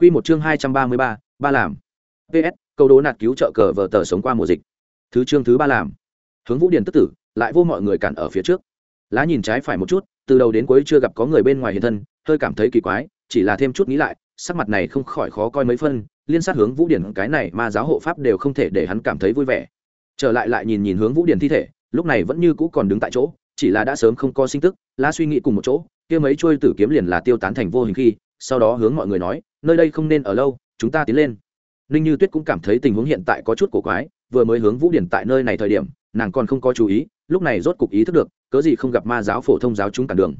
Quy một chương hai trăm ba mươi ba, ba làm. PS, câu đố nạt cứu trợ cờ vở tờ sống qua mùa dịch. Thứ chương thứ ba làm. Hướng Vũ Điền tức tử, lại vô mọi người cản ở phía trước. Lá nhìn trái phải một chút, từ đầu đến cuối chưa gặp có người bên ngoài hiện thân, hơi cảm thấy kỳ quái, chỉ là thêm chút nghĩ lại, sắc mặt này không khỏi khó coi mấy phân, liên sát hướng Vũ Điền cái này mà giáo hộ pháp đều không thể để hắn cảm thấy vui vẻ. Trở lại lại nhìn nhìn hướng Vũ Điền thi thể, lúc này vẫn như cũ còn đứng tại chỗ, chỉ là đã sớm không có sinh tức, lá suy nghĩ cùng một chỗ, kia mấy trôi tử kiếm liền là tiêu tán thành vô hình khi, sau đó hướng mọi người nói, nơi đây không nên ở lâu, chúng ta tiến lên. Ninh như tuyết cũng cảm thấy tình huống hiện tại có chút cổ quái, vừa mới hướng vũ điển tại nơi này thời điểm, nàng còn không có chú ý, lúc này rốt cục ý thức được, cớ gì không gặp ma giáo phổ thông giáo chúng cản đường.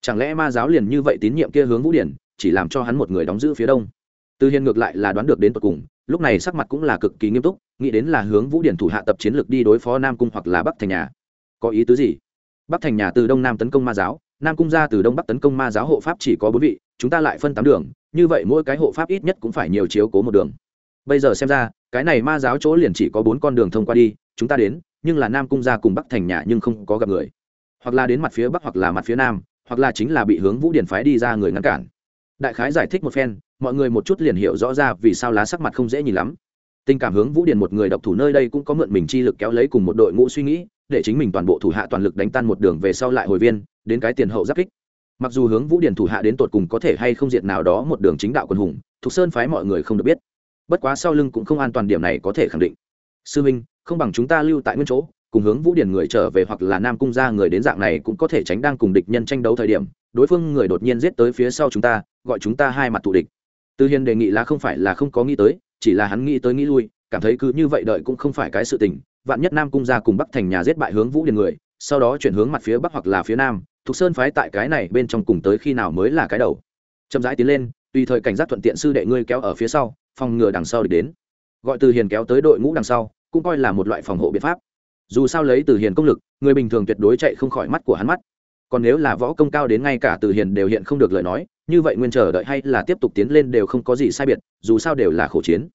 Chẳng lẽ ma giáo liền như vậy tín nhiệm kia hướng vũ điển, chỉ làm cho hắn một người đóng giữ phía đông? Từ hiền ngược lại là đoán được đến tận cùng, lúc này sắc mặt cũng là cực kỳ nghiêm túc, nghĩ đến là hướng vũ điển thủ hạ tập chiến lược đi đối phó nam cung hoặc là bắc thành nhà. Có ý tứ gì? Bắc thành nhà từ đông nam tấn công ma giáo nam cung ra từ đông bắc tấn công ma giáo hộ pháp chỉ có bốn vị, chúng ta lại phân tám đường, như vậy mỗi cái hộ pháp ít nhất cũng phải nhiều chiếu cố một đường. Bây giờ xem ra, cái này ma giáo chỗ liền chỉ có bốn con đường thông qua đi, chúng ta đến, nhưng là nam cung ra cùng bắc thành nhà nhưng không có gặp người. Hoặc là đến mặt phía bắc hoặc là mặt phía nam, hoặc là chính là bị hướng vũ điển phái đi ra người ngăn cản. Đại khái giải thích một phen, mọi người một chút liền hiểu rõ ra vì sao lá sắc mặt không dễ nhìn lắm. Tình cảm hướng vũ điển một người độc thủ nơi đây cũng có mượn mình chi lực kéo lấy cùng một đội ngũ suy nghĩ, để chính mình toàn bộ thủ hạ toàn lực đánh tan một đường về sau lại hồi viên đến cái tiền hậu giáp kích. Mặc dù hướng vũ điển thủ hạ đến tột cùng có thể hay không diệt nào đó một đường chính đạo quân hùng, thục sơn phái mọi người không được biết. Bất quá sau lưng cũng không an toàn điểm này có thể khẳng định. Sư minh, không bằng chúng ta lưu tại nguyên chỗ, cùng hướng vũ điển người trở về hoặc là nam cung ra người đến dạng này cũng có thể tránh đang cùng địch nhân tranh đấu thời điểm, đối phương người đột nhiên giết tới phía sau chúng ta, gọi chúng ta hai mặt thù địch. Tư hiền đề nghị là không phải là không có nghĩ tới, chỉ là hắn nghĩ tới nghĩ lui, cảm thấy cứ như vậy đợi cũng không phải cái sự tình, vạn nhất nam cung ra cùng bắc thành nhà giết bại hướng vũ điển người sau đó chuyển hướng mặt phía bắc hoặc là phía nam, thục sơn phái tại cái này bên trong cùng tới khi nào mới là cái đầu. Chậm rãi tiến lên, tùy thời cảnh giác thuận tiện sư đệ ngươi kéo ở phía sau, phòng ngừa đằng sau để đến. Gọi từ hiền kéo tới đội ngũ đằng sau, cũng coi là một loại phòng hộ biện pháp. Dù sao lấy từ hiền công lực, người bình thường tuyệt đối chạy không khỏi mắt của hắn mắt. Còn nếu là võ công cao đến ngay cả từ hiền đều hiện không được lời nói, như vậy nguyên chờ đợi hay là tiếp tục tiến lên đều không có gì sai biệt, dù sao đều là khổ chiến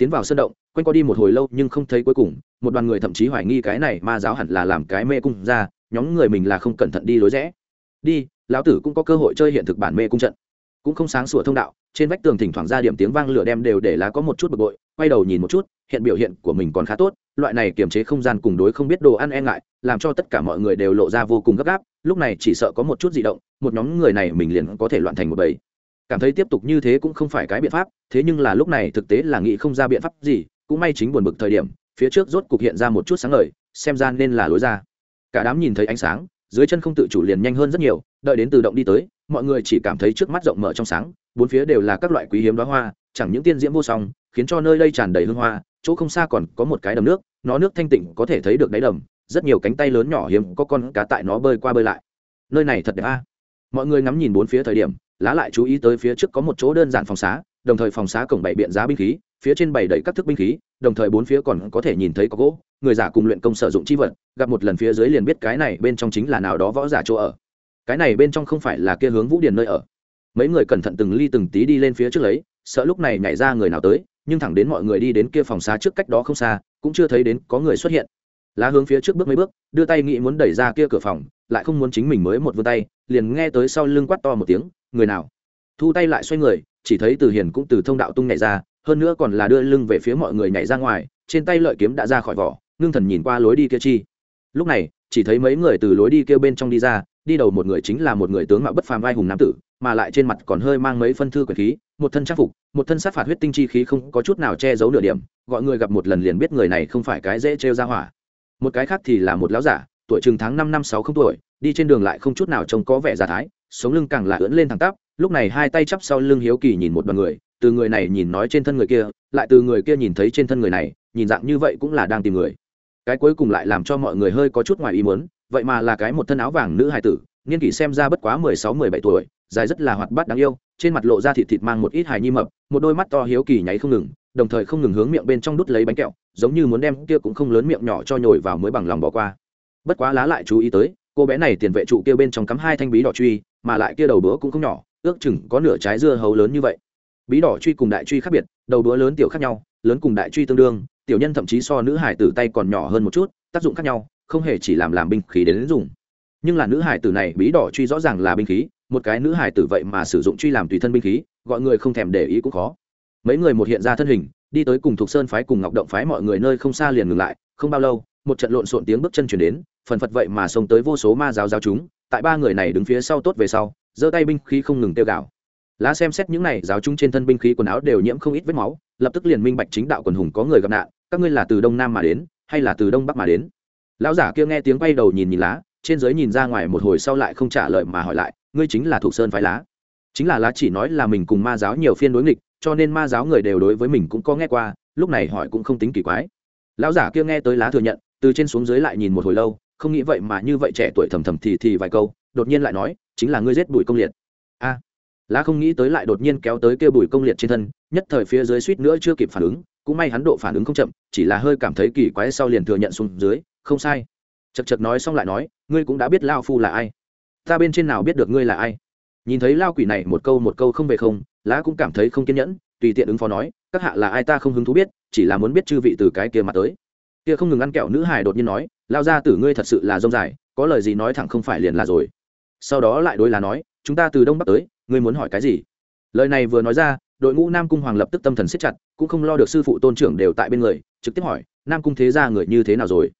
tiến vào sân động, quanh qua đi một hồi lâu nhưng không thấy cuối cùng, một đoàn người thậm chí hoài nghi cái này ma giáo hẳn là làm cái mê cung ra, nhóm người mình là không cẩn thận đi lối rẽ. Đi, lão tử cũng có cơ hội chơi hiện thực bản mê cung trận. Cũng không sáng sủa thông đạo, trên vách tường thỉnh thoảng ra điểm tiếng vang lửa đem đều để lá có một chút bực bội, quay đầu nhìn một chút, hiện biểu hiện của mình còn khá tốt, loại này kiềm chế không gian cùng đối không biết đồ ăn e ngại, làm cho tất cả mọi người đều lộ ra vô cùng gấp gáp, lúc này chỉ sợ có một chút di động, một nhóm người này mình liền có thể loạn thành một bầy cảm thấy tiếp tục như thế cũng không phải cái biện pháp, thế nhưng là lúc này thực tế là nghĩ không ra biện pháp gì, cũng may chính buồn bực thời điểm, phía trước rốt cục hiện ra một chút sáng ngời, xem ra nên là lối ra. Cả đám nhìn thấy ánh sáng, dưới chân không tự chủ liền nhanh hơn rất nhiều, đợi đến tự động đi tới, mọi người chỉ cảm thấy trước mắt rộng mở trong sáng, bốn phía đều là các loại quý hiếm đoá hoa, chẳng những tiên diễm vô song, khiến cho nơi đây tràn đầy hương hoa, chỗ không xa còn có một cái đầm nước, nó nước thanh tịnh có thể thấy được đáy đầm, rất nhiều cánh tay lớn nhỏ hiếm có con cá tại nó bơi qua bơi lại. Nơi này thật đẹp a. Mọi người ngắm nhìn bốn phía thời điểm lá lại chú ý tới phía trước có một chỗ đơn giản phòng xá, đồng thời phòng xá cổng bảy biện giá binh khí, phía trên bày đầy các thức binh khí, đồng thời bốn phía còn có thể nhìn thấy có gỗ, người giả cùng luyện công sử dụng chi vật, gặp một lần phía dưới liền biết cái này bên trong chính là nào đó võ giả chỗ ở. Cái này bên trong không phải là kia hướng vũ điền nơi ở. Mấy người cẩn thận từng ly từng tí đi lên phía trước lấy, sợ lúc này nhảy ra người nào tới, nhưng thẳng đến mọi người đi đến kia phòng xá trước cách đó không xa, cũng chưa thấy đến có người xuất hiện. Lá hướng phía trước bước mấy bước, đưa tay nghĩ muốn đẩy ra kia cửa phòng, lại không muốn chính mình mới một vươn tay, liền nghe tới sau lưng quát to một tiếng người nào? Thu tay lại xoay người, chỉ thấy từ hiền cũng từ thông đạo tung nhảy ra, hơn nữa còn là đưa lưng về phía mọi người nhảy ra ngoài, trên tay lợi kiếm đã ra khỏi vỏ, ngưng thần nhìn qua lối đi kia chi. Lúc này, chỉ thấy mấy người từ lối đi kia bên trong đi ra, đi đầu một người chính là một người tướng mạo bất phàm vai hùng nam tử, mà lại trên mặt còn hơi mang mấy phân thư quyền khí, một thân trang phục, một thân sát phạt huyết tinh chi khí không có chút nào che giấu nửa điểm, gọi người gặp một lần liền biết người này không phải cái dễ trêu ra hỏa. Một cái khác thì là một lão giả, tuổi chừng tháng năm năm sáu không tuổi, đi trên đường lại không chút nào trông có vẻ già thái sống lưng càng là ưỡn lên thẳng tắp, lúc này hai tay chắp sau lưng hiếu kỳ nhìn một đoàn người, từ người này nhìn nói trên thân người kia, lại từ người kia nhìn thấy trên thân người này, nhìn dạng như vậy cũng là đang tìm người. Cái cuối cùng lại làm cho mọi người hơi có chút ngoài ý muốn, vậy mà là cái một thân áo vàng nữ hài tử, niên kỷ xem ra bất quá mười sáu, mười bảy tuổi, dài rất là hoạt bát đáng yêu, trên mặt lộ ra thịt thịt mang một ít hài nhi mập, một đôi mắt to hiếu kỳ nháy không ngừng, đồng thời không ngừng hướng miệng bên trong đút lấy bánh kẹo, giống như muốn đem kia cũng không lớn miệng nhỏ cho nhồi vào mới bằng lòng bỏ qua. Bất quá lá lại chú ý tới cô bé này tiền vệ trụ kia bên trong cắm hai thanh bí đỏ truy mà lại kia đầu bữa cũng không nhỏ ước chừng có nửa trái dưa hấu lớn như vậy. Bí đỏ truy cùng đại truy khác biệt đầu bữa lớn tiểu khác nhau lớn cùng đại truy tương đương tiểu nhân thậm chí so nữ hải tử tay còn nhỏ hơn một chút tác dụng khác nhau không hề chỉ làm làm binh khí đến, đến dùng. Nhưng là nữ hải tử này bí đỏ truy rõ ràng là binh khí một cái nữ hải tử vậy mà sử dụng truy làm tùy thân binh khí gọi người không thèm để ý cũng khó. Mấy người một hiện ra thân hình đi tới cùng thuộc sơn phái cùng ngọc động phái mọi người nơi không xa liền ngừng lại không bao lâu một trận lộn xộn tiếng bước chân chuyển đến phần phật vậy mà xông tới vô số ma giáo giáo chúng, tại ba người này đứng phía sau tốt về sau, giơ tay binh khí không ngừng tiêu gạo. Lá xem xét những này, giáo chúng trên thân binh khí quần áo đều nhiễm không ít vết máu, lập tức liền minh bạch chính đạo quần hùng có người gặp nạn, các ngươi là từ đông nam mà đến, hay là từ đông bắc mà đến? Lão giả kia nghe tiếng quay đầu nhìn nhìn lá, trên giới nhìn ra ngoài một hồi sau lại không trả lời mà hỏi lại, ngươi chính là thục sơn phái lá. Chính là lá chỉ nói là mình cùng ma giáo nhiều phiên đối nghịch, cho nên ma giáo người đều đối với mình cũng có nghe qua, lúc này hỏi cũng không tính kỳ quái. Lão giả kia nghe tới lá thừa nhận, từ trên xuống dưới lại nhìn một hồi lâu không nghĩ vậy mà như vậy trẻ tuổi thầm thầm thì thì vài câu, đột nhiên lại nói, chính là ngươi giết bùi công liệt. A. Lá không nghĩ tới lại đột nhiên kéo tới kêu bùi công liệt trên thân, nhất thời phía dưới suýt nữa chưa kịp phản ứng, cũng may hắn độ phản ứng không chậm, chỉ là hơi cảm thấy kỳ quái sau liền thừa nhận xuống dưới, không sai. Chật chật nói xong lại nói, ngươi cũng đã biết lao phu là ai? Ta bên trên nào biết được ngươi là ai? Nhìn thấy lao quỷ này một câu một câu không về không, lá cũng cảm thấy không kiên nhẫn, tùy tiện ứng phó nói, các hạ là ai ta không hứng thú biết, chỉ là muốn biết chư vị từ cái kia mà tới. Kia không ngừng ăn kẹo nữ hải đột nhiên nói lao ra tử ngươi thật sự là rông dài, có lời gì nói thẳng không phải liền là rồi. Sau đó lại đối là nói, chúng ta từ đông bắc tới, ngươi muốn hỏi cái gì? Lời này vừa nói ra, đội ngũ nam cung hoàng lập tức tâm thần siết chặt, cũng không lo được sư phụ tôn trưởng đều tại bên người, trực tiếp hỏi, nam cung thế gia người như thế nào rồi?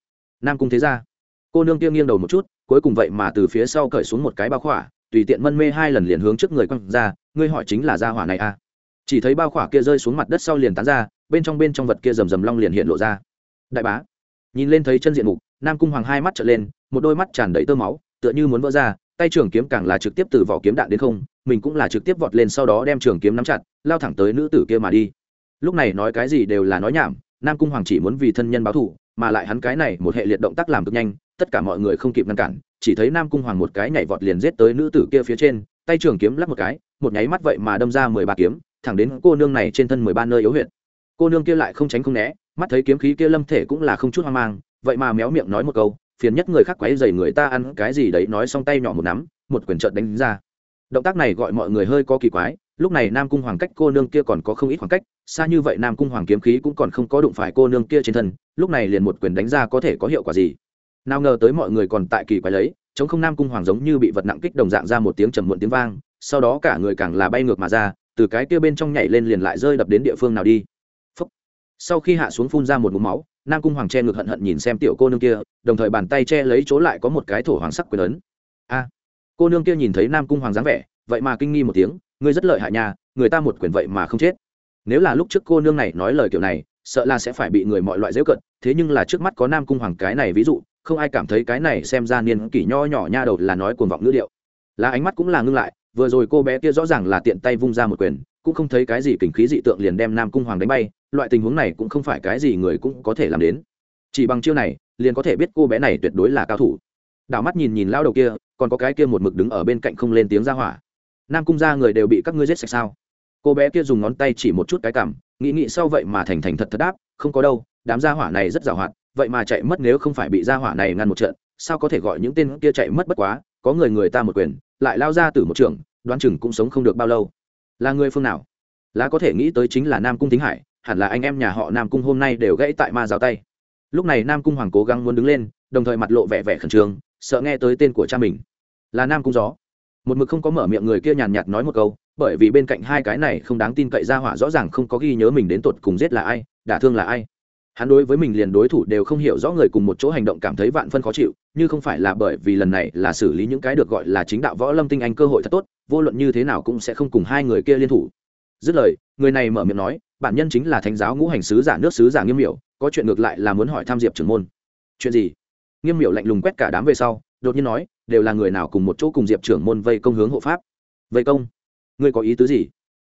Nam cung thế gia. Cô nương kia nghiêng đầu một chút, cuối cùng vậy mà từ phía sau cởi xuống một cái bao khỏa, tùy tiện mân mê hai lần liền hướng trước người quăng ra, ngươi hỏi chính là gia hỏa này à? Chỉ thấy bao khỏa kia rơi xuống mặt đất sau liền tán ra, bên trong bên trong vật kia rầm rầm long liền hiện lộ ra. Đại bá, nhìn lên thấy chân diện mục nam cung hoàng hai mắt trở lên, một đôi mắt tràn đầy tơ máu, tựa như muốn vỡ ra, tay trường kiếm càng là trực tiếp từ vỏ kiếm đạn đến không, mình cũng là trực tiếp vọt lên sau đó đem trường kiếm nắm chặt, lao thẳng tới nữ tử kia mà đi. Lúc này nói cái gì đều là nói nhảm, nam cung hoàng chỉ muốn vì thân nhân báo thù, mà lại hắn cái này một hệ liệt động tác làm cực nhanh, tất cả mọi người không kịp ngăn cản, chỉ thấy nam cung hoàng một cái nhảy vọt liền giết tới nữ tử kia phía trên, tay trường kiếm lắp một cái, một nháy mắt vậy mà đâm ra mười ba kiếm, thẳng đến cô nương này trên thân mười ba nơi yếu huyện cô nương kia lại không tránh không né, mắt thấy kiếm khí kia lâm thể cũng là không chút hoang mang vậy mà méo miệng nói một câu, phiền nhất người khác quấy dày người ta ăn cái gì đấy, nói xong tay nhỏ một nắm, một quyển trợn đánh ra. Động tác này gọi mọi người hơi có kỳ quái, lúc này nam cung hoàng cách cô nương kia còn có không ít khoảng cách, xa như vậy nam cung hoàng kiếm khí cũng còn không có đụng phải cô nương kia trên thân, lúc này liền một quyền đánh ra có thể có hiệu quả gì? Nào ngờ tới mọi người còn tại kỳ quái lấy, chống không nam cung hoàng giống như bị vật nặng kích đồng dạng ra một tiếng trầm muộn tiếng vang, sau đó cả người càng là bay ngược mà ra, từ cái kia bên trong nhảy lên liền lại rơi đập đến địa phương nào đi? Sau khi hạ xuống phun ra một mũ máu, nam cung hoàng che ngực hận hận nhìn xem tiểu cô nương kia, đồng thời bàn tay che lấy chỗ lại có một cái thổ hoàng sắc quyền ấn. A, cô nương kia nhìn thấy nam cung hoàng dáng vẻ, vậy mà kinh nghi một tiếng, ngươi rất lợi hại nhà người ta một quyền vậy mà không chết. Nếu là lúc trước cô nương này nói lời kiểu này, sợ là sẽ phải bị người mọi loại dễ cận, thế nhưng là trước mắt có nam cung hoàng cái này ví dụ, không ai cảm thấy cái này xem ra niên kỷ nho nhỏ nha đầu là nói cuồng vọng ngữ điệu. Là ánh mắt cũng là ngưng lại, vừa rồi cô bé kia rõ ràng là tiện tay vung ra một quyền, cũng không thấy cái gì kình khí dị tượng liền đem nam cung hoàng đánh bay loại tình huống này cũng không phải cái gì người cũng có thể làm đến. Chỉ bằng chiêu này, liền có thể biết cô bé này tuyệt đối là cao thủ. Đảo mắt nhìn nhìn lao đầu kia, còn có cái kia một mực đứng ở bên cạnh không lên tiếng ra hỏa. Nam cung ra người đều bị các ngươi giết sạch sao? Cô bé kia dùng ngón tay chỉ một chút cái cảm nghĩ nghĩ sau vậy mà thành thành thật thật đáp, không có đâu, đám gia hỏa này rất giàu hoạt, vậy mà chạy mất nếu không phải bị gia hỏa này ngăn một trận, sao có thể gọi những tên kia chạy mất bất quá, có người người ta một quyền, lại lao ra từ một trường, đoán chừng cũng sống không được bao lâu. Là người phương nào? Lá có thể nghĩ tới chính là nam cung thính hải hẳn là anh em nhà họ nam cung hôm nay đều gãy tại ma giáo tay. Lúc này nam cung hoàng cố gắng muốn đứng lên, đồng thời mặt lộ vẻ vẻ khẩn trương, sợ nghe tới tên của cha mình. Là nam cung gió. Một mực không có mở miệng người kia nhàn nhạt nói một câu, bởi vì bên cạnh hai cái này không đáng tin cậy ra hỏa rõ ràng không có ghi nhớ mình đến tột cùng giết là ai, đả thương là ai. Hắn đối với mình liền đối thủ đều không hiểu rõ người cùng một chỗ hành động cảm thấy vạn phân khó chịu, như không phải là bởi vì lần này là xử lý những cái được gọi là chính đạo võ lâm tinh anh cơ hội thật tốt, vô luận như thế nào cũng sẽ không cùng hai người kia liên thủ dứt lời, người này mở miệng nói, bản nhân chính là thánh giáo ngũ hành sứ giả nước sứ giả nghiêm miểu, có chuyện ngược lại là muốn hỏi tham diệp trưởng môn. Chuyện gì? Nghiêm miểu lạnh lùng quét cả đám về sau, đột nhiên nói, đều là người nào cùng một chỗ cùng diệp trưởng môn vây công hướng hộ pháp? Vây công? Ngươi có ý tứ gì?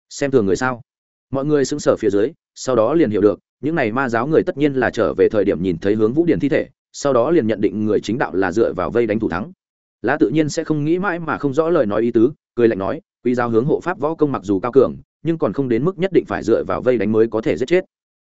Xem thường người sao? Mọi người sững sờ phía dưới, sau đó liền hiểu được, những này ma giáo người tất nhiên là trở về thời điểm nhìn thấy hướng vũ điển thi thể, sau đó liền nhận định người chính đạo là dựa vào vây đánh thủ thắng. Lá tự nhiên sẽ không nghĩ mãi mà không rõ lời nói ý tứ, cười lạnh nói, quý giáo hướng hộ pháp võ công mặc dù cao cường nhưng còn không đến mức nhất định phải dựa vào vây đánh mới có thể giết chết.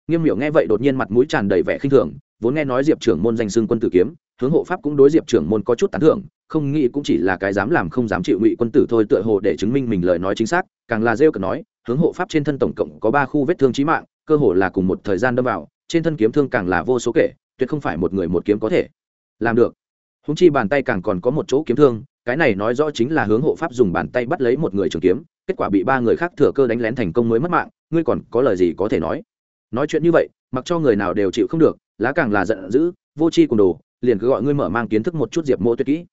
Nghiêm miểu nghe vậy đột nhiên mặt mũi tràn đầy vẻ khinh thường, vốn nghe nói diệp trưởng môn danh xưng quân tử kiếm, hướng hộ pháp cũng đối diệp trưởng môn có chút tán thưởng, không nghĩ cũng chỉ là cái dám làm không dám chịu ngụy quân tử thôi tựa hồ để chứng minh mình lời nói chính xác, càng là rêu cần nói, hướng hộ pháp trên thân tổng cộng có ba khu vết thương trí mạng, cơ hồ là cùng một thời gian đâm vào, trên thân kiếm thương càng là vô số kể, tuyệt không phải một người một kiếm có thể làm được. Húng chi bàn tay càng còn có một chỗ kiếm thương cái này nói rõ chính là hướng hộ pháp dùng bàn tay bắt lấy một người trường kiếm, kết quả bị ba người khác thừa cơ đánh lén thành công mới mất mạng, ngươi còn có lời gì có thể nói? Nói chuyện như vậy, mặc cho người nào đều chịu không được, lá càng là giận dữ, vô c h i cùng đồ, liền cứ gọi ngươi mở mang kiến thức một chút diệp mộ tuyệt kỹ.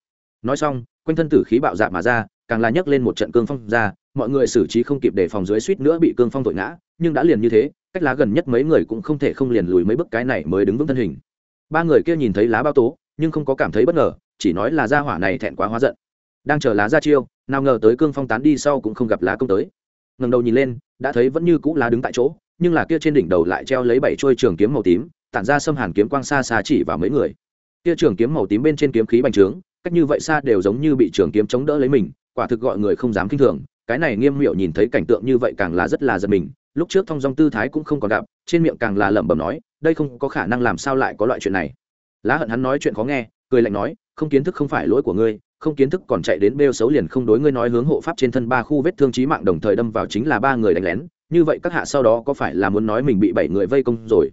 Nói xong, quanh thân tử khí bạo dạ mà ra, càng là nhấc lên một trận cương phong ra, mọi người xử trí không kịp để phòng dưới suýt nữa bị cương phong tội ngã, nhưng đã liền như thế, cách lá gần nhất mấy người cũng không thể không liền lùi mấy bức cái này mới đứng vững thân hình. Ba người kia nhìn thấy lá bao tố, nhưng không có cảm thấy bất ngờ chỉ nói là gia hỏa này thẹn quá hóa giận. Đang chờ lá ra chiêu, nào ngờ tới cương phong tán đi sau cũng không gặp lá công tới. Ngần đầu nhìn lên, đã thấy vẫn như cũ lá đứng tại chỗ, nhưng là kia trên đỉnh đầu lại treo lấy bảy trôi trường kiếm màu tím, tản ra xâm hàn kiếm quang xa xa chỉ vào mấy người. Kia trường kiếm màu tím bên trên kiếm khí bành trướng, cách như vậy xa đều giống như bị trường kiếm chống đỡ lấy mình, quả thực gọi người không dám kinh thường. Cái này nghiêm miệu nhìn thấy cảnh tượng như vậy càng là rất là giật mình, lúc trước thong dong tư thái cũng không còn gặp, trên miệng càng là lẩm bẩm nói, đây không có khả năng làm sao lại có loại chuyện này. Lá hận hắn nói chuyện khó nghe, cười lạnh nói không kiến thức không phải lỗi của ngươi, không kiến thức còn chạy đến bêu xấu liền không đối ngươi nói hướng hộ pháp trên thân ba khu vết thương trí mạng đồng thời đâm vào chính là ba người đánh lén, như vậy các hạ sau đó có phải là muốn nói mình bị bảy người vây công rồi?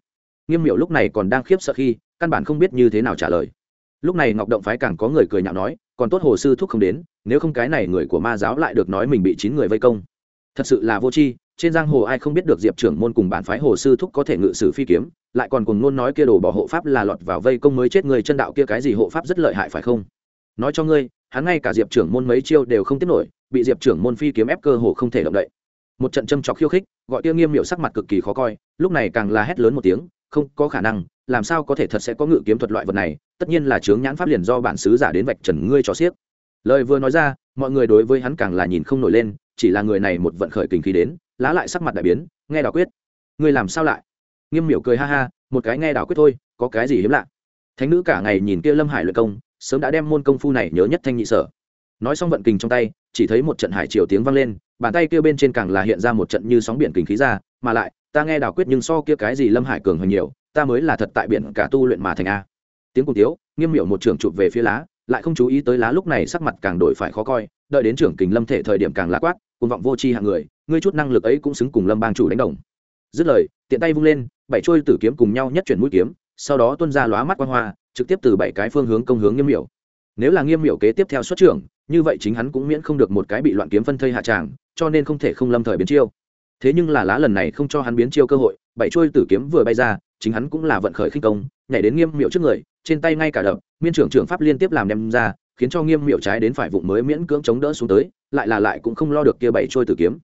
Nghiêm miệu lúc này còn đang khiếp sợ khi, căn bản không biết như thế nào trả lời. Lúc này ngọc động phái càng có người cười nhạo nói, còn tốt hồ sư thúc không đến, nếu không cái này người của ma giáo lại được nói mình bị chín người vây công. Thật sự là vô tri trên giang hồ ai không biết được diệp trưởng môn cùng bản phái hồ sư thúc có thể ngự sử phi kiếm, lại còn cùng nôn nói kia đồ bỏ hộ pháp là lọt vào vây công mới chết người chân đạo kia cái gì hộ pháp rất lợi hại phải không? Nói cho ngươi, hắn ngay cả diệp trưởng môn mấy chiêu đều không tiếp nổi, bị diệp trưởng môn phi kiếm ép cơ hồ không thể động đậy. Một trận châm trọc khiêu khích, gọi kia nghiêm miệu sắc mặt cực kỳ khó coi, lúc này càng là hét lớn một tiếng, không có khả năng, làm sao có thể thật sẽ có ngự kiếm thuật loại vật này, tất nhiên là chướng nhãn pháp liền do bản sứ giả đến vạch trần ngươi cho xiếc. Lời vừa nói ra, mọi người đối với hắn càng là nhìn không nổi lên chỉ là người này một vận khởi kinh khí đến, lá lại sắc mặt đại biến, nghe đào quyết. Ngươi làm sao lại? Nghiêm miểu cười ha ha, một cái nghe đào quyết thôi, có cái gì hiếm lạ? Thánh nữ cả ngày nhìn kia lâm hải luyện công, sớm đã đem môn công phu này nhớ nhất thanh nhị sở. Nói xong vận kình trong tay, chỉ thấy một trận hải triều tiếng vang lên, bàn tay kia bên trên càng là hiện ra một trận như sóng biển kình khí ra, mà lại, ta nghe đào quyết nhưng so kia cái gì lâm hải cường hơn nhiều, ta mới là thật tại biển cả tu luyện mà thành a. Tiếng cùng tiếu nghiêm miểu một trưởng chụp về phía lá, lại không chú ý tới lá lúc này sắc mặt càng đổi phải khó coi, đợi đến trưởng kình lâm thể thời điểm càng lạc quát cùng vọng vô tri hạng người, ngươi chút năng lực ấy cũng xứng cùng lâm bang chủ đánh đồng. Dứt lời, tiện tay vung lên, bảy trôi tử kiếm cùng nhau nhất chuyển mũi kiếm, sau đó tuân ra lóa mắt quan hoa, trực tiếp từ bảy cái phương hướng công hướng nghiêm miểu. Nếu là nghiêm miểu kế tiếp theo xuất trưởng, như vậy chính hắn cũng miễn không được một cái bị loạn kiếm phân thây hạ tràng, cho nên không thể không lâm thời biến chiêu. Thế nhưng là lá lần này không cho hắn biến chiêu cơ hội, bảy trôi tử kiếm vừa bay ra, chính hắn cũng là vận khởi khinh công, nhảy đến nghiêm miệu trước người, trên tay ngay cả đập, miên trưởng trưởng pháp liên tiếp làm đem ra khiến cho nghiêm miệu trái đến phải vụng mới miễn cưỡng chống đỡ xuống tới, lại là lại cũng không lo được kia bảy trôi tử kiếm.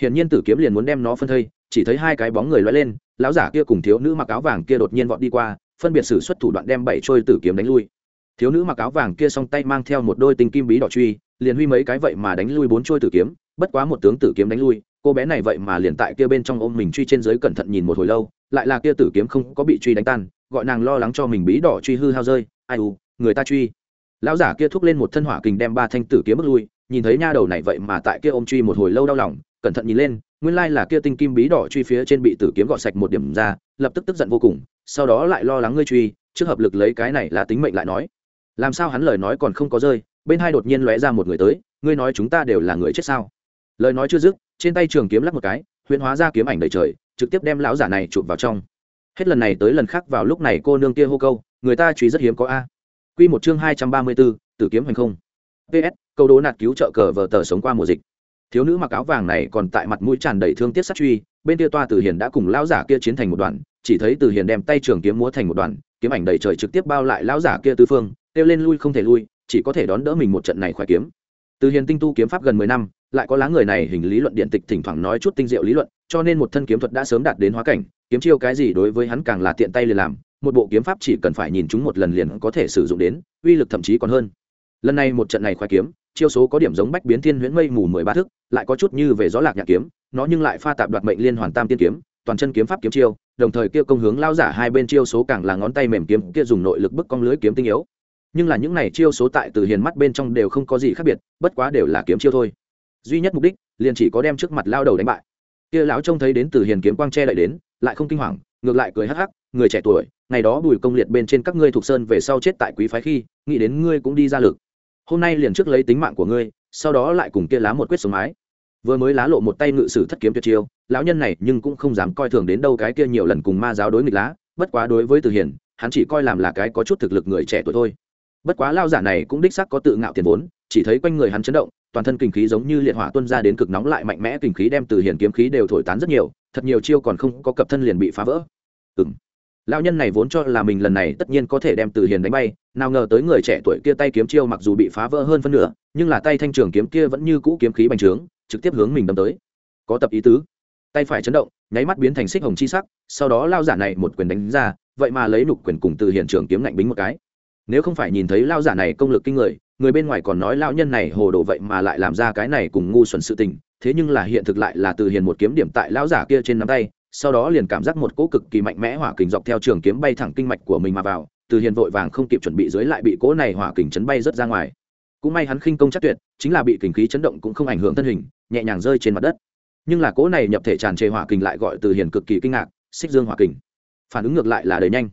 Hiển nhiên tử kiếm liền muốn đem nó phân thây, chỉ thấy hai cái bóng người loay lên, lão giả kia cùng thiếu nữ mặc áo vàng kia đột nhiên vọt đi qua, phân biệt xử xuất thủ đoạn đem bảy trôi tử kiếm đánh lui. Thiếu nữ mặc áo vàng kia song tay mang theo một đôi tinh kim bí đỏ truy, liền huy mấy cái vậy mà đánh lui bốn trôi tử kiếm, bất quá một tướng tử kiếm đánh lui, cô bé này vậy mà liền tại kia bên trong ôm mình truy trên dưới cẩn thận nhìn một hồi lâu, lại là kia tử kiếm không có bị truy đánh tan, gọi nàng lo lắng cho mình bí đỏ truy hư hao rơi, ai u, người ta truy lão giả kia thúc lên một thân hỏa kình đem ba thanh tử kiếm bước lui, nhìn thấy nha đầu này vậy mà tại kia ôm truy một hồi lâu đau lòng, cẩn thận nhìn lên, nguyên lai là kia tinh kim bí đỏ truy phía trên bị tử kiếm gọt sạch một điểm ra, lập tức tức giận vô cùng, sau đó lại lo lắng ngươi truy, trước hợp lực lấy cái này là tính mệnh lại nói. Làm sao hắn lời nói còn không có rơi, bên hai đột nhiên lóe ra một người tới, ngươi nói chúng ta đều là người chết sao? Lời nói chưa dứt, trên tay trường kiếm lắc một cái, huyễn hóa ra kiếm ảnh đầy trời, trực tiếp đem lão giả này chụp vào trong. Hết lần này tới lần khác vào lúc này cô nương kia hô câu, người ta truy rất hiếm có a. Quy một chương hai trăm ba mươi bốn tử kiếm hành không. Ps câu đố nạt cứu trợ cờ vở tờ sống qua mùa dịch. Thiếu nữ mặc áo vàng này còn tại mặt mũi tràn đầy thương tiếc sát truy, bên kia toa từ hiền đã cùng lão giả kia chiến thành một đoàn, chỉ thấy từ hiền đem tay trường kiếm múa thành một đoàn, kiếm ảnh đầy trời trực tiếp bao lại lão giả kia tứ phương, kêu lên lui không thể lui, chỉ có thể đón đỡ mình một trận này khoái kiếm. Từ hiền tinh tu kiếm pháp gần mười năm, lại có lá người này hình lý luận điện tịch thỉnh thoảng nói chút tinh diệu lý luận, cho nên một thân kiếm thuật đã sớm đạt đến hóa cảnh, kiếm chiêu cái gì đối với hắn càng là tiện tay liền làm một bộ kiếm pháp chỉ cần phải nhìn chúng một lần liền có thể sử dụng đến, uy lực thậm chí còn hơn. Lần này một trận này khoái kiếm, chiêu số có điểm giống bách biến thiên huyễn mây mù mười ba thức, lại có chút như về gió lạc nhạc kiếm, nó nhưng lại pha tạp đoạt mệnh liên hoàn tam tiên kiếm, toàn chân kiếm pháp kiếm chiêu, đồng thời kia công hướng lao giả hai bên chiêu số càng là ngón tay mềm kiếm, kia dùng nội lực bức cong lưới kiếm tinh yếu. Nhưng là những này chiêu số tại từ hiền mắt bên trong đều không có gì khác biệt, bất quá đều là kiếm chiêu thôi. Duy nhất mục đích, liền chỉ có đem trước mặt lao đầu đánh bại. Kia lão trông thấy đến từ hiền kiếm quang che lại đến, lại không kinh hoàng ngược lại cười hắc hắc người trẻ tuổi ngày đó bùi công liệt bên trên các ngươi thuộc sơn về sau chết tại quý phái khi nghĩ đến ngươi cũng đi ra lực. Hôm nay liền trước lấy tính mạng của ngươi sau đó lại cùng kia lá một quyết sống mái. Vừa mới lá lộ một tay ngự sử thất kiếm tuyệt chiêu lão nhân này nhưng cũng không dám coi thường đến đâu cái kia nhiều lần cùng ma giáo đối nghịch lá bất quá đối với từ hiển, hắn chỉ coi làm là cái có chút thực lực người trẻ tuổi thôi. Bất quá lao giả này cũng đích xác có tự ngạo tiền vốn chỉ thấy quanh người hắn chấn động toàn thân kinh khí giống như liệt hỏa tuân ra đến cực nóng lại mạnh mẽ kinh khí đem từ hiển kiếm khí đều thổi tán rất nhiều thật nhiều chiêu còn không có cập thân liền bị phá vỡ. Ừng lão nhân này vốn cho là mình lần này tất nhiên có thể đem từ hiền đánh bay, nào ngờ tới người trẻ tuổi kia tay kiếm chiêu mặc dù bị phá vỡ hơn phân nửa, nhưng là tay thanh trường kiếm kia vẫn như cũ kiếm khí bành trướng, trực tiếp hướng mình đâm tới. Có tập ý tứ. Tay phải chấn động, nháy mắt biến thành xích hồng chi sắc, sau đó lao giả này một quyền đánh ra, vậy mà lấy nục quyền cùng từ hiện trường kiếm lạnh bính một cái. Nếu không phải nhìn thấy lao giả này công lực kinh người người bên ngoài còn nói lao nhân này hồ đồ vậy mà lại làm ra cái này cùng ngu xuẩn sự tình thế nhưng là hiện thực lại là từ hiền một kiếm điểm tại lão giả kia trên nắm tay, sau đó liền cảm giác một cỗ cực kỳ mạnh mẽ hỏa kình dọc theo trường kiếm bay thẳng kinh mạch của mình mà vào, từ hiền vội vàng không kịp chuẩn bị dưới lại bị cỗ này hỏa kình chấn bay rớt ra ngoài. Cũng may hắn khinh công chắc tuyệt, chính là bị kình khí chấn động cũng không ảnh hưởng thân hình, nhẹ nhàng rơi trên mặt đất. Nhưng là cỗ này nhập thể tràn trề hỏa kình lại gọi từ hiền cực kỳ kinh ngạc, xích dương hỏa kình. Phản ứng ngược lại là đầy nhanh.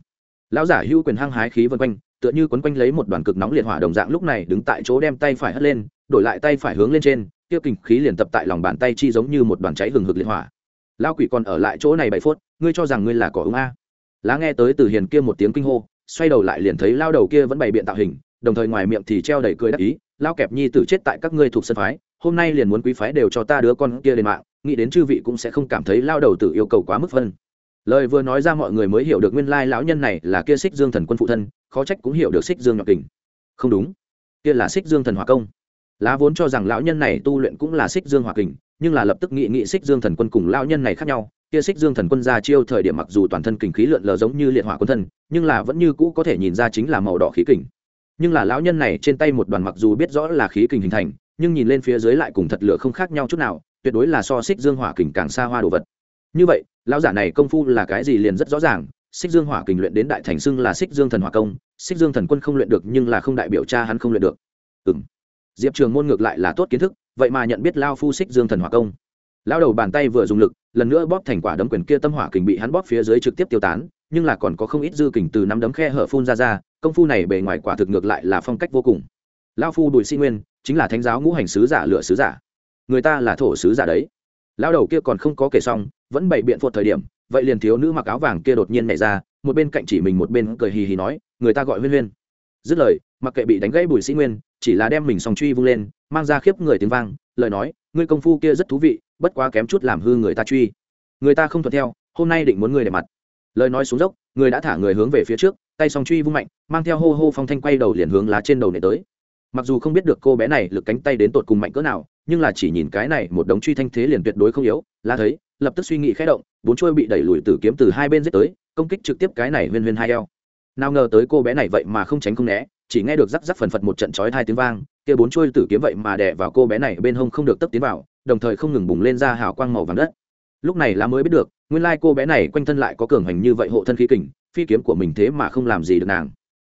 Lão giả hưu quyền hăng hái khí vân quanh, tựa như quấn quanh lấy một đoàn cực nóng liệt hỏa đồng dạng lúc này đứng tại chỗ đem tay phải hất lên, đổi lại tay phải hướng lên trên kia kình khí liền tập tại lòng bàn tay chi giống như một đoàn cháy hừng hực liệt hỏa. Lão quỷ còn ở lại chỗ này bảy phút, ngươi cho rằng ngươi là cỏ ứng a? Lá nghe tới từ hiền kia một tiếng kinh hô, xoay đầu lại liền thấy lao đầu kia vẫn bày biện tạo hình, đồng thời ngoài miệng thì treo đầy cười đắc ý, lao kẹp nhi tử chết tại các ngươi thuộc sân phái, hôm nay liền muốn quý phái đều cho ta đứa con kia lên mạng, nghĩ đến chư vị cũng sẽ không cảm thấy lao đầu tử yêu cầu quá mức phân. Lời vừa nói ra mọi người mới hiểu được nguyên lai lão nhân này là kia xích dương thần quân phụ thân, khó trách cũng hiểu được xích dương nhọc kình không đúng, kia là xích dương thần hòa công lá vốn cho rằng lão nhân này tu luyện cũng là xích dương hòa kình, nhưng là lập tức nghị nghị xích dương thần quân cùng lão nhân này khác nhau. Kia xích dương thần quân ra chiêu thời điểm mặc dù toàn thân kình khí lượn lờ giống như liệt hỏa quân thân, nhưng là vẫn như cũ có thể nhìn ra chính là màu đỏ khí kình. Nhưng là lão nhân này trên tay một đoàn mặc dù biết rõ là khí kình hình thành, nhưng nhìn lên phía dưới lại cùng thật lửa không khác nhau chút nào, tuyệt đối là so xích dương hỏa kình càng xa hoa đồ vật. Như vậy, lão giả này công phu là cái gì liền rất rõ ràng, xích dương hỏa kình luyện đến đại thành xưng là xích dương thần hỏa công, xích dương thần quân không luyện được nhưng là không đại biểu cha hắn không luyện được. Ừ m diệp trường môn ngược lại là tốt kiến thức, vậy mà nhận biết lao phu xích dương thần hỏa công. Lao đầu bàn tay vừa dùng lực, lần nữa bóp thành quả đấm quyền kia tâm hỏa kình bị hắn bóp phía dưới trực tiếp tiêu tán, nhưng là còn có không ít dư kình từ nắm đấm khe hở phun ra ra, công phu này bề ngoài quả thực ngược lại là phong cách vô cùng. Lao phu bùi sĩ nguyên, chính là thánh giáo ngũ hành sứ giả lựa sứ giả. Người ta là thổ sứ giả đấy. Lao đầu kia còn không có kể xong, vẫn bày biện phột thời điểm, vậy liền thiếu nữ mặc áo vàng kia đột nhiên nhảy ra, một bên cạnh chỉ mình một bên cười hì hì nói, người ta gọi huyên huyên. Dứt lời mặc kệ bị đánh gãy bùi sĩ nguyên, chỉ là đem mình sòng truy vung lên, mang ra khiếp người tiếng vang, lời nói, ngươi công phu kia rất thú vị, bất quá kém chút làm hư người ta truy. Người ta không thuận theo, hôm nay định muốn người để mặt. Lời nói xuống dốc, người đã thả người hướng về phía trước, tay song truy vung mạnh, mang theo hô hô phong thanh quay đầu liền hướng lá trên đầu này tới. Mặc dù không biết được cô bé này lực cánh tay đến tột cùng mạnh cỡ nào, nhưng là chỉ nhìn cái này một đống truy thanh thế liền tuyệt đối không yếu, lá thấy, lập tức suy nghĩ khẽ động, bốn trôi bị đẩy lùi từ kiếm từ hai bên giết tới, công kích trực tiếp cái này huyên huyên hai eo. Nào ngờ tới cô bé này vậy mà không tránh không né chỉ nghe được rắc rắc phần phật một trận chói hai tiếng vang, kia bốn chuôi tử kiếm vậy mà đè vào cô bé này bên hông không được tấp tiến vào, đồng thời không ngừng bùng lên ra hào quang màu vàng đất. Lúc này lá mới biết được, nguyên lai cô bé này quanh thân lại có cường hành như vậy hộ thân khí kình, phi kiếm của mình thế mà không làm gì được nàng.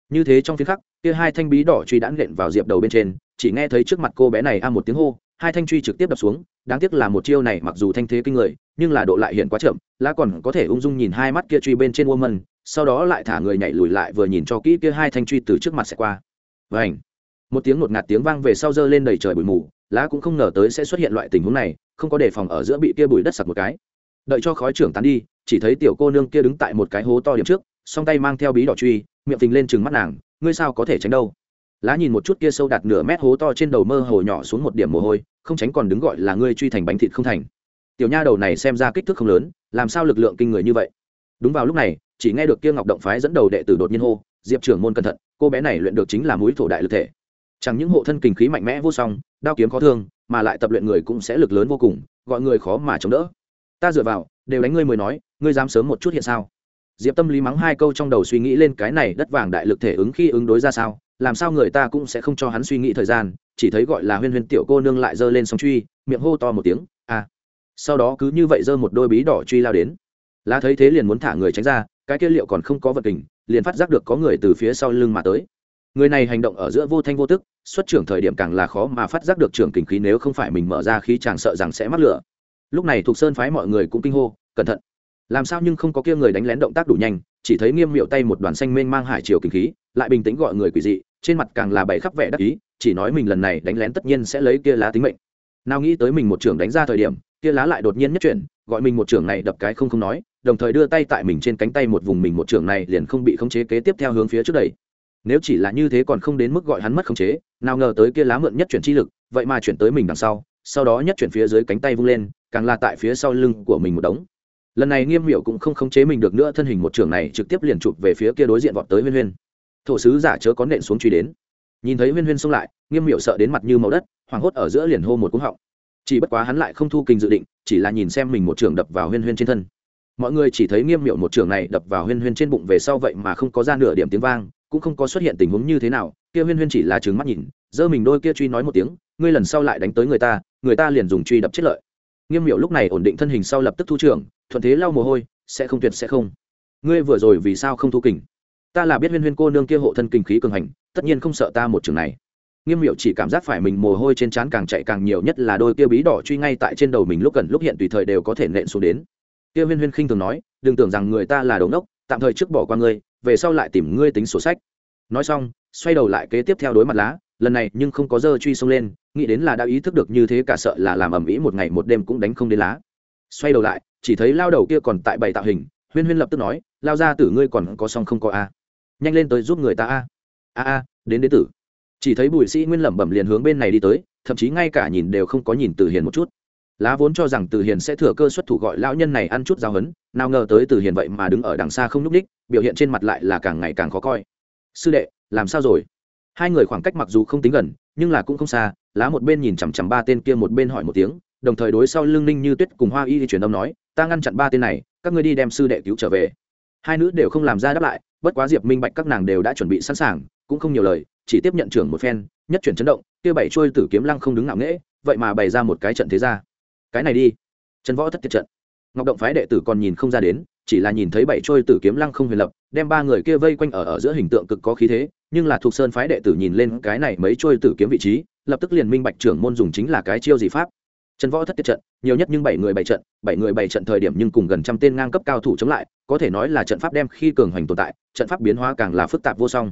Như thế trong phiên khắc, kia hai thanh bí đỏ truy đã nện vào diệp đầu bên trên, chỉ nghe thấy trước mặt cô bé này a một tiếng hô, hai thanh truy trực tiếp đập xuống, đáng tiếc là một chiêu này mặc dù thanh thế kinh người, nhưng là độ lại hiện quá chậm, lá còn có thể ung dung nhìn hai mắt kia truy bên trên woman sau đó lại thả người nhảy lùi lại vừa nhìn cho kỹ kia hai thanh truy từ trước mặt sẽ qua. Vảnh một tiếng ngột ngạt tiếng vang về sau giơ lên đầy trời bụi mù, lá cũng không ngờ tới sẽ xuất hiện loại tình huống này, không có đề phòng ở giữa bị kia bụi đất sặc một cái. Đợi cho khói trưởng tán đi, chỉ thấy tiểu cô nương kia đứng tại một cái hố to điểm trước, song tay mang theo bí đỏ truy, miệng phình lên chừng mắt nàng, ngươi sao có thể tránh đâu? Lá nhìn một chút kia sâu đạt nửa mét hố to trên đầu mơ hồ nhỏ xuống một điểm mồ hôi, không tránh còn đứng gọi là ngươi truy thành bánh thịt không thành. Tiểu nha đầu này xem ra kích thước không lớn, làm sao lực lượng kinh người như vậy? Đúng vào lúc này chỉ nghe được kia ngọc động phái dẫn đầu đệ tử đột nhiên hô, diệp trưởng môn cẩn thận, cô bé này luyện được chính là mũi thổ đại lực thể. Chẳng những hộ thân kinh khí mạnh mẽ vô song, đao kiếm khó thương, mà lại tập luyện người cũng sẽ lực lớn vô cùng, gọi người khó mà chống đỡ. Ta dựa vào, đều đánh ngươi mới nói, ngươi dám sớm một chút hiện sao? Diệp tâm lý mắng hai câu trong đầu suy nghĩ lên cái này đất vàng đại lực thể ứng khi ứng đối ra sao, làm sao người ta cũng sẽ không cho hắn suy nghĩ thời gian, chỉ thấy gọi là huyên huyên tiểu cô nương lại giơ lên sóng truy, miệng hô to một tiếng a à. sau đó cứ như vậy giơ một đôi bí đỏ truy lao đến. Lá thấy thế liền muốn thả người tránh ra cái kia liệu còn không có vật tình, liền phát giác được có người từ phía sau lưng mà tới. Người này hành động ở giữa vô thanh vô tức, xuất trưởng thời điểm càng là khó mà phát giác được trưởng kình khí nếu không phải mình mở ra khí chàng sợ rằng sẽ mắc lửa. Lúc này thuộc sơn phái mọi người cũng kinh hô, cẩn thận! Làm sao nhưng không có kia người đánh lén động tác đủ nhanh, chỉ thấy nghiêm miệu tay một đoàn xanh mênh mang hải chiều kinh khí, lại bình tĩnh gọi người quỷ dị, trên mặt càng là bày khắp vẻ đắc ý, chỉ nói mình lần này đánh lén tất nhiên sẽ lấy kia lá tính mệnh. Nào nghĩ tới mình một trưởng đánh ra thời điểm kia lá lại đột nhiên nhất chuyển, gọi mình một trưởng này đập cái không không nói, đồng thời đưa tay tại mình trên cánh tay một vùng mình một trưởng này liền không bị khống chế kế tiếp theo hướng phía trước đẩy. Nếu chỉ là như thế còn không đến mức gọi hắn mất khống chế, nào ngờ tới kia lá mượn nhất chuyển chi lực, vậy mà chuyển tới mình đằng sau sau đó nhất chuyển phía dưới cánh tay vung lên, càng là tại phía sau lưng của mình một đống. Lần này nghiêm miệu cũng không khống chế mình được nữa, thân hình một trưởng này trực tiếp liền chụp về phía kia đối diện vọt tới huyên huyên. Thổ sứ giả chớ có nện xuống truy đến. Nhìn thấy huyên huyên xông lại, nghiêm miệu sợ đến mặt như màu đất, hoảng hốt ở giữa liền hô một cúng họng chỉ bất quá hắn lại không thu kinh dự định, chỉ là nhìn xem mình một trường đập vào huyên huyên trên thân. Mọi người chỉ thấy nghiêm miệu một trường này đập vào huyên huyên trên bụng về sau vậy mà không có ra nửa điểm tiếng vang, cũng không có xuất hiện tình huống như thế nào, kia huyên huyên chỉ là trừng mắt nhìn, giơ mình đôi kia truy nói một tiếng, ngươi lần sau lại đánh tới người ta người ta liền dùng truy đập chết lợi. Nghiêm miệu lúc này ổn định thân hình sau lập tức thu trưởng thuận thế lau mồ hôi, sẽ không tuyệt, sẽ không. Ngươi vừa rồi vì sao không thu kình? Ta là biết huyên huyên cô nương kia hộ thân kinh khí cường hành, tất nhiên không sợ ta một trường này nghiêm miệu chỉ cảm giác phải mình mồ hôi trên trán càng chạy càng nhiều, nhất là đôi kia bí đỏ truy ngay tại trên đầu mình lúc gần lúc hiện tùy thời đều có thể nện xuống đến. Kia huyên huyên khinh thường nói, đừng tưởng rằng người ta là đống đốc tạm thời trước bỏ qua ngươi, về sau lại tìm ngươi tính sổ sách. Nói xong, xoay đầu lại kế tiếp theo đối mặt lá, lần này nhưng không có dơ truy xông lên, nghĩ đến là đã ý thức được như thế cả sợ là làm ầm ĩ một ngày một đêm cũng đánh không đến lá. Xoay đầu lại, chỉ thấy lao đầu kia còn tại bảy tạo hình, huyên huyên lập tức nói, lao ra tử ngươi còn có xong không có a. Nhanh lên tới giúp người ta a. A a, đến đế tử chỉ thấy bùi sĩ nguyên lẩm bẩm liền hướng bên này đi tới, thậm chí ngay cả nhìn đều không có nhìn từ hiền một chút. Lá vốn cho rằng từ hiền sẽ thừa cơ xuất thủ gọi lão nhân này ăn chút giao hấn nào ngờ tới từ hiền vậy mà đứng ở đằng xa không n ú c ních biểu hiện trên mặt lại là càng ngày càng khó coi. Sư đệ, làm sao rồi? Hai người khoảng cách mặc dù không tính gần, nhưng là cũng không xa, lá một bên nhìn chằm chằm ba tên kia một bên hỏi một tiếng, đồng thời đối sau lưng ninh như tuyết cùng hoa y đi truyền âm nói, ta ngăn chặn ba tên này, các ngươi đi đem sư đệ cứu trở về. Hai nữ đều không làm ra đáp lại, bất quá diệp minh bạch các nàng đều đã chuẩn bị sẵn sàng, cũng không nhiều lời chỉ tiếp nhận trưởng một phen, nhất chuyển chấn động, kia bảy trôi tử kiếm lăng không đứng ngạo nghễ, vậy mà bày ra một cái trận thế ra. Cái này đi. Trần võ thất tiệt trận. Ngọc động phái đệ tử còn nhìn không ra đến, chỉ là nhìn thấy bảy trôi tử kiếm lăng không huyền lập, đem ba người kia vây quanh ở ở giữa hình tượng cực có khí thế, nhưng là thuộc sơn phái đệ tử nhìn lên cái này mấy trôi tử kiếm vị trí, lập tức liền minh bạch trưởng môn dùng chính là cái chiêu gì pháp. Trần võ thất tiệt trận, nhiều nhất nhưng bảy người bảy trận, bảy người bảy trận thời điểm nhưng cùng gần trăm tên ngang cấp cao thủ chống lại, có thể nói là trận pháp đem khi cường hoành tồn tại, trận pháp biến hóa càng là phức tạp vô song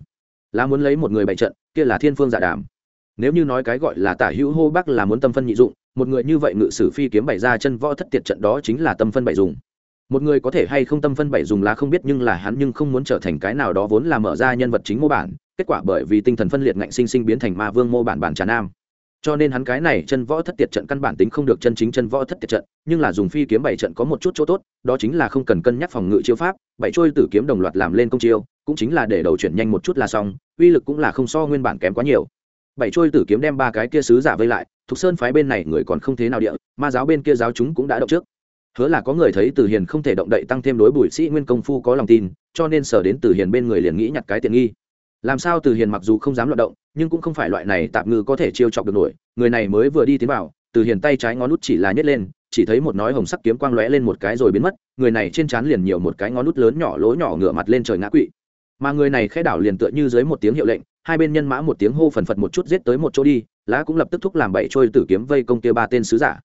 là muốn lấy một người bày trận, kia là thiên phương giả đàm. Nếu như nói cái gọi là tả hữu hô bắc là muốn tâm phân nhị dụng, một người như vậy ngự sử phi kiếm bày ra chân võ thất tiệt trận đó chính là tâm phân bảy dùng. Một người có thể hay không tâm phân bảy dùng là không biết, nhưng là hắn nhưng không muốn trở thành cái nào đó vốn là mở ra nhân vật chính mô bản, kết quả bởi vì tinh thần phân liệt ngạnh sinh sinh biến thành ma vương mô bản bản trà nam. Cho nên hắn cái này chân võ thất tiệt trận căn bản tính không được chân chính chân võ thất tiệt trận, nhưng là dùng phi kiếm bảy trận có một chút chỗ tốt, đó chính là không cần cân nhắc phòng ngự chiêu pháp, bảy trôi tử kiếm đồng loạt làm lên công chiêu cũng chính là để đầu chuyển nhanh một chút là xong, uy lực cũng là không so nguyên bản kém quá nhiều. Bảy trôi tử kiếm đem ba cái kia sứ giả vây lại, thục sơn phái bên này người còn không thế nào địa, ma giáo bên kia giáo chúng cũng đã động trước. Hứa là có người thấy từ hiền không thể động đậy tăng thêm đối bùi sĩ nguyên công phu có lòng tin, cho nên sở đến từ hiền bên người liền nghĩ nhặt cái tiện nghi. Làm sao từ hiền mặc dù không dám loạt động, nhưng cũng không phải loại này tạm ngư có thể chiêu chọc được nổi, người này mới vừa đi tiến vào, từ hiền tay trái ngón nút chỉ là nhét lên, chỉ thấy một nói hồng sắc kiếm quang lóe lên một cái rồi biến mất, người này trên trán liền nhiều một cái ngón nút lớn nhỏ lỗ nhỏ ngửa mặt lên trời ngã quỵ mà người này khẽ đảo liền tựa như dưới một tiếng hiệu lệnh, hai bên nhân mã một tiếng hô phần phật một chút giết tới một chỗ đi, lá cũng lập tức thúc làm bậy trôi tử kiếm vây công kia ba tên sứ giả.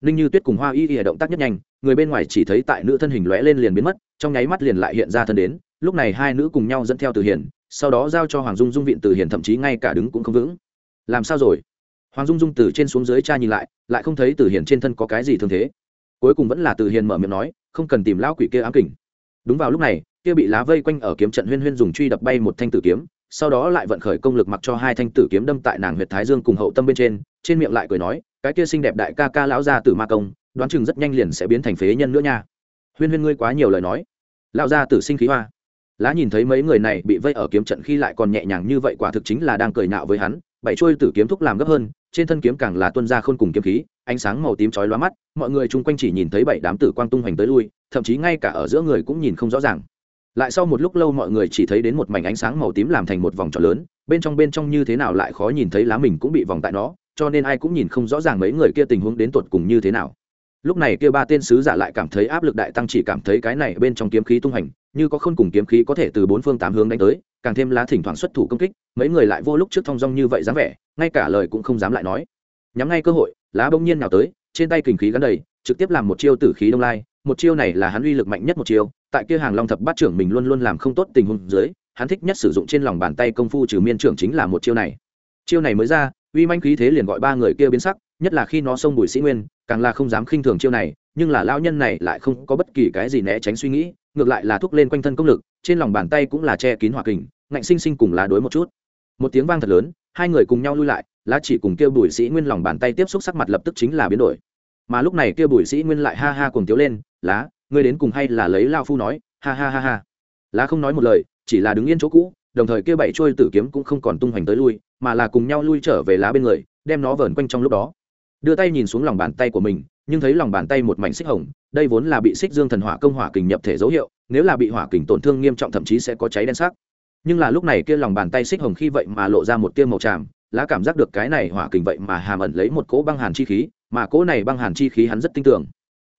Ninh như tuyết cùng hoa y y động tác nhất nhanh, người bên ngoài chỉ thấy tại nữ thân hình lóe lên liền biến mất, trong nháy mắt liền lại hiện ra thân đến, lúc này hai nữ cùng nhau dẫn theo từ hiền sau đó giao cho hoàng dung dung viện từ hiền thậm chí ngay cả đứng cũng không vững. Làm sao rồi? Hoàng dung dung từ trên xuống dưới cha nhìn lại lại không thấy từ hiền trên thân có cái gì thương thế. Cuối cùng vẫn là từ hiền mở miệng nói, không cần tìm lão quỷ kia ám kỉnh đúng vào lúc này kia bị lá vây quanh ở kiếm trận huyên huyên dùng truy đập bay một thanh tử kiếm, sau đó lại vận khởi công lực mặc cho hai thanh tử kiếm đâm tại nàng huyệt thái dương cùng hậu tâm bên trên trên miệng lại cười nói, cái kia xinh đẹp đại ca ca lão gia tử ma công, đoán chừng rất nhanh liền sẽ biến thành phế nhân nữa nha. Huyên huyên ngươi quá nhiều lời nói. Lão gia tử sinh khí hoa. Lá nhìn thấy mấy người này bị vây ở kiếm trận khi lại còn nhẹ nhàng như vậy quả thực chính là đang cười nạo với hắn, bảy trôi tử kiếm thúc làm gấp hơn, trên thân kiếm càng là tuân ra khôn cùng kiếm khí, ánh sáng màu tím chói lóa mắt, mọi người chung quanh chỉ nhìn thấy bảy đám tử quang tung hoành tới lui, thậm chí ngay cả ở giữa người cũng nhìn không rõ ràng lại sau một lúc lâu mọi người chỉ thấy đến một mảnh ánh sáng màu tím làm thành một vòng tròn lớn, bên trong bên trong như thế nào lại khó nhìn thấy lá mình cũng bị vòng tại nó, cho nên ai cũng nhìn không rõ ràng mấy người kia tình huống đến tột cùng như thế nào. Lúc này kia ba tên sứ giả lại cảm thấy áp lực đại tăng chỉ cảm thấy cái này bên trong kiếm khí tung hành, như có khôn cùng kiếm khí có thể từ bốn phương tám hướng đánh tới, càng thêm lá thỉnh thoảng xuất thủ công kích, mấy người lại vô lúc trước thong dong như vậy dám vẻ, ngay cả lời cũng không dám lại nói. Nhắm ngay cơ hội, lá bỗng nhiên nào tới, trên tay kình khí gắn đầy, trực tiếp làm một chiêu tử khí đông lai, một chiêu này là hắn uy lực mạnh nhất một chiêu tại kia hàng long thập bát trưởng mình luôn luôn làm không tốt tình huống dưới, hắn thích nhất sử dụng trên lòng bàn tay công phu trừ miên trưởng chính là một chiêu này. Chiêu này mới ra, uy manh khí thế liền gọi ba người kia biến sắc, nhất là khi nó xông bùi sĩ nguyên, càng là không dám khinh thường chiêu này, nhưng là lao nhân này lại không có bất kỳ cái gì né tránh suy nghĩ, ngược lại là thúc lên quanh thân công lực, trên lòng bàn tay cũng là che kín hỏa kình, ngạnh sinh sinh cùng lá đối một chút. Một tiếng vang thật lớn, hai người cùng nhau lui lại, lá chỉ cùng kêu bùi sĩ nguyên lòng bàn tay tiếp xúc sắc mặt lập tức chính là biến đổi. Mà lúc này kêu bùi sĩ nguyên lại ha ha cùng tiếu lên, lá ngươi đến cùng hay là lấy lao phu nói, ha ha ha ha. Lá không nói một lời, chỉ là đứng yên chỗ cũ, đồng thời kêu bảy trôi tử kiếm cũng không còn tung hoành tới lui, mà là cùng nhau lui trở về lá bên người, đem nó vờn quanh trong lúc đó. Đưa tay nhìn xuống lòng bàn tay của mình, nhưng thấy lòng bàn tay một mảnh xích hồng, đây vốn là bị xích dương thần hỏa công hỏa kình nhập thể dấu hiệu, nếu là bị hỏa kình tổn thương nghiêm trọng thậm chí sẽ có cháy đen sắc. Nhưng là lúc này kia lòng bàn tay xích hồng khi vậy mà lộ ra một tia màu tràm, lá cảm giác được cái này hỏa kình vậy mà hàm ẩn lấy một cỗ băng hàn chi khí, mà cỗ này băng hàn chi khí hắn rất tin tưởng.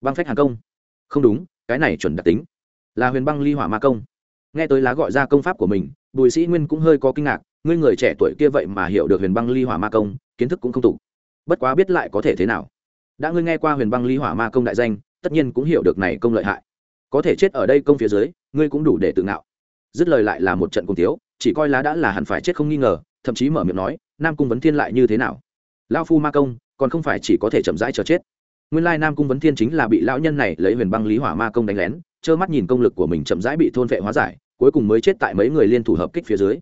Băng phách hàn công không đúng, cái này chuẩn đặc tính. Là huyền băng ly hỏa ma công. Nghe tới lá gọi ra công pháp của mình, bùi sĩ nguyên cũng hơi có kinh ngạc, ngươi người trẻ tuổi kia vậy mà hiểu được huyền băng ly hỏa ma công, kiến thức cũng không tục bất quá biết lại có thể thế nào. Đã ngươi nghe qua huyền băng ly hỏa ma công đại danh, tất nhiên cũng hiểu được này công lợi hại. Có thể chết ở đây công phía dưới, ngươi cũng đủ để tự ngạo. Dứt lời lại là một trận cùng thiếu chỉ coi lá đã là hẳn phải chết không nghi ngờ, thậm chí mở miệng nói, nam cung vấn thiên lại như thế nào? Lao phu ma công, còn không phải chỉ có thể chậm rãi chờ chết nguyên lai nam cung vấn thiên chính là bị lão nhân này lấy huyền băng lý hỏa ma công đánh lén, trơ mắt nhìn công lực của mình chậm rãi bị thôn vệ hóa giải, cuối cùng mới chết tại mấy người liên thủ hợp kích phía dưới.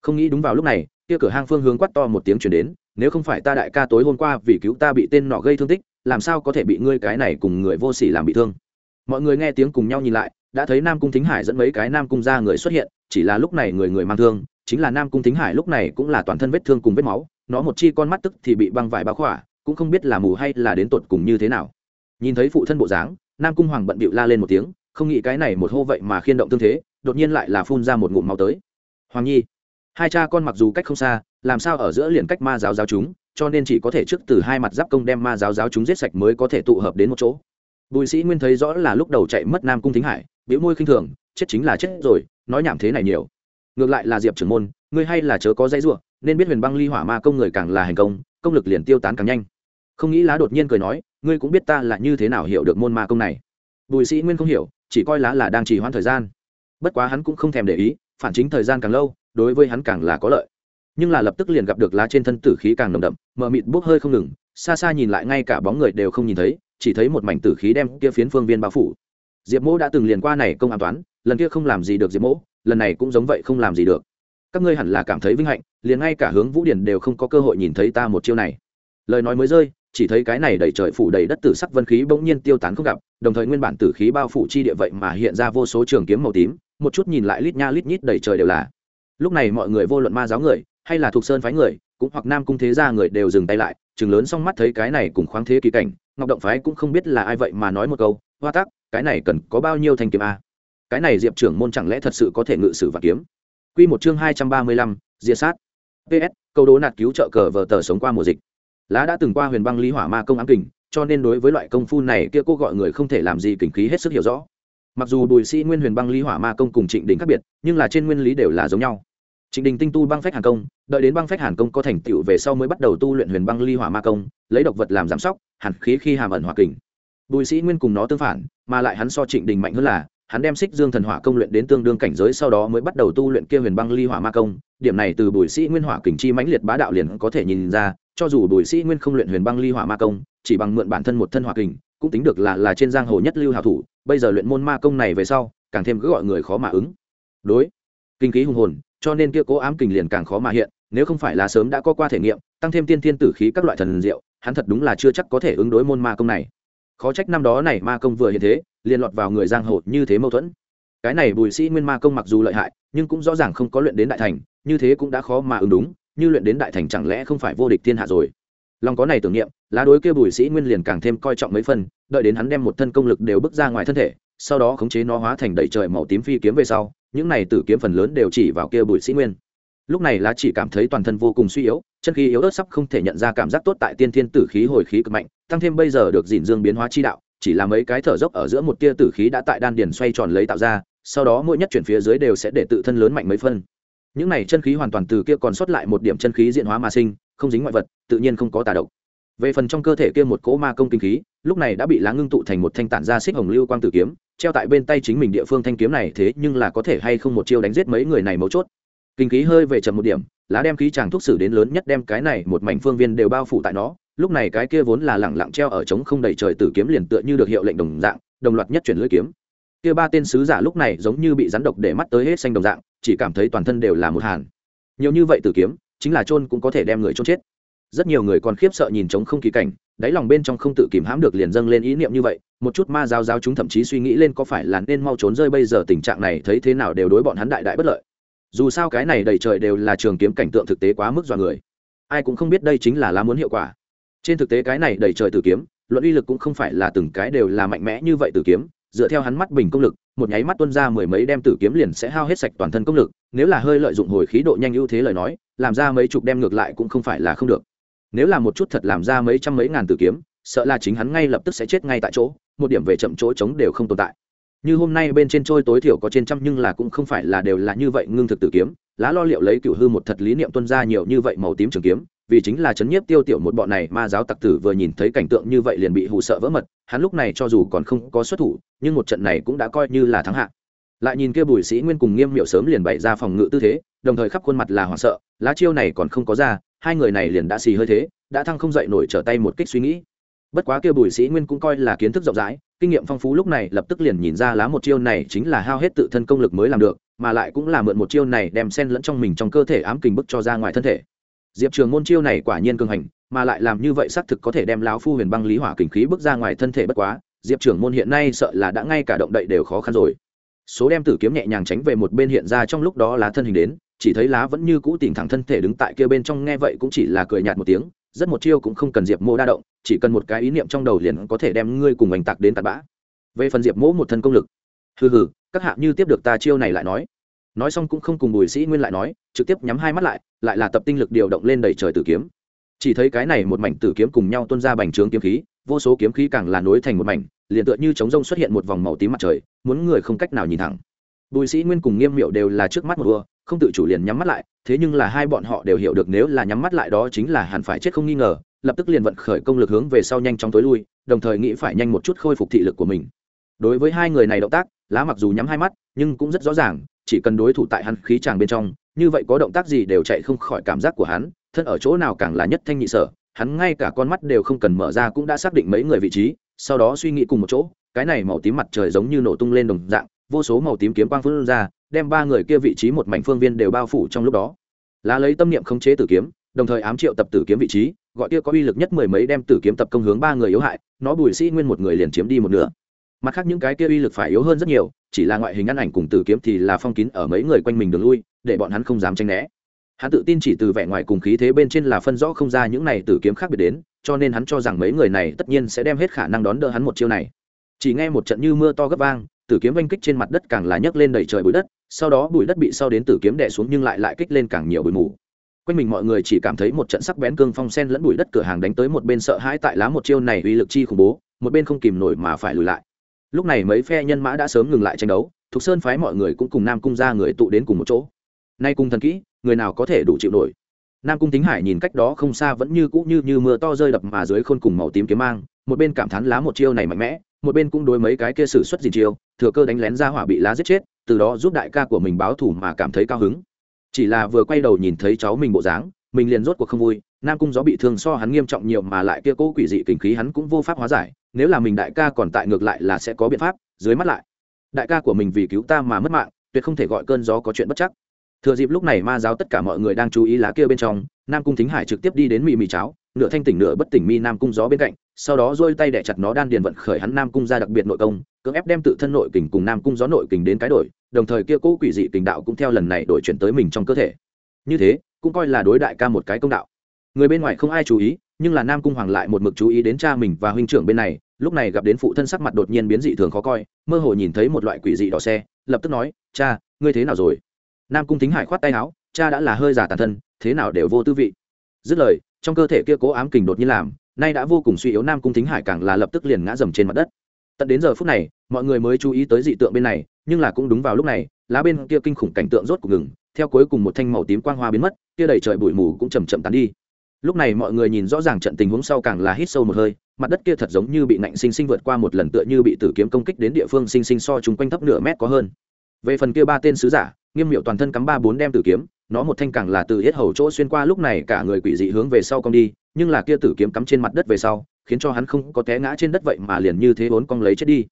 Không nghĩ đúng vào lúc này, kia cửa hang phương hướng quát to một tiếng chuyển đến, nếu không phải ta đại ca tối hôm qua vì cứu ta bị tên nọ gây thương tích, làm sao có thể bị ngươi cái này cùng người vô sỉ làm bị thương? Mọi người nghe tiếng cùng nhau nhìn lại, đã thấy nam cung thính hải dẫn mấy cái nam cung ra người xuất hiện, chỉ là lúc này người người mang thương, chính là nam cung thính hải lúc này cũng là toàn thân vết thương cùng vết máu, nó một chi con mắt tức thì bị băng vải bao khỏa cũng không biết là mù hay là đến tột cùng như thế nào. Nhìn thấy phụ thân bộ dáng, nam cung hoàng bận bịu la lên một tiếng, không nghĩ cái này một hô vậy mà khiên động tương thế, đột nhiên lại là phun ra một ngụm máu tới. Hoàng nhi, hai cha con mặc dù cách không xa, làm sao ở giữa liền cách ma giáo giáo chúng, cho nên chỉ có thể trước từ hai mặt giáp công đem ma giáo giáo chúng giết sạch mới có thể tụ hợp đến một chỗ. Bùi sĩ nguyên thấy rõ là lúc đầu chạy mất nam cung thính hải biểu môi khinh thường, chết chính là chết rồi, nói nhảm thế này nhiều. Ngược lại là diệp trưởng môn, ngươi hay là chớ có dãy ruộng nên biết huyền băng ly hỏa ma công người càng là hành công công lực liền tiêu tán càng nhanh không nghĩ lá đột nhiên cười nói, ngươi cũng biết ta là như thế nào hiểu được môn ma công này. Bùi sĩ nguyên không hiểu, chỉ coi lá là đang trì hoãn thời gian. Bất quá hắn cũng không thèm để ý, phản chính thời gian càng lâu, đối với hắn càng là có lợi. Nhưng là lập tức liền gặp được lá trên thân tử khí càng nồng đậm, mờ mịt bốc hơi không ngừng, xa xa nhìn lại ngay cả bóng người đều không nhìn thấy, chỉ thấy một mảnh tử khí đem kia phiến phương viên bao phủ. Diệp mỗ đã từng liền qua này công an toán, lần kia không làm gì được diệp mỗ, lần này cũng giống vậy không làm gì được. Các ngươi hẳn là cảm thấy vinh hạnh, liền ngay cả hướng vũ điển đều không có cơ hội nhìn thấy ta một chiêu này. Lời nói mới rơi chỉ thấy cái này đầy trời phủ đầy đất tử sắc vân khí bỗng nhiên tiêu tán không gặp, đồng thời nguyên bản tử khí bao phủ chi địa vậy mà hiện ra vô số trường kiếm màu tím, một chút nhìn lại lít nha lít nhít đầy trời đều là. Lúc này mọi người vô luận ma giáo người, hay là thuộc sơn phái người, cũng hoặc nam cung thế gia người đều dừng tay lại, chừng lớn xong mắt thấy cái này cùng khoáng thế kỳ cảnh, ngọc động phái cũng không biết là ai vậy mà nói một câu, hoa tắc, cái này cần có bao nhiêu thanh kiếm a? Cái này diệp trưởng môn chẳng lẽ thật sự có thể ngự sử và kiếm? Q một chương hai trăm ba mươi lăm, diệt sát. Ps câu đố nạt cứu trợ cờ vờ tờ sống qua mùa dịch lá đã từng qua huyền băng lý hỏa ma công ám kình, cho nên đối với loại công phu này kia cô gọi người không thể làm gì kình khí hết sức hiểu rõ. Mặc dù bùi sĩ nguyên huyền băng lý hỏa ma công cùng trịnh đình khác biệt, nhưng là trên nguyên lý đều là giống nhau. Trịnh đình tinh tu băng phách hàn công, đợi đến băng phách hàn công có thành tựu về sau mới bắt đầu tu luyện huyền băng ly hỏa ma công, lấy độc vật làm giám sóc, hàn khí khi hàm ẩn hỏa kình. Bùi sĩ nguyên cùng nó tương phản, mà lại hắn so trịnh đình mạnh hơn là hắn đem xích dương thần hỏa công luyện đến tương đương cảnh giới, sau đó mới bắt đầu tu luyện kia huyền băng ly hỏa ma công. Điểm này từ bùi sĩ nguyên hỏa kình chi mãnh liệt bá đạo liền có thể nhìn ra, cho dù bùi sĩ nguyên không luyện huyền băng ly hỏa ma công, chỉ bằng mượn bản thân một thân hỏa kình, cũng tính được là là trên giang hồ nhất lưu hào thủ, bây giờ luyện môn ma công này về sau, càng thêm cứ gọi người khó mà ứng. Đối, kinh khí hùng hồn, cho nên kia cố ám kình liền càng khó mà hiện, nếu không phải là sớm đã có qua thể nghiệm, tăng thêm tiên thiên tử khí các loại thần diệu, hắn thật đúng là chưa chắc có thể ứng đối môn ma công này khó trách năm đó này ma công vừa hiện thế, liền lọt vào người giang hồ như thế mâu thuẫn. Cái này bùi sĩ nguyên ma công mặc dù lợi hại, nhưng cũng rõ ràng không có luyện đến đại thành, như thế cũng đã khó mà ứng đúng, như luyện đến đại thành chẳng lẽ không phải vô địch thiên hạ rồi? Lòng có này tưởng niệm, lá đối kia bùi sĩ nguyên liền càng thêm coi trọng mấy phần, đợi đến hắn đem một thân công lực đều bước ra ngoài thân thể, sau đó khống chế nó hóa thành đầy trời màu tím phi kiếm về sau, những này tử kiếm phần lớn đều chỉ vào kia bùi sĩ nguyên. Lúc này lá chỉ cảm thấy toàn thân vô cùng suy yếu chân khí yếu ớt sắp không thể nhận ra cảm giác tốt tại tiên thiên tử khí hồi khí cực mạnh, tăng thêm bây giờ được dỉn dương biến hóa chi đạo, chỉ là mấy cái thở dốc ở giữa một tia tử khí đã tại đan điền xoay tròn lấy tạo ra, sau đó mỗi nhất chuyển phía dưới đều sẽ để tự thân lớn mạnh mấy phân. Những này chân khí hoàn toàn từ kia còn sót lại một điểm chân khí diện hóa mà sinh, không dính ngoại vật, tự nhiên không có tà độc. Về phần trong cơ thể kia một cỗ ma công kinh khí, lúc này đã bị lá ngưng tụ thành một thanh tản ra xích hồng lưu quang tử kiếm, treo tại bên tay chính mình địa phương thanh kiếm này thế nhưng là có thể hay không một chiêu đánh giết mấy người này mấu chốt kinh khí hơi về chậm một điểm, lá đem khí chàng thuốc xử đến lớn nhất đem cái này một mảnh phương viên đều bao phủ tại nó. Lúc này cái kia vốn là lẳng lặng treo ở trống không đầy trời tử kiếm liền tựa như được hiệu lệnh đồng dạng, đồng loạt nhất chuyển lưỡi kiếm. Kia ba tên sứ giả lúc này giống như bị rắn độc để mắt tới hết xanh đồng dạng, chỉ cảm thấy toàn thân đều là một hàn. Nhiều như vậy tử kiếm, chính là chôn cũng có thể đem người chôn chết. Rất nhiều người còn khiếp sợ nhìn trống không kỳ cảnh, đáy lòng bên trong không tự kìm hãm được liền dâng lên ý niệm như vậy, một chút ma giáo giáo chúng thậm chí suy nghĩ lên có phải là nên mau trốn rơi bây giờ tình trạng này, thấy thế nào đều đối bọn hắn đại đại bất lợi dù sao cái này đầy trời đều là trường kiếm cảnh tượng thực tế quá mức dọa người. Ai cũng không biết đây chính là lá muốn hiệu quả. Trên thực tế cái này đầy trời tử kiếm, luận uy lực cũng không phải là từng cái đều là mạnh mẽ như vậy tử kiếm, dựa theo hắn mắt bình công lực, một nháy mắt tuân ra mười mấy đem tử kiếm liền sẽ hao hết sạch toàn thân công lực, nếu là hơi lợi dụng hồi khí độ nhanh ưu thế lời nói, làm ra mấy chục đem ngược lại cũng không phải là không được. Nếu là một chút thật làm ra mấy trăm mấy ngàn tử kiếm, sợ là chính hắn ngay lập tức sẽ chết ngay tại chỗ, một điểm về chậm chỗ trống đều không tồn tại như hôm nay bên trên trôi tối thiểu có trên trăm nhưng là cũng không phải là đều là như vậy, ngưng thực tử kiếm. Lá lo liệu lấy cựu hư một thật lý niệm tuân ra nhiều như vậy màu tím trường kiếm, vì chính là chấn nhiếp tiêu tiểu một bọn này, ma giáo tặc tử vừa nhìn thấy cảnh tượng như vậy liền bị hù sợ vỡ mật. Hắn lúc này cho dù còn không có xuất thủ, nhưng một trận này cũng đã coi như là thắng hạ. Lại nhìn kia bùi sĩ nguyên cùng nghiêm miệu sớm liền bày ra phòng ngự tư thế, đồng thời khắp khuôn mặt là hoảng sợ, lá chiêu này còn không có ra, hai người này liền đã xì hơi thế, đã thăng không dậy nổi trở tay một kích suy nghĩ. Bất quá kia bùi sĩ nguyên cũng coi là kiến thức rộng rãi kinh nghiệm phong phú lúc này lập tức liền nhìn ra lá một chiêu này chính là hao hết tự thân công lực mới làm được, mà lại cũng là mượn một chiêu này đem sen lẫn trong mình trong cơ thể ám kình bức cho ra ngoài thân thể. Diệp trường môn chiêu này quả nhiên cường hành, mà lại làm như vậy xác thực có thể đem lão phu huyền băng lý hỏa kình khí bức ra ngoài thân thể bất quá, diệp trưởng môn hiện nay sợ là đã ngay cả động đậy đều khó khăn rồi. Số đem tử kiếm nhẹ nhàng tránh về một bên hiện ra trong lúc đó lá thân hình đến, chỉ thấy lá vẫn như cũ tìm thẳng thân thể đứng tại kia bên trong, nghe vậy cũng chỉ là cười nhạt một tiếng rất một chiêu cũng không cần diệp mô đa động, chỉ cần một cái ý niệm trong đầu liền có thể đem ngươi cùng oanh tạc đến tạt bã. Về phần diệp mỗ một thân công lực, hừ hừ, các hạ như tiếp được ta chiêu này lại nói. Nói xong cũng không cùng bùi sĩ nguyên lại nói, trực tiếp nhắm hai mắt lại lại là tập tinh lực điều động lên đầy trời tử kiếm. Chỉ thấy cái này một mảnh tử kiếm cùng nhau tuôn ra bành trướng kiếm khí, vô số kiếm khí càng là nối thành một mảnh, liền tựa như chống rông xuất hiện một vòng màu tím mặt trời, muốn người không cách nào nhìn thẳng bùi sĩ nguyên cùng nghiêm miệu đều là trước mắt một vua, không tự chủ liền nhắm mắt lại, thế nhưng là hai bọn họ đều hiểu được nếu là nhắm mắt lại đó chính là hẳn phải chết không nghi ngờ, lập tức liền vận khởi công lực hướng về sau nhanh chóng tối lui, đồng thời nghĩ phải nhanh một chút khôi phục thị lực của mình. Đối với hai người này động tác, lá mặc dù nhắm hai mắt, nhưng cũng rất rõ ràng, chỉ cần đối thủ tại hắn khí tràng bên trong, như vậy có động tác gì đều chạy không khỏi cảm giác của hắn, thân ở chỗ nào càng là nhất thanh nhị sở, hắn ngay cả con mắt đều không cần mở ra cũng đã xác định mấy người vị trí, sau đó suy nghĩ cùng một chỗ, cái này màu tím mặt trời giống như nổ tung lên đồng dạng vô số màu tím kiếm quang phun ra, đem ba người kia vị trí một mảnh phương viên đều bao phủ trong lúc đó. Lá lấy tâm niệm khống chế tử kiếm, đồng thời ám triệu tập tử kiếm vị trí, gọi kia có uy lực nhất mười mấy đem tử kiếm tập công hướng ba người yếu hại, nó bùi sĩ nguyên một người liền chiếm đi một nửa. Mặt khác những cái kia uy lực phải yếu hơn rất nhiều, chỉ là ngoại hình ăn ảnh cùng tử kiếm thì là phong kín ở mấy người quanh mình đường lui, để bọn hắn không dám tranh né. Hắn tự tin chỉ từ vẻ ngoài cùng khí thế bên trên là phân rõ không ra những này tử kiếm khác biệt đến, cho nên hắn cho rằng mấy người này tất nhiên sẽ đem hết khả năng đón đỡ hắn một chiêu này. Chỉ nghe một trận như mưa to gấp vang tử kiếm oanh kích trên mặt đất càng là nhấc lên đầy trời bụi đất, sau đó bụi đất bị sau đến tử kiếm đè xuống nhưng lại lại kích lên càng nhiều bụi mù. Quanh mình mọi người chỉ cảm thấy một trận sắc bén cương phong sen lẫn bụi đất cửa hàng đánh tới một bên sợ hãi tại lá một chiêu này uy lực chi khủng bố, một bên không kìm nổi mà phải lùi lại. Lúc này mấy phe nhân mã đã sớm ngừng lại tranh đấu, thục sơn phái mọi người cũng cùng nam cung ra người tụ đến cùng một chỗ. Nay cung thần kỹ, người nào có thể đủ chịu nổi? Nam cung tính hải nhìn cách đó không xa vẫn như cũ như như mưa to rơi đập mà dưới khôn cùng màu tím kiếm mang, một bên cảm thán lá một chiêu này mạnh mẽ một bên cũng đối mấy cái kia sử xuất gì chiêu, thừa cơ đánh lén ra hỏa bị lá giết chết, từ đó giúp đại ca của mình báo thù mà cảm thấy cao hứng. Chỉ là vừa quay đầu nhìn thấy cháu mình bộ dáng, mình liền rốt cuộc không vui, nam cung gió bị thương so hắn nghiêm trọng nhiều mà lại kia cố quỷ dị kinh khí hắn cũng vô pháp hóa giải, nếu là mình đại ca còn tại ngược lại là sẽ có biện pháp, dưới mắt lại. Đại ca của mình vì cứu ta mà mất mạng, tuyệt không thể gọi cơn gió có chuyện bất chắc thừa dịp lúc này ma giáo tất cả mọi người đang chú ý lá kia bên trong, nam cung thính hải trực tiếp đi đến mì mì cháo, nửa thanh tỉnh nửa bất tỉnh mi nam cung gió bên cạnh, sau đó dôi tay đẻ chặt nó đan điền vận khởi hắn nam cung ra đặc biệt nội công, cưỡng ép đem tự thân nội kình cùng nam cung gió nội kình đến cái đổi, đồng thời kia cũ quỷ dị kình đạo cũng theo lần này đổi chuyển tới mình trong cơ thể. Như thế, cũng coi là đối đại ca một cái công đạo. Người bên ngoài không ai chú ý, nhưng là nam cung hoàng lại một mực chú ý đến cha mình và huynh trưởng bên này, lúc này gặp đến phụ thân sắc mặt đột nhiên biến dị thường khó coi, mơ hồ nhìn thấy một loại quỷ dị đỏ xe, lập tức nói, cha, ngươi thế nào rồi? Nam cung thính hải khoát tay áo, cha đã là hơi già tàn thân, thế nào đều vô tư vị. Dứt lời, trong cơ thể kia cố ám kình đột nhiên làm, nay đã vô cùng suy yếu nam cung thính hải càng là lập tức liền ngã dầm trên mặt đất. Tận đến giờ phút này, mọi người mới chú ý tới dị tượng bên này, nhưng là cũng đúng vào lúc này, lá bên kia kinh khủng cảnh tượng rốt cuộc ngừng, theo cuối cùng một thanh màu tím quang hoa biến mất, kia đầy trời bụi mù cũng chầm chậm tán đi. Lúc này mọi người nhìn rõ ràng trận tình huống sau càng là hít sâu một hơi, mặt đất kia thật giống như bị nạnh sinh sinh vượt qua một lần tựa như bị tử kiếm công kích đến địa phương sinh sinh so chung quanh thấp nửa mét có hơn. Về phần kia ba tên sứ giả nghiêm miệu toàn thân cắm ba bốn đem tử kiếm, nó một thanh càng là từ hết hầu chỗ xuyên qua lúc này cả người quỷ dị hướng về sau cong đi, nhưng là kia tử kiếm cắm trên mặt đất về sau, khiến cho hắn không có té ngã trên đất vậy mà liền như thế vốn cong lấy chết đi.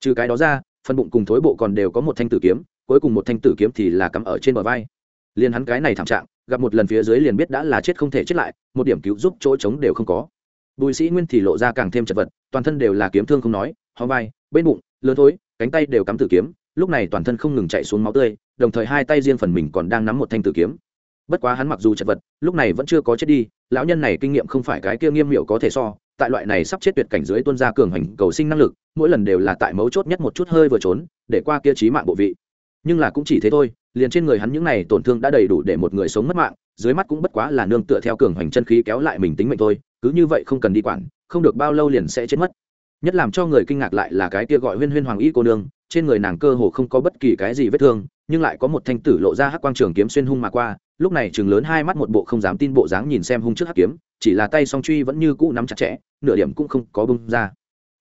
Trừ cái đó ra, phần bụng cùng thối bộ còn đều có một thanh tử kiếm, cuối cùng một thanh tử kiếm thì là cắm ở trên bờ vai. Liền hắn cái này thảm trạng, gặp một lần phía dưới liền biết đã là chết không thể chết lại, một điểm cứu giúp chỗ trống đều không có. Bùi sĩ nguyên thì lộ ra càng thêm chật vật, toàn thân đều là kiếm thương không nói hó vai, bên bụng lớn thối, cánh tay đều cắm tử kiếm, lúc này toàn thân không ngừng chạy xuống máu tươi đồng thời hai tay riêng phần mình còn đang nắm một thanh tử kiếm. Bất quá hắn mặc dù chật vật, lúc này vẫn chưa có chết đi, lão nhân này kinh nghiệm không phải cái kia nghiêm miệu có thể so, tại loại này sắp chết tuyệt cảnh dưới tuân ra cường hành cầu sinh năng lực, mỗi lần đều là tại mấu chốt nhất một chút hơi vừa trốn, để qua kia trí mạng bộ vị. Nhưng là cũng chỉ thế thôi, liền trên người hắn những này tổn thương đã đầy đủ để một người sống mất mạng, dưới mắt cũng bất quá là nương tựa theo cường hành chân khí kéo lại mình tính mệnh thôi, cứ như vậy không cần đi quản, không được bao lâu liền sẽ chết mất. Nhất làm cho người kinh ngạc lại là cái kia gọi huyên huyên hoàng y cô nương trên người nàng cơ hồ không có bất kỳ cái gì vết thương, nhưng lại có một thanh tử lộ ra hắc quang trường kiếm xuyên hung mà qua, lúc này chừng lớn hai mắt một bộ không dám tin bộ dáng nhìn xem hung trước hắc kiếm, chỉ là tay song truy vẫn như cũ nắm chặt chẽ, nửa điểm cũng không có bung ra.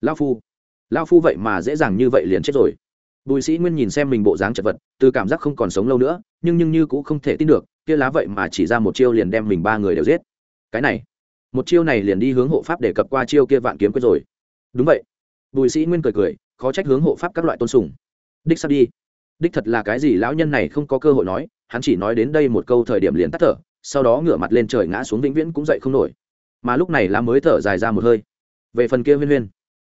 Lao phu lao phu vậy mà dễ dàng như vậy liền chết rồi. Bùi sĩ nguyên nhìn xem mình bộ dáng chật vật, từ cảm giác không còn sống lâu nữa, nhưng nhưng như cũng không thể tin được, kia lá vậy mà chỉ ra một chiêu liền đem mình ba người đều giết. Cái này, một chiêu này liền đi hướng hộ pháp để cập qua chiêu kia vạn kiếm quyết rồi. Đúng vậy. Bùi sĩ nguyên cười cười khó trách hướng hộ pháp các loại tôn sùng. Đích sắp đi. Đích thật là cái gì lão nhân này không có cơ hội nói, hắn chỉ nói đến đây một câu thời điểm liền tắt thở, sau đó ngửa mặt lên trời ngã xuống vĩnh viễn cũng dậy không nổi. Mà lúc này lá mới thở dài ra một hơi. Về phần kia huyên huyên,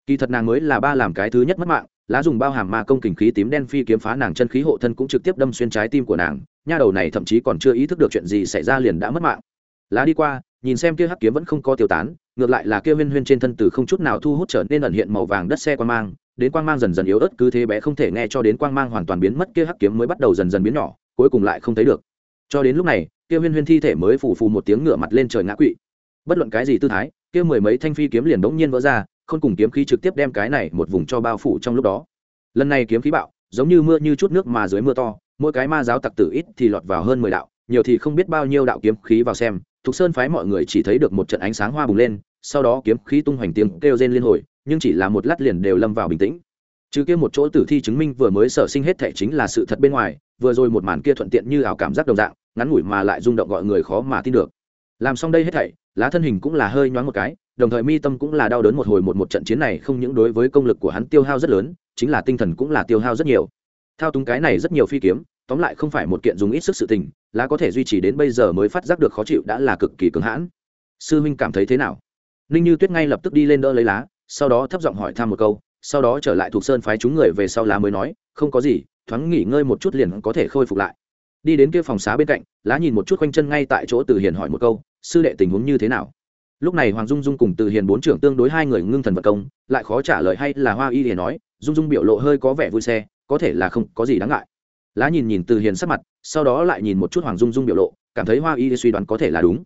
kỳ thật nàng mới là ba làm cái thứ nhất mất mạng, lá dùng bao hàm ma công kình khí tím đen phi kiếm phá nàng chân khí hộ thân cũng trực tiếp đâm xuyên trái tim của nàng, nha đầu này thậm chí còn chưa ý thức được chuyện gì xảy ra liền đã mất mạng. Lá đi qua nhìn xem kia hắc kiếm vẫn không có tiêu tán, ngược lại là kia huyên huyên trên thân từ không chút nào thu hút trở nên ẩn hiện màu vàng đất xe quan mang, đến quang mang dần dần yếu ớt cứ thế bé không thể nghe cho đến quang mang hoàn toàn biến mất, kia hắc kiếm mới bắt đầu dần dần biến nhỏ, cuối cùng lại không thấy được. Cho đến lúc này, kia huyên huyên thi thể mới phủ phù một tiếng ngửa mặt lên trời ngã quỵ. Bất luận cái gì tư thái, kia mười mấy thanh phi kiếm liền bỗng nhiên vỡ ra, không cùng kiếm khí trực tiếp đem cái này một vùng cho bao phủ trong lúc đó. Lần này kiếm khí bạo, giống như mưa như chút nước mà dưới mưa to, mỗi cái ma giáo tặc tử ít thì lọt vào hơn mười đạo, nhiều thì không biết bao nhiêu đạo kiếm khí vào xem thục sơn phái mọi người chỉ thấy được một trận ánh sáng hoa bùng lên, sau đó kiếm khí tung hoành tiếng kêu rên liên hồi, nhưng chỉ là một lát liền đều lâm vào bình tĩnh. Trừ kia một chỗ tử thi chứng minh vừa mới sở sinh hết thể chính là sự thật bên ngoài, vừa rồi một màn kia thuận tiện như ảo cảm giác đồng dạng, ngắn ngủi mà lại rung động gọi người khó mà tin được. Làm xong đây hết thảy, lá thân hình cũng là hơi nhoáng một cái, đồng thời mi tâm cũng là đau đớn một hồi một một trận chiến này không những đối với công lực của hắn tiêu hao rất lớn, chính là tinh thần cũng là tiêu hao rất nhiều. Thao túng cái này rất nhiều phi kiếm, tóm lại không phải một kiện dùng ít sức sự tình lá có thể duy trì đến bây giờ mới phát giác được khó chịu đã là cực kỳ cứng hãn. Sư huynh cảm thấy thế nào? Ninh như tuyết ngay lập tức đi lên đỡ lấy lá, sau đó thấp giọng hỏi thăm một câu, sau đó trở lại thuộc sơn phái chúng người về sau lá mới nói, không có gì, thoáng nghỉ ngơi một chút liền có thể khôi phục lại. Đi đến kia phòng xá bên cạnh, lá nhìn một chút quanh chân ngay tại chỗ từ hiền hỏi một câu, sư đệ tình huống như thế nào? Lúc này hoàng dung dung cùng từ hiền bốn trưởng tương đối hai người ngưng thần vật công, lại khó trả lời hay là hoa y hiền nói, dung dung biểu lộ hơi có vẻ vui xe, có thể là không có gì đáng ngại lá nhìn nhìn từ hiền sắc mặt, sau đó lại nhìn một chút hoàng dung dung biểu lộ, cảm thấy hoa y suy đoán có thể là đúng.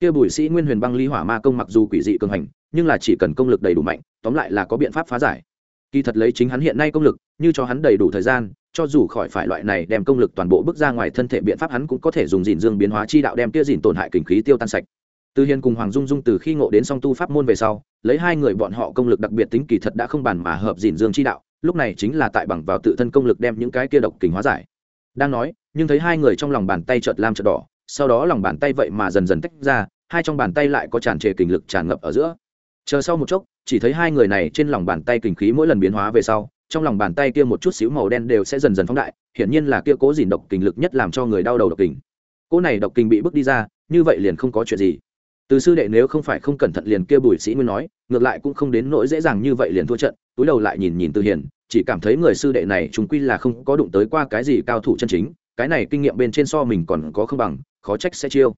Kia bùi sĩ nguyên huyền băng ly hỏa ma công mặc dù quỷ dị cường hành, nhưng là chỉ cần công lực đầy đủ mạnh, tóm lại là có biện pháp phá giải. Kỳ thật lấy chính hắn hiện nay công lực, như cho hắn đầy đủ thời gian, cho dù khỏi phải loại này đem công lực toàn bộ bước ra ngoài thân thể biện pháp hắn cũng có thể dùng dìn dương biến hóa chi đạo đem kia dìn tổn hại kinh khí tiêu tan sạch. Từ hiền cùng hoàng dung dung từ khi ngộ đến song tu pháp môn về sau, lấy hai người bọn họ công lực đặc biệt tính kỳ thật đã không bàn mà hợp dìn dương chi đạo lúc này chính là tại bằng vào tự thân công lực đem những cái kia độc kình hóa giải. Đang nói, nhưng thấy hai người trong lòng bàn tay chợt lam chợt đỏ, sau đó lòng bàn tay vậy mà dần dần tách ra, hai trong bàn tay lại có tràn trề kình lực tràn ngập ở giữa. Chờ sau một chốc, chỉ thấy hai người này trên lòng bàn tay kình khí mỗi lần biến hóa về sau, trong lòng bàn tay kia một chút xíu màu đen đều sẽ dần dần phóng đại, hiển nhiên là kia cố dìn độc kình lực nhất làm cho người đau đầu độc kình. Cố này độc kình bị bước đi ra, như vậy liền không có chuyện gì từ sư đệ nếu không phải không cẩn thận liền kia bùi sĩ nguyên nói, ngược lại cũng không đến nỗi dễ dàng như vậy liền thua trận, túi đầu lại nhìn nhìn từ hiền, chỉ cảm thấy người sư đệ này chúng quy là không có đụng tới qua cái gì cao thủ chân chính, cái này kinh nghiệm bên trên so mình còn có không bằng, khó trách sẽ chiêu.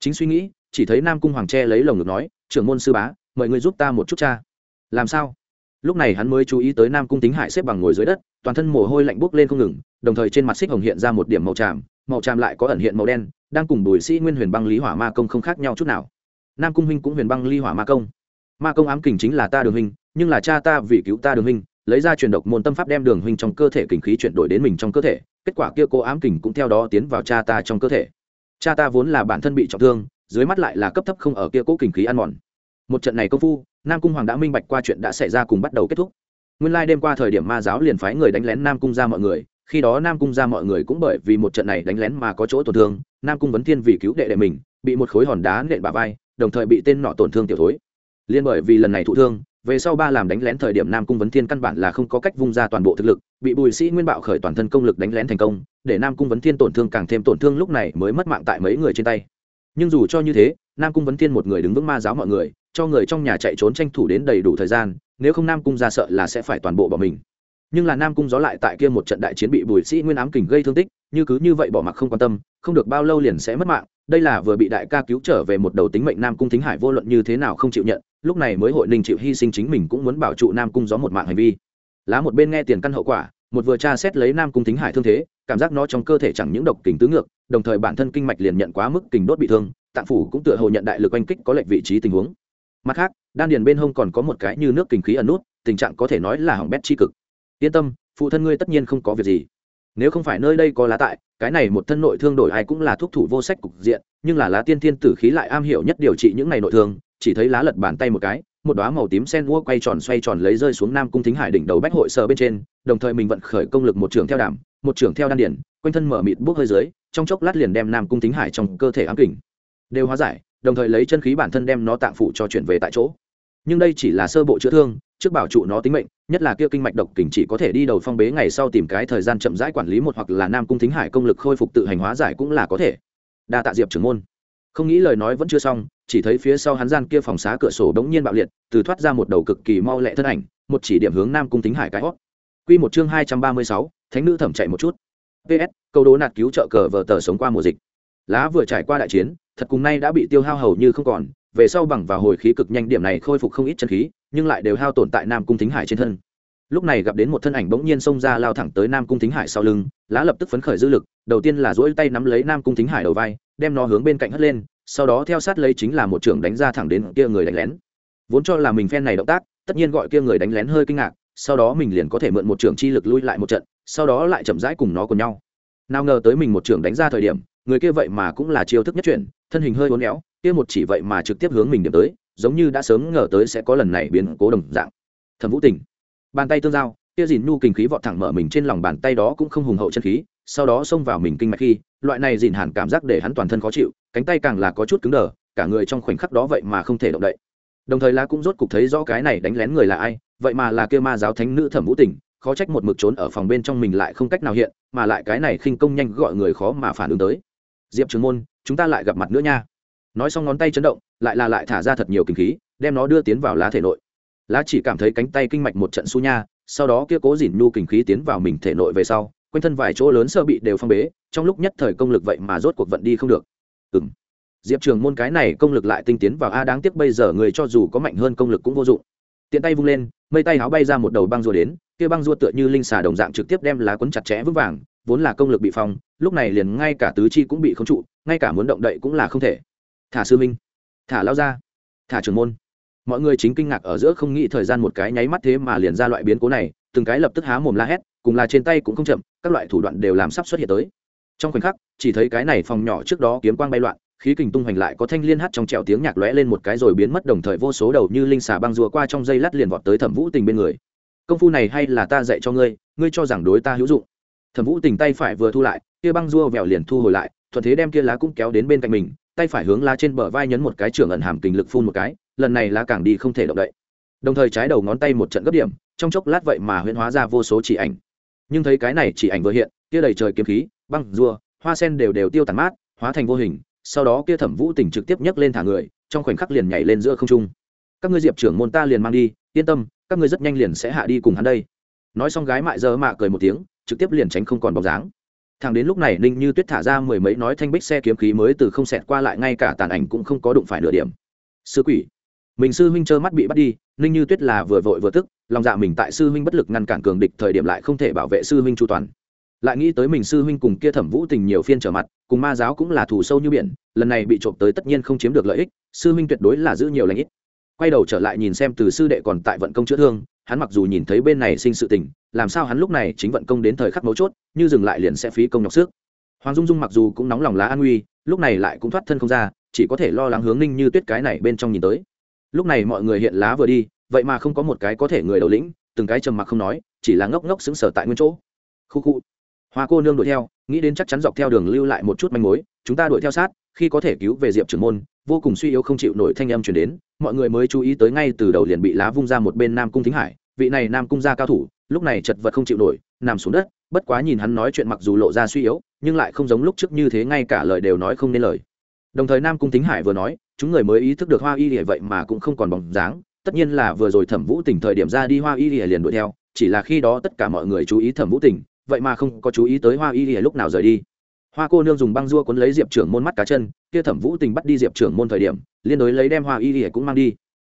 Chính suy nghĩ, chỉ thấy nam cung hoàng tre lấy lồng ngực nói, trưởng môn sư bá, mời người giúp ta một chút cha. Làm sao? Lúc này hắn mới chú ý tới nam cung tính hải xếp bằng ngồi dưới đất, toàn thân mồ hôi lạnh bốc lên không ngừng, đồng thời trên mặt xích hồng hiện ra một điểm màu tràm màu tràm lại có ẩn hiện màu đen, đang cùng bùi sĩ nguyên huyền băng lý hỏa ma công không khác nhau chút nào nam cung huynh cũng huyền băng ly hỏa ma công. Ma công ám kình chính là ta đường huynh, nhưng là cha ta vì cứu ta đường huynh, lấy ra truyền độc môn tâm pháp đem đường huynh trong cơ thể kình khí chuyển đổi đến mình trong cơ thể, kết quả kia cô ám kình cũng theo đó tiến vào cha ta trong cơ thể. Cha ta vốn là bản thân bị trọng thương, dưới mắt lại là cấp thấp không ở kia cố kình khí ăn mòn. Một trận này công phu, nam cung hoàng đã minh bạch qua chuyện đã xảy ra cùng bắt đầu kết thúc. Nguyên lai đêm qua thời điểm ma giáo liền phái người đánh lén nam cung ra mọi người, khi đó nam cung ra mọi người cũng bởi vì một trận này đánh lén mà có chỗ tổn thương, nam cung vấn thiên vì cứu đệ đệ mình, bị một khối hòn đá nện bà vai đồng thời bị tên nọ tổn thương tiểu thối. Liên bởi vì lần này thụ thương, về sau ba làm đánh lén thời điểm nam cung vấn thiên căn bản là không có cách vung ra toàn bộ thực lực, bị bùi sĩ nguyên bạo khởi toàn thân công lực đánh lén thành công, để nam cung vấn thiên tổn thương càng thêm tổn thương lúc này mới mất mạng tại mấy người trên tay. Nhưng dù cho như thế, nam cung vấn thiên một người đứng vững ma giáo mọi người, cho người trong nhà chạy trốn tranh thủ đến đầy đủ thời gian, nếu không nam cung ra sợ là sẽ phải toàn bộ bỏ mình. Nhưng là nam cung gió lại tại kia một trận đại chiến bị bùi sĩ nguyên ám kình gây thương tích như cứ như vậy bỏ mặc không quan tâm, không được bao lâu liền sẽ mất mạng. Đây là vừa bị đại ca cứu trở về một đầu tính mệnh nam cung thính hải vô luận như thế nào không chịu nhận, lúc này mới hội ninh chịu hy sinh chính mình cũng muốn bảo trụ nam cung gió một mạng hành vi. Lá một bên nghe tiền căn hậu quả, một vừa tra xét lấy nam cung thính hải thương thế, cảm giác nó trong cơ thể chẳng những độc kình tứ ngược, đồng thời bản thân kinh mạch liền nhận quá mức kình đốt bị thương, tạng phủ cũng tựa hồ nhận đại lực oanh kích có lệch vị trí tình huống. Mặt khác, đan điền bên hông còn có một cái như nước kình khí ẩn nút, tình trạng có thể nói là hỏng bét tri cực. Yên tâm, phụ thân ngươi tất nhiên không có việc gì nếu không phải nơi đây có lá tại, cái này một thân nội thương đổi ai cũng là thuốc thủ vô sách cục diện, nhưng là lá tiên thiên tử khí lại am hiểu nhất điều trị những này nội thương, chỉ thấy lá lật bàn tay một cái, một đoá màu tím sen mua quay tròn xoay tròn lấy rơi xuống nam cung thính hải đỉnh đầu bách hội sờ bên trên, đồng thời mình vận khởi công lực một trường theo đảm một trường theo đan điển, quanh thân mở mịt bước hơi dưới, trong chốc lát liền đem nam cung thính hải trong cơ thể ám kỉnh đều hóa giải, đồng thời lấy chân khí bản thân đem nó tạng phụ cho chuyển về tại chỗ. Nhưng đây chỉ là sơ bộ chữa thương trước bảo trụ nó tính mệnh, nhất là kia kinh mạch độc kình chỉ có thể đi đầu phong bế ngày sau tìm cái thời gian chậm rãi quản lý một hoặc là nam cung thính hải công lực khôi phục tự hành hóa giải cũng là có thể. Đa tạ diệp trưởng môn. Không nghĩ lời nói vẫn chưa xong, chỉ thấy phía sau hắn gian kia phòng xá cửa sổ đống nhiên bạo liệt, từ thoát ra một đầu cực kỳ mau lẹ thân ảnh, một chỉ điểm hướng nam cung thính hải cái hót. Quy một chương hai trăm ba mươi sáu, thánh nữ thẩm chạy một chút. Ps câu đố nạt cứu trợ cờ vờ tờ sống qua mùa dịch. Lá vừa trải qua đại chiến, thật cùng nay đã bị tiêu hao hầu như không còn, về sau bằng và hồi khí cực nhanh điểm này khôi phục không ít chân khí nhưng lại đều hao tổn tại nam cung thính hải trên thân. Lúc này gặp đến một thân ảnh bỗng nhiên xông ra lao thẳng tới nam cung thính hải sau lưng, lá lập tức phấn khởi dư lực, đầu tiên là dỗi tay nắm lấy nam cung thính hải đầu vai, đem nó hướng bên cạnh hất lên, sau đó theo sát lấy chính là một trưởng đánh ra thẳng đến kia người đánh lén. Vốn cho là mình phen này động tác, tất nhiên gọi kia người đánh lén hơi kinh ngạc, sau đó mình liền có thể mượn một trưởng chi lực lui lại một trận, sau đó lại chậm rãi cùng nó cùng nhau. Nào ngờ tới mình một trưởng đánh ra thời điểm, người kia vậy mà cũng là chiêu thức nhất chuyển, thân hình hơi uốn éo, kia một chỉ vậy mà trực tiếp hướng mình điểm tới giống như đã sớm ngờ tới sẽ có lần này biến cố đồng dạng. Thẩm vũ tình, bàn tay tương giao, kia dìn nhu kinh khí vọt thẳng mở mình trên lòng bàn tay đó cũng không hùng hậu chân khí, sau đó xông vào mình kinh mạch khi, loại này dìn hẳn cảm giác để hắn toàn thân khó chịu, cánh tay càng là có chút cứng đờ, cả người trong khoảnh khắc đó vậy mà không thể động đậy. Đồng thời la cũng rốt cục thấy rõ cái này đánh lén người là ai, vậy mà là kia ma giáo thánh nữ thẩm vũ tình, khó trách một mực trốn ở phòng bên trong mình lại không cách nào hiện, mà lại cái này khinh công nhanh gọi người khó mà phản ứng tới. Diệp trường môn, chúng ta lại gặp mặt nữa nha nói xong ngón tay chấn động, lại là lại thả ra thật nhiều kinh khí, đem nó đưa tiến vào lá thể nội. Lá chỉ cảm thấy cánh tay kinh mạch một trận su nha, sau đó kia cố dỉn nhu kinh khí tiến vào mình thể nội về sau, quanh thân vài chỗ lớn sơ bị đều phong bế, trong lúc nhất thời công lực vậy mà rốt cuộc vận đi không được. Ừ m diệp trường môn cái này công lực lại tinh tiến vào, a, đáng tiếc bây giờ người cho dù có mạnh hơn công lực cũng vô dụng. Tiện tay vung lên, mây tay háo bay ra một đầu băng rùa đến, kia băng rùa tựa như linh xà đồng dạng trực tiếp đem lá quấn chặt chẽ vững vàng, vốn là công lực bị phong, lúc này liền ngay cả tứ chi cũng bị không trụ, ngay cả muốn động đậy cũng là không thể thả sư minh, thả lao ra thả trưởng môn. Mọi người chính kinh ngạc ở giữa không nghĩ thời gian một cái nháy mắt thế mà liền ra loại biến cố này, từng cái lập tức há mồm la hét, cùng là trên tay cũng không chậm, các loại thủ đoạn đều làm sắp xuất hiện tới. Trong khoảnh khắc, chỉ thấy cái này phòng nhỏ trước đó kiếm quang bay loạn, khí kình tung hoành lại có thanh liên hát trong trèo tiếng nhạc lóe lên một cái rồi biến mất đồng thời vô số đầu như linh xà băng rùa qua trong dây lát liền vọt tới thẩm vũ tình bên người. Công phu này hay là ta dạy cho ngươi ngươi cho rằng đối ta hữu dụng. Thẩm vũ tình tay phải vừa thu lại, kia băng rùa vẹo liền thu hồi lại, thuận thế đem kia lá cũng kéo đến bên cạnh mình tay phải hướng lá trên bờ vai nhấn một cái trưởng ẩn hàm kình lực phun một cái, lần này lá càng đi không thể động đậy. Đồng thời trái đầu ngón tay một trận gấp điểm, trong chốc lát vậy mà huyễn hóa ra vô số chỉ ảnh. Nhưng thấy cái này chỉ ảnh vừa hiện, kia đầy trời kiếm khí, băng, rùa, hoa sen đều đều tiêu tàn mát, hóa thành vô hình, sau đó kia thẩm vũ tỉnh trực tiếp nhấc lên thả người, trong khoảnh khắc liền nhảy lên giữa không trung. Các ngươi diệp trưởng môn ta liền mang đi, yên tâm, các ngươi rất nhanh liền sẽ hạ đi cùng hắn đây. Nói xong gái mại giờ mạ cười một tiếng, trực tiếp liền tránh không còn bóng dáng thằng đến lúc này, ninh như tuyết thả ra mười mấy nói thanh bích xe kiếm khí mới từ không xẹt qua lại, ngay cả tàn ảnh cũng không có đụng phải nửa điểm. Sư quỷ, mình sư huynh trơ mắt bị bắt đi, ninh như tuyết là vừa vội vừa tức, lòng dạ mình tại sư huynh bất lực ngăn cản cường địch thời điểm lại không thể bảo vệ sư huynh chu toàn. Lại nghĩ tới mình sư huynh cùng kia thẩm vũ tình nhiều phiên trở mặt, cùng ma giáo cũng là thù sâu như biển, lần này bị trộm tới tất nhiên không chiếm được lợi ích, sư huynh tuyệt đối là giữ nhiều lãnh ít. Quay đầu trở lại nhìn xem từ sư đệ còn tại vận công chữa thương hắn mặc dù nhìn thấy bên này sinh sự tình, làm sao hắn lúc này chính vận công đến thời khắc mấu chốt, như dừng lại liền sẽ phí công nhọc sức. Hoàng dung dung mặc dù cũng nóng lòng lá an nguy, lúc này lại cũng thoát thân không ra, chỉ có thể lo lắng hướng ninh như tuyết cái này bên trong nhìn tới. Lúc này mọi người hiện lá vừa đi, vậy mà không có một cái có thể người đầu lĩnh, từng cái trầm mặc không nói, chỉ là ngốc ngốc xứng sở tại nguyên chỗ. Khu khu. Hoa cô nương đuổi theo, nghĩ đến chắc chắn dọc theo đường lưu lại một chút manh mối, chúng ta đuổi theo sát, khi có thể cứu về diệp trưởng môn vô cùng suy yếu không chịu nổi thanh âm chuyển đến, mọi người mới chú ý tới ngay từ đầu liền bị lá vung ra một bên nam cung thính hải, vị này nam cung gia cao thủ, lúc này chật vật không chịu nổi, nằm xuống đất, bất quá nhìn hắn nói chuyện mặc dù lộ ra suy yếu, nhưng lại không giống lúc trước như thế ngay cả lời đều nói không nên lời. Đồng thời nam cung thính hải vừa nói, chúng người mới ý thức được hoa y lìa vậy mà cũng không còn bóng dáng, tất nhiên là vừa rồi thẩm vũ tình thời điểm ra đi hoa y lìa liền đuổi theo, chỉ là khi đó tất cả mọi người chú ý thẩm vũ tình, vậy mà không có chú ý tới hoa y lìa lúc nào rời đi hoa cô nương dùng băng dua cuốn lấy diệp trưởng môn mắt cá chân, kia thẩm vũ tình bắt đi diệp trưởng môn thời điểm, liên đối lấy đem hoa y ỉa cũng mang đi.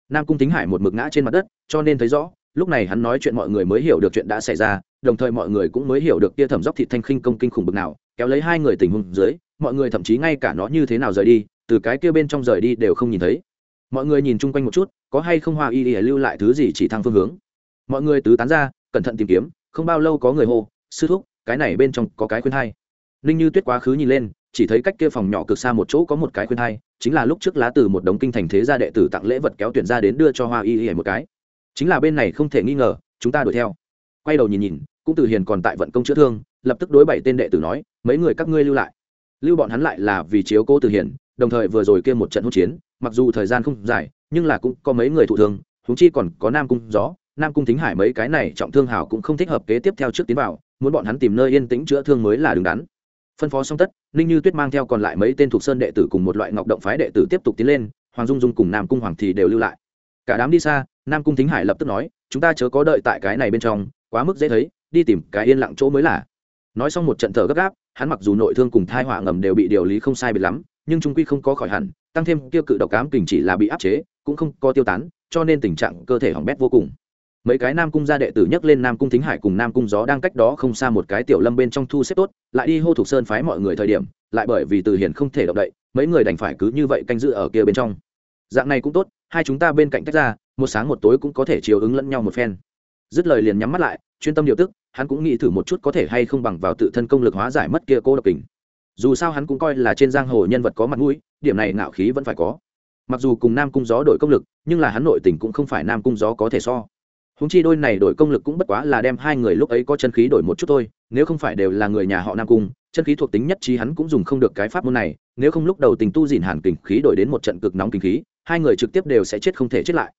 Nam cung thính hải một mực ngã trên mặt đất, cho nên thấy rõ, lúc này hắn nói chuyện mọi người mới hiểu được chuyện đã xảy ra, đồng thời mọi người cũng mới hiểu được kia thẩm dốc thị thanh khinh công kinh khủng bực nào, kéo lấy hai người tình huống dưới, mọi người thậm chí ngay cả nó như thế nào rời đi, từ cái kia bên trong rời đi đều không nhìn thấy. Mọi người nhìn chung quanh một chút, có hay không hoa y ỉa lưu lại thứ gì chỉ thăng phương hướng. Mọi người tứ tán ra, cẩn thận tìm kiếm, không bao lâu có người hô, sư thúc, cái này bên trong có cái khuyên hay ninh như tuyết quá khứ nhìn lên, chỉ thấy cách kia phòng nhỏ cực xa một chỗ có một cái khuyên hai chính là lúc trước lá từ một đống kinh thành thế gia đệ tử tặng lễ vật kéo tuyển ra đến đưa cho hoa y y một cái. Chính là bên này không thể nghi ngờ, chúng ta đuổi theo. Quay đầu nhìn nhìn, cũng từ hiền còn tại vận công chữa thương, lập tức đối bảy tên đệ tử nói, mấy người các ngươi lưu lại. Lưu bọn hắn lại là vì chiếu cố từ hiền, đồng thời vừa rồi kia một trận hỗn chiến, mặc dù thời gian không dài, nhưng là cũng có mấy người thụ thương, huống chi còn có nam cung gió, nam cung thính hải mấy cái này trọng thương hảo cũng không thích hợp kế tiếp theo trước tiến vào, muốn bọn hắn tìm nơi yên tĩnh chữa thương mới là đứng đắn phân phó xong tất, ninh như tuyết mang theo còn lại mấy tên thuộc sơn đệ tử cùng một loại ngọc động phái đệ tử tiếp tục tiến lên, hoàng dung dung cùng nam cung hoàng thì đều lưu lại. Cả đám đi xa, nam cung thính hải lập tức nói, chúng ta chớ có đợi tại cái này bên trong, quá mức dễ thấy, đi tìm cái yên lặng chỗ mới là. Nói xong một trận thở gấp gáp, hắn mặc dù nội thương cùng thai họa ngầm đều bị điều lý không sai biệt lắm, nhưng trung quy không có khỏi hẳn, tăng thêm tiêu cự độc cám kình chỉ là bị áp chế, cũng không có tiêu tán, cho nên tình trạng cơ thể hỏng bét vô cùng mấy cái nam cung gia đệ tử nhấc lên nam cung thính hải cùng nam cung gió đang cách đó không xa một cái tiểu lâm bên trong thu xếp tốt, lại đi hô thục sơn phái mọi người thời điểm, lại bởi vì từ hiền không thể động đậy, mấy người đành phải cứ như vậy canh giữ ở kia bên trong. Dạng này cũng tốt, hai chúng ta bên cạnh tách ra, một sáng một tối cũng có thể chiều ứng lẫn nhau một phen. Dứt lời liền nhắm mắt lại, chuyên tâm điều tức, hắn cũng nghĩ thử một chút có thể hay không bằng vào tự thân công lực hóa giải mất kia cô độc kình. Dù sao hắn cũng coi là trên giang hồ nhân vật có mặt mũi, điểm này ngạo khí vẫn phải có. Mặc dù cùng nam cung gió đổi công lực, nhưng là hắn nội tình cũng không phải nam cung gió có thể so húng chi đôi này đổi công lực cũng bất quá là đem hai người lúc ấy có chân khí đổi một chút thôi, nếu không phải đều là người nhà họ nam cung, chân khí thuộc tính nhất trí hắn cũng dùng không được cái pháp môn này, nếu không lúc đầu tình tu dìn hàn kình khí đổi đến một trận cực nóng kinh khí, hai người trực tiếp đều sẽ chết không thể chết lại.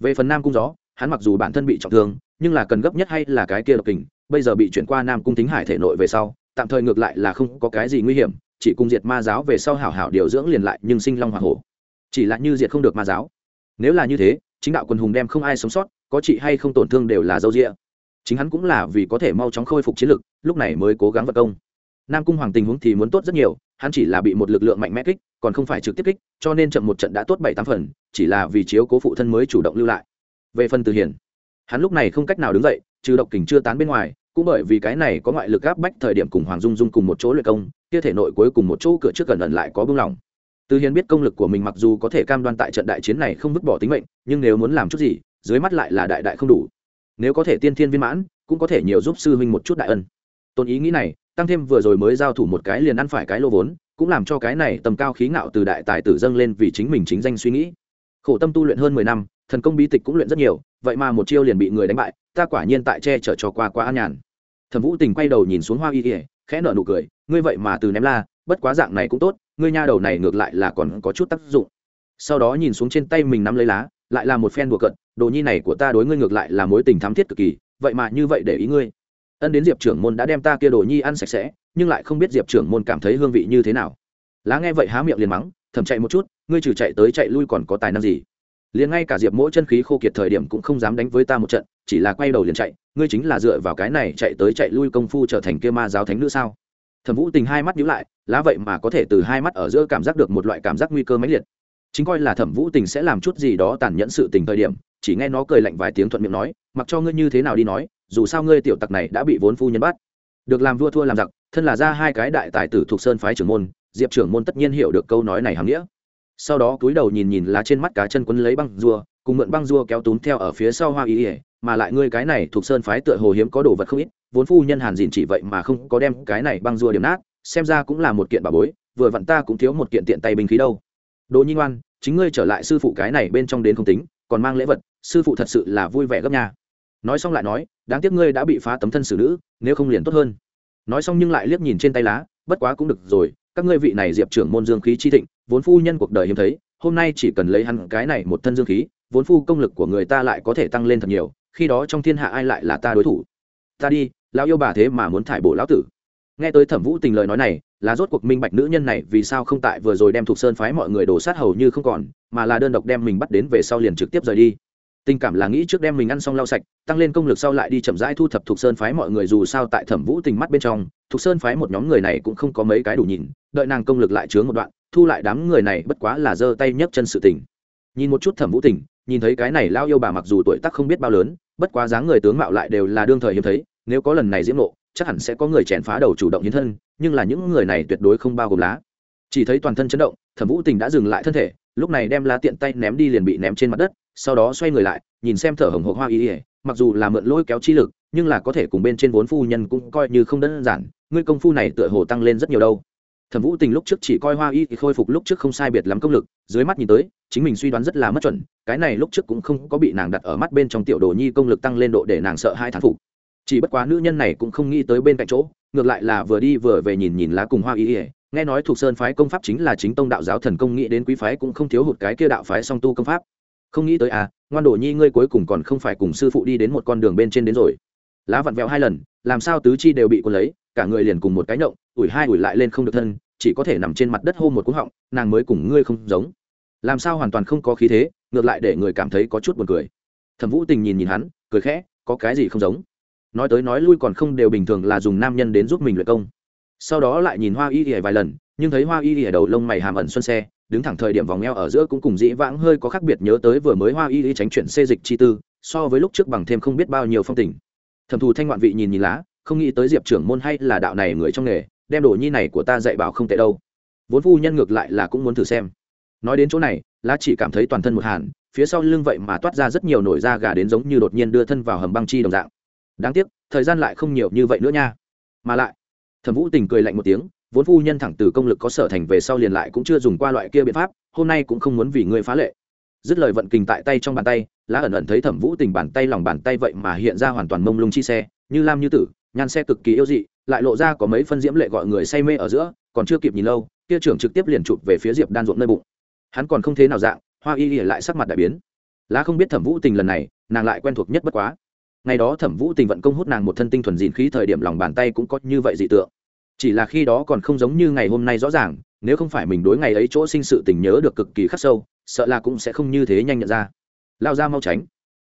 Về phần nam cung gió, hắn mặc dù bản thân bị trọng thương, nhưng là cần gấp nhất hay là cái kia độc kình, bây giờ bị chuyển qua nam cung tính hải thể nội về sau, tạm thời ngược lại là không có cái gì nguy hiểm, chỉ cùng diệt ma giáo về sau hảo hảo điều dưỡng liền lại nhưng sinh long hoa hổ. Chỉ là như diệt không được ma giáo. Nếu là như thế, chính đạo quần hùng đem không ai sống sót có trị hay không tổn thương đều là dâu rịa. Chính hắn cũng là vì có thể mau chóng khôi phục chiến lực, lúc này mới cố gắng vật công. Nam cung hoàng tình huống thì muốn tốt rất nhiều, hắn chỉ là bị một lực lượng mạnh mẽ kích, còn không phải trực tiếp kích, cho nên chậm một trận đã tốt bảy tám phần, chỉ là vì chiếu cố phụ thân mới chủ động lưu lại. Về phần từ hiển, hắn lúc này không cách nào đứng dậy, trừ độc kình chưa tán bên ngoài, cũng bởi vì cái này có ngoại lực áp bách thời điểm cùng hoàng dung dung cùng một chỗ luyện công, kia thể nội cuối cùng một chỗ cửa trước gần ẩn lại có bưng lòng từ hiền biết công lực của mình mặc dù có thể cam đoan tại trận đại chiến này không vứt bỏ tính mệnh, nhưng nếu muốn làm chút gì dưới mắt lại là đại đại không đủ. Nếu có thể tiên thiên viên mãn, cũng có thể nhiều giúp sư huynh một chút đại ân. Tôn ý nghĩ này, tăng thêm vừa rồi mới giao thủ một cái liền ăn phải cái lô vốn, cũng làm cho cái này tầm cao khí ngạo từ đại tài tử dâng lên vì chính mình chính danh suy nghĩ. Khổ tâm tu luyện hơn mười năm, thần công bí tịch cũng luyện rất nhiều, vậy mà một chiêu liền bị người đánh bại, ta quả nhiên tại che chở cho qua qua an nhàn. Thẩm vũ tình quay đầu nhìn xuống hoa y ỉa khẽ nở nụ cười, ngươi vậy mà từ ném la, bất quá dạng này cũng tốt, ngươi nha đầu này ngược lại là còn có chút tác dụng. Sau đó nhìn xuống trên tay mình nắm lấy lá, lại là một phen đùa cận đồ nhi này của ta đối ngươi ngược lại là mối tình thắm thiết cực kỳ, vậy mà như vậy để ý ngươi. Ân đến diệp trưởng môn đã đem ta kia đồ nhi ăn sạch sẽ, nhưng lại không biết diệp trưởng môn cảm thấy hương vị như thế nào. Lá nghe vậy há miệng liền mắng, thầm chạy một chút, ngươi trừ chạy tới chạy lui còn có tài năng gì? Liền ngay cả diệp mỗi chân khí khô kiệt thời điểm cũng không dám đánh với ta một trận, chỉ là quay đầu liền chạy, ngươi chính là dựa vào cái này chạy tới chạy lui công phu trở thành kia ma giáo thánh nữ sao? Thẩm vũ tình hai mắt nhíu lại, lá vậy mà có thể từ hai mắt ở giữa cảm giác được một loại cảm giác nguy cơ mãnh liệt. Chính coi là thẩm vũ tình sẽ làm chút gì đó tàn nhẫn sự tình thời điểm chỉ nghe nó cười lạnh vài tiếng thuận miệng nói, mặc cho ngươi như thế nào đi nói, dù sao ngươi tiểu tặc này đã bị vốn phu nhân bắt. Được làm vua thua làm giặc, thân là ra hai cái đại tài tử thuộc sơn phái trưởng môn, diệp trưởng môn tất nhiên hiểu được câu nói này hàm nghĩa. Sau đó cúi đầu nhìn nhìn lá trên mắt cá chân quấn lấy băng rua cùng mượn băng rua kéo túm theo ở phía sau hoa ý ỉa mà lại ngươi cái này thuộc sơn phái tựa hồ hiếm có đồ vật không ít, vốn phu nhân hàn dìn chỉ vậy mà không có đem cái này băng rua điểm nát, xem ra cũng là một kiện bà bối, vừa vặn ta cũng thiếu một kiện tiện tay binh khí đâu. Đồ nhi ngoan, chính ngươi trở lại sư phụ cái này bên trong đến không tính, còn mang lễ vật sư phụ thật sự là vui vẻ gấp nha. Nói xong lại nói, đáng tiếc ngươi đã bị phá tấm thân xử nữ, nếu không liền tốt hơn. Nói xong nhưng lại liếc nhìn trên tay lá, bất quá cũng được rồi, các ngươi vị này diệp trưởng môn dương khí chi thịnh, vốn phu nhân cuộc đời hiếm thấy, hôm nay chỉ cần lấy hắn cái này một thân dương khí, vốn phu công lực của người ta lại có thể tăng lên thật nhiều, khi đó trong thiên hạ ai lại là ta đối thủ? Ta đi, lão yêu bà thế mà muốn thải bổ lão tử. Nghe tới thẩm vũ tình lời nói này, là rốt cuộc minh bạch nữ nhân này vì sao không tại vừa rồi đem thuộc sơn phái mọi người đổ sát hầu như không còn, mà là đơn độc đem mình bắt đến về sau liền trực tiếp rời đi tình cảm là nghĩ trước đem mình ăn xong lau sạch, tăng lên công lực sau lại đi chậm rãi thu thập thuộc sơn phái mọi người dù sao tại thẩm vũ tình mắt bên trong thuộc sơn phái một nhóm người này cũng không có mấy cái đủ nhìn, đợi nàng công lực lại chướng một đoạn, thu lại đám người này bất quá là giơ tay nhấc chân sự tình. Nhìn một chút thẩm vũ tình, nhìn thấy cái này lao yêu bà mặc dù tuổi tác không biết bao lớn, bất quá dáng người tướng mạo lại đều là đương thời hiếm thấy, nếu có lần này diễm nộ chắc hẳn sẽ có người chèn phá đầu chủ động hiến thân, nhưng là những người này tuyệt đối không bao gồm lá. Chỉ thấy toàn thân chấn động, thẩm vũ tình đã dừng lại thân thể, lúc này đem lá tiện tay ném đi liền bị ném trên mặt đất sau đó xoay người lại, nhìn xem thở hồng hộc hoa y ỉa mặc dù là mượn lôi kéo chi lực, nhưng là có thể cùng bên trên vốn phu nhân cũng coi như không đơn giản, ngươi công phu này tựa hồ tăng lên rất nhiều đâu. Thẩm vũ tình lúc trước chỉ coi hoa y thì khôi phục lúc trước không sai biệt lắm công lực, dưới mắt nhìn tới, chính mình suy đoán rất là mất chuẩn, cái này lúc trước cũng không có bị nàng đặt ở mắt bên trong tiểu đồ nhi công lực tăng lên độ để nàng sợ hai thán phục. Chỉ bất quá nữ nhân này cũng không nghĩ tới bên cạnh chỗ, ngược lại là vừa đi vừa về nhìn nhìn lá cùng hoa y ỉa nghe nói thuộc sơn phái công pháp chính là chính tông đạo giáo thần công nghĩ đến quý phái cũng không thiếu hụt cái kia đạo phái song tu công pháp không nghĩ tới à ngoan đồ nhi ngươi cuối cùng còn không phải cùng sư phụ đi đến một con đường bên trên đến rồi. Lá vặn vẹo hai lần, làm sao tứ chi đều bị cô lấy, cả người liền cùng một cái nhộng, ủi hai ủi lại lên không được thân, chỉ có thể nằm trên mặt đất hô một cú họng, nàng mới cùng ngươi không giống. Làm sao hoàn toàn không có khí thế, ngược lại để người cảm thấy có chút buồn cười. Thẩm vũ tình nhìn nhìn hắn, cười khẽ, có cái gì không giống? Nói tới nói lui còn không đều bình thường là dùng nam nhân đến giúp mình luyện công. Sau đó lại nhìn hoa y ỉa vài lần, nhưng thấy hoa y ỉa đầu lông mày hàm ẩn xuân xe đứng thẳng thời điểm vòng eo ở giữa cũng cùng dĩ vãng hơi có khác biệt nhớ tới vừa mới hoa y y tránh chuyển xê dịch chi tư, so với lúc trước bằng thêm không biết bao nhiêu phong tình. Thẩm thù thanh ngoạn vị nhìn nhìn lá, không nghĩ tới diệp trưởng môn hay là đạo này người trong nghề, đem đồ nhi này của ta dạy bảo không tệ đâu. Vốn phu nhân ngược lại là cũng muốn thử xem. Nói đến chỗ này, lá chỉ cảm thấy toàn thân một hàn, phía sau lưng vậy mà toát ra rất nhiều nổi da gà đến giống như đột nhiên đưa thân vào hầm băng chi đồng dạng. Đáng tiếc, thời gian lại không nhiều như vậy nữa nha. Mà lại, thẩm vũ tình cười lạnh một tiếng vốn phu nhân thẳng từ công lực có sở thành về sau liền lại cũng chưa dùng qua loại kia biện pháp, hôm nay cũng không muốn vì ngươi phá lệ. Dứt lời vận kình tại tay trong bàn tay, lá ẩn ẩn thấy thẩm vũ tình bàn tay lòng bàn tay vậy mà hiện ra hoàn toàn mông lung chi xe, như lam như tử, nhan xe cực kỳ yêu dị, lại lộ ra có mấy phân diễm lệ gọi người say mê ở giữa, còn chưa kịp nhìn lâu, kia trưởng trực tiếp liền chụp về phía diệp đan ruộng nơi bụng. Hắn còn không thế nào dạng, hoa y y lại sắc mặt đại biến. Lá không biết thẩm vũ tình lần này, nàng lại quen thuộc nhất bất quá. Ngày đó thẩm vũ tình vận công hút nàng một thân tinh thuần dìn khí thời điểm lòng bàn tay cũng có như vậy dị tượng chỉ là khi đó còn không giống như ngày hôm nay rõ ràng, nếu không phải mình đối ngày ấy chỗ sinh sự tình nhớ được cực kỳ khắc sâu, sợ là cũng sẽ không như thế nhanh nhận ra. Lao ra mau tránh.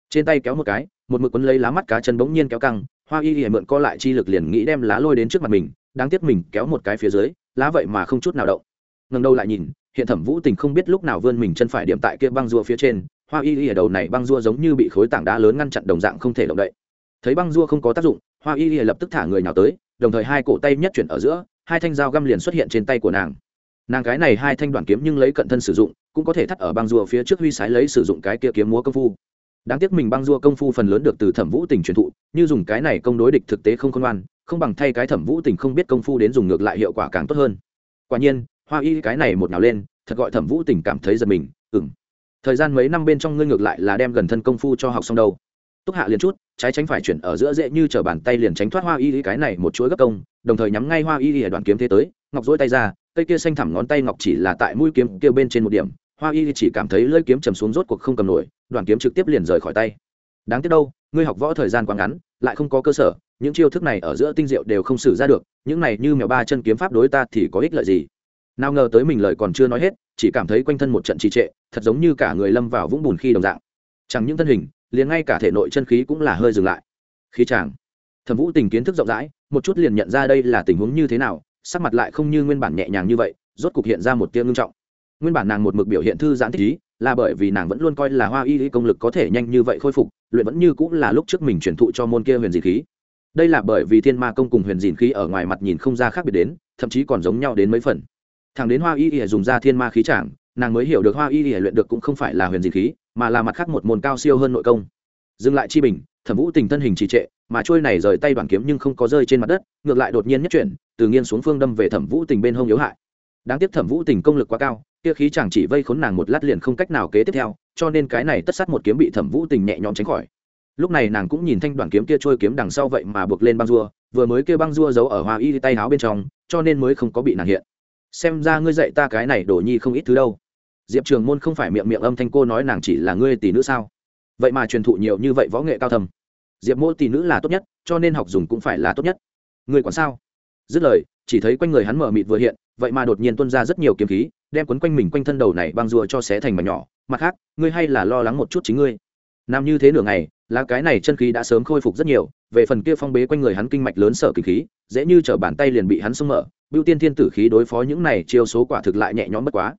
Trên tay kéo một cái, một mực quấn lấy lá mắt cá chân bỗng nhiên kéo căng, hoa y y mượn co lại chi lực liền nghĩ đem lá lôi đến trước mặt mình, đáng tiếc mình kéo một cái phía dưới, lá vậy mà không chút nào động. Ngần đầu lại nhìn, hiện thẩm vũ tình không biết lúc nào vươn mình chân phải điểm tại kia băng rua phía trên, hoa y y ở đầu này băng rua giống như bị khối tảng đá lớn ngăn chặn đồng dạng không thể động đậy. Thấy băng rua không có tác dụng, hoa y y lập tức thả người nào tới đồng thời hai cổ tay nhất chuyển ở giữa, hai thanh dao găm liền xuất hiện trên tay của nàng. Nàng cái này hai thanh đoàn kiếm nhưng lấy cận thân sử dụng, cũng có thể thắt ở băng rùa phía trước huy sái lấy sử dụng cái kia kiếm múa công phu. Đáng tiếc mình băng rùa công phu phần lớn được từ thẩm vũ tình truyền thụ, như dùng cái này công đối địch thực tế không khôn ngoan, không bằng thay cái thẩm vũ tình không biết công phu đến dùng ngược lại hiệu quả càng tốt hơn. Quả nhiên, hoa y cái này một nào lên, thật gọi thẩm vũ tình cảm thấy giật mình ừng thời gian mấy năm bên trong ngươi ngược lại là đem gần thân công phu cho học xong đâu? Túc hạ liền chút, trái tránh phải chuyển ở giữa dễ như chở bàn tay liền tránh thoát hoa y cái này một chuỗi gấp công, đồng thời nhắm ngay hoa y ở đoạn kiếm thế tới, ngọc dỗi tay ra, cây kia xanh thẳm ngón tay ngọc chỉ là tại mũi kiếm kia bên trên một điểm, hoa y chỉ cảm thấy lưỡi kiếm chầm xuống rốt cuộc không cầm nổi đoàn kiếm trực tiếp liền rời khỏi tay. Đáng tiếc đâu, ngươi học võ thời gian quá ngắn, lại không có cơ sở, những chiêu thức này ở giữa tinh diệu đều không xử ra được, những này như mèo ba chân kiếm pháp đối ta thì có ích lợi gì? Nào ngờ tới mình lời còn chưa nói hết, chỉ cảm thấy quanh thân một trận trì trệ, thật giống như cả người lâm vào vũng bùn khi đồng dạng. Chẳng những thân hình liền ngay cả thể nội chân khí cũng là hơi dừng lại. Khí chàng. Thẩm vũ tình kiến thức rộng rãi, một chút liền nhận ra đây là tình huống như thế nào, sắc mặt lại không như nguyên bản nhẹ nhàng như vậy, rốt cục hiện ra một tia ngưng trọng. Nguyên bản nàng một mực biểu hiện thư giãn thích ý, là bởi vì nàng vẫn luôn coi là hoa y công lực có thể nhanh như vậy khôi phục, luyện vẫn như cũng là lúc trước mình truyền thụ cho môn kia huyền dìn khí. Đây là bởi vì thiên ma công cùng huyền dìn khí ở ngoài mặt nhìn không ra khác biệt đến, thậm chí còn giống nhau đến mấy phần. Thằng đến hoa y y dùng ra thiên ma khí trảng nàng mới hiểu được hoa y y luyện được cũng không phải là huyền dìn khí mà là mặt khác một môn cao siêu hơn nội công. Dừng lại chi bình, thẩm vũ tình thân hình trì trệ, mà trôi này rời tay đoàn kiếm nhưng không có rơi trên mặt đất, ngược lại đột nhiên nhất chuyển, từ nghiêng xuống phương đâm về thẩm vũ tình bên hông yếu hại. Đáng tiếc thẩm vũ tình công lực quá cao, kia khí chẳng chỉ vây khốn nàng một lát liền không cách nào kế tiếp theo, cho nên cái này tất sát một kiếm bị thẩm vũ tình nhẹ nhõm tránh khỏi. Lúc này nàng cũng nhìn thanh đoàn kiếm kia trôi kiếm đằng sau vậy mà buộc lên băng rua, vừa mới kia băng rua giấu ở hoa y tay áo bên trong, cho nên mới không có bị nàng hiện. Xem ra ngươi dạy ta cái này đổ nhi không ít thứ đâu diệp trường môn không phải miệng miệng âm thanh cô nói nàng chỉ là ngươi tỷ nữ sao? Vậy mà truyền thụ nhiều như vậy võ nghệ cao thầm diệp mô tỷ nữ là tốt nhất, cho nên học dùng cũng phải là tốt nhất. Người còn sao? Dứt lời, chỉ thấy quanh người hắn mở mịt vừa hiện, vậy mà đột nhiên tuân ra rất nhiều kiếm khí, đem quấn quanh mình quanh thân đầu này băng rùa cho xé thành mà nhỏ. Mặt khác, ngươi hay là lo lắng một chút chính ngươi. Nam như thế nửa ngày là cái này chân khí đã sớm khôi phục rất nhiều, về phần kia phong bế quanh người hắn kinh mạch lớn sở kinh khí, dễ như t bàn tay liền bị hắn xông mở. Bưu tiên thiên tử khí đối phó những này, chiêu số quả thực lại nhẹ nhõm bất quá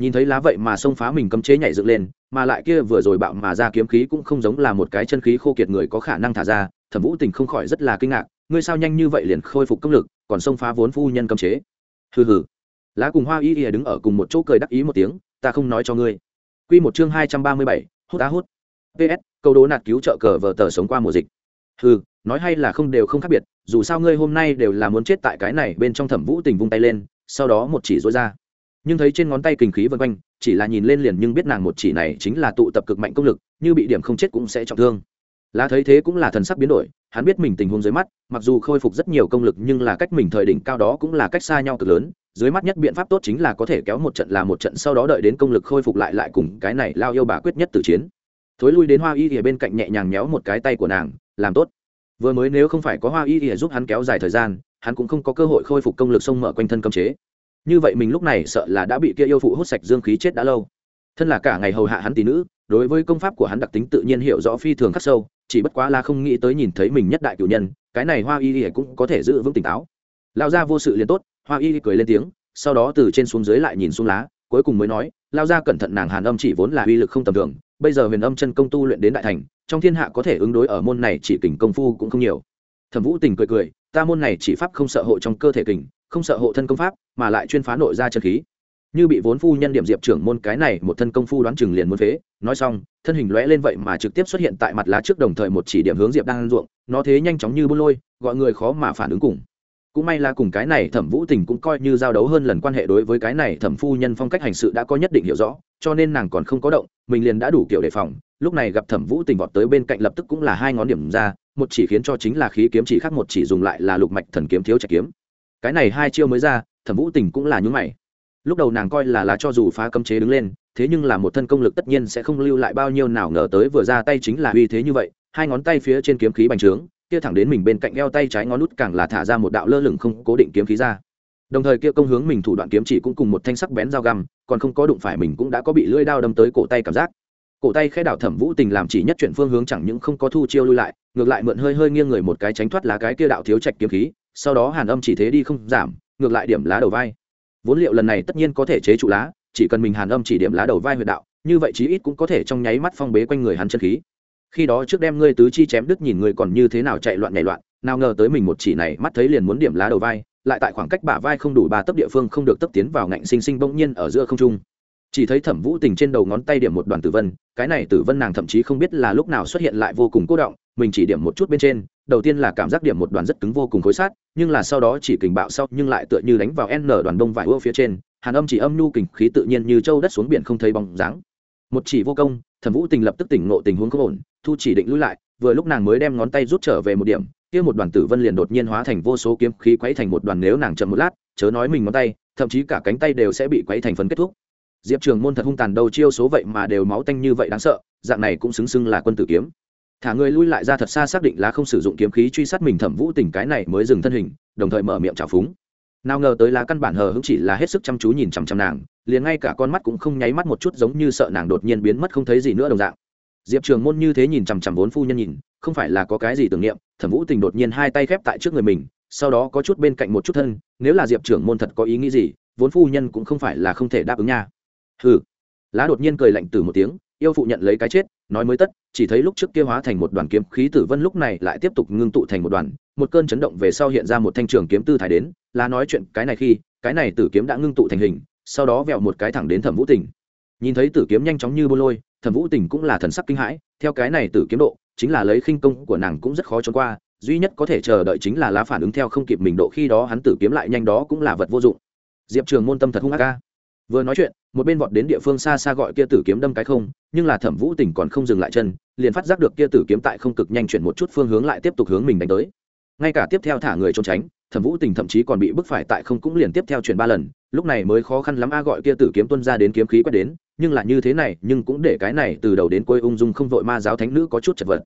nhìn thấy lá vậy mà xông phá mình cấm chế nhảy dựng lên, mà lại kia vừa rồi bạo mà ra kiếm khí cũng không giống là một cái chân khí khô kiệt người có khả năng thả ra, thẩm vũ tình không khỏi rất là kinh ngạc, ngươi sao nhanh như vậy liền khôi phục công lực, còn xông phá vốn phu nhân cấm chế? Hừ hừ. Lá cùng hoa y y đứng ở cùng một chỗ cười đắc ý một tiếng, ta không nói cho ngươi. Quy một chương hai trăm ba mươi bảy, hút á hút. Ps câu đố nạt cứu trợ cờ vờ tờ sống qua mùa dịch. Hừ, nói hay là không đều không khác biệt, dù sao ngươi hôm nay đều là muốn chết tại cái này bên trong thẩm vũ tình vung tay lên, sau đó một chỉ dối ra nhưng thấy trên ngón tay kinh khí vân quanh, chỉ là nhìn lên liền nhưng biết nàng một chỉ này chính là tụ tập cực mạnh công lực, như bị điểm không chết cũng sẽ trọng thương. Lá thấy thế cũng là thần sắc biến đổi, hắn biết mình tình huống dưới mắt, mặc dù khôi phục rất nhiều công lực nhưng là cách mình thời đỉnh cao đó cũng là cách xa nhau cực lớn, dưới mắt nhất biện pháp tốt chính là có thể kéo một trận là một trận sau đó đợi đến công lực khôi phục lại lại cùng cái này lao yêu bà quyết nhất từ chiến. Thối lui đến hoa y ỉa bên cạnh nhẹ nhàng méo một cái tay của nàng, làm tốt. Vừa mới nếu không phải có hoa y ỉa giúp hắn kéo dài thời gian, hắn cũng không có cơ hội khôi phục công lực sông mở quanh thân cấm chế như vậy mình lúc này sợ là đã bị kia yêu phụ hút sạch dương khí chết đã lâu. Thân là cả ngày hầu hạ hắn tỷ nữ, đối với công pháp của hắn đặc tính tự nhiên hiểu rõ phi thường khắc sâu, chỉ bất quá là không nghĩ tới nhìn thấy mình nhất đại cử nhân, cái này hoa y y cũng có thể giữ vững tỉnh táo. Lao ra vô sự liền tốt, hoa y cười lên tiếng, sau đó từ trên xuống dưới lại nhìn xuống lá, cuối cùng mới nói, lao ra cẩn thận nàng hàn âm chỉ vốn là uy lực không tầm thường, bây giờ huyền âm chân công tu luyện đến đại thành, trong thiên hạ có thể ứng đối ở môn này chỉ kình công phu cũng không nhiều. Thẩm vũ tình cười cười, ta môn này chỉ pháp không sợ hộ trong cơ thể kình không sợ hộ thân công pháp, mà lại chuyên phá nội ra chân khí. Như bị vốn phu nhân điểm diệp trưởng môn cái này một thân công phu đoán chừng liền muốn phế, nói xong, thân hình lóe lên vậy mà trực tiếp xuất hiện tại mặt lá trước đồng thời một chỉ điểm hướng diệp đang ăn ruộng, nó thế nhanh chóng như bôn lôi, gọi người khó mà phản ứng cùng. Cũng may là cùng cái này thẩm vũ tình cũng coi như giao đấu hơn lần quan hệ đối với cái này thẩm phu nhân phong cách hành sự đã có nhất định hiểu rõ, cho nên nàng còn không có động, mình liền đã đủ kiểu đề phòng. Lúc này gặp thẩm vũ tình vọt tới bên cạnh lập tức cũng là hai ngón điểm ra, một chỉ khiến cho chính là khí kiếm chỉ khác một chỉ dùng lại là lục mạch thần kiếm thiếu trạch kiếm cái này hai chiêu mới ra, thẩm vũ tình cũng là nhúng mày. Lúc đầu nàng coi là là cho dù phá cấm chế đứng lên, thế nhưng là một thân công lực tất nhiên sẽ không lưu lại bao nhiêu nào ngờ tới vừa ra tay chính là uy thế như vậy, hai ngón tay phía trên kiếm khí bành trướng, kia thẳng đến mình bên cạnh eo tay trái ngón nút càng là thả ra một đạo lơ lửng không cố định kiếm khí ra. Đồng thời kia công hướng mình thủ đoạn kiếm chỉ cũng cùng một thanh sắc bén dao găm, còn không có đụng phải mình cũng đã có bị lưỡi đao đâm tới cổ tay cảm giác. Cổ tay khẽ đảo thẩm vũ tình làm chỉ nhất chuyển phương hướng chẳng những không có thu chiêu lui lại, ngược lại mượn hơi hơi nghiêng người một cái tránh thoát lá cái kia đạo thiếu trạch kiếm khí sau đó hàn âm chỉ thế đi không giảm, ngược lại điểm lá đầu vai. Vốn liệu lần này tất nhiên có thể chế trụ lá, chỉ cần mình hàn âm chỉ điểm lá đầu vai huyệt đạo, như vậy chí ít cũng có thể trong nháy mắt phong bế quanh người hắn chân khí. Khi đó trước đem ngươi tứ chi chém đứt nhìn người còn như thế nào chạy loạn nhảy loạn, nào ngờ tới mình một chỉ này mắt thấy liền muốn điểm lá đầu vai, lại tại khoảng cách bả vai không đủ ba tấc địa phương không được tấp tiến vào ngạnh sinh sinh bỗng nhiên ở giữa không trung. Chỉ thấy thẩm vũ tình trên đầu ngón tay điểm một đoàn tử vân, cái này tử vân nàng thậm chí không biết là lúc nào xuất hiện lại vô cùng cố động, mình chỉ điểm một chút bên trên đầu tiên là cảm giác điểm một đoàn rất cứng vô cùng khối sát, nhưng là sau đó chỉ kình bạo sau, nhưng lại tựa như đánh vào n đoàn đông vải ua phía trên, hàn âm chỉ âm nhu kình khí tự nhiên như châu đất xuống biển không thấy bóng dáng. Một chỉ vô công, thẩm vũ tình lập tức tỉnh ngộ tình huống không ổn, thu chỉ định lui lại, vừa lúc nàng mới đem ngón tay rút trở về một điểm, kia một đoàn tử vân liền đột nhiên hóa thành vô số kiếm khí quấy thành một đoàn nếu nàng chậm một lát, chớ nói mình ngón tay, thậm chí cả cánh tay đều sẽ bị quấy thành phần kết thúc. Diệp trường môn thật hung tàn đầu chiêu số vậy mà đều máu tanh như vậy đáng sợ, dạng này cũng xứng xưng là quân tử kiếm thả người lui lại ra thật xa xác định là không sử dụng kiếm khí truy sát mình thẩm vũ tình cái này mới dừng thân hình, đồng thời mở miệng trào phúng. Nào ngờ tới lá căn bản hờ hững chỉ là hết sức chăm chú nhìn chằm chằm nàng, liền ngay cả con mắt cũng không nháy mắt một chút giống như sợ nàng đột nhiên biến mất không thấy gì nữa đồng dạng. Diệp trường môn như thế nhìn chằm chằm vốn phu nhân nhìn, không phải là có cái gì tưởng niệm, thẩm vũ tình đột nhiên hai tay khép tại trước người mình, sau đó có chút bên cạnh một chút thân, nếu là diệp trưởng môn thật có ý nghĩ gì, vốn phu nhân cũng không phải là không thể đáp ứng nha. Hừ. Lá đột nhiên cười lạnh từ một tiếng, yêu phụ nhận lấy cái chết nói mới tất, chỉ thấy lúc trước kia hóa thành một đoàn kiếm khí tử vân lúc này lại tiếp tục ngưng tụ thành một đoàn, một cơn chấn động về sau hiện ra một thanh trường kiếm tư thái đến lá nói chuyện cái này khi, cái này tử kiếm đã ngưng tụ thành hình, sau đó vẹo một cái thẳng đến thẩm vũ tình. Nhìn thấy tử kiếm nhanh chóng như bô lôi, thẩm vũ tình cũng là thần sắc kinh hãi, theo cái này tử kiếm độ, chính là lấy khinh công của nàng cũng rất khó trốn qua, duy nhất có thể chờ đợi chính là lá phản ứng theo không kịp mình độ khi đó hắn tử kiếm lại nhanh đó cũng là vật vô dụng. Diệp trường môn tâm thật hung ác ca vừa nói chuyện, một bên vọt đến địa phương xa xa gọi kia tử kiếm đâm cái không, nhưng là thẩm vũ tình còn không dừng lại chân, liền phát giác được kia tử kiếm tại không cực nhanh chuyển một chút phương hướng lại tiếp tục hướng mình đánh tới. Ngay cả tiếp theo thả người trốn tránh, thẩm vũ tình thậm chí còn bị bức phải tại không cũng liền tiếp theo chuyển ba lần, lúc này mới khó khăn lắm a gọi kia tử kiếm tuân ra đến kiếm khí quét đến, nhưng là như thế này, nhưng cũng để cái này từ đầu đến cuối ung dung không vội ma giáo thánh nữ có chút chật vật.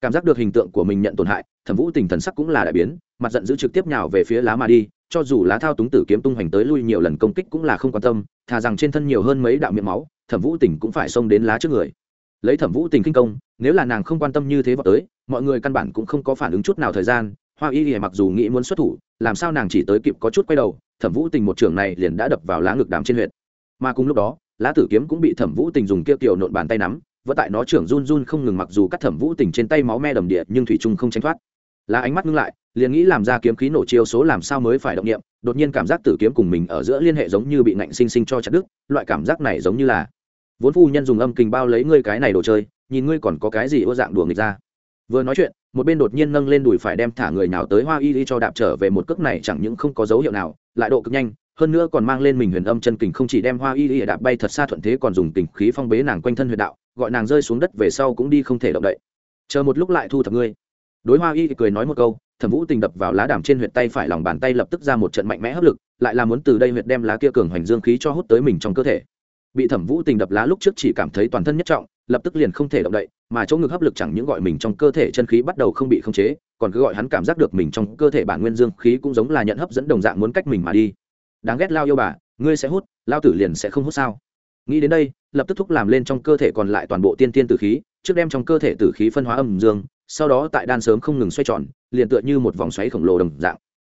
Cảm giác được hình tượng của mình nhận tổn hại, thẩm vũ tình thần sắc cũng là đại biến, mặt giận dữ trực tiếp nhào về phía lá mà đi cho dù lá thao túng tử kiếm tung hoành tới lui nhiều lần công kích cũng là không quan tâm, thà rằng trên thân nhiều hơn mấy đạo miệng máu, thẩm vũ tình cũng phải xông đến lá trước người. Lấy thẩm vũ tình kinh công, nếu là nàng không quan tâm như thế vào tới, mọi người căn bản cũng không có phản ứng chút nào thời gian, hoa y hề mặc dù nghĩ muốn xuất thủ, làm sao nàng chỉ tới kịp có chút quay đầu, thẩm vũ tình một trường này liền đã đập vào lá ngực đàm trên huyện mà cùng lúc đó, lá tử kiếm cũng bị thẩm vũ tình dùng kia kiểu nộn bàn tay nắm vỡ tại nó trưởng run run không ngừng mặc dù cắt thẩm vũ tình trên tay máu me đầm địa nhưng thủy trung không tránh thoát. Lá ánh mắt ngưng lại liền nghĩ làm ra kiếm khí nổ chiêu số làm sao mới phải động nghiệm đột nhiên cảm giác tử kiếm cùng mình ở giữa liên hệ giống như bị nạnh sinh sinh cho chặt đứt, loại cảm giác này giống như là vốn phu nhân dùng âm kình bao lấy ngươi cái này đồ chơi, nhìn ngươi còn có cái gì ưa dạng đùa nghịch ra. Vừa nói chuyện, một bên đột nhiên nâng lên đùi phải đem thả người nào tới hoa y y cho đạp trở về một cước này chẳng những không có dấu hiệu nào, lại độ cực nhanh, hơn nữa còn mang lên mình huyền âm chân kình không chỉ đem hoa y y đạp bay thật xa thuận thế còn dùng kình khí phong bế nàng quanh thân huyền đạo, gọi nàng rơi xuống đất về sau cũng đi không thể động đậy. Chờ một lúc lại thu thập ngươi. Đối hoa y cười nói một câu thẩm vũ tình đập vào lá đàm trên huyệt tay phải lòng bàn tay lập tức ra một trận mạnh mẽ hấp lực, lại là muốn từ đây huyệt đem lá kia cường hoành dương khí cho hút tới mình trong cơ thể. Bị thẩm vũ tình đập lá lúc trước chỉ cảm thấy toàn thân nhất trọng, lập tức liền không thể động đậy, mà chỗ ngực hấp lực chẳng những gọi mình trong cơ thể chân khí bắt đầu không bị khống chế, còn cứ gọi hắn cảm giác được mình trong cơ thể bản nguyên dương khí cũng giống là nhận hấp dẫn đồng dạng muốn cách mình mà đi. Đáng ghét lao yêu bà, ngươi sẽ hút, lao tử liền sẽ không hút sao? Nghĩ đến đây, lập tức thúc làm lên trong cơ thể còn lại toàn bộ tiên tiên tử khí, trước đem trong cơ thể tử khí phân hóa âm dương, sau đó tại đan sớm không ngừng xoay tròn liền tựa như một vòng xoáy khổng lồ đồng dạng.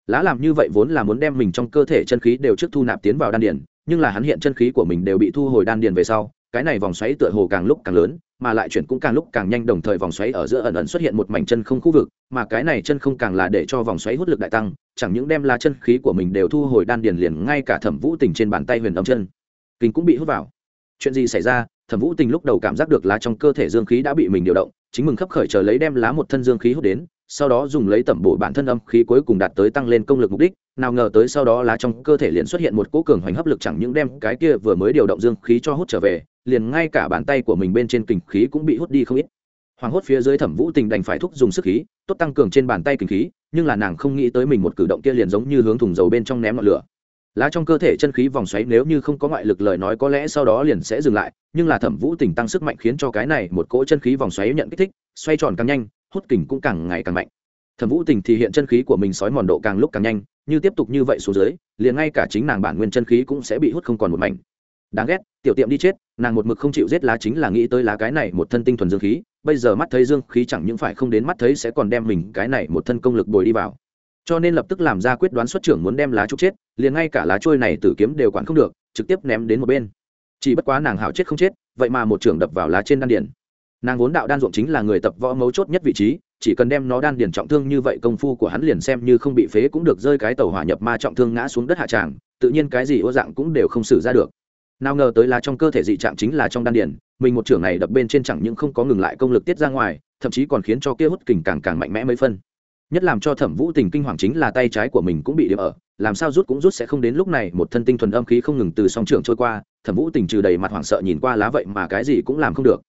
Lá làm như vậy vốn là muốn đem mình trong cơ thể chân khí đều trước thu nạp tiến vào đan điền, nhưng là hắn hiện chân khí của mình đều bị thu hồi đan điền về sau, cái này vòng xoáy tựa hồ càng lúc càng lớn, mà lại chuyển cũng càng lúc càng nhanh, đồng thời vòng xoáy ở giữa ẩn ẩn xuất hiện một mảnh chân không khu vực, mà cái này chân không càng là để cho vòng xoáy hút lực đại tăng, chẳng những đem lá chân khí của mình đều thu hồi đan điền liền ngay cả thẩm vũ tình trên bàn tay huyền âm chân, kinh cũng bị hút vào. Chuyện gì xảy ra? Thẩm vũ tình lúc đầu cảm giác được lá trong cơ thể dương khí đã bị mình điều động, chính mừng khắp khởi chờ lấy đem lá một thân dương khí hút đến sau đó dùng lấy tẩm bổ bản thân âm khí cuối cùng đạt tới tăng lên công lực mục đích, nào ngờ tới sau đó lá trong cơ thể liền xuất hiện một cỗ cường hoành hấp lực chẳng những đem cái kia vừa mới điều động dương khí cho hút trở về, liền ngay cả bàn tay của mình bên trên kình khí cũng bị hút đi không ít. Hoàng hốt phía dưới thẩm vũ tình đành phải thúc dùng sức khí, tốt tăng cường trên bàn tay kình khí, nhưng là nàng không nghĩ tới mình một cử động kia liền giống như hướng thùng dầu bên trong ném ngọn lửa. Lá trong cơ thể chân khí vòng xoáy nếu như không có ngoại lực lời nói có lẽ sau đó liền sẽ dừng lại, nhưng là thẩm vũ tình tăng sức mạnh khiến cho cái này một cỗ chân khí vòng xoáy nhận kích thích, xoay tròn càng nhanh hút kình cũng càng ngày càng mạnh. Thẩm vũ tình thì hiện chân khí của mình sói mòn độ càng lúc càng nhanh, như tiếp tục như vậy xuống dưới, liền ngay cả chính nàng bản nguyên chân khí cũng sẽ bị hút không còn một mảnh. Đáng ghét, tiểu tiệm đi chết, nàng một mực không chịu giết lá chính là nghĩ tới lá cái này một thân tinh thuần dương khí, bây giờ mắt thấy dương khí chẳng những phải không đến mắt thấy sẽ còn đem mình cái này một thân công lực bồi đi vào. Cho nên lập tức làm ra quyết đoán xuất trưởng muốn đem lá trúc chết, liền ngay cả lá trôi này tử kiếm đều quản không được, trực tiếp ném đến một bên. Chỉ bất quá nàng hảo chết không chết, vậy mà một trưởng đập vào lá trên đan điển nàng vốn đạo đan ruộng chính là người tập võ mấu chốt nhất vị trí, chỉ cần đem nó đan điền trọng thương như vậy công phu của hắn liền xem như không bị phế cũng được rơi cái tàu hỏa nhập ma trọng thương ngã xuống đất hạ tràng, tự nhiên cái gì ô dạng cũng đều không xử ra được. Nào ngờ tới là trong cơ thể dị trạng chính là trong đan điền, mình một trưởng này đập bên trên chẳng những không có ngừng lại công lực tiết ra ngoài, thậm chí còn khiến cho kia hút kình càng càng mạnh mẽ mấy phân. Nhất làm cho thẩm vũ tình kinh hoàng chính là tay trái của mình cũng bị điểm ở, làm sao rút cũng rút sẽ không đến lúc này, một thân tinh thuần âm khí không ngừng từ song trường trôi qua, thẩm vũ tình trừ đầy mặt hoảng sợ nhìn qua lá vậy mà cái gì cũng làm không được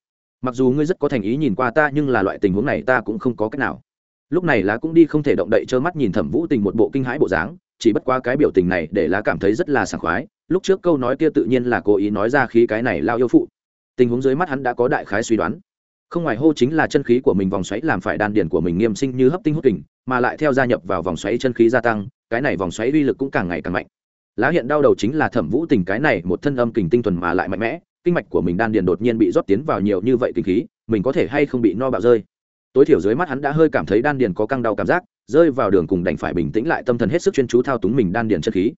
mặc dù ngươi rất có thành ý nhìn qua ta, nhưng là loại tình huống này ta cũng không có cách nào. Lúc này lá cũng đi không thể động đậy trơ mắt nhìn thẩm vũ tình một bộ kinh hãi bộ dáng, chỉ bất qua cái biểu tình này để lá cảm thấy rất là sảng khoái. Lúc trước câu nói kia tự nhiên là cố ý nói ra khí cái này lao yêu phụ. Tình huống dưới mắt hắn đã có đại khái suy đoán. Không ngoài hô chính là chân khí của mình vòng xoáy làm phải đan điền của mình nghiêm sinh như hấp tinh hút kình, mà lại theo gia nhập vào vòng xoáy chân khí gia tăng, cái này vòng xoáy uy lực cũng càng ngày càng mạnh. Lá hiện đau đầu chính là thẩm vũ tình cái này một thân âm kình tinh thuần mà lại mạnh mẽ kinh mạch của mình đan điền đột nhiên bị rót tiến vào nhiều như vậy kinh khí, mình có thể hay không bị no bạo rơi. Tối thiểu dưới mắt hắn đã hơi cảm thấy đan điền có căng đau cảm giác, rơi vào đường cùng đành phải bình tĩnh lại tâm thần hết sức chuyên chú thao túng mình đan điền chân khí.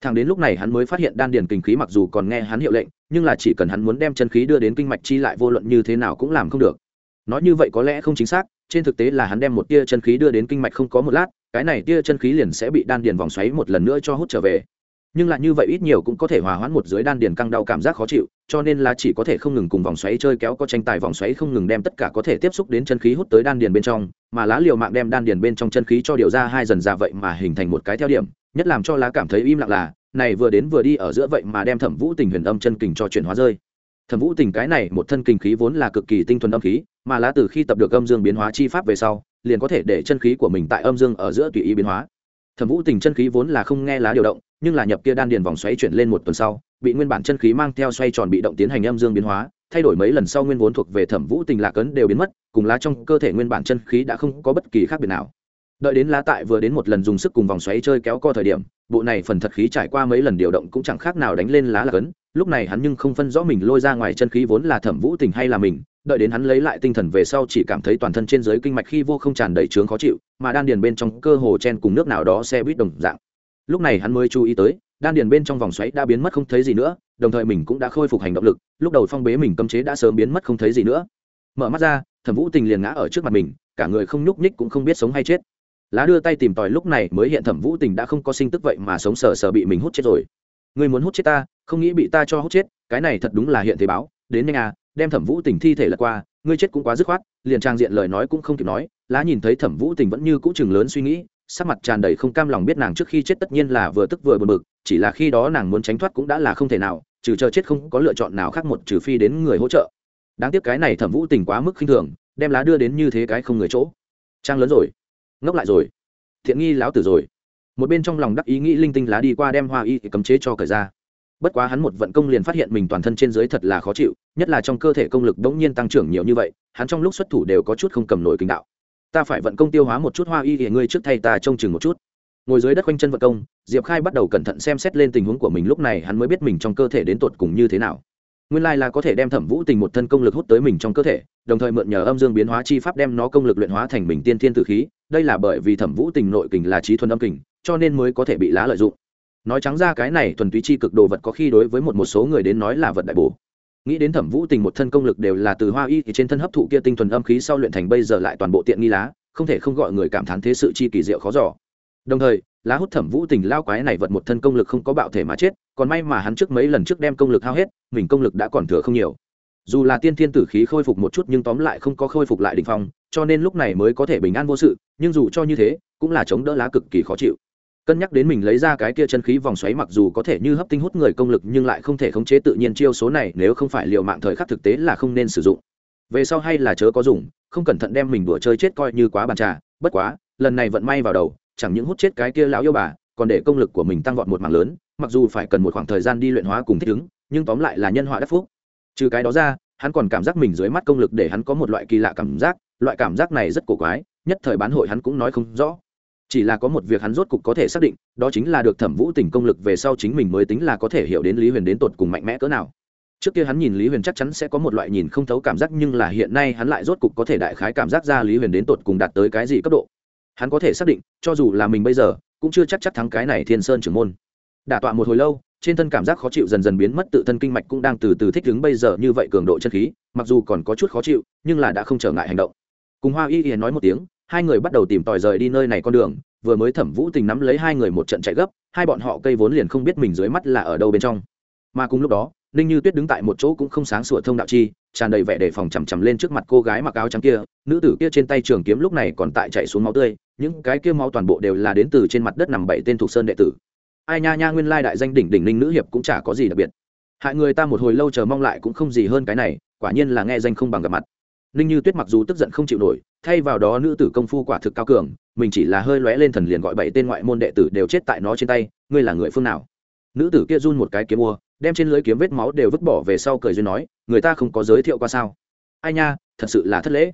Thằng đến lúc này hắn mới phát hiện đan điền kinh khí mặc dù còn nghe hắn hiệu lệnh, nhưng là chỉ cần hắn muốn đem chân khí đưa đến kinh mạch chi lại vô luận như thế nào cũng làm không được. Nói như vậy có lẽ không chính xác, trên thực tế là hắn đem một tia chân khí đưa đến kinh mạch không có một lát, cái này tia chân khí liền sẽ bị đan điền vòng xoáy một lần nữa cho hút trở về nhưng lại như vậy ít nhiều cũng có thể hòa hoãn một dưới đan điền căng đau cảm giác khó chịu, cho nên là chỉ có thể không ngừng cùng vòng xoáy chơi kéo có tranh tài vòng xoáy không ngừng đem tất cả có thể tiếp xúc đến chân khí hút tới đan điền bên trong, mà lá liều mạng đem đan điền bên trong chân khí cho điều ra hai dần ra vậy mà hình thành một cái theo điểm, nhất làm cho lá cảm thấy im lặng là, này vừa đến vừa đi ở giữa vậy mà đem thẩm vũ tình huyền âm chân kình cho chuyển hóa rơi. Thẩm vũ tình cái này một thân kình khí vốn là cực kỳ tinh thuần âm khí, mà lá từ khi tập được âm dương biến hóa chi pháp về sau, liền có thể để chân khí của mình tại âm dương ở giữa tùy ý biến hóa. Thẩm vũ tình chân khí vốn là không nghe lá điều động nhưng là nhập kia đan điền vòng xoáy chuyển lên một tuần sau, bị nguyên bản chân khí mang theo xoay tròn bị động tiến hành âm dương biến hóa, thay đổi mấy lần sau nguyên vốn thuộc về thẩm vũ tình lạc ấn đều biến mất, cùng lá trong cơ thể nguyên bản chân khí đã không có bất kỳ khác biệt nào. Đợi đến lá tại vừa đến một lần dùng sức cùng vòng xoáy chơi kéo co thời điểm, bộ này phần thật khí trải qua mấy lần điều động cũng chẳng khác nào đánh lên lá lạc ấn, lúc này hắn nhưng không phân rõ mình lôi ra ngoài chân khí vốn là thẩm vũ tình hay là mình, đợi đến hắn lấy lại tinh thần về sau chỉ cảm thấy toàn thân trên dưới kinh mạch khi vô không tràn đầy trướng khó chịu, mà đan điền bên trong cơ hồ chen cùng nước nào đó xe buýt đồng dạng lúc này hắn mới chú ý tới, đan điền bên trong vòng xoáy đã biến mất không thấy gì nữa, đồng thời mình cũng đã khôi phục hành động lực, lúc đầu phong bế mình cấm chế đã sớm biến mất không thấy gì nữa. Mở mắt ra, thẩm vũ tình liền ngã ở trước mặt mình, cả người không nhúc nhích cũng không biết sống hay chết. Lá đưa tay tìm tòi lúc này mới hiện thẩm vũ tình đã không có sinh tức vậy mà sống sờ sờ bị mình hút chết rồi. Người muốn hút chết ta, không nghĩ bị ta cho hút chết, cái này thật đúng là hiện thế báo, đến nhanh à đem thẩm vũ tình thi thể lật qua, ngươi chết cũng quá dứt khoát, liền trang diện lời nói cũng không kịp nói, lá nhìn thấy thẩm vũ tình vẫn như cũ chừng lớn suy nghĩ sắc mặt tràn đầy không cam lòng biết nàng trước khi chết tất nhiên là vừa tức vừa buồn bực, chỉ là khi đó nàng muốn tránh thoát cũng đã là không thể nào, trừ chờ chết không có lựa chọn nào khác một trừ phi đến người hỗ trợ. Đáng tiếc cái này thẩm vũ tình quá mức khinh thường, đem lá đưa đến như thế cái không người chỗ. Trang lớn rồi, ngốc lại rồi, thiện nghi láo tử rồi. Một bên trong lòng đắc ý nghĩ linh tinh lá đi qua đem hoa y cấm chế cho cởi ra. Bất quá hắn một vận công liền phát hiện mình toàn thân trên dưới thật là khó chịu, nhất là trong cơ thể công lực đống nhiên tăng trưởng nhiều như vậy, hắn trong lúc xuất thủ đều có chút không cầm nổi kinh đạo ta phải vận công tiêu hóa một chút hoa y để ngươi trước thay ta trông chừng một chút. Ngồi dưới đất quanh chân vận công, diệp khai bắt đầu cẩn thận xem xét lên tình huống của mình, lúc này hắn mới biết mình trong cơ thể đến tột cùng như thế nào. Nguyên lai là có thể đem thẩm vũ tình một thân công lực hút tới mình trong cơ thể, đồng thời mượn nhờ âm dương biến hóa chi pháp đem nó công lực luyện hóa thành mình tiên thiên tử khí, đây là bởi vì thẩm vũ tình nội kình là trí thuần âm kình, cho nên mới có thể bị lá lợi dụng. Nói trắng ra cái này thuần túy chi cực đồ vật có khi đối với một một số người đến nói là vật đại bổ nghĩ đến thẩm vũ tình một thân công lực đều là từ hoa y thì trên thân hấp thụ kia tinh thuần âm khí sau luyện thành bây giờ lại toàn bộ tiện nghi lá, không thể không gọi người cảm thán thế sự chi kỳ diệu khó giỏ đồng thời, lá hút thẩm vũ tình lao quái này vật một thân công lực không có bạo thể mà chết, còn may mà hắn trước mấy lần trước đem công lực hao hết, mình công lực đã còn thừa không nhiều. Dù là tiên thiên tử khí khôi phục một chút nhưng tóm lại không có khôi phục lại đ ỉ n h phong, cho nên lúc này mới có thể bình an vô sự, nhưng dù cho như thế, cũng là chống đỡ lá cực kỳ khó chịu cân nhắc đến mình lấy ra cái kia chân khí vòng xoáy mặc dù có thể như hấp tinh hút người công lực nhưng lại không thể khống chế tự nhiên chiêu số này nếu không phải liệu mạng thời khắc thực tế là không nên sử dụng. Về sau hay là chớ có dùng, không cẩn thận đem mình đùa chơi chết coi như quá bàn trà, bất quá, lần này vận may vào đầu, chẳng những hút chết cái kia lão yêu bà, còn để công lực của mình tăng vọt một mảng lớn, mặc dù phải cần một khoảng thời gian đi luyện hóa cùng thích ứng, nhưng tóm lại là nhân họa đắc phúc. Trừ cái đó ra, hắn còn cảm giác mình dưới mắt công lực để hắn có một loại kỳ lạ cảm giác, loại cảm giác này rất cổ quái, nhất thời bán hội hắn cũng nói không rõ chỉ là có một việc hắn rốt cục có thể xác định, đó chính là được thẩm vũ tình công lực về sau chính mình mới tính là có thể hiểu đến lý huyền đến tột cùng mạnh mẽ cỡ nào. Trước kia hắn nhìn lý huyền chắc chắn sẽ có một loại nhìn không thấu cảm giác, nhưng là hiện nay hắn lại rốt cục có thể đại khái cảm giác ra lý huyền đến tột cùng đạt tới cái gì cấp độ. Hắn có thể xác định, cho dù là mình bây giờ, cũng chưa chắc chắc thắng cái này thiên sơn trưởng môn. Đả tọa một hồi lâu, trên thân cảm giác khó chịu dần dần biến mất, tự thân kinh mạch cũng đang từ từ thích ứng bây giờ như vậy cường độ chân khí, mặc dù còn có chút khó chịu, nhưng là đã không trở ngại hành động. Cùng hoa y hiền nói một tiếng hai người bắt đầu tìm tòi rời đi nơi này con đường, vừa mới thẩm vũ tình nắm lấy hai người một trận chạy gấp, hai bọn họ cây vốn liền không biết mình dưới mắt là ở đâu bên trong. Mà cùng lúc đó, ninh như tuyết đứng tại một chỗ cũng không sáng sủa thông đạo chi, tràn đầy vẻ đề phòng chằm chằm lên trước mặt cô gái mặc áo trắng kia, nữ tử kia trên tay trường kiếm lúc này còn tại chạy xuống máu tươi, những cái kia máu toàn bộ đều là đến từ trên mặt đất nằm bảy tên thuộc sơn đệ tử. Ai nha nha, nguyên lai đại danh đỉnh đỉnh ninh nữ hiệp cũng chả có gì đặc biệt. Hại người ta một hồi lâu chờ mong lại cũng không gì hơn cái này, quả nhiên là nghe danh không bằng gặp mặt ninh như tuyết mặc dù tức giận không chịu nổi thay vào đó nữ tử công phu quả thực cao cường mình chỉ là hơi lóe lên thần liền gọi bảy tên ngoại môn đệ tử đều chết tại nó trên tay ngươi là người phương nào nữ tử kia run một cái kiếm mua đem trên lưới kiếm vết máu đều vứt bỏ về sau cười duyên nói người ta không có giới thiệu qua sao ai nha thật sự là thất lễ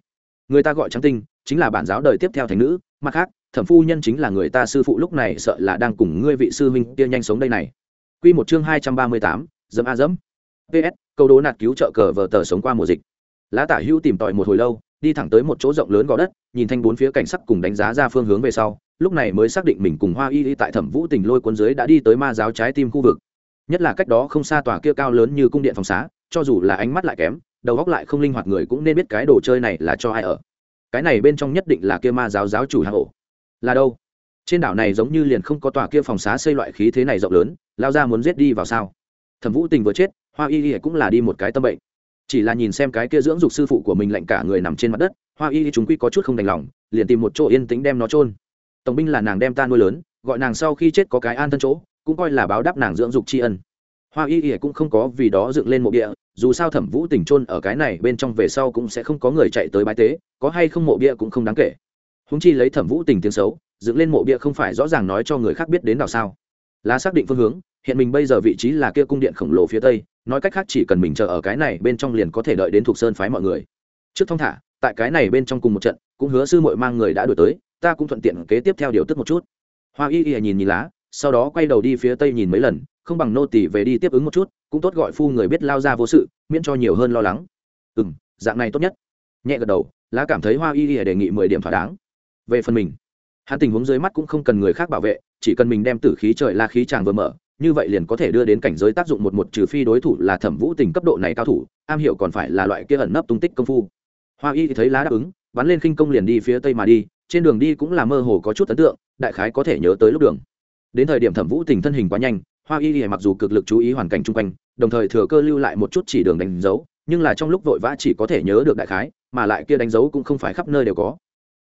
người ta gọi trắng tinh chính là bản giáo đời tiếp theo thành nữ mặt khác thẩm phu nhân chính là người ta sư phụ lúc này sợ là đang cùng ngươi vị sư huynh kia nhanh sống đây này Quy một chương hai trăm ba mươi tám, dẫm a dẫm. PS, câu đố nạt cứu trợ cờ vờ tờ sống qua mùa dịch. Lá Tả Hữu tìm tòi một hồi lâu, đi thẳng tới một chỗ rộng lớn gò đất, nhìn thanh bốn phía cảnh sắc cùng đánh giá ra phương hướng về sau, lúc này mới xác định mình cùng Hoa Y Y tại Thẩm Vũ Tình lôi cuốn dưới đã đi tới ma giáo trái tim khu vực. Nhất là cách đó không xa tòa kia cao lớn như cung điện phòng xá cho dù là ánh mắt lại kém đầu góc lại không linh hoạt người cũng nên biết cái đồ chơi này là cho ai ở. Cái này bên trong nhất định là kia ma giáo giáo chủ hang ổ. Là đâu? Trên đảo này giống như liền không có tòa kia phòng xá xây loại khí thế này rộng lớn lao ra muốn giết đi vào sao? Thẩm vũ tình vừa chết hoa y y cũng là đi một cái tâm bệnh chỉ là nhìn xem cái kia dưỡng dục sư phụ của mình lạnh cả người nằm trên mặt đất, hoa y chúng quy có chút không đành lòng, liền tìm một chỗ yên tĩnh đem nó trôn tổng binh là nàng đem ta nuôi lớn, gọi nàng sau khi chết có cái an thân chỗ, cũng coi là báo đáp nàng dưỡng dục tri ân. Hoa y ỉa cũng không có vì đó dựng lên mộ bia dù sao thẩm vũ tỉnh trôn ở cái này bên trong về sau cũng sẽ không có người chạy tới bái tế, có hay không mộ bia cũng không đáng kể. Húng chi lấy thẩm vũ tình tiếng xấu, dựng lên mộ bia không phải rõ ràng nói cho người khác biết đến nào sao? Lá xác định phương hướng, hiện mình bây giờ vị trí là kia cung điện khổng lồ phía tây nói cách khác chỉ cần mình chờ ở cái này bên trong liền có thể đợi đến thuộc sơn phái mọi người. Trước thông thả, tại cái này bên trong cùng một trận, cũng hứa sư muội mang người đã đổi tới, ta cũng thuận tiện kế tiếp theo điều tức một chút. Hoa y y nhìn nhìn lá, sau đó quay đầu đi phía tây nhìn mấy lần, không bằng nô tỳ về đi tiếp ứng một chút, cũng tốt gọi phu người biết lao ra vô sự, miễn cho nhiều hơn lo lắng. Ừ m dạng này tốt nhất. Nhẹ gật đầu, lá cảm thấy hoa y y đề nghị mười điểm thỏa đáng. Về phần mình, hắn tình huống dưới mắt cũng không cần người khác bảo vệ, chỉ cần mình đem tử khí trời la khí tràng vừa mở như vậy liền có thể đưa đến cảnh giới tác dụng một một, trừ phi đối thủ là thẩm vũ tình cấp độ này cao thủ, am hiểu còn phải là loại kia ẩn nấp tung tích công phu. Hoa y thì thấy lá đáp ứng, bắn lên khinh công liền đi phía tây mà đi, trên đường đi cũng là mơ hồ có chút ấn tượng, đại khái có thể nhớ tới lúc đường. Đến thời điểm thẩm vũ tình thân hình quá nhanh, hoa y thì mặc dù cực lực chú ý hoàn cảnh chung quanh, đồng thời thừa cơ lưu lại một chút chỉ đường đánh dấu, nhưng là trong lúc vội vã chỉ có thể nhớ được đại khái, mà lại kia đánh dấu cũng không phải khắp nơi đều có.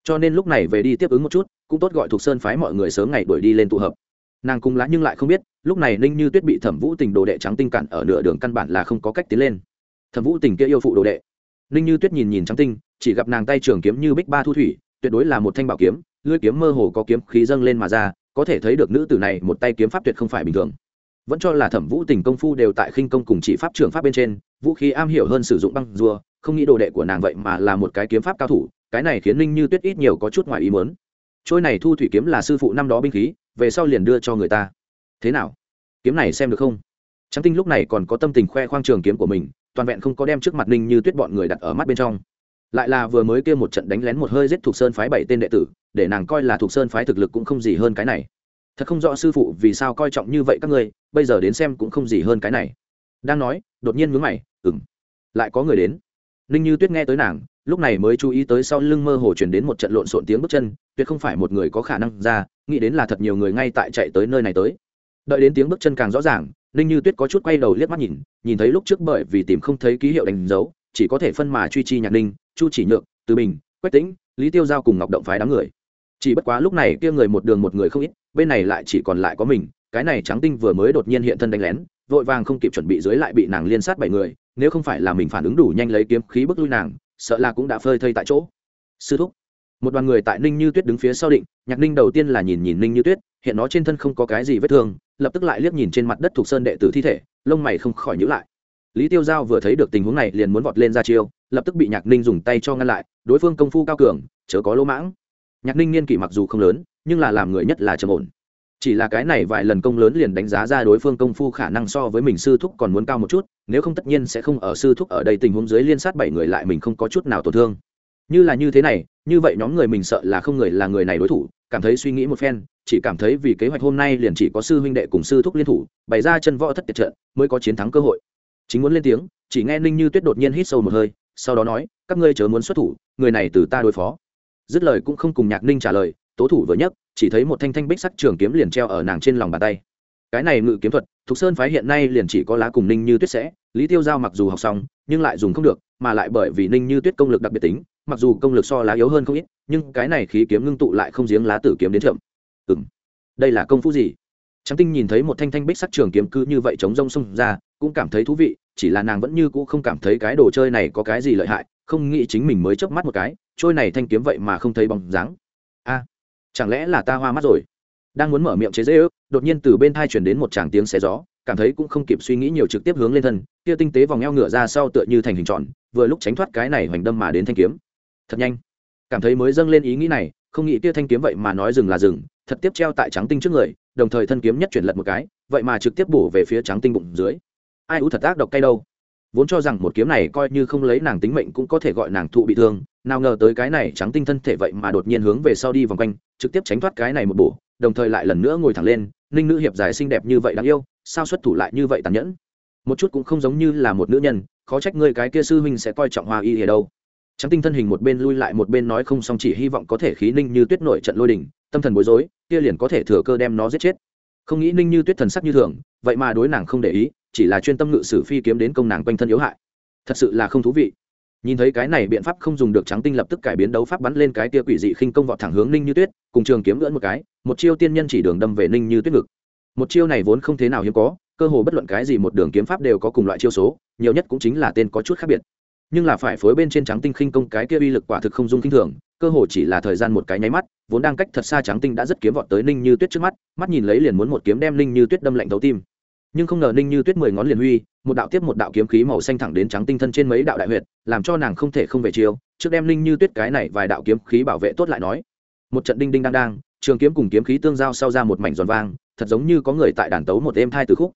Cho nên lúc này về đi tiếp ứng một chút, cũng tốt gọi thuộc sơn phái mọi người sớm ngày đuổi đi lên tụ hợp nàng cung lá nhưng lại không biết, lúc này ninh như tuyết bị thẩm vũ tình đồ đệ trắng tinh cản ở nửa đường căn bản là không có cách tiến lên. Thẩm vũ tình kia yêu phụ đồ đệ. Ninh như tuyết nhìn nhìn trắng tinh, chỉ gặp nàng tay trường kiếm như bích ba thu thủy, tuyệt đối là một thanh bảo kiếm, lưỡi kiếm mơ hồ có kiếm khí dâng lên mà ra, có thể thấy được nữ tử này một tay kiếm pháp tuyệt không phải bình thường. Vẫn cho là thẩm vũ tình công phu đều tại khinh công cùng chỉ pháp trường pháp bên trên, vũ khí am hiểu hơn sử dụng băng rùa, không nghĩ đồ đệ của nàng vậy mà là một cái kiếm pháp cao thủ, cái này khiến ninh như tuyết ít nhiều có chút ngoài ý mớn trôi này thu thủy kiếm là sư phụ năm đó binh khí về sau liền đưa cho người ta. Thế nào? Kiếm này xem được không? Trắng tinh lúc này còn có tâm tình khoe khoang trường kiếm của mình, toàn vẹn không có đem trước mặt ninh như tuyết bọn người đặt ở mắt bên trong. Lại là vừa mới kia một trận đánh lén một hơi giết thuộc sơn phái bảy tên đệ tử, để nàng coi là thuộc sơn phái thực lực cũng không gì hơn cái này. Thật không rõ sư phụ vì sao coi trọng như vậy các ngươi, bây giờ đến xem cũng không gì hơn cái này. Đang nói, đột nhiên mướn mày ừng lại có người đến. Ninh như tuyết nghe tới nàng lúc này mới chú ý tới sau lưng mơ hồ chuyển đến một trận lộn xộn tiếng bước chân, tuyệt không phải một người có khả năng ra, nghĩ đến là thật nhiều người ngay tại chạy tới nơi này tới. Đợi đến tiếng bước chân càng rõ ràng, ninh như tuyết có chút quay đầu liếc mắt nhìn nhìn thấy lúc trước bởi vì tìm không thấy ký hiệu đánh dấu, chỉ có thể phân mà truy chi nhạc ninh, chu chỉ nhượng từ bình, quách tĩnh, lý tiêu giao cùng ngọc động phái đám người. Chỉ bất quá lúc này kia người một đường một người không ít, bên này lại chỉ còn lại có mình, cái này trắng tinh vừa mới đột nhiên hiện thân đánh lén, vội vàng không kịp chuẩn bị dưới lại bị nàng liên sát bảy người, nếu không phải là mình phản ứng đủ nhanh lấy kiếm khí bức lui nàng sợ là cũng đã phơi thây tại chỗ. Sư thúc, một đoàn người tại ninh như tuyết đứng phía sau định, nhạc ninh đầu tiên là nhìn nhìn ninh như tuyết, hiện nó trên thân không có cái gì vết thương, lập tức lại liếc nhìn trên mặt đất thuộc sơn đệ tử thi thể, lông mày không khỏi nhữ lại. Lý tiêu giao vừa thấy được tình huống này liền muốn vọt lên ra chiêu, lập tức bị nhạc ninh dùng tay cho ngăn lại, đối phương công phu cao cường, chớ có lỗ mãng. Nhạc ninh niên kỷ mặc dù không lớn, nhưng là làm người nhất là trầm ổn chỉ là cái này vài lần công lớn liền đánh giá ra đối phương công phu khả năng so với mình sư thúc còn muốn cao một chút, nếu không tất nhiên sẽ không ở sư thúc ở đây tình huống dưới liên sát bảy người lại mình không có chút nào tổn thương. Như là như thế này, như vậy nhóm người mình sợ là không người là người này đối thủ, cảm thấy suy nghĩ một phen, chỉ cảm thấy vì kế hoạch hôm nay liền chỉ có sư huynh đệ cùng sư thúc liên thủ, bày ra chân võ thất tiệt trận, mới có chiến thắng cơ hội. Chính muốn lên tiếng, chỉ nghe ninh như tuyết đột nhiên hít sâu một hơi, sau đó nói, các ngươi chớ muốn xuất thủ, người này từ ta đối phó. Dứt lời cũng không cùng nhạc ninh trả lời tố thủ vừa nhất chỉ thấy một thanh thanh bích sắc trường kiếm liền treo ở nàng trên lòng bàn tay. Cái này ngự kiếm thuật, thục sơn phái hiện nay liền chỉ có lá cùng ninh như tuyết sẽ, lý tiêu giao mặc dù học xong, nhưng lại dùng không được, mà lại bởi vì ninh như tuyết công lực đặc biệt tính, mặc dù công lực so lá yếu hơn không ít, nhưng cái này khí kiếm ngưng tụ lại không giếng lá tử kiếm đến chậm. Ừ m đây là công phu gì? Trắng tinh nhìn thấy một thanh thanh bích sắc trường kiếm cứ như vậy chống rông xông ra, cũng cảm thấy thú vị, chỉ là nàng vẫn như cũ không cảm thấy cái đồ chơi này có cái gì lợi hại, không nghĩ chính mình mới chớp mắt một cái, trôi này thanh kiếm vậy mà không thấy bóng dáng. A chẳng lẽ là ta hoa mắt rồi? Đang muốn mở miệng chế dễ ước, đột nhiên từ bên thai chuyển đến một tràng tiếng xé gió, cảm thấy cũng không kịp suy nghĩ nhiều trực tiếp hướng lên thân, kia tinh tế vòng eo ngựa ra sau tựa như thành hình tròn, vừa lúc tránh thoát cái này hoành đâm mà đến thanh kiếm. Thật nhanh. Cảm thấy mới dâng lên ý nghĩ này, không nghĩ kia thanh kiếm vậy mà nói dừng là dừng, thật tiếp treo tại trắng tinh trước người, đồng thời thân kiếm nhất chuyển lật một cái, vậy mà trực tiếp bổ về phía trắng tinh bụng dưới. Ai ú thật ác độc cay đâu? Vốn cho rằng một kiếm này coi như không lấy nàng tính mệnh cũng có thể gọi nàng thụ bị thương, nào ngờ tới cái này trắng tinh thân thể vậy mà đột nhiên hướng về sau đi vòng quanh, trực tiếp tránh thoát cái này một bổ, đồng thời lại lần nữa ngồi thẳng lên, ninh nữ hiệp dài xinh đẹp như vậy đáng yêu, sao xuất thủ lại như vậy tàn nhẫn? Một chút cũng không giống như là một nữ nhân, khó trách ngươi cái kia sư huynh sẽ coi trọng hoa y ở đâu. Trắng tinh thân hình một bên lui lại một bên nói không xong chỉ hy vọng có thể khí ninh như tuyết nổi trận lôi đình, tâm thần bối rối, kia liền có thể thừa cơ đem nó giết chết không nghĩ ninh như tuyết thần sắc như thường, vậy mà đối nàng không để ý, chỉ là chuyên tâm ngự sử phi kiếm đến công nàng quanh thân yếu hại. Thật sự là không thú vị. Nhìn thấy cái này biện pháp không dùng được trắng tinh lập tức cải biến đấu pháp bắn lên cái tia quỷ dị khinh công vọt thẳng hướng ninh như tuyết, cùng trường kiếm lưỡn một cái, một chiêu tiên nhân chỉ đường đâm về ninh như tuyết ngực. Một chiêu này vốn không thế nào hiếm có, cơ hồ bất luận cái gì một đường kiếm pháp đều có cùng loại chiêu số, nhiều nhất cũng chính là tên có chút khác biệt. Nhưng là phải phối bên trên trắng tinh khinh công cái kia uy lực quả thực không dung kinh thường cơ hồ chỉ là thời gian một cái nháy mắt, vốn đang cách thật xa trắng tinh đã rất kiếm vọt tới ninh như tuyết trước mắt mắt nhìn lấy liền muốn một kiếm đem ninh như tuyết đâm lạnh thấu tim. Nhưng không ngờ ninh như tuyết mười ngón liền huy, một đạo tiếp một đạo kiếm khí màu xanh thẳng đến trắng tinh thân trên mấy đạo đại huyệt, làm cho nàng không thể không về chiều trước đem ninh như tuyết cái này vài đạo kiếm khí bảo vệ tốt lại nói, một trận đinh đinh đang đang, trường kiếm cùng kiếm khí tương giao sau ra một mảnh giòn vang, thật giống như có người tại đàn tấu một êm thai từ khúc.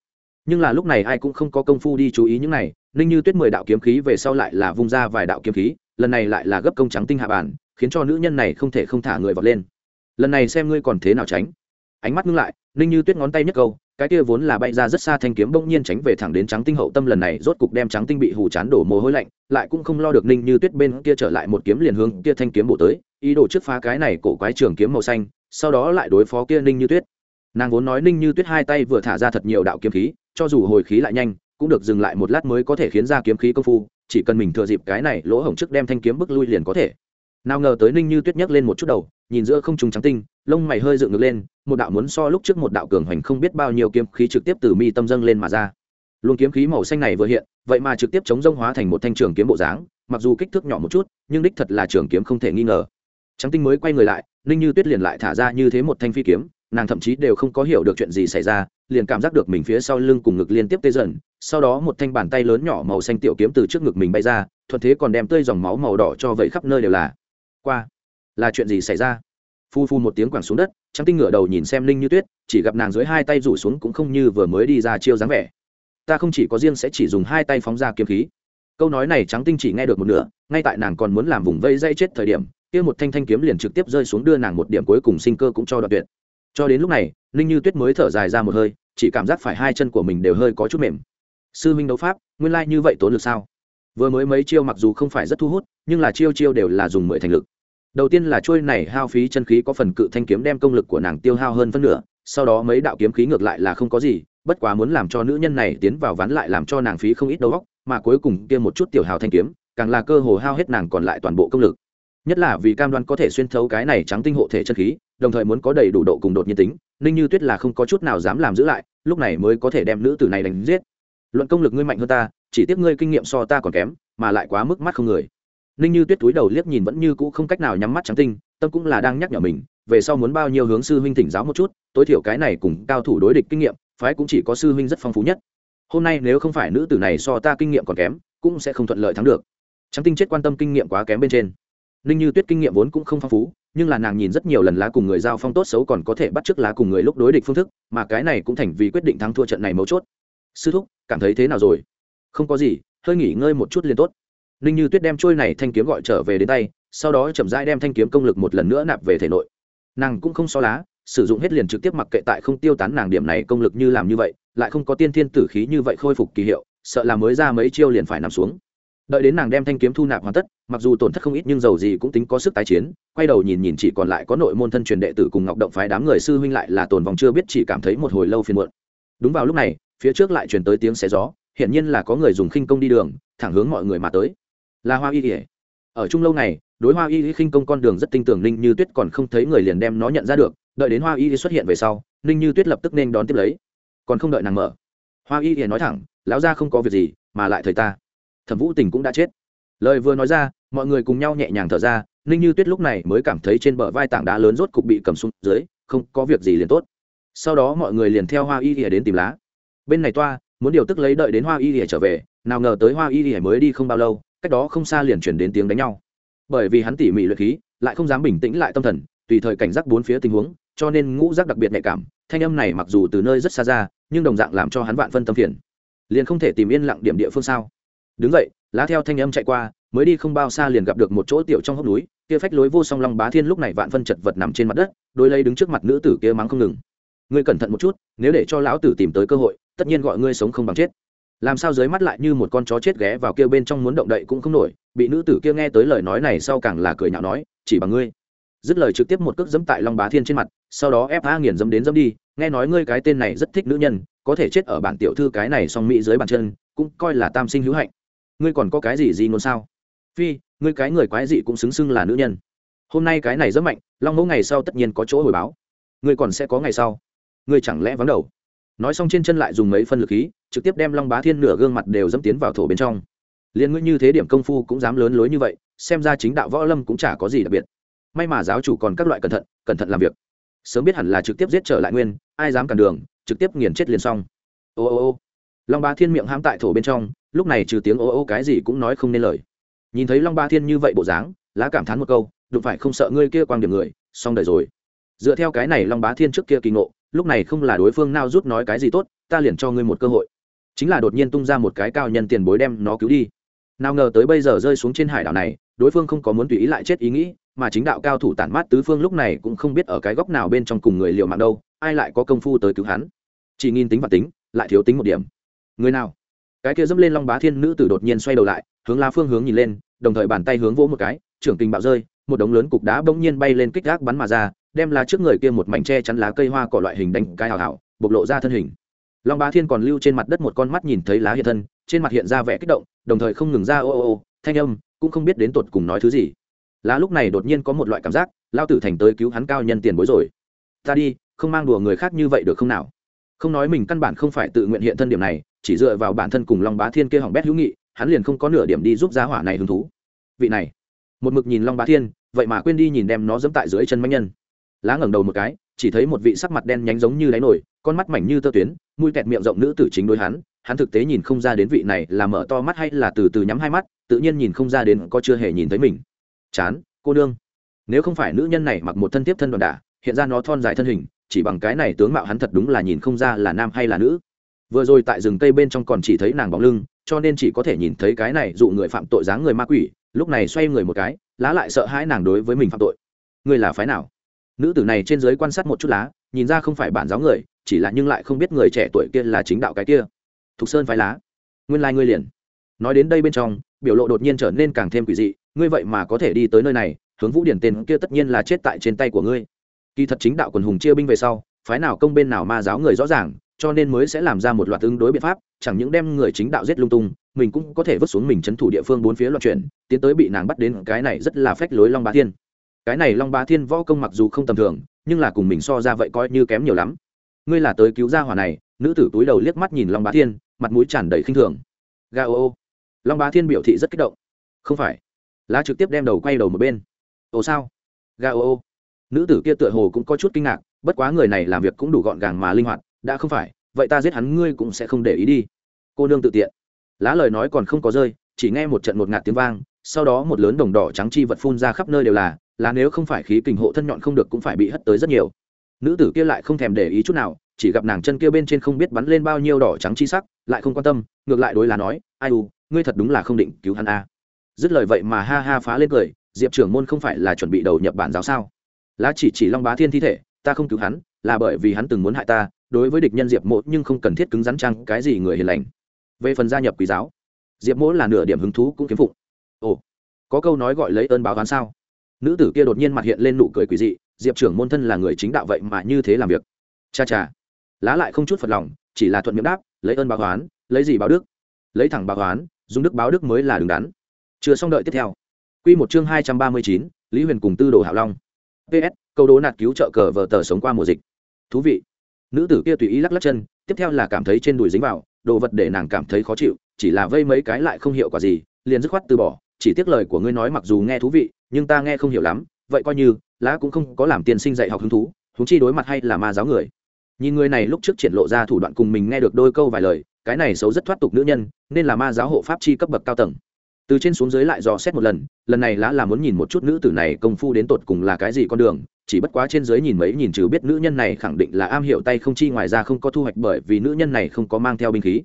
Nhưng là lúc này ai cũng không có công phu đi chú ý những này, ninh như tuyết mười đạo kiếm khí về sau lại là vung ra vài đạo kiếm khí, lần này lại là gấp công trắng tinh hạ bản khiến cho nữ nhân này không thể không thả người vọt lên. Lần này xem ngươi còn thế nào tránh. Ánh mắt ngưng lại, ninh như tuyết ngón tay nhấc câu, cái kia vốn là bay ra rất xa thanh kiếm bỗng nhiên tránh về thẳng đến trắng tinh hậu tâm lần này rốt cục đem trắng tinh bị hù chán đổ mồ hôi lạnh, lại cũng không lo được ninh như tuyết bên kia trở lại một kiếm liền hướng kia thanh kiếm bổ tới, ý đồ trước phá cái này cổ quái trường kiếm màu xanh, sau đó lại đối phó kia ninh như tuyết. Nàng vốn nói ninh như tuyết hai tay vừa thả ra thật nhiều đạo kiếm khí, cho dù hồi khí lại nhanh, cũng được dừng lại một lát mới có thể khiến ra kiếm khí công phu, chỉ cần mình thừa dịp cái này lỗ hổng trước đem thanh kiếm bức lui liền có thể nào ngờ tới ninh như tuyết nhấc lên một chút đầu, nhìn giữa không trùng trắng tinh, lông mày hơi dựng ngược lên, một đạo muốn so lúc trước một đạo cường hoành không biết bao nhiêu kiếm khí trực tiếp từ mi tâm dâng lên mà ra. Luồng kiếm khí màu xanh này vừa hiện, vậy mà trực tiếp chống rông hóa thành một thanh trường kiếm bộ dáng, mặc dù kích thước nhỏ một chút, nhưng đích thật là trường kiếm không thể nghi ngờ. Trắng tinh mới quay người lại, ninh như tuyết liền lại thả ra như thế một thanh phi kiếm, nàng thậm chí đều không có hiểu được chuyện gì xảy ra, liền cảm giác được mình phía sau lưng cùng ngực liên tiếp tê dần, sau đó một thanh bàn tay lớn nhỏ màu xanh tiểu kiếm từ trước ngực mình bay ra, thuận thế còn đem tươi dòng máu màu đỏ cho vẫy khắp nơi đều là qua. Là chuyện gì xảy ra? Phu phu một tiếng quẳng xuống đất, trắng tinh ngửa đầu nhìn xem linh như tuyết, chỉ gặp nàng dưới hai tay rủ xuống cũng không như vừa mới đi ra chiêu dáng vẻ. Ta không chỉ có riêng sẽ chỉ dùng hai tay phóng ra kiếm khí. Câu nói này trắng tinh chỉ nghe được một nửa, ngay tại nàng còn muốn làm vùng vây dây chết thời điểm, kia một thanh thanh kiếm liền trực tiếp rơi xuống đưa nàng một điểm cuối cùng sinh cơ cũng cho đoạn tuyệt. Cho đến lúc này, ninh như tuyết mới thở dài ra một hơi, chỉ cảm giác phải hai chân của mình đều hơi có chút mềm. Sư minh đấu pháp, nguyên lai như vậy tốn lực sao? Vừa mới mấy chiêu mặc dù không phải rất thu hút, nhưng là chiêu chiêu đều là dùng mười thành lực đầu tiên là trôi này hao phí chân khí có phần cự thanh kiếm đem công lực của nàng tiêu hao hơn phân nửa, sau đó mấy đạo kiếm khí ngược lại là không có gì, bất quá muốn làm cho nữ nhân này tiến vào ván lại làm cho nàng phí không ít đầu óc, mà cuối cùng kia một chút tiểu hào thanh kiếm, càng là cơ hồ hao hết nàng còn lại toàn bộ công lực. Nhất là vì cam đoan có thể xuyên thấu cái này trắng tinh hộ thể chân khí, đồng thời muốn có đầy đủ độ cùng đột nhiên tính, ninh như tuyết là không có chút nào dám làm giữ lại, lúc này mới có thể đem nữ tử này đánh giết. Luận công lực ngươi mạnh hơn ta, chỉ tiếc ngươi kinh nghiệm so ta còn kém, mà lại quá mức mắt không người ninh như tuyết túi đầu liếc nhìn vẫn như cũ không cách nào nhắm mắt trắng tinh, tâm cũng là đang nhắc nhở mình, về sau muốn bao nhiêu hướng sư huynh thỉnh giáo một chút, tối thiểu cái này cùng cao thủ đối địch kinh nghiệm, phái cũng chỉ có sư huynh rất phong phú nhất. Hôm nay nếu không phải nữ tử này so ta kinh nghiệm còn kém, cũng sẽ không thuận lợi thắng được. Trắng tinh chết quan tâm kinh nghiệm quá kém bên trên. Ninh như tuyết kinh nghiệm vốn cũng không phong phú, nhưng là nàng nhìn rất nhiều lần lá cùng người giao phong tốt xấu còn có thể bắt chước lá cùng người lúc đối địch phương thức, mà cái này cũng thành vì quyết định thắng thua trận này mấu chốt. Sư thúc, cảm thấy thế nào rồi? Không có gì, hơi nghỉ ngơi một chút liền tốt ninh như tuyết đem trôi này thanh kiếm gọi trở về đến tay, sau đó chậm rãi đem thanh kiếm công lực một lần nữa nạp về thể nội. Nàng cũng không so lá, sử dụng hết liền trực tiếp mặc kệ tại không tiêu tán nàng điểm này công lực như làm như vậy, lại không có tiên thiên tử khí như vậy khôi phục kỳ hiệu, sợ là mới ra mấy chiêu liền phải nằm xuống. Đợi đến nàng đem thanh kiếm thu nạp hoàn tất, mặc dù tổn thất không ít nhưng dầu gì cũng tính có sức tái chiến, quay đầu nhìn nhìn chỉ còn lại có nội môn thân truyền đệ tử cùng ngọc động phái đám người sư huynh lại là tồn vòng chưa biết chỉ cảm thấy một hồi lâu phiền muộn. Đúng vào lúc này, phía trước lại truyền tới tiếng xé gió, hiển nhiên là có người dùng khinh công đi đường, thẳng hướng mọi người mà tới là hoa y ỉa. Ở chung lâu này, đối hoa y khinh công con đường rất tinh tường ninh như tuyết còn không thấy người liền đem nó nhận ra được. Đợi đến hoa y xuất hiện về sau, ninh như tuyết lập tức nên đón tiếp lấy. Còn không đợi nàng mở, hoa y ỉa nói thẳng, lão ra không có việc gì, mà lại thời ta. Thẩm vũ tình cũng đã chết. Lời vừa nói ra, mọi người cùng nhau nhẹ nhàng thở ra, ninh như tuyết lúc này mới cảm thấy trên bờ vai tảng đá lớn rốt cục bị cầm xuống dưới, không có việc gì liền tốt. Sau đó mọi người liền theo hoa y ỉa đến tìm lá. Bên này toa, muốn điều tức lấy đợi đến hoa y ỉa trở về, nào ngờ tới hoa y ỉa mới đi không bao lâu cách đó không xa liền chuyển đến tiếng đánh nhau. Bởi vì hắn tỉ mỉ luyện khí, lại không dám bình tĩnh lại tâm thần, tùy thời cảnh giác bốn phía tình huống, cho nên ngũ giác đặc biệt nhạy cảm, thanh âm này mặc dù từ nơi rất xa ra, nhưng đồng dạng làm cho hắn vạn phân tâm phiền. Liền không thể tìm yên lặng điểm địa phương sao? Đứng vậy, lá theo thanh âm chạy qua, mới đi không bao xa liền gặp được một chỗ tiểu trong hốc núi, kia phách lối vô song long bá thiên lúc này vạn phân chật vật nằm trên mặt đất, đôi lây đứng trước mặt nữ tử kia mắng không ngừng. Ngươi cẩn thận một chút, nếu để cho lão tử tìm tới cơ hội, tất nhiên gọi ngươi sống không bằng chết làm sao dưới mắt lại như một con chó chết ghé vào kia bên trong muốn động đậy cũng không nổi, bị nữ tử kia nghe tới lời nói này sau càng là cười nhạo nói, chỉ bằng ngươi. Dứt lời trực tiếp một cước dẫm tại long bá thiên trên mặt, sau đó ép a nghiền dẫm đến dẫm đi, nghe nói ngươi cái tên này rất thích nữ nhân, có thể chết ở bản tiểu thư cái này song mỹ dưới bàn chân, cũng coi là tam sinh hữu hạnh. Ngươi còn có cái gì gì ngôn sao? Phi, ngươi cái người quái dị cũng xứng xưng là nữ nhân. Hôm nay cái này rất mạnh, long mẫu ngày sau tất nhiên có chỗ hồi báo. Ngươi còn sẽ có ngày sau. Ngươi chẳng lẽ vắng đầu? Nói xong trên chân lại dùng mấy phân lực khí, trực tiếp đem long bá thiên nửa gương mặt đều dẫm tiến vào thổ bên trong. Liền ngươi như thế điểm công phu cũng dám lớn lối như vậy, xem ra chính đạo võ lâm cũng chả có gì đặc biệt. May mà giáo chủ còn các loại cẩn thận cẩn thận làm việc. Sớm biết hẳn là trực tiếp giết trở lại nguyên, ai dám cản đường, trực tiếp nghiền chết liền xong. Ô ô ô. Long ba thiên miệng hãm tại thổ bên trong, lúc này trừ tiếng ô ô cái gì cũng nói không nên lời. Nhìn thấy long ba thiên như vậy bộ dáng, lá cảm thán một câu, đụng phải không sợ ngươi kia quang điểm người, xong đời rồi. Dựa theo cái này long bá thiên trước kia kỳ ngộ lúc này không là đối phương nào rút nói cái gì tốt, ta liền cho ngươi một cơ hội. Chính là đột nhiên tung ra một cái cao nhân tiền bối đem nó cứu đi. Nào ngờ tới bây giờ rơi xuống trên hải đảo này, đối phương không có muốn tùy ý lại chết ý nghĩ, mà chính đạo cao thủ tản mát tứ phương lúc này cũng không biết ở cái góc nào bên trong cùng người liệu mạng đâu, ai lại có công phu tới cứu hắn. Chỉ nghiên tính và tính, lại thiếu tính một điểm. Người nào? Cái kia dẫm lên long bá thiên nữ tử đột nhiên xoay đầu lại, hướng la phương hướng nhìn lên, đồng thời bàn tay hướng vỗ một cái, trưởng kinh bạo rơi, một đống lớn cục đá bỗng nhiên bay lên kích gác bắn mà ra đem lá trước người kia một mảnh tre chắn lá cây hoa cỏ loại hình đánh cái hào hào, bộc lộ ra thân hình. Long bá thiên còn lưu trên mặt đất một con mắt nhìn thấy lá hiện thân, trên mặt hiện ra vẻ kích động, đồng thời không ngừng ra ô ô ô, thanh âm, cũng không biết đến tột cùng nói thứ gì. Lá lúc này đột nhiên có một loại cảm giác, lao tử thành tới cứu hắn cao nhân tiền bối rồi. Ta đi, không mang đùa người khác như vậy được không nào? Không nói mình căn bản không phải tự nguyện hiện thân điểm này, chỉ dựa vào bản thân cùng long bá thiên kia hỏng bét hữu nghị, hắn liền không có nửa điểm đi giúp giá hỏa này hứng thú. Vị này, một mực nhìn long bá thiên, vậy mà quên đi nhìn đem nó dẫm tại dưới chân mãnh nhân lá ngẩng đầu một cái, chỉ thấy một vị sắc mặt đen nhánh giống như đáy nổi con mắt mảnh như tơ tuyến, mũi kẹt miệng rộng nữ tử chính đối hắn hắn thực tế nhìn không ra đến vị này là mở to mắt hay là từ từ nhắm hai mắt, tự nhiên nhìn không ra đến có chưa hề nhìn thấy mình. Chán, cô nương. Nếu không phải nữ nhân này mặc một thân tiếp thân đoàn đả, hiện ra nó thon dài thân hình, chỉ bằng cái này tướng mạo hắn thật đúng là nhìn không ra là nam hay là nữ. Vừa rồi tại rừng cây bên trong còn chỉ thấy nàng bóng lưng, cho nên chỉ có thể nhìn thấy cái này dụ người phạm tội dáng người ma quỷ, lúc này xoay người một cái, lá lại sợ hãi nàng đối với mình phạm tội. Người là phái nào? Nữ tử này trên giới quan sát một chút lá, nhìn ra không phải bản giáo người, chỉ là nhưng lại không biết người trẻ tuổi kia là chính đạo cái kia. Thục sơn phái lá. Nguyên lai、like、ngươi liền. Nói đến đây bên trong, biểu lộ đột nhiên trở nên càng thêm quỷ dị, ngươi vậy mà có thể đi tới nơi này, hướng vũ điển tên kia tất nhiên là chết tại trên tay của ngươi. Kỳ thật chính đạo quần hùng chia binh về sau, phái nào công bên nào ma giáo người rõ ràng, cho nên mới sẽ làm ra một loạt ứng đối biện pháp, chẳng những đem người chính đạo giết lung tung, mình cũng có thể vứt xuống mình c h ấ n thủ địa phương bốn phía loạn chuyển, tiến tới bị nàng bắt đến cái này rất là phách lối long bá thiên cái này long bá thiên võ công mặc dù không tầm thường, nhưng là cùng mình so ra vậy coi như kém nhiều lắm. Ngươi là tới cứu gia hỏa này, nữ tử túi đầu liếc mắt nhìn long bá thiên, mặt mũi tràn đầy khinh thường. Ga ô ô. Long bá thiên biểu thị rất kích động. Không phải. Lá trực tiếp đem đầu quay đầu một bên. Ồ sao? Ga ô ô. Nữ tử kia tựa hồ cũng có chút kinh ngạc, bất quá người này làm việc cũng đủ gọn gàng mà linh hoạt, đã không phải, vậy ta giết hắn ngươi cũng sẽ không để ý đi. Cô nương tự tiện. Lá lời nói còn không có rơi, chỉ nghe một trận một ngạt tiếng vang, sau đó một lớn đồng đỏ trắng chi vật phun ra khắp nơi đều là là nếu không phải khí kình hộ thân nhọn không được cũng phải bị hất tới rất nhiều. Nữ tử kia lại không thèm để ý chút nào, chỉ gặp nàng chân kia bên trên không biết bắn lên bao nhiêu đỏ trắng chi sắc, lại không quan tâm, ngược lại đối là nói, ai u, ngươi thật đúng là không định cứu hắn a. À. dứt lời vậy mà ha ha phá lên cười, diệp trưởng môn không phải là chuẩn bị đầu nhập bản giáo sao? Lá chỉ chỉ long bá thiên thi thể, ta không cứu hắn, là bởi vì hắn từng muốn hại ta, đối với địch nhân diệp mộ nhưng không cần thiết cứng rắn trang cái gì người hiền lành. Về phần gia nhập quý giáo, diệp mỗ là nửa điểm hứng thú cũng kiếm phục ồ, có câu nói gọi lấy ơn báo oán sao? Nữ tử kia đột nhiên mặt hiện lên nụ cười quỷ dị, diệp trưởng môn thân là người chính đạo vậy mà như thế làm việc. Cha cha. Lá lại không chút phật lòng, chỉ là thuận miệng đáp, lấy ơn báo toán lấy gì báo đức? Lấy thẳng báo toán dùng đức báo đức mới là đứng đắn. Chưa xong đợi tiếp theo. Q một chương hai trăm ba mươi chín, lý huyền cùng tư đồ hạo long. Ps câu đố nạt cứu trợ cờ vờ tờ sống qua mùa dịch. Thú vị. Nữ tử kia tùy ý lắc lắc chân, tiếp theo là cảm thấy trên đùi dính vào, đồ vật để nàng cảm thấy khó chịu, chỉ là vây mấy cái lại không hiệu quả gì, liền dứt khoát từ bỏ chỉ tiếc lời của ngươi nói mặc dù nghe thú vị, nhưng ta nghe không hiểu lắm, vậy coi như, lá cũng không có làm tiên sinh dạy học hứng thú húng chi đối mặt hay là ma giáo người. Nhìn người này lúc trước triển lộ ra thủ đoạn cùng mình nghe được đôi câu vài lời, cái này xấu rất thoát tục nữ nhân, nên là ma giáo hộ pháp chi cấp bậc cao tầng. Từ trên xuống dưới lại dò xét một lần lần này lá là muốn nhìn một chút nữ tử này công phu đến tột cùng là cái gì con đường, chỉ bất quá trên dưới nhìn mấy nhìn trừ biết nữ nhân này khẳng định là am hiểu tay không chi ngoài ra không có thu hoạch bởi vì nữ nhân này không có mang theo binh khí.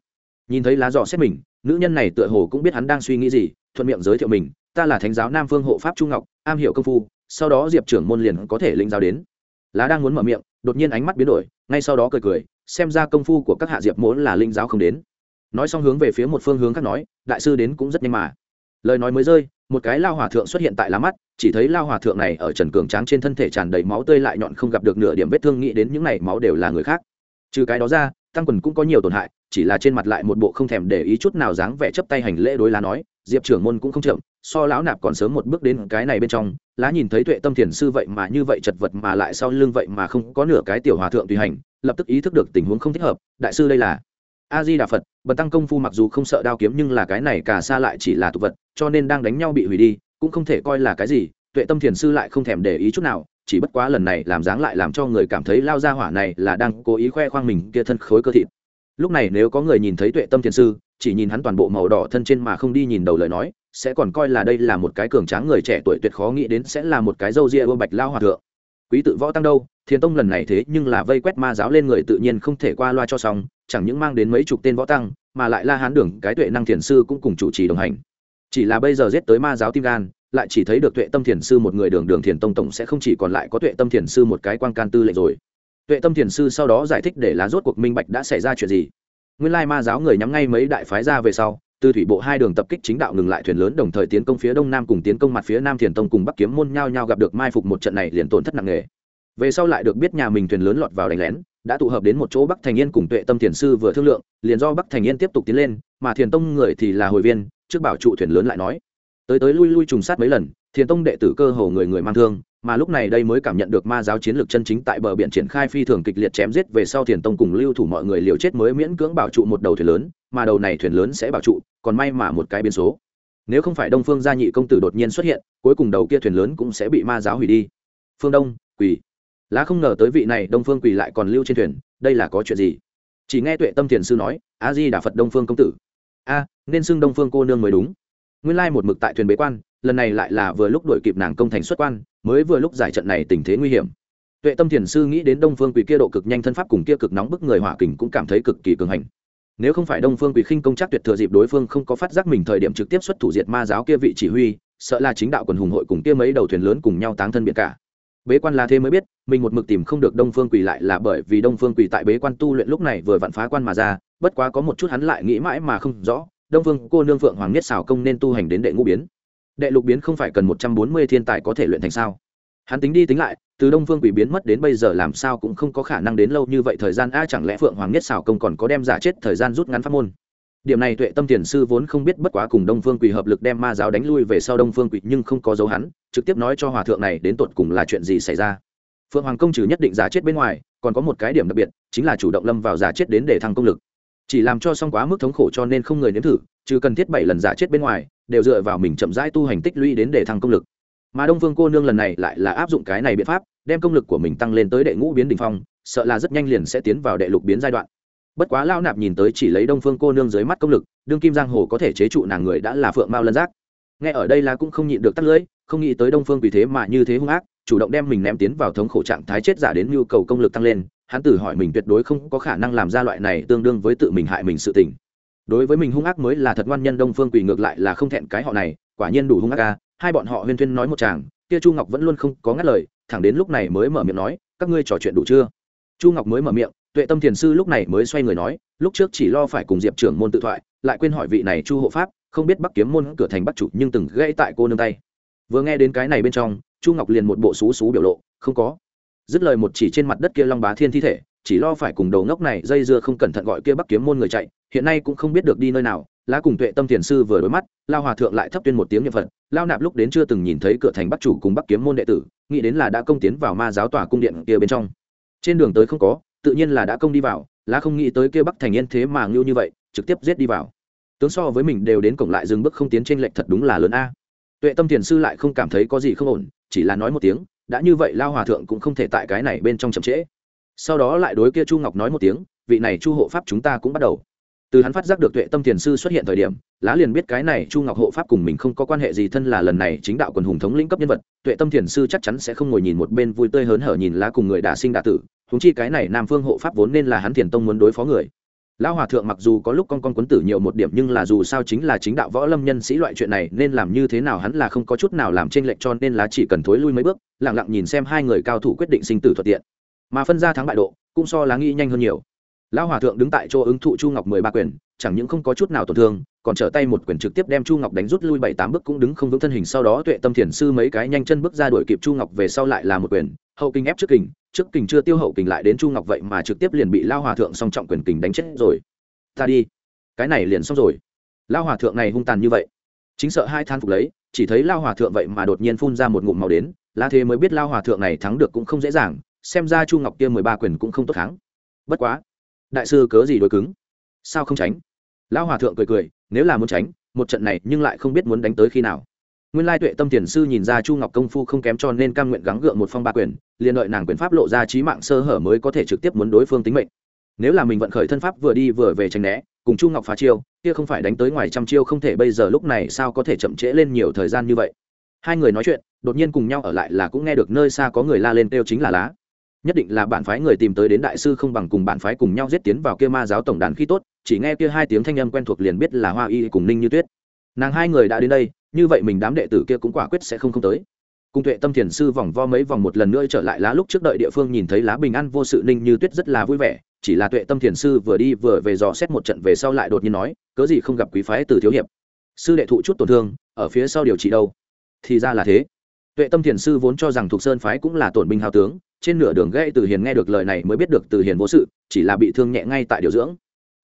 Nhìn thấy lá dò xét mình, nữ nhân này tựa hồ cũng biết hắn đang suy nghĩ gì thuận miệng giới thiệu mình, ta là thánh giáo nam phương hộ pháp trung ngọc, am hiểu công phu, sau đó diệp trưởng môn liền có thể lĩnh giáo đến. Lá đang muốn mở miệng, đột nhiên ánh mắt biến đổi, ngay sau đó cười cười, xem ra công phu của các hạ diệp muốn là linh giáo không đến. Nói xong hướng về phía một phương hướng khác nói, đại sư đến cũng rất nhanh mà. Lời nói mới rơi, một cái lao hòa thượng xuất hiện tại lá mắt, chỉ thấy lao hòa thượng này ở trần cường tráng trên thân thể tràn đầy máu tươi lại nhọn không gặp được nửa điểm vết thương, nghĩ đến những này máu đều là người khác. Trừ cái đó ra tăng quần cũng có nhiều tổn hại, chỉ là trên mặt lại một bộ không thèm để ý chút nào dáng vẻ chấp tay hành lễ đối lá nói, diệp trưởng môn cũng không chậm, so lão nạp còn sớm một bước đến cái này bên trong. Lá nhìn thấy tuệ tâm thiền sư vậy mà như vậy chật vật mà lại sau lưng vậy mà không có nửa cái tiểu hòa thượng tùy hành, lập tức ý thức được tình huống không thích hợp. Đại sư đây là a di đà phật bần tăng công phu mặc dù không sợ đao kiếm nhưng là cái này cả xa lại chỉ là tục vật, cho nên đang đánh nhau bị hủy đi, cũng không thể coi là cái gì. Tuệ tâm thiền sư lại không thèm để ý chút nào chỉ bất quá lần này làm dáng lại làm cho người cảm thấy lao ra hỏa này là đang cố ý khoe khoang mình kia thân khối cơ thịt. Lúc này nếu có người nhìn thấy tuệ tâm thiền sư, chỉ nhìn hắn toàn bộ màu đỏ thân trên mà không đi nhìn đầu lời nói, sẽ còn coi là đây là một cái cường tráng người trẻ tuổi tuyệt khó nghĩ đến sẽ là một cái dâu ria ưa bạch lao hòa thượng. Quý tự võ tăng đâu, thiền tông lần này thế nhưng là vây quét ma giáo lên người tự nhiên không thể qua loa cho xong, chẳng những mang đến mấy chục tên võ tăng, mà lại la hán đường cái tuệ năng thiền sư cũng cùng chủ trì đồng hành. Chỉ là bây giờ giết tới ma giáo tim gan lại chỉ thấy được tuệ tâm thiền sư một người đường đường thiền tông tổng sẽ không chỉ còn lại có tuệ tâm thiền sư một cái quan can tư lệnh rồi. Tuệ tâm thiền sư sau đó giải thích để lá rốt cuộc minh bạch đã xảy ra chuyện gì. Nguyên lai ma giáo người nhắm ngay mấy đại phái ra về sau từ thủy bộ hai đường tập kích chính đạo ngừng lại thuyền lớn đồng thời tiến công phía đông nam cùng tiến công mặt phía nam thiền tông cùng bắc kiếm môn nhau nhau gặp được mai phục một trận này liền tổn thất nặng nề. Về sau lại được biết nhà mình thuyền lớn lọt vào đánh lén, đã tụ hợp đến một chỗ bắc thành yên cùng tuệ tâm thiền sư vừa thương lượng, liền do bắc thành yên tiếp tục tiến lên, mà thiền tông người thì là hồi viên, trước bảo trụ thuyền lớn lại nói tới tới lui lui trùng sát mấy lần, thiền tông đệ tử cơ hồ người người mang thương, mà lúc này đây mới cảm nhận được ma giáo chiến lược chân chính tại bờ biển triển khai phi thường kịch liệt chém giết về sau thiền tông cùng lưu thủ mọi người liều chết mới miễn cưỡng bảo trụ một đầu thuyền lớn, mà đầu này thuyền lớn sẽ bảo trụ, còn may mà một cái biến số. Nếu không phải đông phương gia nhị công tử đột nhiên xuất hiện, cuối cùng đầu kia thuyền lớn cũng sẽ bị ma giáo hủy đi. Phương đông, quỳ. Lá không ngờ tới vị này đông phương quỳ lại còn lưu trên thuyền, đây là có chuyện gì? Chỉ nghe tuệ tâm thiền sư nói, a di đà phật đông phương công tử. A, nên xưng đông phương cô nương mới đúng nguyên lai một mực tại thuyền bế quan, lần này lại là vừa lúc đổi kịp nàng công thành xuất quan, mới vừa lúc giải trận này tình thế nguy hiểm. Tuệ tâm thiền sư nghĩ đến đông phương quỳ kia độ cực nhanh thân pháp cùng kia cực nóng bức người hỏa kình cũng cảm thấy cực kỳ cường hành. Nếu không phải đông phương quỳ khinh công chắc tuyệt thừa dịp đối phương không có phát giác mình thời điểm trực tiếp xuất thủ diệt ma giáo kia vị chỉ huy, sợ là chính đạo quần hùng hội cùng kia mấy đầu thuyền lớn cùng nhau táng thân biệt cả. Bế quan là thế mới biết, mình một mực tìm không được đông phương quỳ lại là bởi vì đông phương quỳ tại bế quan tu luyện lúc này vừa vặn phá quan mà ra, bất quá có một chút hắn lại nghĩ mãi mà không rõ đông Vương, cô nương phượng hoàng nhất xảo công nên tu hành đến đệ ngũ biến. Đệ lục biến không phải cần một trăm bốn mươi thiên tài có thể luyện thành sao? Hắn tính đi tính lại từ đông phương quỷ biến mất đến bây giờ làm sao cũng không có khả năng đến lâu như vậy thời gian a chẳng lẽ phượng hoàng nhất xảo công còn có đem giả chết thời gian rút ngắn pháp môn? Điểm này tuệ tâm tiền sư vốn không biết bất quá cùng đông phương quỷ hợp lực đem ma giáo đánh lui về sau đông phương quỷ nhưng không có dấu hắn trực tiếp nói cho hòa thượng này đến tột cùng là chuyện gì xảy ra. Phượng hoàng công trừ nhất định giả chết bên ngoài còn có một cái điểm đặc biệt chính là chủ động lâm vào giả chết đến để thăng công lực chỉ làm cho xong quá mức thống khổ cho nên không người nếm thử, chứ cần thiết bảy lần giả chết bên ngoài, đều dựa vào mình chậm rãi tu hành tích lũy đến để thăng công lực. Mà đông phương cô nương lần này lại là áp dụng cái này biện pháp, đem công lực của mình tăng lên tới đệ ngũ biến đ ỉ n h phong, sợ là rất nhanh liền sẽ tiến vào đệ lục biến giai đoạn. Bất quá lao nạp nhìn tới chỉ lấy đông phương cô nương dưới mắt công lực, đương kim giang hồ có thể chế trụ nàng người đã là phượng mao lân giác. Nghe ở đây là cũng không nhịn được tắt lưỡi, không nghĩ tới đông phương vì thế mà như thế hung ác, chủ động đem mình ném tiến vào thống khổ trạng thái chết giả đến nhu cầu công lực tăng lên hắn tự hỏi mình tuyệt đối không có khả năng làm ra loại này tương đương với tự mình hại mình sự tình. Đối với mình hung ác mới là thật ngoan nhân đông phương quỳ ngược lại là không thẹn cái họ này, quả nhiên đủ hung ác ca hai bọn họ huyên thuyên nói một chàng, kia chu ngọc vẫn luôn không có ngắt lời, thẳng đến lúc này mới mở miệng nói, các ngươi trò chuyện đủ chưa? Chu ngọc mới mở miệng, tuệ tâm thiền sư lúc này mới xoay người nói, lúc trước chỉ lo phải cùng diệp trưởng môn tự thoại, lại quên hỏi vị này chu hộ pháp, không biết bắc kiếm môn cửa thành bắc chủ nhưng từng gãy tại cô nương tay. Vừa nghe đến cái này bên trong, chu ngọc liền một bộ xú xú biểu lộ, không có dứt lời một chỉ trên mặt đất kia long bá thiên thi thể, chỉ lo phải cùng đầu ngốc này dây dưa không cẩn thận gọi kia bắc kiếm môn người chạy, hiện nay cũng không biết được đi nơi nào, lá cùng tuệ tâm thiền sư vừa đối mắt, lao hòa thượng lại thấp tuyên một tiếng nhật phật, lao nạp lúc đến chưa từng nhìn thấy cửa thành bắc chủ cùng bắc kiếm môn đệ tử, nghĩ đến là đã công tiến vào ma giáo tòa cung điện kia bên trong. Trên đường tới không có, tự nhiên là đã công đi vào, lá không nghĩ tới kia bắc thành yên thế mà ngưu như vậy, trực tiếp giết đi vào. Tướng so với mình đều đến cổng lại dừng bước không tiến trên lệnh thật đúng là lớn a. Tuệ tâm thiền sư lại không cảm thấy có gì không ổn, chỉ là nói một tiếng đã như vậy lao hòa thượng cũng không thể tại cái này bên trong chậm trễ. Sau đó lại đối kia chu ngọc nói một tiếng, vị này chu hộ pháp chúng ta cũng bắt đầu. Từ hắn phát giác được tuệ tâm thiền sư xuất hiện thời điểm, lá liền biết cái này chu ngọc hộ pháp cùng mình không có quan hệ gì thân là lần này chính đạo quần hùng thống lĩnh cấp nhân vật, tuệ tâm thiền sư chắc chắn sẽ không ngồi nhìn một bên vui tươi hớn hở nhìn lá cùng người đả sinh đả tử húng chi cái này nam phương hộ pháp vốn nên là hắn thiền tông muốn đối phó người lão hòa thượng mặc dù có lúc con con quấn tử nhiều một điểm nhưng là dù sao chính là chính đạo võ lâm nhân sĩ loại chuyện này, nên làm như thế nào hắn là không có chút nào làm trên lệnh cho nên là chỉ cần thối lui mấy bước, lặng lặng nhìn xem hai người cao thủ quyết định sinh tử thuận tiện. Mà phân ra thắng bại độ, cũng so lá nghĩ nhanh hơn nhiều. Lão hòa thượng đứng tại chỗ ứng thụ chu ngọc mười ba quyền, chẳng những không có chút nào tổn thương, còn trở tay một quyền trực tiếp đem chu ngọc đánh rút lui bảy tám bước cũng đứng không vững thân hình, sau đó tuệ tâm thiền sư mấy cái nhanh chân bước ra đuổi kịp chu ngọc về sau lại là một quyền, hậu kinh ép trước kình trước kình chưa tiêu hậu kình lại đến chu ngọc vậy mà trực tiếp liền bị lao hòa thượng song trọng quyền kình đánh chết rồi. Ta đi. Cái này liền xong rồi. Lao hòa thượng này hung tàn như vậy. Chính sợ hai than phục lấy, chỉ thấy lao hòa thượng vậy mà đột nhiên phun ra một ngụm màu đến, la thế mới biết lao hòa thượng này thắng được cũng không dễ dàng, xem ra chu ngọc kia mười ba quyền cũng không tốt thắng. bất quá. Đại sư cớ gì đối cứng? Sao không tránh? Lão hòa thượng cười cười, nếu là muốn tránh, một trận này nhưng lại không biết muốn đánh tới khi nào. Nguyên lai tuệ tâm thiền sư nhìn ra chu ngọc công phu không kém cho nên cam nguyện gắng gượng một phong ba quyền liền đợi nàng quyền pháp lộ ra trí mạng sơ hở mới có thể trực tiếp muốn đối phương tính mệnh. Nếu là mình vận khởi thân pháp vừa đi vừa về tránh né, cùng chu ngọc phá chiêu, kia không phải đánh tới ngoài trăm chiêu không thể bây giờ lúc này sao có thể chậm trễ lên nhiều thời gian như vậy? Hai người nói chuyện, đột nhiên cùng nhau ở lại là cũng nghe được nơi xa có người la lên kêu chính là lá. Nhất định là bản phái người tìm tới đến đại sư không bằng cùng bản phái cùng nhau giết tiến vào kia ma giáo tổng đàn khi tốt, chỉ nghe kia hai tiếng thanh âm quen thuộc liền biết là hoa y cùng ninh như tuyết. Nàng hai người đã đến đây, như vậy mình đám đệ tử kia cũng quả quyết sẽ không không tới cùng tuệ tâm thiền sư vòng vo mấy vòng một lần nữa trở lại lá lúc trước đợi địa phương nhìn thấy lá bình an vô sự ninh như tuyết rất là vui vẻ, chỉ là tuệ tâm thiền sư vừa đi vừa về dò xét một trận về sau lại đột nhiên nói, cớ gì không gặp quý phái từ thiếu hiệp? Sư đệ thụ chút tổn thương, ở phía sau điều trị đâu? Thì ra là thế. Tuệ tâm thiền sư vốn cho rằng thuộc sơn phái cũng là tổn binh hào tướng, trên nửa đường gãy từ hiền nghe được lời này mới biết được từ hiền vô sự, chỉ là bị thương nhẹ ngay tại điều dưỡng.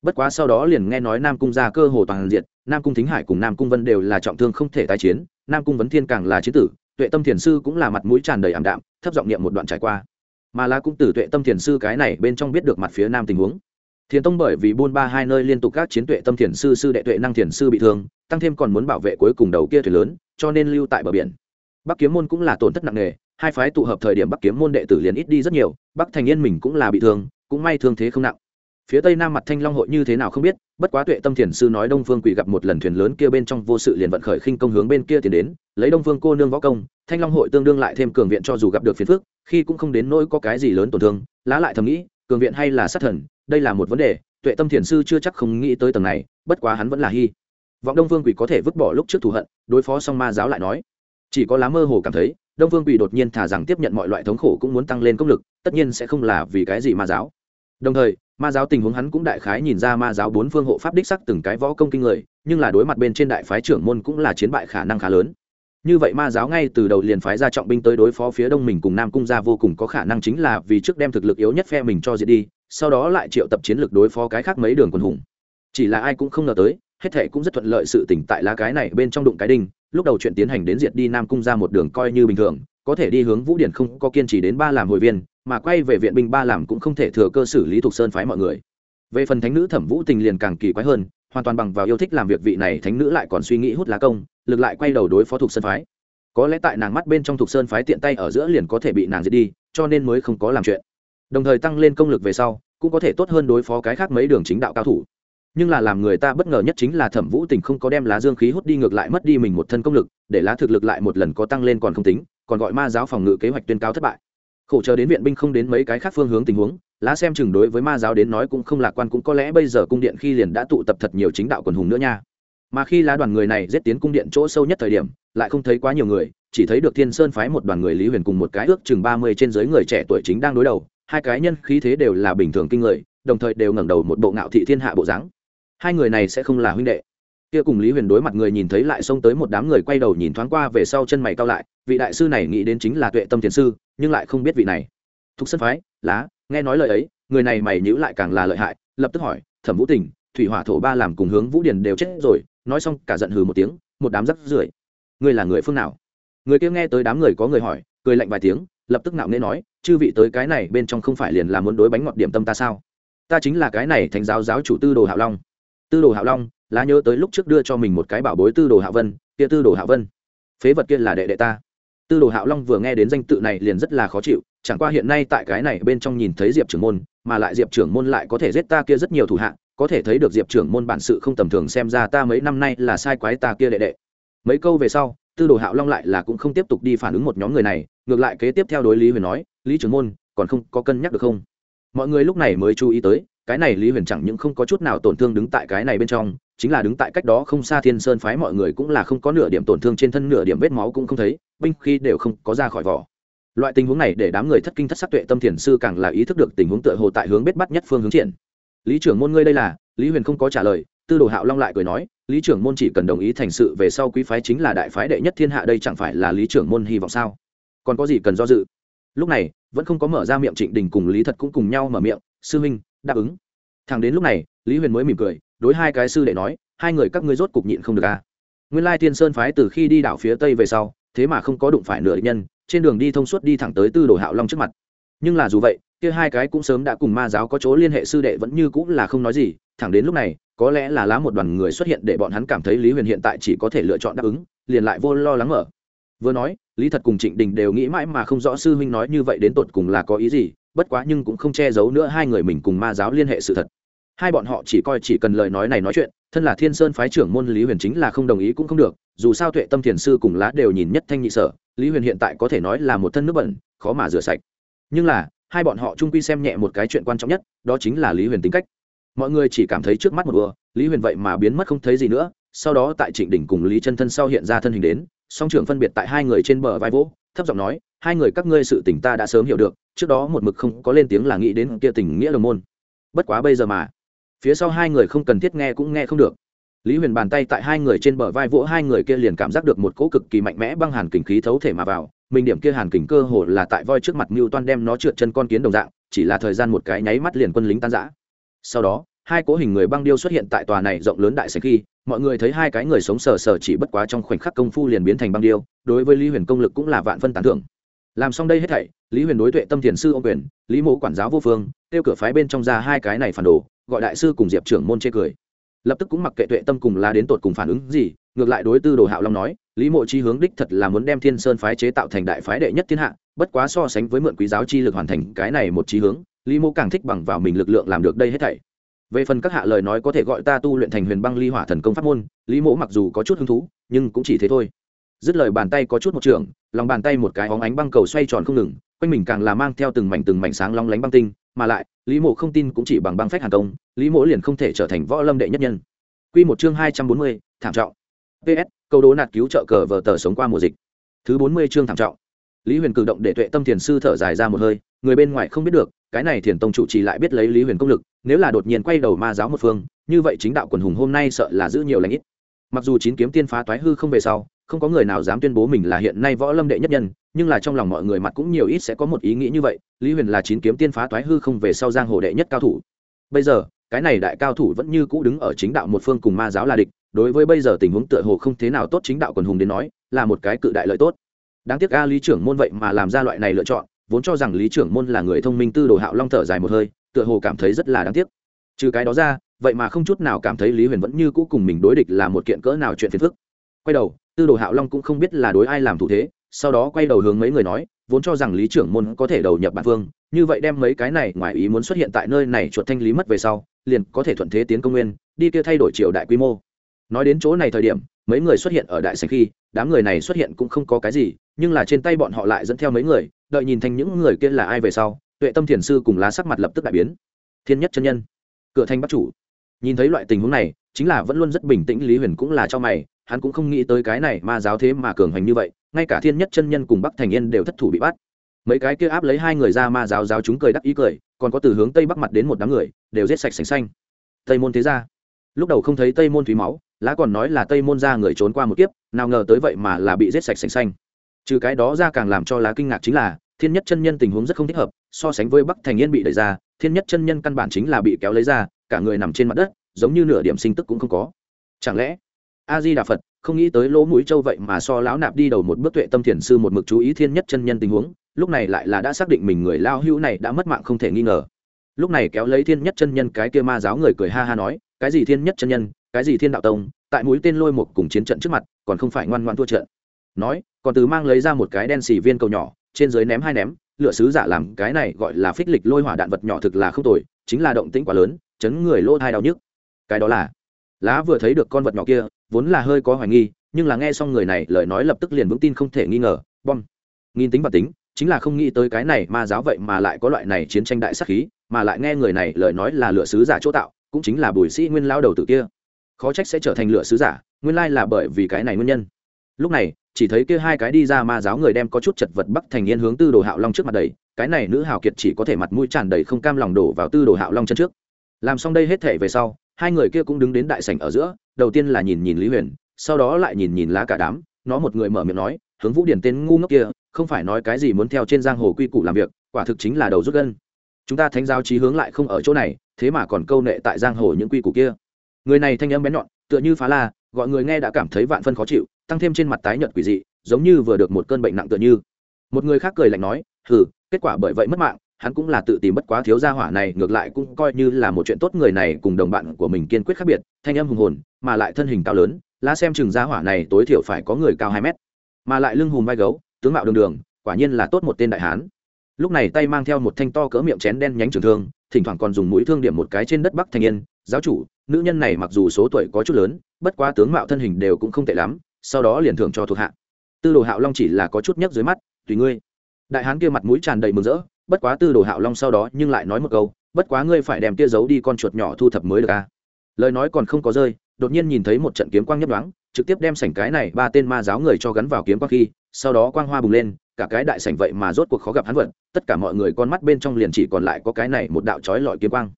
Bất quá sau đó liền nghe nói nam cung ra cơ hồ toàn diện, nam cung thính hải cùng nam cung vân đều là trọng thương không thể tái chiến, nam cung vấn thiên càng là chiến tử tuệ tâm thiền sư cũng là mặt mũi tràn đầy ảm đạm, thấp giọng niệm một đoạn trải qua. Mà là cũng từ tuệ tâm thiền sư cái này bên trong biết được mặt phía nam tình huống. Thiền tông bởi vì buôn ba hai nơi liên tục các chiến tuệ tâm thiền sư sư đệ tuệ năng thiền sư bị thương, tăng thêm còn muốn bảo vệ cuối cùng đầu kia thuyền lớn, cho nên lưu tại bờ biển. Bắc kiếm môn cũng là tổn thất nặng nề, hai phái tụ hợp thời điểm bắc kiếm môn đệ tử liền ít đi rất nhiều, bắc thành yên mình cũng là bị thương, cũng may thương thế không nặng phía tây nam mặt thanh long hội như thế nào không biết, bất quá tuệ tâm thiền sư nói đông phương quỷ gặp một lần thuyền lớn kia bên trong vô sự liền vận khởi khinh công hướng bên kia tiến đến, lấy đông phương cô nương võ công, thanh long hội tương đương lại thêm cường viện cho dù gặp được phiền phức, khi cũng không đến nỗi có cái gì lớn tổn thương, lá lại thầm nghĩ, cường viện hay là sát thần, đây là một vấn đề, tuệ tâm thiền sư chưa chắc không nghĩ tới tầng này, bất quá hắn vẫn là hy vọng đông phương quỷ có thể vứt bỏ lúc trước thù hận, đối phó song ma giáo lại nói. Chỉ có lá mơ hồ cảm thấy, đông phương quỷ đột nhiên thả rằng tiếp nhận mọi loại thống khổ cũng muốn tăng lên công lực, tất nhiên sẽ không là vì cái gì ma giáo. Đồng thời ma giáo tình huống hắn cũng đại khái nhìn ra ma giáo bốn phương hộ pháp đích sắc từng cái võ công kinh người, nhưng là đối mặt bên trên đại phái trưởng môn cũng là chiến bại khả năng khá lớn. Như vậy ma giáo ngay từ đầu liền phái ra trọng binh tới đối phó phía đông mình cùng nam cung gia vô cùng có khả năng chính là vì trước đem thực lực yếu nhất phe mình cho diệt đi, sau đó lại triệu tập chiến lược đối phó cái khác mấy đường quân hùng. Chỉ là ai cũng không ngờ tới, hết thệ cũng rất thuận lợi sự tỉnh tại lá cái này bên trong đụng cái đinh, lúc đầu chuyện tiến hành đến diệt đi nam cung ra một đường coi như bình thường, có thể đi hướng vũ điển không có kiên trì đến ba làm hội viên mà quay về viện binh ba làm cũng không thể thừa cơ xử lý thuộc sơn phái mọi người. Về phần thánh nữ thẩm vũ tình liền càng kỳ quái hơn, hoàn toàn bằng vào yêu thích làm việc vị này, thánh nữ lại còn suy nghĩ hút lá công, lực lại quay đầu đối phó thuộc sơn phái. Có lẽ tại nàng mắt bên trong thuộc sơn phái tiện tay ở giữa liền có thể bị nàng giết đi, cho nên mới không có làm chuyện. Đồng thời tăng lên công lực về sau, cũng có thể tốt hơn đối phó cái khác mấy đường chính đạo cao thủ. Nhưng là làm người ta bất ngờ nhất chính là thẩm vũ tình không có đem lá dương khí hút đi ngược lại mất đi mình một thân công lực, để lá thực lực lại một lần có tăng lên còn không tính, còn gọi ma giáo phòng ngự kế hoạch tuyên cao thất bại khổ chờ đến viện binh không đến mấy cái khác phương hướng tình huống, lá xem chừng đối với ma giáo đến nói cũng không lạc quan cũng có lẽ bây giờ cung điện khi liền đã tụ tập thật nhiều chính đạo quần hùng nữa nha. Mà khi lá đoàn người này giết tiến cung điện chỗ sâu nhất thời điểm, lại không thấy quá nhiều người, chỉ thấy được thiên sơn phái một đoàn người lý huyền cùng một cái ước chừng ba mươi trên dưới người trẻ tuổi chính đang đối đầu, hai cái nhân khí thế đều là bình thường kinh người, đồng thời đều ngẩng đầu một bộ ngạo thị thiên hạ bộ dáng. Hai người này sẽ không là huynh đệ kia cùng lý huyền đối mặt người nhìn thấy lại xông tới một đám người quay đầu nhìn thoáng qua về sau chân mày cao lại, vị đại sư này nghĩ đến chính là tuệ tâm thiền sư, nhưng lại không biết vị này. Thục sân phái, lá, nghe nói lời ấy, người này mày nhữ lại càng là lợi hại, lập tức hỏi, thẩm vũ tình, thủy hỏa thổ ba làm cùng hướng vũ điền đều chết rồi, nói xong cả giận hừ một tiếng, một đám rắc rưởi. Ngươi là người phương nào? Người kia nghe tới đám người có người hỏi, cười lạnh vài tiếng, lập tức nạo nghễ nói, chư vị tới cái này bên trong không phải liền là muốn đối bánh ngọt điểm tâm ta sao? Ta chính là cái này thành giáo giáo chủ tư đồ hạo long. Tư đồ hạo long lá nhớ tới lúc trước đưa cho mình một cái bảo bối tư đồ hạ vân, kia tư đồ hạ vân. Phế vật kia là đệ đệ ta. Tư đồ hạo long vừa nghe đến danh tự này liền rất là khó chịu, chẳng qua hiện nay tại cái này bên trong nhìn thấy diệp trưởng môn, mà lại diệp trưởng môn lại có thể giết ta kia rất nhiều thủ hạ, có thể thấy được diệp trưởng môn bản sự không tầm thường xem ra ta mấy năm nay là sai quái ta kia đệ đệ. Mấy câu về sau, tư đồ hạo long lại là cũng không tiếp tục đi phản ứng một nhóm người này, ngược lại kế tiếp theo đối lý huyền nói, lý trưởng môn, còn không có cân nhắc được không? Mọi người lúc này mới chú ý tới cái này lý huyền chẳng những không có chút nào tổn thương đứng tại cái này bên trong, chính là đứng tại cách đó không xa thiên sơn phái mọi người cũng là không có nửa điểm tổn thương trên thân, nửa điểm vết máu cũng không thấy, binh khi đều không có ra khỏi vỏ. Loại tình huống này để đám người thất kinh thất sắc tuệ tâm thiền sư càng là ý thức được tình huống tựa hồ tại hướng bết bắt nhất phương hướng triển. Lý trưởng môn ngươi đây là? Lý huyền không có trả lời, tư đồ hạo long lại cười nói, lý trưởng môn chỉ cần đồng ý thành sự về sau quý phái chính là đại phái đệ nhất thiên hạ đây chẳng phải là lý trưởng môn hy vọng sao? Còn có gì cần do dự? Lúc này, vẫn không có mở ra miệng trịnh đình cùng lý thật cũng cùng nhau mở miệng, sư huynh đáp ứng. Thằng đến lúc này, lý huyền mới mỉm cười, đối hai cái sư đệ nói, hai người các ngươi rốt cục nhịn không được à. nguyên lai thiên sơn phái từ khi đi đảo phía tây về sau, thế mà không có đụng phải nửa nhân, trên đường đi thông suốt đi thẳng tới tư đồ hạo long trước mặt. Nhưng là dù vậy, kia hai cái cũng sớm đã cùng ma giáo có chỗ liên hệ, sư đệ vẫn như cũng là không nói gì, thẳng đến lúc này, có lẽ là lá một đoàn người xuất hiện để bọn hắn cảm thấy lý huyền hiện tại chỉ có thể lựa chọn đáp ứng, liền lại vô lo lắng mở. Vừa nói, lý thật cùng trịnh đình đều nghĩ mãi mà không rõ sư huynh nói như vậy đến tột cùng là có ý gì bất quá nhưng cũng không che giấu nữa hai người mình cùng ma giáo liên hệ sự thật. Hai bọn họ chỉ coi chỉ cần lời nói này nói chuyện, thân là thiên sơn phái trưởng môn lý huyền chính là không đồng ý cũng không được, dù sao tuệ tâm thiền sư cùng lá đều nhìn nhất thanh nhị sở, lý huyền hiện tại có thể nói là một thân nước bẩn, khó mà rửa sạch. Nhưng là, hai bọn họ trung quy xem nhẹ một cái chuyện quan trọng nhất, đó chính là lý huyền tính cách. Mọi người chỉ cảm thấy trước mắt một ùa lý huyền vậy mà biến mất không thấy gì nữa, sau đó tại trịnh đỉnh cùng lý chân thân sau hiện ra thân hình đến, song trưởng phân biệt tại hai người trên bờ vai vỗ thấp giọng nói, hai người các ngươi sự tình ta đã sớm hiểu được, trước đó một mực không có lên tiếng là nghĩ đến kia tình nghĩa đồng môn. Bất quá bây giờ mà, phía sau hai người không cần thiết nghe cũng nghe không được. Lý huyền bàn tay tại hai người trên bờ vai vỗ hai người kia liền cảm giác được một cỗ cực kỳ mạnh mẽ băng hàn kình khí thấu thể mà vào, mình điểm kia hàn kình cơ hồ là tại voi trước mặt mưu toan đem nó trượt chân con kiến đồng dạng, chỉ là thời gian một cái nháy mắt liền quân lính tan giã sau đó hai cố hình người băng điêu xuất hiện tại tòa này rộng lớn đại sảnh khi, mọi người thấy hai cái người sống sờ sờ chỉ bất quá trong khoảnh khắc công phu liền biến thành băng điêu, đối với lý huyền công lực cũng là vạn phân tán thưởng. Làm xong đây hết thảy, lý huyền đối tuệ tâm thiền sư ông quyền, lý mộ quản giáo vô phương, tiêu cửa phái bên trong ra hai cái này phản đồ, gọi đại sư cùng diệp trưởng môn chê cười. Lập tức cũng mặc kệ tuệ tâm cùng là đến tột cùng phản ứng gì, ngược lại đối tư đồ hạo long nói, lý mộ chi hướng đích thật là muốn đem thiên sơn phái chế tạo thành đại phái đệ nhất thiên hạ, bất quá so sánh với mượn quý giáo chi lực hoàn thành cái này một trí hướng, lý mộ càng thích bằng vào mình lực lượng làm được đây hết thảy về phần các hạ lời nói có thể gọi ta tu luyện thành huyền băng ly hỏa thần công pháp môn, lý mộ mặc dù có chút hứng thú, nhưng cũng chỉ thế thôi. Dứt lời bàn tay có chút một trường, lòng bàn tay một cái óng ánh băng cầu xoay tròn không ngừng, quanh mình càng là mang theo từng mảnh từng mảnh sáng long lánh băng tinh, mà lại, lý mộ không tin cũng chỉ bằng băng phách hàn công, lý mộ liền không thể trở thành võ lâm đệ nhất nhân. Q một chương hai trăm bốn mươi, thảm trọng. Ps câu đố nạt cứu trợ cờ vờ tờ sống qua mùa dịch. Thứ bốn mươi chương thảm trọng. Lý huyền cử động để tuệ tâm thiền sư thở dài ra một hơi, người bên ngoài không biết được, cái này thiền tông trụ trì lại biết lấy lý huyền công lực nếu là đột nhiên quay đầu ma giáo một phương, như vậy chính đạo quần hùng hôm nay sợ là giữ nhiều lãnh ít. Mặc dù chín kiếm tiên phá toái hư không về sau, không có người nào dám tuyên bố mình là hiện nay võ lâm đệ nhất nhân, nhưng là trong lòng mọi người mặt cũng nhiều ít sẽ có một ý nghĩ như vậy, lý huyền là chín kiếm tiên phá toái hư không về sau giang hồ đệ nhất cao thủ. Bây giờ, cái này đại cao thủ vẫn như cũ đứng ở chính đạo một phương cùng ma giáo là địch, đối với bây giờ tình huống tựa hồ không thế nào tốt chính đạo quần hùng đến nói, là một cái cự đại lợi tốt. Đáng tiếc a lý trưởng môn vậy mà làm ra loại này lựa chọn, vốn cho rằng lý trưởng môn là người thông minh tư đồ hạo long thở dài một hơi tựa hồ cảm thấy rất là đáng tiếc. Trừ cái đó ra vậy mà không chút nào cảm thấy lý huyền vẫn như cũ cùng mình đối địch là một kiện cỡ nào chuyện phiền phức. Quay đầu tư đồ hạo long cũng không biết là đối ai làm thủ thế sau đó quay đầu hướng mấy người nói vốn cho rằng lý trưởng môn có thể đầu nhập bản vương, như vậy đem mấy cái này ngoài ý muốn xuất hiện tại nơi này chuột thanh lý mất về sau liền có thể thuận thế tiến công nguyên đi kia thay đổi triều đại quy mô. Nói đến chỗ này thời điểm mấy người xuất hiện ở đại sành khi đám người này xuất hiện cũng không có cái gì nhưng là trên tay bọn họ lại dẫn theo mấy người đợi nhìn thành những người kia là ai về sau tuệ tâm thiền sư cùng lá sắc mặt lập tức đại biến. Thiên nhất chân nhân, cửa thanh bắt chủ. Nhìn thấy loại tình huống này, chính là vẫn luôn rất bình tĩnh, lý huyền cũng là cho mày, hắn cũng không nghĩ tới cái này ma giáo thế mà cường hành như vậy, ngay cả thiên nhất chân nhân cùng bắc thành yên đều thất thủ bị bắt. Mấy cái kia áp lấy hai người ra ma giáo giáo chúng cười đắc ý cười, còn có từ hướng tây bắc mặt đến một đám người, đều giết sạch sành xanh. Tây môn thế ra lúc đầu không thấy tây môn thúy máu, lá còn nói là tây môn ra người trốn qua một kiếp, nào ngờ tới vậy mà là bị giết sạch sành xanh. Trừ cái đó ra càng làm cho lá kinh ngạc chính là thiên nhất chân nhân tình huống rất không thích hợp, so sánh với bắc thành yên bị đẩy ra, thiên nhất chân nhân căn bản chính là bị kéo lấy ra, cả người nằm trên mặt đất, giống như nửa điểm sinh tức cũng không có. Chẳng lẽ a di đà phật không nghĩ tới lỗ mũi châu vậy mà so lão nạp đi đầu một bước tuệ tâm thiền sư một mực chú ý thiên nhất chân nhân tình huống, lúc này lại là đã xác định mình người lao hữu này đã mất mạng không thể nghi ngờ. Lúc này kéo lấy thiên nhất chân nhân cái kia ma giáo người cười ha ha nói, cái gì thiên nhất chân nhân, cái gì thiên đạo tông, tại mũi tên lôi một cùng chiến trận trước mặt, còn không phải ngoan ngoan thua trận. Nói, còn từ mang lấy ra một cái đen xì viên cầu nhỏ trên dưới ném hai ném lựa sứ giả làm cái này gọi là phích lịch lôi hỏa đạn vật nhỏ thực là không tồi, chính là động tĩnh quá lớn, chấn người lỗ thai đau nhức. Cái đó là, lá vừa thấy được con vật nhỏ kia, vốn là hơi có hoài nghi, nhưng là nghe xong người này lời nói lập tức liền vững tin không thể nghi ngờ, bom. Nghìn tính và tính, chính là không nghĩ tới cái này ma giáo vậy mà lại có loại này chiến tranh đại sắc khí, mà lại nghe người này lời nói là lựa sứ giả chỗ tạo, cũng chính là bùi sĩ nguyên lao đầu tử kia. Khó trách sẽ trở thành lựa sứ giả, nguyên lai là bởi vì cái này nguyên nhân. Lúc này chỉ thấy kia hai cái đi ra ma giáo người đem có chút chật vật bắc thành yên hướng tư đồ hạo long trước mặt đầy, cái này nữ hào kiệt chỉ có thể mặt mũi tràn đầy không cam lòng đổ vào tư đồ hạo long chân trước. Làm xong đây hết thể về sau, hai người kia cũng đứng đến đại sảnh ở giữa, đầu tiên là nhìn nhìn lý huyền, sau đó lại nhìn nhìn lá cả đám, nó một người mở miệng nói, hướng vũ điển tên ngu ngốc kia, không phải nói cái gì muốn theo trên giang hồ quy củ làm việc, quả thực chính là đầu rút gân. Chúng ta thánh giáo trí hướng lại không ở chỗ này, thế mà còn câu nệ tại giang hồ những quy củ kia. Người này thanh âm bén nhọn, tựa như phá la, gọi người nghe đã cảm thấy vạn phân khó chịu tăng thêm trên mặt tái nhợt quỷ dị, giống như vừa được một cơn bệnh nặng tựa như một người khác cười lạnh nói, hừ, kết quả bởi vậy mất mạng, hắn cũng là tự tìm bất quá thiếu gia hỏa này, ngược lại cũng coi như là một chuyện tốt người này cùng đồng bạn của mình kiên quyết khác biệt, thanh âm hùng hồn, mà lại thân hình cao lớn, lá xem chừng gia hỏa này tối thiểu phải có người cao hai mét mà lại lưng hùm vai gấu, tướng mạo đường đường, quả nhiên là tốt một tên đại hán lúc này tay mang theo một thanh to cỡ miệng chén đen nhánh trường thương, thỉnh thoảng còn dùng mũi thương điểm một cái trên đất bắc thanh niên. giáo chủ, nữ nhân này mặc dù số tuổi có chút lớn, bất quá tướng mạo thân hình đều cũng không tệ lắm sau đó liền thưởng cho thuộc hạ. Tư đồ hạo long chỉ là có chút nhấc dưới mắt, tùy ngươi. Đại hán kia mặt mũi tràn đầy mừng rỡ, bất quá tư đồ hạo long sau đó nhưng lại nói một câu, bất quá ngươi phải đem kia giấu đi con chuột nhỏ thu thập mới được a lời nói còn không có rơi, đột nhiên nhìn thấy một trận kiếm quang nhấp đoáng trực tiếp đem sảnh cái này ba tên ma giáo người cho gắn vào kiếm quang khi, sau đó quang hoa bùng lên, cả cái đại sảnh vậy mà rốt cuộc khó gặp hắn vận, tất cả mọi người con mắt bên trong liền chỉ còn lại có cái này một đạo chói lọi kiếm quang.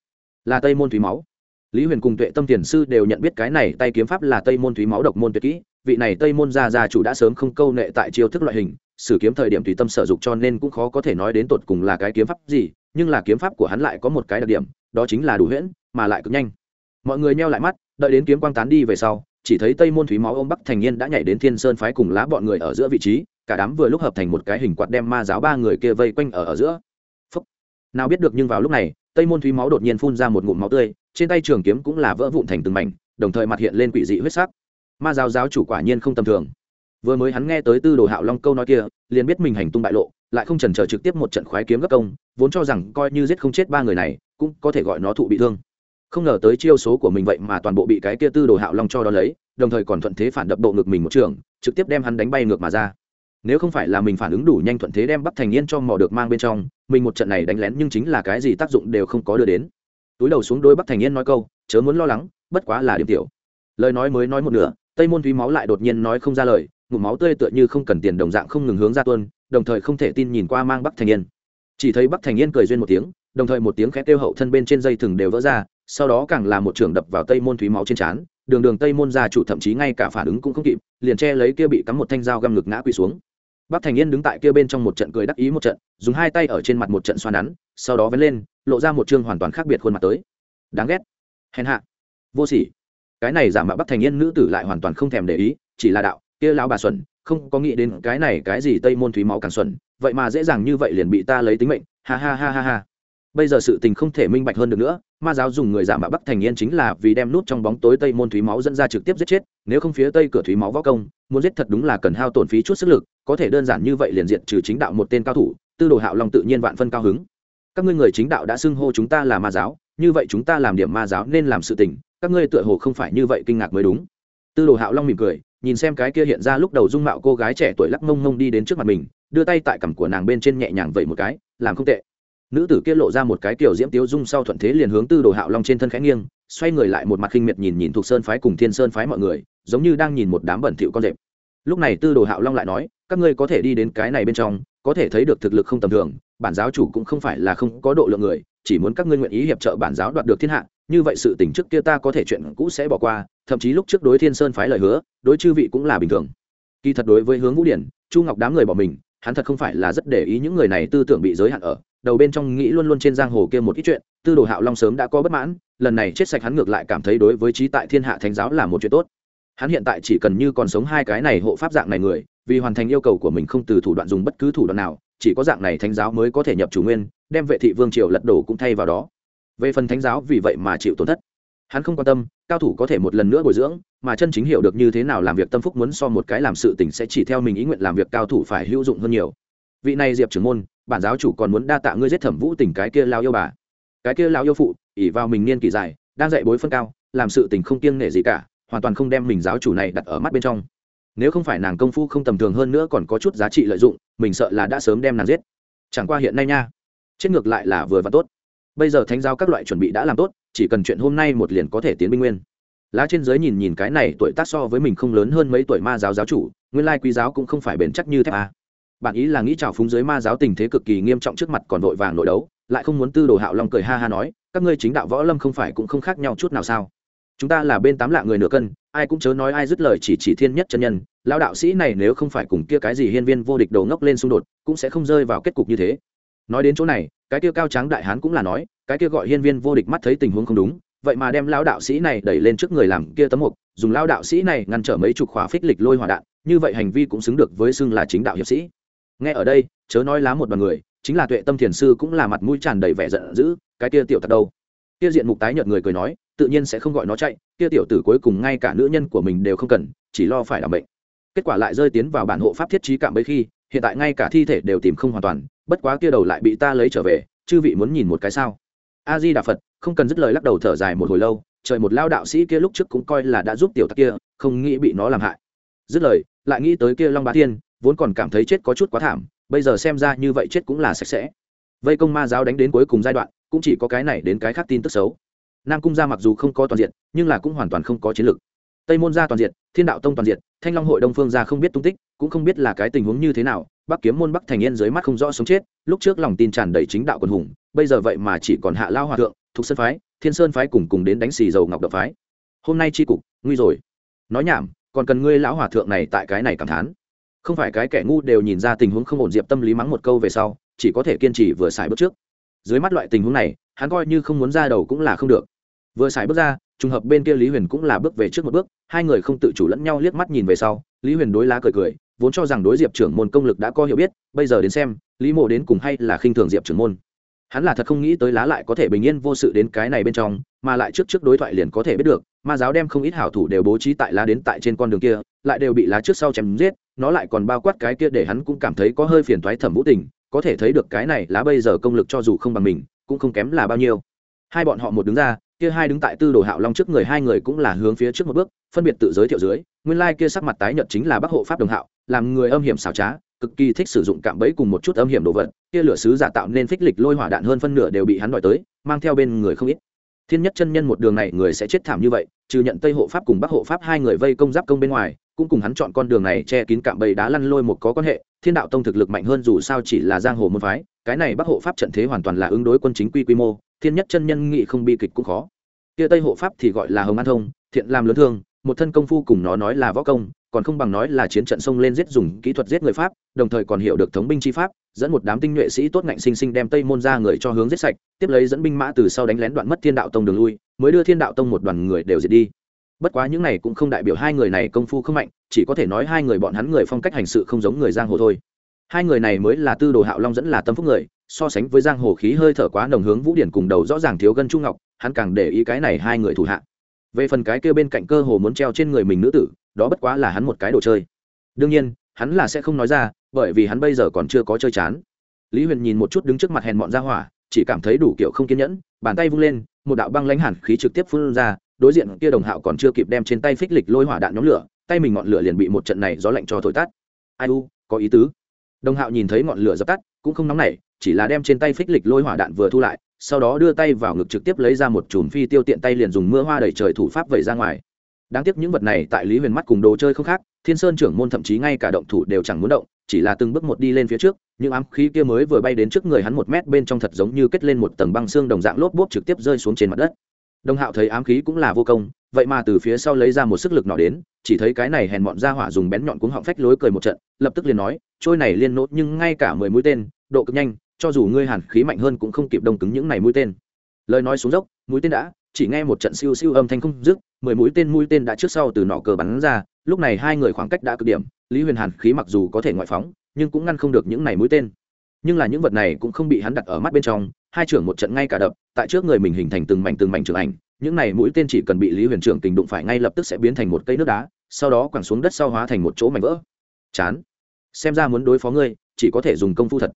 Là tây môn thúy máu. Lý huyền cùng tuệ tâm tiền sư đều nhận biết cái này tay kiếm pháp là tây môn thúy máu độc môn tuyệt kỹ vị này tây môn gia gia chủ đã sớm không câu nệ tại chiêu thức loại hình, sử kiếm thời điểm tùy tâm sở dục cho nên cũng khó có thể nói đến tột cùng là cái kiếm pháp gì, nhưng là kiếm pháp của hắn lại có một cái đặc điểm, đó chính là đủ huyễn, mà lại cực nhanh. Mọi người nheo lại mắt, đợi đến kiếm quang tán đi về sau, chỉ thấy tây môn thúy máu ông bắc thành niên đã nhảy đến thiên sơn phái cùng lá bọn người ở giữa vị trí, cả đám vừa lúc hợp thành một cái hình quạt đem ma giáo ba người kia vây quanh ở ở giữa. Phúc. nào biết được nhưng vào lúc này, tây môn thúy máu đột nhiên phun ra một ngụm máu tươi, trên tay trường kiếm cũng là vỡ vụn thành từng mảnh, đồng thời mặt hiện lên quỷ dị huyết sắc ma giáo giáo chủ quả nhiên không tầm thường. Vừa mới hắn nghe tới tư đồ hạo long câu nói kia, liền biết mình hành tung bại lộ, lại không chần chờ trực tiếp một trận khoái kiếm gấp công, vốn cho rằng coi như giết không chết ba người này, cũng có thể gọi nó thụ bị thương. Không ngờ tới chiêu số của mình vậy mà toàn bộ bị cái kia tư đồ hạo long cho đó lấy, đồng thời còn thuận thế phản đập bộ ngực mình một trường, trực tiếp đem hắn đánh bay ngược mà ra. Nếu không phải là mình phản ứng đủ nhanh thuận thế đem bắc thành yên cho mò được mang bên trong, mình một trận này đánh lén nhưng chính là cái gì tác dụng đều không có đưa đến. Túi đầu xuống đôi bắc thành yên nói câu, chớ muốn lo lắng, bất quá là điểm tiểu. Lời nói mới nói một nửa tây môn thúy máu lại đột nhiên nói không ra lời, ngụm máu tươi tựa như không cần tiền đồng dạng không ngừng hướng ra tuôn, đồng thời không thể tin nhìn qua mang bắc thành yên. Chỉ thấy bắc thành yên cười duyên một tiếng, đồng thời một tiếng khẽ kêu hậu thân bên trên dây thừng đều vỡ ra, sau đó càng là một trường đập vào tây môn thúy máu trên trán, đường đường tây môn gia chủ thậm chí ngay cả phản ứng cũng không kịp, liền che lấy kia bị cắm một thanh dao găm ngực ngã quỳ xuống. Bắc thành yên đứng tại kia bên trong một trận cười đắc ý một trận, dùng hai tay ở trên mặt một trận xoa nắn, sau đó vén lên, lộ ra một chương hoàn toàn khác biệt khuôn mặt tới. Đáng ghét. Hèn hạ. Vô sỉ cái này giả mạo bắc thành yên nữ tử lại hoàn toàn không thèm để ý, chỉ là đạo, kia lão bà xuẩn, không có nghĩ đến cái này cái gì tây môn thúy máu càng xuẩn, vậy mà dễ dàng như vậy liền bị ta lấy tính mệnh. Ha ha ha ha ha. Bây giờ sự tình không thể minh bạch hơn được nữa, ma giáo dùng người giả mạo bắc thành yên chính là vì đem nút trong bóng tối tây môn thúy máu dẫn ra trực tiếp giết chết, nếu không phía tây cửa thúy máu võ công, muốn giết thật đúng là cần hao tổn phí chút sức lực, có thể đơn giản như vậy liền diện trừ chính đạo một tên cao thủ, tư đồ hạo long tự nhiên vạn phân cao hứng. Các ngươi người chính đạo đã xưng hô chúng ta là ma giáo, như vậy chúng ta làm điểm ma giáo nên làm sự tình các ngươi tựa hồ không phải như vậy kinh ngạc mới đúng. Tư đồ hạo long mỉm cười, nhìn xem cái kia hiện ra lúc đầu dung mạo cô gái trẻ tuổi lắc mông mông đi đến trước mặt mình, đưa tay tại cằm của nàng bên trên nhẹ nhàng vậy một cái, làm không tệ. Nữ tử kia lộ ra một cái kiểu diễm tiếu dung sau thuận thế liền hướng tư đồ hạo long trên thân khẽ nghiêng, xoay người lại một mặt khinh miệt nhìn nhìn thuộc sơn phái cùng thiên sơn phái mọi người, giống như đang nhìn một đám bẩn thỉu con rệp. Lúc này tư đồ hạo long lại nói, các ngươi có thể đi đến cái này bên trong, có thể thấy được thực lực không tầm thường, bản giáo chủ cũng không phải là không có độ lượng người, chỉ muốn các ngươi nguyện ý hiệp trợ bản giáo đoạt được thiên hạ như vậy sự tình trước kia ta có thể chuyện cũ sẽ bỏ qua, thậm chí lúc trước đối thiên sơn phái lời hứa, đối chư vị cũng là bình thường. Kỳ thật đối với hướng vũ điển, chu ngọc đám người bỏ mình, hắn thật không phải là rất để ý những người này tư tưởng bị giới hạn ở, đầu bên trong nghĩ luôn luôn trên giang hồ kia một ít chuyện, tư đồ hạo long sớm đã có bất mãn, lần này chết sạch hắn ngược lại cảm thấy đối với trí tại thiên hạ thánh giáo là một chuyện tốt. Hắn hiện tại chỉ cần như còn sống hai cái này hộ pháp dạng này người, vì hoàn thành yêu cầu của mình không từ thủ đoạn dùng bất cứ thủ đoạn nào, chỉ có dạng này thánh giáo mới có thể nhập chủ nguyên, đem vệ thị vương triều lật đổ cũng thay vào đó về phần thánh giáo, vì vậy mà chịu tổn thất. Hắn không quan tâm, cao thủ có thể một lần nữa bồi dưỡng, mà chân chính hiểu được như thế nào làm việc tâm phúc muốn so một cái làm sự tình sẽ chỉ theo mình ý nguyện làm việc cao thủ phải hữu dụng hơn nhiều. Vị này diệp trưởng môn, bản giáo chủ còn muốn đa tạ ngươi giết thẩm vũ tình cái kia lao yêu bà. Cái kia lao yêu phụ ỉ vào mình niên kỳ dài, đang dạy bối phân cao, làm sự tình không kiêng nể gì cả, hoàn toàn không đem mình giáo chủ này đặt ở mắt bên trong. Nếu không phải nàng công phu không tầm thường hơn nữa còn có chút giá trị lợi dụng, mình sợ là đã sớm đem nàng giết. Chẳng qua hiện nay nha, chết ngược lại là vừa và tốt bây giờ thánh giáo các loại chuẩn bị đã làm tốt, chỉ cần chuyện hôm nay một liền có thể tiến binh nguyên. Lá trên giới nhìn nhìn cái này tuổi tác so với mình không lớn hơn mấy tuổi ma giáo giáo chủ, nguyên lai quý giáo cũng không phải bền chắc như thép a à. bạn ý là nghĩ trào phúng giới ma giáo tình thế cực kỳ nghiêm trọng trước mặt còn vội vàng nội đấu, lại không muốn tư đồ hạo long cười ha ha nói, các ngươi chính đạo võ lâm không phải cũng không khác nhau chút nào sao. Chúng ta là bên tám lạ người nửa cân, ai cũng chớ nói ai dứt lời chỉ chỉ thiên nhất chân nhân, lão đạo sĩ này nếu không phải cùng kia cái gì hiên viên vô địch đầu ngốc lên xung đột, cũng sẽ không rơi vào kết cục như thế nói đến chỗ này, cái kia cao tráng đại hán cũng là nói, cái kia gọi hiên viên vô địch mắt thấy tình huống không đúng, vậy mà đem lão đạo sĩ này đẩy lên trước người làm kia tấm mục, dùng lão đạo sĩ này ngăn trở mấy chục khóa phích lịch lôi hỏa đạn, như vậy hành vi cũng xứng được với xưng là chính đạo hiệp sĩ. Nghe ở đây, chớ nói lá một bằng người, chính là tuệ tâm thiền sư cũng là mặt mũi tràn đầy vẻ giận dữ, cái kia tiểu thật đâu? Kia diện mục tái nhợt người cười nói, tự nhiên sẽ không gọi nó chạy, kia tiểu tử cuối cùng ngay cả nữ nhân của mình đều không cần, chỉ lo phải đảm bệnh. Kết quả lại rơi tiến vào bản hộ pháp thiết trí cạm bấy khi, hiện tại ngay cả thi thể đều tìm không hoàn toàn bất quá kia đầu lại bị ta lấy trở về, chư vị muốn nhìn một cái sao? A di đà phật không cần dứt lời lắc đầu thở dài một hồi lâu, trời một lao đạo sĩ kia lúc trước cũng coi là đã giúp tiểu tặc kia, không nghĩ bị nó làm hại. Dứt lời, lại nghĩ tới kia long bá thiên, vốn còn cảm thấy chết có chút quá thảm, bây giờ xem ra như vậy chết cũng là sạch sẽ. Vây công ma giáo đánh đến cuối cùng giai đoạn, cũng chỉ có cái này đến cái khác tin tức xấu. Nam cung gia mặc dù không có toàn diện, nhưng là cũng hoàn toàn không có chiến lược. Tây môn gia toàn diện, thiên đạo tông toàn diện, thanh long hội đông phương gia không biết tung tích cũng không biết là cái tình huống như thế nào, bắc kiếm môn bắc thành yên dưới mắt không rõ sống chết, lúc trước lòng tin tràn đầy chính đạo quân hùng, bây giờ vậy mà chỉ còn hạ lao hòa thượng thuộc sơn phái, thiên sơn phái cùng cùng đến đánh xì dầu ngọc đập phái. Hôm nay tri cục, nguy rồi. Nói nhảm, còn cần ngươi lão hòa thượng này tại cái này cảm thán. Không phải cái kẻ ngu đều nhìn ra tình huống không ổn diệp tâm lý mắng một câu về sau, chỉ có thể kiên trì vừa xài bước trước. Dưới mắt loại tình huống này, hắn coi như không muốn ra đầu cũng là không được. Vừa xài bước ra, trùng hợp bên kia lý huyền cũng là bước về trước một bước, hai người không tự chủ lẫn nhau liếc mắt nhìn về sau, lý huyền đối lá cười cười vốn cho rằng đối diệp trưởng môn công lực đã có hiểu biết, bây giờ đến xem, lý mộ đến cùng hay là khinh thường diệp trưởng môn. Hắn là thật không nghĩ tới lá lại có thể bình yên vô sự đến cái này bên trong, mà lại trước trước đối thoại liền có thể biết được, ma giáo đem không ít hảo thủ đều bố trí tại lá đến tại trên con đường kia, lại đều bị lá trước sau chém giết, nó lại còn bao quát cái kia để hắn cũng cảm thấy có hơi phiền thoái thẩm vũ tình, có thể thấy được cái này lá bây giờ công lực cho dù không bằng mình, cũng không kém là bao nhiêu. Hai bọn họ một đứng ra, kia hai đứng tại tư đồ hạo long trước người hai người cũng là hướng phía trước một bước, phân biệt tự giới thiệu dưới, nguyên lai kia sắc mặt tái nhợt chính là bắc hộ pháp đồng hạo làm người âm hiểm xảo trá, cực kỳ thích sử dụng cạm bẫy cùng một chút âm hiểm đồ vật. Kia lửa sứ giả tạo nên phích lịch lôi hỏa đạn hơn phân nửa đều bị hắn đòi tới, mang theo bên người không ít. Thiên nhất chân nhân một đường này người sẽ chết thảm như vậy, trừ nhận tây hộ pháp cùng bắc hộ pháp hai người vây công giáp công bên ngoài, cũng cùng hắn chọn con đường này che kín cạm bẫy đá lăn lôi một có quan hệ. Thiên đạo tông thực lực mạnh hơn dù sao chỉ là giang hồ môn phái, cái này bắc hộ pháp trận thế hoàn toàn là ứng đối quân chính quy quy mô, thiên nhất chân nhân nghị không bi kịch cũng khó. Kia tây hộ pháp thì gọi là hồng an thông, thiện làm lớn thương một thân công phu cùng nó nói là võ công, còn không bằng nói là chiến trận sông lên giết dùng kỹ thuật giết người pháp, đồng thời còn hiểu được thống binh chi pháp, dẫn một đám tinh nhuệ sĩ tốt ngạnh sinh sinh đem tây môn ra người cho hướng giết sạch, tiếp lấy dẫn binh mã từ sau đánh lén đoạn mất thiên đạo tông đường lui, mới đưa thiên đạo tông một đoàn người đều diệt đi. Bất quá những này cũng không đại biểu hai người này công phu không mạnh, chỉ có thể nói hai người bọn hắn người phong cách hành sự không giống người giang hồ thôi. Hai người này mới là tư đồ hạo long dẫn là tâm phúc người, so sánh với giang hồ khí hơi thở quá nồng hướng vũ điển cùng đầu rõ ràng thiếu gân trung ngọc, hắn càng để ý cái này hai người thủ hạ về phần cái kia bên cạnh cơ hồ muốn treo trên người mình nữ tử, đó bất quá là hắn một cái đồ chơi. Đương nhiên, hắn là sẽ không nói ra, bởi vì hắn bây giờ còn chưa có chơi chán. Lý huyền nhìn một chút đứng trước mặt hèn bọn ra hỏa, chỉ cảm thấy đủ kiểu không kiên nhẫn, bàn tay vung lên, một đạo băng lãnh hẳn khí trực tiếp phun ra, đối diện kia đồng hạo còn chưa kịp đem trên tay phích lịch lôi hỏa đạn nhóm lửa, tay mình ngọn lửa liền bị một trận này gió lạnh cho thổi tắt. Ai u, có ý tứ. Đồng hạo nhìn thấy ngọn lửa dập tắt, cũng không nóng nảy, chỉ là đem trên tay phích lịch lôi hỏa đạn vừa thu lại sau đó đưa tay vào ngực trực tiếp lấy ra một chùm phi tiêu tiện tay liền dùng mưa hoa đẩy trời thủ pháp vẩy ra ngoài. Đáng tiếc những vật này tại lý huyền mắt cùng đồ chơi không khác, thiên sơn trưởng môn thậm chí ngay cả động thủ đều chẳng muốn động, chỉ là từng bước một đi lên phía trước, những ám khí kia mới vừa bay đến trước người hắn một mét bên trong thật giống như kết lên một tầng băng xương đồng dạng lốp bốp trực tiếp rơi xuống trên mặt đất. Đồng hạo thấy ám khí cũng là vô công, vậy mà từ phía sau lấy ra một sức lực nọ đến, chỉ thấy cái này hèn bọn ra hỏa dùng bén nhọn cuống họng phách lối cười một trận, lập tức liền nói, trôi này liên nốt nhưng ngay cả mười mũi tên, độ cực nhanh cho dù ngươi hàn khí mạnh hơn cũng không kịp đông cứng những này mũi tên. Lời nói xuống dốc, mũi tên đã, chỉ nghe một trận siêu siêu âm thanh không dứt, mười mũi tên mũi tên đã trước sau từ nọ cờ bắn ra, lúc này hai người khoảng cách đã cực điểm, lý huyền hàn khí mặc dù có thể ngoại phóng, nhưng cũng ngăn không được những này mũi tên. Nhưng là những vật này cũng không bị hắn đặt ở mắt bên trong, hai trưởng một trận ngay cả đập, tại trước người mình hình thành từng mảnh từng mảnh trưởng ảnh, những này mũi tên chỉ cần bị lý huyền trưởng tình đụng phải ngay lập tức sẽ biến thành một cây nước đá, sau đó quẳng xuống đất sau hóa thành một chỗ mảnh vỡ. Chán. Xem ra muốn đối phó ngươi, chỉ có thể dùng công phu thật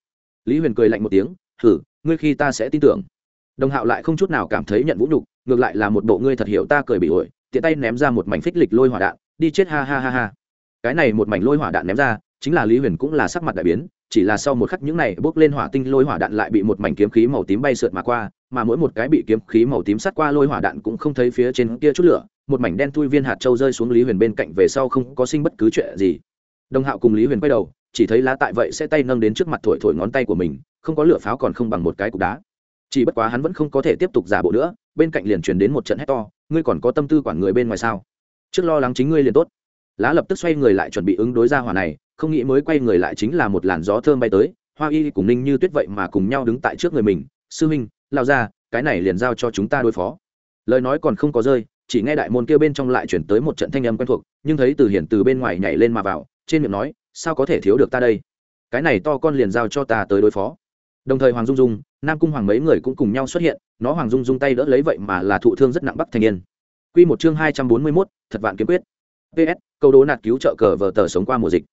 lý huyền cười lạnh một tiếng thử ngươi khi ta sẽ tin tưởng. Đồng hạo lại không chút nào cảm thấy nhận vũ nhục, ngược lại là một bộ ngươi thật hiểu ta cười bị ổi, tiện tay ném ra một mảnh phích lịch lôi hỏa đạn, đi chết ha ha ha ha. Cái này một mảnh lôi hỏa đạn ném ra, chính là lý huyền cũng là sắc mặt đại biến, chỉ là sau một khắc những này bước lên hỏa tinh lôi hỏa đạn lại bị một mảnh kiếm khí màu tím bay sượt mà qua, mà mỗi một cái bị kiếm khí màu tím sát qua lôi hỏa đạn cũng không thấy phía trên kia chút lửa, một mảnh đen thui viên hạt châu rơi xuống lý huyền bên cạnh về sau không có sinh bất cứ chuyện gì. Đồng hạo cùng lý huyền quay đầu chỉ thấy lá tại vậy sẽ tay nâng đến trước mặt thổi thổi ngón tay của mình, không có lửa pháo còn không bằng một cái cục đá. Chỉ bất quá hắn vẫn không có thể tiếp tục giả bộ nữa, bên cạnh liền truyền đến một trận hét to, ngươi còn có tâm tư quản người bên ngoài sao? Trước lo lắng chính ngươi liền tốt. Lá lập tức xoay người lại chuẩn bị ứng đối ra hỏa này, không nghĩ mới quay người lại chính là một làn gió thơm bay tới, hoa y cùng ninh như tuyết vậy mà cùng nhau đứng tại trước người mình, sư huynh lao ra cái này liền giao cho chúng ta đối phó. Lời nói còn không có rơi, chỉ nghe đại môn kia bên trong lại chuyển tới một trận thanh âm quen thuộc, nhưng thấy từ hiển từ bên ngoài nhảy lên mà vào, trên miệng nói sao có thể thiếu được ta đây? Cái này to con liền giao cho ta tới đối phó. Đồng thời hoàng dung dung, nam cung hoàng mấy người cũng cùng nhau xuất hiện, nó hoàng dung dung tay đỡ lấy vậy mà là thụ thương rất nặng bắc thành yên. Q một chương hai trăm bốn mươi mốt, thật vạn kiếm quyết. Ps câu đố nạt cứu trợ cờ vờ tờ sống qua mùa dịch.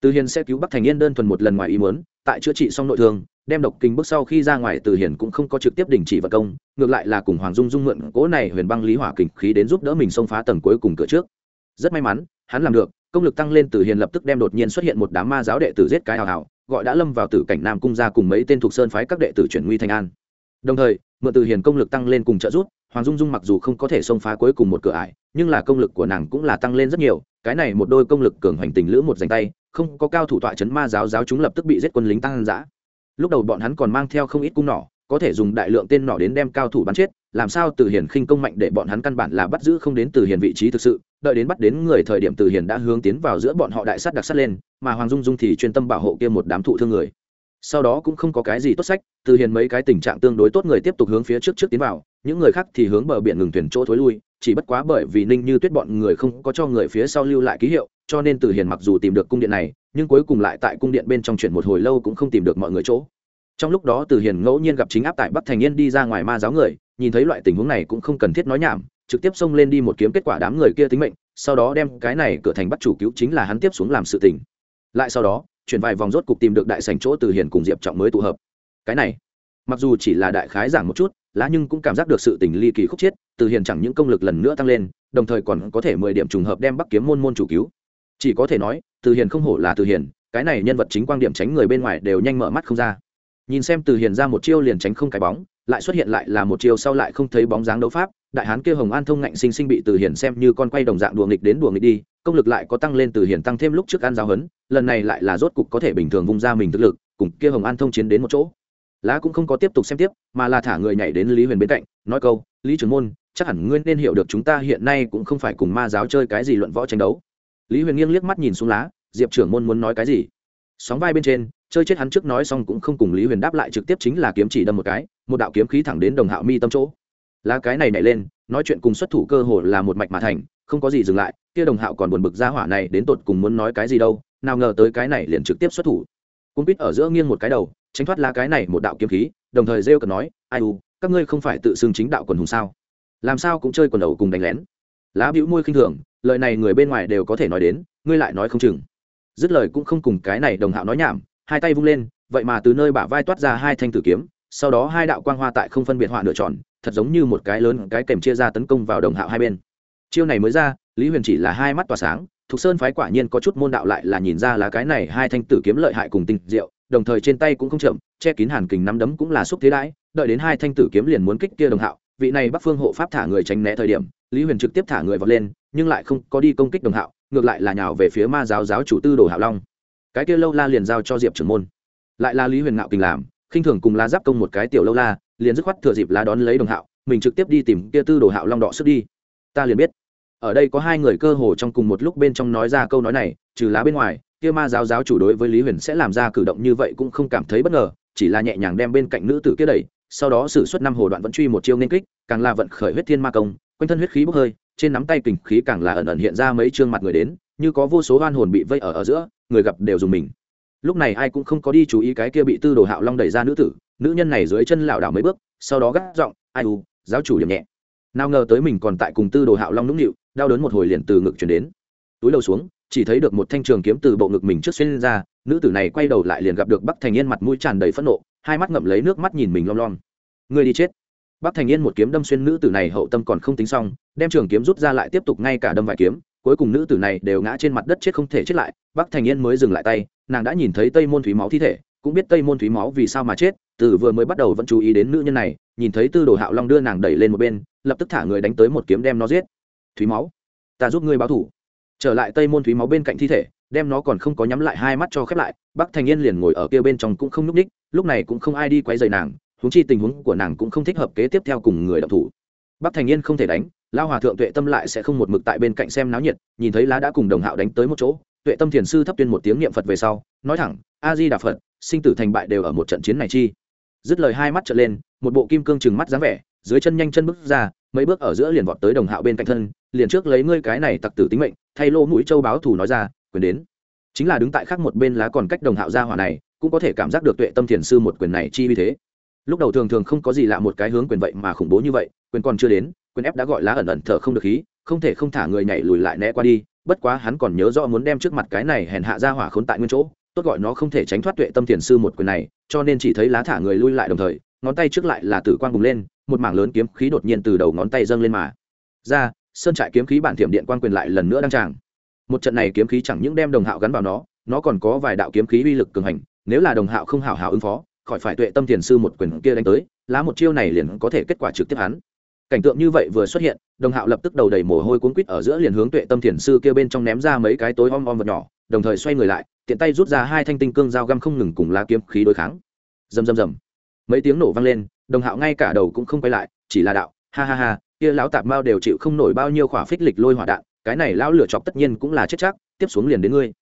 Từ hiền sẽ cứu bắc thành yên đơn thuần một lần ngoài ý muốn, tại chữa trị xong nội thương, đem độc kinh bước sau khi ra ngoài từ hiền cũng không có trực tiếp đình chỉ vật công, ngược lại là cùng hoàng dung dung mượn cỗ này huyền băng lý hỏa kình khí đến giúp đỡ mình xông phá tầng cuối cùng cửa trước. Rất may mắn, hắn làm được công lực tăng lên từ hiền lập tức đem đột nhiên xuất hiện một đám ma giáo đệ tử giết cái hào hào, gọi đã lâm vào tử cảnh nam cung ra cùng mấy tên thuộc sơn phái các đệ tử chuyển nguy thành an. Đồng thời, mượn từ hiền công lực tăng lên cùng trợ giúp, hoàng dung dung mặc dù không có thể xông phá cuối cùng một cửa ải, nhưng là công lực của nàng cũng là tăng lên rất nhiều, cái này một đôi công lực cường hoành tình lữ một dành tay, không có cao thủ tọa chấn ma giáo giáo chúng lập tức bị giết quân lính tăng giã lúc đầu bọn hắn còn mang theo không ít cung nỏ, có thể dùng đại lượng tên nỏ đến đem cao thủ bắn chết làm sao từ hiền khinh công mạnh để bọn hắn căn bản là bắt giữ không đến từ hiền vị trí thực sự, đợi đến bắt đến người thời điểm từ hiền đã hướng tiến vào giữa bọn họ đại sát đặc sát lên, mà hoàng dung dung thì chuyên tâm bảo hộ kia một đám thụ thương người. Sau đó cũng không có cái gì tốt sách, từ hiền mấy cái tình trạng tương đối tốt người tiếp tục hướng phía trước trước tiến vào, những người khác thì hướng bờ biển ngừng thuyền chỗ thối lui, chỉ bất quá bởi vì ninh như tuyết bọn người không có cho người phía sau lưu lại ký hiệu, cho nên từ hiền mặc dù tìm được cung điện này, nhưng cuối cùng lại tại cung điện bên trong chuyển một hồi lâu cũng không tìm được mọi người chỗ trong lúc đó từ hiền ngẫu nhiên gặp chính áp tại bắc thành yên đi ra ngoài ma giáo người, nhìn thấy loại tình huống này cũng không cần thiết nói nhảm, trực tiếp xông lên đi một kiếm kết quả đám người kia tính mệnh, sau đó đem cái này cửa thành bắt chủ cứu chính là hắn tiếp xuống làm sự tình. Lại sau đó, chuyển vài vòng rốt cục tìm được đại sành chỗ từ hiền cùng diệp trọng mới tụ hợp. Cái này, mặc dù chỉ là đại khái giảng một chút, lá nhưng cũng cảm giác được sự tình ly kỳ khúc chiết, từ hiền chẳng những công lực lần nữa tăng lên, đồng thời còn có thể mười điểm trùng hợp đem bắc kiếm môn môn chủ cứu. Chỉ có thể nói, từ hiền không hổ là từ hiền, cái này nhân vật chính quan điểm tránh người bên ngoài đều nhanh mở mắt không ra nhìn xem từ hiền ra một chiêu liền tránh không cái bóng, lại xuất hiện lại là một chiêu sau lại không thấy bóng dáng đấu pháp, đại hán kia hồng an thông ngạnh sinh sinh bị từ hiền xem như con quay đồng dạng đùa nghịch đến đùa nghịch đi, công lực lại có tăng lên từ hiền tăng thêm lúc trước ăn giáo hấn lần này lại là rốt cục có thể bình thường vung ra mình thực lực, cùng kia hồng an thông chiến đến một chỗ. Lá cũng không có tiếp tục xem tiếp, mà là thả người nhảy đến lý huyền bên cạnh, nói câu, lý trưởng môn, chắc hẳn ngươi nên hiểu được chúng ta hiện nay cũng không phải cùng ma giáo chơi cái gì luận võ tranh đấu. Lý huyền nghiêng liếc mắt nhìn xuống lá, diệp trưởng môn muốn nói cái gì? Sóng vai bên trên chơi chết hắn trước nói xong cũng không cùng lý huyền đáp lại trực tiếp chính là kiếm chỉ đâm một cái, một đạo kiếm khí thẳng đến đồng hạo mi tâm chỗ. Lá cái này nảy lên, nói chuyện cùng xuất thủ cơ hồ là một mạch mà thành, không có gì dừng lại, kia đồng hạo còn buồn bực ra hỏa này đến tột cùng muốn nói cái gì đâu, nào ngờ tới cái này liền trực tiếp xuất thủ. Cung pít ở giữa nghiêng một cái đầu, tránh thoát lá cái này một đạo kiếm khí, đồng thời rêu cần nói, ai u, các ngươi không phải tự xưng chính đạo quần hùng sao? Làm sao cũng chơi quần đầu cùng đánh lén? Lá bĩu môi khinh thường, lời này người bên ngoài đều có thể nói đến, ngươi lại nói không chừng. Dứt lời cũng không cùng cái này đồng hạo nói nhảm hai tay vung lên, vậy mà từ nơi bả vai toát ra hai thanh tử kiếm, sau đó hai đạo quang hoa tại không phân biệt họa nửa tròn, thật giống như một cái lớn, cái kèm chia ra tấn công vào đồng hạo hai bên. Chiêu này mới ra, lý huyền chỉ là hai mắt tỏa sáng, thục sơn phái quả nhiên có chút môn đạo lại là nhìn ra là cái này hai thanh tử kiếm lợi hại cùng tinh diệu, đồng thời trên tay cũng không chậm, che kín hàn kình nắm đấm cũng là xúc thế đãi, đợi đến hai thanh tử kiếm liền muốn kích kia đồng hạo, vị này bắc phương hộ pháp thả người tránh né thời điểm, lý huyền trực tiếp thả người vọt lên, nhưng lại không có đi công kích đồng hạo, ngược lại là nhào về phía ma giáo giáo chủ tư đồ hạo long cái kia lâu la liền giao cho diệp trưởng môn. Lại là lý huyền ngạo kình làm, khinh thường cùng la giáp công một cái tiểu lâu la, liền dứt khoát thừa dịp lá đón lấy đồng hạo, mình trực tiếp đi tìm kia tư đồ hạo long đọ sức đi. Ta liền biết. Ở đây có hai người cơ hồ trong cùng một lúc bên trong nói ra câu nói này, trừ lá bên ngoài, kia ma giáo giáo chủ đối với lý huyền sẽ làm ra cử động như vậy cũng không cảm thấy bất ngờ, chỉ là nhẹ nhàng đem bên cạnh nữ tử kia đẩy, sau đó sử xuất năm hồ đoạn vẫn truy một chiêu nên kích, càng là vận khởi huyết thiên ma công, quanh thân huyết khí bốc hơi, trên nắm tay kình khí càng là ẩn ẩn hiện ra mấy trương mặt người đến, như có vô số oan hồn bị vây ở ở giữa người gặp đều dùng mình. Lúc này ai cũng không có đi chú ý cái kia bị tư đồ hạo long đẩy ra nữ tử, nữ nhân này dưới chân lảo đảo mấy bước, sau đó gắt giọng, ai u, giáo chủ điểm nhẹ. Nào ngờ tới mình còn tại cùng tư đồ hạo long nũng nịu, đau đớn một hồi liền từ ngực chuyển đến. Túi đầu xuống, chỉ thấy được một thanh trường kiếm từ bộ ngực mình trước xuyên ra, nữ tử này quay đầu lại liền gặp được bắc thành yên mặt mũi tràn đầy phẫn nộ, hai mắt ngậm lấy nước mắt nhìn mình lom lom. Người đi chết. Bắc thành yên một kiếm đâm xuyên nữ tử này, hậu tâm còn không tính xong, đem trường kiếm rút ra lại tiếp tục ngay cả đâm vài kiếm cuối cùng nữ tử này đều ngã trên mặt đất chết không thể chết lại, bắc thành yên mới dừng lại tay, nàng đã nhìn thấy tây môn thúy máu thi thể, cũng biết tây môn thúy máu vì sao mà chết, từ vừa mới bắt đầu vẫn chú ý đến nữ nhân này, nhìn thấy tư đồ hạo long đưa nàng đẩy lên một bên, lập tức thả người đánh tới một kiếm đem nó giết. Thúy máu, ta giúp ngươi báo thủ. Trở lại tây môn thúy máu bên cạnh thi thể, đem nó còn không có nhắm lại hai mắt cho khép lại, bắc thành yên liền ngồi ở kia bên trong cũng không n ú c ních lúc này cũng không ai đi quay dày nàng húng chi tình huống của nàng cũng không thích hợp kế tiếp theo cùng người đọc thủ. Bắc thành yên không thể đánh lao hòa thượng tuệ tâm lại sẽ không một mực tại bên cạnh xem náo nhiệt, nhìn thấy lá đã cùng đồng hạo đánh tới một chỗ, tuệ tâm thiền sư thấp tuyên một tiếng niệm phật về sau, nói thẳng, a di đà phật, sinh tử thành bại đều ở một trận chiến này chi. Dứt lời hai mắt trở lên, một bộ kim cương chừng mắt dáng vẻ, dưới chân nhanh chân bước ra, mấy bước ở giữa liền vọt tới đồng hạo bên cạnh thân, liền trước lấy ngươi cái này tặc tử tính mệnh, thay lỗ mũi châu báo thủ nói ra, quyền đến. Chính là đứng tại khác một bên lá còn cách đồng hạo ra hỏa này, cũng có thể cảm giác được tuệ tâm thiền sư một quyền này chi vì thế. Lúc đầu thường thường không có gì lạ một cái hướng quyền vậy mà khủng bố như vậy, quyền còn chưa đến quyền ép đã gọi lá ẩn ẩn thở không được khí, không thể không thả người nhảy lùi lại né qua đi, bất quá hắn còn nhớ rõ muốn đem trước mặt cái này hèn hạ ra hỏa khốn tại nguyên chỗ, tốt gọi nó không thể tránh thoát tuệ tâm thiền sư một quyền này, cho nên chỉ thấy lá thả người lui lại đồng thời, ngón tay trước lại là tử quang bùng lên, một mảng lớn kiếm khí đột nhiên từ đầu ngón tay dâng lên mà. Ra, sơn trại kiếm khí bản thiểm điện quan quyền lại lần nữa đăng tràng. Một trận này kiếm khí chẳng những đem đồng hạo gắn vào nó nó còn có vài đạo kiếm khí uy lực cường hành, nếu là đồng hạo không hảo hảo ứng phó, khỏi phải tuệ tâm thiền sư một quyền kia đánh tới, lá một chiêu này liền có thể kết quả trực tiếp hắn cảnh tượng như vậy vừa xuất hiện, đồng hạo lập tức đầu đầy mồ hôi cuốn quýt ở giữa liền hướng tuệ tâm thiền sư kia bên trong ném ra mấy cái tối om om vật nhỏ, đồng thời xoay người lại, tiện tay rút ra hai thanh tinh cương dao găm không ngừng cùng lá kiếm khí đối kháng. Rầm rầm rầm. Mấy tiếng nổ vang lên, đồng hạo ngay cả đầu cũng không quay lại, chỉ là đạo, ha ha ha, kia lão tạp mao đều chịu không nổi bao nhiêu khỏa phích lịch lôi hỏa đạn, cái này lão lửa chọc tất nhiên cũng là chết chắc, tiếp xuống liền đến ngươi.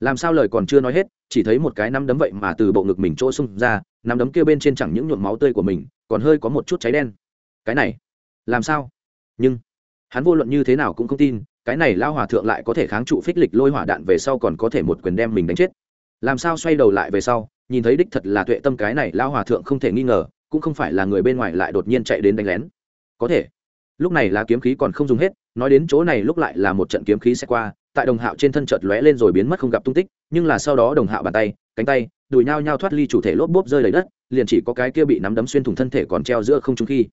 Làm sao lời còn chưa nói hết, chỉ thấy một cái nắm đấm vậy mà từ bộ ngực mình chỗ xung ra, nắm đấm kia bên trên chẳng những nhuộm máu tươi của mình, còn hơi có một chút cháy đen. Cái này làm sao? Nhưng, hắn vô luận như thế nào cũng không tin, cái này lao hòa thượng lại có thể kháng trụ phích lịch lôi hỏa đạn về sau còn có thể một quyền đem mình đánh chết. Làm sao xoay đầu lại về sau, nhìn thấy đích thật là tuệ tâm cái này lao hòa thượng không thể nghi ngờ, cũng không phải là người bên ngoài lại đột nhiên chạy đến đánh lén. Có thể, lúc này là kiếm khí còn không dùng hết, nói đến chỗ này lúc lại là một trận kiếm khí sẽ qua, tại đồng hạo trên thân chợt lóe lên rồi biến mất không gặp tung tích, nhưng là sau đó đồng hạo bàn tay, cánh tay, đùi nhao nhao thoát ly chủ thể lốp bốp rơi lấy đất, liền chỉ có cái kia bị nắm đấm xuyên thủng thân thể còn treo giữa không trung khi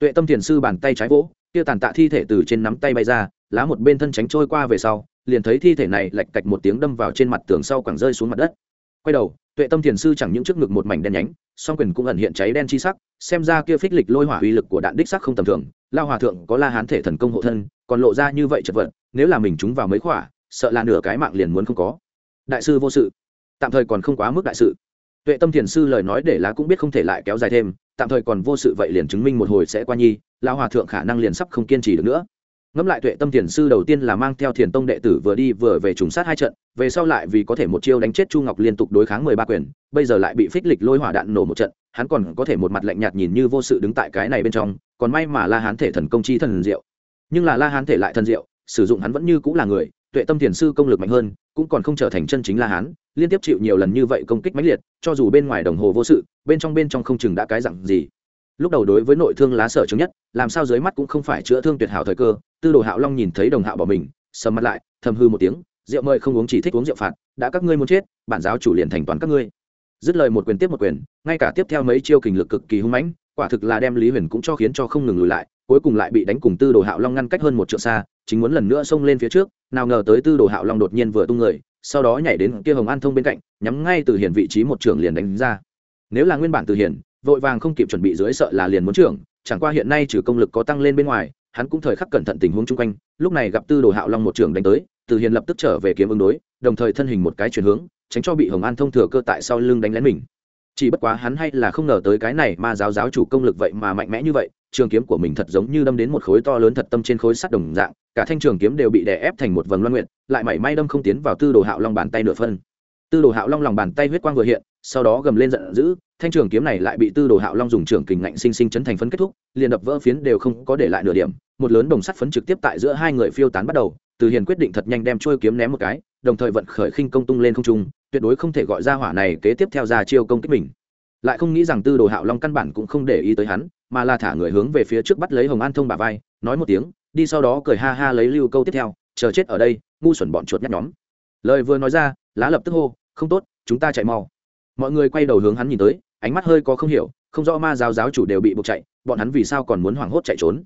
tuệ tâm thiền sư bàn tay trái vỗ, kia tàn tạ thi thể từ trên nắm tay bay ra, lá một bên thân tránh trôi qua về sau, liền thấy thi thể này lạch cạch một tiếng đâm vào trên mặt tường sau quẳng rơi xuống mặt đất. Quay đầu, tuệ tâm thiền sư chẳng những trước ngực một mảnh đen nhánh, song quyền cũng ẩn hiện cháy đen chi sắc, xem ra kia phích lịch lôi hỏa uy lực của đạn đích sắc không tầm thường, lao hòa thượng có la hán thể thần công hộ thân, còn lộ ra như vậy chật vật, nếu là mình chúng vào mấy khỏa, sợ là nửa cái mạng liền muốn không có. Đại sư vô sự. Tạm thời còn không quá mức đại sự. Tuệ tâm thiền sư lời nói để lá cũng biết không thể lại kéo dài thêm tạm thời còn vô sự vậy liền chứng minh một hồi sẽ qua nhi, lão hòa thượng khả năng liền sắp không kiên trì được nữa. Ngẫm lại tuệ tâm thiền sư đầu tiên là mang theo thiền tông đệ tử vừa đi vừa về trùng sát hai trận, về sau lại vì có thể một chiêu đánh chết chu ngọc liên tục đối kháng mười ba quyền, bây giờ lại bị phích lịch lôi hỏa đạn nổ một trận, hắn còn có thể một mặt lạnh nhạt nhìn như vô sự đứng tại cái này bên trong, còn may mà la hán thể thần công chi thần diệu. Nhưng là la hán thể lại thần diệu, sử dụng hắn vẫn như cũng là người tuệ tâm thiền sư công lực mạnh hơn, cũng còn không trở thành chân chính la hán, liên tiếp chịu nhiều lần như vậy công kích mãnh liệt, cho dù bên ngoài đồng hồ vô sự, bên trong bên trong không chừng đã cái dặn gì. Lúc đầu đối với nội thương lá sở chứng nhất, làm sao dưới mắt cũng không phải chữa thương tuyệt hảo thời cơ, tư đồ hạo long nhìn thấy đồng hạo bỏ mình, sầm mặt lại, thầm hư một tiếng, rượu mời không uống chỉ thích uống rượu phạt, đã các ngươi muốn chết, bản giáo chủ liền thành toán các ngươi. Dứt lời một quyền tiếp một quyền, ngay cả tiếp theo mấy chiêu kình lực cực kỳ hung mãnh, quả thực là đem lý huyền cũng cho khiến cho không ngừng lùi lại, cuối cùng lại bị đánh cùng tư đồ hạo long ngăn cách hơn một trượng xa chính muốn lần nữa xông lên phía trước, nào ngờ tới tư đồ hạo long đột nhiên vừa tung người, sau đó nhảy đến kia hồng an thông bên cạnh, nhắm ngay từ hiển vị trí một trường liền đánh ra. Nếu là nguyên bản từ hiển, vội vàng không kịp chuẩn bị dưới sợ là liền muốn trưởng, chẳng qua hiện nay trừ công lực có tăng lên bên ngoài, hắn cũng thời khắc cẩn thận tình huống chung quanh, lúc này gặp tư đồ hạo long một trường đánh tới, từ hiền lập tức trở về kiếm ứng đối, đồng thời thân hình một cái chuyển hướng, tránh cho bị hồng an thông thừa cơ tại sau lưng đánh lén mình. Chỉ bất quá hắn hay là không ngờ tới cái này mà giáo giáo chủ công lực vậy mà mạnh mẽ như vậy, trường kiếm của mình thật giống như đâm đến một khối to lớn thật tâm trên khối sắt đồng dạng cả thanh trường kiếm đều bị đè ép thành một vầng loan nguyện lại mảy may đâm không tiến vào tư đồ hạo long bàn tay nửa phân. Tư đồ hạo long lòng bàn tay huyết quang vừa hiện, sau đó gầm lên giận dữ, thanh trường kiếm này lại bị tư đồ hạo long dùng trường kình ngạnh sinh sinh chấn thành phấn kết thúc, liền đập vỡ phiến đều không có để lại nửa điểm. Một lớn đồng sắt phấn trực tiếp tại giữa hai người phiêu tán bắt đầu, từ hiền quyết định thật nhanh đem trôi kiếm ném một cái, đồng thời vận khởi khinh công tung lên không trung, tuyệt đối không thể gọi ra hỏa này kế tiếp theo ra chiêu công kích mình. Lại không nghĩ rằng tư đồ hạo long căn bản cũng không để ý tới hắn, mà là thả người hướng về phía trước bắt lấy hồng an thông bà vai, nói một tiếng đi sau đó cười ha ha lấy lưu câu tiếp theo, chờ chết ở đây, ngu xuẩn bọn chuột nhắt nhóm. Lời vừa nói ra, lá lập tức hô, không tốt, chúng ta chạy mau. Mọi người quay đầu hướng hắn nhìn tới, ánh mắt hơi có không hiểu, không rõ ma giáo giáo chủ đều bị buộc chạy, bọn hắn vì sao còn muốn hoảng hốt chạy trốn?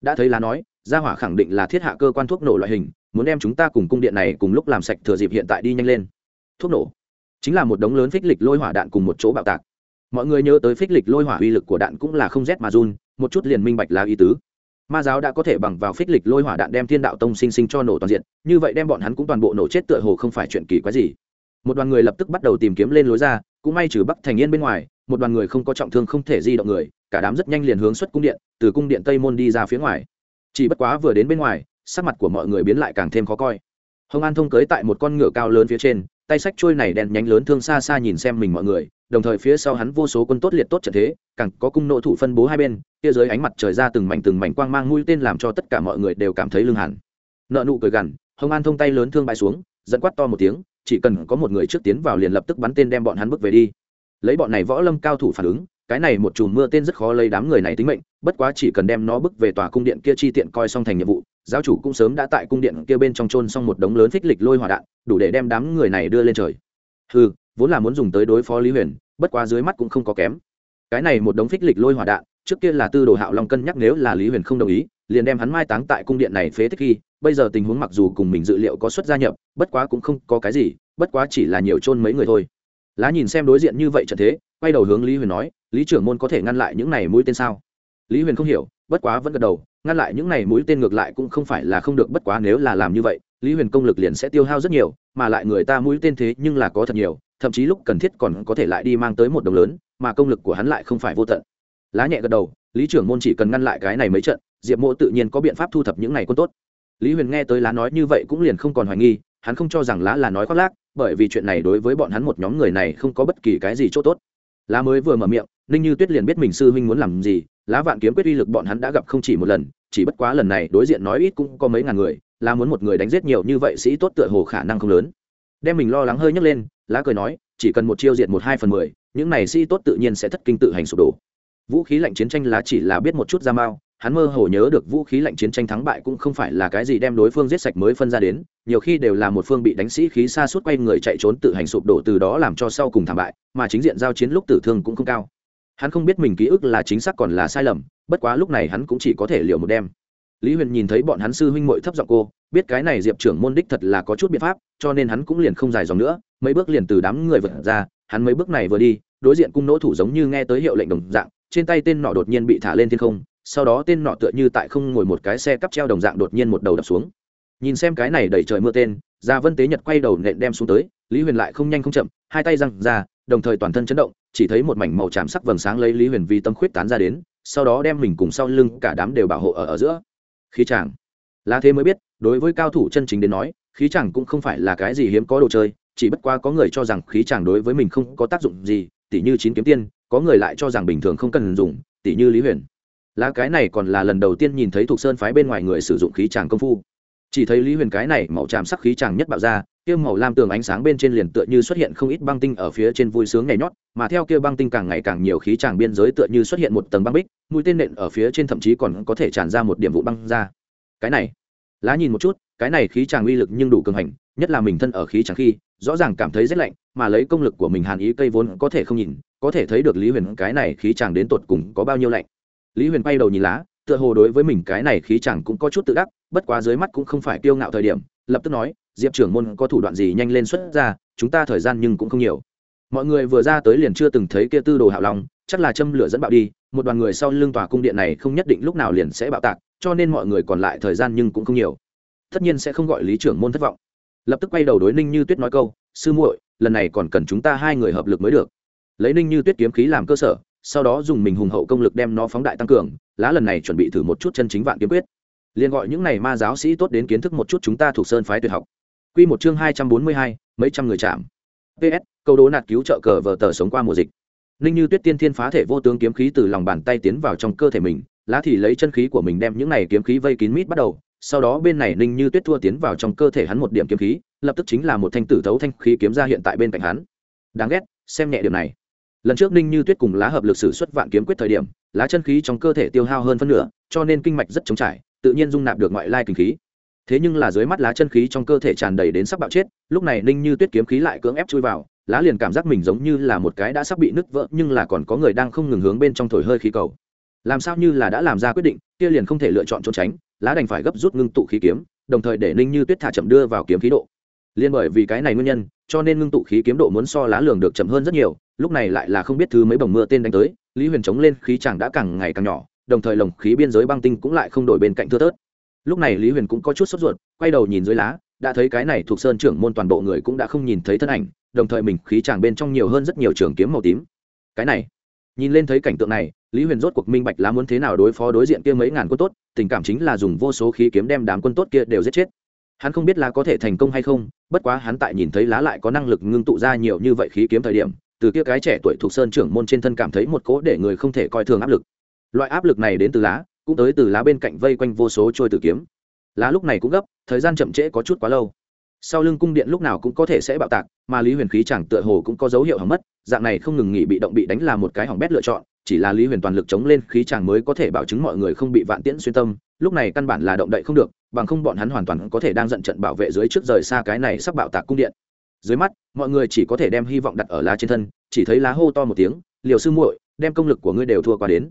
Đã thấy lá nói, gia hỏa khẳng định là thiết hạ cơ quan thuốc nổ loại hình, muốn đem chúng ta cùng cung điện này cùng lúc làm sạch thừa dịp hiện tại đi nhanh lên. Thuốc nổ chính là một đống lớn phích lịch lôi hỏa đạn cùng một chỗ bạo tạc. Mọi người nhớ tới phích lịch lôi hỏa uy lực của đạn cũng là không rét mà run, một chút liền minh bạch là ý tứ ma giáo đã có thể bằng vào phích lịch lôi hỏa đạn đem thiên đạo tông sinh sinh cho nổ toàn diện, như vậy đem bọn hắn cũng toàn bộ nổ chết tựa hồ không phải chuyện kỳ quái gì. Một đoàn người lập tức bắt đầu tìm kiếm lên lối ra, cũng may trừ bắc thành yên bên ngoài, một đoàn người không có trọng thương không thể di động người, cả đám rất nhanh liền hướng xuất cung điện, từ cung điện tây môn đi ra phía ngoài. Chỉ bất quá vừa đến bên ngoài, sắc mặt của mọi người biến lại càng thêm khó coi. Hồng an thông cưới tại một con ngựa cao lớn phía trên tay sách trôi này đèn nhánh lớn thương xa xa nhìn xem mình mọi người, đồng thời phía sau hắn vô số quân tốt liệt tốt trận thế, càng có cung nộ thủ phân bố hai bên, kia dưới ánh mặt trời ra từng mảnh từng mảnh quang mang mũi tên làm cho tất cả mọi người đều cảm thấy lưng hẳn. Nợ nụ cười gằn, hồng an thông tay lớn thương bại xuống dẫn quát to một tiếng, chỉ cần có một người trước tiến vào liền lập tức bắn tên đem bọn hắn bước về đi. Lấy bọn này võ lâm cao thủ phản ứng, cái này một chùm mưa tên rất khó lấy đám người này tính mệnh, bất quá chỉ cần đem nó bước về tòa cung điện kia chi tiện coi xong thành nhiệm vụ giáo chủ cũng sớm đã tại cung điện kia bên trong trôn xong một đống lớn phích lịch lôi hỏa đạn, đủ để đem đám người này đưa lên trời. Ừ vốn là muốn dùng tới đối phó lý huyền, bất quá dưới mắt cũng không có kém. Cái này một đống phích lịch lôi hỏa đạn, trước kia là tư đồ hạo long cân nhắc nếu là lý huyền không đồng ý, liền đem hắn mai táng tại cung điện này phế tích khi, bây giờ tình huống mặc dù cùng mình dự liệu có suất gia nhập, bất quá cũng không có cái gì, bất quá chỉ là nhiều chôn mấy người thôi. Lá nhìn xem đối diện như vậy trận thế, quay đầu hướng lý huyền nói, lý trưởng môn có thể ngăn lại những này mũi tên sao? Lý huyền không hiểu, bất quá vẫn gật đầu ngăn lại những này mũi tên ngược lại cũng không phải là không được, bất quá nếu là làm như vậy, lý huyền công lực liền sẽ tiêu hao rất nhiều, mà lại người ta mũi tên thế nhưng là có thật nhiều, thậm chí lúc cần thiết còn có thể lại đi mang tới một đồng lớn, mà công lực của hắn lại không phải vô tận. Lá nhẹ gật đầu, lý trưởng môn chỉ cần ngăn lại cái này mấy trận, diệp mộ tự nhiên có biện pháp thu thập những này quân tốt. Lý huyền nghe tới lá nói như vậy cũng liền không còn hoài nghi, hắn không cho rằng lá là nói khoác lác, bởi vì chuyện này đối với bọn hắn một nhóm người này không có bất kỳ cái gì chỗ tốt. Lá mới vừa mở miệng, ninh như tuyết liền biết mình sư huynh muốn làm gì, lá vạn kiếm quyết uy lực bọn hắn đã gặp không chỉ một lần chỉ bất quá lần này đối diện nói ít cũng có mấy ngàn người lá muốn một người đánh giết nhiều như vậy sĩ tốt tựa hồ khả năng không lớn. Đem mình lo lắng hơi nhấc lên, lá cười nói, chỉ cần một chiêu diệt một hai phần mười, những này sĩ tốt tự nhiên sẽ thất kinh tự hành sụp đổ. Vũ khí lạnh chiến tranh lá chỉ là biết một chút ra mao, hắn mơ hồ nhớ được vũ khí lạnh chiến tranh thắng bại cũng không phải là cái gì đem đối phương giết sạch mới phân ra đến, nhiều khi đều là một phương bị đánh sĩ khí xa suốt quay người chạy trốn tự hành sụp đổ từ đó làm cho sau cùng thảm bại, mà chính diện giao chiến lúc tử thương cũng không cao. Hắn không biết mình ký ức là chính xác còn là sai lầm bất quá lúc này hắn cũng chỉ có thể liều một đêm. Lý huyền nhìn thấy bọn hắn sư huynh mội thấp giọng cô, biết cái này diệp trưởng môn đích thật là có chút biện pháp, cho nên hắn cũng liền không dài dòng nữa, mấy bước liền từ đám người vượt ra, hắn mấy bước này vừa đi, đối diện cung nỗ thủ giống như nghe tới hiệu lệnh đồng dạng, trên tay tên nọ đột nhiên bị thả lên thiên không, sau đó tên nọ tựa như tại không ngồi một cái xe cắp treo đồng dạng đột nhiên một đầu đập xuống. Nhìn xem cái này đẩy trời mưa tên, gia vân tế nhật quay đầu nện đem xuống tới, lý huyền lại không nhanh không chậm, hai tay răng ra, đồng thời toàn thân chấn động, chỉ thấy một mảnh màu chạm sắc vầng sáng lấy lý huyền vi tâm khuyết tán ra đến sau đó đem mình cùng sau lưng cả đám đều bảo hộ ở ở giữa. Khí chàng. Là thế mới biết, đối với cao thủ chân chính đến nói, khí chàng cũng không phải là cái gì hiếm có đồ chơi, chỉ bất qua có người cho rằng khí chàng đối với mình không có tác dụng gì, tỉ như chín kiếm tiên, có người lại cho rằng bình thường không cần dùng, tỉ như lý huyền. Là cái này còn là lần đầu tiên nhìn thấy thuộc sơn phái bên ngoài người sử dụng khí tràng công phu. Chỉ thấy lý huyền cái này màu tràm sắc khí tràng nhất bạo ra kia màu lam tường ánh sáng bên trên liền tựa như xuất hiện không ít băng tinh ở phía trên vui sướng nhảy nhót, mà theo kia băng tinh càng ngày càng nhiều khí tràng biên giới tựa như xuất hiện một tầng băng bích, mũi tên nện ở phía trên thậm chí còn có thể tràn ra một điểm vụ băng ra. Cái này, lá nhìn một chút, cái này khí tràng uy lực nhưng đủ cường hành, nhất là mình thân ở khí tràng khi, rõ ràng cảm thấy rất lạnh, mà lấy công lực của mình hàn ý cây vốn có thể không nhìn, có thể thấy được lý huyền cái này khí tràng đến tột cùng có bao nhiêu lạnh. Lý huyền quay đầu nhìn lá, tựa hồ đối với mình cái này khí chẳng cũng có chút tự đắc, bất quá dưới mắt cũng không phải kiêu ngạo thời điểm, lập tức nói diệp trưởng môn có thủ đoạn gì nhanh lên xuất ra, chúng ta thời gian nhưng cũng không nhiều. Mọi người vừa ra tới liền chưa từng thấy kia tư đồ hạo long, chắc là châm lửa dẫn bạo đi, một đoàn người sau lưng tòa cung điện này không nhất định lúc nào liền sẽ bạo tạc, cho nên mọi người còn lại thời gian nhưng cũng không nhiều. Tất nhiên sẽ không gọi lý trưởng môn thất vọng. Lập tức quay đầu đối ninh như tuyết nói câu, sư muội, lần này còn cần chúng ta hai người hợp lực mới được. Lấy ninh như tuyết kiếm khí làm cơ sở, sau đó dùng mình hùng hậu công lực đem nó phóng đại tăng cường, lá lần này chuẩn bị thử một chút chân chính vạn kiếm quyết. Liền gọi những này ma giáo sĩ tốt đến kiến thức một chút chúng ta thuộc sơn phái tuyệt học. Quy một chương hai trăm bốn mươi hai, mấy trăm người chạm. PS, câu đố nạt cứu trợ cờ vở tờ sống qua mùa dịch. Ninh Như Tuyết tiên thiên phá thể vô tướng kiếm khí từ lòng bàn tay tiến vào trong cơ thể mình, lá thì lấy chân khí của mình đem những này kiếm khí vây kín mít bắt đầu, sau đó bên này Ninh Như Tuyết thua tiến vào trong cơ thể hắn một điểm kiếm khí, lập tức chính là một thanh tử thấu thanh khí kiếm ra hiện tại bên cạnh hắn. Đáng ghét, xem nhẹ điểm này lần trước ninh như tuyết cùng lá hợp lực sử xuất vạn kiếm quyết thời điểm lá chân khí trong cơ thể tiêu hao hơn phân nửa cho nên kinh mạch rất chống trải tự nhiên dung nạp được ngoại lai kinh khí thế nhưng là dưới mắt lá chân khí trong cơ thể tràn đầy đến sắp bạo chết, lúc này ninh như tuyết kiếm khí lại cưỡng ép chui vào, lá liền cảm giác mình giống như là một cái đã sắp bị nứt vỡ, nhưng là còn có người đang không ngừng hướng bên trong thổi hơi khí cầu làm sao như là đã làm ra quyết định, kia liền không thể lựa chọn trốn tránh, lá đành phải gấp rút ngưng tụ khí kiếm, đồng thời để ninh như tuyết thả chậm đưa vào kiếm khí độ liên bởi vì cái này nguyên nhân, cho nên ngưng tụ khí kiếm độ muốn so lá lường được chậm hơn rất nhiều, lúc này lại là không biết thứ mấy bồng mưa tên đánh tới, lý huyền chống lên, khí chàng đã càng ngày càng nhỏ, đồng thời lồng khí biên giới băng tinh cũng lại không đổi bên cạnh thưa thớt lúc này lý huyền cũng có chút sốt ruột, quay đầu nhìn dưới lá, đã thấy cái này thuộc sơn trưởng môn toàn bộ người cũng đã không nhìn thấy thân ảnh, đồng thời mình khí chàng bên trong nhiều hơn rất nhiều trường kiếm màu tím. Cái này, nhìn lên thấy cảnh tượng này, lý huyền rốt cuộc minh bạch lá muốn thế nào đối phó đối diện kia mấy ngàn quân tốt, tình cảm chính là dùng vô số khí kiếm đem đám quân tốt kia đều giết chết. Hắn không biết lá có thể thành công hay không, bất quá hắn tại nhìn thấy lá lại có năng lực ngưng tụ ra nhiều như vậy khí kiếm thời điểm, từ kia cái trẻ tuổi thuộc sơn trưởng môn trên thân cảm thấy một cỗ để người không thể coi thường áp lực. Loại áp lực này đến từ lá cũng tới từ lá bên cạnh vây quanh vô số trôi tử kiếm. Lá lúc này cũng gấp, thời gian chậm trễ có chút quá lâu. Sau lưng cung điện lúc nào cũng có thể sẽ bạo tạc, mà lý huyền khí chẳng tựa hồ cũng có dấu hiệu hỏng mất, dạng này không ngừng nghỉ bị động bị đánh là một cái hỏng bét lựa chọn, chỉ là lý huyền toàn lực chống lên khí chàng mới có thể bảo chứng mọi người không bị vạn tiễn xuyên tâm, lúc này căn bản là động đậy không được, bằng không bọn hắn hoàn toàn có thể đang giận trận bảo vệ dưới trước rời xa cái này sắp bạo tạc cung điện. Dưới mắt, mọi người chỉ có thể đem hy vọng đặt ở lá trên thân, chỉ thấy lá hô to một tiếng, liều sư muội, đem công lực của ngươi đều thua qua đến.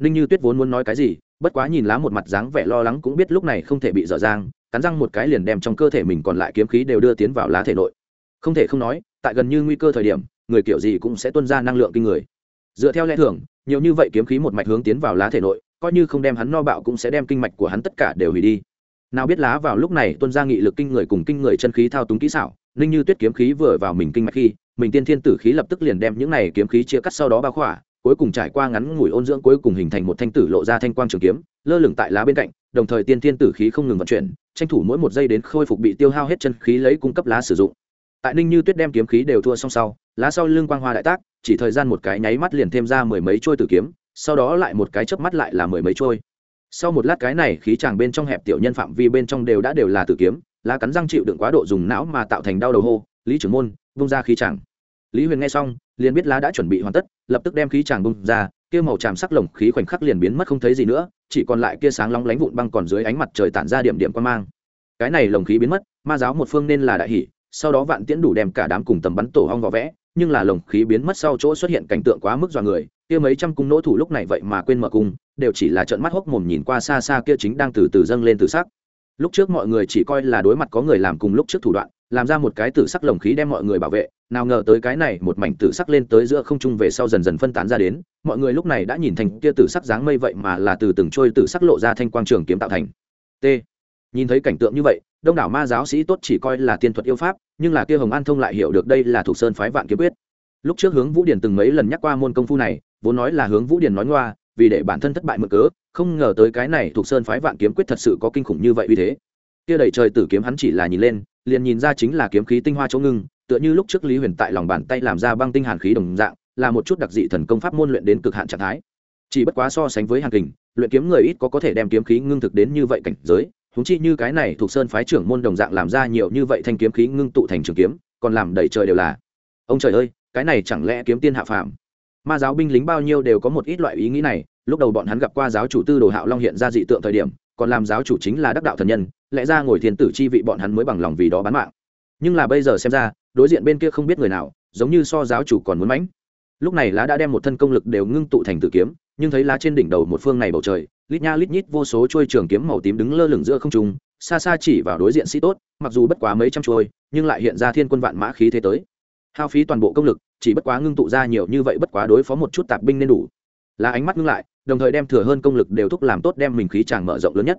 Ninh như tuyết vốn muốn nói cái gì bất quá nhìn lá một mặt dáng vẻ lo lắng cũng biết lúc này không thể bị dở dang, cắn răng một cái liền đem trong cơ thể mình còn lại kiếm khí đều đưa tiến vào lá thể nội. Không thể không nói, tại gần như nguy cơ thời điểm, người kiểu gì cũng sẽ tuân ra năng lượng kinh người. Dựa theo lẽ thường, nhiều như vậy kiếm khí một mạch hướng tiến vào lá thể nội, coi như không đem hắn no bạo cũng sẽ đem kinh mạch của hắn tất cả đều hủy đi. Nào biết lá vào lúc này tuân ra nghị lực kinh người cùng kinh người chân khí thao túng kỹ xảo, ninh như tuyết kiếm khí vừa vào mình kinh mạch khi, mình tiên thiên tử khí lập tức liền đem những này kiếm khí chia cắt sau đó bao khỏa cuối cùng trải qua ngắn ngủi ôn dưỡng cuối cùng hình thành một thanh tử lộ ra thanh quang trường kiếm, lơ lửng tại lá bên cạnh, đồng thời tiên thiên tử khí không ngừng vận chuyển, tranh thủ mỗi một giây đến khôi phục bị tiêu hao hết chân khí lấy cung cấp lá sử dụng. Tại ninh như tuyết đem kiếm khí đều thua xong sau, lá sau lưng quang hoa đại tác, chỉ thời gian một cái nháy mắt liền thêm ra mười mấy trôi tử kiếm, sau đó lại một cái chớp mắt lại là mười mấy trôi. Sau một lát cái này khí chàng bên trong hẹp tiểu nhân phạm vi bên trong đều đã đều là tử kiếm, lá cắn răng chịu đựng quá độ dùng não mà tạo thành đau đầu hô, lý trưởng môn, vung ra khí chàng. Lý huyền nghe xong liền biết lá đã chuẩn bị hoàn tất, lập tức đem khí chàng bung ra, kia màu tràm sắc lồng khí khoảnh khắc liền biến mất không thấy gì nữa, chỉ còn lại kia sáng lóng lánh vụn băng còn dưới ánh mặt trời tản ra điểm điểm quan mang. Cái này lồng khí biến mất, ma giáo một phương nên là đại hỷ sau đó vạn tiễn đủ đem cả đám cùng tầm bắn tổ hong vỏ vẽ, nhưng là lồng khí biến mất sau chỗ xuất hiện cảnh tượng quá mức dọa người, kia mấy trăm cung nỗ thủ lúc này vậy mà quên mở cung, đều chỉ là trợn mắt hốc mồm nhìn qua xa xa kia chính đang từ từ dâng lên từ sắc. Lúc trước mọi người chỉ coi là đối mặt có người làm cùng lúc trước thủ đoạn, làm ra một cái tử sắc lồng khí đem mọi người bảo vệ nào ngờ tới cái này một mảnh tử sắc lên tới giữa không trung về sau dần dần phân tán ra đến, mọi người lúc này đã nhìn thành kia tử sắc dáng mây vậy mà là từ từng trôi tử sắc lộ ra thanh quang trường kiếm tạo thành. T. Nhìn thấy cảnh tượng như vậy, đông đảo ma giáo sĩ tốt chỉ coi là tiên thuật yêu pháp, nhưng là kia hồng an thông lại hiểu được đây là thuộc sơn phái vạn kiếm quyết. Lúc trước hướng vũ điển từng mấy lần nhắc qua môn công phu này, vốn nói là hướng vũ điển nói ngoa, vì để bản thân thất bại mượn cớ, không ngờ tới cái này thuộc sơn phái vạn kiếm quyết thật sự có kinh khủng như vậy vì thế. Kia đẩy trời tử kiếm hắn chỉ là nhìn lên, liền nhìn ra chính là kiếm khí tinh hoa chỗ ngưng tựa như lúc trước lý huyền tại lòng bàn tay làm ra băng tinh hàn khí đồng dạng, là một chút đặc dị thần công pháp môn luyện đến cực hạn trạng thái. Chỉ bất quá so sánh với hàn kình, luyện kiếm người ít có có thể đem kiếm khí ngưng thực đến như vậy cảnh giới húng chi như cái này thuộc sơn phái trưởng môn đồng dạng làm ra nhiều như vậy thanh kiếm khí ngưng tụ thành trường kiếm, còn làm đầy trời đều là. Ông trời ơi, cái này chẳng lẽ kiếm tiên hạ phàm? Ma giáo binh lính bao nhiêu đều có một ít loại ý nghĩ này, lúc đầu bọn hắn gặp qua giáo chủ tư đồ hạo long hiện ra dị tượng thời điểm, còn làm giáo chủ chính là đắc đạo thần nhân, lẽ ra ngồi thiên tử chi vị bọn hắn mới bằng lòng vì đó bán mạng. Nhưng là bây giờ xem ra đối diện bên kia không biết người nào, giống như so giáo chủ còn muốn mãnh. Lúc này lá đã đem một thân công lực đều ngưng tụ thành tử kiếm, nhưng thấy lá trên đỉnh đầu một phương này bầu trời, lít nha lít nhít vô số trôi trường kiếm màu tím đứng lơ lửng giữa không trung, xa xa chỉ vào đối diện sĩ tốt, mặc dù bất quá mấy trăm trôi nhưng lại hiện ra thiên quân vạn mã khí thế tới. Hao phí toàn bộ công lực, chỉ bất quá ngưng tụ ra nhiều như vậy bất quá đối phó một chút tạp binh nên đủ. Là ánh mắt ngưng lại, đồng thời đem thừa hơn công lực đều thúc làm tốt đem mình khí chàng mở rộng lớn nhất.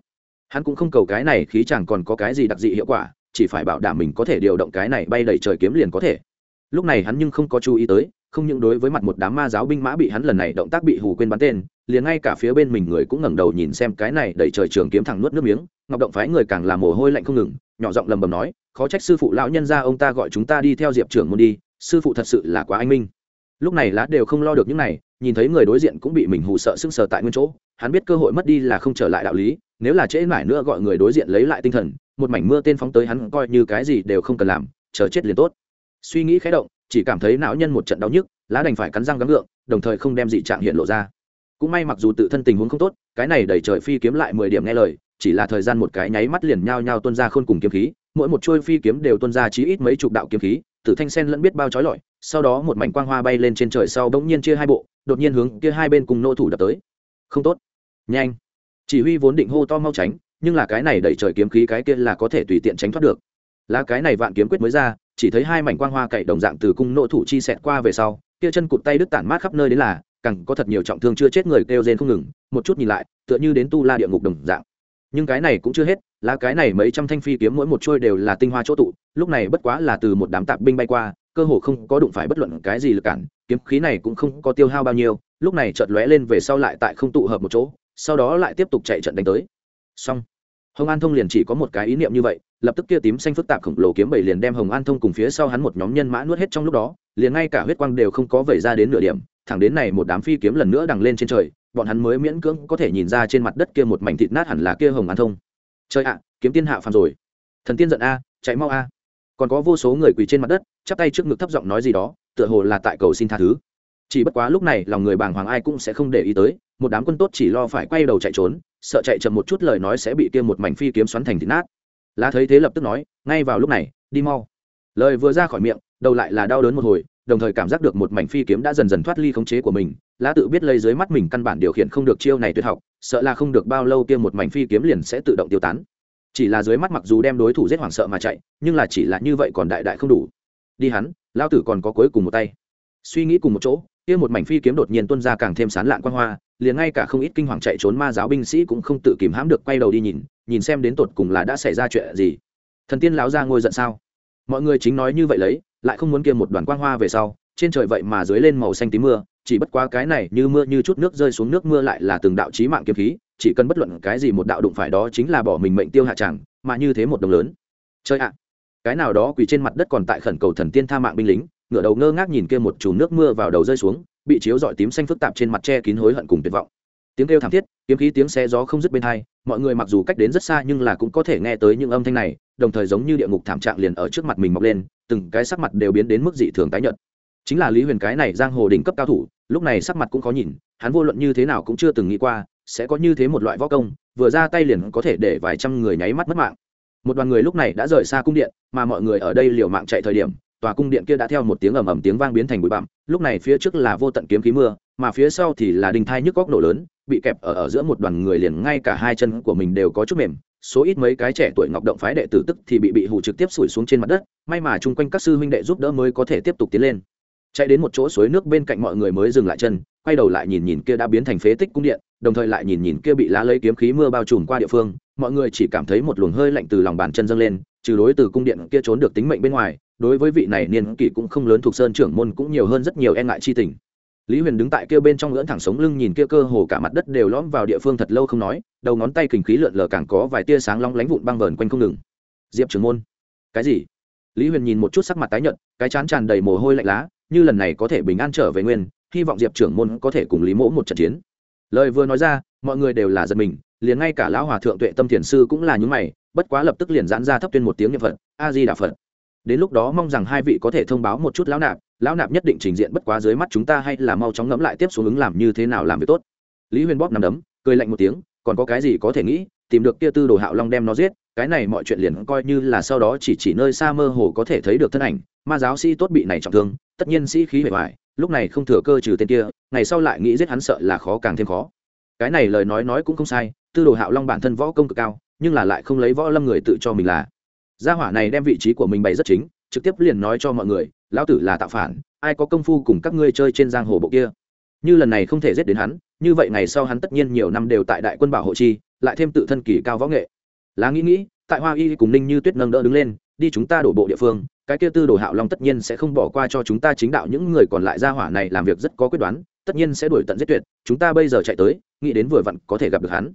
Hắn cũng không cầu cái này khí chàng còn có cái gì đặc dị hiệu quả chỉ phải bảo đảm mình có thể điều động cái này bay đầy trời kiếm liền có thể. Lúc này hắn nhưng không có chú ý tới, không những đối với mặt một đám ma giáo binh mã bị hắn lần này động tác bị hù quên bắn tên, liền ngay cả phía bên mình người cũng ngẩng đầu nhìn xem cái này đẩy trời trường kiếm thẳng nuốt nước miếng, ngọc động phái người càng làm mồ hôi lạnh không ngừng, nhỏ giọng lầm bầm nói, khó trách sư phụ lão nhân ra ông ta gọi chúng ta đi theo diệp trưởng môn đi, sư phụ thật sự là quá anh minh. Lúc này lá đều không lo được những này, nhìn thấy người đối diện cũng bị mình hù sợ sưng sờ tại nguyên chỗ, hắn biết cơ hội mất đi là không trở lại đạo lý, nếu là trễ mãi nữa gọi người đối diện lấy lại tinh thần một mảnh mưa tên phóng tới hắn coi như cái gì đều không cần làm, chờ chết liền tốt. Suy nghĩ khé động, chỉ cảm thấy não nhân một trận đau nhức, lá đành phải cắn răng gắng gượng, đồng thời không đem dị trạng hiện lộ ra. Cũng may mặc dù tự thân tình huống không tốt, cái này đẩy trời phi kiếm lại mười điểm nghe lời, chỉ là thời gian một cái nháy mắt liền nhao nhao tuân ra khôn cùng kiếm khí, mỗi một chuôi phi kiếm đều tuân ra chí ít mấy chục đạo kiếm khí, tử thanh sen lẫn biết bao trói lọi, sau đó một mảnh quang hoa bay lên trên trời sau bỗng nhiên chia hai bộ, đột nhiên hướng kia hai bên cùng nô thủ đập tới. Không tốt. Nhanh. Chỉ huy vốn định hô to mau tránh nhưng là cái này đẩy trời kiếm khí cái kia là có thể tùy tiện tránh thoát được. Là cái này vạn kiếm quyết mới ra, chỉ thấy hai mảnh quang hoa cậy đồng dạng từ cung nội thủ chi xẹt qua về sau, kia chân cụt tay đứt tản mát khắp nơi đến là, càng có thật nhiều trọng thương chưa chết người kêu rên không ngừng, một chút nhìn lại, tựa như đến tu la địa ngục đồng dạng. Nhưng cái này cũng chưa hết là cái này mấy trăm thanh phi kiếm mỗi một trôi đều là tinh hoa chỗ tụ, lúc này bất quá là từ một đám tạp binh bay qua, cơ hồ không có đụng phải bất luận cái gì lực cản, kiếm khí này cũng không có tiêu hao bao nhiêu, lúc này chợt lóe lên về sau lại tại không tụ hợp một chỗ, sau đó lại tiếp tục chạy trận đánh tới. Xong hồng an thông liền chỉ có một cái ý niệm như vậy, lập tức kia tím xanh phức tạp khổng lồ kiếm bảy liền đem hồng an thông cùng phía sau hắn một nhóm nhân mã nuốt hết trong lúc đó, liền ngay cả huyết quang đều không có vẩy ra đến nửa điểm, thẳng đến này một đám phi kiếm lần nữa đằng lên trên trời, bọn hắn mới miễn cưỡng có thể nhìn ra trên mặt đất kia một mảnh thịt nát hẳn là kia hồng an thông. Trời ạ, kiếm tiên hạ phàm rồi. Thần tiên giận a, chạy mau a. Còn có vô số người quỳ trên mặt đất, chắp tay trước ngực thấp giọng nói gì đó, tựa hồ là tại cầu xin tha thứ. Chỉ bất quá lúc này, lòng người bàng hoàng ai cũng sẽ không để ý tới, một đám quân tốt chỉ lo phải quay đầu chạy trốn sợ chạy chậm một chút lời nói sẽ bị kia một mảnh phi kiếm xoắn thành thịt nát. Lá thấy thế lập tức nói, ngay vào lúc này, đi mau. Lời vừa ra khỏi miệng, đầu lại là đau đớn một hồi, đồng thời cảm giác được một mảnh phi kiếm đã dần dần thoát ly khống chế của mình. Lá tự biết lấy dưới mắt mình căn bản điều khiển không được chiêu này tuyệt học, sợ là không được bao lâu kia một mảnh phi kiếm liền sẽ tự động tiêu tán. Chỉ là dưới mắt mặc dù đem đối thủ giết hoảng sợ mà chạy, nhưng là chỉ là như vậy còn đại đại không đủ. Đi hắn lao tử còn có cuối cùng một tay. Suy nghĩ cùng một chỗ, kia một mảnh phi kiếm đột nhiên tuôn ra càng thêm sán lạn quan hoa liền ngay cả không ít kinh hoàng chạy trốn ma giáo binh sĩ cũng không tự kìm hãm được quay đầu đi nhìn nhìn xem đến tột cùng là đã xảy ra chuyện gì. Thần tiên láo ra ngôi giận sao? Mọi người chính nói như vậy lấy, lại không muốn kia một đoàn quang hoa về sau, trên trời vậy mà dưới lên màu xanh tím mưa, chỉ bất quá cái này như mưa như chút nước rơi xuống nước mưa lại là từng đạo chí mạng kiếm khí, chỉ cần bất luận cái gì một đạo đụng phải đó chính là bỏ mình mệnh tiêu hạ chẳng, mà như thế một đồng lớn. Chơi ạ! Cái nào đó quỳ trên mặt đất còn tại khẩn cầu thần tiên tha mạng binh lính, ngửa đầu ngơ ngác nhìn kia một chùm nước mưa vào đầu rơi xuống bị chiếu dọi tím xanh phức tạp trên mặt che kín hối hận cùng tuyệt vọng tiếng kêu thảm thiết, kiếm khí tiếng xe gió không dứt bên tai. mọi người mặc dù cách đến rất xa nhưng là cũng có thể nghe tới những âm thanh này, đồng thời giống như địa ngục thảm trạng liền ở trước mặt mình mọc lên, từng cái sắc mặt đều biến đến mức dị thường tái nhợt chính là lý huyền cái này giang hồ đỉnh cấp cao thủ, lúc này sắc mặt cũng khó nhìn, hắn vô luận như thế nào cũng chưa từng nghĩ qua, sẽ có như thế một loại võ công, vừa ra tay liền có thể để vài trăm người nháy mắt mất mạng một đoàn người lúc này đã rời xa cung điện, mà mọi người ở đây liều mạng chạy thời điểm tòa cung điện kia đã theo một tiếng ầm ầm tiếng vang biến thành bụi bặm lúc này phía trước là vô tận kiếm khí mưa mà phía sau thì là đình thai nhức góc nổ lớn bị kẹp ở, ở giữa một đoàn người liền ngay cả hai chân của mình đều có chút mềm số ít mấy cái trẻ tuổi ngọc động phái đệ tử tức thì bị bị hù trực tiếp sủi xuống trên mặt đất may mà chung quanh các sư huynh đệ giúp đỡ mới có thể tiếp tục tiến lên. Chạy đến một chỗ suối nước bên cạnh mọi người mới dừng lại chân quay đầu lại nhìn nhìn kia đã biến thành phế tích cung điện đồng thời lại nhìn nhìn kia bị lá lấy kiếm khí mưa bao trùm qua địa phương mọi người chỉ cảm thấy một luồng hơi lạnh từ lòng bàn chân dâng lên trừ đối từ cung điện kia trốn được tính mệnh bên ngoài đối với vị này niên kỷ cũng không lớn thuộc sơn trưởng môn cũng nhiều hơn rất nhiều e ngại chi tình. Lý huyền đứng tại kia bên trong ngưỡng thẳng sống lưng nhìn kia cơ hồ cả mặt đất đều lõm vào địa phương thật lâu không nói, đầu ngón tay kình khí lượn lờ càng có vài tia sáng long lánh vụn băng vờn quanh không ngừng. Diệp trưởng môn, cái gì? Lý huyền nhìn một chút sắc mặt tái nhợt, cái chán tràn đầy mồ hôi lạnh lá, như lần này có thể bình an trở về nguyên, hy vọng diệp trưởng môn có thể cùng lý mỗ một trận chiến. Lời vừa nói ra, mọi người đều là giật mình, liền ngay cả lão hòa thượng tuệ tâm thiền sư cũng là những mày, bất quá lập tức liền giãn ra thấp tuyên một tiếng niệm phật, a di đà phật đến lúc đó mong rằng hai vị có thể thông báo một chút lão nạp lão nạp nhất định trình diện bất quá dưới mắt chúng ta hay là mau chóng ngẫm lại tiếp xuống ứng làm như thế nào làm việc tốt. Lý huyền bóp nằm đấm, cười lạnh một tiếng, còn có cái gì có thể nghĩ, tìm được kia tư đồ hạo long đem nó giết, cái này mọi chuyện liền coi như là sau đó chỉ chỉ nơi xa mơ hồ có thể thấy được thân ảnh, ma giáo sĩ tốt bị này trọng thương, tất nhiên sĩ khí bề ngoài lúc này không thừa cơ trừ tên kia, ngày sau lại nghĩ giết hắn sợ là khó càng thêm khó. Cái này lời nói nói cũng không sai, tư đồ hạo long bản thân võ công cực cao, nhưng là lại không lấy võ lâm người tự cho mình là gia hỏa này đem vị trí của mình bày rất chính, trực tiếp liền nói cho mọi người, lão tử là tạo phản, ai có công phu cùng các ngươi chơi trên giang hồ bộ kia? Như lần này không thể giết đến hắn, như vậy ngày sau hắn tất nhiên nhiều năm đều tại đại quân bảo hộ chi, lại thêm tự thân kỳ cao võ nghệ. Lá nghĩ nghĩ, tại hoa y cùng ninh như tuyết nâng đỡ đứng lên, đi chúng ta đổ bộ địa phương, cái kia tư đồ hạo long tất nhiên sẽ không bỏ qua cho chúng ta chính đạo những người còn lại gia hỏa này làm việc rất có quyết đoán, tất nhiên sẽ đuổi tận giết tuyệt, chúng ta bây giờ chạy tới, nghĩ đến vừa vặn có thể gặp được hắn.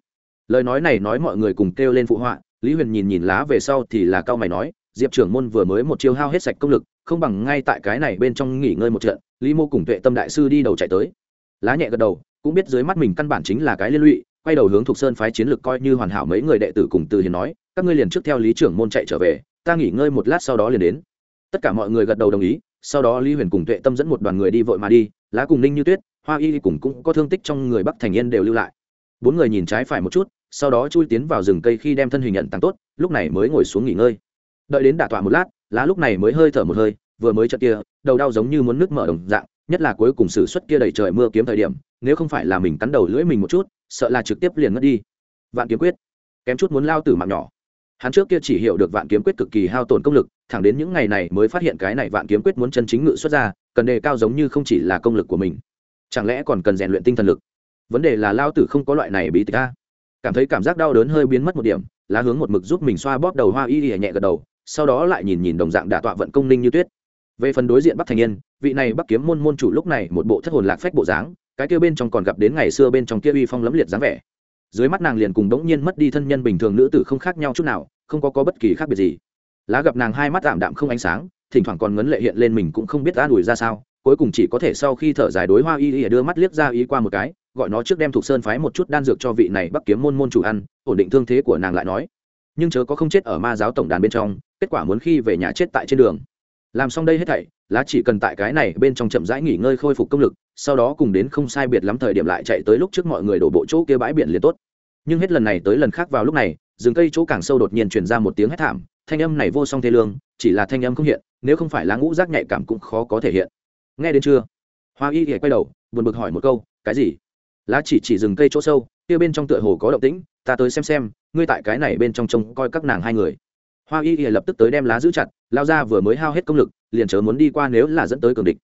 Lời nói này nói mọi người cùng kêu lên phụ họa lý huyền nhìn nhìn lá về sau thì là cao mày nói, diệp trưởng môn vừa mới một chiêu hao hết sạch công lực, không bằng ngay tại cái này bên trong nghỉ ngơi một trận. Lý mô cùng tuệ tâm đại sư đi đầu chạy tới. Lá nhẹ gật đầu, cũng biết dưới mắt mình căn bản chính là cái liên lụy, quay đầu hướng thuộc sơn phái chiến lược coi như hoàn hảo mấy người đệ tử cùng từ hiền nói, các ngươi liền trước theo lý trưởng môn chạy trở về, ta nghỉ ngơi một lát sau đó liền đến. Tất cả mọi người gật đầu đồng ý, sau đó lý huyền cùng tuệ tâm dẫn một đoàn người đi vội mà đi, lá cùng ninh như tuyết, hoa y cùng cũng có thương tích trong người bắc thành yên đều lưu lại bốn người nhìn trái phải một chút, sau đó chui tiến vào rừng cây khi đem thân hình nhận tăng tốt, lúc này mới ngồi xuống nghỉ ngơi. Đợi đến đả tọa một lát, lá lúc này mới hơi thở một hơi, vừa mới trận kia, đầu đau giống như muốn nước mở đồng dạng, nhất là cuối cùng xử suất kia đầy trời mưa kiếm thời điểm, nếu không phải là mình cắn đầu lưỡi mình một chút, sợ là trực tiếp liền mất đi. Vạn kiếm quyết, kém chút muốn lao tử mạng nhỏ. Hắn trước kia chỉ hiểu được vạn kiếm quyết cực kỳ hao tổn công lực, thẳng đến những ngày này mới phát hiện cái này vạn kiếm quyết muốn chân chính ngự xuất ra, cần đề cao giống như không chỉ là công lực của mình. Chẳng lẽ còn cần rèn luyện tinh thần lực? Vấn đề là lao tử không có loại này bí tịch a. Cảm thấy cảm giác đau đớn hơi biến mất một điểm, lá hướng một mực giúp mình xoa bóp đầu hoa y y nhẹ gật đầu, sau đó lại nhìn nhìn đồng dạng đả tọa vận công ninh như tuyết. Về phần đối diện bắc thành yên, vị này bắc kiếm môn môn chủ lúc này một bộ thất hồn lạc phách bộ dáng, cái kia bên trong còn gặp đến ngày xưa bên trong kia uy phong lẫm liệt dáng vẻ. Dưới mắt nàng liền cùng đống nhiên mất đi thân nhân bình thường nữ tử không khác nhau chút nào, không có có bất kỳ khác biệt gì. Lá gặp nàng hai mắt tạm đạm không ánh sáng, thỉnh thoảng còn ngấn lệ hiện lên mình cũng không biết an ủi ra sao, cuối cùng chỉ có thể sau khi thở dài đối hoa y y đưa mắt liếc ra ý qua một cái gọi nó trước đem thuộc sơn phái một chút đan dược cho vị này bắc kiếm môn môn chủ ăn, ổn định thương thế của nàng lại nói. Nhưng chớ có không chết ở ma giáo tổng đàn bên trong, kết quả muốn khi về nhà chết tại trên đường. Làm xong đây hết thảy, lá chỉ cần tại cái này bên trong chậm rãi nghỉ ngơi khôi phục công lực, sau đó cùng đến không sai biệt lắm thời điểm lại chạy tới lúc trước mọi người đổ bộ chỗ kia bãi biển liền tốt. Nhưng hết lần này tới lần khác vào lúc này, rừng cây chỗ càng sâu đột nhiên truyền ra một tiếng hét thảm, thanh âm này vô song thê lương, chỉ là thanh âm không hiện, nếu không phải lá ngũ rác nhạy cảm cũng khó có thể hiện. Nghe đến chưa? Hoa y thì quay đầu, buồn bực hỏi một câu, cái gì? Lá chỉ chỉ rừng cây chỗ sâu, kia bên trong tựa hồ có động tĩnh, ta tới xem xem, ngươi tại cái này bên trong trông coi các nàng hai người. Hoa y y lập tức tới đem lá giữ chặt, lao ra vừa mới hao hết công lực, liền chớ muốn đi qua nếu là dẫn tới cường địch.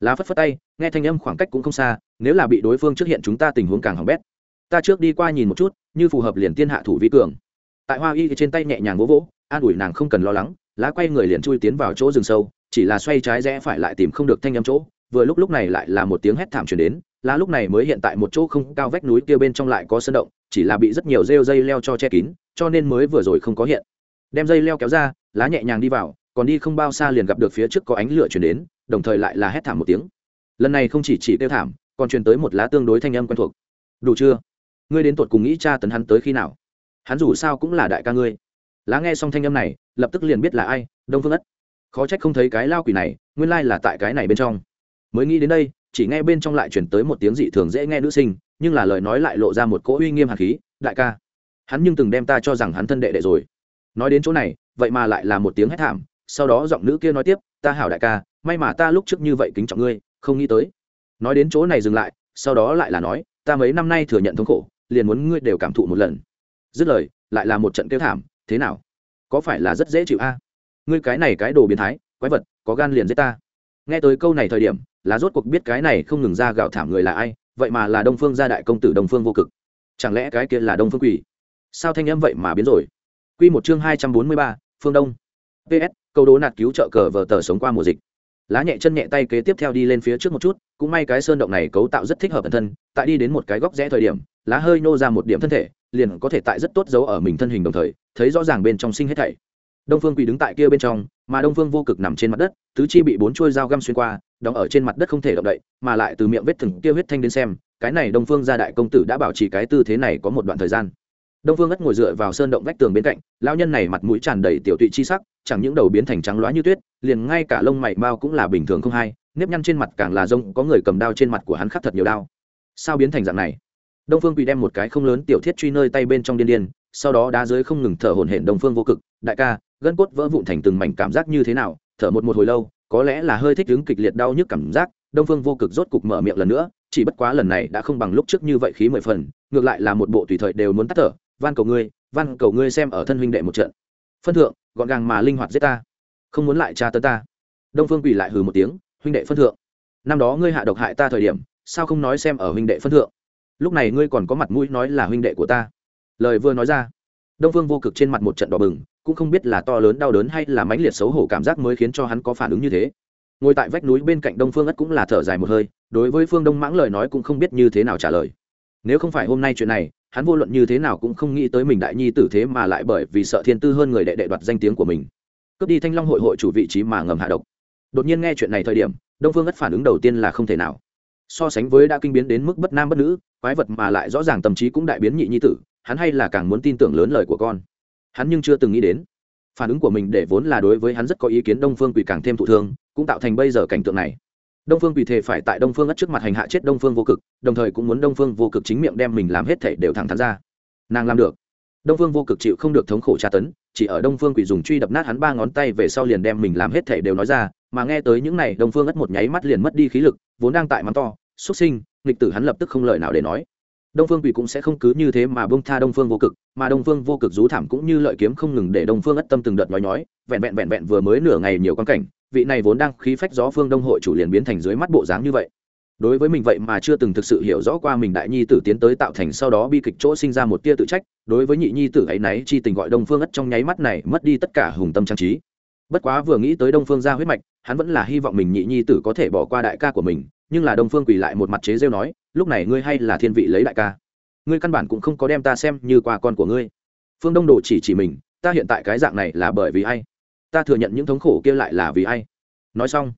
Lá phất phất tay, nghe thanh âm khoảng cách cũng không xa, nếu là bị đối phương trước hiện chúng ta tình huống càng hỏng bét. Ta trước đi qua nhìn một chút, như phù hợp liền tiên hạ thủ vi cường. Tại hoa y trên tay nhẹ nhàng vỗ vỗ, an ủi nàng không cần lo lắng, lá quay người liền chui tiến vào chỗ rừng sâu, chỉ là xoay trái rẽ phải lại tìm không được thanh âm chỗ, vừa lúc lúc này lại là một tiếng hét thảm truyền đến lá lúc này mới hiện tại một chỗ không cao vách núi kia bên trong lại có sơn động, chỉ là bị rất nhiều rêu dây leo cho che kín, cho nên mới vừa rồi không có hiện. Đem dây leo kéo ra, lá nhẹ nhàng đi vào, còn đi không bao xa liền gặp được phía trước có ánh lửa chuyển đến, đồng thời lại là hét thảm một tiếng. Lần này không chỉ chỉ kêu thảm, còn truyền tới một lá tương đối thanh âm quen thuộc. Đủ chưa? Ngươi đến tột cùng nghĩ cha tấn hắn tới khi nào? Hắn dù sao cũng là đại ca ngươi. Lá nghe xong thanh âm này, lập tức liền biết là ai, đông phương ất. Khó trách không thấy cái lao quỷ này, nguyên lai là tại cái này bên trong. Mới nghĩ đến đây chỉ nghe bên trong lại chuyển tới một tiếng dị thường dễ nghe nữ sinh, nhưng là lời nói lại lộ ra một cỗ uy nghiêm hạt khí, đại ca, hắn nhưng từng đem ta cho rằng hắn thân đệ đệ rồi. Nói đến chỗ này, vậy mà lại là một tiếng hét thảm, sau đó giọng nữ kia nói tiếp, ta hảo đại ca, may mà ta lúc trước như vậy kính trọng ngươi, không nghĩ tới. Nói đến chỗ này dừng lại, sau đó lại là nói, ta mấy năm nay thừa nhận thống khổ, liền muốn ngươi đều cảm thụ một lần. Dứt lời, lại là một trận kêu thảm, thế nào? Có phải là rất dễ chịu a? Ngươi cái này cái đồ biến thái, quái vật, có gan liền giết ta. Nghe tới câu này thời điểm là rốt cuộc biết cái này không ngừng ra gạo thảm người là ai, vậy mà là đông phương gia đại công tử đông phương vô cực. Chẳng lẽ cái kia là đông phương quỷ? Sao thanh âm vậy mà biến rồi? Quy một chương hai trăm bốn mươi ba, phương đông. Ps câu đố nạt cứu trợ cờ vờ tờ sống qua mùa dịch. Lá nhẹ chân nhẹ tay kế tiếp theo đi lên phía trước một chút, cũng may cái sơn động này cấu tạo rất thích hợp bản thân, tại đi đến một cái góc rẽ thời điểm, lá hơi nô ra một điểm thân thể, liền có thể tại rất tốt giấu ở mình thân hình đồng thời, thấy rõ ràng bên trong sinh hết thảy đông phương quỳ đứng tại kia bên trong, mà đông phương vô cực nằm trên mặt đất, tứ chi bị bốn chuôi dao găm xuyên qua, đóng ở trên mặt đất không thể động đậy, mà lại từ miệng vết thừng kia huyết thanh đến xem, cái này đông phương gia đại công tử đã bảo trì cái tư thế này có một đoạn thời gian. Đông phương ất ngồi dựa vào sơn động vách tường bên cạnh, lão nhân này mặt mũi tràn đầy tiểu tụy chi sắc, chẳng những đầu biến thành trắng loá như tuyết, liền ngay cả lông mày mao cũng là bình thường không hay, nếp nhăn trên mặt càng là rông, có người cầm đao trên mặt của hắn khắc thật nhiều đao. Sao biến thành dạng này? Đông phương quỳ đem một cái không lớn tiểu thiết truy nơi tay bên trong điên điên, sau đó đá dưới không ngừng thở hổn hển đông phương vô cực, đại ca gân cốt vỡ vụn thành từng mảnh cảm giác như thế nào, thở một một hồi lâu, có lẽ là hơi thích ứng kịch liệt đau nhức cảm giác, đông phương vô cực rốt cục mở miệng lần nữa, chỉ bất quá lần này đã không bằng lúc trước như vậy khí mười phần, ngược lại là một bộ tùy thời đều muốn tắt thở, van cầu ngươi, van cầu ngươi xem ở thân huynh đệ một trận. Phân thượng, gọn gàng mà linh hoạt giết ta, không muốn lại tra tấn ta. Đông phương quỳ lại hừ một tiếng, huynh đệ phân thượng, năm đó ngươi hạ độc hại ta thời điểm, sao không nói xem ở huynh đệ phân thượng? Lúc này ngươi còn có mặt mũi nói là huynh đệ của ta. Lời vừa nói ra, đông phương vô cực trên mặt một trận đỏ bừng cũng không biết là to lớn đau đớn hay là mãnh liệt xấu hổ cảm giác mới khiến cho hắn có phản ứng như thế. Ngồi tại vách núi bên cạnh đông phương ất cũng là thở dài một hơi, đối với phương đông mãng lời nói cũng không biết như thế nào trả lời. Nếu không phải hôm nay chuyện này, hắn vô luận như thế nào cũng không nghĩ tới mình đại nhi tử thế mà lại bởi vì sợ thiên tư hơn người đệ đệ đoạt danh tiếng của mình. Cướp đi thanh long hội hội chủ vị trí mà ngầm hạ độc. Đột nhiên nghe chuyện này thời điểm, đông phương ất phản ứng đầu tiên là không thể nào. So sánh với đã kinh biến đến mức bất nam bất nữ, quái vật mà lại rõ ràng tâm trí cũng đại biến nhị nhi tử, hắn hay là càng muốn tin tưởng lớn lời của con hắn nhưng chưa từng nghĩ đến, phản ứng của mình để vốn là đối với hắn rất có ý kiến đông phương quỳ càng thêm thụ thương, cũng tạo thành bây giờ cảnh tượng này. Đông phương quỳ thề phải tại đông phương ất trước mặt hành hạ chết đông phương vô cực, đồng thời cũng muốn đông phương vô cực chính miệng đem mình làm hết thể đều thẳng thắn ra. Nàng làm được. Đông phương vô cực chịu không được thống khổ tra tấn, chỉ ở đông phương quỳ dùng truy đập nát hắn ba ngón tay về sau liền đem mình làm hết thể đều nói ra, mà nghe tới những này đông phương ất một nháy mắt liền mất đi khí lực, vốn đang tại mắng to, xuất sinh! Nghịch tử hắn lập tức không lời nào để nói đông phương quỷ cũng sẽ không cứ như thế mà bông tha đông phương vô cực, mà đông phương vô cực rú thảm cũng như lợi kiếm không ngừng để đông phương ất tâm từng đợt nói nhói, vẹn vẹn vẹn vẹn vừa mới nửa ngày nhiều quan cảnh, vị này vốn đang khí phách gió phương đông hội chủ liền biến thành dưới mắt bộ dáng như vậy. Đối với mình vậy mà chưa từng thực sự hiểu rõ qua mình đại nhi tử tiến tới tạo thành sau đó bi kịch chỗ sinh ra một tia tự trách, đối với nhị nhi tử ấy náy chi tình gọi đông phương ất trong nháy mắt này mất đi tất cả hùng tâm trang trí. Bất quá vừa nghĩ tới đông phương ra huyết mạch, hắn vẫn là hy vọng mình nhị nhi tử có thể bỏ qua đại ca của mình, nhưng là đông phương quỳ lại một mặt chế rêu nói lúc này ngươi hay là thiên vị lấy đại ca. Ngươi căn bản cũng không có đem ta xem như qua con của ngươi. Phương đông đồ chỉ chỉ mình, ta hiện tại cái dạng này là bởi vì ai? Ta thừa nhận những thống khổ kia lại là vì ai? Nói xong,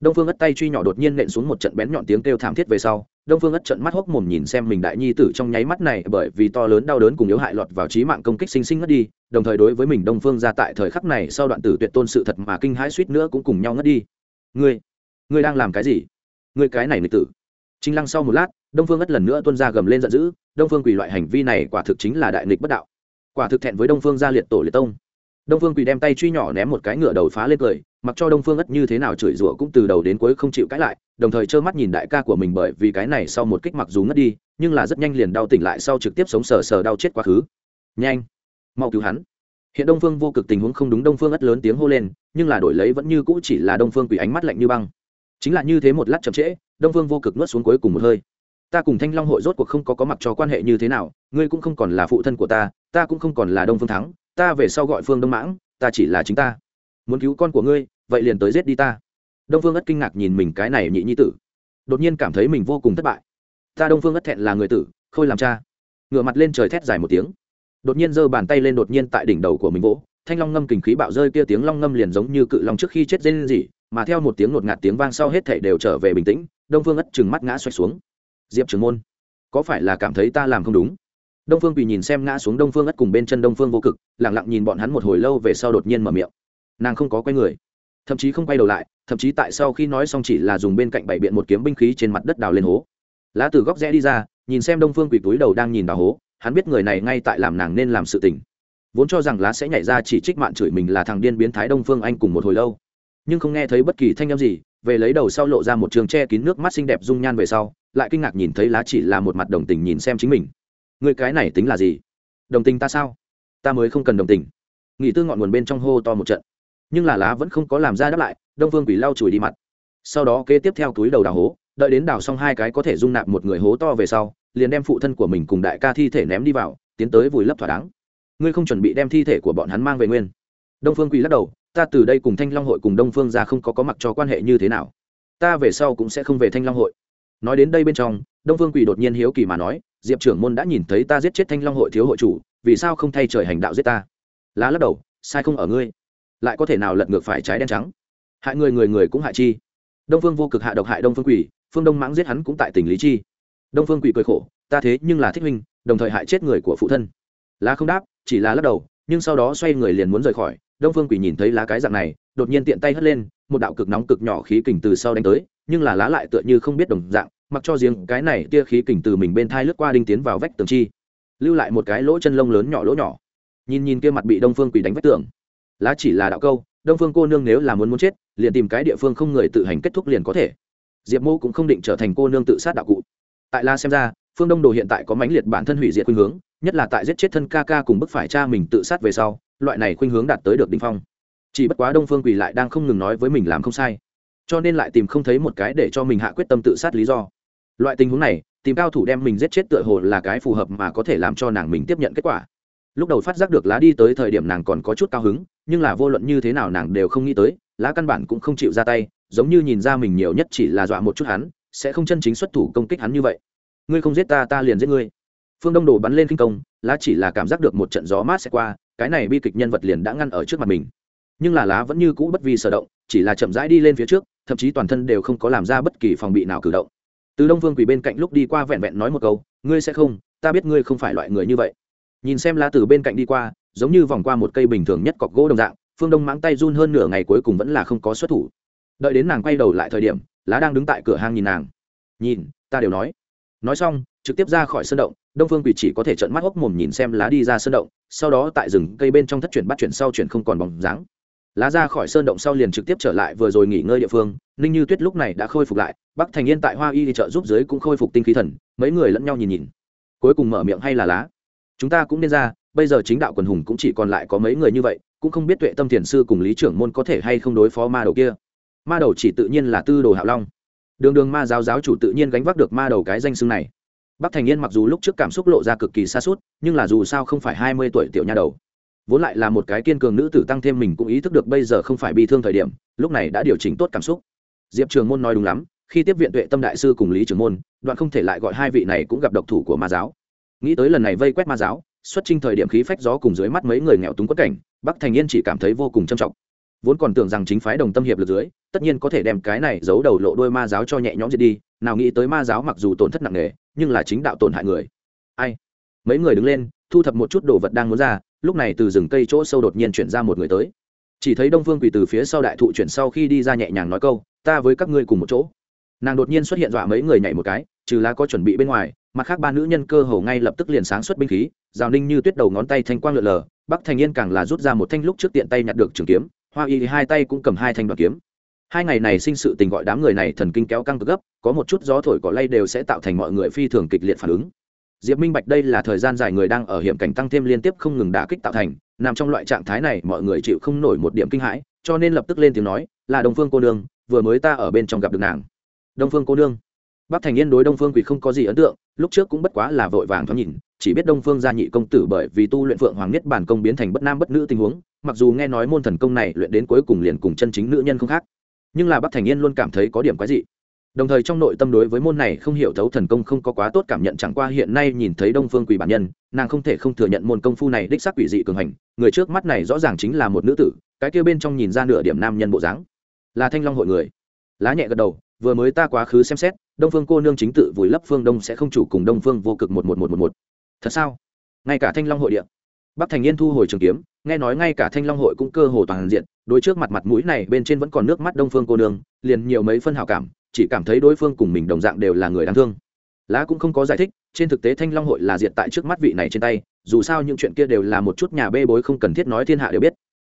đông phương ất tay truy nhỏ đột nhiên nện xuống một trận bén nhọn tiếng kêu thảm thiết về sau, đông phương ất trận mắt hốc mồm nhìn xem mình đại nhi tử trong nháy mắt này bởi vì to lớn đau đớn cùng yếu hại lọt vào trí mạng công kích sinh sinh ngất đi, đồng thời đối với mình đông phương ra tại thời khắc này sau đoạn tử tuyệt tôn sự thật mà kinh hãi suýt nữa cũng cùng nhau ngất đi. Ngươi ngươi đang làm cái gì? Ngươi cái này nghịch tử. Trinh lăng sau một lát đông phương ất lần nữa tuân ra gầm lên giận dữ, đông phương quỳ loại hành vi này quả thực chính là đại nghịch bất đạo. Quả thực thẹn với đông phương gia liệt tổ liệt tông. Đông phương quỳ đem tay truy nhỏ ném một cái ngựa đầu phá lên cười, mặc cho đông phương ất như thế nào chửi rủa cũng từ đầu đến cuối không chịu cãi lại, đồng thời trơ mắt nhìn đại ca của mình bởi vì cái này sau một kích mặc dù ngất đi, nhưng là rất nhanh liền đau tỉnh lại sau trực tiếp sống sờ sờ đau chết quá khứ. Nhanh! Mau cứu hắn! Hiện đông phương vô cực tình huống không đúng, đông phương ất lớn tiếng hô lên, nhưng là đổi lấy vẫn như cũ chỉ là đông phương quỷ ánh mắt lạnh như băng. Chính là như thế một lát chậm trễ, đông phương vô cực nuốt xuống cuối cùng một hơi ta cùng thanh long hội rốt cuộc không có có mặc cho quan hệ như thế nào, ngươi cũng không còn là phụ thân của ta ta cũng không còn là đông phương thắng, ta về sau gọi phương đông mãng, ta chỉ là chính ta. Muốn cứu con của ngươi, vậy liền tới giết đi ta. Đông phương ất kinh ngạc nhìn mình cái này nhị nhi tử. Đột nhiên cảm thấy mình vô cùng thất bại. Ta đông phương ất thẹn là người tử, khôi làm cha. Ngựa mặt lên trời thét dài một tiếng. Đột nhiên giơ bàn tay lên đột nhiên tại đỉnh đầu của mình vỗ. Thanh long ngâm kình khí bạo rơi kia tiếng long ngâm liền giống như cự long trước khi chết dê lên gì mà theo một tiếng ngột ngạt tiếng vang sau hết thảy đều trở về bình tĩnh, đông phương ất chừng mắt ngã xoay xuống diệp trường môn, có phải là cảm thấy ta làm không đúng? Đông phương quỳ nhìn xem ngã xuống đông phương ất cùng bên chân đông phương vô cực lẳng lặng nhìn bọn hắn một hồi lâu về sau đột nhiên mở miệng. Nàng không có quay người, thậm chí không quay đầu lại, thậm chí tại sau khi nói xong chỉ là dùng bên cạnh bảy biện một kiếm binh khí trên mặt đất đào lên hố. Lá từ góc rẽ đi ra, nhìn xem đông phương quỳ túi đầu đang nhìn đào hố, hắn biết người này ngay tại làm nàng nên làm sự tình. Vốn cho rằng lá sẽ nhảy ra chỉ trích mạn chửi mình là thằng điên biến thái đông phương anh cùng một hồi lâu. Nhưng không nghe thấy bất kỳ thanh âm gì, về lấy đầu sau lộ ra một trường che kín nước mắt xinh đẹp dung nhan về sau lại kinh ngạc nhìn thấy lá chỉ là một mặt đồng tình nhìn xem chính mình. Người cái này tính là gì? Đồng tình ta sao? Ta mới không cần đồng tình. Nghỉ tư ngọn nguồn bên trong hô to một trận. Nhưng là lá vẫn không có làm ra đáp lại, đông phương quỷ lau chùi đi mặt. Sau đó kế tiếp theo túi đầu đào hố, đợi đến đào xong hai cái có thể dung nạp một người hố to về sau, liền đem phụ thân của mình cùng đại ca thi thể ném đi vào, tiến tới vùi lấp thỏa đáng. Ngươi không chuẩn bị đem thi thể của bọn hắn mang về nguyên. Đông phương quỳ lắc đầu, ta từ đây cùng thanh long hội cùng đông phương ra không có có mặc cho quan hệ như thế nào. Ta về sau cũng sẽ không về thanh long hội nói đến đây bên trong, đông Vương quỳ đột nhiên hiếu kỳ mà nói, diệp trưởng môn đã nhìn thấy ta giết chết thanh long hội thiếu hội chủ, vì sao không thay trời hành đạo giết ta? Lá lắc đầu, sai không ở ngươi. Lại có thể nào lật ngược phải trái đen trắng? Hại người người người cũng hại chi. Đông phương vô cực hạ độc hại đông phương quỷ, phương đông mãng giết hắn cũng tại tỉnh lý chi. Đông phương quỷ cười khổ, ta thế nhưng là thích huynh, đồng thời hại chết người của phụ thân. Lá không đáp, chỉ là lắc đầu, nhưng sau đó xoay người liền muốn rời khỏi. Đông phương quỷ nhìn thấy lá cái dạng này, đột nhiên tiện tay hất lên, một đạo cực nóng cực nhỏ khí kình từ sau đánh tới nhưng là lá lại tựa như không biết đồng dạng, mặc cho riêng cái này tia khí kình từ mình bên thai lướt qua đinh tiến vào vách tường chi, lưu lại một cái lỗ chân lông lớn nhỏ lỗ nhỏ. Nhìn nhìn kia mặt bị đông phương quỷ đánh vách tường, lá chỉ là đạo câu, đông phương cô nương nếu là muốn muốn chết, liền tìm cái địa phương không người tự hành kết thúc liền có thể. Diệp mô cũng không định trở thành cô nương tự sát đạo cụ. Tại la xem ra, phương đông đồ hiện tại có mãnh liệt bản thân hủy diệt khuynh hướng, nhất là tại giết chết thân ca ca cùng bức phải cha mình tự sát về sau, loại này khuynh hướng đạt tới được đ ỉ n h phong. Chỉ bất quá đông phương quỳ lại đang không ngừng nói với mình làm không sai cho nên lại tìm không thấy một cái để cho mình hạ quyết tâm tự sát lý do. Loại tình huống này, tìm cao thủ đem mình giết chết tựa hồ là cái phù hợp mà có thể làm cho nàng mình tiếp nhận kết quả. Lúc đầu phát giác được lá đi tới thời điểm nàng còn có chút cao hứng, nhưng là vô luận như thế nào nàng đều không nghĩ tới, lá căn bản cũng không chịu ra tay, giống như nhìn ra mình nhiều nhất chỉ là dọa một chút hắn, sẽ không chân chính xuất thủ công kích hắn như vậy. Ngươi không giết ta ta liền giết ngươi. Phương đông đồ bắn lên kinh công, lá chỉ là cảm giác được một trận gió mát sẽ qua, cái này bi kịch nhân vật liền đã ngăn ở trước mặt mình. Nhưng là lá vẫn như cũ bất vi sở động chỉ là chậm rãi đi lên phía trước, thậm chí toàn thân đều không có làm ra bất kỳ phòng bị nào cử động. Từ đông vương quỳ bên cạnh lúc đi qua vẹn vẹn nói một câu, ngươi sẽ không, ta biết ngươi không phải loại người như vậy. Nhìn xem lá từ bên cạnh đi qua, giống như vòng qua một cây bình thường nhất cọc gỗ đồng dạng, phương đông mãng tay run hơn nửa ngày cuối cùng vẫn là không có xuất thủ. Đợi đến nàng quay đầu lại thời điểm, lá đang đứng tại cửa hang nhìn nàng. Nhìn, ta đều nói. Nói xong, trực tiếp ra khỏi sân động, đông phương quỷ chỉ có thể trợn mắt hốc mồm nhìn xem lá đi ra sân động, sau đó tại rừng cây bên trong thất chuyển bắt chuyển sau chuyển không còn bóng dáng lá ra khỏi sơn động sau liền trực tiếp trở lại vừa rồi nghỉ ngơi địa phương. Ninh như tuyết lúc này đã khôi phục lại, bắc thành yên tại hoa y đi chợ giúp giới cũng khôi phục tinh khí thần, mấy người lẫn nhau nhìn nhìn. Cuối cùng mở miệng hay là lá? Chúng ta cũng nên ra, bây giờ chính đạo quần hùng cũng chỉ còn lại có mấy người như vậy, cũng không biết tuệ tâm thiền sư cùng lý trưởng môn có thể hay không đối phó ma đầu kia. Ma đầu chỉ tự nhiên là tư đồ hạo long. Đường đường ma giáo giáo chủ tự nhiên gánh vác được ma đầu cái danh xưng này. Bắc thành yên mặc dù lúc trước cảm xúc lộ ra cực kỳ xa suốt, nhưng là dù sao không phải hai mươi tuổi tiểu nha đầu vốn lại là một cái kiên cường nữ tử tăng thêm mình cũng ý thức được bây giờ không phải bị thương thời điểm, lúc này đã điều chỉnh tốt cảm xúc. Diệp trường môn nói đúng lắm, khi tiếp viện tuệ tâm đại sư cùng lý trường môn, đoạn không thể lại gọi hai vị này cũng gặp độc thủ của ma giáo. Nghĩ tới lần này vây quét ma giáo, xuất trình thời điểm khí phách gió cùng dưới mắt mấy người nghèo túng quất cảnh, bắc thành yên chỉ cảm thấy vô cùng trầm trọng. Vốn còn tưởng rằng chính phái đồng tâm hiệp lực dưới, tất nhiên có thể đem cái này giấu đầu lộ đôi ma giáo cho nhẹ nhõm diệt đi, nào nghĩ tới ma giáo mặc dù tổn thất nặng nề, nhưng là chính đạo tổn hại người. Ai? Mấy người đứng lên, thu thập một chút đồ vật đang muốn ra lúc này từ rừng cây chỗ sâu đột nhiên chuyển ra một người tới. Chỉ thấy đông phương quỳ từ phía sau đại thụ chuyển sau khi đi ra nhẹ nhàng nói câu, ta với các ngươi cùng một chỗ. Nàng đột nhiên xuất hiện dọa mấy người nhảy một cái, trừ lá có chuẩn bị bên ngoài, mặt khác ba nữ nhân cơ hồ ngay lập tức liền sáng xuất binh khí, rào ninh như tuyết đầu ngón tay thanh quang lượn lờ, bắc thành yên càng là rút ra một thanh lúc trước tiện tay nhặt được trường kiếm, hoa y hai tay cũng cầm hai thanh đoạn kiếm. Hai ngày này sinh sự tình gọi đám người này thần kinh kéo căng cực gấp, có một chút gió thổi cỏ lay đều sẽ tạo thành mọi người phi thường kịch liệt phản ứng diệp minh bạch đây là thời gian dài người đang ở hiểm cảnh tăng thêm liên tiếp không ngừng đả kích tạo thành, nằm trong loại trạng thái này mọi người chịu không nổi một điểm kinh hãi, cho nên lập tức lên tiếng nói, là đông phương cô nương, vừa mới ta ở bên trong gặp được nàng. Đông phương cô nương? Bác thành yên đối đông phương quỳ không có gì ấn tượng, lúc trước cũng bất quá là vội vàng thoáng nhìn, chỉ biết đông phương gia nhị công tử bởi vì tu luyện phượng hoàng nhất bản công biến thành bất nam bất nữ tình huống, mặc dù nghe nói môn thần công này luyện đến cuối cùng liền cùng chân chính nữ nhân không khác, nhưng là bác thành yên luôn cảm thấy có điểm quái dị đồng thời trong nội tâm đối với môn này không hiểu thấu thần công không có quá tốt cảm nhận chẳng qua hiện nay nhìn thấy đông phương quỳ bản nhân, nàng không thể không thừa nhận môn công phu này đích xác quỷ dị cường hành, người trước mắt này rõ ràng chính là một nữ tử, cái kia bên trong nhìn ra nửa điểm nam nhân bộ dáng. Là thanh long hội người. Lá nhẹ gật đầu, vừa mới ta quá khứ xem xét, đông phương cô nương chính tự vùi lấp phương đông sẽ không chủ cùng đông phương vô cực một một một một một. Thật sao? Ngay cả thanh long hội điện bắc thành yên thu hồi trường kiếm, nghe nói ngay cả thanh long hội cũng cơ hồ toàn diện, đối trước mặt mặt mũi này bên trên vẫn còn nước mắt đông phương cô nương, liền nhiều mấy phân hào cảm chỉ cảm thấy đối phương cùng mình đồng dạng đều là người đáng thương. Lá cũng không có giải thích, trên thực tế thanh long hội là diệt tại trước mắt vị này trên tay, dù sao những chuyện kia đều là một chút nhà bê bối không cần thiết nói thiên hạ đều biết.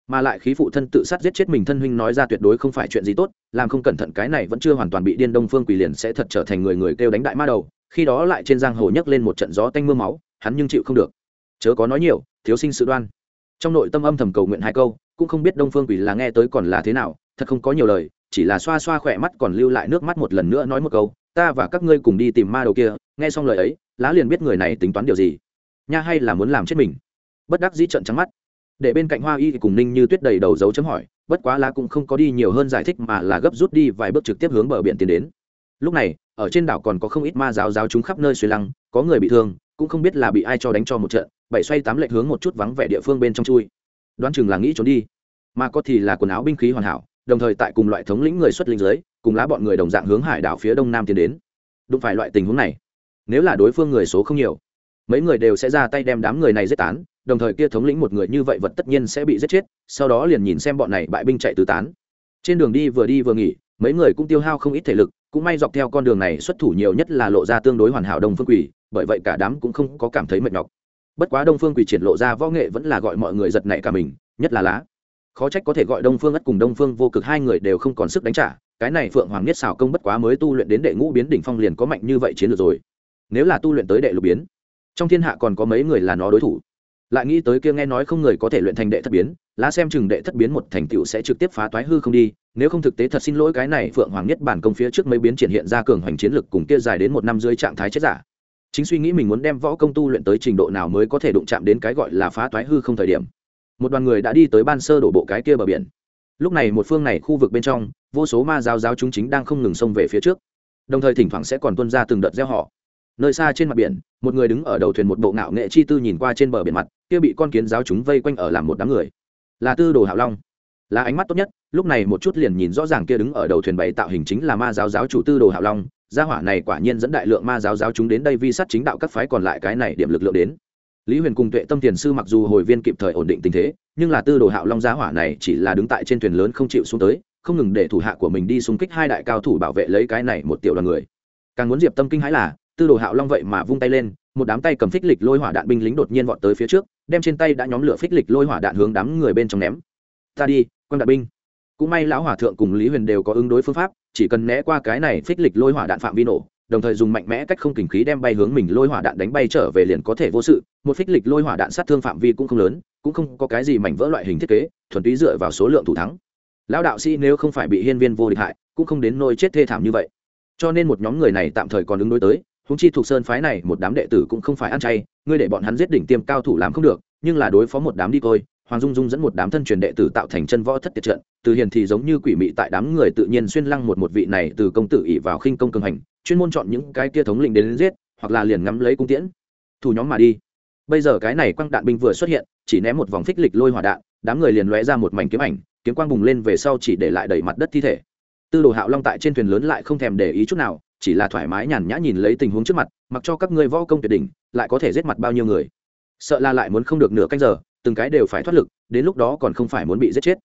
Mà lại khí phụ thân tự sát giết chết mình thân huynh nói ra tuyệt đối không phải chuyện gì tốt, làm không cẩn thận cái này vẫn chưa hoàn toàn bị điên đông phương quỳ liền sẽ thật trở thành người người kêu đánh đại ma đầu, khi đó lại trên giang hồ nhấc lên một trận gió tanh mưa máu, hắn nhưng chịu không được. Chớ có nói nhiều, thiếu sinh sự đoan. Trong nội tâm âm thầm cầu nguyện hai câu, cũng không biết đông phương quỳ là nghe tới còn là thế nào, thật không có nhiều lời chỉ là xoa xoa khỏe mắt còn lưu lại nước mắt một lần nữa nói một câu, ta và các ngươi cùng đi tìm ma đầu kia, nghe xong lời ấy, lá liền biết người này tính toán điều gì. Nha hay là muốn làm chết mình? Bất đắc dĩ trận trắng mắt. Để bên cạnh hoa y cùng ninh như tuyết đầy đầu dấu chấm hỏi, bất quá lá cũng không có đi nhiều hơn giải thích mà là gấp rút đi vài bước trực tiếp hướng bờ biển tiến đến. Lúc này, ở trên đảo còn có không ít ma giáo giáo chúng khắp nơi suy lăng, có người bị thương, cũng không biết là bị ai cho đánh cho một trận, bảy xoay tám lệch hướng một chút vắng vẻ địa phương bên trong chui. Đoán chừng là nghĩ trốn đi, mà có thì là quần áo binh khí hoàn hảo đồng thời tại cùng loại thống lĩnh người xuất linh giới cùng lá bọn người đồng dạng hướng hải đảo phía đông nam tiến đến. Đụng phải loại tình huống này, nếu là đối phương người số không nhiều, mấy người đều sẽ ra tay đem đám người này giết tán, đồng thời kia thống lĩnh một người như vậy vật tất nhiên sẽ bị giết chết, sau đó liền nhìn xem bọn này bại binh chạy tứ tán. Trên đường đi vừa đi vừa nghỉ, mấy người cũng tiêu hao không ít thể lực, cũng may dọc theo con đường này xuất thủ nhiều nhất là lộ ra tương đối hoàn hảo đông phương quỷ bởi vậy cả đám cũng không có cảm thấy mệt nhọc. Bất quá đông phương quỷ triển lộ ra võ nghệ vẫn là gọi mọi người giật nảy cả mình, nhất là lá khó trách có thể gọi đông phương ất cùng đông phương vô cực hai người đều không còn sức đánh trả, cái này phượng hoàng nhất xảo công bất quá mới tu luyện đến đệ ngũ biến đỉnh phong liền có mạnh như vậy chiến lược rồi. Nếu là tu luyện tới đệ lục biến, trong thiên hạ còn có mấy người là nó đối thủ? Lại nghĩ tới kia nghe nói không người có thể luyện thành đệ thất biến, lá xem chừng đệ thất biến một thành tựu sẽ trực tiếp phá toái hư không đi, nếu không thực tế thật xin lỗi cái này phượng hoàng nhất bản công phía trước mấy biến triển hiện ra cường hoành chiến lực cùng kia dài đến một năm dưới trạng thái chết giả. Chính suy nghĩ mình muốn đem võ công tu luyện tới trình độ nào mới có thể đụng chạm đến cái gọi là phá toái hư không thời điểm một đoàn người đã đi tới ban sơ đổ bộ cái kia bờ biển. Lúc này một phương này khu vực bên trong, vô số ma giáo giáo chúng chính đang không ngừng xông về phía trước. Đồng thời thỉnh thoảng sẽ còn tuân ra từng đợt gieo họ. Nơi xa trên mặt biển, một người đứng ở đầu thuyền một bộ ngạo nghệ chi tư nhìn qua trên bờ biển mặt, kia bị con kiến giáo chúng vây quanh ở làm một đám người. Là tư đồ hạo long. Là ánh mắt tốt nhất, lúc này một chút liền nhìn rõ ràng kia đứng ở đầu thuyền bày tạo hình chính là ma giáo giáo chủ tư đồ hạo long. Gia hỏa này quả nhiên dẫn đại lượng ma giáo giáo chúng đến đây vi sát chính đạo các phái còn lại cái này điểm lực lượng đến lý huyền cùng tuệ tâm tiền sư mặc dù hồi viên kịp thời ổn định tình thế, nhưng là tư đồ hạo long gia hỏa này chỉ là đứng tại trên thuyền lớn không chịu xuống tới, không ngừng để thủ hạ của mình đi xung kích hai đại cao thủ bảo vệ lấy cái này một tiểu đoàn người. Càng muốn diệp tâm kinh hãi là, tư đồ hạo long vậy mà vung tay lên, một đám tay cầm phích lịch lôi hỏa đạn binh lính đột nhiên vọt tới phía trước, đem trên tay đã nhóm lửa phích lịch lôi hỏa đạn hướng đám người bên trong ném. Ta đi, quân đạn binh. Cũng may lão hỏa thượng cùng lý huyền đều có ứng đối phương pháp, chỉ cần né qua cái này phích lịch lôi hỏa đạn phạm vi nổ đồng thời dùng mạnh mẽ cách không kình khí đem bay hướng mình lôi hỏa đạn đánh bay trở về liền có thể vô sự. Một phích lịch lôi hỏa đạn sát thương phạm vi cũng không lớn, cũng không có cái gì mảnh vỡ loại hình thiết kế, thuần túy dựa vào số lượng thủ thắng. Lão đạo sĩ nếu không phải bị hiên viên vô địch hại, cũng không đến nôi chết thê thảm như vậy. Cho nên một nhóm người này tạm thời còn ứng đối tới húng chi thuộc sơn phái này một đám đệ tử cũng không phải ăn chay, ngươi để bọn hắn giết đỉnh tiêm cao thủ làm không được, nhưng là đối phó một đám đi coi hoàng dung dung dẫn một đám thân truyền đệ tử tạo thành chân võ thất tiệt trận, từ hiền thì giống như quỷ mị tại đám người tự nhiên xuyên lăng một một vị này từ công tử ỉ vào khinh công cường hành chuyên môn chọn những cái kia thống lĩnh đến giết, hoặc là liền ngắm lấy cung tiễn. Thủ nhóm mà đi. Bây giờ cái này quăng đạn binh vừa xuất hiện, chỉ ném một vòng phích lịch lôi hỏa đạn, đám người liền lóe ra một mảnh kiếm ảnh, kiếm quang bùng lên về sau chỉ để lại đầy mặt đất thi thể. Tư đồ hạo long tại trên thuyền lớn lại không thèm để ý chút nào, chỉ là thoải mái nhàn nhã nhìn lấy tình huống trước mặt, mặc cho các ngươi võ công tuyệt đỉnh, lại có thể giết mặt bao nhiêu người. Sợ là lại muốn không được nửa canh giờ, từng cái đều phải thoát lực, đến lúc đó còn không phải muốn bị giết chết.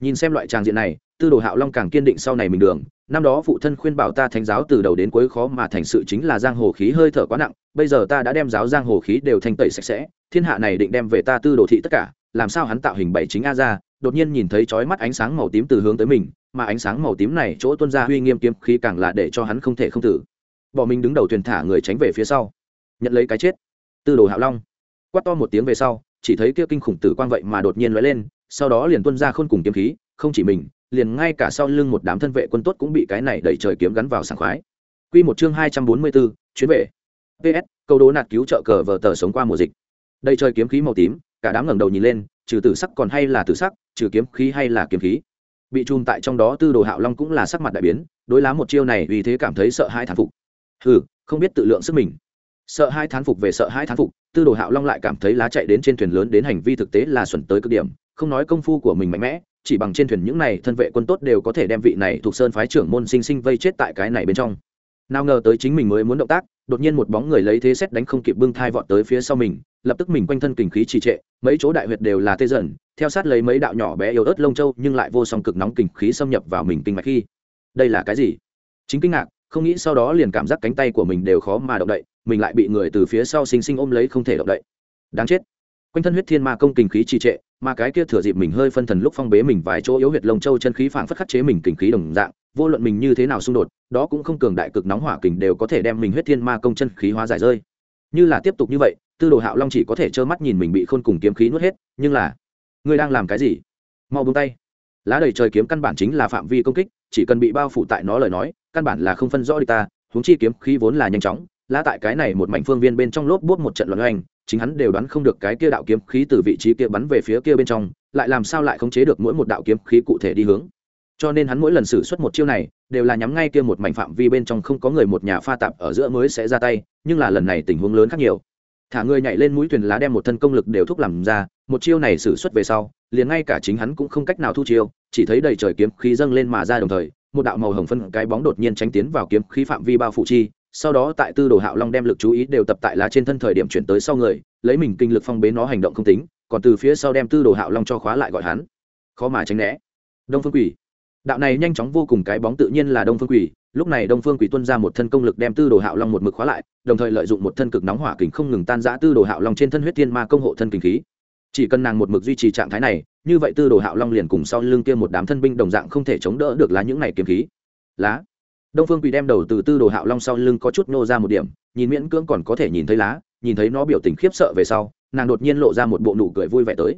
Nhìn xem loại tràng diện này tư đồ hạo long càng kiên định sau này mình đường. Năm đó phụ thân khuyên bảo ta thánh giáo từ đầu đến cuối khó mà thành sự chính là giang hồ khí hơi thở quá nặng, bây giờ ta đã đem giáo giang hồ khí đều thanh tẩy sạch sẽ, thiên hạ này định đem về ta tư đồ thị tất cả, làm sao hắn tạo hình bảy chính a ra, đột nhiên nhìn thấy chói mắt ánh sáng màu tím từ hướng tới mình, mà ánh sáng màu tím này chỗ tuân ra uy nghiêm kiếm khí càng là để cho hắn không thể không tử bỏ mình đứng đầu thuyền thả người tránh về phía sau. Nhận lấy cái chết. Tư đồ hạo long. Quát to một tiếng về sau, chỉ thấy kia kinh khủng tử quang vậy mà đột nhiên lóe lên, sau đó liền tuân ra khôn cùng kiếm khí, không chỉ mình liền ngay cả sau lưng một đám thân vệ quân tốt cũng bị cái này đẩy trời kiếm gắn vào sảng khoái Quy một chương hai trăm bốn mươi 244, chuyến về. PS, câu đố nạt cứu trợ cờ vở tờ sống qua mùa dịch. Đây trời kiếm khí màu tím, cả đám ngẩng đầu nhìn lên, trừ tử sắc còn hay là tử sắc, trừ kiếm khí hay là kiếm khí. Bị chùm tại trong đó Tư Đồ Hạo Long cũng là sắc mặt đại biến, đối lá một chiêu này vì thế cảm thấy sợ hãi thán phục. Hừ, không biết tự lượng sức mình. Sợ hãi thán phục về sợ hãi thán phục, Tư Đồ Hạo Long lại cảm thấy lá chạy đến trên thuyền lớn đến hành vi thực tế là xuẩn tới cực điểm, không nói công phu của mình mạnh mẽ, chỉ bằng trên thuyền những này thân vệ quân tốt đều có thể đem vị này thuộc sơn phái trưởng môn sinh sinh vây chết tại cái này bên trong. Nào ngờ tới chính mình mới muốn động tác, đột nhiên một bóng người lấy thế xét đánh không kịp bưng thai vọt tới phía sau mình, lập tức mình quanh thân kình khí trì trệ, mấy chỗ đại huyệt đều là tê dần, theo sát lấy mấy đạo nhỏ bé yếu ớt lông châu, nhưng lại vô song cực nóng kình khí xâm nhập vào mình kinh mạch khi. Đây là cái gì? Chính kinh ngạc, không nghĩ sau đó liền cảm giác cánh tay của mình đều khó mà động đậy, mình lại bị người từ phía sau xinh xinh ôm lấy không thể động đậy. Đáng chết. Quanh thân huyết thiên ma công kình khí trì trệ mà cái kia thừa dịp mình hơi phân thần lúc phong bế mình vài chỗ yếu huyệt lông châu chân khí phảng phất khắc chế mình kình khí đồng dạng, vô luận mình như thế nào xung đột, đó cũng không cường đại cực nóng hỏa kình đều có thể đem mình huyết thiên ma công chân khí hóa giải rơi. Như là tiếp tục như vậy, tư đồ hạo long chỉ có thể trơ mắt nhìn mình bị khôn cùng kiếm khí nuốt hết, nhưng là, ngươi đang làm cái gì? Mau buông tay. Lá đầy trời kiếm căn bản chính là phạm vi công kích, chỉ cần bị bao phủ tại nó lời nói, căn bản là không phân rõ đi ta, huống chi kiếm khí vốn là nhanh chóng, lá tại cái này một mảnh phương viên bên trong lốp bút một trận loạn oanh chính hắn đều đoán không được cái kia đạo kiếm khí từ vị trí kia bắn về phía kia bên trong, lại làm sao lại khống chế được mỗi một đạo kiếm khí cụ thể đi hướng. Cho nên hắn mỗi lần xử suất một chiêu này, đều là nhắm ngay kia một mảnh phạm vi bên trong không có người một nhà pha tạp ở giữa mới sẽ ra tay, nhưng là lần này tình huống lớn khác nhiều. Thả người nhảy lên mũi thuyền lá đem một thân công lực đều thúc làm ra, một chiêu này xử suất về sau, liền ngay cả chính hắn cũng không cách nào thu chiêu, chỉ thấy đầy trời kiếm khí dâng lên mà ra đồng thời, một đạo màu hồng phân cái bóng đột nhiên tránh tiến vào kiếm khí phạm vi bao phủ chi sau đó tại tư đồ hạo long đem lực chú ý đều tập tại lá trên thân thời điểm chuyển tới sau người, lấy mình kinh lực phong bế nó hành động không tính, còn từ phía sau đem tư đồ hạo long cho khóa lại gọi hắn. Khó mà tránh né. Đông phương quỷ. Đạo này nhanh chóng vô cùng cái bóng tự nhiên là đông phương quỷ, lúc này đông phương quỷ tuân ra một thân công lực đem tư đồ hạo long một mực khóa lại, đồng thời lợi dụng một thân cực nóng hỏa kình không ngừng tan giã tư đồ hạo long trên thân huyết thiên ma công hộ thân kình khí. Chỉ cần nàng một mực duy trì trạng thái này, như vậy tư đồ hạo long liền cùng sau lưng kia một đám thân binh đồng dạng không thể chống đỡ được lá những này kiếm khí. Lá đông phương quỳ đem đầu từ tư đồ hạo long sau lưng có chút nô ra một điểm, nhìn miễn cưỡng còn có thể nhìn thấy lá, nhìn thấy nó biểu tình khiếp sợ về sau, nàng đột nhiên lộ ra một bộ nụ cười vui vẻ tới.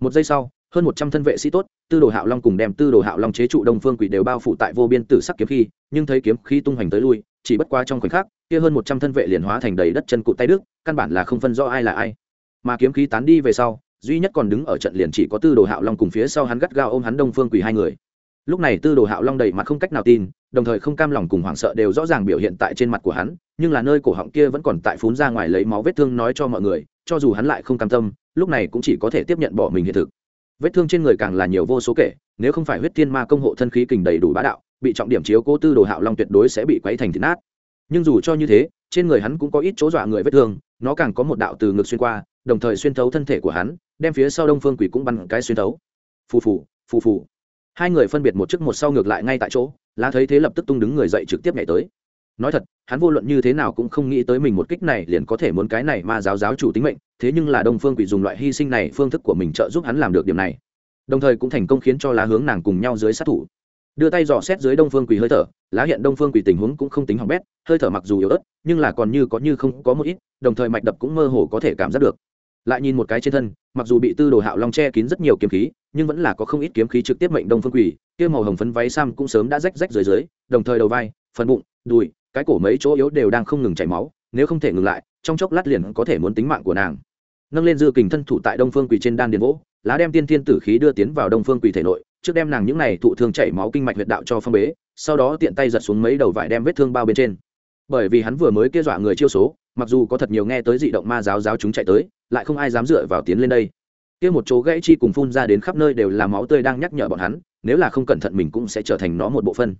Một giây sau, hơn một trăm thân vệ sĩ tốt, tư đồ hạo long cùng đem tư đồ hạo long chế trụ đông phương quỷ đều bao phủ tại vô biên tử sắc kiếm khí nhưng thấy kiếm khí tung hoành tới lui, chỉ bất qua trong khoảnh khắc, kia hơn một trăm thân vệ liền hóa thành đầy đất chân cụt tay đức căn bản là không phân rõ ai là ai. Mà kiếm khí tán đi về sau, duy nhất còn đứng ở trận liền chỉ có tư đồ hạo long cùng phía sau hắn gắt gao ôm hắn đông phương quỷ hai người. Lúc này tư đồ hạo long đầy mặt không cách nào tin đồng thời không cam lòng cùng hoảng sợ đều rõ ràng biểu hiện tại trên mặt của hắn, nhưng là nơi cổ họng kia vẫn còn tại phún ra ngoài lấy máu vết thương nói cho mọi người, cho dù hắn lại không cam tâm, lúc này cũng chỉ có thể tiếp nhận bỏ mình hiện thực. Vết thương trên người càng là nhiều vô số kể, nếu không phải huyết thiên ma công hộ thân khí kình đầy đủ bá đạo, bị trọng điểm chiếu cố tư đồ hạo long tuyệt đối sẽ bị quấy thành thịt nát. Nhưng dù cho như thế, trên người hắn cũng có ít chỗ dọa người vết thương, nó càng có một đạo từ ngực xuyên qua, đồng thời xuyên thấu thân thể của hắn, đem phía sau đông phương quỷ cũng bắn cái xuyên thấu. Phù phù phù phù hai người phân biệt một trước một sau ngược lại ngay tại chỗ, lá thấy thế lập tức tung đứng người dậy trực tiếp nhảy tới. Nói thật, hắn vô luận như thế nào cũng không nghĩ tới mình một kích này liền có thể muốn cái này mà giáo giáo chủ tính mệnh, thế nhưng là đông phương quỷ dùng loại hy sinh này phương thức của mình trợ giúp hắn làm được điểm này. Đồng thời cũng thành công khiến cho lá hướng nàng cùng nhau dưới sát thủ. Đưa tay dò xét dưới đông phương quỷ hơi thở, lá hiện đông phương quỷ tình huống cũng không tính hỏng bét, hơi thở mặc dù yếu ớt, nhưng là còn như có như không có một ít, đồng thời mạch đập cũng mơ hồ có thể cảm giác được lại nhìn một cái trên thân, mặc dù bị tư đồ hạo long che kín rất nhiều kiếm khí, nhưng vẫn là có không ít kiếm khí trực tiếp mệnh đông phương quỷ kia màu hồng phấn váy sam cũng sớm đã rách rách dưới dưới, đồng thời đầu vai, phần bụng, đùi, cái cổ mấy chỗ yếu đều đang không ngừng chảy máu, nếu không thể ngừng lại, trong chốc lát liền có thể muốn tính mạng của nàng. Nâng lên dư kình thân thủ tại đông phương quỷ trên đan điền vỗ, lá đem tiên thiên tử khí đưa tiến vào đông phương quỷ thể nội, trước đem nàng những này thụ thương chảy máu kinh mạch huyệt đạo cho phong bế, sau đó tiện tay giật xuống mấy đầu vải đem vết thương bao bên trên. Bởi vì hắn vừa mới kia dọa người chiêu số, mặc dù có thật nhiều nghe tới dị động ma giáo giáo chúng chạy tới lại không ai dám dựa vào tiến lên đây. Kia một chỗ gãy chi cùng phun ra đến khắp nơi đều là máu tươi đang nhắc nhở bọn hắn, nếu là không cẩn thận mình cũng sẽ trở thành nó một bộ phân.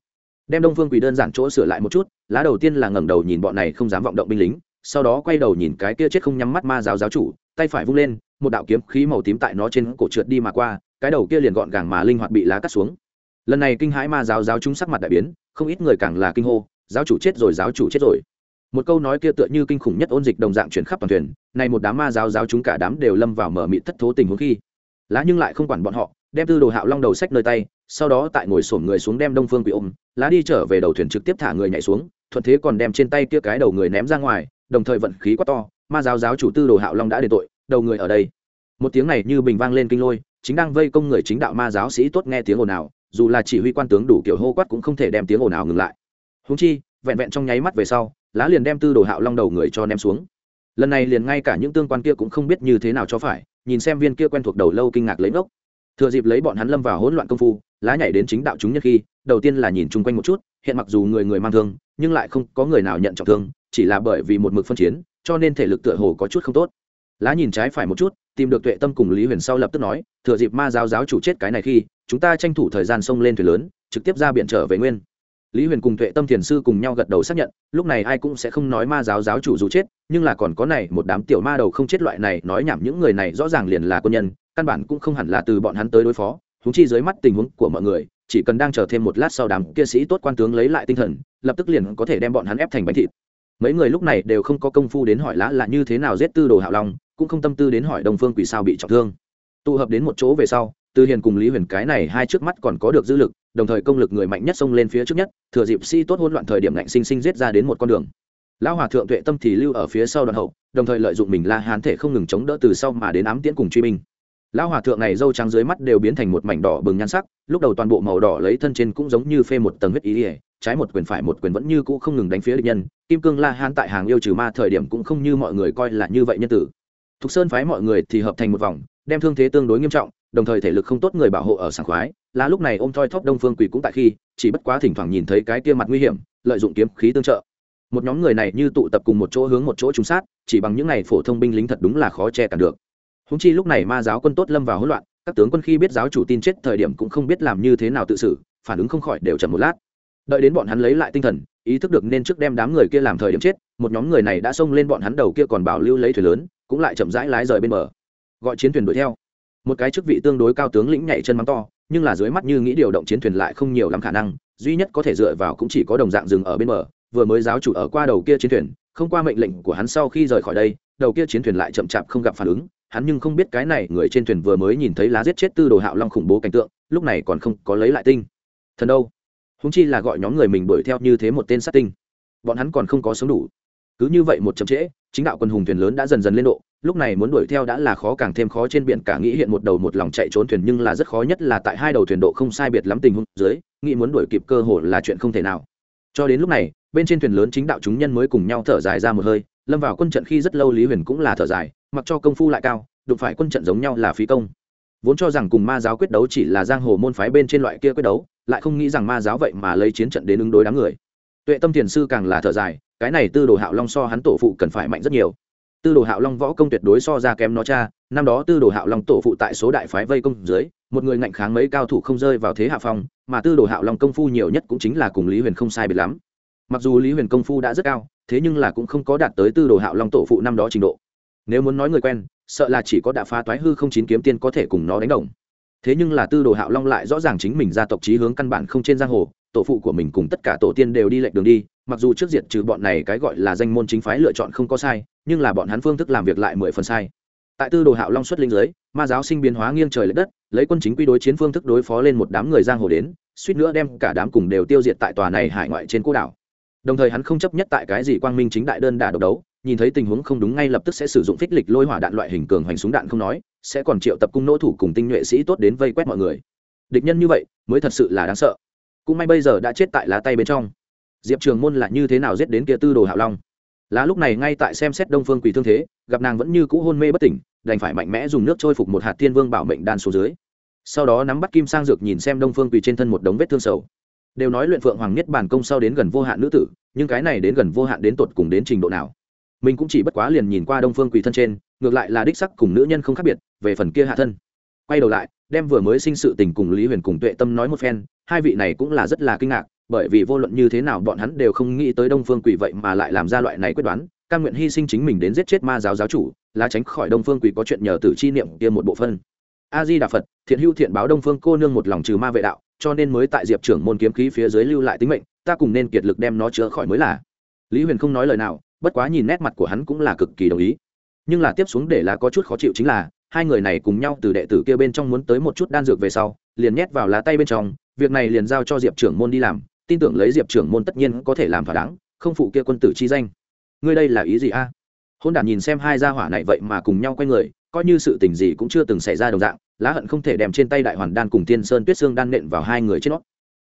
Đem đông phương quỳ đơn giản chỗ sửa lại một chút, lá đầu tiên là ngẩng đầu nhìn bọn này không dám vọng động binh lính, sau đó quay đầu nhìn cái kia chết không nhắm mắt ma giáo giáo chủ, tay phải vung lên, một đạo kiếm khí màu tím tại nó trên cổ trượt đi mà qua, cái đầu kia liền gọn gàng mà linh hoạt bị lá cắt xuống. Lần này kinh hãi ma giáo giáo chúng sắc mặt đại biến, không ít người càng là kinh hô, giáo chủ chết rồi, giáo chủ chết rồi một câu nói kia tựa như kinh khủng nhất ôn dịch đồng dạng chuyển khắp toàn thuyền, này một đám ma giáo giáo chúng cả đám đều lâm vào mở mịt thất thố tình huống khi, lá nhưng lại không quản bọn họ, đem tư đồ hạo long đầu sách nơi tay, sau đó tại ngồi sổm người xuống đem đông phương quỷ ôm, lá đi trở về đầu thuyền trực tiếp thả người nhảy xuống, thuận thế còn đem trên tay kia cái đầu người ném ra ngoài, đồng thời vận khí quá to, ma giáo giáo chủ tư đồ hạo long đã đền tội, đầu người ở đây. Một tiếng này như bình vang lên kinh lôi, chính đang vây công người chính đạo ma giáo sĩ tốt nghe tiếng ồn ào, dù là chỉ huy quan tướng đủ kiểu hô quát cũng không thể đem tiếng ồn ào ngừng lại. Húng chi, vẹn vẹn trong nháy mắt về sau lá liền đem tư đồ hạo long đầu người cho ném xuống. Lần này liền ngay cả những tương quan kia cũng không biết như thế nào cho phải, nhìn xem viên kia quen thuộc đầu lâu kinh ngạc lấy ngốc. Thừa dịp lấy bọn hắn lâm vào hỗn loạn công phu, lá nhảy đến chính đạo chúng nhất khi, đầu tiên là nhìn chung quanh một chút, hiện mặc dù người người mang thương, nhưng lại không có người nào nhận trọng thương, chỉ là bởi vì một mực phân chiến, cho nên thể lực tựa hồ có chút không tốt. Lá nhìn trái phải một chút, tìm được tuệ tâm cùng lý huyền sau lập tức nói, thừa dịp ma giáo giáo chủ chết cái này khi, chúng ta tranh thủ thời gian xông lên thuyền lớn, trực tiếp ra biển trở về nguyên lý huyền cùng tuệ tâm thiền sư cùng nhau gật đầu xác nhận, lúc này ai cũng sẽ không nói ma giáo giáo chủ dù chết, nhưng là còn có này, một đám tiểu ma đầu không chết loại này, nói nhảm những người này rõ ràng liền là quân nhân, căn bản cũng không hẳn là từ bọn hắn tới đối phó húng chi dưới mắt tình huống của mọi người, chỉ cần đang chờ thêm một lát sau đám kia sĩ tốt quan tướng lấy lại tinh thần, lập tức liền có thể đem bọn hắn ép thành bánh thịt. Mấy người lúc này đều không có công phu đến hỏi lá là như thế nào giết tư đồ hạo long, cũng không tâm tư đến hỏi đồng phương quỷ sao bị trọng thương. Tụ hợp đến một chỗ về sau, tư hiền cùng lý huyền cái này hai trước mắt còn có được dư lực đồng thời công lực người mạnh nhất xông lên phía trước nhất, thừa dịp si tốt hỗn loạn thời điểm ngạnh sinh sinh giết ra đến một con đường. Lão hòa thượng tuệ tâm thì lưu ở phía sau đoàn hậu, đồng thời lợi dụng mình la hán thể không ngừng chống đỡ từ sau mà đến ám tiễn cùng truy binh. Lão hòa thượng này dâu trắng dưới mắt đều biến thành một mảnh đỏ bừng nhan sắc, lúc đầu toàn bộ màu đỏ lấy thân trên cũng giống như phê một tầng huyết ý ỉa trái một quyền phải một quyền vẫn như cũ không ngừng đánh phía địch nhân, kim cương la hán tại hàng yêu trừ ma thời điểm cũng không như mọi người coi là như vậy nhân tử. Thục sơn phái mọi người thì hợp thành một vòng, đem thương thế tương đối nghiêm trọng đồng thời thể lực không tốt người bảo hộ ở sảng khoái, là lúc này ôm thoi thóp đông phương quỳ cũng tại khi, chỉ bất quá thỉnh thoảng nhìn thấy cái kia mặt nguy hiểm, lợi dụng kiếm khí tương trợ. Một nhóm người này như tụ tập cùng một chỗ hướng một chỗ trúng sát, chỉ bằng những này phổ thông binh lính thật đúng là khó che cản được. Húng chi lúc này ma giáo quân tốt lâm vào hỗn loạn, các tướng quân khi biết giáo chủ tin chết thời điểm cũng không biết làm như thế nào tự xử, phản ứng không khỏi đều chậm một lát. Đợi đến bọn hắn lấy lại tinh thần, ý thức được nên trước đem đám người kia làm thời điểm chết, một nhóm người này đã xông lên bọn hắn đầu kia còn bảo lưu lấy thuyền lớn, cũng lại chậm rãi lái rời bên bờ. Gọi chiến thuyền đuổi theo một cái chức vị tương đối cao tướng lĩnh nhảy chân mắng to, nhưng là dưới mắt như nghĩ điều động chiến thuyền lại không nhiều lắm khả năng, duy nhất có thể dựa vào cũng chỉ có đồng dạng dừng ở bên bờ, vừa mới giáo chủ ở qua đầu kia chiến thuyền, không qua mệnh lệnh của hắn sau khi rời khỏi đây, đầu kia chiến thuyền lại chậm chạp không gặp phản ứng, hắn nhưng không biết cái này người trên thuyền vừa mới nhìn thấy lá giết chết tư đồ hạo long khủng bố cảnh tượng, lúc này còn không có lấy lại tinh. Thần đâu? Húng chi là gọi nhóm người mình đuổi theo như thế một tên sát tinh. Bọn hắn còn không có sống đủ. Cứ như vậy một chậm trễ, chính đạo quân hùng thuyền lớn đã dần dần lên độ lúc này muốn đuổi theo đã là khó càng thêm khó trên biển cả nghĩ hiện một đầu một lòng chạy trốn thuyền nhưng là rất khó nhất là tại hai đầu thuyền độ không sai biệt lắm tình huống dưới, nghĩ muốn đuổi kịp cơ hội là chuyện không thể nào. Cho đến lúc này, bên trên thuyền lớn chính đạo chúng nhân mới cùng nhau thở dài ra một hơi, lâm vào quân trận khi rất lâu lý huyền cũng là thở dài, mặc cho công phu lại cao, đụng phải quân trận giống nhau là phí công. Vốn cho rằng cùng ma giáo quyết đấu chỉ là giang hồ môn phái bên trên loại kia quyết đấu, lại không nghĩ rằng ma giáo vậy mà lấy chiến trận đến ứng đối đám người. Tuệ tâm thiền sư càng là thở dài, cái này tư đồ hạo long so hắn tổ phụ cần phải mạnh rất nhiều tư đồ hạo long võ công tuyệt đối so ra kém nó cha, năm đó tư đồ hạo long tổ phụ tại số đại phái vây công dưới, một người ngạnh kháng mấy cao thủ không rơi vào thế hạ phong, mà tư đồ hạo long công phu nhiều nhất cũng chính là cùng lý huyền không sai biệt lắm. Mặc dù lý huyền công phu đã rất cao, thế nhưng là cũng không có đạt tới tư đồ hạo long tổ phụ năm đó trình độ. Nếu muốn nói người quen, sợ là chỉ có đạ phá toái hư không chín kiếm tiên có thể cùng nó đánh đồng. Thế nhưng là tư đồ hạo long lại rõ ràng chính mình gia tộc trí hướng căn bản không trên giang hồ, tổ phụ của mình cùng tất cả tổ tiên đều đi lệch đường đi, mặc dù trước diệt trừ bọn này cái gọi là danh môn chính phái lựa chọn không có sai nhưng là bọn hắn phương thức làm việc lại mười phần sai. Tại tư đồ hạo long xuất linh giới ma giáo sinh biến hóa nghiêng trời l ệ đất, lấy quân chính quy đối chiến phương thức đối phó lên một đám người giang hồ đến, suýt nữa đem cả đám cùng đều tiêu diệt tại tòa này hải ngoại trên cô đảo. Đồng thời hắn không chấp nhất tại cái gì quang minh chính đại đơn đả độc đấu, nhìn thấy tình huống không đúng ngay lập tức sẽ sử dụng phích lịch lôi hỏa đạn loại hình cường hoành súng đạn không nói, sẽ còn triệu tập cung nỗ thủ cùng tinh nhuệ sĩ tốt đến vây quét mọi người. Địch nhân như vậy, mới thật sự là đáng sợ. Cũng may bây giờ đã chết tại lá tay bên trong. Diệp trường môn là như thế nào giết đến kia tư đồ hạo long? Lá lúc này ngay tại xem xét đông phương quỳ thương thế, gặp nàng vẫn như cũ hôn mê bất tỉnh, đành phải mạnh mẽ dùng nước trôi phục một hạt tiên vương bảo mệnh đan số dưới. Sau đó nắm bắt kim sang dược nhìn xem đông phương quỳ trên thân một đống vết thương sầu. Đều nói luyện phượng hoàng nhất bản công sau đến gần vô hạn nữ tử, nhưng cái này đến gần vô hạn đến tột cùng đến trình độ nào? Mình cũng chỉ bất quá liền nhìn qua đông phương quỳ thân trên, ngược lại là đích sắc cùng nữ nhân không khác biệt, về phần kia hạ thân. Quay đầu lại, đem vừa mới sinh sự tình cùng lý huyền cùng tuệ tâm nói một phen, hai vị này cũng là rất là kinh ngạc bởi vì vô luận như thế nào bọn hắn đều không nghĩ tới đông phương quỷ vậy mà lại làm ra loại này quyết đoán căn nguyện hy sinh chính mình đến giết chết ma giáo giáo chủ là tránh khỏi đông phương quỷ có chuyện nhờ tử chi niệm kia một bộ phân. A di đà phật thiện hữu thiện báo đông phương cô nương một lòng trừ ma vệ đạo, cho nên mới tại diệp trưởng môn kiếm khí phía dưới lưu lại tính mệnh, ta cùng nên kiệt lực đem nó chữa khỏi mới là. Lý huyền không nói lời nào, bất quá nhìn nét mặt của hắn cũng là cực kỳ đồng ý. Nhưng là tiếp xuống để là có chút khó chịu chính là, hai người này cùng nhau từ đệ tử kia bên trong muốn tới một chút đan dược về sau, liền nhét vào lá tay bên trong, việc này liền giao cho diệp trưởng môn đi làm tin tưởng lấy diệp trưởng môn tất nhiên có thể làm thỏa đáng, không phụ kia quân tử chi danh. Ngươi đây là ý gì a? À? hôn đản nhìn xem hai gia hỏa này vậy mà cùng nhau quay người, coi như sự tình gì cũng chưa từng xảy ra đồng dạng, lá hận không thể đem trên tay đại hoàn đan cùng tiên sơn tuyết xương đan nện vào hai người trên nó.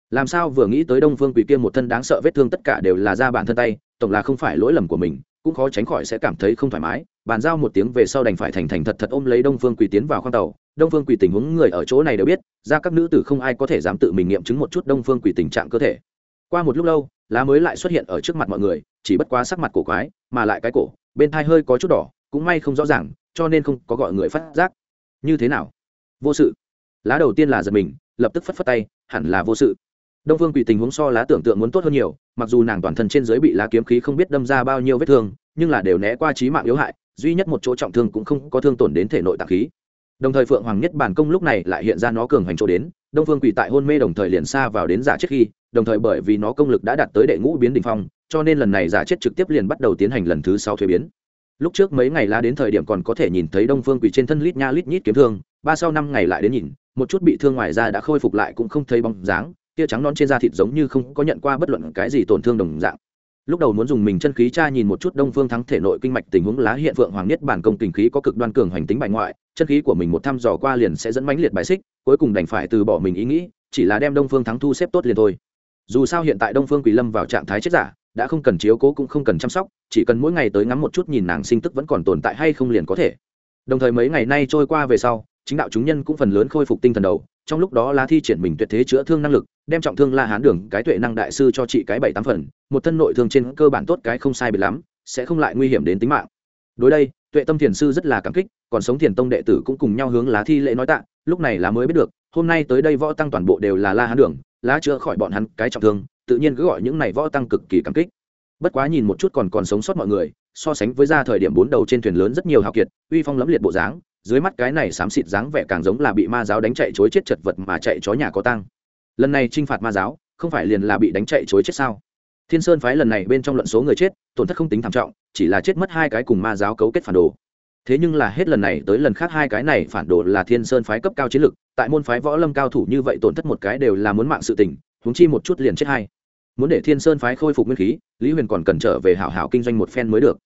Làm sao vừa nghĩ tới đông phương quỷ kia một thân đáng sợ vết thương tất cả đều là ra bản thân tay, tổng là không phải lỗi lầm của mình, cũng khó tránh khỏi sẽ cảm thấy không thoải mái. Bàn giao một tiếng về sau đành phải thành thành thật thật ôm lấy đông phương quỳ tiến vào khoang tàu. Đông phương quỳ tình huống người ở chỗ này đều biết, ra các nữ tử không ai có thể dám tự mình nghiệm chứng một chút đông phương quỳ tình trạng cơ thể qua một lúc lâu, lá mới lại xuất hiện ở trước mặt mọi người, chỉ bất quá sắc mặt cổ quái, mà lại cái cổ, bên thai hơi có chút đỏ, cũng may không rõ ràng, cho nên không có gọi người phát giác. Như thế nào? Vô sự. Lá đầu tiên là giật mình, lập tức phất phất tay, hẳn là vô sự. Đông phương quỳ tình huống so lá tưởng tượng muốn tốt hơn nhiều, mặc dù nàng toàn thân trên dưới bị lá kiếm khí không biết đâm ra bao nhiêu vết thương, nhưng là đều né qua trí mạng yếu hại, duy nhất một chỗ trọng thương cũng không có thương tổn đến thể nội tạng khí. Đồng thời phượng hoàng nhất bản công lúc này lại hiện ra nó cường hành chỗ đến đông phương quỳ tại hôn mê đồng thời liền xa vào đến giả chết khi, đồng thời bởi vì nó công lực đã đạt tới đệ ngũ biến đ ỉ n h phong, cho nên lần này giả chết trực tiếp liền bắt đầu tiến hành lần thứ sau thuế biến. Lúc trước mấy ngày la đến thời điểm còn có thể nhìn thấy đông phương quỳ trên thân lít nha lít nhít kiếm thương, ba sau năm ngày lại đến nhìn, một chút bị thương ngoài ra đã khôi phục lại cũng không thấy bóng dáng, tia trắng non trên da thịt giống như không có nhận qua bất luận cái gì tổn thương đồng dạng. Lúc đầu muốn dùng mình chân khí tra nhìn một chút đông phương thắng thể nội kinh mạch tình huống lá hiện vượng hoàng nhất bản công tình khí có cực đoan cường hoành tính bại ngoại chân khí của mình một thăm dò qua liền sẽ dẫn mãnh liệt bài xích, cuối cùng đành phải từ bỏ mình ý nghĩ, chỉ là đem đông phương thắng thu xếp tốt liền thôi. Dù sao hiện tại đông phương quỳ lâm vào trạng thái chết giả, đã không cần chiếu cố cũng không cần chăm sóc, chỉ cần mỗi ngày tới ngắm một chút nhìn nàng sinh tức vẫn còn tồn tại hay không liền có thể. Đồng thời mấy ngày nay trôi qua về sau, chính đạo chúng nhân cũng phần lớn khôi phục tinh thần đầu, trong lúc đó La thi triển mình tuyệt thế chữa thương năng lực, đem trọng thương la hán đường, cái tuệ năng đại sư cho chị cái bảy tám phần, một thân nội thương trên cơ bản tốt cái không sai biệt lắm, sẽ không lại nguy hiểm đến tính mạng. Đối đây tuệ tâm thiền sư rất là cảm kích, còn sống thiền tông đệ tử cũng cùng nhau hướng lá thi lễ nói tạ, lúc này lá mới biết được, hôm nay tới đây võ tăng toàn bộ đều là la hán đường, lá chữa khỏi bọn hắn cái trọng thương, tự nhiên cứ gọi những này võ tăng cực kỳ cảm kích. Bất quá nhìn một chút còn còn sống sót mọi người, so sánh với ra thời điểm bốn đầu trên thuyền lớn rất nhiều hào kiệt, uy phong lẫm liệt bộ dáng, dưới mắt cái này xám xịt dáng vẻ càng giống là bị ma giáo đánh chạy chối chết chật vật mà chạy chó nhà có tăng lần này t r i n h phạt ma giáo, không phải liền là bị đánh chạy chối chết sao? Thiên sơn phái lần này bên trong luận số người chết, tổn thất không tính thảm trọng, chỉ là chết mất hai cái cùng ma giáo cấu kết phản đồ. Thế nhưng là hết lần này tới lần khác hai cái này phản đồ là thiên sơn phái cấp cao chiến lực, tại môn phái võ lâm cao thủ như vậy tổn thất một cái đều là muốn mạng sự tình húng chi một chút liền chết hai. Muốn để thiên sơn phái khôi phục nguyên khí, lý huyền còn cần trở về hảo hảo kinh doanh một phen mới được.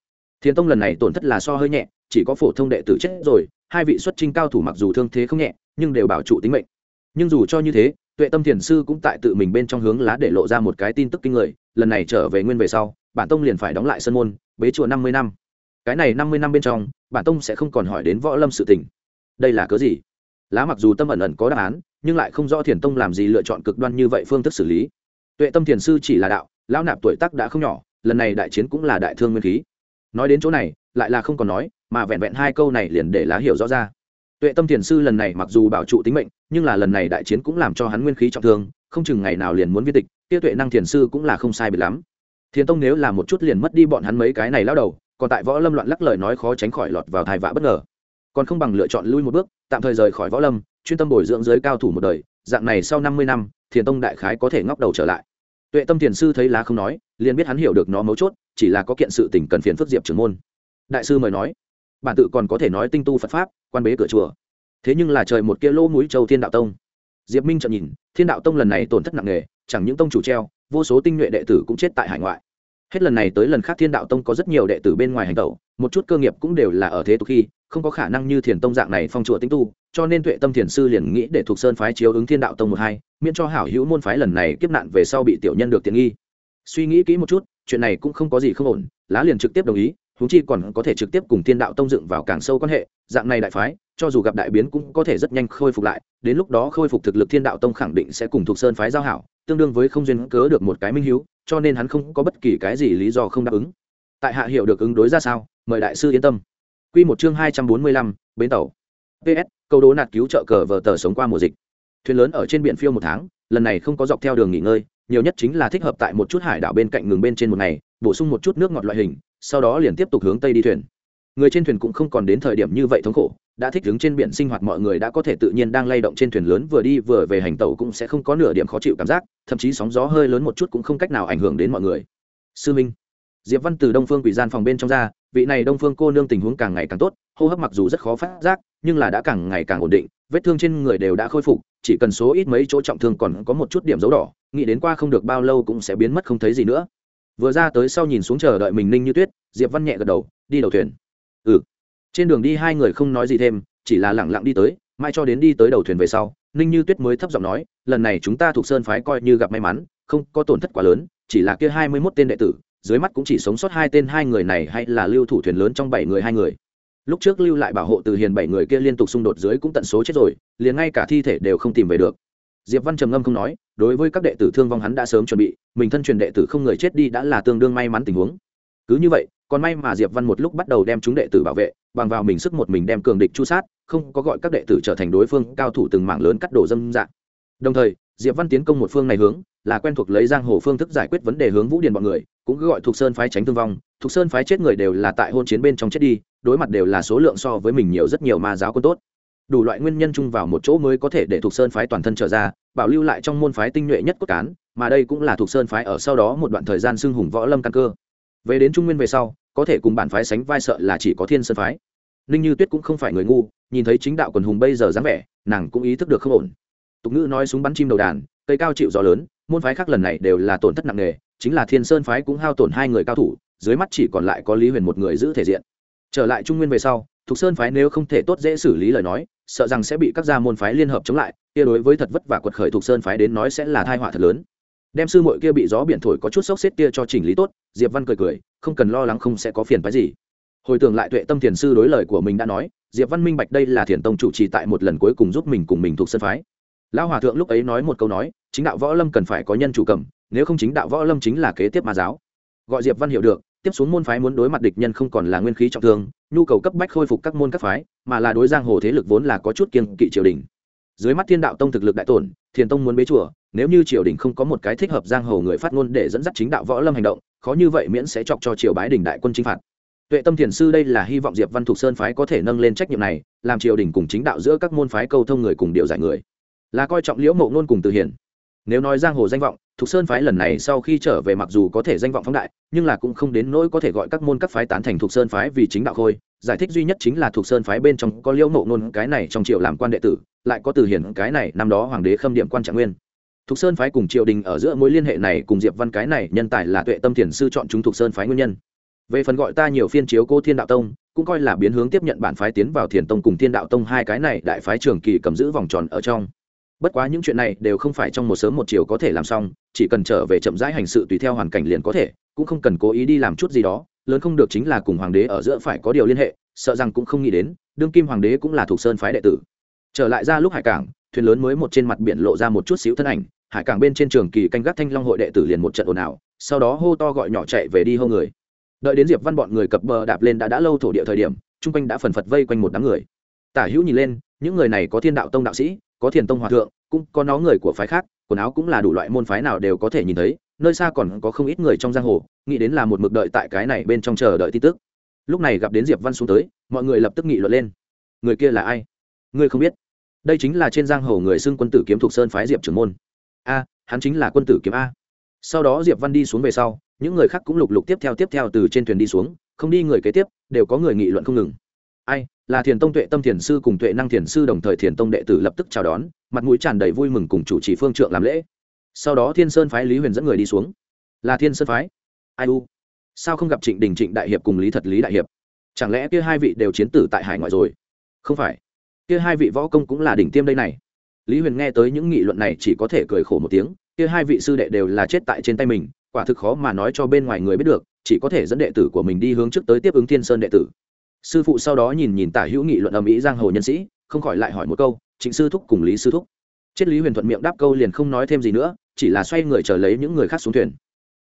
Thiên tông lần này tổn thất là so hơi nhẹ, chỉ có phổ thông đệ tử chết rồi, hai vị xuất trinh cao thủ mặc dù thương thế không nhẹ, nhưng đều bảo trụ tính mệnh. Nhưng dù cho như thế, tuệ tâm thiền sư cũng tại tự mình bên trong hướng lá để lộ ra một cái tin tức kinh người lần này trở về nguyên về sau, bản tông liền phải đóng lại sân môn, bế chùa năm mươi năm. Cái này năm mươi năm bên trong, bản tông sẽ không còn hỏi đến võ lâm sự tình. Đây là cớ gì? Lá mặc dù tâm ẩn ẩn có đáp án, nhưng lại không rõ thiền tông làm gì lựa chọn cực đoan như vậy phương thức xử lý. Tuệ tâm thiền sư chỉ là đạo, lão nạp tuổi tác đã không nhỏ, lần này đại chiến cũng là đại thương nguyên khí. Nói đến chỗ này, lại là không còn nói, mà vẹn vẹn hai câu này liền để lá hiểu rõ ra. Tuệ tâm thiền sư lần này mặc dù bảo trụ tính mệnh, nhưng là lần này đại chiến cũng làm cho hắn nguyên khí trọng thương không chừng ngày nào liền muốn viết tịch Tiêu tuệ năng thiền sư cũng là không sai biệt lắm. Thiền tông nếu là một chút liền mất đi bọn hắn mấy cái này lao đầu, còn tại võ lâm loạn lắc lời nói khó tránh khỏi lọt vào thai vạ bất ngờ. Còn không bằng lựa chọn lui một bước, tạm thời rời khỏi võ lâm, chuyên tâm bồi dưỡng giới cao thủ một đời, dạng này sau năm mươi năm, thiền tông đại khái có thể ngóc đầu trở lại. Tuệ tâm thiền sư thấy lá không nói, liền biết hắn hiểu được nó mấu chốt, chỉ là có kiện sự tình cần phiền phức diệp trưởng môn. Đại sư mời nói, bản tự còn có thể nói tinh tu phật pháp, quan bế cửa chùa. Thế nhưng là trời một kia lỗ mũi châu thiên đạo tông diệp minh chợt nhìn, thiên đạo tông lần này tổn thất nặng nề, chẳng những tông chủ treo, vô số tinh nhuệ đệ tử cũng chết tại hải ngoại. Hết lần này tới lần khác thiên đạo tông có rất nhiều đệ tử bên ngoài hành tẩu, một chút cơ nghiệp cũng đều là ở thế tục khi, không có khả năng như thiền tông dạng này phong chùa tinh tu, cho nên tuệ tâm thiền sư liền nghĩ để thuộc sơn phái chiếu ứng thiên đạo tông một hai, miễn cho hảo hữu môn phái lần này kiếp nạn về sau bị tiểu nhân được tiện nghi. Suy nghĩ kỹ một chút, chuyện này cũng không có gì không ổn, lá liền trực tiếp đồng ý huống chi còn có thể trực tiếp cùng thiên đạo tông dựng vào càng sâu quan hệ, dạng này đại phái, cho dù gặp đại biến cũng có thể rất nhanh khôi phục lại, đến lúc đó khôi phục thực lực thiên đạo tông khẳng định sẽ cùng thuộc sơn phái giao hảo, tương đương với không duyên cớ được một cái minh hiếu, cho nên hắn không có bất kỳ cái gì lý do không đáp ứng. Tại hạ hiệu được ứng đối ra sao, mời đại sư yên tâm. Quy một chương hai trăm bốn mươi lăm, bến tàu. Ps câu đố nạt cứu trợ cờ vờ tờ sống qua mùa dịch. Thuyền lớn ở trên biển phiêu một tháng, lần này không có dọc theo đường nghỉ ngơi, nhiều nhất chính là thích hợp tại một chút hải đảo bên cạnh ngừng bên trên một ngày, bổ sung một chút nước ngọt loại hình sau đó liền tiếp tục hướng tây đi thuyền. Người trên thuyền cũng không còn đến thời điểm như vậy thống khổ, đã thích đứng trên biển sinh hoạt mọi người đã có thể tự nhiên đang lay động trên thuyền lớn vừa đi vừa về hành tàu cũng sẽ không có nửa điểm khó chịu cảm giác, thậm chí sóng gió hơi lớn một chút cũng không cách nào ảnh hưởng đến mọi người. Sư minh, diệp văn từ đông phương quỷ gian phòng bên trong ra, vị này đông phương cô nương tình huống càng ngày càng tốt, hô hấp mặc dù rất khó phát giác, nhưng là đã càng ngày càng ổn định, vết thương trên người đều đã khôi phục, chỉ cần số ít mấy chỗ trọng thương còn có một chút điểm dấu đỏ, nghĩ đến qua không được bao lâu cũng sẽ biến mất không thấy gì nữa vừa ra tới sau nhìn xuống chờ đợi mình ninh như tuyết, diệp văn nhẹ gật đầu, đi đầu thuyền. Ừ. Trên đường đi hai người không nói gì thêm, chỉ là lẳng lặng đi tới mãi cho đến đi tới đầu thuyền về sau, ninh như tuyết mới thấp giọng nói, lần này chúng ta thuộc sơn phái coi như gặp may mắn, không có tổn thất quá lớn, chỉ là kia hai mươi mốt tên đệ tử, dưới mắt cũng chỉ sống sót hai tên hai người này hay là lưu thủ thuyền lớn trong bảy người hai người. Lúc trước lưu lại bảo hộ từ hiền bảy người kia liên tục xung đột dưới cũng tận số chết rồi, liền ngay cả thi thể đều không tìm về được diệp văn trầm ngâm không nói, đối với các đệ tử thương vong hắn đã sớm chuẩn bị, mình thân truyền đệ tử không người chết đi đã là tương đương may mắn tình huống. Cứ như vậy, còn may mà diệp văn một lúc bắt đầu đem chúng đệ tử bảo vệ, bằng vào mình sức một mình đem cường địch chu sát, không có gọi các đệ tử trở thành đối phương, cao thủ từng mảng lớn cắt đổ dâm dạng. Đồng thời, diệp văn tiến công một phương này hướng, là quen thuộc lấy giang hồ phương thức giải quyết vấn đề hướng vũ điền bọn người, cũng cứ gọi thuộc sơn phái tránh thương vong thuộc sơn phái chết người đều là tại hôn chiến bên trong chết đi, đối mặt đều là số lượng so với mình nhiều rất nhiều ma giáo quân tốt đủ loại nguyên nhân chung vào một chỗ mới có thể để thuộc sơn phái toàn thân trở ra, bảo lưu lại trong môn phái tinh nhuệ nhất cốt cán, mà đây cũng là thuộc sơn phái ở sau đó một đoạn thời gian xưng hùng võ lâm căn cơ. Về đến trung nguyên về sau, có thể cùng bản phái sánh vai sợ là chỉ có thiên sơn phái. Ninh như tuyết cũng không phải người ngu, nhìn thấy chính đạo quần hùng bây giờ dáng vẻ, nàng cũng ý thức được không ổn. Tục ngữ nói súng bắn chim đầu đàn, cây cao chịu gió lớn, môn phái khác lần này đều là tổn thất nặng nề, chính là thiên sơn phái cũng hao tổn hai người cao thủ, dưới mắt chỉ còn lại có lý huyền một người giữ thể diện. Trở lại trung nguyên về sau thục sơn phái nếu không thể tốt dễ xử lý lời nói, sợ rằng sẽ bị các gia môn phái liên hợp chống lại, kia đối với thật vất vả quật khởi thục sơn phái đến nói sẽ là thai họa thật lớn. Đem sư muội kia bị gió biển thổi có chút sốc xếp kia cho chỉnh lý tốt, diệp văn cười cười, không cần lo lắng không sẽ có phiền phái gì. Hồi tưởng lại tuệ tâm thiền sư đối lời của mình đã nói, diệp văn minh bạch đây là thiền tông chủ trì tại một lần cuối cùng giúp mình cùng mình thuộc sân phái. Lão hòa thượng lúc ấy nói một câu nói, chính đạo võ lâm cần phải có nhân chủ cầm, nếu không chính đạo võ lâm chính là kế tiếp ma giáo. Gọi diệp văn hiểu được tiếp xuống môn phái muốn đối mặt địch nhân không còn là nguyên khí trọng thương, nhu cầu cấp bách khôi phục các môn các phái, mà là đối giang hồ thế lực vốn là có chút kiên kỵ triều đình. Dưới mắt thiên đạo tông thực lực đại tổn, thiền tông muốn bế chùa, nếu như triều đình không có một cái thích hợp giang hồ người phát ngôn để dẫn dắt chính đạo võ lâm hành động, khó như vậy miễn sẽ chọc cho triều bái đình đại quân chinh phạt. Tuệ tâm thiền sư đây là hy vọng diệp văn thục sơn phái có thể nâng lên trách nhiệm này, làm triều đình cùng chính đạo giữa các môn phái câu thông người cùng điều giải người. Là coi trọng liễu mộ ngôn cùng từ hiển. nếu nói giang hồ danh vọng thục sơn phái lần này sau khi trở về mặc dù có thể danh vọng phóng đại, nhưng là cũng không đến nỗi có thể gọi các môn các phái tán thành thục sơn phái vì chính đạo khôi. Giải thích duy nhất chính là thục sơn phái bên trong có liễu mộ Nôn, cái này trong triều làm quan đệ tử, lại có từ Hiển, cái này năm đó hoàng đế khâm điểm quan trạng nguyên. Thục sơn phái cùng triều đình ở giữa mối liên hệ này cùng diệp văn cái này nhân tài là tuệ tâm thiền sư chọn chúng thục sơn phái nguyên nhân. Về phần gọi ta nhiều phiên chiếu cô thiên đạo tông, cũng coi là biến hướng tiếp nhận bản phái tiến vào thiền tông cùng thiên đạo tông hai cái này đại phái trường kỳ cầm giữ vòng tròn ở trong bất quá những chuyện này đều không phải trong một sớm một chiều có thể làm xong, chỉ cần trở về chậm rãi hành sự tùy theo hoàn cảnh liền có thể, cũng không cần cố ý đi làm chút gì đó, lớn không được chính là cùng hoàng đế ở giữa phải có điều liên hệ, sợ rằng cũng không nghĩ đến, đương kim hoàng đế cũng là thuộc sơn phái đệ tử. Trở lại ra lúc hải cảng, thuyền lớn mới một trên mặt biển lộ ra một chút xíu thân ảnh, hải cảng bên trên trường kỳ canh gác thanh long hội đệ tử liền một trận ồn ào, sau đó hô to gọi nhỏ chạy về đi hô người. Đợi đến diệp văn bọn người cập bờ đạp lên đã đã lâu thổ địa thời điểm, chung quanh đã phần phật vây quanh một đám người. Tả hữu nhìn lên, những người này có thiên đạo tông đạo sĩ có thiền tông hòa thượng, cũng có nó người của phái khác, quần áo cũng là đủ loại môn phái nào đều có thể nhìn thấy, nơi xa còn có không ít người trong giang hồ, nghĩ đến là một mực đợi tại cái này bên trong chờ đợi tin tức. Lúc này gặp đến diệp văn xuống tới, mọi người lập tức nghị luận lên. Người kia là ai? Ngươi không biết. Đây chính là trên giang hồ người xưng quân tử kiếm thuộc sơn phái diệp trưởng môn. A, hắn chính là quân tử kiếm a. Sau đó diệp văn đi xuống về sau, những người khác cũng lục lục tiếp theo tiếp theo từ trên thuyền đi xuống, không đi người kế tiếp, đều có người nghị luận không ngừng ai, là thiền tông tuệ tâm thiền sư cùng tuệ năng thiền sư đồng thời thiền tông đệ tử lập tức chào đón, mặt mũi tràn đầy vui mừng cùng chủ trì phương trượng làm lễ. Sau đó thiên sơn phái lý huyền dẫn người đi xuống. Là thiên sơn phái? Ai u? Sao không gặp trịnh đình trịnh đại hiệp cùng lý thật lý đại hiệp? Chẳng lẽ kia hai vị đều chiến tử tại hải ngoại rồi? Không phải. Kia hai vị võ công cũng là đỉnh tiêm đây này. Lý huyền nghe tới những nghị luận này chỉ có thể cười khổ một tiếng, kia hai vị sư đệ đều là chết tại trên tay mình, quả thực khó mà nói cho bên ngoài người biết được, chỉ có thể dẫn đệ tử của mình đi hướng trước tới tiếp ứng thiên sơn đệ tử sư phụ sau đó nhìn nhìn tả hữu nghị luận ầm ĩ giang hồ nhân sĩ, không khỏi lại hỏi một câu, trịnh sư thúc cùng lý sư thúc? Chết lý huyền thuận miệng đáp câu liền không nói thêm gì nữa, chỉ là xoay người chờ lấy những người khác xuống thuyền.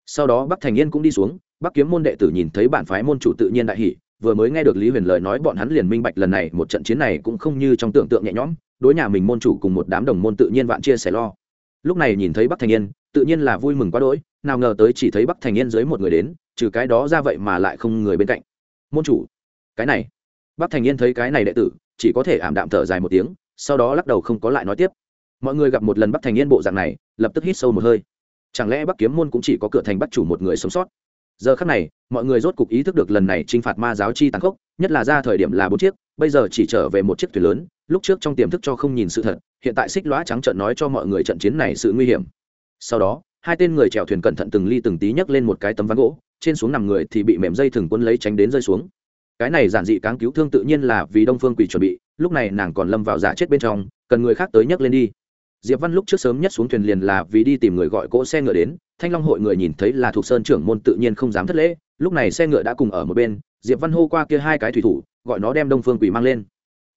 Sau đó bắc thành yên cũng đi xuống, bắc kiếm môn đệ tử nhìn thấy bản phái môn chủ tự nhiên đại hỷ vừa mới nghe được lý huyền lời nói bọn hắn liền minh bạch lần này một trận chiến này cũng không như trong tưởng tượng nhẹ nhõm, đối nhà mình môn chủ cùng một đám đồng môn tự nhiên vạn chia sẻ lo. Lúc này nhìn thấy bắc thành yên, tự nhiên là vui mừng quá đỗi, nào ngờ tới chỉ thấy bắc thành yên dưới một người đến, trừ cái đó ra vậy mà lại không người bên cạnh. Môn chủ cái này. Bác thành yên thấy cái này đệ tử, chỉ có thể ảm đạm thở dài một tiếng, sau đó lắc đầu không có lại nói tiếp. Mọi người gặp một lần bắc thành yên bộ dạng này, lập tức hít sâu một hơi. Chẳng lẽ bắc kiếm môn cũng chỉ có cửa thành bắt chủ một người sống sót? Giờ khắc này, mọi người rốt cục ý thức được lần này t r i n h phạt ma giáo chi tàn khốc, nhất là ra thời điểm là bốn chiếc, bây giờ chỉ trở về một chiếc thuyền lớn, lúc trước trong tiềm thức cho không nhìn sự thật, hiện tại xích lõa trắng trận nói cho mọi người trận chiến này sự nguy hiểm. Sau đó, hai tên người chèo thuyền cẩn thận từng ly từng tí nhấc lên một cái tấm ván gỗ, trên xuống nằm người thì bị mềm dây thừng quân lấy tránh đến rơi xuống cái này giản dị cáng cứu thương tự nhiên là vì đông phương quỷ chuẩn bị, lúc này nàng còn lâm vào giả chết bên trong, cần người khác tới nhấc lên đi. Diệp văn lúc trước sớm nhất xuống thuyền liền là vì đi tìm người gọi cỗ xe ngựa đến, thanh long hội người nhìn thấy là thuộc sơn trưởng môn tự nhiên không dám thất lễ, lúc này xe ngựa đã cùng ở một bên, diệp văn hô qua kia hai cái thủy thủ, gọi nó đem đông phương quỷ mang lên.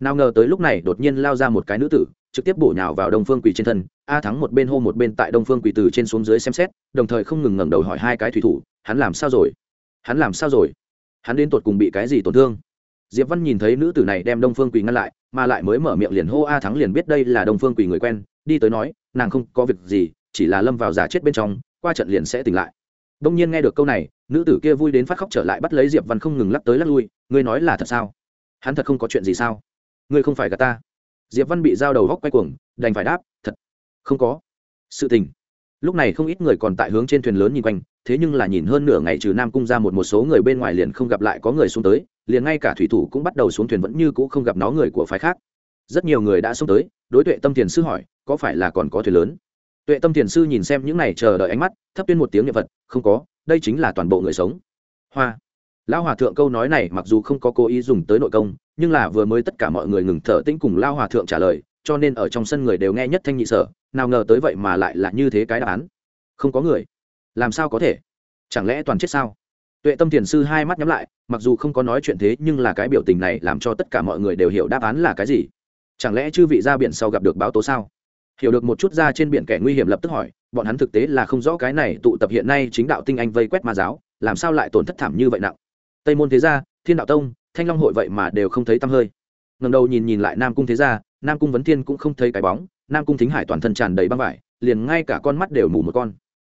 Nào ngờ tới lúc này đột nhiên lao ra một cái nữ tử, trực tiếp bổ nhào vào đông phương quỷ trên thân, a thắng một bên hô một bên tại đông phương quỷ từ trên xuống dưới xem xét, đồng thời không ngừng ngẩng đầu hỏi hai cái thủy thủ, hắn làm sao rồi? Hắn làm sao rồi? Hắn đến tột cùng bị cái gì tổn thương? Diệp văn nhìn thấy nữ tử này đem đông phương quỳ ngăn lại, mà lại mới mở miệng liền hô a thắng liền biết đây là đông phương quỳ người quen, đi tới nói, nàng không có việc gì, chỉ là lâm vào giả chết bên trong, qua trận liền sẽ tỉnh lại. Đông nhiên nghe được câu này, nữ tử kia vui đến phát khóc trở lại bắt lấy diệp văn không ngừng lắc tới lắc lui, ngươi nói là thật sao? Hắn thật không có chuyện gì sao? Ngươi không phải gà ta? Diệp văn bị giao đầu góc quay cuồng, đành phải đáp, thật, không có. Sự tình. Lúc này không ít người còn tại hướng trên thuyền lớn nhìn quanh thế nhưng là nhìn hơn nửa ngày trừ nam cung ra một một số người bên ngoài liền không gặp lại có người xuống tới, liền ngay cả thủy thủ cũng bắt đầu xuống thuyền vẫn như cũ không gặp nó người của phái khác. Rất nhiều người đã xuống tới, đối tuệ tâm thiền sư hỏi, có phải là còn có thuyền lớn? Tuệ tâm thiền sư nhìn xem những này chờ đợi ánh mắt, thấp tuyên một tiếng nhân vật, không có, đây chính là toàn bộ người sống. Hoa. Lão hòa thượng câu nói này mặc dù không có cố ý dùng tới nội công, nhưng là vừa mới tất cả mọi người ngừng thở tĩnh cùng lao hòa thượng trả lời, cho nên ở trong sân người đều nghe nhất thanh nhị sở, nào ngờ tới vậy mà lại là như thế cái đáp án. Không có người làm sao có thể? Chẳng lẽ toàn chết sao? Tuệ tâm thiền sư hai mắt nhắm lại, mặc dù không có nói chuyện thế, nhưng là cái biểu tình này làm cho tất cả mọi người đều hiểu đáp án là cái gì. Chẳng lẽ chư vị ra biển sau gặp được báo tố sao? Hiểu được một chút ra trên biển kẻ nguy hiểm lập tức hỏi, bọn hắn thực tế là không rõ cái này tụ tập hiện nay chính đạo tinh anh vây quét ma giáo, làm sao lại tổn thất thảm như vậy nặng? Tây môn thế gia, thiên đạo tông, thanh long hội vậy mà đều không thấy tăm hơi. Ngần đầu nhìn nhìn lại nam cung thế gia, nam cung vấn thiên cũng không thấy cái bóng, nam cung thính hải toàn thân tràn đầy băng vải, liền ngay cả con mắt đều mù một con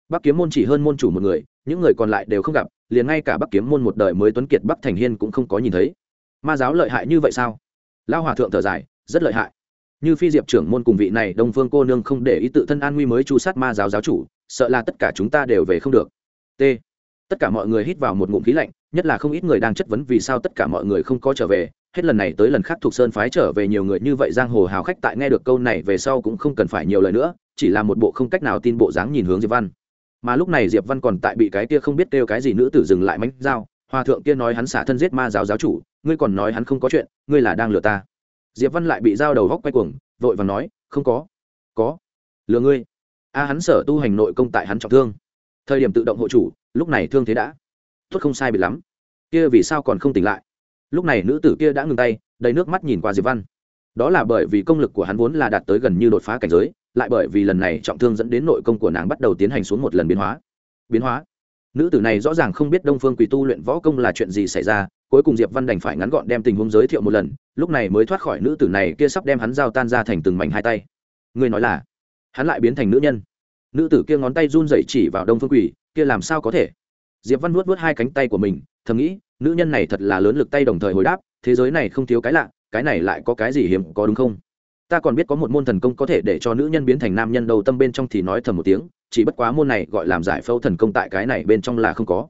bắc kiếm môn chỉ hơn môn chủ một người, những người còn lại đều không gặp, liền ngay cả bắc kiếm môn một đời mới tuấn kiệt bắc thành hiên cũng không có nhìn thấy. Ma giáo lợi hại như vậy sao? Lao hòa thượng thở dài, rất lợi hại. Như phi diệp trưởng môn cùng vị này đông phương cô nương không để ý tự thân an nguy mới chu sát ma giáo giáo chủ, sợ là tất cả chúng ta đều về không được. T. Tất cả mọi người hít vào một ngụm khí lạnh, nhất là không ít người đang chất vấn vì sao tất cả mọi người không có trở về. Hết lần này tới lần khác thuộc sơn phái trở về nhiều người như vậy giang hồ hào khách tại nghe được câu này về sau cũng không cần phải nhiều lời nữa, chỉ là một bộ không cách nào tin bộ dáng nhìn hướng diệp văn mà lúc này diệp văn còn tại bị cái kia không biết kêu cái gì nữ tử dừng lại mánh dao. Hòa thượng kia nói hắn xả thân giết ma giáo giáo chủ, ngươi còn nói hắn không có chuyện, ngươi là đang lừa ta. Diệp văn lại bị dao đầu góc quay cuồng, vội và nói, không có có, lừa ngươi. A, hắn sở tu hành nội công tại hắn trọng thương. Thời điểm tự động hộ chủ, lúc này thương thế đã tốt không sai bị lắm. Kia vì sao còn không tỉnh lại? Lúc này nữ tử kia đã ngừng tay, đầy nước mắt nhìn qua diệp văn. Đó là bởi vì công lực của hắn vốn là đạt tới gần như đột phá cảnh giới lại bởi vì lần này trọng thương dẫn đến nội công của nàng bắt đầu tiến hành xuống một lần biến hóa. Biến hóa? Nữ tử này rõ ràng không biết đông phương quỳ tu luyện võ công là chuyện gì xảy ra, cuối cùng diệp văn đành phải ngắn gọn đem tình huống giới thiệu một lần, lúc này mới thoát khỏi nữ tử này kia sắp đem hắn giao tan ra thành từng mảnh hai tay. Người nói là? Hắn lại biến thành nữ nhân. Nữ tử kia ngón tay run rẩy chỉ vào đông phương quỳ, kia làm sao có thể? Diệp văn vuốt vuốt hai cánh tay của mình, thầm nghĩ, nữ nhân này thật là lớn lực tay đồng thời hồi đáp, thế giới này không thiếu cái lạ, cái này lại có cái gì hiếm, có đúng không? Ta còn biết có một môn thần công có thể để cho nữ nhân biến thành nam nhân đầu tâm bên trong thì nói thầm một tiếng, chỉ bất quá môn này gọi làm giải phẫu thần công tại cái này bên trong là không có.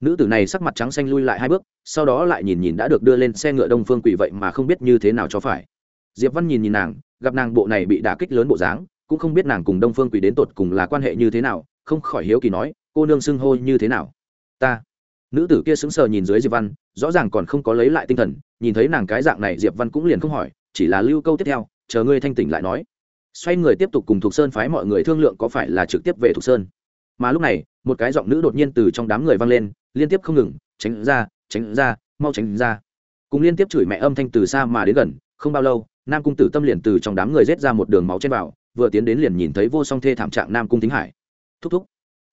Nữ tử này sắc mặt trắng xanh lui lại hai bước, sau đó lại nhìn nhìn đã được đưa lên xe ngựa đông phương quỷ vậy mà không biết như thế nào cho phải. Diệp văn nhìn nhìn nàng, gặp nàng bộ này bị đả kích lớn bộ dáng, cũng không biết nàng cùng đông phương quỷ đến tột cùng là quan hệ như thế nào, không khỏi hiếu kỳ nói, cô nương xưng hô như thế nào? Ta. Nữ tử kia sững sờ nhìn dưới diệp văn, rõ ràng còn không có lấy lại tinh thần, nhìn thấy nàng cái dạng này, diệp văn cũng liền không hỏi, chỉ là lưu câu tiếp theo chờ ngươi thanh tỉnh lại nói. Xoay người tiếp tục cùng thục sơn phái mọi người thương lượng có phải là trực tiếp về thục sơn. Mà lúc này, một cái giọng nữ đột nhiên từ trong đám người vang lên, liên tiếp không ngừng, tránh ra tránh ra, mau tránh ra. Cùng liên tiếp chửi mẹ âm thanh từ xa mà đến gần, không bao lâu, nam cung tử tâm liền từ trong đám người rết ra một đường máu trên vào, vừa tiến đến liền nhìn thấy vô song thê thảm trạng nam cung thính hải. Thúc thúc.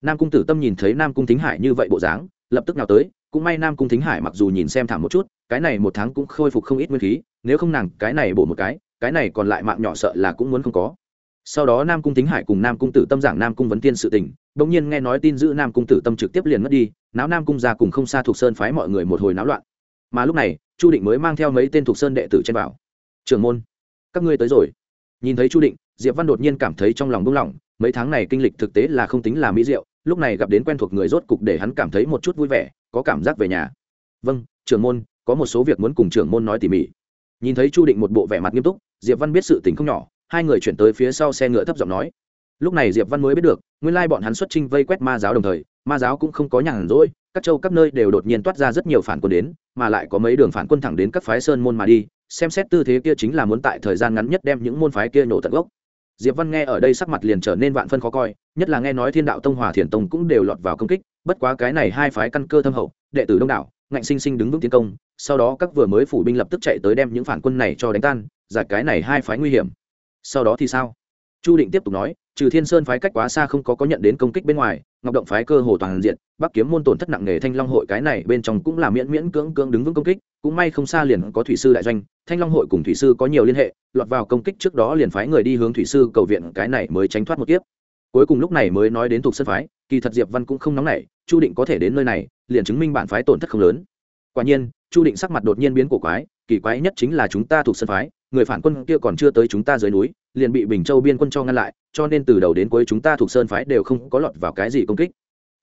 Nam cung tử tâm nhìn thấy nam cung thính hải như vậy bộ dáng, lập tức nào tới, cũng may nam cung thính hải mặc dù nhìn xem thảm một chút, cái này một tháng cũng khôi phục không ít nguyên khí, nếu không nàng cái này bổ một cái cái này còn lại mạng nhỏ sợ là cũng muốn không có. Sau đó nam cung tính hải cùng nam cung tử tâm giảng nam cung vấn tiên sự tình, bỗng nhiên nghe nói tin giữ nam cung tử tâm trực tiếp liền mất đi, náo nam cung ra cùng không xa thuộc sơn phái mọi người một hồi náo loạn. Mà lúc này, chu định mới mang theo mấy tên thuộc sơn đệ tử trên bảo trưởng môn, các ngươi tới rồi. Nhìn thấy chu định, diệp văn đột nhiên cảm thấy trong lòng buông lỏng mấy tháng này kinh lịch thực tế là không tính là mỹ diệu, lúc này gặp đến quen thuộc người rốt cục để hắn cảm thấy một chút vui vẻ, có cảm giác về nhà. Vâng trưởng môn, có một số việc muốn cùng trưởng môn nói tỉ mỉ nhìn thấy chu định một bộ vẻ mặt nghiêm túc, diệp văn biết sự tình không nhỏ, hai người chuyển tới phía sau xe ngựa thấp giọng nói. Lúc này diệp văn mới biết được, nguyên lai bọn hắn xuất trinh vây quét ma giáo đồng thời, ma giáo cũng không có nhàn rỗi, các châu các nơi đều đột nhiên toát ra rất nhiều phản quân đến, mà lại có mấy đường phản quân thẳng đến các phái sơn môn mà đi, xem xét tư thế kia chính là muốn tại thời gian ngắn nhất đem những môn phái kia nổ tận gốc. Diệp văn nghe ở đây sắc mặt liền trở nên vạn phân khó coi, nhất là nghe nói thiên đạo tông, hòa thiền tông cũng đều lọt vào công kích, bất quá cái này hai phái căn cơ thâm hậu, đệ tử đông đảo, ngạnh sinh sinh đứng vững tiến công sau đó các vừa mới phủ binh lập tức chạy tới đem những phản quân này cho đánh tan, giải cái này hai phái nguy hiểm. Sau đó thì sao? Chu định tiếp tục nói, trừ thiên sơn phái cách quá xa không có có nhận đến công kích bên ngoài, ngọc động phái cơ hồ toàn diện, bắc kiếm môn tổn thất nặng nề thanh long hội cái này bên trong cũng là miễn miễn cưỡng cưỡng đứng vững công kích, cũng may không xa liền có thủy sư đại doanh, thanh long hội cùng thủy sư có nhiều liên hệ, lọt vào công kích trước đó liền phái người đi hướng thủy sư cầu viện cái này mới tránh thoát một kiếp. Cuối cùng lúc này mới nói đến thuộc sân phái, kỳ thật diệp văn cũng không nóng nảy, chu định có thể đến nơi này, liền chứng minh bản phái tổn thất không lớn. Quả nhiên chu định sắc mặt đột nhiên biến cổ quái, kỳ quái nhất chính là chúng ta thuộc sân phái, người phản quân kia còn chưa tới chúng ta dưới núi, liền bị bình châu biên quân cho ngăn lại, cho nên từ đầu đến cuối chúng ta thuộc sơn phái đều không có lọt vào cái gì công kích.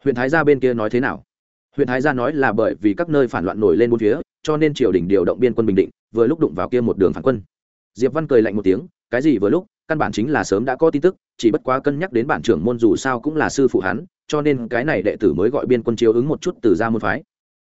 Huyện thái gia bên kia nói thế nào? Huyện thái gia nói là bởi vì các nơi phản loạn nổi lên bốn phía, cho nên triều đình điều động biên quân bình định, vừa lúc đụng vào kia một đường phản quân. Diệp văn cười lạnh một tiếng, cái gì vừa lúc, căn bản chính là sớm đã có tin tức, chỉ bất quá cân nhắc đến bản trưởng môn dù sao cũng là sư phụ hắn, cho nên cái này đệ tử mới gọi biên quân chiếu ứng một chút từ ra môn phái.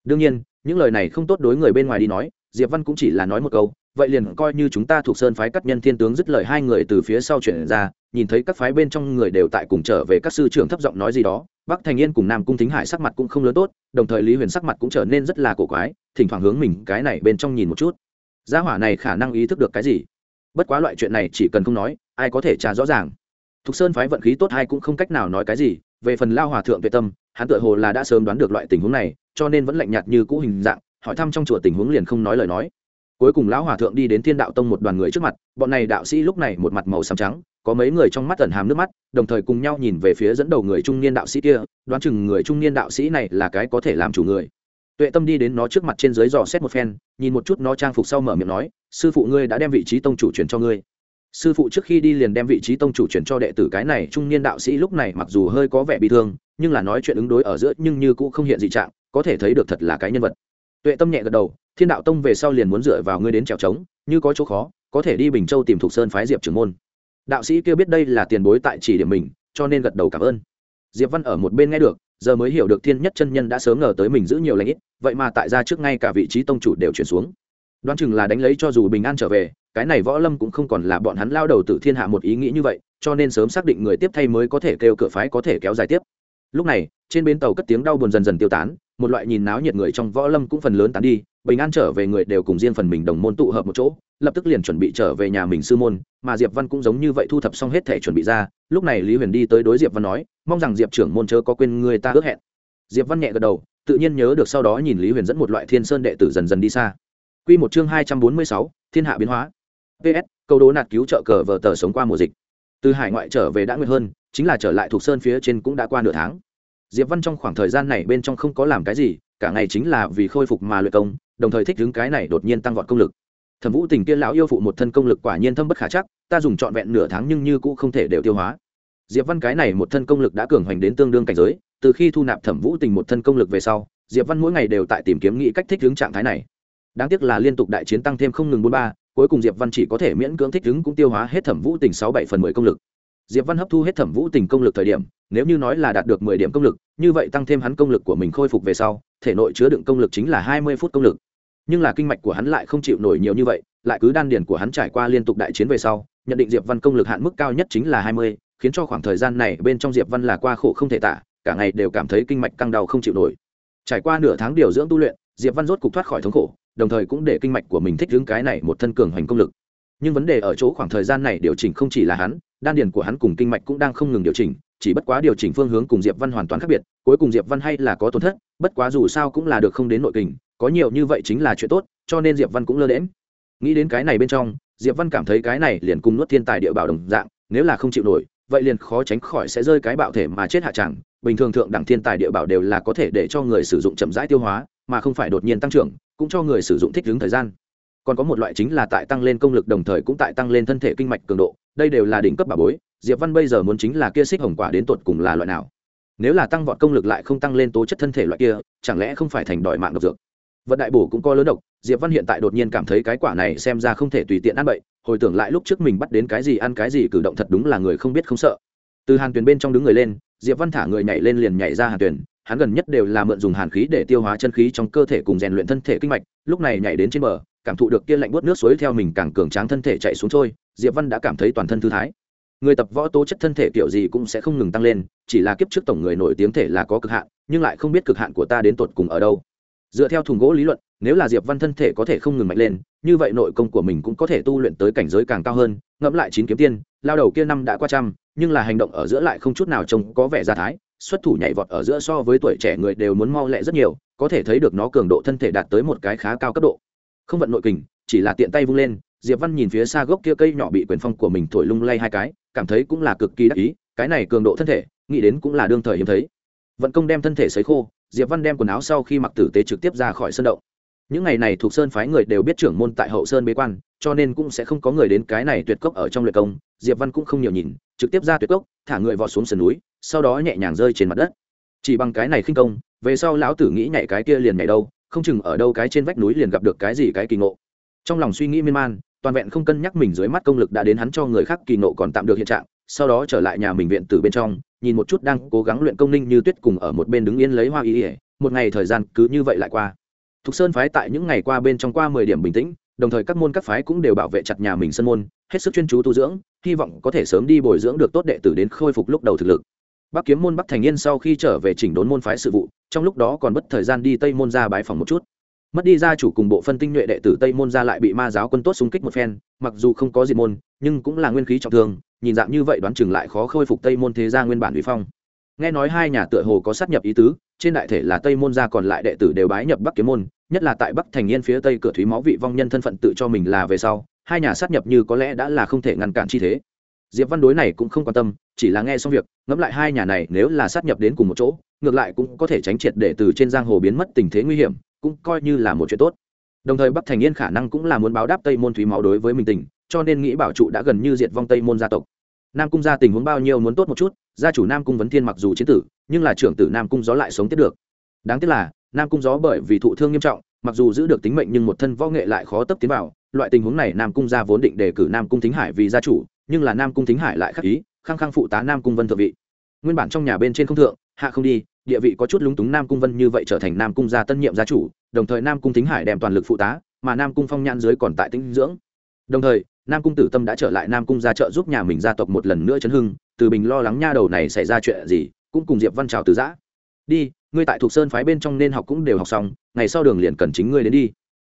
Đương nhiên những lời này không tốt đối người bên ngoài đi nói, diệp văn cũng chỉ là nói một câu, vậy liền coi như chúng ta thuộc sơn phái cắt nhân thiên tướng dứt lời hai người từ phía sau chuyển ra, nhìn thấy các phái bên trong người đều tại cùng trở về các sư trưởng thấp giọng nói gì đó, bắc thành yên cùng nam cung thính hải sắc mặt cũng không lớn tốt, đồng thời lý huyền sắc mặt cũng trở nên rất là cổ quái, thỉnh thoảng hướng mình cái này bên trong nhìn một chút. Gia hỏa này khả năng ý thức được cái gì? Bất quá loại chuyện này chỉ cần không nói, ai có thể trả rõ ràng. Thục sơn phái vận khí tốt hay cũng không cách nào nói cái gì, về phần lao hòa thượng tuệ tâm hắn tự hồ là đã sớm đoán được loại tình huống này, cho nên vẫn lạnh nhạt như cũ hình dạng, hỏi thăm trong chùa tình huống liền không nói lời nói. Cuối cùng lão hòa thượng đi đến thiên đạo tông một đoàn người trước mặt, bọn này đạo sĩ lúc này một mặt màu xám trắng, có mấy người trong mắt tẩn hàm nước mắt, đồng thời cùng nhau nhìn về phía dẫn đầu người trung niên đạo sĩ kia, đoán chừng người trung niên đạo sĩ này là cái có thể làm chủ người. Tuệ tâm đi đến nó trước mặt trên dưới dò xét một phen, nhìn một chút nó trang phục sau mở miệng nói, sư phụ ngươi đã đem vị trí tông chủ truyền cho ngươi sư phụ trước khi đi liền đem vị trí tông chủ chuyển cho đệ tử cái này, trung niên đạo sĩ lúc này mặc dù hơi có vẻ bị thương, nhưng là nói chuyện ứng đối ở giữa nhưng như cũng không hiện dị trạng, có thể thấy được thật là cái nhân vật. Tuệ tâm nhẹ gật đầu, thiên đạo tông về sau liền muốn dựa vào ngươi đến trèo trống, như có chỗ khó, có thể đi bình châu tìm thục sơn phái diệp trưởng môn. Đạo sĩ kia biết đây là tiền bối tại chỉ điểm mình, cho nên gật đầu cảm ơn. Diệp văn ở một bên nghe được, giờ mới hiểu được thiên nhất chân nhân đã sớm ngờ tới mình giữ nhiều lãnh ít, vậy mà tại ra trước ngay cả vị trí tông chủ đều chuyển xuống đoán chừng là đánh lấy cho dù bình an trở về, cái này võ lâm cũng không còn là bọn hắn lao đầu tự thiên hạ một ý nghĩ như vậy, cho nên sớm xác định người tiếp thay mới có thể kêu cửa phái có thể kéo dài tiếp. Lúc này, trên bến tàu cất tiếng đau buồn dần dần tiêu tán, một loại nhìn náo nhiệt người trong võ lâm cũng phần lớn tán đi, bình an trở về người đều cùng riêng phần mình đồng môn tụ hợp một chỗ, lập tức liền chuẩn bị trở về nhà mình sư môn, mà diệp văn cũng giống như vậy thu thập xong hết thể chuẩn bị ra, lúc này lý huyền đi tới đối diệp văn nói, mong rằng diệp trưởng môn chớ có quên người ta ước hẹn. Diệp văn nhẹ gật đầu, tự nhiên nhớ được sau đó nhìn lý huyền dẫn một loại thiên sơn đệ tử dần dần đi xa. Quy một chương hai trăm bốn mươi sáu, thiên hạ biến hóa. Ps câu đố nạt cứu trợ cờ vở tờ sống qua mùa dịch. Từ hải ngoại trở về đã nguyệt hơn chính là trở lại thuộc sơn phía trên cũng đã qua nửa tháng. Diệp văn trong khoảng thời gian này bên trong không có làm cái gì cả ngày chính là vì khôi phục mà luyện công đồng thời thích hứng cái này đột nhiên tăng vọt công lực. Thẩm vũ tình kia lão yêu phụ một thân công lực quả nhiên thâm bất khả chắc ta dùng trọn vẹn nửa tháng nhưng như cũng không thể đều tiêu hóa. Diệp văn cái này một thân công lực đã cường hoành đến tương đương cảnh giới từ khi thu nạp thẩm vũ tình một thân công lực về sau diệp văn mỗi ngày đều tại tìm kiếm nghĩ cách thích ứng trạng thái này đáng tiếc là liên tục đại chiến tăng thêm không ngừng bốn ba, cuối cùng diệp văn chỉ có thể miễn cưỡng thích ứng cũng tiêu hóa hết thẩm vũ tình sáu bảy phần mười công lực. Diệp văn hấp thu hết thẩm vũ tình công lực thời điểm, nếu như nói là đạt được mười điểm công lực, như vậy tăng thêm hắn công lực của mình khôi phục về sau, thể nội chứa đựng công lực chính là hai mươi phút công lực. Nhưng là kinh mạch của hắn lại không chịu nổi nhiều như vậy, lại cứ đan điền của hắn trải qua liên tục đại chiến về sau, nhận định diệp văn công lực hạn mức cao nhất chính là hai mươi, khiến cho khoảng thời gian này bên trong diệp văn là qua khổ không thể tả, cả ngày đều cảm thấy kinh mạch căng đau không chịu nổi. Trải qua nửa tháng điều dưỡng tu luyện diệp văn rốt cục thoát khỏi thống khổ, đồng thời cũng để kinh mạch của mình thích ứng cái này một thân cường hoành công lực. Nhưng vấn đề ở chỗ khoảng thời gian này điều chỉnh không chỉ là hắn, đan điền của hắn cùng kinh mạch cũng đang không ngừng điều chỉnh, chỉ bất quá điều chỉnh phương hướng cùng diệp văn hoàn toàn khác biệt, cuối cùng diệp văn hay là có tổn thất, bất quá dù sao cũng là được không đến nội kình, có nhiều như vậy chính là chuyện tốt, cho nên diệp văn cũng lơ đễm nghĩ đến cái này bên trong, diệp văn cảm thấy cái này liền cùng nuốt thiên tài địa bảo đồng dạng, nếu là không chịu nổi, vậy liền khó tránh khỏi sẽ rơi cái bạo thể mà chết hạ chẳng. Bình thường thượng đẳng thiên tài địa bảo đều là có thể để cho người sử dụng chậm rãi tiêu hóa mà không phải đột nhiên tăng trưởng, cũng cho người sử dụng thích ứng thời gian. Còn có một loại chính là tại tăng lên công lực đồng thời cũng tại tăng lên thân thể kinh mạch cường độ, đây đều là đỉnh cấp bà bối, diệp văn bây giờ muốn chính là kia xích hồng quả đến tột cùng là loại nào. Nếu là tăng vọt công lực lại không tăng lên tố chất thân thể loại kia, chẳng lẽ không phải thành đòi mạng độc dược? Vật đại bổ cũng có lớn độc, diệp văn hiện tại đột nhiên cảm thấy cái quả này xem ra không thể tùy tiện ăn bậy, hồi tưởng lại lúc trước mình bắt đến cái gì ăn cái gì cử động thật đúng là người không biết không sợ. Từ hàn tuyền bên trong đứng người lên, diệp văn thả người nhảy lên liền nhảy ra hàn tuyền hắn gần nhất đều là mượn dùng hàn khí để tiêu hóa chân khí trong cơ thể cùng rèn luyện thân thể kinh mạch, lúc này nhảy đến trên bờ, cảm thụ được kia lạnh buốt nước suối theo mình càng cường tráng thân thể chạy xuống trôi, diệp văn đã cảm thấy toàn thân thư thái. Người tập võ tố chất thân thể kiểu gì cũng sẽ không ngừng tăng lên, chỉ là kiếp trước tổng người nổi tiếng thể là có cực hạn, nhưng lại không biết cực hạn của ta đến tột cùng ở đâu. Dựa theo thùng gỗ lý luận, nếu là diệp văn thân thể có thể không ngừng mạnh lên, như vậy nội công của mình cũng có thể tu luyện tới cảnh giới càng cao hơn, ngẫm lại chín kiếm tiên, lao đầu kia năm đã qua trăm, nhưng là hành động ở giữa lại không chút nào trông có vẻ ra thái xuất thủ nhảy vọt ở giữa so với tuổi trẻ người đều muốn mau lẹ rất nhiều, có thể thấy được nó cường độ thân thể đạt tới một cái khá cao cấp độ. Không vận nội kình, chỉ là tiện tay vung lên, diệp văn nhìn phía xa gốc kia cây nhỏ bị quyền phong của mình thổi lung lay hai cái, cảm thấy cũng là cực kỳ đắc ý, cái này cường độ thân thể, nghĩ đến cũng là đương thời hiếm thấy. Vận công đem thân thể sấy khô, diệp văn đem quần áo sau khi mặc tử tế trực tiếp ra khỏi sân động. Những ngày này thuộc sơn phái người đều biết trưởng môn tại hậu sơn bế quan cho nên cũng sẽ không có người đến cái này tuyệt cốc ở trong luyện công, diệp văn cũng không nhiều nhìn, trực tiếp ra tuyệt cốc, thả người vọt xuống sườn núi, sau đó nhẹ nhàng rơi trên mặt đất. Chỉ bằng cái này khinh công, về sau lão tử nghĩ nhảy cái kia liền nhảy đâu, không chừng ở đâu cái trên vách núi liền gặp được cái gì cái kỳ ngộ. Trong lòng suy nghĩ miên man, toàn vẹn không cân nhắc mình dưới mắt công lực đã đến hắn cho người khác kỳ ngộ còn tạm được hiện trạng, sau đó trở lại nhà mình viện từ bên trong, nhìn một chút đang cố gắng luyện công ninh như tuyết cùng ở một bên đứng yên lấy hoa ý ỉa một ngày thời gian cứ như vậy lại qua. Thục sơn phái tại những ngày qua bên trong qua mười điểm bình tĩnh đồng thời các môn các phái cũng đều bảo vệ chặt nhà mình sân môn, hết sức chuyên chú tu dưỡng, hy vọng có thể sớm đi bồi dưỡng được tốt đệ tử đến khôi phục lúc đầu thực lực. Bắc kiếm môn bắc thành yên sau khi trở về chỉnh đốn môn phái sự vụ, trong lúc đó còn mất thời gian đi tây môn ra bái phòng một chút. Mất đi gia chủ cùng bộ phân tinh nhuệ đệ tử tây môn ra lại bị ma giáo quân tốt xung kích một phen, mặc dù không có diệt môn, nhưng cũng là nguyên khí trọng thương, nhìn dạng như vậy đoán chừng lại khó khôi phục tây môn thế gia nguyên bản uy phong nghe nói hai nhà tựa hồ có sát nhập ý tứ, trên đại thể là tây môn gia còn lại đệ tử đều bái nhập bắc kiếm môn, nhất là tại bắc thành yên phía tây cửa thúy máu vị vong nhân thân phận tự cho mình là về sau, hai nhà sát nhập như có lẽ đã là không thể ngăn cản chi thế. Diệp văn đối này cũng không quan tâm, chỉ là nghe xong việc, ngẫm lại hai nhà này nếu là sát nhập đến cùng một chỗ, ngược lại cũng có thể tránh triệt để từ trên giang hồ biến mất tình thế nguy hiểm, cũng coi như là một chuyện tốt. Đồng thời bắc thành yên khả năng cũng là muốn báo đáp tây môn thúy máu đối với mình tình, cho nên nghĩ bảo trụ đã gần như diệt vong tây môn gia tộc. Nam cung gia tình huống bao nhiêu muốn tốt một chút gia chủ nam cung vấn thiên mặc dù chiến tử nhưng là trưởng tử nam cung gió lại sống tiếp được đáng tiếc là nam cung gió bởi vì thụ thương nghiêm trọng mặc dù giữ được tính mệnh nhưng một thân võ nghệ lại khó tấp tiến vào loại tình huống này nam cung gia vốn định đề cử nam cung thính hải vì gia chủ nhưng là nam cung thính hải lại khắc ý khăng khăng phụ tá nam cung vân thượng vị nguyên bản trong nhà bên trên không thượng hạ không đi địa vị có chút lúng túng nam cung vân như vậy trở thành nam cung gia tân nhiệm gia chủ đồng thời nam cung thính hải đem toàn lực phụ tá mà nam cung phong nhan dưới còn tại tinh dưỡng đồng thời nam cung tử tâm đã trở lại nam cung gia trợ giúp nhà mình gia tộc một lần nữa chấn hưng từ bình lo lắng nha đầu này xảy ra chuyện gì, cũng cùng diệp văn chào từ giã. Đi, ngươi tại thuộc sơn phái bên trong nên học cũng đều học xong, ngày sau đường liền cần chính ngươi đến đi.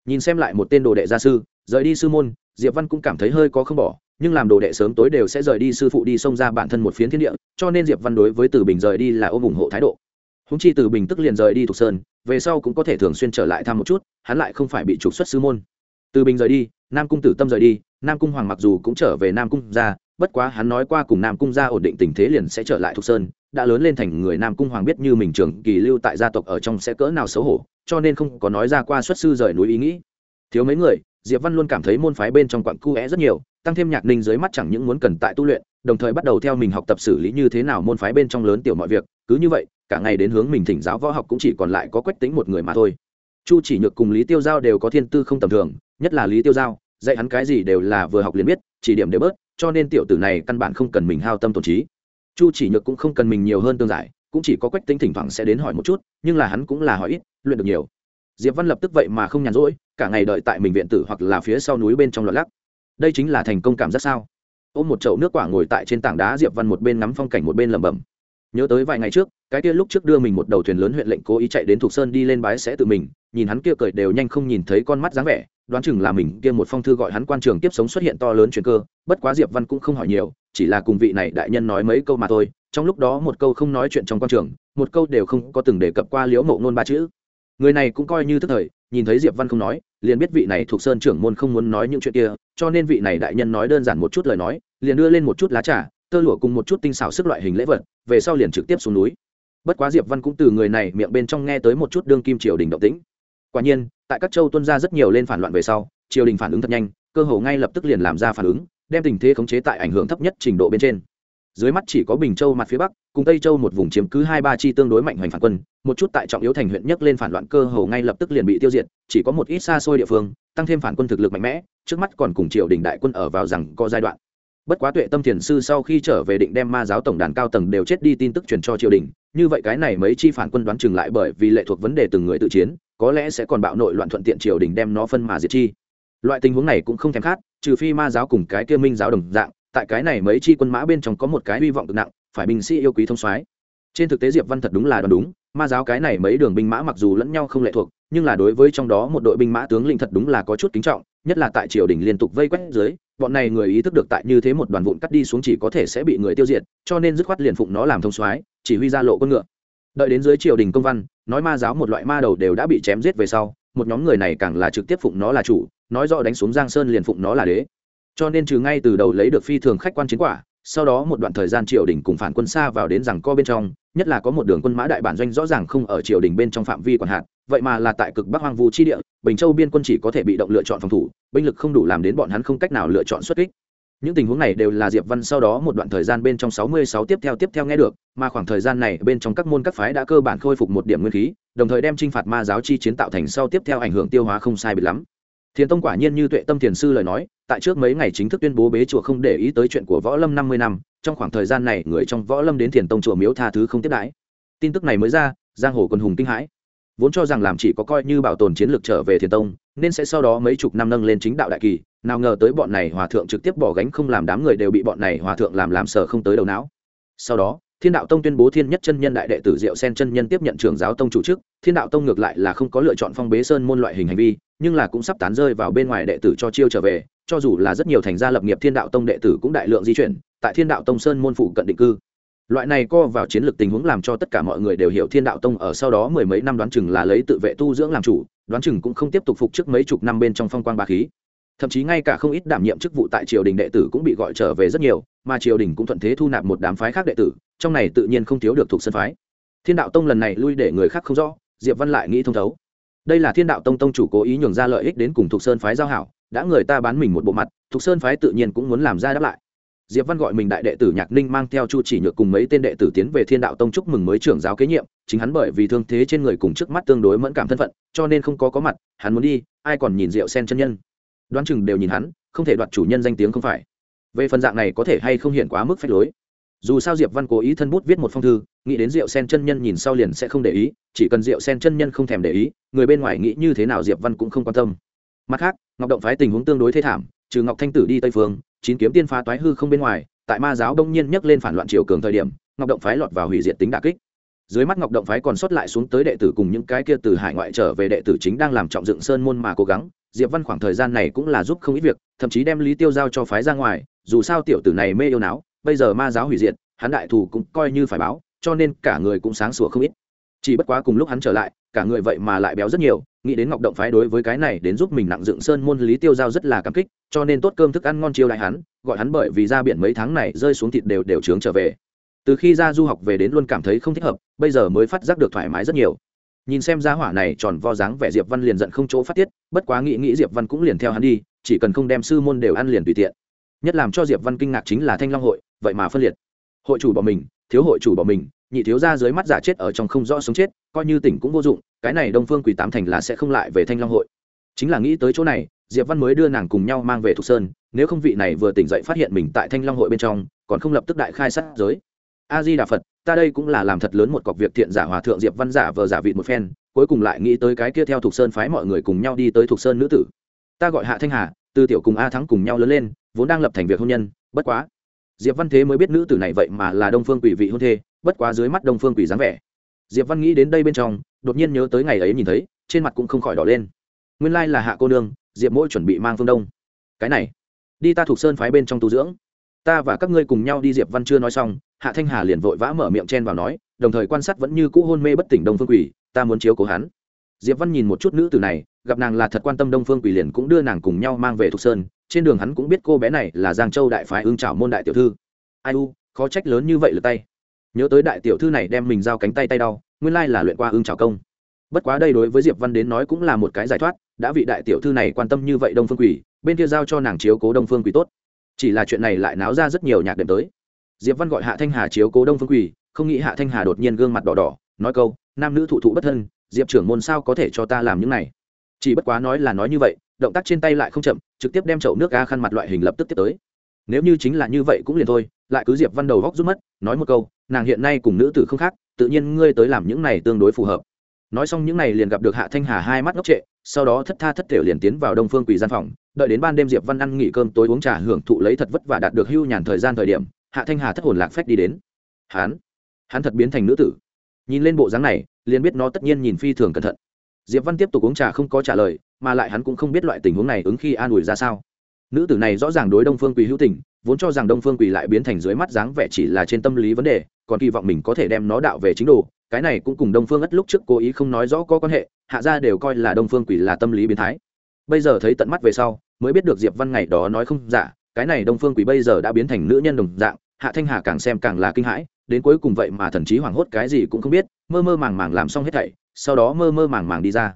Nhìn xem lại một tên đồ đệ gia sư, rời đi sư môn, diệp văn cũng cảm thấy hơi có không bỏ, nhưng làm đồ đệ sớm tối đều sẽ rời đi sư phụ đi xông ra bản thân một phiến thiên địa, cho nên diệp văn đối với từ bình rời đi là ôm ủng hộ thái độ. Húng chi từ bình tức liền rời đi thuộc sơn, về sau cũng có thể thường xuyên trở lại thăm một chút, hắn lại không phải bị trục xuất sư môn. Từ bình rời đi, nam cung tử tâm rời đi, nam cung hoàng mặc dù cũng trở về nam cung ra bất quá hắn nói qua cùng nam cung ra ổn định tình thế liền sẽ trở lại thục sơn, đã lớn lên thành người nam cung hoàng biết như mình trường kỳ lưu tại gia tộc ở trong sẽ cỡ nào xấu hổ, cho nên không có nói ra qua xuất sư rời núi ý nghĩ. Thiếu mấy người, diệp văn luôn cảm thấy môn phái bên trong quặng cu é rất nhiều, tăng thêm nhạc ninh dưới mắt chẳng những muốn cần tại tu luyện, đồng thời bắt đầu theo mình học tập xử lý như thế nào môn phái bên trong lớn tiểu mọi việc, cứ như vậy, cả ngày đến hướng mình thỉnh giáo võ học cũng chỉ còn lại có quách tính một người mà thôi. Chu chỉ nhược cùng lý tiêu giao đều có thiên tư không tầm thường, nhất là lý tiêu giao, dạy hắn cái gì đều là vừa học liền biết, chỉ điểm đều bớt cho nên tiểu tử này căn bản không cần mình hao tâm tổn trí. Chu chỉ nhược cũng không cần mình nhiều hơn tương giải, cũng chỉ có quách tính thỉnh thoảng sẽ đến hỏi một chút, nhưng là hắn cũng là hỏi ít, luyện được nhiều. Diệp văn lập tức vậy mà không nhàn rỗi, cả ngày đợi tại mình viện tử hoặc là phía sau núi bên trong lọt lắc. Đây chính là thành công cảm giác sao? Ôm một chậu nước quả ngồi tại trên tảng đá, diệp văn một bên ngắm phong cảnh một bên lẩm bẩm nhớ tới vài ngày trước, cái kia lúc trước đưa mình một đầu thuyền lớn huyện lệnh cố ý chạy đến thục sơn đi lên bái sẽ tự mình, nhìn hắn kia cười đều nhanh không nhìn thấy con mắt dáng vẻ, đoán chừng là mình kia một phong thư gọi hắn quan trường tiếp sống xuất hiện to lớn chuyện cơ, bất quá diệp văn cũng không hỏi nhiều, chỉ là cùng vị này đại nhân nói mấy câu mà thôi, trong lúc đó một câu không nói chuyện trong quan trường, một câu đều không có từng đề cập qua liễu mộ ngôn ba chữ. Người này cũng coi như thức thời, nhìn thấy diệp văn không nói, liền biết vị này thuộc sơn trưởng môn không muốn nói những chuyện kia, cho nên vị này đại nhân nói đơn giản một chút lời nói, liền đưa lên một chút lá trà tơ lụa cùng một chút tinh xảo sức loại hình lễ vật, về sau liền trực tiếp xuống núi. Bất quá diệp văn cũng từ người này miệng bên trong nghe tới một chút đương kim triều đình động tĩnh. Quả nhiên, tại các châu tuân ra rất nhiều lên phản loạn về sau, triều đình phản ứng thật nhanh, cơ hồ ngay lập tức liền làm ra phản ứng, đem tình thế khống chế tại ảnh hưởng thấp nhất trình độ bên trên. Dưới mắt chỉ có bình châu mặt phía bắc, cùng tây châu một vùng chiếm cứ hai ba chi tương đối mạnh hoành phản quân, một chút tại trọng yếu thành huyện nhất lên phản loạn cơ hồ ngay lập tức liền bị tiêu diệt, chỉ có một ít xa xôi địa phương, tăng thêm phản quân thực lực mạnh mẽ, trước mắt còn cùng triều đình đại quân ở vào rằng có giai đoạn bất quá tuệ tâm thiền sư sau khi trở về định đem ma giáo tổng đàn cao tầng đều chết đi tin tức truyền cho triều đình, như vậy cái này mấy chi phản quân đoán chừng lại bởi vì lệ thuộc vấn đề từng người tự chiến, có lẽ sẽ còn bạo nội loạn thuận tiện triều đình đem nó phân mà diệt chi. Loại tình huống này cũng không thèm khát, trừ phi ma giáo cùng cái kia minh giáo đồng dạng, tại cái này mấy chi quân mã bên trong có một cái hy vọng cực nặng, phải binh sĩ yêu quý thông soái. Trên thực tế diệp văn thật đúng là đoán đúng, ma giáo cái này mấy đường binh mã mặc dù lẫn nhau không lệ thuộc, nhưng là đối với trong đó một đội binh mã tướng lĩnh thật đúng là có chút kính trọng nhất là tại triều đình liên tục vây quét dưới, bọn này người ý thức được tại như thế một đoàn vụn cắt đi xuống chỉ có thể sẽ bị người tiêu diệt, cho nên dứt khoát liền phụng nó làm thông soái, chỉ huy ra lộ con ngựa. Đợi đến dưới triều đình công văn, nói ma giáo một loại ma đầu đều đã bị chém giết về sau, một nhóm người này càng là trực tiếp phụng nó là chủ, nói rõ đánh xuống giang sơn liền phụng nó là đế. Cho nên trừ ngay từ đầu lấy được phi thường khách quan chiến quả sau đó một đoạn thời gian triều đình cùng phản quân xa vào đến rằng co bên trong, nhất là có một đường quân mã đại bản doanh rõ ràng không ở triều đình bên trong phạm vi quản hạt, vậy mà là tại cực bắc hoang vu chi địa, bình châu biên quân chỉ có thể bị động lựa chọn phòng thủ, binh lực không đủ làm đến bọn hắn không cách nào lựa chọn xuất kích. Những tình huống này đều là diệp văn sau đó một đoạn thời gian bên trong sáu mươi sáu tiếp theo tiếp theo nghe được, mà khoảng thời gian này bên trong các môn các phái đã cơ bản khôi phục một điểm nguyên khí, đồng thời đem t phạt ma giáo chi chiến tạo thành sau tiếp theo ảnh hưởng tiêu hóa không sai biệt lắm thiền tông quả nhiên như tuệ tâm thiền sư lời nói, tại trước mấy ngày chính thức tuyên bố bế chùa không để ý tới chuyện của võ lâm năm mươi năm, trong khoảng thời gian này người trong võ lâm đến thiền tông chùa miếu tha thứ không tiếp đãi. Tin tức này mới ra, giang hồ quân hùng kinh hãi. Vốn cho rằng làm chỉ có coi như bảo tồn chiến lược trở về thiền tông, nên sẽ sau đó mấy chục năm nâng lên chính đạo đại kỳ, nào ngờ tới bọn này hòa thượng trực tiếp bỏ gánh không làm đám người đều bị bọn này hòa thượng làm làm sờ không tới đầu não. Sau đó, thiên đạo tông tuyên bố thiên nhất chân nhân đại đệ tử diệu sen chân nhân tiếp nhận trường giáo tông chủ chức, thiên đạo tông ngược lại là không có lựa chọn phong bế sơn môn loại hình hành vi nhưng là cũng sắp tán rơi vào bên ngoài đệ tử cho chiêu trở về, cho dù là rất nhiều thành gia lập nghiệp thiên đạo tông đệ tử cũng đại lượng di chuyển, tại thiên đạo tông sơn môn phụ cận định cư. Loại này co vào chiến lược tình huống làm cho tất cả mọi người đều hiểu thiên đạo tông ở sau đó mười mấy năm đoán chừng là lấy tự vệ tu dưỡng làm chủ, đoán chừng cũng không tiếp tục phục trước mấy chục năm bên trong phong quang ba khí. Thậm chí ngay cả không ít đảm nhiệm chức vụ tại triều đình đệ tử cũng bị gọi trở về rất nhiều, mà triều đình cũng thuận thế thu nạp một đám phái khác đệ tử, trong này tự nhiên không thiếu được thuộc sân phái. Thiên đạo tông lần này lui để người khác không rõ, diệp văn lại nghĩ thông thấu đây là thiên đạo tông tông chủ cố ý nhường ra lợi ích đến cùng thuộc sơn phái giao hảo, đã người ta bán mình một bộ mặt thuộc sơn phái tự nhiên cũng muốn làm ra đáp lại. Diệp văn gọi mình đại đệ tử nhạc ninh mang theo chu chỉ nhược cùng mấy tên đệ tử tiến về thiên đạo tông chúc mừng mới trưởng giáo kế nhiệm, chính hắn bởi vì thương thế trên người cùng trước mắt tương đối mẫn cảm thân phận, cho nên không có có mặt, hắn muốn đi, ai còn nhìn rượu sen chân nhân. Đoán chừng đều nhìn hắn, không thể đoạt chủ nhân danh tiếng không phải. Về phần dạng này có thể hay không hiện quá mức phách lối dù sao diệp văn cố ý thân bút viết một phong thư, nghĩ đến rượu sen chân nhân nhìn sau liền sẽ không để ý, chỉ cần rượu sen chân nhân không thèm để ý, người bên ngoài nghĩ như thế nào diệp văn cũng không quan tâm. Mặt khác, ngọc động phái tình huống tương đối thê thảm, trừ ngọc thanh tử đi tây phương, chín kiếm tiên phá toái hư không bên ngoài, tại ma giáo đông nhiên nhấc lên phản loạn triều cường thời điểm, ngọc động phái lọt vào hủy diệt tính đà kích. Dưới mắt ngọc động phái còn sót lại xuống tới đệ tử cùng những cái kia từ hải ngoại trở về đệ tử chính đang làm trọng dựng sơn môn mà cố gắng, diệp văn khoảng thời gian này cũng là giúp không ít việc, thậm chí đem lý tiêu giao cho phái ra ngoài, dù sao tiểu tử này mê yêu não bây giờ ma giáo hủy diệt, hắn đại thù cũng coi như phải báo, cho nên cả người cũng sáng sủa không ít. Chỉ bất quá cùng lúc hắn trở lại, cả người vậy mà lại béo rất nhiều, nghĩ đến ngọc động phái đối với cái này đến giúp mình nặng dựng sơn môn lý tiêu giao rất là cảm kích, cho nên tốt cơm thức ăn ngon chiêu lại hắn, gọi hắn bởi vì ra biển mấy tháng này rơi xuống thịt đều đều trướng trở về. Từ khi ra du học về đến luôn cảm thấy không thích hợp, bây giờ mới phát giác được thoải mái rất nhiều. Nhìn xem giá hỏa này tròn vo dáng vẻ diệp văn liền giận không chỗ phát tiết, bất quá nghĩ nghĩ diệp văn cũng liền theo hắn đi, chỉ cần không đem sư môn đều ăn liền tùy tiện nhất làm cho diệp văn kinh ngạc chính là thanh long hội, vậy mà phân liệt. Hội chủ bỏ mình, thiếu hội chủ bỏ mình, nhị thiếu ra dưới mắt giả chết ở trong không rõ sống chết, coi như tỉnh cũng vô dụng, cái này đông phương Quỳ tám thành là sẽ không lại về thanh long hội. Chính là nghĩ tới chỗ này, diệp văn mới đưa nàng cùng nhau mang về thục sơn, nếu không vị này vừa tỉnh dậy phát hiện mình tại thanh long hội bên trong, còn không lập tức đại khai sát giới. A di đà phật, ta đây cũng là làm thật lớn một cọc việc thiện giả hòa thượng diệp văn giả vờ giả vị một phen, cuối cùng lại nghĩ tới cái kia theo thục sơn phái mọi người cùng nhau đi tới thục sơn nữ tử. Ta gọi hạ thanh hà từ tiểu cùng a thắng cùng nhau lớn lên vốn đang lập thành việc hôn nhân, bất quá. Diệp văn thế mới biết nữ tử này vậy mà là đông phương quỷ vị hôn thê, bất quá dưới mắt đông phương quỷ dáng vẻ. Diệp văn nghĩ đến đây bên trong, đột nhiên nhớ tới ngày ấy nhìn thấy, trên mặt cũng không khỏi đỏ lên. Nguyên lai là hạ cô nương, diệp mỗi chuẩn bị mang phương đông. Cái này, đi ta thuộc sơn phái bên trong tu dưỡng. Ta và các ngươi cùng nhau đi, diệp văn chưa nói xong, hạ thanh hà liền vội vã mở miệng chen vào nói, đồng thời quan sát vẫn như cũ hôn mê bất tỉnh đông phương quỷ, ta muốn chiếu cố hắn. Diệp văn nhìn một chút nữ tử này gặp nàng là thật quan tâm đông phương quỷ liền cũng đưa nàng cùng nhau mang về thục sơn. Trên đường hắn cũng biết cô bé này là giang châu đại phái ương trảo môn đại tiểu thư. Ai u, khó trách lớn như vậy lượt tay. Nhớ tới đại tiểu thư này đem mình giao cánh tay tay đau, nguyên lai là luyện qua ương trảo công. Bất quá đây đối với diệp văn đến nói cũng là một cái giải thoát, đã vị đại tiểu thư này quan tâm như vậy đông phương quỷ bên kia giao cho nàng chiếu cố đông phương quỷ tốt. Chỉ là chuyện này lại náo ra rất nhiều nhạc đệm tới. Diệp văn gọi hạ thanh hà chiếu cố đông phương quỷ không nghĩ hạ thanh hà đột nhiên gương mặt đỏ đỏ, nói câu, nam nữ thụ thụ bất thân, diệp trưởng môn sao có thể cho ta làm những này? Chỉ bất quá nói là nói như vậy, động tác trên tay lại không chậm, trực tiếp đem chậu nước ga khăn mặt loại hình lập tức tiếp tới. Nếu như chính là như vậy cũng liền thôi, lại cứ diệp văn đầu góc rút mất, nói một câu, nàng hiện nay cùng nữ tử không khác, tự nhiên ngươi tới làm những này tương đối phù hợp. Nói xong những này liền gặp được hạ thanh hà hai mắt ngốc trệ, sau đó thất tha thất thể liền tiến vào đông phương quỳ gian phòng, đợi đến ban đêm diệp văn ăn nghỉ cơm tối uống trà hưởng thụ lấy thật vất và đạt được hưu nhàn thời gian thời điểm, hạ thanh hà thất hồn lạc phách đi đến. Hắn hắn thật biến thành nữ tử. Nhìn lên bộ dáng này, liền biết nó tất nhiên nhìn phi thường cẩn thận diệp văn tiếp tục uống trà không có trả lời, mà lại hắn cũng không biết loại tình huống này ứng khi an ủi ra sao. Nữ tử này rõ ràng đối đông phương quỳ hữu tình, vốn cho rằng đông phương quỳ lại biến thành dưới mắt dáng vẻ chỉ là trên tâm lý vấn đề, còn kỳ vọng mình có thể đem nó đạo về chính đồ, cái này cũng cùng đông phương ất lúc trước cố ý không nói rõ có quan hệ, hạ ra đều coi là đông phương quỳ là tâm lý biến thái. Bây giờ thấy tận mắt về sau, mới biết được diệp văn ngày đó nói không giả, cái này đông phương quỳ bây giờ đã biến thành nữ nhân đồng dạng, hạ thanh hà càng xem càng là kinh hãi đến cuối cùng vậy mà thần chí hoảng hốt cái gì cũng không biết, mơ mơ màng màng làm xong hết thảy, sau đó mơ mơ màng màng đi ra.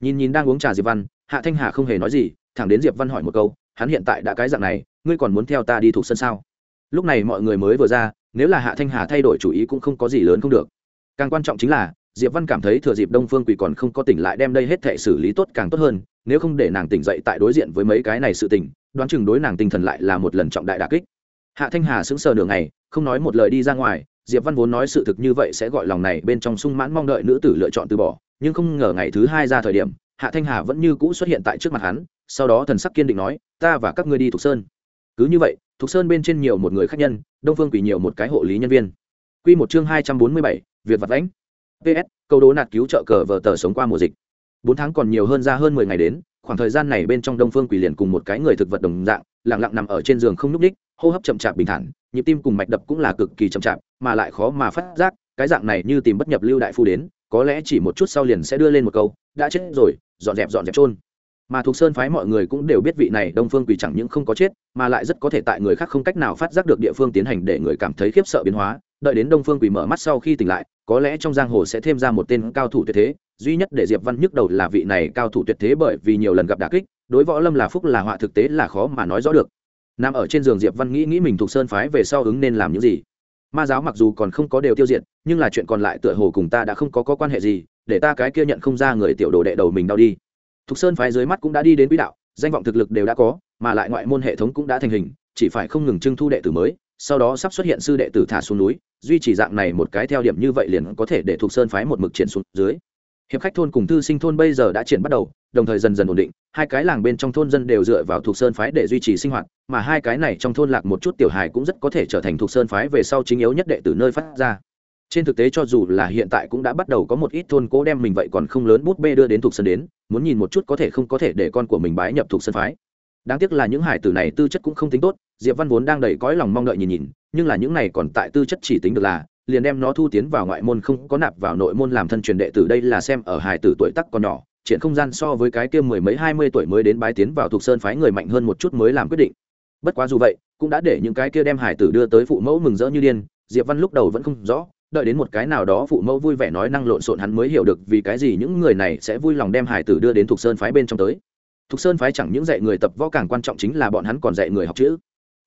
Nhìn nhìn đang uống trà diệp văn, hạ thanh hà không hề nói gì, thẳng đến diệp văn hỏi một câu, hắn hiện tại đã cái dạng này, ngươi còn muốn theo ta đi thuộc sân sao? Lúc này mọi người mới vừa ra, nếu là hạ thanh hà thay đổi chủ ý cũng không có gì lớn không được. Càng quan trọng chính là, diệp văn cảm thấy thừa dịp đông phương quỳ còn không có tỉnh lại đem đây hết thảy xử lý tốt càng tốt hơn, nếu không để nàng tỉnh dậy tại đối diện với mấy cái này sự tỉnh đoán chừng đối nàng tinh thần lại là một lần trọng đại đà kích. Hạ thanh hà sững sờ nửa ngày, không nói một lời đi ra ngoài diệp văn vốn nói sự thực như vậy sẽ gọi lòng này bên trong sung mãn mong đợi nữ tử lựa chọn từ bỏ, nhưng không ngờ ngày thứ hai ra thời điểm, hạ thanh hà vẫn như cũ xuất hiện tại trước mặt hắn, sau đó thần sắc kiên định nói, ta và các ngươi đi thục sơn. Cứ như vậy, thục sơn bên trên nhiều một người khách nhân, đông phương quỷ nhiều một cái hộ lý nhân viên. Quy một chương hai trăm bốn mươi bảy, Việt vật lãnh ps câu đố nạt cứu trợ cờ vờ tờ sống qua mùa dịch. Bốn tháng còn nhiều hơn ra hơn mười ngày đến, khoảng thời gian này bên trong đông phương quỷ liền cùng một cái người thực vật đồng dạng, lặng lặng nằm ở trên giường không n ú c ních hô hấp chậm chạp bình thản, nhịp tim cùng mạch đập cũng là cực kỳ chậm chạp mà lại khó mà phát giác, cái dạng này như tìm bất nhập lưu đại phu đến, có lẽ chỉ một chút sau liền sẽ đưa lên một câu, đã chết rồi, dọn dẹp dọn dẹp trôn mà thuộc sơn phái mọi người cũng đều biết vị này đông phương quỳ chẳng những không có chết, mà lại rất có thể tại người khác không cách nào phát giác được địa phương tiến hành để người cảm thấy khiếp sợ biến hóa. Đợi đến đông phương quỳ mở mắt sau khi tỉnh lại, có lẽ trong giang hồ sẽ thêm ra một tên cao thủ tuyệt thế, duy nhất để diệp văn nhức đầu là vị này cao thủ tuyệt thế bởi vì nhiều lần gặp đả kích, đối võ lâm là phúc, là họa thực tế là khó mà nói rõ được. Nằm ở trên giường, diệp văn nghĩ nghĩ mình thuộc sơn phái về sau ứng nên làm những gì? Ma giáo mặc dù còn không có đều tiêu diệt nhưng là chuyện còn lại tựa hồ cùng ta đã không có, có quan hệ gì để ta cái kia nhận không ra người tiểu đồ đệ đầu mình đau đi. Thục sơn phái dưới mắt cũng đã đi đến quỹ đạo danh vọng thực lực đều đã có mà lại ngoại môn hệ thống cũng đã thành hình chỉ phải không ngừng trưng thu đệ tử mới sau đó sắp xuất hiện sư đệ tử thả xuống núi duy trì dạng này một cái theo điểm như vậy liền có thể để thuộc sơn phái một mực triển xuống dưới. Hiệp khách thôn cùng thư sinh thôn bây giờ đã triển bắt đầu đồng thời dần dần ổn định, hai cái làng bên trong thôn dân đều dựa vào thuộc sơn phái để duy trì sinh hoạt, mà hai cái này trong thôn lạc một chút tiểu hài cũng rất có thể trở thành thuộc sơn phái về sau chính yếu nhất đệ từ nơi phát ra. Trên thực tế cho dù là hiện tại cũng đã bắt đầu có một ít thôn cố đem mình vậy còn không lớn bút bê đưa đến thuộc sơn đến, muốn nhìn một chút có thể không có thể để con của mình bái nhập thuộc sơn phái. Đáng tiếc là những hải tử này tư chất cũng không tính tốt, diệp văn vốn đang đầy cõi lòng mong đợi nhìn nhìn, nhưng là những này còn tại tư chất chỉ tính được là, liền đem nó thu tiến vào ngoại môn không có nạp vào nội môn làm thân truyền đệ tử, đây là xem ở hải tử tuổi tắc còn nhỏ triển không gian so với cái kia mười mấy hai mươi tuổi mới đến bái tiến vào thuộc sơn phái người mạnh hơn một chút mới làm quyết định. Bất quá dù vậy, cũng đã để những cái kia đem hải tử đưa tới phụ mẫu mừng rỡ như điên, diệp văn lúc đầu vẫn không rõ, đợi đến một cái nào đó phụ mẫu vui vẻ nói năng lộn xộn hắn mới hiểu được vì cái gì những người này sẽ vui lòng đem hải tử đưa đến thuộc sơn phái bên trong tới. Thuộc sơn phái chẳng những dạy người tập võ càng quan trọng chính là bọn hắn còn dạy người học chữ.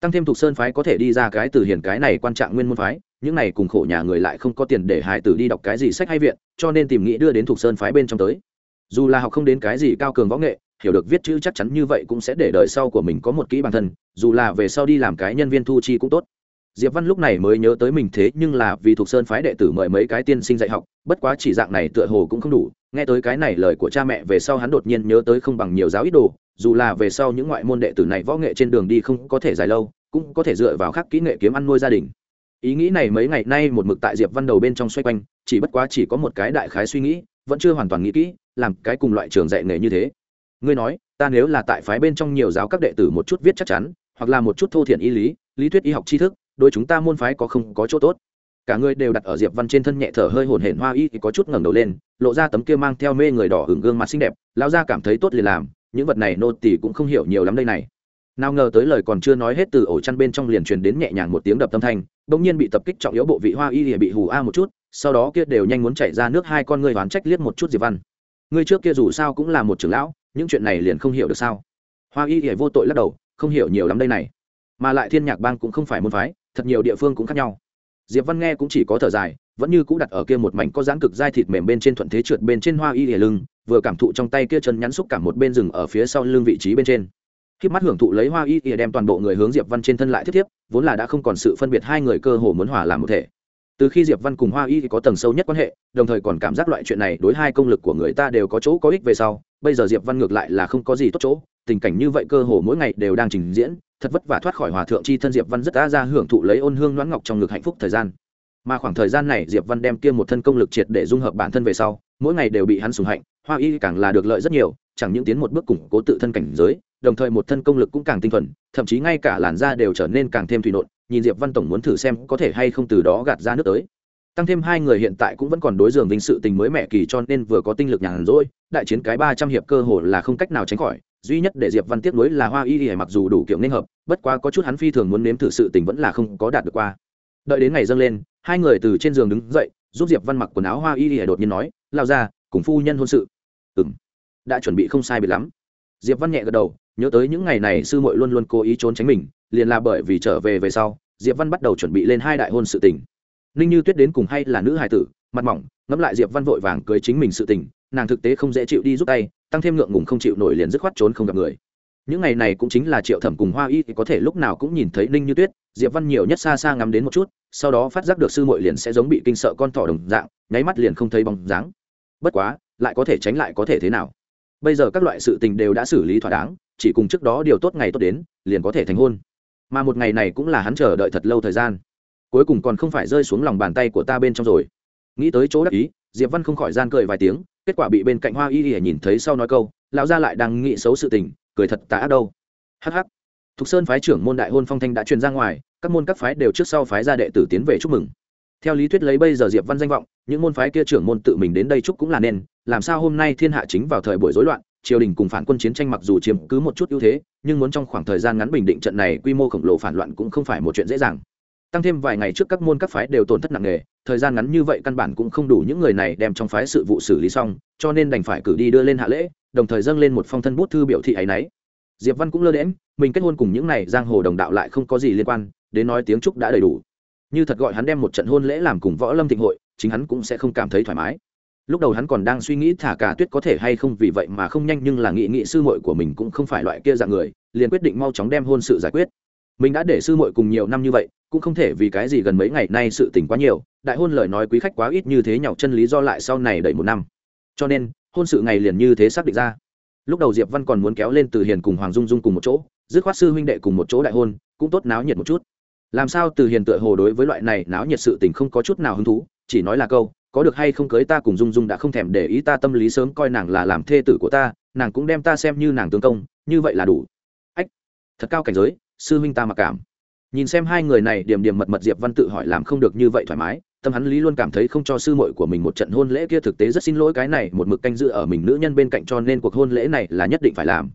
Tăng thêm thuộc sơn phái có thể đi ra cái từ hiển cái này quan trọng nguyên môn phái, những này cùng khổ nhà người lại không có tiền để hải tử đi đọc cái gì sách hay viện, cho nên tìm nghĩ đưa đến thuộc sơn phái bên trong tới dù là học không đến cái gì cao cường võ nghệ, hiểu được viết chữ chắc chắn như vậy cũng sẽ để đời sau của mình có một kỹ bản thân, dù là về sau đi làm cái nhân viên thu chi cũng tốt. Diệp văn lúc này mới nhớ tới mình thế nhưng là vì thuộc sơn phái đệ tử mời mấy cái tiên sinh dạy học, bất quá chỉ dạng này tựa hồ cũng không đủ, nghe tới cái này lời của cha mẹ về sau hắn đột nhiên nhớ tới không bằng nhiều giáo ít đồ, dù là về sau những ngoại môn đệ tử này võ nghệ trên đường đi không có thể dài lâu, cũng có thể dựa vào khắc kỹ nghệ kiếm ăn nuôi gia đình. Ý nghĩ này mấy ngày nay một mực tại diệp văn đầu bên trong xoay quanh, chỉ bất quá chỉ có một cái đại khái suy nghĩ, vẫn chưa hoàn toàn nghĩ kỹ làm cái cùng loại trường dạy nghề như thế. Ngươi nói, ta nếu là tại phái bên trong nhiều giáo các đệ tử một chút viết chắc chắn, hoặc là một chút thô thiện y lý lý thuyết y học tri thức đôi chúng ta môn phái có không có chỗ tốt. Cả người đều đặt ở diệp văn trên thân nhẹ thở hơi hổn hển hoa y thì có chút ngẩng đầu lên, lộ ra tấm kia mang theo mê người đỏ hưởng gương mặt xinh đẹp lao ra cảm thấy tốt liền làm, những vật này nô tỳ cũng không hiểu nhiều lắm đây này. Nào ngờ tới lời còn chưa nói hết từ ổ chăn bên trong liền truyền đến nhẹ nhàng một tiếng đập tâm thanh, bỗng nhiên bị tập kích trọng yếu bộ vị hoa y thì bị hù a một chút, sau đó kia đều nhanh muốn chạy ra nước hai con ngươi oán trách liếc một chút diệp văn ngươi trước kia dù sao cũng là một trưởng lão, những chuyện này liền không hiểu được sao? Hoa y thì vô tội lắc đầu, không hiểu nhiều lắm đây này. Mà lại thiên nhạc bang cũng không phải môn phái, thật nhiều địa phương cũng khác nhau. Diệp văn nghe cũng chỉ có thở dài, vẫn như cũ đặt ở kia một mảnh có dáng cực dai thịt mềm bên trên thuận thế trượt bên trên hoa y lìa lưng, vừa cảm thụ trong tay kia chân nhắn xúc cảm một bên rừng ở phía sau lưng vị trí bên trên. Khi mắt hưởng thụ lấy hoa y ỉa đem toàn bộ người hướng diệp văn trên thân lại thiết thiếp vốn là đã không còn sự phân biệt hai người cơ hồ muốn hòa làm một thể từ khi diệp văn cùng hoa y có tầng sâu nhất quan hệ, đồng thời còn cảm giác loại chuyện này đối hai công lực của người ta đều có chỗ có ích về sau, bây giờ diệp văn ngược lại là không có gì tốt chỗ, tình cảnh như vậy cơ hồ mỗi ngày đều đang trình diễn, thật vất vả thoát khỏi hòa thượng chi thân diệp văn rất đã ra hưởng thụ lấy ôn hương loãng ngọc trong ngực hạnh phúc thời gian. Mà khoảng thời gian này diệp văn đem kia một thân công lực triệt để dung hợp bản thân về sau, mỗi ngày đều bị hắn sùng hạnh, hoa y càng là được lợi rất nhiều, chẳng những tiến một bước củng cố tự thân cảnh giới, đồng thời một thân công lực cũng càng tinh thuần, thậm chí ngay cả làn da đều trở nên càng thêm thủy nộn nhìn diệp văn tổng muốn thử xem có thể hay không từ đó gạt ra nước tới. Tăng thêm hai người hiện tại cũng vẫn còn đối dường vinh sự tình mới mẹ kỳ cho nên vừa có tinh lực nhàn rỗi, đại chiến cái ba trăm hiệp cơ hồ là không cách nào tránh khỏi, duy nhất để diệp văn tiếc nuối là hoa y y mặc dù đủ kiểu nên hợp, bất quá có chút hắn phi thường muốn nếm thử sự tình vẫn là không có đạt được qua. Đợi đến ngày dâng lên, hai người từ trên giường đứng dậy, giúp diệp văn mặc quần áo hoa y y đột nhiên nói lao ra cùng phu nhân hôn sự. Ừm, đã chuẩn bị không sai biệt lắm. Diệp văn nhẹ gật đầu, nhớ tới những ngày này sư muội luôn luôn cố ý trốn tránh mình liền là bởi vì trở về về sau, diệp văn bắt đầu chuẩn bị lên hai đại hôn sự tình. Ninh như tuyết đến cùng hay là nữ hài tử, mặt mỏng, ngẫm lại diệp văn vội vàng cưới chính mình sự tình, nàng thực tế không dễ chịu đi giúp tay, tăng thêm ngượng ngùng không chịu nổi liền dứt khoát trốn không gặp người. Những ngày này cũng chính là triệu thẩm cùng hoa y thì có thể lúc nào cũng nhìn thấy ninh như tuyết, diệp văn nhiều nhất xa xa ngắm đến một chút, sau đó phát giác được sư muội liền sẽ giống bị kinh sợ con thỏ đồng dạng, nháy mắt liền không thấy bóng dáng. Bất quá, lại có thể tránh lại có thể thế nào? Bây giờ các loại sự tình đều đã xử lý thỏa đáng, chỉ cùng trước đó điều tốt ngày tốt đến, liền có thể thành hôn mà một ngày này cũng là hắn chờ đợi thật lâu thời gian. Cuối cùng còn không phải rơi xuống lòng bàn tay của ta bên trong rồi. Nghĩ tới chỗ đắc ý, diệp văn không khỏi gian cười vài tiếng, kết quả bị bên cạnh hoa y y nhìn thấy sau nói câu, lão gia lại đang nghĩ xấu sự tình, cười thật tà ác đâu. Hắc hắc. Thục sơn phái trưởng môn đại hôn phong thanh đã truyền ra ngoài, các môn các phái đều trước sau phái ra đệ tử tiến về chúc mừng. Theo lý thuyết lấy bây giờ diệp văn danh vọng, những môn phái kia trưởng môn tự mình đến đây chúc cũng là nên, làm sao hôm nay thiên hạ chính vào thời buổi rối loạn triều đình cùng phản quân chiến tranh mặc dù chiếm cứ một chút ưu thế, nhưng muốn trong khoảng thời gian ngắn bình định trận này quy mô khổng lồ phản loạn cũng không phải một chuyện dễ dàng. Tăng thêm vài ngày trước các môn các phái đều tổn thất nặng nề, thời gian ngắn như vậy căn bản cũng không đủ những người này đem trong phái sự vụ xử lý xong, cho nên đành phải cử đi đưa lên hạ lễ, đồng thời dâng lên một phong thân bút thư biểu thị ấy y diệp văn cũng lơ đễm mình kết hôn cùng những này giang hồ đồng đạo lại không có gì liên quan, đến nói tiếng chúc đã đầy đủ. Như thật gọi hắn đem một trận hôn lễ làm cùng võ lâm thịnh hội, chính hắn cũng sẽ không cảm thấy thoải mái lúc đầu hắn còn đang suy nghĩ thả cả tuyết có thể hay không, vì vậy mà không nhanh, nhưng là nghị nghị sư muội của mình cũng không phải loại kia dạng người, liền quyết định mau chóng đem hôn sự giải quyết. Mình đã để sư muội cùng nhiều năm như vậy, cũng không thể vì cái gì gần mấy ngày nay sự tình quá nhiều, đại hôn lời nói quý khách quá ít như thế nhọc chân lý do lại sau này đẩy một năm. Cho nên, hôn sự ngày liền như thế xác định ra. Lúc đầu diệp văn còn muốn kéo lên từ hiền cùng hoàng dung dung cùng một chỗ, dứt khoát sư huynh đệ cùng một chỗ đại hôn, cũng tốt náo nhiệt một chút. Làm sao từ hiền tựa hồ đối với loại này náo nhiệt sự tình không có chút nào hứng thú, chỉ nói là câu có được hay không cưới ta cùng dung dung đã không thèm để ý ta tâm lý sớm coi nàng là làm thê tử của ta, nàng cũng đem ta xem như nàng tương công, như vậy là đủ. Ách, thật cao cảnh giới, sư huynh ta mặc cảm. Nhìn xem hai người này điểm điểm mật mật diệp văn tự hỏi làm không được như vậy thoải mái, tâm hắn lý luôn cảm thấy không cho sư muội của mình một trận hôn lễ kia thực tế rất xin lỗi cái này một mực canh dự ở mình nữ nhân bên cạnh cho nên cuộc hôn lễ này là nhất định phải làm.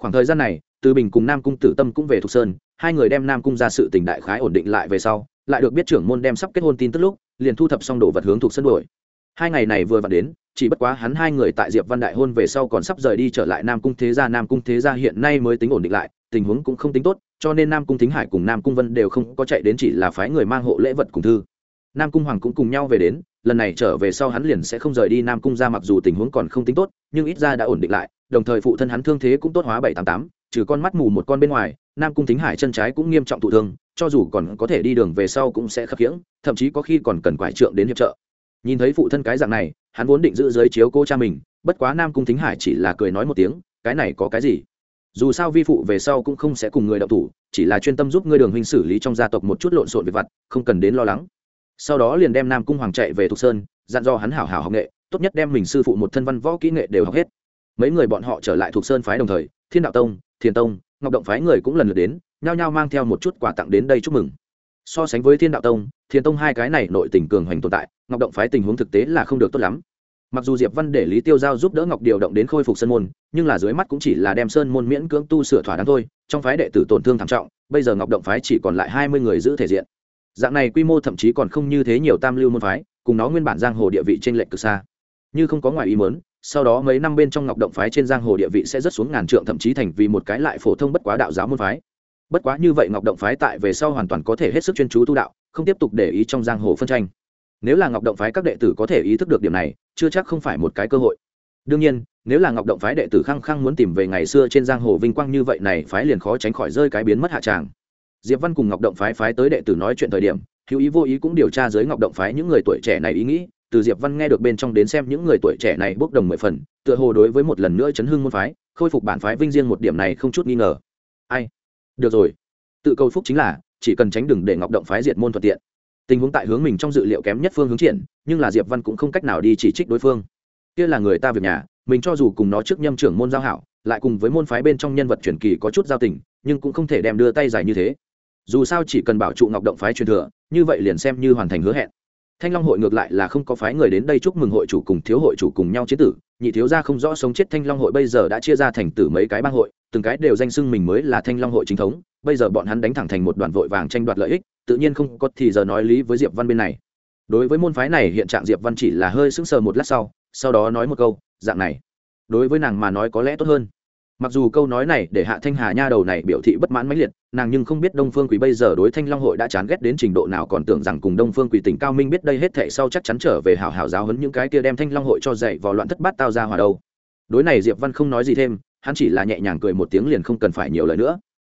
Khoảng thời gian này, từ bình cùng nam cung tử tâm cũng về thục sơn, hai người đem nam cung ra sự tình đại khái ổn định lại về sau, lại được biết trưởng môn đem sắp kết hôn tin tức lúc liền thu thập xong đồ vật hướng thuộc sân đuổi. Hai ngày này vừa vặn đến, chỉ bất quá hắn hai người tại diệp văn đại hôn về sau còn sắp rời đi trở lại nam cung thế gia. Nam cung thế gia hiện nay mới tính ổn định lại, tình huống cũng không tính tốt, cho nên nam cung thính hải cùng nam cung vân đều không có chạy đến chỉ là phái người mang hộ lễ vật cùng thư. Nam cung hoàng cũng cùng nhau về đến, lần này trở về sau hắn liền sẽ không rời đi nam cung ra mặc dù tình huống còn không tính tốt, nhưng ít ra đã ổn định lại, đồng thời phụ thân hắn thương thế cũng tốt hóa bảy tám tám, trừ con mắt mù một con bên ngoài nam cung thính hải chân trái cũng nghiêm trọng thụ thương, cho dù còn có thể đi đường về sau cũng sẽ khập khiễng, thậm chí có khi còn cần quải trượng đến hiệp trợ. Nhìn thấy phụ thân cái dạng này, hắn vốn định giữ giới chiếu cô cha mình, bất quá nam cung thính hải chỉ là cười nói một tiếng, cái này có cái gì? Dù sao vi phụ về sau cũng không sẽ cùng người đậu thủ, chỉ là chuyên tâm giúp ngươi đường huynh xử lý trong gia tộc một chút lộn xộn về vặt, không cần đến lo lắng. Sau đó liền đem nam cung hoàng chạy về thục sơn, dặn do hắn hảo hảo học nghệ, tốt nhất đem mình sư phụ một thân văn võ kỹ nghệ đều học hết. Mấy người bọn họ trở lại thục sơn phái đồng thời thiên đạo tông, thiền tông, ngọc động phái người cũng lần lượt đến, nhao nhao mang theo một chút quà tặng đến đây chúc mừng. So sánh với thiên đạo tông, thiền tông hai cái này nội tình cường hoành tồn tại, ngọc động phái tình huống thực tế là không được tốt lắm. Mặc dù diệp văn để lý tiêu giao giúp đỡ ngọc điều động đến khôi phục sơn môn, nhưng là dưới mắt cũng chỉ là đem sơn môn miễn cưỡng tu sửa thỏa đáng thôi, trong phái đệ tử tổn thương thảm trọng, bây giờ ngọc động phái chỉ còn lại hai mươi người giữ thể diện. Dạng này quy mô thậm chí còn không như thế nhiều tam lưu môn phái, cùng nó nguyên bản giang hồ địa vị trên lệch cực xa. Như không có ngoài ý mớn sau đó mấy năm bên trong ngọc động phái trên giang hồ địa vị sẽ rất xuống ngàn trượng, thậm chí thành vì một cái lại phổ thông bất quá đạo giáo môn phái. Bất quá như vậy ngọc động phái tại về sau hoàn toàn có thể hết sức chuyên chú tu đạo, không tiếp tục để ý trong giang hồ phân tranh. Nếu là ngọc động phái các đệ tử có thể ý thức được điểm này, chưa chắc không phải một cái cơ hội. Đương nhiên, nếu là ngọc động phái đệ tử khăng khăng muốn tìm về ngày xưa trên giang hồ vinh quang như vậy này, phái liền khó tránh khỏi rơi cái biến mất hạ tràng. Diệp văn cùng ngọc động phái phái tới đệ tử nói chuyện thời điểm, hữu ý vô ý cũng điều tra dưới ngọc động phái những người tuổi trẻ này ý nghĩ từ diệp văn nghe được bên trong đến xem những người tuổi trẻ này bốc đồng mười phần, tựa hồ đối với một lần nữa chấn hưng môn phái, khôi phục bản phái vinh riêng một điểm này không chút nghi ngờ. Ai? Được rồi. Tự cầu phúc chính là, chỉ cần tránh đừng để ngọc động phái diệt môn thuận tiện. Tình huống tại hướng mình trong dự liệu kém nhất phương hướng triển, nhưng là diệp văn cũng không cách nào đi chỉ trích đối phương. Kia là người ta việc nhà, mình cho dù cùng nó trước nhâm trưởng môn giao hảo, lại cùng với môn phái bên trong nhân vật truyền kỳ có chút giao tình, nhưng cũng không thể đem đưa tay dài như thế. Dù sao chỉ cần bảo trụ ngọc động phái truyền thừa, như vậy liền xem như hoàn thành hứa hẹn thanh long hội ngược lại là không có phái người đến đây chúc mừng hội chủ cùng thiếu hội chủ cùng nhau chế tử. Nhị thiếu gia không rõ sống chết thanh long hội bây giờ đã chia ra thành tử mấy cái bang hội, từng cái đều danh xưng mình mới là thanh long hội chính thống. Bây giờ bọn hắn đánh thẳng thành một đoàn vội vàng tranh đoạt lợi ích, tự nhiên không có thì giờ nói lý với diệp văn bên này. Đối với môn phái này, hiện trạng diệp văn chỉ là hơi sững sờ một lát sau sau đó nói một câu, dạng này, đối với nàng mà nói có lẽ tốt hơn mặc dù câu nói này để hạ thanh hà nha đầu này biểu thị bất mãn mãnh liệt, nàng nhưng không biết đông phương quý bây giờ đối thanh long hội đã chán ghét đến trình độ nào còn tưởng rằng cùng đông phương quý tỉnh cao minh biết đây hết thệ sau chắc chắn trở về hảo hảo giáo hấn những cái kia đem thanh long hội cho dạy vào loạn thất bát tao ra hòa đâu. Đối này diệp văn không nói gì thêm, hắn chỉ là nhẹ nhàng cười một tiếng liền không cần phải nhiều lời nữa.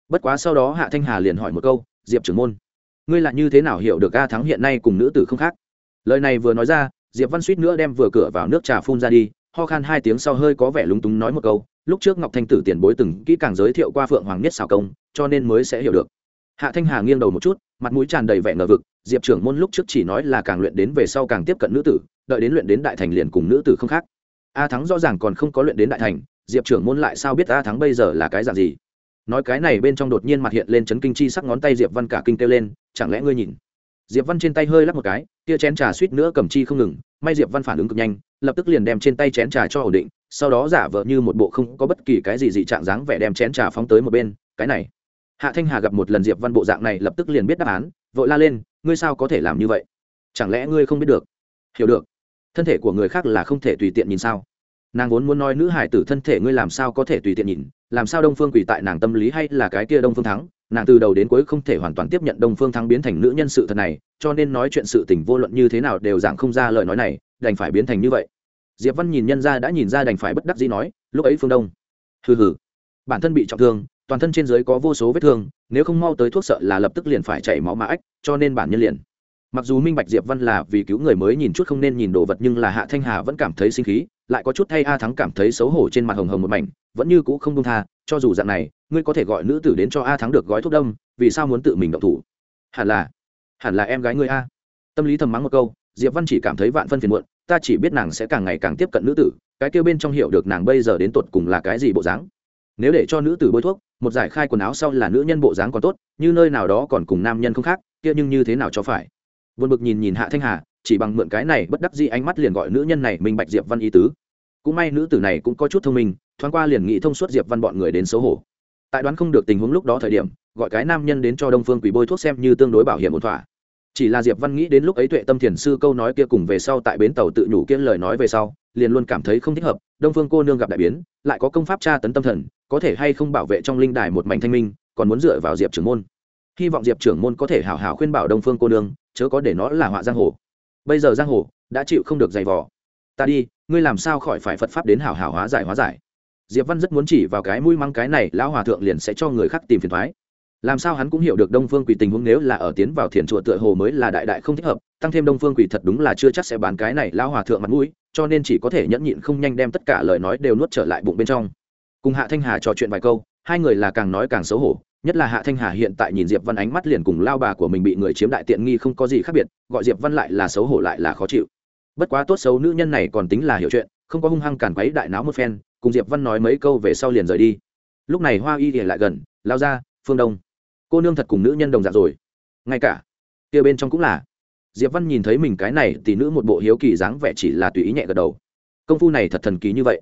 Bất quá sau đó hạ thanh hà liền hỏi một câu, diệp trưởng môn, ngươi là như thế nào hiểu được a thắng hiện nay cùng nữ tử không khác? Lời này vừa nói ra, diệp văn suýt nữa đem vừa cửa vào nước trà phun ra đi, ho khan hai tiếng sau hơi có vẻ lúng túng nói một câu lúc trước ngọc thanh tử tiền bối từng kỹ càng giới thiệu qua phượng hoàng nhất xào công, cho nên mới sẽ hiểu được. Hạ thanh hà nghiêng đầu một chút, mặt mũi tràn đầy vẻ ngờ vực, diệp trưởng môn lúc trước chỉ nói là càng luyện đến về sau càng tiếp cận nữ tử, đợi đến luyện đến đại thành liền cùng nữ tử không khác. A thắng rõ ràng còn không có luyện đến đại thành, diệp trưởng môn lại sao biết a thắng bây giờ là cái dạng gì? Nói cái này bên trong đột nhiên mặt hiện lên chấn kinh chi sắc ngón tay diệp văn cả kinh kêu lên, chẳng lẽ ngươi nhìn? Diệp văn trên tay hơi lắc một cái, tia chén trà suýt nữa cầm chi không ngừng, may diệp văn phản ứng cực nhanh lập tức liền đem trên tay chén trà cho ổn định, sau đó giả vờ như một bộ không có bất kỳ cái gì dị trạng dáng vẻ đem chén trà phóng tới một bên, cái này. Hạ thanh hà gặp một lần diệp văn bộ dạng này lập tức liền biết đáp án, vội la lên, ngươi sao có thể làm như vậy? Chẳng lẽ ngươi không biết được? Hiểu được. Thân thể của người khác là không thể tùy tiện nhìn sao? Nàng vốn muốn nói nữ hải tử thân thể ngươi làm sao có thể tùy tiện nhìn, làm sao đông phương quỳ tại nàng tâm lý hay là cái kia đông phương thắng? Nàng từ đầu đến cuối không thể hoàn toàn tiếp nhận đông phương thắng biến thành nữ nhân sự thật này, cho nên nói chuyện sự tình vô luận như thế nào đều dạng không ra lời nói này, đành phải biến thành như vậy diệp văn nhìn nhân ra đã nhìn ra đành phải bất đắc dĩ nói, lúc ấy phương đông. Hừ hừ, bản thân bị trọng thương, toàn thân trên dưới có vô số vết thương, nếu không mau tới thuốc sợ là lập tức liền phải chảy máu mã ách, cho nên bản nhân liền. Mặc dù minh bạch diệp văn là vì cứu người mới nhìn chút không nên nhìn đồ vật nhưng là hạ thanh hà vẫn cảm thấy sinh khí, lại có chút thay a thắng cảm thấy xấu hổ trên mặt hồng hồng một mảnh, vẫn như cũ không đông tha, cho dù dạng này, ngươi có thể gọi nữ tử đến cho a thắng được gói thuốc đông, vì sao muốn tự mình động thủ? Hẳn là hẳn là em gái ngươi a. Tâm lý thầm mắng một câu, diệp văn chỉ cảm thấy vạn phân phiền muộn ta chỉ biết nàng sẽ càng ngày càng tiếp cận nữ tử, cái kêu bên trong hiểu được nàng bây giờ đến tột cùng là cái gì bộ dáng. Nếu để cho nữ tử bôi thuốc, một giải khai quần áo sau là nữ nhân bộ dáng còn tốt, như nơi nào đó còn cùng nam nhân không khác, kia nhưng như thế nào cho phải? Vượt bực nhìn nhìn hạ thanh hà, chỉ bằng mượn cái này bất đắc dĩ ánh mắt liền gọi nữ nhân này minh bạch diệp văn ý tứ. Cũng may nữ tử này cũng có chút thông minh, thoáng qua liền nghĩ thông suốt diệp văn bọn người đến xấu hổ. Tại đoán không được tình huống lúc đó thời điểm, gọi cái nam nhân đến cho đông phương quỷ bôi thuốc xem như tương đối bảo hiểm một thỏa chỉ là diệp văn nghĩ đến lúc ấy tuệ tâm thiền sư câu nói kia cùng về sau tại bến tàu tự nhủ kiên lời nói về sau, liền luôn cảm thấy không thích hợp, đông phương cô nương gặp đại biến, lại có công pháp tra tấn tâm thần, có thể hay không bảo vệ trong linh đài một mảnh thanh minh, còn muốn dựa vào diệp trưởng môn. Hy vọng diệp trưởng môn có thể hảo hảo khuyên bảo đông phương cô nương, chớ có để nó là họa giang hồ. Bây giờ giang hồ đã chịu không được giày vò. Ta đi, ngươi làm sao khỏi phải phật pháp đến hảo hảo hóa giải hóa giải. Diệp văn rất muốn chỉ vào cái mũi măng cái này, lão hòa thượng liền sẽ cho người khác tìm phiền thoái làm sao hắn cũng hiểu được đông phương quỷ tình huống nếu là ở tiến vào thiền chùa tựa hồ mới là đại đại không thích hợp, tăng thêm đông phương quỷ thật đúng là chưa chắc sẽ bán cái này lão hòa thượng mặt mũi, cho nên chỉ có thể nhẫn nhịn không nhanh đem tất cả lời nói đều nuốt trở lại bụng bên trong. Cùng hạ thanh hà trò chuyện vài câu, hai người là càng nói càng xấu hổ, nhất là hạ thanh hà hiện tại nhìn diệp văn ánh mắt liền cùng lao bà của mình bị người chiếm đại tiện nghi không có gì khác biệt, gọi diệp văn lại là xấu hổ lại là khó chịu. Bất quá tốt xấu nữ nhân này còn tính là hiểu chuyện, không có hung hăng càn quấy đại náo một phen, cùng diệp văn nói mấy câu về sau liền rời đi. Lúc này hoa y thì lại gần, lao ra, phương đông cô nương thật cùng nữ nhân đồng dạng rồi. Ngay cả, kia bên trong cũng là. Diệp văn nhìn thấy mình cái này thì nữ một bộ hiếu kỳ dáng vẻ chỉ là tùy ý nhẹ gật đầu. Công phu này thật thần kỳ như vậy.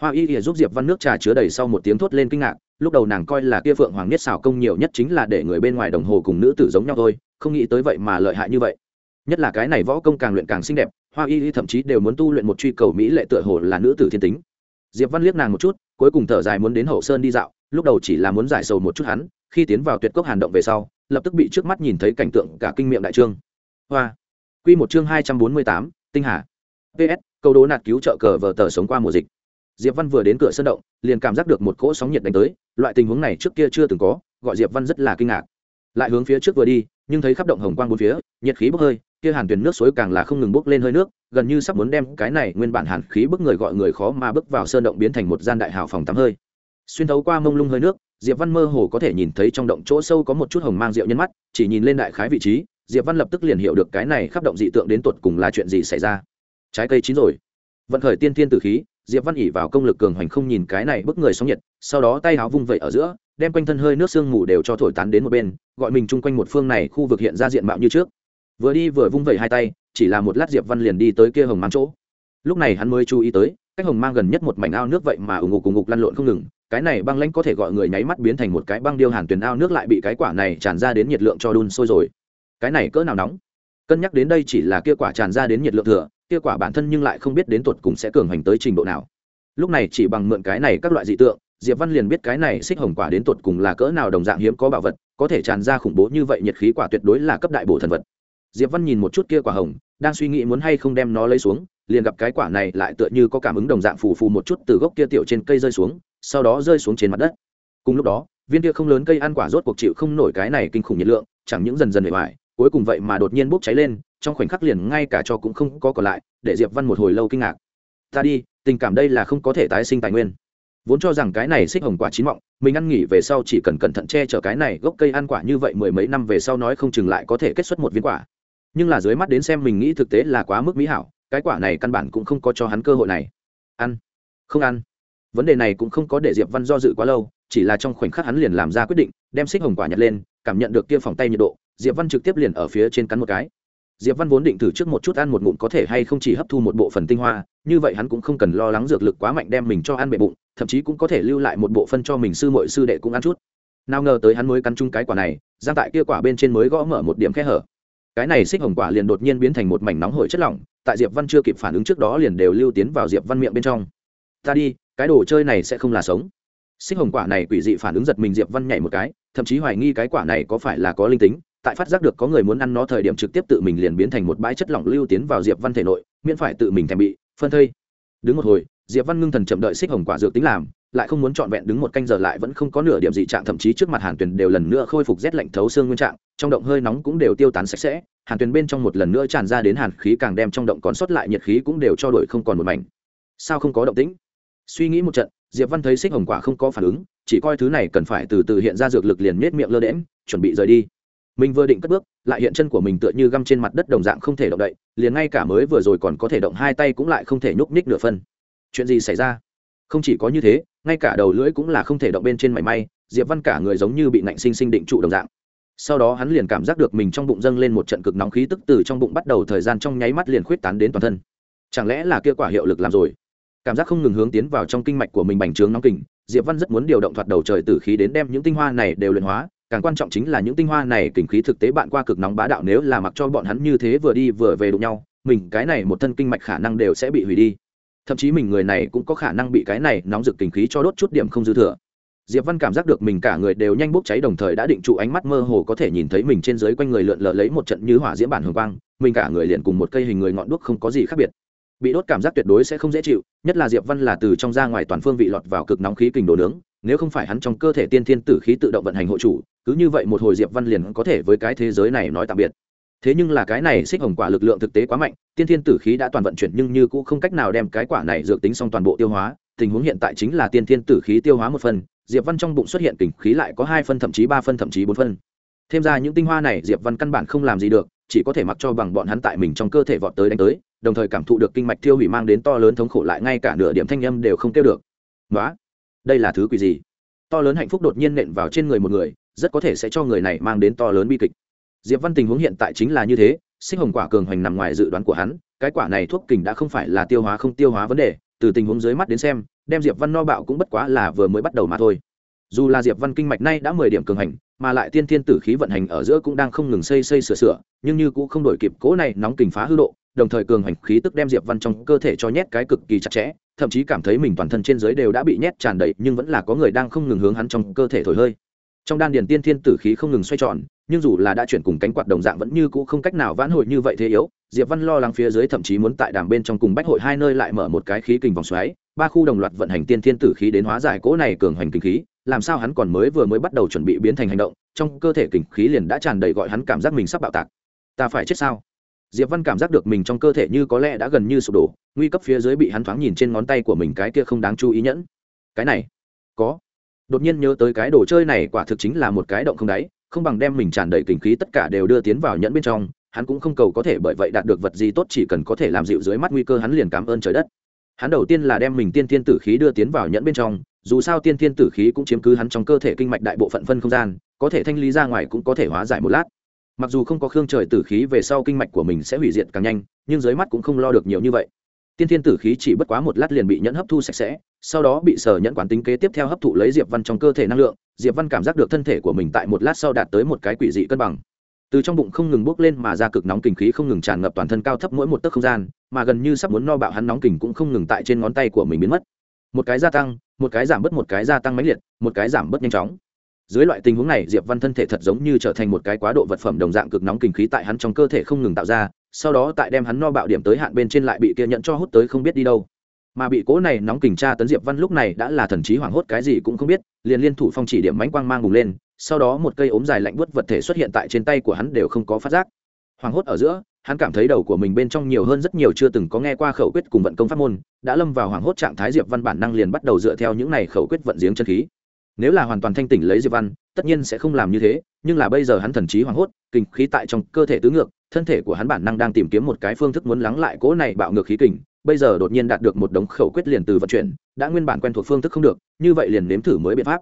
Hoa y ỉa giúp diệp văn nước trà chứa đầy sau một tiếng thốt lên kinh ngạc, lúc đầu nàng coi là kia phượng hoàng nhất xảo công nhiều nhất chính là để người bên ngoài đồng hồ cùng nữ tử giống nhau thôi, không nghĩ tới vậy mà lợi hại như vậy. Nhất là cái này võ công càng luyện càng xinh đẹp, hoa y y thậm chí đều muốn tu luyện một truy cầu mỹ lệ tựa hồ là nữ tử thiên tính. Diệp văn liếc nàng một chút, cuối cùng thở dài muốn đến hậu sơn đi dạo, lúc đầu chỉ là muốn giải sầu một chút hắn khi tiến vào tuyệt cốc hàn động về sau, lập tức bị trước mắt nhìn thấy cảnh tượng cả kinh miệng đại trương. Hoa. Quy một chương hai trăm bốn mươi tám, tinh hà. Ps câu đố nạt cứu trợ cờ vờ tờ sống qua mùa dịch. Diệp văn vừa đến cửa sân động, liền cảm giác được một cỗ sóng nhiệt đánh tới, loại tình huống này trước kia chưa từng có, gọi diệp văn rất là kinh ngạc. Lại hướng phía trước vừa đi, nhưng thấy khắp động hồng quang bốn phía, nhiệt khí bốc hơi, kia hàn tuyển nước suối càng là không ngừng bốc lên hơi nước, gần như sắp muốn đem cái này nguyên bản hàn khí bức người gọi người khó mà bước vào sơn động biến thành một gian đại hào phòng tắm hơi. Xuyên thấu qua mông lung hơi nước diệp văn mơ hồ có thể nhìn thấy trong động chỗ sâu có một chút hồng mang rượu nhân mắt, chỉ nhìn lên đại khái vị trí, diệp văn lập tức liền hiểu được cái này khắp động dị tượng đến tột cùng là chuyện gì xảy ra. Trái cây chín rồi. Vận khởi tiên thiên tử khí, diệp văn ỉ vào công lực cường hoành không nhìn cái này bức người sóng nhiệt, sau đó tay áo vung vẩy ở giữa, đem quanh thân hơi nước sương mù đều cho thổi tán đến một bên, gọi mình chung quanh một phương này khu vực hiện ra diện mạo như trước. Vừa đi vừa vung vẩy hai tay, chỉ là một lát diệp văn liền đi tới kia hồng mang chỗ. Lúc này hắn mới chú ý tới, cách hồng mang gần nhất một mảnh ao nước vậy mà ủng ngục ủng ngục lăn lộn không ngừng cái này băng lãnh có thể gọi người nháy mắt biến thành một cái băng điêu hàn tuyền ao, nước lại bị cái quả này tràn ra đến nhiệt lượng cho đun sôi rồi. Cái này cỡ nào nóng? Cân nhắc đến đây chỉ là kia quả tràn ra đến nhiệt lượng thừa, kia quả bản thân nhưng lại không biết đến tuột cùng sẽ cường hành tới trình độ nào. Lúc này chỉ bằng mượn cái này các loại dị tượng, diệp văn liền biết cái này xích hồng quả đến tuột cùng là cỡ nào đồng dạng hiếm có bảo vật, có thể tràn ra khủng bố như vậy nhiệt khí quả tuyệt đối là cấp đại bổ thần vật. Diệp văn nhìn một chút kia quả hồng, đang suy nghĩ muốn hay không đem nó lấy xuống, liền gặp cái quả này lại tựa như có cảm ứng đồng dạng phù phù một chút từ gốc kia tiểu trên cây rơi xuống sau đó rơi xuống trên mặt đất. Cùng lúc đó, viên kia không lớn cây ăn quả rốt cuộc chịu không nổi cái này kinh khủng nhiệt lượng, chẳng những dần dần bề ngoài cuối cùng vậy mà đột nhiên bốc cháy lên, trong khoảnh khắc liền ngay cả cho cũng không có còn lại, để diệp văn một hồi lâu kinh ngạc. Ta đi, tình cảm đây là không có thể tái sinh tài nguyên. Vốn cho rằng cái này xích hồng quả chín mọng, mình ăn nghỉ về sau chỉ cần cẩn thận che chở cái này gốc cây ăn quả như vậy mười mấy năm về sau nói không chừng lại có thể kết xuất một viên quả. Nhưng là dưới mắt đến xem mình nghĩ thực tế là quá mức mỹ hảo, cái quả này căn bản cũng không có cho hắn cơ hội này. Ăn. Không ăn vấn đề này cũng không có để diệp văn do dự quá lâu, chỉ là trong khoảnh khắc hắn liền làm ra quyết định, đem xích hồng quả nhặt lên, cảm nhận được kia phòng tay nhiệt độ, diệp văn trực tiếp liền ở phía trên cắn một cái. Diệp văn vốn định thử trước một chút ăn một ngụm có thể hay không chỉ hấp thu một bộ phần tinh hoa, như vậy hắn cũng không cần lo lắng dược lực quá mạnh đem mình cho ăn bệ bụng, thậm chí cũng có thể lưu lại một bộ phân cho mình sư muội sư đệ cũng ăn chút. Nào ngờ tới hắn mới cắn chung cái quả này, giang tại kia quả bên trên mới gõ mở một điểm khe hở. Cái này xích hồng quả liền đột nhiên biến thành một mảnh nóng hổi chất lỏng, tại diệp văn chưa kịp phản ứng trước đó liền đều lưu tiến vào diệp văn miệng bên trong. Ta đi cái đồ chơi này sẽ không là sống. Sinh hồng quả này quỷ dị phản ứng giật mình diệp văn nhảy một cái, thậm chí hoài nghi cái quả này có phải là có linh tính, tại phát giác được có người muốn ăn nó thời điểm trực tiếp tự mình liền biến thành một bãi chất lỏng lưu tiến vào diệp văn thể nội, miễn phải tự mình thèm bị, phân thây. Đứng một hồi, diệp văn ngưng thần chậm đợi xích hồng quả dược tính làm, lại không muốn trọn vẹn đứng một canh giờ lại vẫn không có nửa điểm dị trạng, thậm chí trước mặt hàn tuyền đều lần nữa khôi phục rét lạnh thấu xương nguyên trạng, trong động hơi nóng cũng đều tiêu tán sạch sẽ, hàn tuyền bên trong một lần nữa tràn ra đến hàn khí càng đem trong động còn sót lại nhiệt khí cũng đều cho đổi không còn một mảnh. Sao không có động tĩnh? Suy nghĩ một trận, diệp văn thấy xích hồng quả không có phản ứng, chỉ coi thứ này cần phải từ từ hiện ra dược lực liền nết miệng lơ đễm chuẩn bị rời đi. Mình vừa định cất bước, lại hiện chân của mình tựa như găm trên mặt đất đồng dạng không thể động đậy, liền ngay cả mới vừa rồi còn có thể động hai tay cũng lại không thể nhúc nhích nửa phân. Chuyện gì xảy ra? Không chỉ có như thế, ngay cả đầu lưỡi cũng là không thể động bên trên mảy may, diệp văn cả người giống như bị nạnh sinh sinh định trụ đồng dạng. Sau đó hắn liền cảm giác được mình trong bụng dâng lên một trận cực nóng khí tức từ trong bụng bắt đầu thời gian trong nháy mắt liền khuyết tán đến toàn thân. Chẳng lẽ là kia quả hiệu lực làm rồi? Cảm giác không ngừng hướng tiến vào trong kinh mạch của mình bành trướng nóng kình, diệp văn rất muốn điều động thoạt đầu trời tử khí đến đem những tinh hoa này đều luyện hóa, càng quan trọng chính là những tinh hoa này kình khí thực tế bạn qua cực nóng bá đạo nếu là mặc cho bọn hắn như thế vừa đi vừa về đụng nhau, mình cái này một thân kinh mạch khả năng đều sẽ bị hủy đi. Thậm chí mình người này cũng có khả năng bị cái này nóng rực kinh khí cho đốt chút điểm không dư thừa. Diệp văn cảm giác được mình cả người đều nhanh bốc cháy đồng thời đã định trụ ánh mắt mơ hồ có thể nhìn thấy mình trên dưới quanh người lượn lờ lấy một trận như hỏa diễm bản hồng quang, mình cả người liền cùng một cây hình người ngọn đuốc không có gì khác biệt bị đốt cảm giác tuyệt đối sẽ không dễ chịu, nhất là diệp văn là từ trong ra ngoài toàn phương vị lọt vào cực nóng khí kình đồ nướng, nếu không phải hắn trong cơ thể tiên thiên tử khí tự động vận hành hộ chủ, cứ như vậy một hồi diệp văn liền có thể với cái thế giới này nói tạm biệt. Thế nhưng là cái này xích hồng quả lực lượng thực tế quá mạnh, tiên thiên tử khí đã toàn vận chuyển nhưng như cũng không cách nào đem cái quả này dược tính xong toàn bộ tiêu hóa, tình huống hiện tại chính là tiên thiên tử khí tiêu hóa một phần, diệp văn trong bụng xuất hiện kình khí lại có hai phân thậm chí ba phân thậm chí bốn phân. Thêm ra những tinh hoa này diệp văn căn bản không làm gì được, chỉ có thể mặc cho bằng bọn hắn tại mình trong cơ thể vọt tới đánh tới đồng thời cảm thụ được kinh mạch tiêu hủy mang đến to lớn thống khổ lại ngay cả nửa điểm thanh âm đều không tiêu được. Nói đây là thứ quỷ gì? To lớn hạnh phúc đột nhiên nện vào trên người một người, rất có thể sẽ cho người này mang đến to lớn bi kịch. Diệp văn tình huống hiện tại chính là như thế sinh hồng quả cường hoành nằm ngoài dự đoán của hắn, cái quả này thuốc kình đã không phải là tiêu hóa không tiêu hóa vấn đề, từ tình huống dưới mắt đến xem, đem diệp văn no bạo cũng bất quá là vừa mới bắt đầu mà thôi. Dù là diệp văn kinh mạch nay đã mười điểm cường hành mà lại tiên thiên tử khí vận hành ở giữa cũng đang không ngừng xây xây sửa sửa, nhưng như cũng không đổi kịp cố này nóng kình phá hư độ, đồng thời cường hành khí tức đem diệp văn trong cơ thể cho nhét cái cực kỳ chặt chẽ, thậm chí cảm thấy mình toàn thân trên dưới đều đã bị nhét tràn đầy, nhưng vẫn là có người đang không ngừng hướng hắn trong cơ thể thổi hơi. Trong đan điền tiên thiên tử khí không ngừng xoay tròn, nhưng dù là đã chuyển cùng cánh quạt đồng dạng vẫn như cũ không cách nào vãn hồi như vậy thế yếu, diệp văn lo lắng phía dưới thậm chí muốn tại đàm bên trong cùng bách hội hai nơi lại mở một cái khí kình vòng xoáy, ba khu đồng loạt vận hành tiên thiên tử khí đến hóa giải cỗ này cường hành kinh khí làm sao hắn còn mới vừa mới bắt đầu chuẩn bị biến thành hành động, trong cơ thể kình khí liền đã tràn đầy gọi hắn cảm giác mình sắp bạo tạc. Ta phải chết sao? Diệp văn cảm giác được mình trong cơ thể như có lẽ đã gần như sụp đổ, nguy cấp phía dưới bị hắn thoáng nhìn trên ngón tay của mình cái kia không đáng chú ý nhẫn. Cái này, có. Đột nhiên nhớ tới cái đồ chơi này quả thực chính là một cái động không đáy, không bằng đem mình tràn đầy kình khí tất cả đều đưa tiến vào nhẫn bên trong, hắn cũng không cầu có thể bởi vậy đạt được vật gì tốt, chỉ cần có thể làm dịu dưới mắt nguy cơ hắn liền cảm ơn trời đất. Hắn đầu tiên là đem mình tiên thiên tử khí đưa tiến vào nhẫn bên trong dù sao tiên thiên tử khí cũng chiếm cứ hắn trong cơ thể kinh mạch đại bộ phận phân không gian, có thể thanh lý ra ngoài cũng có thể hóa giải một lát. Mặc dù không có khương trời tử khí về sau kinh mạch của mình sẽ hủy diệt càng nhanh, nhưng dưới mắt cũng không lo được nhiều như vậy. Tiên thiên tử khí chỉ bất quá một lát liền bị nhẫn hấp thu sạch sẽ, sau đó bị sở nhẫn quán tính kế tiếp theo hấp thụ lấy diệp văn trong cơ thể năng lượng, diệp văn cảm giác được thân thể của mình tại một lát sau đạt tới một cái quỷ dị cân bằng. Từ trong bụng không ngừng bốc lên mà ra cực nóng kinh khí không ngừng tràn ngập toàn thân cao thấp mỗi một tấc không gian, mà gần như sắp muốn no bạo hắn nóng kình cũng không ngừng tại trên ngón tay của mình biến mất. Một cái gia tăng một cái giảm bớt một cái gia tăng mãnh liệt, một cái giảm bớt nhanh chóng. Dưới loại tình huống này, diệp văn thân thể thật giống như trở thành một cái quá độ vật phẩm đồng dạng cực nóng kinh khí tại hắn trong cơ thể không ngừng tạo ra, sau đó tại đem hắn no bạo điểm tới hạn bên trên lại bị kia nhận cho hút tới không biết đi đâu. Mà bị cố này nóng kình tra tấn diệp văn lúc này đã là thần trí hoảng hốt cái gì cũng không biết, liền liên thủ phong chỉ điểm mánh quang mang bùng lên, sau đó một cây ốm dài lạnh buốt vật thể xuất hiện tại trên tay của hắn đều không có phát giác. Hoảng hốt ở giữa hắn cảm thấy đầu của mình bên trong nhiều hơn rất nhiều chưa từng có nghe qua khẩu quyết cùng vận công pháp môn, đã lâm vào hoảng hốt trạng thái diệp văn bản năng liền bắt đầu dựa theo những này khẩu quyết vận giếng chân khí. Nếu là hoàn toàn thanh tỉnh lấy diệp văn, tất nhiên sẽ không làm như thế, nhưng là bây giờ hắn thần trí hoảng hốt, kinh khí tại trong cơ thể tứ ngược, thân thể của hắn bản năng đang tìm kiếm một cái phương thức muốn lắng lại cỗ này bạo ngược khí kình, bây giờ đột nhiên đạt được một đống khẩu quyết liền từ vận chuyển, đã nguyên bản quen thuộc phương thức không được, như vậy liền nếm thử mới biện pháp.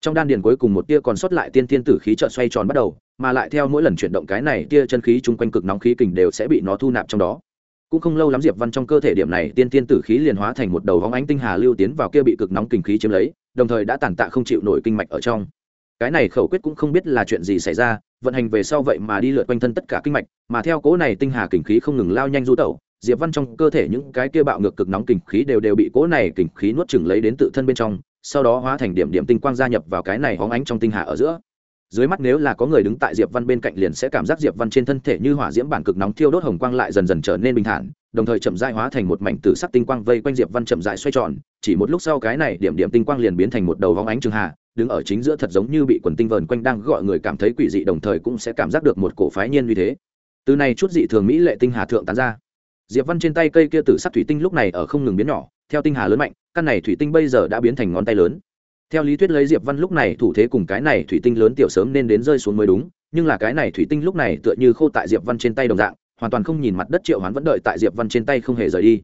Trong đan điền cuối cùng một tia còn sót lại tiên tiên tử khí trợn xoay tròn bắt đầu mà lại theo mỗi lần chuyển động cái này, tia chân khí chung quanh cực nóng khí kình đều sẽ bị nó thu nạp trong đó. Cũng không lâu lắm diệp văn trong cơ thể điểm này, tiên tiên tử khí liền hóa thành một đầu hóng ánh tinh hà lưu tiến vào kia bị cực nóng kinh khí chiếm lấy, đồng thời đã tàn tạ không chịu nổi kinh mạch ở trong. Cái này khẩu quyết cũng không biết là chuyện gì xảy ra, vận hành về sau vậy mà đi lượt quanh thân tất cả kinh mạch, mà theo cố này tinh hà kinh khí không ngừng lao nhanh du tẩu, diệp văn trong cơ thể những cái kia bạo ngược cực nóng kinh khí đều đều bị cố này kinh khí nuốt chửng lấy đến tự thân bên trong, sau đó hóa thành điểm điểm tinh quang gia nhập vào cái này hóng ánh trong tinh hà ở giữa dưới mắt nếu là có người đứng tại diệp văn bên cạnh liền sẽ cảm giác diệp văn trên thân thể như hỏa diễm bản cực nóng thiêu đốt hồng quang lại dần dần trở nên bình thản, đồng thời chậm rãi hóa thành một mảnh tử sắc tinh quang vây quanh diệp văn chậm rãi xoay tròn, chỉ một lúc sau cái này điểm điểm tinh quang liền biến thành một đầu vóng ánh trường hà, đứng ở chính giữa thật giống như bị quần tinh vờn quanh đang gọi người cảm thấy quỷ dị đồng thời cũng sẽ cảm giác được một cổ phái nhiên như thế. Từ này chút dị thường mỹ lệ tinh hà thượng tán ra. Diệp văn trên tay cây kia tử sắc thủy tinh lúc này ở không ngừng biến nhỏ, theo tinh hà lớn mạnh, căn này thủy tinh bây giờ đã biến thành ngón tay lớn theo lý thuyết lấy diệp văn lúc này thủ thế cùng cái này thủy tinh lớn tiểu sớm nên đến rơi xuống mới đúng, nhưng là cái này thủy tinh lúc này tựa như khô tại diệp văn trên tay đồng dạng, hoàn toàn không nhìn mặt đất triệu hoán vẫn đợi tại diệp văn trên tay không hề rời đi.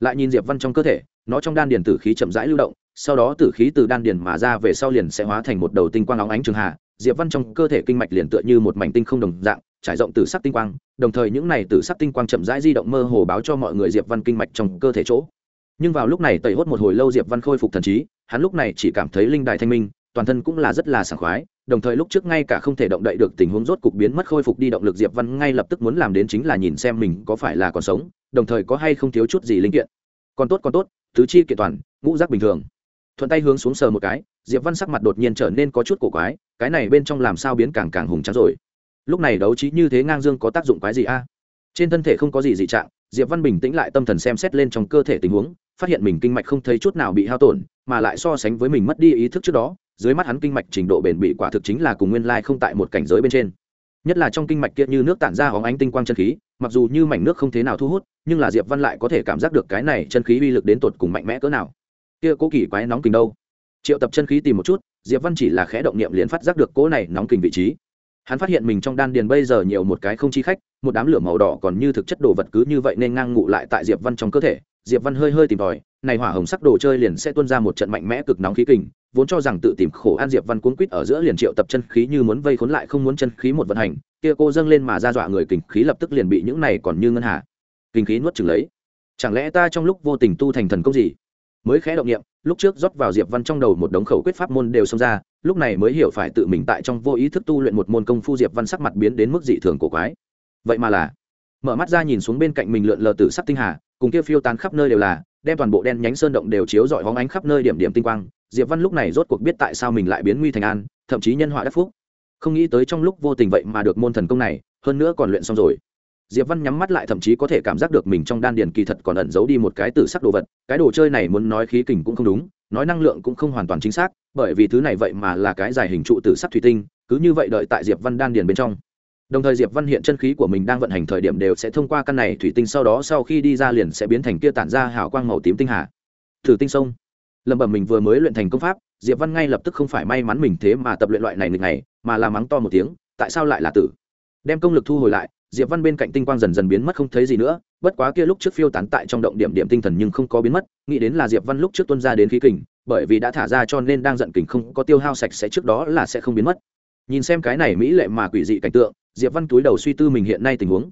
Lại nhìn diệp văn trong cơ thể, nó trong đan điền tử khí chậm rãi lưu động, sau đó tử khí từ đan điền mà ra về sau liền sẽ hóa thành một đầu tinh quang óng ánh trường hạ diệp văn trong cơ thể kinh mạch liền tựa như một mảnh tinh không đồng dạng, trải rộng từ sắc tinh quang, đồng thời những này từ sắc tinh quang chậm rãi di động mơ hồ báo cho mọi người diệp văn kinh mạch trong cơ thể chỗ nhưng vào lúc này tẩy hốt một hồi lâu diệp văn khôi phục thần trí, hắn lúc này chỉ cảm thấy linh đài thanh minh, toàn thân cũng là rất là sảng khoái, đồng thời lúc trước ngay cả không thể động đậy được tình huống rốt cục biến mất khôi phục đi động lực diệp văn ngay lập tức muốn làm đến chính là nhìn xem mình có phải là còn sống, đồng thời có hay không thiếu chút gì linh kiện. Còn tốt còn tốt, tứ chi kiện toàn, ngũ giác bình thường. Thuận tay hướng xuống sờ một cái, diệp văn sắc mặt đột nhiên trở nên có chút cổ quái, cái này bên trong làm sao biến càng càng hùng trắng rồi. Lúc này đấu trí như thế ngang dương có tác dụng quái gì a? Trên thân thể không có gì dị trạng, diệp văn bình tĩnh lại tâm thần xem xét lên trong cơ thể tình huống phát hiện mình kinh mạch không thấy chút nào bị hao tổn, mà lại so sánh với mình mất đi ý thức trước đó, dưới mắt hắn kinh mạch trình độ bền bỉ quả thực chính là cùng nguyên lai không tại một cảnh giới bên trên. Nhất là trong kinh mạch kia như nước tản ra hóng ánh tinh quang chân khí, mặc dù như mảnh nước không thế nào thu hút, nhưng là diệp văn lại có thể cảm giác được cái này chân khí uy lực đến tột cùng mạnh mẽ cỡ nào. Kia cố kỳ quái nóng kình đâu? Triệu tập chân khí tìm một chút, diệp văn chỉ là khẽ động niệm liền phát giác được cố này nóng kình vị trí. Hắn phát hiện mình trong đan điền bây giờ nhiều một cái không chi khách, một đám lửa màu đỏ còn như thực chất đồ vật cứ như vậy nên ngang ngụ lại tại diệp văn trong cơ thể diệp văn hơi hơi tìm tòi, này hỏa hồng sắc đồ chơi liền sẽ tuôn ra một trận mạnh mẽ cực nóng khí kình, vốn cho rằng tự tìm khổ an diệp văn cuốn quýt ở giữa liền triệu tập chân khí như muốn vây khốn lại không muốn chân khí một vận hành, kia cô dâng lên mà ra dọa người kình khí lập tức liền bị những này còn như ngân hà kinh khí nuốt chửng lấy. Chẳng lẽ ta trong lúc vô tình tu thành thần công gì? Mới khẽ động nghiệm lúc trước rót vào diệp văn trong đầu một đống khẩu quyết pháp môn đều xông ra, lúc này mới hiểu phải tự mình tại trong vô ý thức tu luyện một môn công phu diệp văn sắc mặt biến đến mức dị thường cổ quái. Vậy mà là, mở mắt ra nhìn xuống bên cạnh mình lượn lờ tử sắc tinh hà cùng kia phiêu tán khắp nơi đều là, đem toàn bộ đen nhánh sơn động đều chiếu rọi hóng ánh khắp nơi điểm điểm tinh quang, diệp văn lúc này rốt cuộc biết tại sao mình lại biến nguy thành an, thậm chí nhân họa đắc phúc. Không nghĩ tới trong lúc vô tình vậy mà được môn thần công này, hơn nữa còn luyện xong rồi. Diệp văn nhắm mắt lại thậm chí có thể cảm giác được mình trong đan điền kỳ thật còn ẩn giấu đi một cái tử sắc đồ vật, cái đồ chơi này muốn nói khí kình cũng không đúng, nói năng lượng cũng không hoàn toàn chính xác, bởi vì thứ này vậy mà là cái dài hình trụ tử sắc thủy tinh, cứ như vậy đợi tại diệp văn đan điền bên trong đồng thời diệp văn hiện chân khí của mình đang vận hành thời điểm đều sẽ thông qua căn này thủy tinh sau đó sau khi đi ra liền sẽ biến thành kia tản ra hào quang màu tím tinh hà. Thử tinh sông. Lẩm bẩm mình vừa mới luyện thành công pháp, diệp văn ngay lập tức không phải may mắn mình thế mà tập luyện loại này nghịch này, mà là mắng to một tiếng, tại sao lại là tử? Đem công lực thu hồi lại, diệp văn bên cạnh tinh quang dần dần biến mất không thấy gì nữa, bất quá kia lúc trước phiêu tán tại trong động điểm điểm tinh thần nhưng không có biến mất, nghĩ đến là diệp văn lúc trước tuân ra đến khí kình, bởi vì đã thả ra cho nên đang giận kình không có tiêu hao sạch sẽ trước đó là sẽ không biến mất. Nhìn xem cái này mỹ lệ mà quỷ dị cảnh tượng diệp văn túi đầu suy tư mình hiện nay tình huống.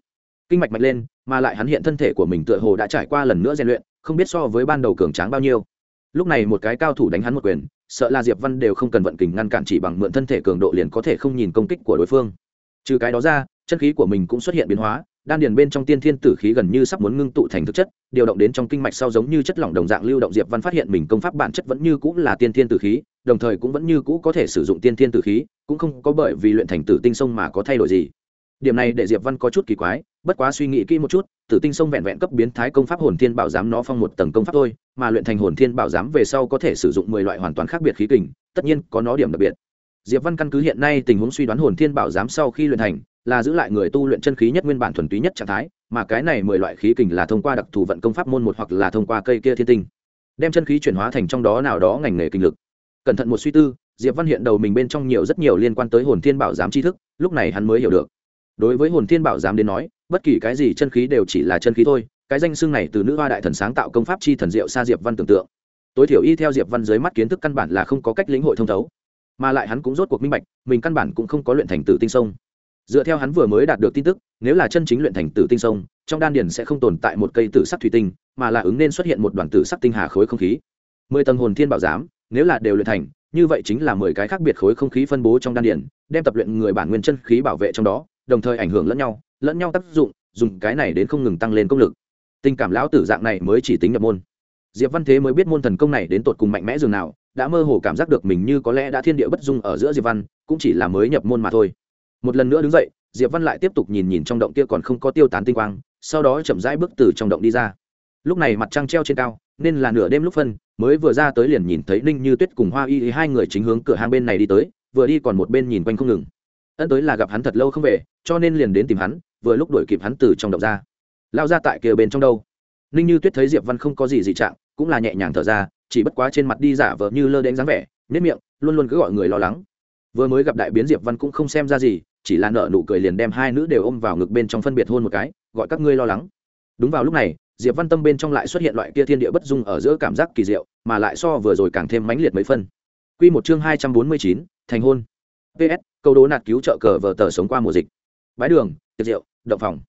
Kinh mạch mạch lên, mà lại hắn hiện thân thể của mình tựa hồ đã trải qua lần nữa rèn luyện, không biết so với ban đầu cường tráng bao nhiêu. Lúc này một cái cao thủ đánh hắn một quyền, sợ là diệp văn đều không cần vận kình ngăn cản chỉ bằng mượn thân thể cường độ liền có thể không nhìn công kích của đối phương. Trừ cái đó ra, chân khí của mình cũng xuất hiện biến hóa, đan điền bên trong tiên thiên tử khí gần như sắp muốn ngưng tụ thành thực chất, điều động đến trong kinh mạch sau giống như chất lỏng đồng dạng lưu động diệp văn phát hiện mình công pháp bản chất vẫn như cũ là tiên thiên tử khí, đồng thời cũng vẫn như cũ có thể sử dụng tiên thiên tử khí cũng không có bởi vì luyện thành tử tinh sông mà có thay đổi gì. Điểm này để diệp văn có chút kỳ quái, bất quá suy nghĩ kỹ một chút, tử tinh sông vẹn vẹn cấp biến thái công pháp hồn thiên bảo giám nó phong một tầng công pháp thôi, mà luyện thành hồn thiên bảo giám về sau có thể sử dụng mười loại hoàn toàn khác biệt khí kình, tất nhiên có nó điểm đặc biệt. Diệp văn căn cứ hiện nay tình huống suy đoán hồn thiên bảo giám sau khi luyện thành, là giữ lại người tu luyện chân khí nhất nguyên bản thuần túy nhất trạng thái, mà cái này mười loại khí kình là thông qua đặc thù vận công pháp môn một hoặc là thông qua cây kia thiên tinh, đem chân khí chuyển hóa thành trong đó nào đó ngành nghề kinh lực. Cẩn thận một suy tư diệp văn hiện đầu mình bên trong nhiều rất nhiều liên quan tới hồn thiên bảo giám tri thức, lúc này hắn mới hiểu được. Đối với hồn thiên bảo giám đến nói, bất kỳ cái gì chân khí đều chỉ là chân khí thôi, cái danh xưng này từ nữ hoa đại thần sáng tạo công pháp chi thần diệu xa diệp văn tưởng tượng. Tối thiểu y theo diệp văn dưới mắt kiến thức căn bản là không có cách lĩnh hội thông thấu. Mà lại hắn cũng rốt cuộc minh bạch, mình căn bản cũng không có luyện thành tử tinh sông. Dựa theo hắn vừa mới đạt được tin tức, nếu là chân chính luyện thành tử tinh sông, trong đan điền sẽ không tồn tại một cây tử sắc thủy tinh, mà là ứng nên xuất hiện một đoàn tử sắc tinh hà khối không khí. Mười tầng hồn thiên bảo giám, nếu là đều luyện thành như vậy chính là mười cái khác biệt khối không khí phân bố trong đan điền, đem tập luyện người bản nguyên chân khí bảo vệ trong đó, đồng thời ảnh hưởng lẫn nhau lẫn nhau tác dụng, dùng cái này đến không ngừng tăng lên công lực. Tình cảm lão tử dạng này mới chỉ tính nhập môn. Diệp văn thế mới biết môn thần công này đến tột cùng mạnh mẽ dường nào, đã mơ hồ cảm giác được mình như có lẽ đã thiên địa bất dung ở giữa diệp văn, cũng chỉ là mới nhập môn mà thôi. Một lần nữa đứng dậy, diệp văn lại tiếp tục nhìn nhìn trong động kia còn không có tiêu tán tinh quang, sau đó chậm rãi bước từ trong động đi ra. Lúc này mặt trăng treo trên cao nên là nửa đêm lúc phân, mới vừa ra tới liền nhìn thấy ninh như tuyết cùng hoa y hai người chính hướng cửa hang bên này đi tới, vừa đi còn một bên nhìn quanh không ngừng. Ân tới là gặp hắn thật lâu không về, cho nên liền đến tìm hắn, vừa lúc đuổi kịp hắn từ trong động ra. Lao ra tại kia bên trong đâu? Ninh như tuyết thấy diệp văn không có gì dị trạng, cũng là nhẹ nhàng thở ra, chỉ bất quá trên mặt đi giả vờ như lơ đánh dáng vẻ nếp miệng, luôn luôn cứ gọi người lo lắng. Vừa mới gặp đại biến diệp văn cũng không xem ra gì, chỉ là nợ nụ cười liền đem hai nữ đều ôm vào ngực bên trong phân biệt hôn một cái, gọi các ngươi lo lắng. Đúng vào lúc này diệp văn tâm bên trong lại xuất hiện loại kia thiên địa bất dung ở giữa cảm giác kỳ diệu, mà lại so vừa rồi càng thêm mãnh liệt mấy phân. Quy một chương hai trăm bốn mươi chín, thành hôn. Ps câu đố nạt cứu trợ cờ vờ tờ sống qua mùa dịch. Bái đường, tiệc rượu, động phòng.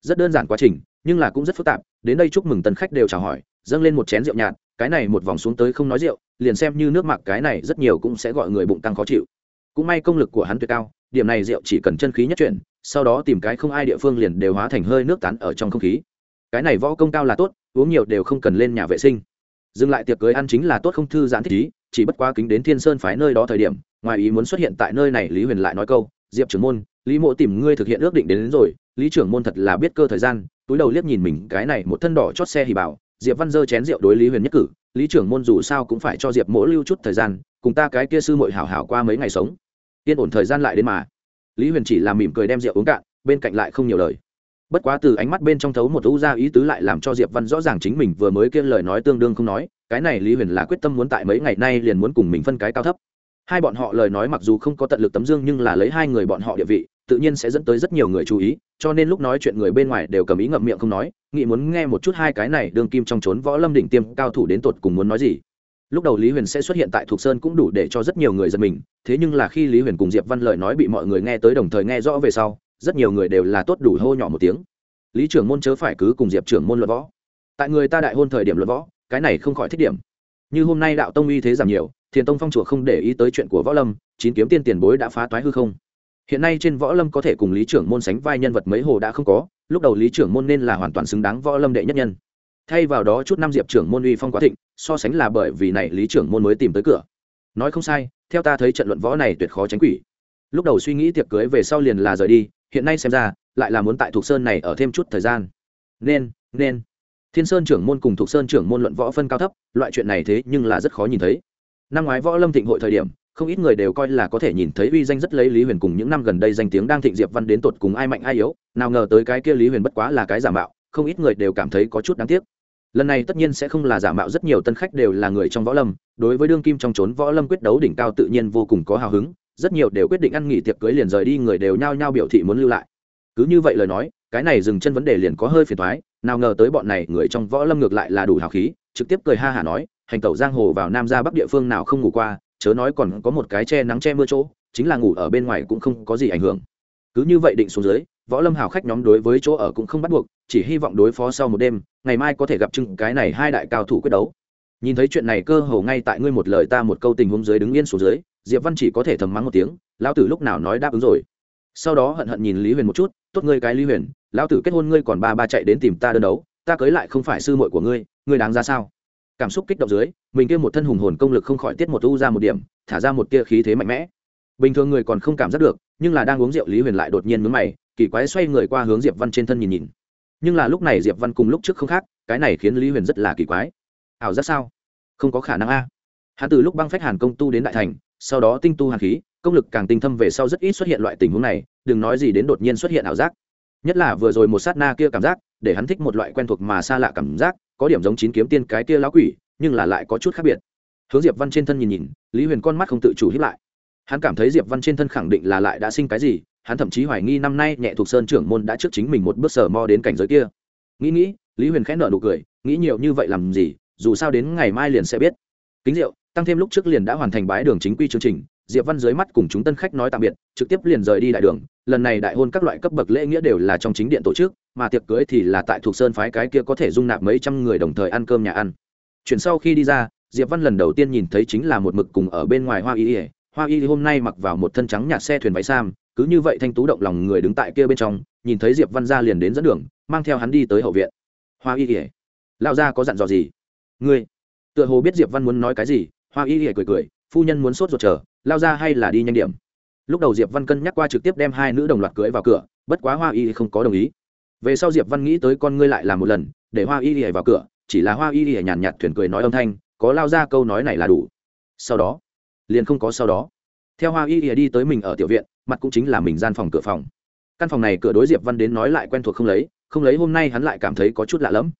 Rất đơn giản quá trình, nhưng là cũng rất phức tạp, đến đây chúc mừng tân khách đều chào hỏi, dâng lên một chén rượu nhạt, cái này một vòng xuống tới không nói rượu, liền xem như nước mặc cái này rất nhiều cũng sẽ gọi người bụng tăng khó chịu. Cũng may công lực của hắn tuyệt cao, điểm này rượu chỉ cần chân khí nhất chuyển, sau đó tìm cái không ai địa phương liền đều hóa thành hơi nước tán ở trong không khí cái này võ công cao là tốt uống nhiều đều không cần lên nhà vệ sinh. Dừng lại tiệc cưới ăn chính là tốt không thư giãn thích ý chỉ bất quá kính đến thiên sơn phái nơi đó thời điểm ngoài ý muốn xuất hiện tại nơi này lý huyền lại nói câu diệp trưởng môn lý mộ tìm ngươi thực hiện ước định đến, đến rồi lý trưởng môn thật là biết cơ thời gian. Túi đầu liếc nhìn mình cái này một thân đỏ chót xe hì bảo diệp văn dơ chén rượu đối lý huyền nhất cử lý trưởng môn dù sao cũng phải cho diệp mỗ lưu chút thời gian cùng ta cái kia sư mội hảo hảo qua mấy ngày sống. Yên ổn thời gian lại đến mà. Lý huyền chỉ làm mỉm cười đem rượu uống cạn bên cạnh lại không nhiều lời bất quá từ ánh mắt bên trong thấu một u ra ý tứ lại làm cho diệp văn rõ ràng chính mình vừa mới kiên lời nói tương đương không nói, cái này lý huyền là quyết tâm muốn tại mấy ngày nay liền muốn cùng mình phân cái cao thấp. Hai bọn họ lời nói mặc dù không có tận lực tấm dương nhưng là lấy hai người bọn họ địa vị, tự nhiên sẽ dẫn tới rất nhiều người chú ý, cho nên lúc nói chuyện người bên ngoài đều cầm ý ngậm miệng không nói, nghĩ muốn nghe một chút hai cái này đương kim trong trốn võ lâm đỉnh tiêm cao thủ đến tột cùng muốn nói gì. Lúc đầu lý huyền sẽ xuất hiện tại thục sơn cũng đủ để cho rất nhiều người giật mình, thế nhưng là khi lý huyền cùng diệp văn lời nói bị mọi người nghe tới đồng thời nghe rõ về sau rất nhiều người đều là tốt đủ hô nhỏ một tiếng. Lý trưởng môn chớ phải cứ cùng diệp trưởng môn luận võ. Tại người ta đại hôn thời điểm luận võ, cái này không khỏi thích điểm. Như hôm nay đạo tông uy thế giảm nhiều, thiền tông phong chùa không để ý tới chuyện của võ lâm, chín kiếm tiên tiền bối đã phá toái hư không. Hiện nay trên võ lâm có thể cùng lý trưởng môn sánh vai nhân vật mấy hồ đã không có, lúc đầu lý trưởng môn nên là hoàn toàn xứng đáng võ lâm đệ nhất nhân. Thay vào đó chút năm diệp trưởng môn uy phong quá thịnh, so sánh là bởi vì này lý trưởng môn mới tìm tới cửa. Nói không sai, theo ta thấy trận luận võ này tuyệt khó tránh quỷ. Lúc đầu suy nghĩ tiệc cưới về sau liền là rời đi hiện nay xem ra, lại là muốn tại thuộc sơn này ở thêm chút thời gian. Nên nên. Thiên sơn trưởng môn cùng thuộc sơn trưởng môn luận võ phân cao thấp, loại chuyện này thế nhưng là rất khó nhìn thấy. Năm ngoái võ lâm thịnh hội thời điểm, không ít người đều coi là có thể nhìn thấy uy danh rất lấy lý huyền cùng những năm gần đây danh tiếng đang thịnh diệp văn đến tột cùng ai mạnh ai yếu, nào ngờ tới cái kia lý huyền bất quá là cái giả mạo, không ít người đều cảm thấy có chút đáng tiếc. Lần này tất nhiên sẽ không là giả mạo, rất nhiều tân khách đều là người trong võ lâm, đối với đương kim trong trốn võ lâm quyết đấu đỉnh cao tự nhiên vô cùng có hào hứng rất nhiều đều quyết định ăn nghỉ tiệc cưới liền rời đi, người đều nhao nhao biểu thị muốn lưu lại. Cứ như vậy lời nói, cái này dừng chân vấn đề liền có hơi phiền thoái nào ngờ tới bọn này người trong võ lâm ngược lại là đủ hào khí, trực tiếp cười ha hả nói, hành tẩu giang hồ vào nam ra bắc địa phương nào không ngủ qua, chớ nói còn có một cái che nắng che mưa chỗ, chính là ngủ ở bên ngoài cũng không có gì ảnh hưởng. Cứ như vậy định xuống dưới, võ lâm hào khách nhóm đối với chỗ ở cũng không bắt buộc, chỉ hy vọng đối phó sau một đêm, ngày mai có thể gặp chừng cái này hai đại cao thủ quyết đấu. Nhìn thấy chuyện này cơ hồ ngay tại ngươi một lời ta một câu tình huống dưới đứng yên xuống dưới diệp văn chỉ có thể thầm mắng một tiếng, lão tử lúc nào nói đáp ứng rồi? Sau đó hận hận nhìn lý huyền một chút, tốt ngươi cái lý huyền, lão tử kết hôn ngươi còn ba ba chạy đến tìm ta đơn đấu, ta cưới lại không phải sư muội của ngươi ngươi đáng ra sao? Cảm xúc kích động dưới, mình kia một thân hùng hồn công lực không khỏi tiết một u ra một điểm, thả ra một tia khí thế mạnh mẽ. Bình thường người còn không cảm giác được, nhưng là đang uống rượu lý huyền lại đột nhiên mướn mày, kỳ quái xoay người qua hướng diệp văn trên thân nhìn nhìn. Nhưng là lúc này diệp văn cùng lúc trước không khác, cái này khiến lý huyền rất là kỳ quái. Ảo giác sao? Không có khả năng a. Hắn từ lúc băng phách hàn công tu đến đại thành sau đó tinh tu hàn khí, công lực càng tinh thâm về sau rất ít xuất hiện loại tình huống này, đừng nói gì đến đột nhiên xuất hiện ảo giác. Nhất là vừa rồi một sát na kia cảm giác, để hắn thích một loại quen thuộc mà xa lạ cảm giác, có điểm giống chín kiếm tiên cái kia lão quỷ, nhưng là lại có chút khác biệt. Hướng diệp văn trên thân nhìn nhìn, lý huyền con mắt không tự chủ hiếp lại. Hắn cảm thấy diệp văn trên thân khẳng định là lại đã sinh cái gì, hắn thậm chí hoài nghi năm nay nhẹ thuộc sơn trưởng môn đã trước chính mình một bước sờ mo đến cảnh giới kia. Nghĩ nghĩ, lý huyền khẽ nở nụ cười, nghĩ nhiều như vậy làm gì, dù sao đến ngày mai liền sẽ biết. Kính rượu tăng thêm lúc trước liền đã hoàn thành bái đường chính quy chương trình, diệp văn dưới mắt cùng chúng tân khách nói tạm biệt, trực tiếp liền rời đi đại đường. Lần này đại hôn các loại cấp bậc lễ nghĩa đều là trong chính điện tổ chức, mà tiệc cưới thì là tại thuộc sơn phái cái kia có thể dung nạp mấy trăm người đồng thời ăn cơm nhà ăn. Chuyển sau khi đi ra, diệp văn lần đầu tiên nhìn thấy chính là một mực cùng ở bên ngoài hoa y ỉa hoa y hôm nay mặc vào một thân trắng nhạt xe thuyền váy sam, cứ như vậy thanh tú động lòng người đứng tại kia bên trong, nhìn thấy diệp văn ra liền đến dẫn đường, mang theo hắn đi tới hậu viện. Hoa y ỉa lão gia có dặn dò gì? Ngươi, tựa hồ biết diệp văn muốn nói cái gì hoa y hề cười cười, phu nhân muốn sốt ruột chờ, lao ra hay là đi nhanh điểm. Lúc đầu diệp văn cân nhắc qua trực tiếp đem hai nữ đồng loạt cưới vào cửa, bất quá hoa y không có đồng ý. Về sau diệp văn nghĩ tới con ngươi lại làm một lần, để hoa y hề vào cửa, chỉ là hoa y hề nhàn nhạt thuyền cười nói âm thanh, có lao ra câu nói này là đủ. Sau đó, liền không có sau đó. Theo hoa y hề đi tới mình ở tiểu viện, mặt cũng chính là mình gian phòng cửa phòng. Căn phòng này cửa đối diệp văn đến nói lại quen thuộc không lấy không lấy hôm nay hắn lại cảm thấy có chút lạ lẫm.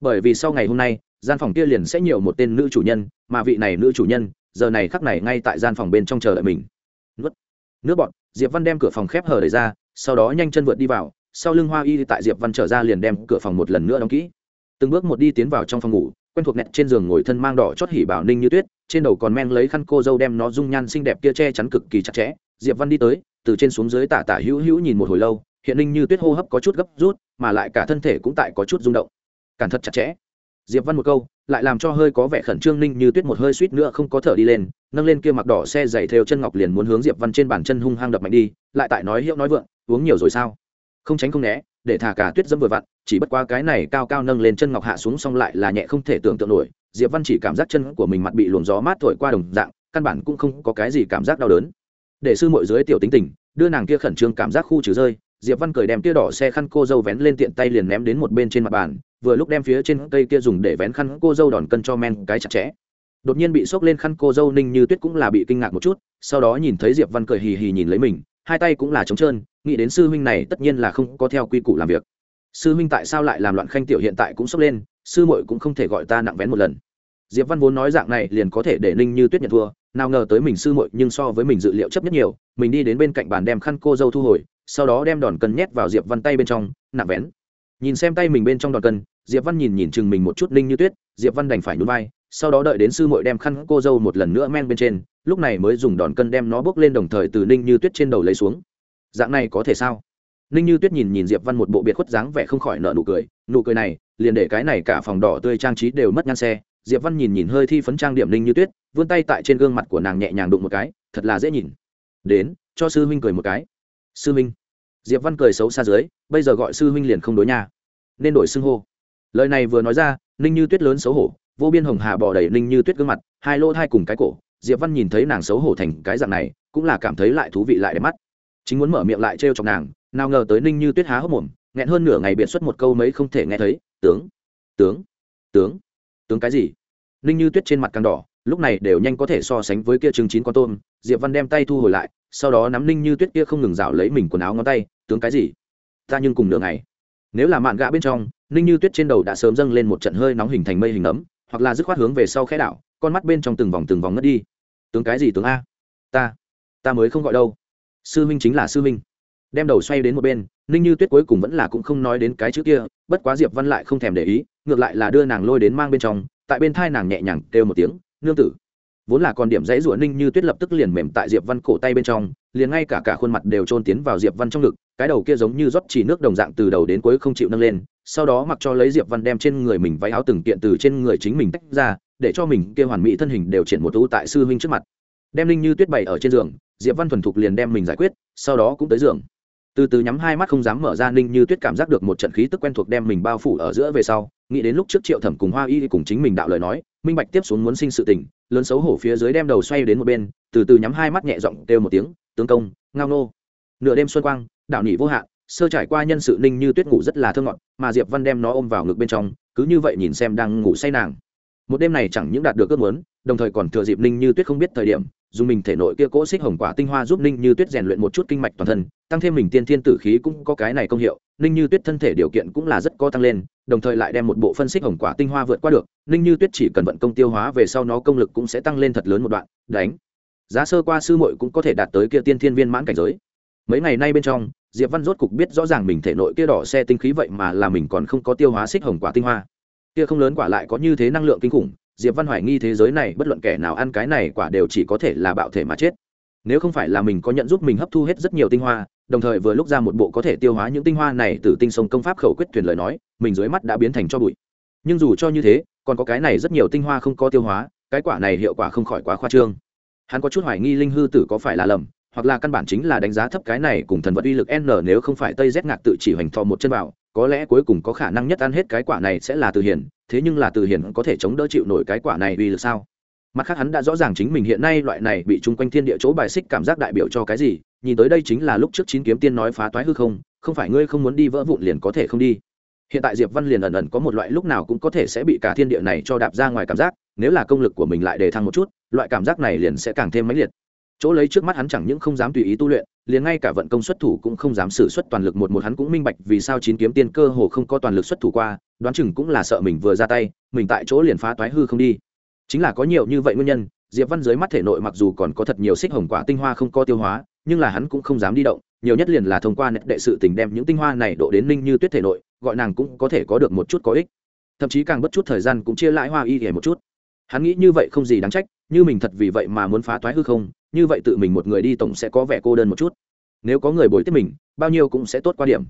Bởi vì sau ngày hôm nay gian phòng kia liền sẽ nhiều một tên nữ chủ nhân, mà vị này nữ chủ nhân, giờ này khắc này ngay tại gian phòng bên trong chờ đợi mình. Nước nước bọn diệp văn đem cửa phòng khép hờ đẩy ra, sau đó nhanh chân vượt đi vào, sau lưng hoa y tại diệp văn trở ra liền đem cửa phòng một lần nữa đóng kỹ. Từng bước một đi tiến vào trong phòng ngủ, quen thuộc nẹt trên giường ngồi thân mang đỏ chót hỉ bảo ninh như tuyết, trên đầu còn men lấy khăn cô dâu đem nó dung nhan xinh đẹp kia che chắn cực kỳ chặt chẽ. Diệp văn đi tới, từ trên xuống dưới tả tả hữu hữu nhìn một hồi lâu, hiện ninh như tuyết hô hấp có chút gấp rút, mà lại cả thân thể cũng tại có chút rung động. Cản thật chặt chẽ diệp văn một câu, lại làm cho hơi có vẻ khẩn trương ninh như tuyết một hơi suýt nữa không có thở đi lên, nâng lên kia mặc đỏ xe dày theo chân ngọc liền muốn hướng diệp văn trên bàn chân hung hăng đập mạnh đi, lại tại nói hiệu nói vượng, uống nhiều rồi sao? Không tránh không né, để thả cả tuyết dâm vừa vặn, chỉ bất qua cái này cao cao nâng lên chân ngọc hạ xuống xong lại là nhẹ không thể tưởng tượng nổi. Diệp văn chỉ cảm giác chân của mình mặt bị luồng gió mát thổi qua đồng dạng, căn bản cũng không có cái gì cảm giác đau đớn. Để sư mội dưới tiểu tính tình, đưa nàng kia khẩn trương cảm giác khu trừ rơi, diệp văn cười đem kia đỏ xe khăn cô dâu vén lên tiện tay liền ném đến một bên trên mặt bàn vừa lúc đem phía trên cây kia dùng để vén khăn cô dâu đòn cân cho men cái chặt chẽ. Đột nhiên bị sốc lên khăn cô dâu ninh như tuyết cũng là bị kinh ngạc một chút, sau đó nhìn thấy diệp văn cười hì hì nhìn lấy mình, hai tay cũng là trống trơn, nghĩ đến sư huynh này tất nhiên là không có theo quy củ làm việc. Sư huynh tại sao lại làm loạn khanh tiểu hiện tại cũng sốc lên, sư muội cũng không thể gọi ta nặng vén một lần. Diệp văn vốn nói dạng này liền có thể để ninh như tuyết nhận thua, nào ngờ tới mình sư muội nhưng so với mình dự liệu chấp nhất nhiều, mình đi đến bên cạnh bàn đem khăn cô dâu thu hồi, sau đó đem đòn cân nhét vào diệp văn tay bên trong, nặng vén. Nhìn xem tay mình bên trong đòn cân diệp văn nhìn nhìn chừng mình một chút ninh như tuyết, diệp văn đành phải nhún vai, sau đó đợi đến sư muội đem khăn cô dâu một lần nữa men bên trên, lúc này mới dùng đòn cân đem nó bước lên đồng thời từ ninh như tuyết trên đầu lấy xuống. Dạng này có thể sao? Ninh như tuyết nhìn nhìn diệp văn một bộ biệt khuất dáng vẻ không khỏi nợ nụ cười nụ cười này, liền để cái này cả phòng đỏ tươi trang trí đều mất nhan xe. Diệp văn nhìn nhìn hơi thi phấn trang điểm ninh như tuyết, vươn tay tại trên gương mặt của nàng nhẹ nhàng đụng một cái, thật là dễ nhìn. Đến, cho sư huynh cười một cái. Sư huynh. Diệp văn cười xấu xa dưới, bây giờ gọi sư huynh liền không đối nha. Nên đổi xưng hô lời này vừa nói ra, ninh như tuyết lớn xấu hổ, vô biên hồng hà bỏ đầy ninh như tuyết gương mặt, hai lỗ hai cùng cái cổ, diệp văn nhìn thấy nàng xấu hổ thành cái dạng này, cũng là cảm thấy lại thú vị lại đẹp mắt. Chính muốn mở miệng lại trêu chọc nàng, nào ngờ tới ninh như tuyết há hốc mồm, nghẹn hơn nửa ngày biện xuất một câu mấy không thể nghe thấy, tướng tướng tướng tướng cái gì? Ninh như tuyết trên mặt càng đỏ, lúc này đều nhanh có thể so sánh với kia chừng chín con tôm, diệp văn đem tay thu hồi lại, sau đó nắm ninh như tuyết kia không ngừng rảo lấy mình quần áo ngón tay, tướng cái gì? Ta nhưng cùng nửa ngày nếu là mạn gạ bên trong, ninh như tuyết trên đầu đã sớm dâng lên một trận hơi nóng hình thành mây hình ấm, hoặc là dứt khoát hướng về sau khẽ đảo, con mắt bên trong từng vòng từng vòng ngất đi. Tướng cái gì tướng a? Ta ta mới không gọi đâu. Sư huynh chính là sư huynh đem đầu xoay đến một bên, ninh như tuyết cuối cùng vẫn là cũng không nói đến cái chữ kia, bất quá diệp văn lại không thèm để ý, ngược lại là đưa nàng lôi đến mang bên trong, tại bên thai nàng nhẹ nhàng kêu một tiếng, nương tử. Vốn là còn điểm dãy rủa ninh như tuyết lập tức liền mềm tại diệp văn cổ tay bên trong, liền ngay cả cả khuôn mặt đều trôn tiến vào diệp văn trong ngực cái đầu kia giống như rót chỉ nước đồng dạng từ đầu đến cuối không chịu nâng lên, sau đó mặc cho lấy diệp văn đem trên người mình váy áo từng kiện từ trên người chính mình tách ra, để cho mình kia hoàn mỹ thân hình đều triển một tu tại sư huynh trước mặt. Đem linh như tuyết bày ở trên giường, diệp văn thuần thục liền đem mình giải quyết, sau đó cũng tới giường. Từ từ nhắm hai mắt không dám mở ra, ninh như tuyết cảm giác được một trận khí tức quen thuộc đem mình bao phủ ở giữa về sau, nghĩ đến lúc trước triệu thẩm cùng hoa y cùng chính mình đạo lời nói, minh bạch tiếp xuống muốn sinh sự tình, lớn xấu hổ phía dưới đem đầu xoay đến một bên, từ từ nhắm hai mắt nhẹ giọng kêu một tiếng, tướng công, ngao nô. Nửa đêm xuân quang đạo nỉ vô hạn, sơ trải qua nhân sự ninh như tuyết ngủ rất là thơ ngọt, mà diệp văn đem nó ôm vào ngực bên trong, cứ như vậy nhìn xem đang ngủ say nàng. Một đêm này chẳng những đạt được ước muốn, đồng thời còn thừa dịp ninh như tuyết không biết thời điểm, dùng mình thể nội kia cỗ xích hồng quả tinh hoa giúp ninh như tuyết rèn luyện một chút kinh mạch toàn thân, tăng thêm mình tiên thiên tử khí cũng có cái này công hiệu, ninh như tuyết thân thể điều kiện cũng là rất có tăng lên, đồng thời lại đem một bộ phân xích hồng quả tinh hoa vượt qua được, ninh như tuyết chỉ cần vận công tiêu hóa về sau nó công lực cũng sẽ tăng lên thật lớn một đoạn, đánh. Giá sơ qua sư muội cũng có thể đạt tới kia tiên thiên viên mãn cảnh giới. Mấy ngày nay bên trong diệp văn rốt cục biết rõ ràng mình thể nội kia đỏ xe tinh khí vậy mà là mình còn không có tiêu hóa xích hồng quả tinh hoa. Kia không lớn quả lại có như thế năng lượng kinh khủng, diệp văn hoài nghi thế giới này bất luận kẻ nào ăn cái này quả đều chỉ có thể là bạo thể mà chết. Nếu không phải là mình có nhận giúp mình hấp thu hết rất nhiều tinh hoa, đồng thời vừa lúc ra một bộ có thể tiêu hóa những tinh hoa này từ tinh sông công pháp khẩu quyết truyền lời nói, mình dưới mắt đã biến thành cho bụi. Nhưng dù cho như thế, còn có cái này rất nhiều tinh hoa không có tiêu hóa, cái quả này hiệu quả không khỏi quá khoa trương. Hắn có chút hoài nghi linh hư tử có phải là lầm hoặc là căn bản chính là đánh giá thấp cái này cùng thần vật uy lực n nếu không phải tây z ngạc tự chỉ hoành thọ một chân vào, có lẽ cuối cùng có khả năng nhất ăn hết cái quả này sẽ là từ hiển, thế nhưng là từ hiển có thể chống đỡ chịu nổi cái quả này uy lực sao? Mặt khác hắn đã rõ ràng chính mình hiện nay loại này bị chung quanh thiên địa chỗ bài xích cảm giác đại biểu cho cái gì, nhìn tới đây chính là lúc trước chín kiếm tiên nói phá toái hư không không phải ngươi không muốn đi vỡ vụn liền có thể không đi. Hiện tại diệp văn liền ẩn ẩn có một loại lúc nào cũng có thể sẽ bị cả thiên địa này cho đạp ra ngoài cảm giác, nếu là công lực của mình lại đề thăng một chút, loại cảm giác này liền sẽ càng thêm mãnh liệt chỗ lấy trước mắt hắn chẳng những không dám tùy ý tu luyện, liền ngay cả vận công xuất thủ cũng không dám xử xuất toàn lực một một. Hắn cũng minh bạch vì sao chín kiếm tiên cơ hồ không có toàn lực xuất thủ qua, đoán chừng cũng là sợ mình vừa ra tay, mình tại chỗ liền phá toái hư không đi. Chính là có nhiều như vậy nguyên nhân, diệp văn dưới mắt thể nội mặc dù còn có thật nhiều xích hồng quả tinh hoa không có tiêu hóa, nhưng là hắn cũng không dám đi động, nhiều nhất liền là thông qua nét đệ sự tình đem những tinh hoa này độ đến ninh như tuyết thể nội, gọi nàng cũng có thể có được một chút có ích. Thậm chí càng bất chút thời gian cũng chia lãi hoa y hề một chút. Hắn nghĩ như vậy không gì đáng trách, như mình thật vì vậy mà muốn phá toái hư không như vậy tự mình một người đi tổng sẽ có vẻ cô đơn một chút. Nếu có người bồi tiếp mình, bao nhiêu cũng sẽ tốt qua điểm.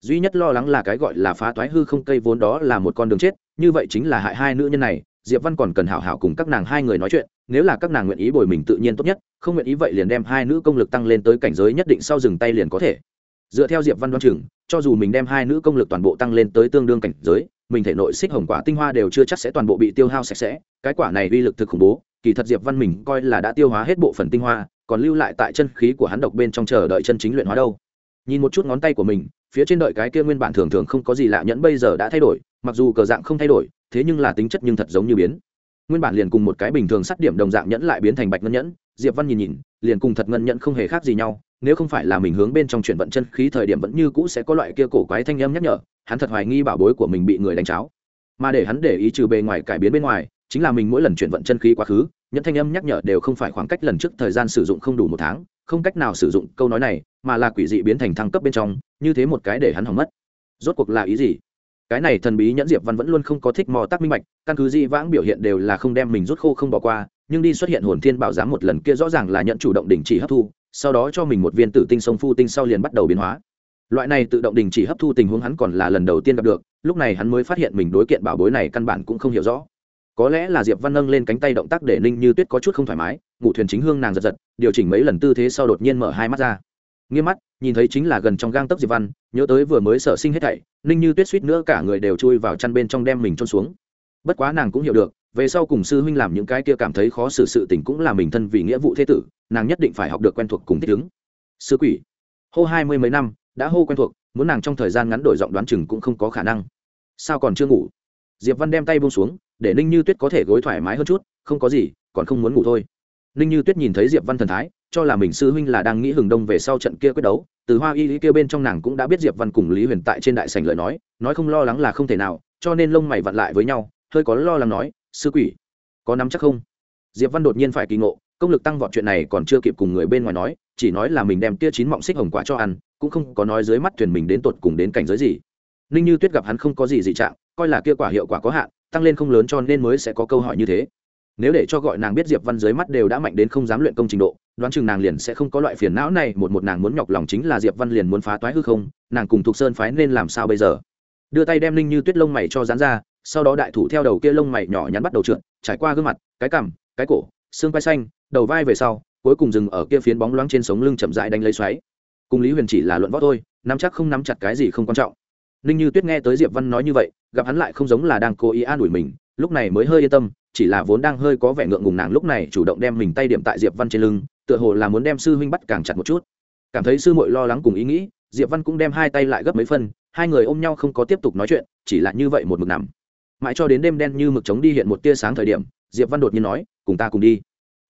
Duy nhất lo lắng là cái gọi là phá toái hư không cây vốn đó là một con đường chết, như vậy chính là hại hai nữ nhân này, diệp văn còn cần hảo hảo cùng các nàng hai người nói chuyện, nếu là các nàng nguyện ý bồi mình tự nhiên tốt nhất, không nguyện ý vậy liền đem hai nữ công lực tăng lên tới cảnh giới nhất định sau dừng tay liền có thể. Dựa theo diệp văn đoan chừng, cho dù mình đem hai nữ công lực toàn bộ tăng lên tới tương đương cảnh giới mình thể nội xích hồng quả tinh hoa đều chưa chắc sẽ toàn bộ bị tiêu hao sạch sẽ, cái quả này uy lực thực khủng bố, kỳ thật diệp văn mình coi là đã tiêu hóa hết bộ phận tinh hoa, còn lưu lại tại chân khí của hắn độc bên trong chờ đợi chân chính luyện hóa đâu. Nhìn một chút ngón tay của mình, phía trên đợi cái kia nguyên bản thường thường không có gì lạ nhẫn bây giờ đã thay đổi, mặc dù cờ dạng không thay đổi, thế nhưng là tính chất nhưng thật giống như biến. Nguyên bản liền cùng một cái bình thường sắt điểm đồng dạng nhẫn lại biến thành bạch ngân nhẫn, diệp văn nhìn nhìn, liền cùng thật ngân nhẫn không hề khác gì nhau nếu không phải là mình hướng bên trong chuyển vận chân khí thời điểm vẫn như cũ sẽ có loại kia cổ quái thanh âm nhắc nhở, hắn thật hoài nghi bảo bối của mình bị người đánh cháo. Mà để hắn để ý trừ bề ngoài cải biến bên ngoài, chính là mình mỗi lần chuyển vận chân khí quá khứ nhận thanh âm nhắc nhở đều không phải khoảng cách lần trước thời gian sử dụng không đủ một tháng, không cách nào sử dụng câu nói này, mà là quỷ dị biến thành thăng cấp bên trong, như thế một cái để hắn hỏng mất. Rốt cuộc là ý gì? Cái này thần bí nhẫn diệp văn vẫn luôn không có thích mò tác minh bạch, căn cứ di vãng biểu hiện đều là không đem mình rút khô không bỏ qua, nhưng đi xuất hiện hồn thiên bảo giám một lần kia rõ ràng là nhận chủ động đình chỉ hấp thu sau đó cho mình một viên tử tinh sông phu tinh sau liền bắt đầu biến hóa. Loại này tự động đình chỉ hấp thu tình huống hắn còn là lần đầu tiên gặp được, lúc này hắn mới phát hiện mình đối kiện bảo bối này căn bản cũng không hiểu rõ. Có lẽ là diệp văn nâng lên cánh tay động tác để ninh như tuyết có chút không thoải mái, ngủ thuyền chính hương nàng giật giật, điều chỉnh mấy lần tư thế sau đột nhiên mở hai mắt ra. Nghiêm mắt, nhìn thấy chính là gần trong gang tấc diệp văn, nhớ tới vừa mới sở sinh hết thảy, ninh như tuyết suýt nữa cả người đều chui vào chăn bên trong đem mình trôn xuống. Bất quá nàng cũng hiểu được về sau cùng sư huynh làm những cái kia cảm thấy khó xử sự tình cũng là mình thân vì nghĩa vụ thế tử, nàng nhất định phải học được quen thuộc cùng thích ứng. Sư quỷ, hô hai mươi mấy năm, đã hô quen thuộc, muốn nàng trong thời gian ngắn đổi giọng đoán chừng cũng không có khả năng. Sao còn chưa ngủ? Diệp văn đem tay buông xuống, để ninh như tuyết có thể gối thoải mái hơn chút, không có gì, còn không muốn ngủ thôi. Ninh như tuyết nhìn thấy diệp văn thần thái, cho là mình sư huynh là đang nghĩ hừng đông về sau trận kia quyết đấu, từ hoa y lý kia bên trong nàng cũng đã biết diệp văn cùng lý huyền tại trên đại sảnh lời nói nói không lo lắng là không thể nào, cho nên lông mày vặn lại với nhau, hơi có lo lắng nói sư quỷ, có nắm chắc không? Diệp văn đột nhiên phải kỳ ngộ, công lực tăng vọt chuyện này còn chưa kịp cùng người bên ngoài nói, chỉ nói là mình đem tia chín mọng xích hồng quả cho ăn, cũng không có nói dưới mắt thuyền mình đến tột cùng đến cảnh giới gì. Ninh như tuyết gặp hắn không có gì dị trạng, coi là kia quả hiệu quả có hạn, tăng lên không lớn cho nên mới sẽ có câu hỏi như thế. Nếu để cho gọi nàng biết diệp văn dưới mắt đều đã mạnh đến không dám luyện công trình độ, đoán chừng nàng liền sẽ không có loại phiền não này, một một nàng muốn nhọc lòng chính là diệp văn liền muốn phá toái hư không, nàng cùng thục sơn phái nên làm sao bây giờ? Đưa tay đem ninh như tuyết lông mày cho dán ra sau đó đại thủ theo đầu kia lông mày nhỏ nhắn bắt đầu trượt, trải qua gương mặt, cái cằm, cái cổ, xương vai xanh, đầu vai về sau, cuối cùng dừng ở kia phiến bóng loáng trên sống lưng chậm rãi đánh lấy xoáy. Cùng lý huyền chỉ là luận võ thôi, nắm chắc không nắm chặt cái gì không quan trọng. Ninh như tuyết nghe tới diệp văn nói như vậy, gặp hắn lại không giống là đang cố ý an ủi mình, lúc này mới hơi yên tâm, chỉ là vốn đang hơi có vẻ ngượng ngùng nàng lúc này chủ động đem mình tay điểm tại diệp văn trên lưng, tựa hồ là muốn đem sư huynh bắt càng chặt một chút. Cảm thấy sư muội lo lắng cùng ý nghĩ, diệp văn cũng đem hai tay lại gấp mấy phân, hai người ôm nhau không có tiếp tục nói chuyện, chỉ là như vậy một mực nằm mãi cho đến đêm đen như mực trống đi hiện một tia sáng thời điểm diệp văn đột nhiên nói cùng ta cùng đi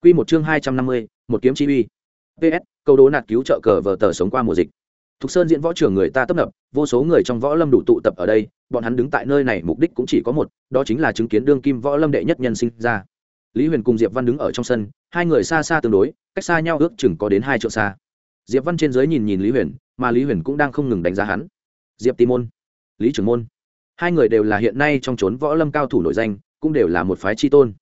Quy một chương hai trăm năm mươi một kiếm chi uy ps câu đố nạt cứu trợ cờ vờ tờ sống qua mùa dịch Thục Sơn diễn võ trưởng người ta tấp nập, vô số người trong võ lâm đủ tụ tập ở đây, bọn hắn đứng tại nơi này mục đích cũng chỉ có một, đó chính là chứng kiến đương kim võ lâm đệ nhất nhân sinh ra. Lý Huyền cùng Diệp Văn đứng ở trong sân, hai người xa xa tương đối, cách xa nhau ước chừng có đến hai trượng xa. Diệp Văn trên dưới nhìn nhìn Lý Huyền, mà Lý Huyền cũng đang không ngừng đánh giá hắn. Diệp Ti môn, Lý Trưởng môn, hai người đều là hiện nay trong chốn võ lâm cao thủ nổi danh, cũng đều là một phái chi tôn.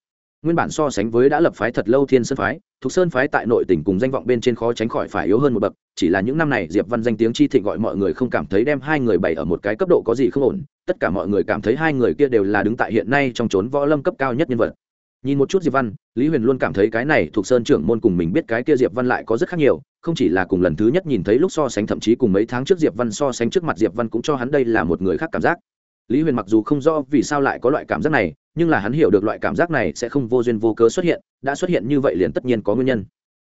Nguyên bản so sánh với đã lập phái thật lâu thiên sơn phái thuộc sơn phái tại nội tỉnh cùng danh vọng bên trên khó tránh khỏi phải yếu hơn một bậc chỉ là những năm này diệp văn danh tiếng chi thịnh gọi mọi người không cảm thấy đem hai người bày ở một cái cấp độ có gì không ổn tất cả mọi người cảm thấy hai người kia đều là đứng tại hiện nay trong chốn võ lâm cấp cao nhất nhân vật. Nhìn một chút diệp văn lý huyền luôn cảm thấy cái này thuộc sơn trưởng môn cùng mình biết cái kia diệp văn lại có rất khác nhiều không chỉ là cùng lần thứ nhất nhìn thấy lúc so sánh thậm chí cùng mấy tháng trước diệp văn so sánh trước mặt diệp văn cũng cho hắn đây là một người khác cảm giác lý huyền mặc dù không rõ vì sao lại có loại cảm giác này, nhưng là hắn hiểu được loại cảm giác này sẽ không vô duyên vô cớ xuất hiện, đã xuất hiện như vậy liền tất nhiên có nguyên nhân.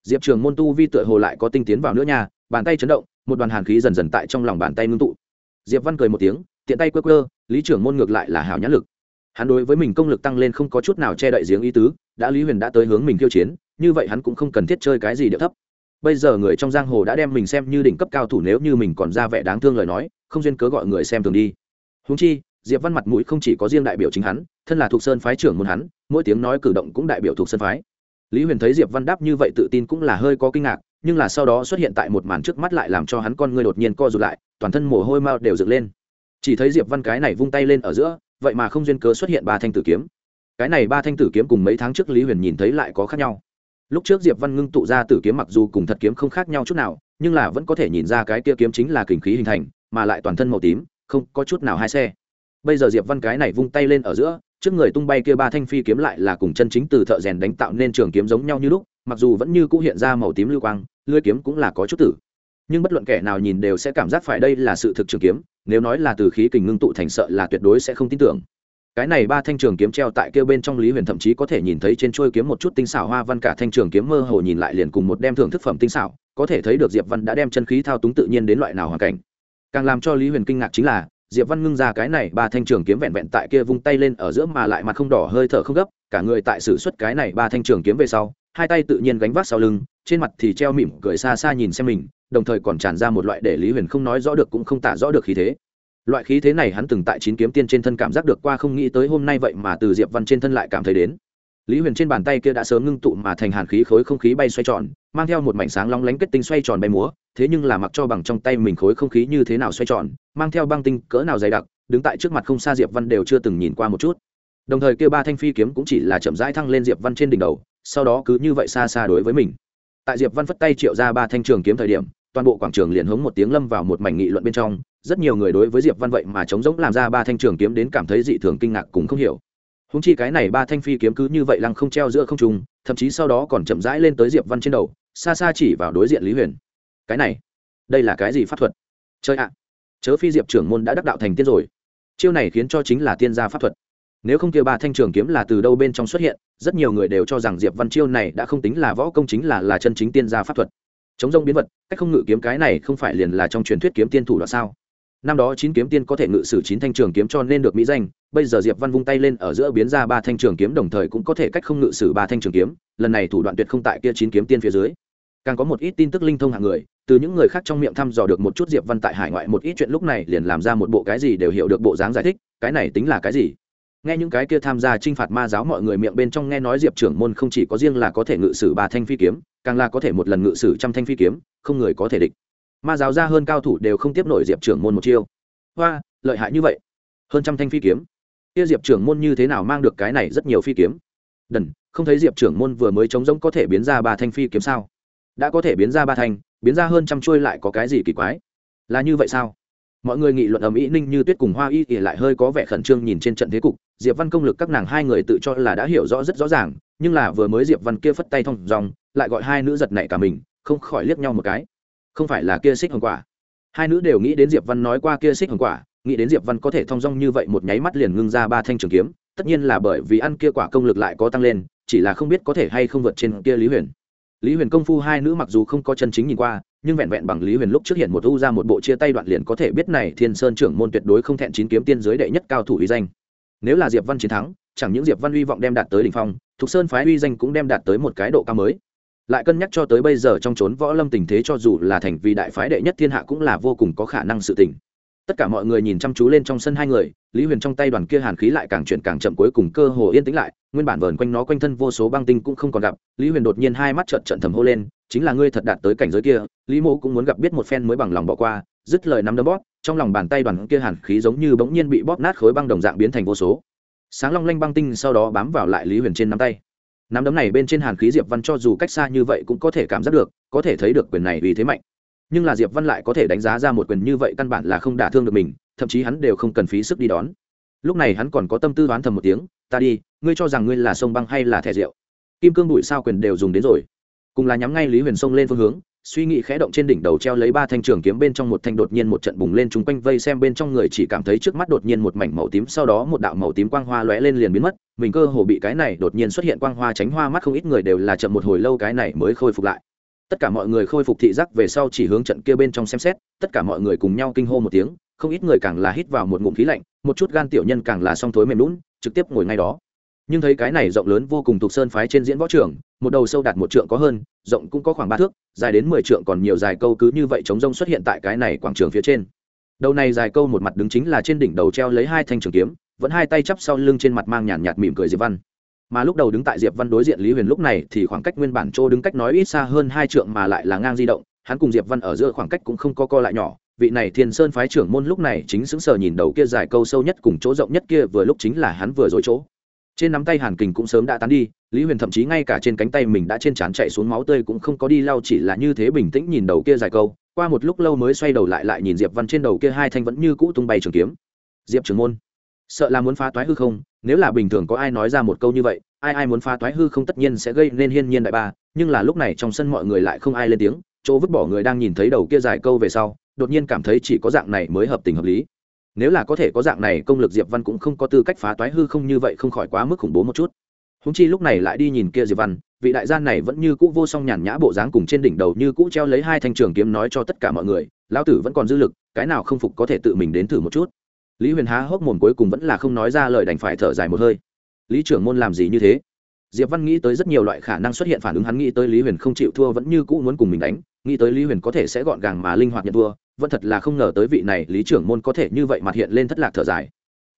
Diệp trường môn tu vi tựa hồ lại có tinh tiến vào nữa nha, bàn tay chấn động, một đoàn hàn khí dần dần tại trong lòng bàn tay ngưng tụ. Diệp văn cười một tiếng, tiện tay quơ quơ, lý trưởng môn ngược lại là hào nhãn lực. Hắn đối với mình công lực tăng lên không có chút nào che đậy giếng ý tứ, đã lý huyền đã tới hướng mình khiêu chiến, như vậy hắn cũng không cần thiết chơi cái gì điệu thấp. Bây giờ người trong giang hồ đã đem mình xem như đỉnh cấp cao thủ, nếu như mình còn ra vẻ đáng thương lời nói, không duyên cớ gọi người xem thường đi. Húng chi diệp văn mặt mũi không chỉ có riêng đại biểu chính hắn, thân là thuộc sơn phái trưởng môn hắn, mỗi tiếng nói cử động cũng đại biểu thuộc sơn phái. Lý huyền thấy diệp văn đáp như vậy tự tin cũng là hơi có kinh ngạc, nhưng là sau đó xuất hiện tại một màn trước mắt lại làm cho hắn con ngươi đột nhiên co rụt lại, toàn thân mồ hôi mao đều dựng lên. Chỉ thấy diệp văn cái này vung tay lên ở giữa, vậy mà không duyên cớ xuất hiện ba thanh tử kiếm. Cái này ba thanh tử kiếm cùng mấy tháng trước lý huyền nhìn thấy lại có khác nhau. Lúc trước diệp văn ngưng tụ ra tử kiếm mặc dù cùng thật kiếm không khác nhau chút nào, nhưng là vẫn có thể nhìn ra cái kia kiếm chính là kình khí hình thành, mà lại toàn thân màu tím, không có chút nào hai xe bây giờ diệp văn cái này vung tay lên ở giữa, trước người tung bay kia ba thanh phi kiếm lại là cùng chân chính từ thợ rèn đánh tạo nên trường kiếm giống nhau như lúc, mặc dù vẫn như cũ hiện ra màu tím lưu quang, lưỡi kiếm cũng là có chút tử. Nhưng bất luận kẻ nào nhìn đều sẽ cảm giác phải đây là sự thực trường kiếm, nếu nói là từ khí kình ngưng tụ thành sợ là tuyệt đối sẽ không tin tưởng. Cái này ba thanh trường kiếm treo tại kia bên trong lý huyền thậm chí có thể nhìn thấy trên chuôi kiếm một chút tinh xảo hoa văn, cả thanh trường kiếm mơ hồ nhìn lại liền cùng một đem thưởng thức phẩm tinh xảo, có thể thấy được diệp văn đã đem chân khí thao túng tự nhiên đến loại nào hoàn cảnh. Càng làm cho lý huyền kinh ngạc chính là diệp văn ngưng ra cái này ba thanh trường kiếm vẹn vẹn tại kia vung tay lên ở giữa mà lại mặt không đỏ hơi thở không gấp, cả người tại sử xuất cái này ba thanh trường kiếm về sau, hai tay tự nhiên gánh vác sau lưng, trên mặt thì treo mỉm cười xa xa nhìn xem mình, đồng thời còn tràn ra một loại để lý huyền không nói rõ được cũng không tả rõ được khí thế. Loại khí thế này hắn từng tại chín kiếm tiên trên thân cảm giác được qua không nghĩ tới hôm nay vậy mà từ diệp văn trên thân lại cảm thấy đến lý huyền trên bàn tay kia đã sớm ngưng tụ mà thành hàn khí khối không khí bay xoay tròn, mang theo một mảnh sáng long lánh kết tinh xoay tròn bay múa, thế nhưng là mặc cho bằng trong tay mình khối không khí như thế nào xoay tròn, mang theo băng tinh cỡ nào dày đặc, đứng tại trước mặt không xa diệp văn đều chưa từng nhìn qua một chút. Đồng thời kia ba thanh phi kiếm cũng chỉ là chậm rãi thăng lên diệp văn trên đỉnh đầu, sau đó cứ như vậy xa xa đối với mình. Tại diệp văn phất tay triệu ra ba thanh trường kiếm thời điểm, toàn bộ quảng trường liền hống một tiếng lâm vào một mảnh nghị luận bên trong, rất nhiều người đối với diệp văn vậy mà chống giống làm ra ba thanh trường kiếm đến cảm thấy dị thường kinh ngạc cũng không hiểu húng chi cái này ba thanh phi kiếm cứ như vậy lăng không treo giữa không trùng thậm chí sau đó còn chậm rãi lên tới diệp văn trên đầu, xa xa chỉ vào đối diện lý huyền. Cái này, đây là cái gì pháp thuật? Chơi ạ, chớ phi diệp trưởng môn đã đắc đạo thành tiên rồi. Chiêu này khiến cho chính là tiên gia pháp thuật. Nếu không kia ba thanh trường kiếm là từ đâu bên trong xuất hiện, rất nhiều người đều cho rằng diệp văn chiêu này đã không tính là võ công chính là là chân chính tiên gia pháp thuật. Chống rông biến vật, cách không ngự kiếm cái này không phải liền là trong truyền thuyết kiếm tiên thủ đoạn sao? Năm đó chín kiếm tiên có thể ngự sử chín thanh trường kiếm cho nên được mỹ danh bây giờ diệp văn vung tay lên ở giữa biến ra ba thanh trường kiếm, đồng thời cũng có thể cách không ngự sử ba thanh trường kiếm. Lần này thủ đoạn tuyệt không tại kia chín kiếm tiên phía dưới. Càng có một ít tin tức linh thông hạng người, từ những người khác trong miệng thăm dò được một chút diệp văn tại hải ngoại một ít chuyện lúc này liền làm ra một bộ cái gì đều hiểu được bộ dáng giải thích, cái này tính là cái gì? Nghe những cái kia tham gia chinh phạt ma giáo mọi người miệng bên trong nghe nói diệp trưởng môn không chỉ có riêng là có thể ngự sử ba thanh phi kiếm, càng là có thể một lần ngự sử trăm thanh phi kiếm, không người có thể địch. Ma giáo ra hơn cao thủ đều không tiếp nổi diệp trưởng môn một chiêu. Hoa, lợi hại như vậy. Hơn trăm thanh phi kiếm kia diệp trưởng môn như thế nào mang được cái này rất nhiều phi kiếm? Đần, không thấy diệp trưởng môn vừa mới chống giống có thể biến ra ba thanh phi kiếm sao? Đã có thể biến ra ba thanh, biến ra hơn trăm chuôi lại có cái gì kỳ quái? Là như vậy sao? Mọi người nghị luận ầm ĩ ninh như tuyết cùng hoa y ỉ lại hơi có vẻ khẩn trương nhìn trên trận thế cục. Diệp văn công lực các nàng hai người tự cho là đã hiểu rõ rất rõ ràng, nhưng là vừa mới diệp văn kia phất tay thong dòng lại gọi hai nữ giật nảy cả mình, không khỏi liếc nhau một cái. Không phải là kia xích hồng quả. Hai nữ đều nghĩ đến diệp văn nói qua kia xích hồng quả nghĩ đến diệp văn có thể thông dong như vậy một nháy mắt liền ngưng ra ba thanh trường kiếm, tất nhiên là bởi vì ăn kia quả công lực lại có tăng lên, chỉ là không biết có thể hay không vượt trên kia lý huyền. Lý huyền công phu hai nữ mặc dù không có chân chính nhìn qua, nhưng vẹn vẹn bằng lý huyền lúc trước hiện một u ra một bộ chia tay đoạn liền có thể biết này thiên sơn trưởng môn tuyệt đối không thẹn chín kiếm tiên giới đệ nhất cao thủ uy danh. Nếu là diệp văn chiến thắng, chẳng những diệp văn uy vọng đem đạt tới đỉnh phong, thục sơn phái uy danh cũng đem đạt tới một cái độ cao mới. Lại cân nhắc cho tới bây giờ trong trốn võ lâm tình thế cho dù là thành vì đại phái đệ nhất thiên hạ cũng là vô cùng có khả năng sự tình tất cả mọi người nhìn chăm chú lên trong sân hai người, lý huyền trong tay đoàn kia hàn khí lại càng chuyển càng chậm cuối cùng cơ hồ yên tĩnh lại, nguyên bản vờn quanh nó quanh thân vô số băng tinh cũng không còn gặp, lý huyền đột nhiên hai mắt trợn trận thầm hô lên, chính là ngươi thật đạt tới cảnh giới kia, lý mô cũng muốn gặp biết một phen mới bằng lòng bỏ qua, dứt lời nắm đấm bóp, trong lòng bàn tay đoàn kia hàn khí giống như bỗng nhiên bị bóp nát khối băng đồng dạng biến thành vô số. Sáng long lanh băng tinh sau đó bám vào lại lý huyền trên nắm tay. Nắm đấm này bên trên hàn khí diệp văn cho dù cách xa như vậy cũng có thể cảm giác được, có thể thấy được quyền này vì thế mạnh nhưng là diệp văn lại có thể đánh giá ra một quyền như vậy căn bản là không đả thương được mình, thậm chí hắn đều không cần phí sức đi đón. Lúc này hắn còn có tâm tư đoán thầm một tiếng, ta đi, ngươi cho rằng ngươi là sông băng hay là thẻ rượu? Kim cương bụi sao quyền đều dùng đến rồi. Cùng là nhắm ngay lý huyền sông lên phương hướng, suy nghĩ khẽ động trên đỉnh đầu treo lấy ba thanh trường kiếm bên trong một thanh đột nhiên một trận bùng lên chung quanh vây xem bên trong người chỉ cảm thấy trước mắt đột nhiên một mảnh màu tím, sau đó một đạo màu tím quang hoa lóe lên liền biến mất, mình cơ hồ bị cái này đột nhiên xuất hiện quang hoa tránh hoa mắt không ít người đều là chậm một hồi lâu cái này mới khôi phục lại tất cả mọi người khôi phục thị giác về sau chỉ hướng trận kia bên trong xem xét, tất cả mọi người cùng nhau kinh hô một tiếng, không ít người càng là hít vào một ngụm khí lạnh, một chút gan tiểu nhân càng là song thối mềm lún, trực tiếp ngồi ngay đó. Nhưng thấy cái này rộng lớn vô cùng tục sơn phái trên diễn võ trường, một đầu sâu đạt một trượng có hơn, rộng cũng có khoảng ba thước, dài đến mười trượng còn nhiều dài câu cứ như vậy chống rông xuất hiện tại cái này quảng trường phía trên. Đầu này dài câu một mặt đứng chính là trên đỉnh đầu treo lấy hai thanh trường kiếm, vẫn hai tay chắp sau lưng trên mặt mang nhàn nhạt mỉm cười diệp văn mà lúc đầu đứng tại diệp văn đối diện lý huyền lúc này thì khoảng cách nguyên bản chỗ đứng cách nói ít xa hơn hai trượng mà lại là ngang di động, hắn cùng diệp văn ở giữa khoảng cách cũng không có co lại nhỏ. Vị này thiên sơn phái trưởng môn lúc này chính sững sờ nhìn đầu kia dài câu sâu nhất cùng chỗ rộng nhất kia vừa lúc chính là hắn vừa dối chỗ. Trên nắm tay hàn kình cũng sớm đã tán đi, lý huyền thậm chí ngay cả trên cánh tay mình đã trên trán chạy xuống máu tươi cũng không có đi lau chỉ là như thế bình tĩnh nhìn đầu kia dài câu. Qua một lúc lâu mới xoay đầu lại lại nhìn diệp văn trên đầu kia hai thanh vẫn như cũ tung bay trường kiếm. Diệp trưởng môn, sợ là muốn phá toái hư không? Nếu là bình thường có ai nói ra một câu như vậy, ai ai muốn phá toái hư không tất nhiên sẽ gây nên hiên nhiên đại ba, nhưng là lúc này trong sân mọi người lại không ai lên tiếng, chỗ vứt bỏ người đang nhìn thấy đầu kia dài câu về sau, đột nhiên cảm thấy chỉ có dạng này mới hợp tình hợp lý. Nếu là có thể có dạng này, công lực diệp văn cũng không có tư cách phá toái hư không như vậy không khỏi quá mức khủng bố một chút. Húng chi lúc này lại đi nhìn kia diệp văn, vị đại gia này vẫn như cũ vô song nhàn nhã bộ dáng cùng trên đỉnh đầu như cũ treo lấy hai thanh trường kiếm nói cho tất cả mọi người, lão tử vẫn còn dư lực, cái nào không phục có thể tự mình đến thử một chút lý huyền há hốc mồm cuối cùng vẫn là không nói ra lời đành phải thở dài một hơi. Lý trưởng môn làm gì như thế? Diệp văn nghĩ tới rất nhiều loại khả năng xuất hiện phản ứng, hắn nghĩ tới lý huyền không chịu thua vẫn như cũ muốn cùng mình đánh, nghĩ tới lý huyền có thể sẽ gọn gàng mà linh hoạt nhận thua, vẫn thật là không ngờ tới vị này lý trưởng môn có thể như vậy mặt hiện lên thất lạc thở dài.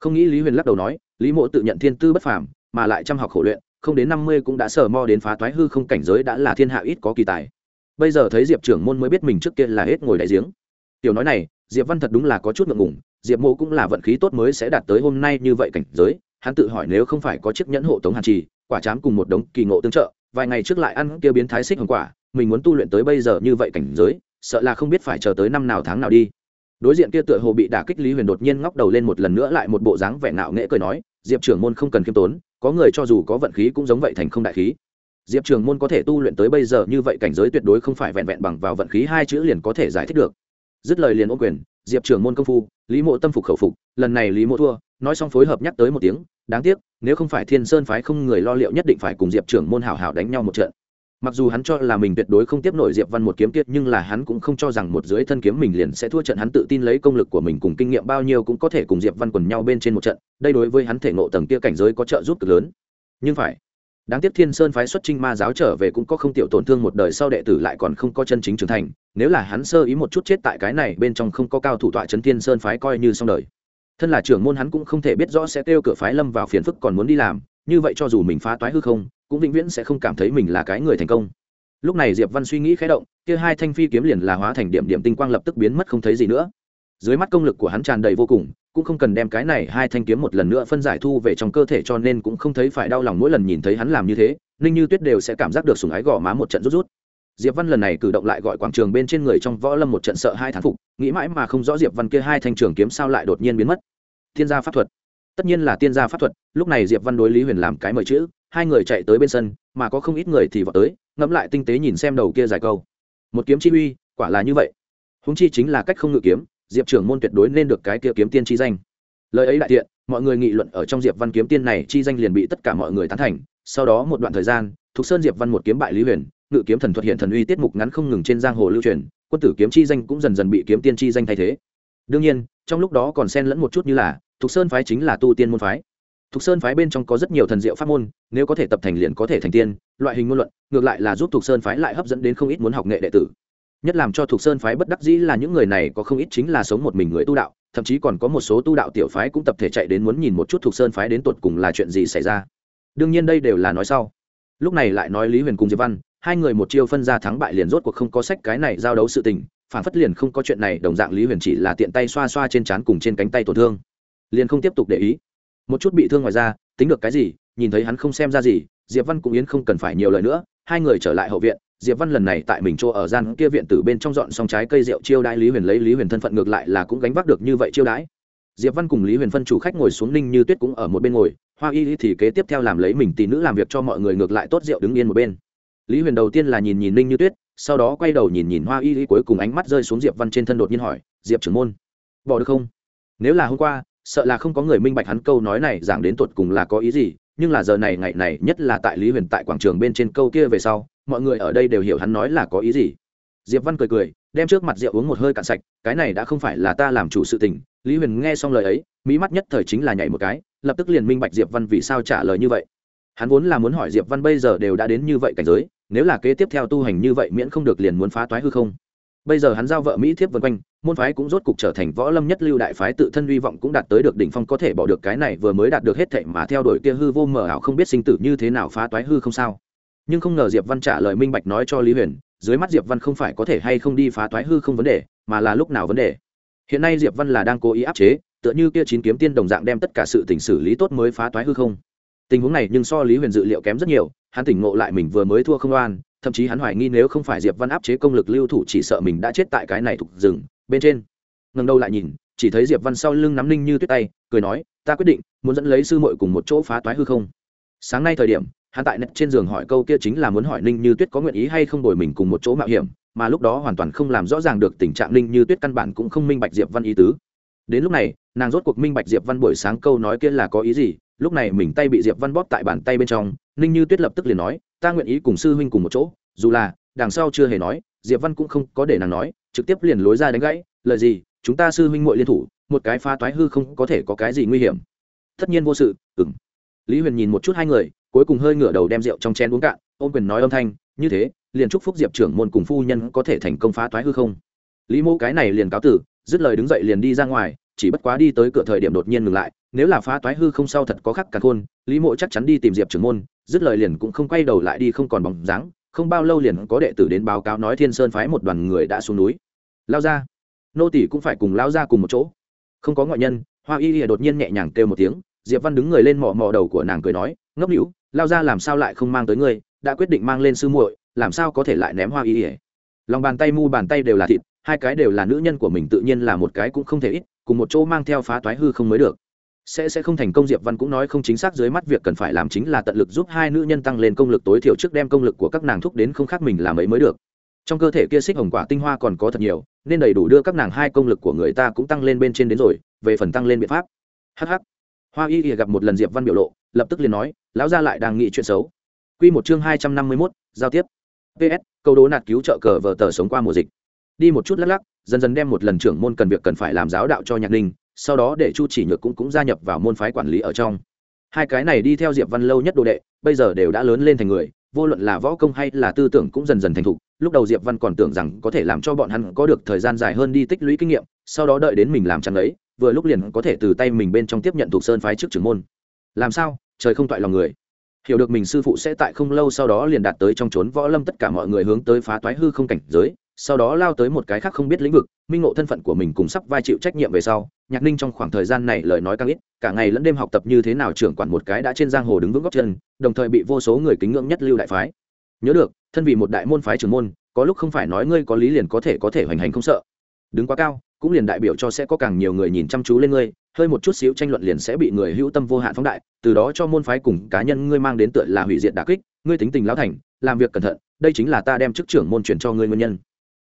Không nghĩ lý huyền lắc đầu nói, lý mộ tự nhận thiên tư bất phàm, mà lại chăm học khổ luyện, không đến năm mươi cũng đã sờ mo đến phá toái hư không cảnh giới đã là thiên hạ ít có kỳ tài. Bây giờ thấy diệp trưởng môn mới biết mình trước kia là hết ngồi đại giếng. Tiểu nói này, diệp văn thật đúng là có chút ngượng ngùng diệp mộ cũng là vận khí tốt mới sẽ đạt tới hôm nay như vậy cảnh giới, hắn tự hỏi nếu không phải có chiếc nhẫn hộ tống hàn trì, quả chám cùng một đống kỳ ngộ tương trợ, vài ngày trước lại ăn kia biến thái xích hồng quả, mình muốn tu luyện tới bây giờ như vậy cảnh giới, sợ là không biết phải chờ tới năm nào tháng nào đi. Đối diện kia tựa hồ bị đả kích lý huyền đột nhiên ngóc đầu lên một lần nữa lại một bộ dáng vẻ nạo nghễ cười nói, diệp trưởng môn không cần khiêm tốn, có người cho dù có vận khí cũng giống vậy thành không đại khí. Diệp trường môn có thể tu luyện tới bây giờ như vậy cảnh giới tuyệt đối không phải vẹn vẹn bằng vào vận khí hai chữ liền có thể giải thích được. Dứt lời liền ô quyền diệp trường môn công phu, lý mộ tâm phục khẩu phục, lần này lý mộ thua, nói xong phối hợp nhắc tới một tiếng, đáng tiếc, nếu không phải thiên sơn phái không người lo liệu nhất định phải cùng diệp trưởng môn hảo hảo đánh nhau một trận. Mặc dù hắn cho là mình tuyệt đối không tiếp nổi diệp văn một kiếm kiệt nhưng là hắn cũng không cho rằng một dưới thân kiếm mình liền sẽ thua trận, hắn tự tin lấy công lực của mình cùng kinh nghiệm bao nhiêu cũng có thể cùng diệp văn quần nhau bên trên một trận, đây đối với hắn thể ngộ tầng kia cảnh giới có trợ giúp cực lớn. Nhưng phải đáng tiếc thiên sơn phái xuất trinh ma giáo trở về cũng có không tiểu tổn thương một đời sau đệ tử lại còn không có chân chính trưởng thành, nếu là hắn sơ ý một chút chết tại cái này bên trong không có cao thủ tọa chấn thiên sơn phái coi như xong đời. Thân là trưởng môn hắn cũng không thể biết rõ sẽ kêu cửa phái lâm vào phiền phức còn muốn đi làm, như vậy cho dù mình phá toái hư không, cũng vĩnh viễn sẽ không cảm thấy mình là cái người thành công. Lúc này diệp văn suy nghĩ khé động, kia hai thanh phi kiếm liền là hóa thành điểm điểm tinh quang lập tức biến mất không thấy gì nữa. Dưới mắt công lực của hắn tràn đầy vô cùng cũng không cần đem cái này hai thanh kiếm một lần nữa phân giải thu về trong cơ thể cho nên cũng không thấy phải đau lòng mỗi lần nhìn thấy hắn làm như thế. Ninh như tuyết đều sẽ cảm giác được sùng ái gò má một trận rút rút. Diệp văn lần này cử động lại gọi quảng trường bên trên người trong võ lâm một trận sợ hai thán phục, nghĩ mãi mà không rõ diệp văn kia hai thanh trường kiếm sao lại đột nhiên biến mất. Thiên gia pháp thuật. Tất nhiên là tiên gia pháp thuật, lúc này diệp văn đối lý huyền làm cái mời chữ, hai người chạy tới bên sân, mà có không ít người thì vào tới, ngẫm lại tinh tế nhìn xem đầu kia dài câu. Một kiếm chi uy, quả là như vậy. Húng chi chính là cách không ngự kiếm diệp trưởng môn tuyệt đối nên được cái kia kiếm tiên chi danh. Lời ấy đại tiện mọi người nghị luận ở trong diệp văn kiếm tiên này chi danh liền bị tất cả mọi người tán thành. Sau đó một đoạn thời gian, thục sơn diệp văn một kiếm bại lý huyền, ngự kiếm thần thuật hiện thần uy tiết mục ngắn không ngừng trên giang hồ lưu truyền, quân tử kiếm chi danh cũng dần dần bị kiếm tiên chi danh thay thế. Đương nhiên, trong lúc đó còn xen lẫn một chút như là, thục sơn phái chính là tu tiên môn phái. Thục sơn phái bên trong có rất nhiều thần diệu pháp môn, nếu có thể tập thành liền có thể thành tiên, loại hình ngôn luận, ngược lại là giúp thục sơn phái lại hấp dẫn đến không ít muốn học nghệ đệ tử nhất làm cho thuộc sơn phái bất đắc dĩ là những người này có không ít chính là sống một mình người tu đạo, thậm chí còn có một số tu đạo tiểu phái cũng tập thể chạy đến muốn nhìn một chút thuộc sơn phái đến tột cùng là chuyện gì xảy ra. Đương nhiên đây đều là nói sau. Lúc này lại nói lý huyền cùng diệp văn, hai người một chiêu phân ra thắng bại liền rốt cuộc không có sách cái này giao đấu sự tình, phản phất liền không có chuyện này, đồng dạng lý huyền chỉ là tiện tay xoa xoa trên trán cùng trên cánh tay tổn thương. Liền không tiếp tục để ý. Một chút bị thương ngoài ra, tính được cái gì, nhìn thấy hắn không xem ra gì, diệp văn cũng yến không cần phải nhiều lời nữa, hai người trở lại hậu viện diệp văn lần này tại mình chỗ ở gian kia viện tử bên trong dọn xong trái cây rượu chiêu đãi lý huyền lấy lý huyền thân phận ngược lại là cũng gánh vác được như vậy chiêu đãi. Diệp văn cùng lý huyền phân chủ khách ngồi xuống ninh như tuyết cũng ở một bên ngồi, hoa y thì kế tiếp theo làm lấy mình tỷ nữ làm việc cho mọi người ngược lại tốt rượu đứng yên một bên. Lý huyền đầu tiên là nhìn nhìn ninh như tuyết, sau đó quay đầu nhìn nhìn hoa y cuối cùng ánh mắt rơi xuống diệp văn trên thân đột nhiên hỏi, diệp trưởng môn, bỏ được không? Nếu là hôm qua, sợ là không có người minh bạch hắn câu nói này giảng đến tuột cùng là có ý gì, nhưng là giờ này ngày này, nhất là tại lý huyền tại quảng trường bên trên câu kia về sau mọi người ở đây đều hiểu hắn nói là có ý gì. Diệp văn cười cười, đem trước mặt rượu uống một hơi cạn sạch, cái này đã không phải là ta làm chủ sự tình. Lý huyền nghe xong lời ấy mỹ mắt nhất thời chính là nhảy một cái, lập tức liền minh bạch diệp văn vì sao trả lời như vậy. Hắn vốn là muốn hỏi diệp văn bây giờ đều đã đến như vậy cảnh giới, nếu là kế tiếp theo tu hành như vậy miễn không được liền muốn phá toái hư không? Bây giờ hắn giao vợ mỹ thiếp vân quanh, môn phái cũng rốt cục trở thành võ lâm nhất lưu đại phái tự thân hy vọng cũng đạt tới được đỉnh phong, có thể bỏ được cái này vừa mới đạt được hết thệ mà theo đuổi kia hư vô mờ ảo không biết sinh tử như thế nào phá toái hư không sao? Nhưng không ngờ diệp văn trả lời minh bạch nói cho lý huyền, dưới mắt diệp văn không phải có thể hay không đi phá toái hư không vấn đề, mà là lúc nào vấn đề. Hiện nay diệp văn là đang cố ý áp chế, tựa như kia chín kiếm tiên đồng dạng đem tất cả sự tình xử lý tốt mới phá toái hư không. Tình huống này nhưng so lý huyền dự liệu kém rất nhiều, hắn tỉnh ngộ lại mình vừa mới thua không oan, thậm chí hắn hoài nghi nếu không phải diệp văn áp chế công lực lưu thủ chỉ sợ mình đã chết tại cái này thuộc rừng, bên trên. Ngần đầu lại nhìn, chỉ thấy diệp văn sau lưng nắm ninh như tuyết tay, cười nói, ta quyết định, muốn dẫn lấy sư muội cùng một chỗ phá toái hư không. Sáng nay thời điểm hắn tại nét trên giường hỏi câu kia chính là muốn hỏi ninh như tuyết có nguyện ý hay không đổi mình cùng một chỗ mạo hiểm, mà lúc đó hoàn toàn không làm rõ ràng được tình trạng ninh như tuyết căn bản cũng không minh bạch diệp văn ý tứ. Đến lúc này, nàng rốt cuộc minh bạch diệp văn buổi sáng câu nói kia là có ý gì, lúc này mình tay bị diệp văn bóp tại bàn tay bên trong, ninh như tuyết lập tức liền nói, ta nguyện ý cùng sư huynh cùng một chỗ, dù là, đằng sau chưa hề nói, diệp văn cũng không có để nàng nói, trực tiếp liền lối ra đánh gãy, lời gì, chúng ta sư huynh muội liên thủ, một cái pha toái hư không có thể có cái gì nguy hiểm. Tất nhiên vô sự ừng lý huyền nhìn một chút hai người, cuối cùng hơi ngửa đầu đem rượu trong chén uống cạn, ôm quyền nói âm thanh, như thế, liền chúc phúc diệp trưởng môn cùng phu nhân có thể thành công phá toái hư không? Lý mẫu cái này liền cáo tử, dứt lời đứng dậy liền đi ra ngoài, chỉ bất quá đi tới cửa thời điểm đột nhiên ngừng lại, nếu là phá toái hư không sau thật có khắc cả khôn, lý mộ chắc chắn đi tìm diệp trưởng môn, dứt lời liền cũng không quay đầu lại đi không còn bóng dáng, không bao lâu liền có đệ tử đến báo cáo nói thiên sơn phái một đoàn người đã xuống núi. Lao ra. Nô tỷ cũng phải cùng lao ra cùng một chỗ. Không có ngoại nhân, hoa y đột nhiên nhẹ nhàng kêu một tiếng diệp văn đứng người lên mò mò đầu của nàng cười nói, ngốc hữu lao ra làm sao lại không mang tới ngươi, đã quyết định mang lên sư muội, làm sao có thể lại ném hoa y ỉa lòng bàn tay mu bàn tay đều là thịt, hai cái đều là nữ nhân của mình tự nhiên là một cái cũng không thể ít, cùng một chỗ mang theo phá toái hư không mới được. Sẽ sẽ không thành công, diệp văn cũng nói không chính xác dưới mắt việc cần phải làm chính là tận lực giúp hai nữ nhân tăng lên công lực tối thiểu trước đem công lực của các nàng thúc đến không khác mình làm ấy mới được. Trong cơ thể kia xích hồng quả tinh hoa còn có thật nhiều, nên đầy đủ đưa các nàng hai công lực của người ta cũng tăng lên bên trên đến rồi, về phần tăng lên biện pháp. Hh hoa y ỉa gặp một lần diệp văn biểu lộ, lập tức liền nói, lão gia lại đang nghĩ chuyện xấu. Quy một chương hai trăm năm mươi mốt, giao tiếp. Ps câu đố nạt cứu trợ cờ vờ tờ sống qua mùa dịch. Đi một chút lắc lắc, dần dần đem một lần trưởng môn cần việc cần phải làm giáo đạo cho nhạc ninh, sau đó để chu chỉ nhược cũng cũng gia nhập vào môn phái quản lý ở trong. Hai cái này đi theo diệp văn lâu nhất đồ đệ, bây giờ đều đã lớn lên thành người, vô luận là võ công hay là tư tưởng cũng dần dần thành thục. Lúc đầu diệp văn còn tưởng rằng có thể làm cho bọn hắn có được thời gian dài hơn đi tích lũy kinh nghiệm, sau đó đợi đến mình làm chẳng ấy vừa lúc liền có thể từ tay mình bên trong tiếp nhận thuộc sơn phái trước trưởng môn. Làm sao? Trời không toại lòng người. Hiểu được mình sư phụ sẽ tại không lâu sau đó liền đạt tới trong trốn võ lâm tất cả mọi người hướng tới phá toái hư không cảnh giới, sau đó lao tới một cái khác không biết lĩnh vực, minh ngộ thân phận của mình cùng sắp vai chịu trách nhiệm về sau, nhạc ninh trong khoảng thời gian này lời nói càng ít, cả ngày lẫn đêm học tập như thế nào trưởng quản một cái đã trên giang hồ đứng vững góc chân, đồng thời bị vô số người kính ngưỡng nhất lưu đại phái. Nhớ được, thân vì một đại môn phái trưởng môn, có lúc không phải nói ngươi có lý liền có thể có thể hoành hành không sợ. Đứng quá cao cũng liền đại biểu cho sẽ có càng nhiều người nhìn chăm chú lên ngươi, hơi một chút xíu tranh luận liền sẽ bị người hữu tâm vô hạn phóng đại, từ đó cho môn phái cùng cá nhân ngươi mang đến tựa là hủy diệt đà kích, ngươi tính tình lão thành, làm việc cẩn thận, đây chính là ta đem chức trưởng môn chuyển cho ngươi nguyên nhân.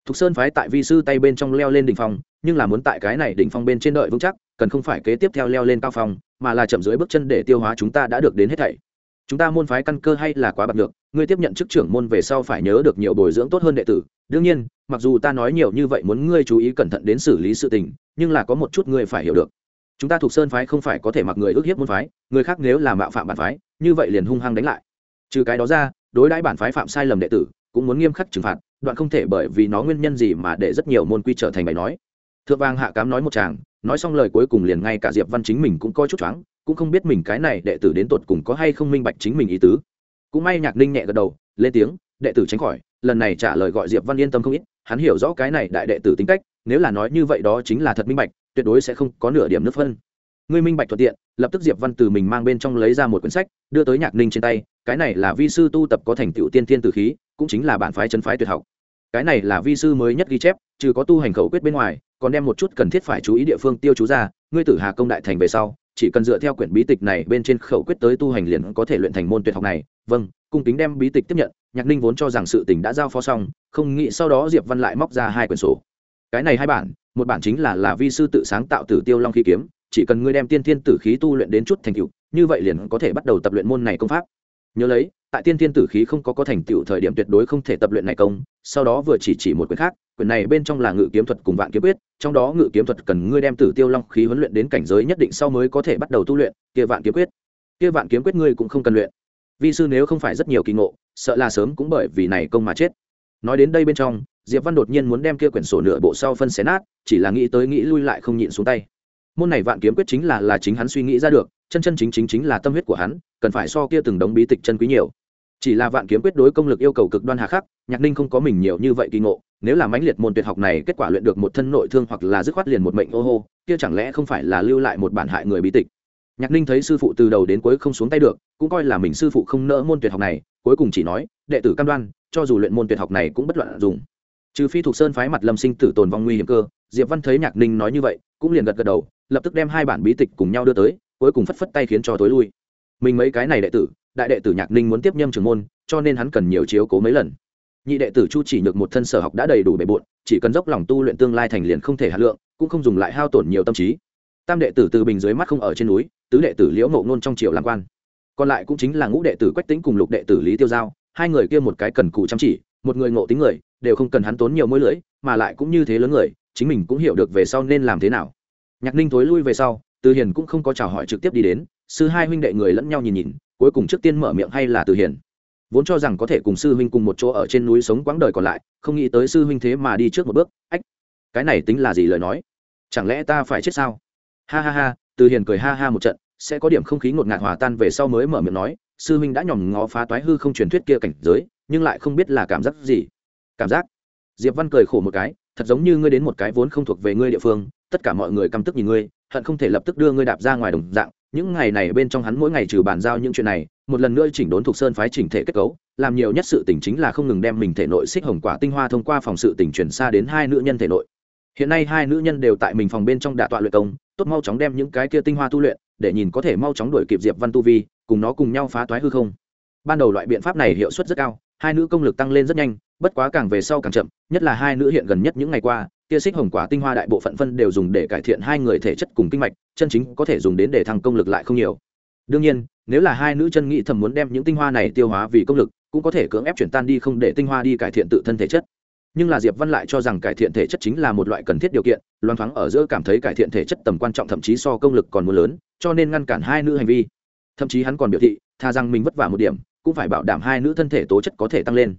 Thục sơn phái tại vi sư tay bên trong leo lên đỉnh phong, nhưng là muốn tại cái này đỉnh phong bên trên đợi vững chắc, cần không phải kế tiếp theo leo lên cao phong, mà là chậm dưới bước chân để tiêu hóa chúng ta đã được đến hết thảy. Chúng ta môn phái căn cơ hay là quá bạc được ngươi tiếp nhận chức trưởng môn về sau phải nhớ được nhiều bồi dưỡng tốt hơn đệ tử. Đương nhiên, mặc dù ta nói nhiều như vậy muốn ngươi chú ý cẩn thận đến xử lý sự tình, nhưng là có một chút ngươi phải hiểu được. Chúng ta thuộc sơn phái không phải có thể mặc người ước hiếp môn phái, người khác nếu là mạo phạm bản phái, như vậy liền hung hăng đánh lại. Trừ cái đó ra, đối đãi bản phái phạm sai lầm đệ tử, cũng muốn nghiêm khắc trừng phạt, đoạn không thể bởi vì nó nguyên nhân gì mà để rất nhiều môn quy trở thành bài nói. Thượng vàng hạ cám nói một chàng nói xong lời cuối cùng liền ngay cả diệp văn chính mình cũng coi chút choáng, cũng không biết mình cái này đệ tử đến tột cùng có hay không minh bạch chính mình ý tứ cũng may nhạc ninh nhẹ gật đầu, lên tiếng, đệ tử tránh khỏi. Lần này trả lời gọi diệp văn yên tâm không ít, hắn hiểu rõ cái này đại đệ tử tính cách, nếu là nói như vậy đó chính là thật minh bạch, tuyệt đối sẽ không có nửa điểm nước phân. Ngươi minh bạch thuận tiện. Lập tức diệp văn từ mình mang bên trong lấy ra một quyển sách, đưa tới nhạc ninh trên tay, cái này là vi sư tu tập có thành tựu tiên tiên tử khí, cũng chính là bản phái chân phái tuyệt học. Cái này là vi sư mới nhất ghi chép, trừ có tu hành khẩu quyết bên ngoài, còn đem một chút cần thiết phải chú ý địa phương tiêu chú ra, ngươi tử hà công đại thành về sau, chỉ cần dựa theo quyển bí tịch này bên trên khẩu quyết tới tu hành liền có thể luyện thành môn tuyệt học này vâng cung kính đem bí tịch tiếp nhận, nhạc ninh vốn cho rằng sự tình đã giao phó xong, không nghĩ sau đó diệp văn lại móc ra hai quyển sổ. Cái này hai bản, một bản chính là là vi sư tự sáng tạo tử tiêu long khí kiếm, chỉ cần ngươi đem tiên thiên tử khí tu luyện đến chút thành tựu, như vậy liền có thể bắt đầu tập luyện môn này công pháp. Nhớ lấy, tại tiên thiên tử khí không có có thành tựu thời điểm tuyệt đối không thể tập luyện này công, sau đó vừa chỉ chỉ một quyển khác, quyển này bên trong là ngự kiếm thuật cùng vạn kiếm quyết, trong đó ngự kiếm thuật cần ngươi đem tử tiêu long khí huấn luyện đến cảnh giới nhất định sau mới có thể bắt đầu tu luyện, kia vạn kiếm quyết, kia vạn kiếm quyết ngươi cũng không cần luyện vi sư nếu không phải rất nhiều kỳ ngộ, sợ là sớm cũng bởi vì này công mà chết. Nói đến đây bên trong, diệp văn đột nhiên muốn đem kia quyển sổ nửa bộ sau phân xé nát, chỉ là nghĩ tới nghĩ lui lại không nhịn xuống tay. Môn này vạn kiếm quyết chính là là chính hắn suy nghĩ ra được, chân chân chính chính chính là tâm huyết của hắn, cần phải so kia từng đống bí tịch chân quý nhiều. Chỉ là vạn kiếm quyết đối công lực yêu cầu cực đoan hà khắc, nhạc ninh không có mình nhiều như vậy kỳ ngộ, nếu là mãnh liệt môn tuyệt học này kết quả luyện được một thân nội thương hoặc là dứt khoát liền một mệnh ô hô, kia chẳng lẽ không phải là lưu lại một bản hại người bí tịch? Nhạc ninh thấy sư phụ từ đầu đến cuối không xuống tay được, cũng coi là mình sư phụ không nỡ môn tuyệt học này, cuối cùng chỉ nói, đệ tử cam đoan, cho dù luyện môn tuyệt học này cũng bất loạn dùng. Trừ phi thuộc sơn phái mặt lâm sinh tử tồn vong nguy hiểm cơ, diệp văn thấy nhạc ninh nói như vậy, cũng liền gật gật đầu, lập tức đem hai bản bí tịch cùng nhau đưa tới, cuối cùng phất phất tay khiến cho tối lui. Mình mấy cái này đệ tử, đại đệ tử nhạc ninh muốn tiếp nhâm trường môn, cho nên hắn cần nhiều chiếu cố mấy lần. Nhị đệ tử chu chỉ nhược một thân sở học đã đầy đủ bề bộn, chỉ cần dốc lòng tu luyện tương lai thành liền không thể hạt lượng, cũng không dùng lại hao tổn nhiều tâm trí tam đệ tử từ bình dưới mắt không ở trên núi, tứ đệ tử liễu ngộ nôn trong triều làm quan. Còn lại cũng chính là ngũ đệ tử quách tính cùng lục đệ tử lý tiêu giao, hai người kia một cái cần cù chăm chỉ, một người ngộ tính người, đều không cần hắn tốn nhiều mối lưỡi mà lại cũng như thế lớn người, chính mình cũng hiểu được về sau nên làm thế nào. Nhạc ninh thối lui về sau, từ hiền cũng không có chào hỏi trực tiếp đi đến, sư hai huynh đệ người lẫn nhau nhìn nhìn, cuối cùng trước tiên mở miệng hay là từ hiền. Vốn cho rằng có thể cùng sư huynh cùng một chỗ ở trên núi sống quãng đời còn lại, không nghĩ tới sư huynh thế mà đi trước một bước, ách, cái này tính là gì lời nói? Chẳng lẽ ta phải chết sao? Ha ha ha, từ hiền cười ha ha một trận, sẽ có điểm không khí ngột ngạt hòa tan về sau mới mở miệng nói, sư huynh đã nhòm ngó phá toái hư không truyền thuyết kia cảnh giới, nhưng lại không biết là cảm giác gì. Cảm giác? Diệp văn cười khổ một cái, thật giống như ngươi đến một cái vốn không thuộc về ngươi địa phương, tất cả mọi người căm tức nhìn ngươi, hận không thể lập tức đưa ngươi đạp ra ngoài đồng dạng. Những ngày này bên trong hắn mỗi ngày trừ bàn giao những chuyện này, một lần nữa chỉnh đốn thuộc sơn phái chỉnh thể kết cấu, làm nhiều nhất sự tình chính là không ngừng đem mình thể nội xích hồng quả tinh hoa thông qua phòng sự tình chuyển xa đến hai nữ nhân thể nội hiện nay hai nữ nhân đều tại mình phòng bên trong đạ tọa luyện công, tốt mau chóng đem những cái kia tinh hoa tu luyện, để nhìn có thể mau chóng đuổi kịp diệp văn tu vi, cùng nó cùng nhau phá toái hư không. Ban đầu loại biện pháp này hiệu suất rất cao, hai nữ công lực tăng lên rất nhanh, bất quá càng về sau càng chậm, nhất là hai nữ hiện gần nhất những ngày qua tia xích hồng quả tinh hoa đại bộ phận phân đều dùng để cải thiện hai người thể chất cùng kinh mạch, chân chính có thể dùng đến để thăng công lực lại không nhiều. Đương nhiên, nếu là hai nữ chân nghĩ thầm muốn đem những tinh hoa này tiêu hóa vì công lực, cũng có thể cưỡng ép chuyển tan đi không để tinh hoa đi cải thiện tự thân thể chất nhưng là diệp văn lại cho rằng cải thiện thể chất chính là một loại cần thiết điều kiện loan thoáng ở giữa cảm thấy cải thiện thể chất tầm quan trọng thậm chí so công lực còn muốn lớn, cho nên ngăn cản hai nữ hành vi. Thậm chí hắn còn biểu thị, tha rằng mình vất vả một điểm, cũng phải bảo đảm hai nữ thân thể tố chất có thể tăng lên.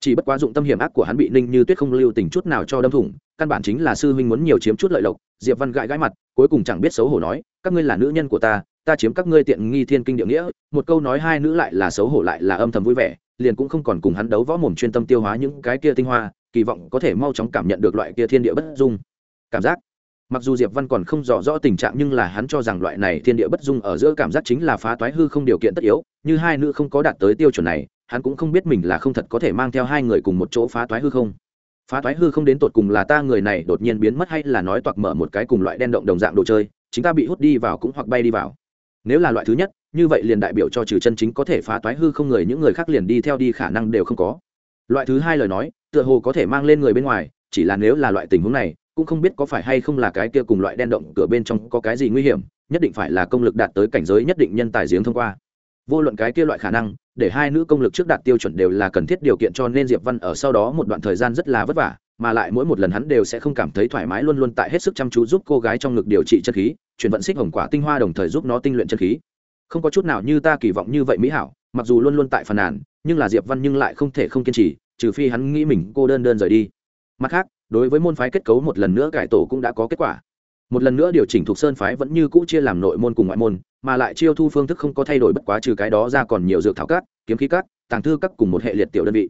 Chỉ bất quá dụng tâm hiểm ác của hắn bị ninh như tuyết không lưu tình chút nào cho đâm thủng, căn bản chính là sư huynh muốn nhiều chiếm chút lợi lộc, diệp văn gãi gãi mặt, cuối cùng chẳng biết xấu hổ nói, các ngươi là nữ nhân của ta ta chiếm các ngươi tiện nghi thiên kinh địa nghĩa. Một câu nói hai nữ lại là xấu hổ lại là âm thầm vui vẻ, liền cũng không còn cùng hắn đấu võ mồm chuyên tâm tiêu hóa những cái kia tinh hoa kỳ vọng có thể mau chóng cảm nhận được loại kia thiên địa bất dung. Cảm giác. Mặc dù diệp văn còn không rõ rõ tình trạng nhưng là hắn cho rằng loại này thiên địa bất dung ở giữa cảm giác chính là phá toái hư không điều kiện tất yếu, như hai nữ không có đạt tới tiêu chuẩn này, hắn cũng không biết mình là không thật có thể mang theo hai người cùng một chỗ phá toái hư không. Phá toái hư không đến tột cùng là ta người này đột nhiên biến mất hay là nói toạc mở một cái cùng loại đen động đồng dạng đồ chơi, chính ta bị hút đi vào cũng hoặc bay đi vào. Nếu là loại thứ nhất, như vậy liền đại biểu cho trừ chân chính có thể phá toái hư không người, những người khác liền đi theo đi khả năng đều không có loại thứ hai lời nói, tựa hồ có thể mang lên người bên ngoài, chỉ là nếu là loại tình huống này, cũng không biết có phải hay không là cái kia cùng loại đen động cửa bên trong có cái gì nguy hiểm, nhất định phải là công lực đạt tới cảnh giới nhất định nhân tài giếng thông qua. Vô luận cái kia loại khả năng, để hai nữ công lực trước đạt tiêu chuẩn đều là cần thiết điều kiện cho nên diệp văn ở sau đó một đoạn thời gian rất là vất vả, mà lại mỗi một lần hắn đều sẽ không cảm thấy thoải mái luôn luôn tại hết sức chăm chú giúp cô gái trong ngực điều trị chân khí, chuyển vận xích hồng quả tinh hoa đồng thời giúp nó tinh luyện chân khí. Không có chút nào như ta kỳ vọng như vậy mỹ hảo, mặc dù luôn luôn tại phàn nàn nhưng là diệp văn nhưng lại không thể không kiên trì, trừ phi hắn nghĩ mình cô đơn đơn rời đi. Mặt khác, đối với môn phái kết cấu một lần nữa cải tổ cũng đã có kết quả. Một lần nữa điều chỉnh thuộc sơn phái vẫn như cũ chia làm nội môn cùng ngoại môn, mà lại chiêu thu phương thức không có thay đổi bất quá trừ cái đó ra còn nhiều dược thảo cát kiếm khí cát tàng thư các cùng một hệ liệt tiểu đơn vị.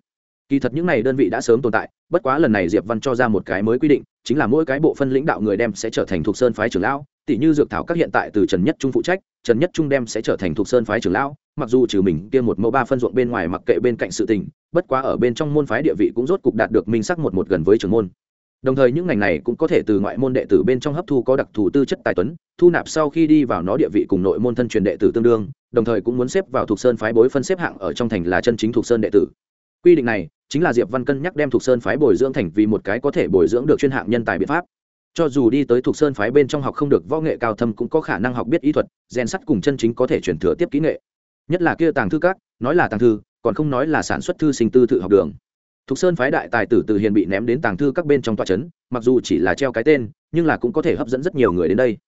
Kỳ thật những n à y đơn vị đã sớm tồn tại, bất quá lần này diệp văn cho ra một cái mới quy định, chính là mỗi cái bộ phân lãnh đạo người đem sẽ trở thành thuộc sơn phái trưởng lão tỷ như dược thảo các hiện tại từ trần nhất trung phụ trách, trần nhất trung đem sẽ trở thành thuộc sơn phái trưởng lão, mặc dù trừ mình kia một mẫu ba phân ruộng bên ngoài mặc kệ bên cạnh sự tình, bất quá ở bên trong môn phái địa vị cũng rốt cục đạt được minh sắc một một gần với trưởng môn. Đồng thời những ngành này cũng có thể từ ngoại môn đệ tử bên trong hấp thu có đặc thù tư chất tài tuấn, thu nạp sau khi đi vào nó địa vị cùng nội môn thân truyền đệ tử tương đương, đồng thời cũng muốn xếp vào thuộc sơn phái bối phân xếp hạng ở trong thành là chân chính thuộc sơn đệ tử. Quy định này chính là diệp văn cân nhắc đem thuộc sơn phái bồi dưỡng thành vì một cái có thể bồi dưỡng được chuyên hạng nhân tài biện pháp cho dù đi tới thuộc sơn phái bên trong học không được võ nghệ cao thâm cũng có khả năng học biết ý thuật rèn sắt cùng chân chính có thể chuyển thừa tiếp kỹ nghệ nhất là kia tàng thư các nói là tàng thư còn không nói là sản xuất thư sinh tư tự học đường Thục Sơn phái đại tài tử từ hiền bị ném đến tàng thư các bên trong tòa trấn, mặc dù chỉ là treo cái tên, nhưng là cũng có thể hấp dẫn rất nhiều người đến đây.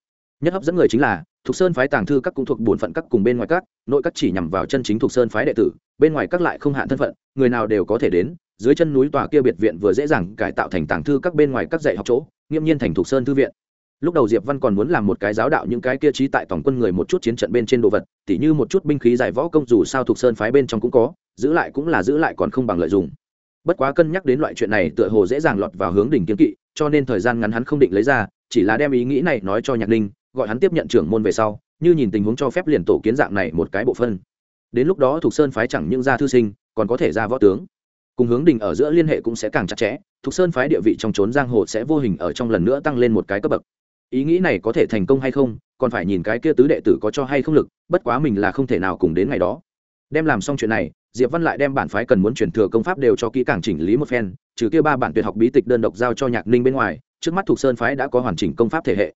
Nhất hấp dẫn người chính là, Thục Sơn phái tàng thư các cũng thuộc bổn phận các cùng bên ngoài các, nội các chỉ nhằm vào chân chính Thục Sơn phái đệ tử, bên ngoài các lại không hạn thân phận, người nào đều có thể đến. Dưới chân núi tòa kia biệt viện vừa dễ dàng cải tạo thành tàng thư các bên ngoài các dạy học chỗ, nghiêm nhiên thành Thục Sơn thư viện. Lúc đầu Diệp Văn còn muốn làm một cái giáo đạo những cái kia trí tại tổng quân người một chút chiến trận bên trên đồ vật, tỉ như một chút binh khí giải võ công dù sao thuộc Sơn phái bên trong cũng có, giữ lại cũng là giữ lại còn không bằng lợi dụng. Bất quá cân nhắc đến loại chuyện này tựa hồ dễ dàng lọt vào hướng đỉnh kiến kỵ cho nên thời gian ngắn hắn không định lấy ra chỉ là đem ý nghĩ này nói cho nhạc ninh gọi hắn tiếp nhận trưởng môn về sau như nhìn tình huống cho phép liền tổ kiến dạng này một cái bộ phân. Đến lúc đó thuộc sơn phái chẳng những ra thư sinh còn có thể ra võ tướng cùng hướng đình ở giữa liên hệ cũng sẽ càng chặt chẽ, thục sơn phái địa vị trong trốn giang hồ sẽ vô hình ở trong lần nữa tăng lên một cái cấp bậc. Ý nghĩ này có thể thành công hay không, còn phải nhìn cái kia tứ đệ tử có cho hay không lực, bất quá mình là không thể nào cùng đến ngày đó. Đem làm xong chuyện này, diệp văn lại đem bản phái cần muốn truyền thừa công pháp đều cho kỹ càng chỉnh lý một phen, trừ kia ba bản tuyệt học bí tịch đơn độc giao cho nhạc ninh bên ngoài, trước mắt thuộc sơn phái đã có hoàn chỉnh công pháp thể hệ.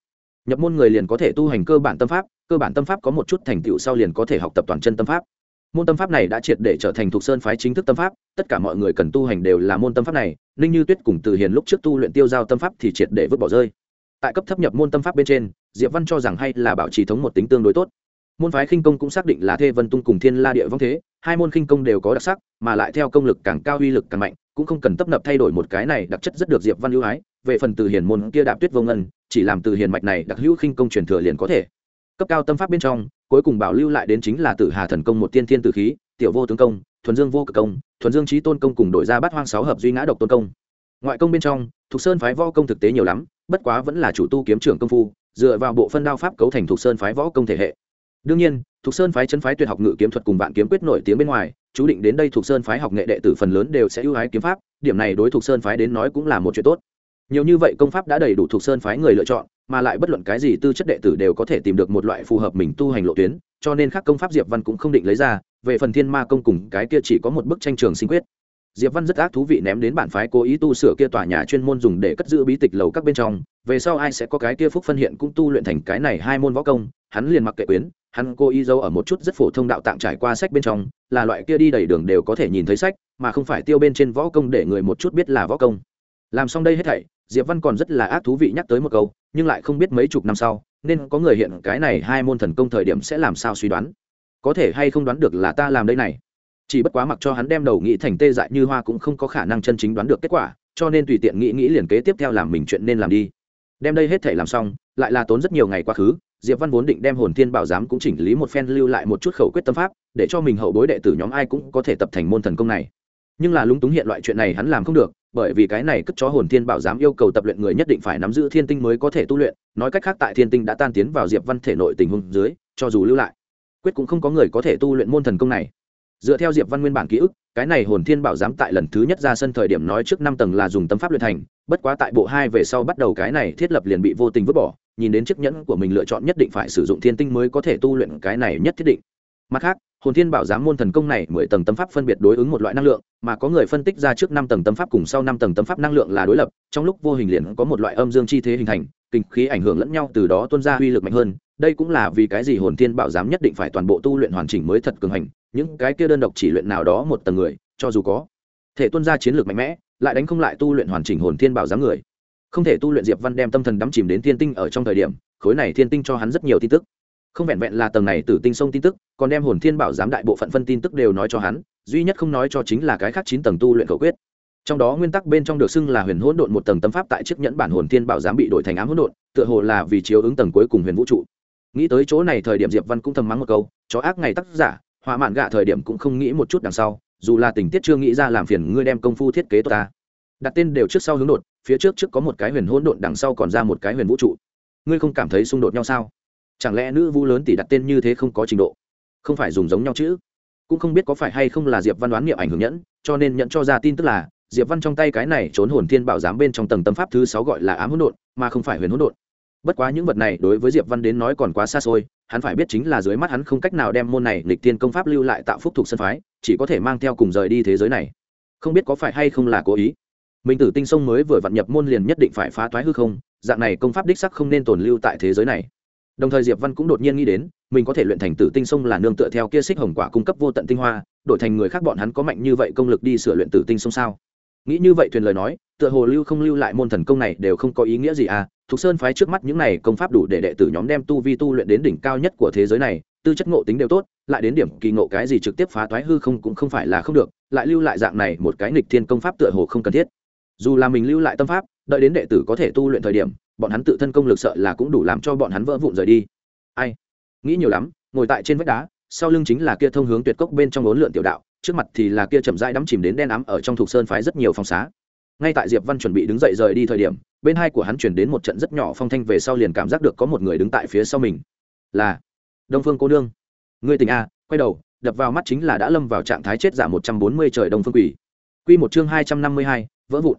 Nhập môn người liền có thể tu hành cơ bản tâm pháp, cơ bản tâm pháp có một chút thành tựu sau liền có thể học tập toàn chân tâm pháp môn tâm pháp này đã triệt để trở thành thuộc sơn phái chính thức tâm pháp, tất cả mọi người cần tu hành đều là môn tâm pháp này, ninh như tuyết cùng từ hiền lúc trước tu luyện tiêu giao tâm pháp thì triệt để vứt bỏ rơi. Tại cấp thấp nhập môn tâm pháp bên trên, diệp văn cho rằng hay là bảo trì thống một tính tương đối tốt. Môn phái khinh công cũng xác định là thê vân tung cùng thiên la địa vong thế, hai môn khinh công đều có đặc sắc, mà lại theo công lực càng cao, uy lực càng mạnh, cũng không cần tấp nập thay đổi một cái này đặc chất rất được diệp văn ưu ái. Về phần từ hiền môn kia đạp tuyết vô ngân, chỉ làm từ hiền mạch này đặc hữu khinh công truyền thừa liền có thể cấp cao tâm pháp bên trong, cuối cùng bảo lưu lại đến chính là tử hà thần công một tiên thiên tử khí, tiểu vô tướng công, thuần dương vô cực công, thuần dương trí tôn công cùng đổi ra bát hoang sáu hợp duy ngã độc tôn công. Ngoại công bên trong, thục sơn phái võ công thực tế nhiều lắm, bất quá vẫn là chủ tu kiếm trưởng công phu, dựa vào bộ phân đao pháp cấu thành thục sơn phái võ công thể hệ. Đương nhiên, thục sơn phái chân phái tuyệt học ngự kiếm thuật cùng vạn kiếm quyết nổi tiếng bên ngoài, chú định đến đây thục sơn phái học nghệ đệ tử phần lớn đều sẽ ưu ái kiếm pháp, điểm này đối thục sơn phái đến nói cũng là một chuyện tốt. Nhiều như vậy công pháp đã đầy đủ thục sơn phái người lựa chọn mà lại bất luận cái gì tư chất đệ tử đều có thể tìm được một loại phù hợp mình tu hành lộ tuyến, cho nên các công pháp diệp văn cũng không định lấy ra, về phần thiên ma công cùng cái kia chỉ có một bức tranh trường sinh quyết. Diệp văn rất ác thú vị ném đến bản phái cố ý tu sửa kia tòa nhà chuyên môn dùng để cất giữ bí tịch lầu các bên trong, về sau ai sẽ có cái kia phúc phân hiện cũng tu luyện thành cái này hai môn võ công, hắn liền mặc kệ quyến, hắn cố ý dâu ở một chút rất phổ thông đạo tạng trải qua sách bên trong, là loại kia đi đầy đường đều có thể nhìn thấy sách, mà không phải tiêu bên trên võ công để người một chút biết là võ công làm xong đây hết thảy, diệp văn còn rất là ác thú vị nhắc tới một câu, nhưng lại không biết mấy chục năm sau, nên có người hiện cái này hai môn thần công thời điểm sẽ làm sao suy đoán. Có thể hay không đoán được là ta làm đây này. Chỉ bất quá mặc cho hắn đem đầu nghĩ thành tê dại như hoa cũng không có khả năng chân chính đoán được kết quả, cho nên tùy tiện nghĩ nghĩ liền kế tiếp theo làm mình chuyện nên làm đi. Đem đây hết thể làm xong, lại là tốn rất nhiều ngày quá khứ, diệp văn vốn định đem hồn thiên bảo giám cũng chỉnh lý một phen lưu lại một chút khẩu quyết tâm pháp, để cho mình hậu bối đệ tử nhóm ai cũng có thể tập thành môn thần công này. Nhưng là lúng túng hiện loại chuyện này hắn làm không được bởi vì cái này cất chó hồn thiên bảo giám yêu cầu tập luyện người nhất định phải nắm giữ thiên tinh mới có thể tu luyện, nói cách khác tại thiên tinh đã tan tiến vào diệp văn thể nội tình huống dưới, cho dù lưu lại, quyết cũng không có người có thể tu luyện môn thần công này. Dựa theo diệp văn nguyên bản ký ức, cái này hồn thiên bảo giám tại lần thứ nhất ra sân thời điểm nói trước năm tầng là dùng tâm pháp luyện thành, bất quá tại bộ hai về sau bắt đầu cái này thiết lập liền bị vô tình vứt bỏ, nhìn đến chiếc nhẫn của mình lựa chọn nhất định phải sử dụng thiên tinh mới có thể tu luyện cái này nhất thiết định mặt khác, hồn thiên bảo giám môn thần công này mười tầng tâm pháp phân biệt đối ứng một loại năng lượng, mà có người phân tích ra trước năm tầng tâm pháp cùng sau năm tầng tâm pháp năng lượng là đối lập, trong lúc vô hình liền có một loại âm dương chi thế hình thành, kinh khí ảnh hưởng lẫn nhau từ đó tuôn ra uy lực mạnh hơn. Đây cũng là vì cái gì hồn thiên bảo giám nhất định phải toàn bộ tu luyện hoàn chỉnh mới thật cường hành, những cái kia đơn độc chỉ luyện nào đó một tầng người, cho dù có thể tuân ra chiến lược mạnh mẽ, lại đánh không lại tu luyện hoàn chỉnh hồn thiên bảo giám người. Không thể tu luyện diệp văn đem tâm thần đắm chìm đến thiên tinh ở trong thời điểm, khối này thiên tinh cho hắn rất nhiều tin tức không vẹn vẹn là tầng này từ tinh sông tin tức, còn đem hồn thiên bảo giám đại bộ phận phân tin tức đều nói cho hắn, duy nhất không nói cho chính là cái khác chín tầng tu luyện khẩu quyết. Trong đó nguyên tắc bên trong được xưng là huyền hỗn độn một tầng tâm pháp tại chiếc nhẫn bản hồn thiên bảo giám bị đổi thành ám hỗn độn, tựa hồ là vì chiếu ứng tầng cuối cùng huyền vũ trụ. Nghĩ tới chỗ này thời điểm diệp văn cũng thầm mắng một câu, chó ác ngày tác giả hòa mạn gạ thời điểm cũng không nghĩ một chút đằng sau, dù là tình tiết chưa nghĩ ra làm phiền ngươi đem công phu thiết kế tốt ta. Đặt tên đều trước sau hướng đột, phía trước trước có một cái huyền hỗn độn đằng sau còn ra một cái huyền vũ trụ. Ngươi không cảm thấy xung đột nhau sao? Chẳng lẽ nữ vu lớn tỷ đặt tên như thế không có trình độ? Không phải dùng giống nhau chứ? Cũng không biết có phải hay không là diệp văn đoán nghiệm ảnh hưởng nhẫn, cho nên nhận cho ra tin tức là, diệp văn trong tay cái này trốn hồn thiên bảo giám bên trong tầng tâm pháp thứ sáu gọi là ám hỗn độn, mà không phải huyền hỗn độn. Bất quá những vật này đối với diệp văn đến nói còn quá xa xôi, hắn phải biết chính là dưới mắt hắn không cách nào đem môn này lịch tiên công pháp lưu lại tạo phúc thuộc sân phái, chỉ có thể mang theo cùng rời đi thế giới này. Không biết có phải hay không là cố ý. Minh tử tinh sông mới vừa vặn nhập môn liền nhất định phải phá thoái hư không, dạng này công pháp đích sắc không nên tồn lưu tại thế giới này đồng thời diệp văn cũng đột nhiên nghĩ đến, mình có thể luyện thành tử tinh sông là nương tựa theo kia xích hồng quả cung cấp vô tận tinh hoa, đổi thành người khác bọn hắn có mạnh như vậy công lực đi sửa luyện tử tinh sông sao? Nghĩ như vậy thuyền lời nói, tựa hồ lưu không lưu lại môn thần công này đều không có ý nghĩa gì à? Thục sơn phái trước mắt những này công pháp đủ để đệ tử nhóm đem tu vi tu luyện đến đỉnh cao nhất của thế giới này, tư chất ngộ tính đều tốt, lại đến điểm kỳ ngộ cái gì trực tiếp phá toái hư không cũng không phải là không được, lại lưu lại dạng này một cái nghịch thiên công pháp tựa hồ không cần thiết. Dù là mình lưu lại tâm pháp, đợi đến đệ tử có thể tu luyện thời điểm bọn hắn tự thân công lực sợ là cũng đủ làm cho bọn hắn vỡ vụn rời đi. Ai? Nghĩ nhiều lắm, ngồi tại trên vách đá, sau lưng chính là kia thông hướng tuyệt cốc bên trong ốn lượn tiểu đạo, trước mặt thì là kia chậm rãi đắm chìm đến đen ám ở trong thuộc sơn phái rất nhiều phòng xá. Ngay tại diệp văn chuẩn bị đứng dậy rời đi thời điểm, bên hai của hắn chuyển đến một trận rất nhỏ phong thanh về sau liền cảm giác được có một người đứng tại phía sau mình. Là đông phương cô nương. Ngươi tình a, quay đầu, đập vào mắt chính là đã lâm vào trạng thái chết giả một trăm bốn mươi trời đông phương quỷ. Quy một chương hai trăm năm mươi hai, vỡ vụn.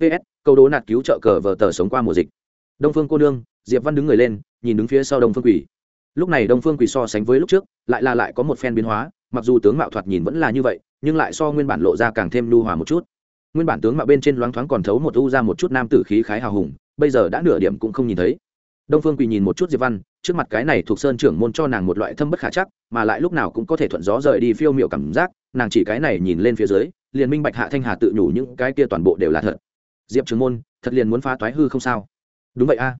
Ps câu đố nạt cứu trợ cờ vờ tờ sống qua mùa dịch đông phương cô nương, diệp văn đứng người lên, nhìn đứng phía sau đông phương quỷ lúc này đông phương quỷ so sánh với lúc trước, lại là lại có một phen biến hóa, mặc dù tướng mạo thoạt nhìn vẫn là như vậy, nhưng lại so nguyên bản lộ ra càng thêm lưu hòa một chút. Nguyên bản tướng mạo bên trên loáng thoáng còn thấu một u ra một chút nam tử khí khái hào hùng, bây giờ đã nửa điểm cũng không nhìn thấy. Đông phương quỳ nhìn một chút diệp văn, trước mặt cái này thuộc sơn trưởng môn cho nàng một loại thâm bất khả chắc, mà lại lúc nào cũng có thể thuận gió rời đi phiêu miệu cảm giác, nàng chỉ cái này nhìn lên phía dưới, liền minh bạch hạ thanh hà tự nhủ những cái kia toàn bộ đều là thật. Diệp trưởng môn, thật liền muốn phá toái hư không sao? Đúng vậy a.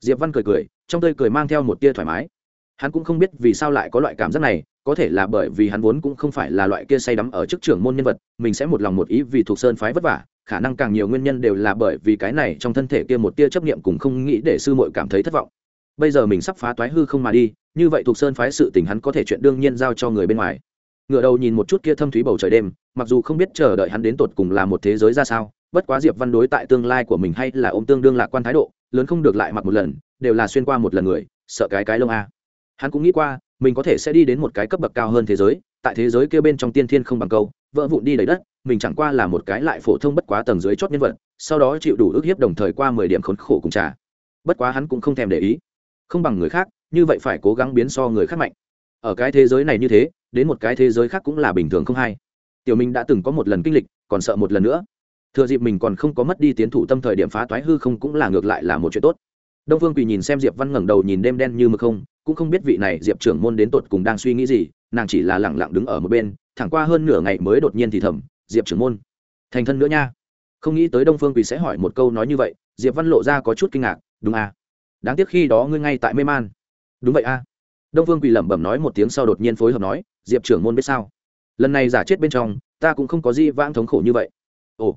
Diệp văn cười cười, trong tơi cười mang theo một tia thoải mái. Hắn cũng không biết vì sao lại có loại cảm giác này, có thể là bởi vì hắn vốn cũng không phải là loại kia say đắm ở chức trưởng môn nhân vật, mình sẽ một lòng một ý vì thuộc sơn phái vất vả, khả năng càng nhiều nguyên nhân đều là bởi vì cái này trong thân thể kia một tia chấp niệm cùng không nghĩ để sư muội cảm thấy thất vọng. Bây giờ mình sắp phá toái hư không mà đi, như vậy thuộc sơn phái sự tình hắn có thể chuyện đương nhiên giao cho người bên ngoài. Ngựa đầu nhìn một chút kia thâm thúy bầu trời đêm, mặc dù không biết chờ đợi hắn đến tột cùng là một thế giới ra sao, bất quá diệp văn đối tại tương lai của mình hay là ôm tương đương lạc quan thái độ lớn không được lại mặc một lần, đều là xuyên qua một lần người, sợ cái cái lông a. Hắn cũng nghĩ qua, mình có thể sẽ đi đến một cái cấp bậc cao hơn thế giới, tại thế giới kia bên trong tiên thiên không bằng câu, vỡ vụn đi đầy đất, mình chẳng qua là một cái lại phổ thông bất quá tầng dưới chót nhân vật, sau đó chịu đủ ức hiếp đồng thời qua mười điểm khốn khổ cùng trả bất quá hắn cũng không thèm để ý. Không bằng người khác, như vậy phải cố gắng biến so người khác mạnh. Ở cái thế giới này như thế, đến một cái thế giới khác cũng là bình thường không hay. Tiểu minh đã từng có một lần kinh lịch, còn sợ một lần nữa thừa dịp mình còn không có mất đi tiến thủ tâm thời điểm phá toái hư không cũng là ngược lại là một chuyện tốt. Đông phương quỳ nhìn xem diệp văn ngẩng đầu nhìn đêm đen như mực không, cũng không biết vị này diệp trưởng môn đến tột cùng đang suy nghĩ gì, nàng chỉ là lẳng lặng đứng ở một bên, thẳng qua hơn nửa ngày mới đột nhiên thì thầm, diệp trưởng môn, thành thân nữa nha. Không nghĩ tới đông phương quỳ sẽ hỏi một câu nói như vậy, diệp văn lộ ra có chút kinh ngạc, đúng à? Đáng tiếc khi đó ngươi ngay tại mê man. Đúng vậy à? Đông phương quỳ lẩm bẩm nói một tiếng sau đột nhiên phối hợp nói, diệp trưởng môn biết sao? Lần này giả chết bên trong, ta cũng không có gì vãng thống khổ như vậy. Ồ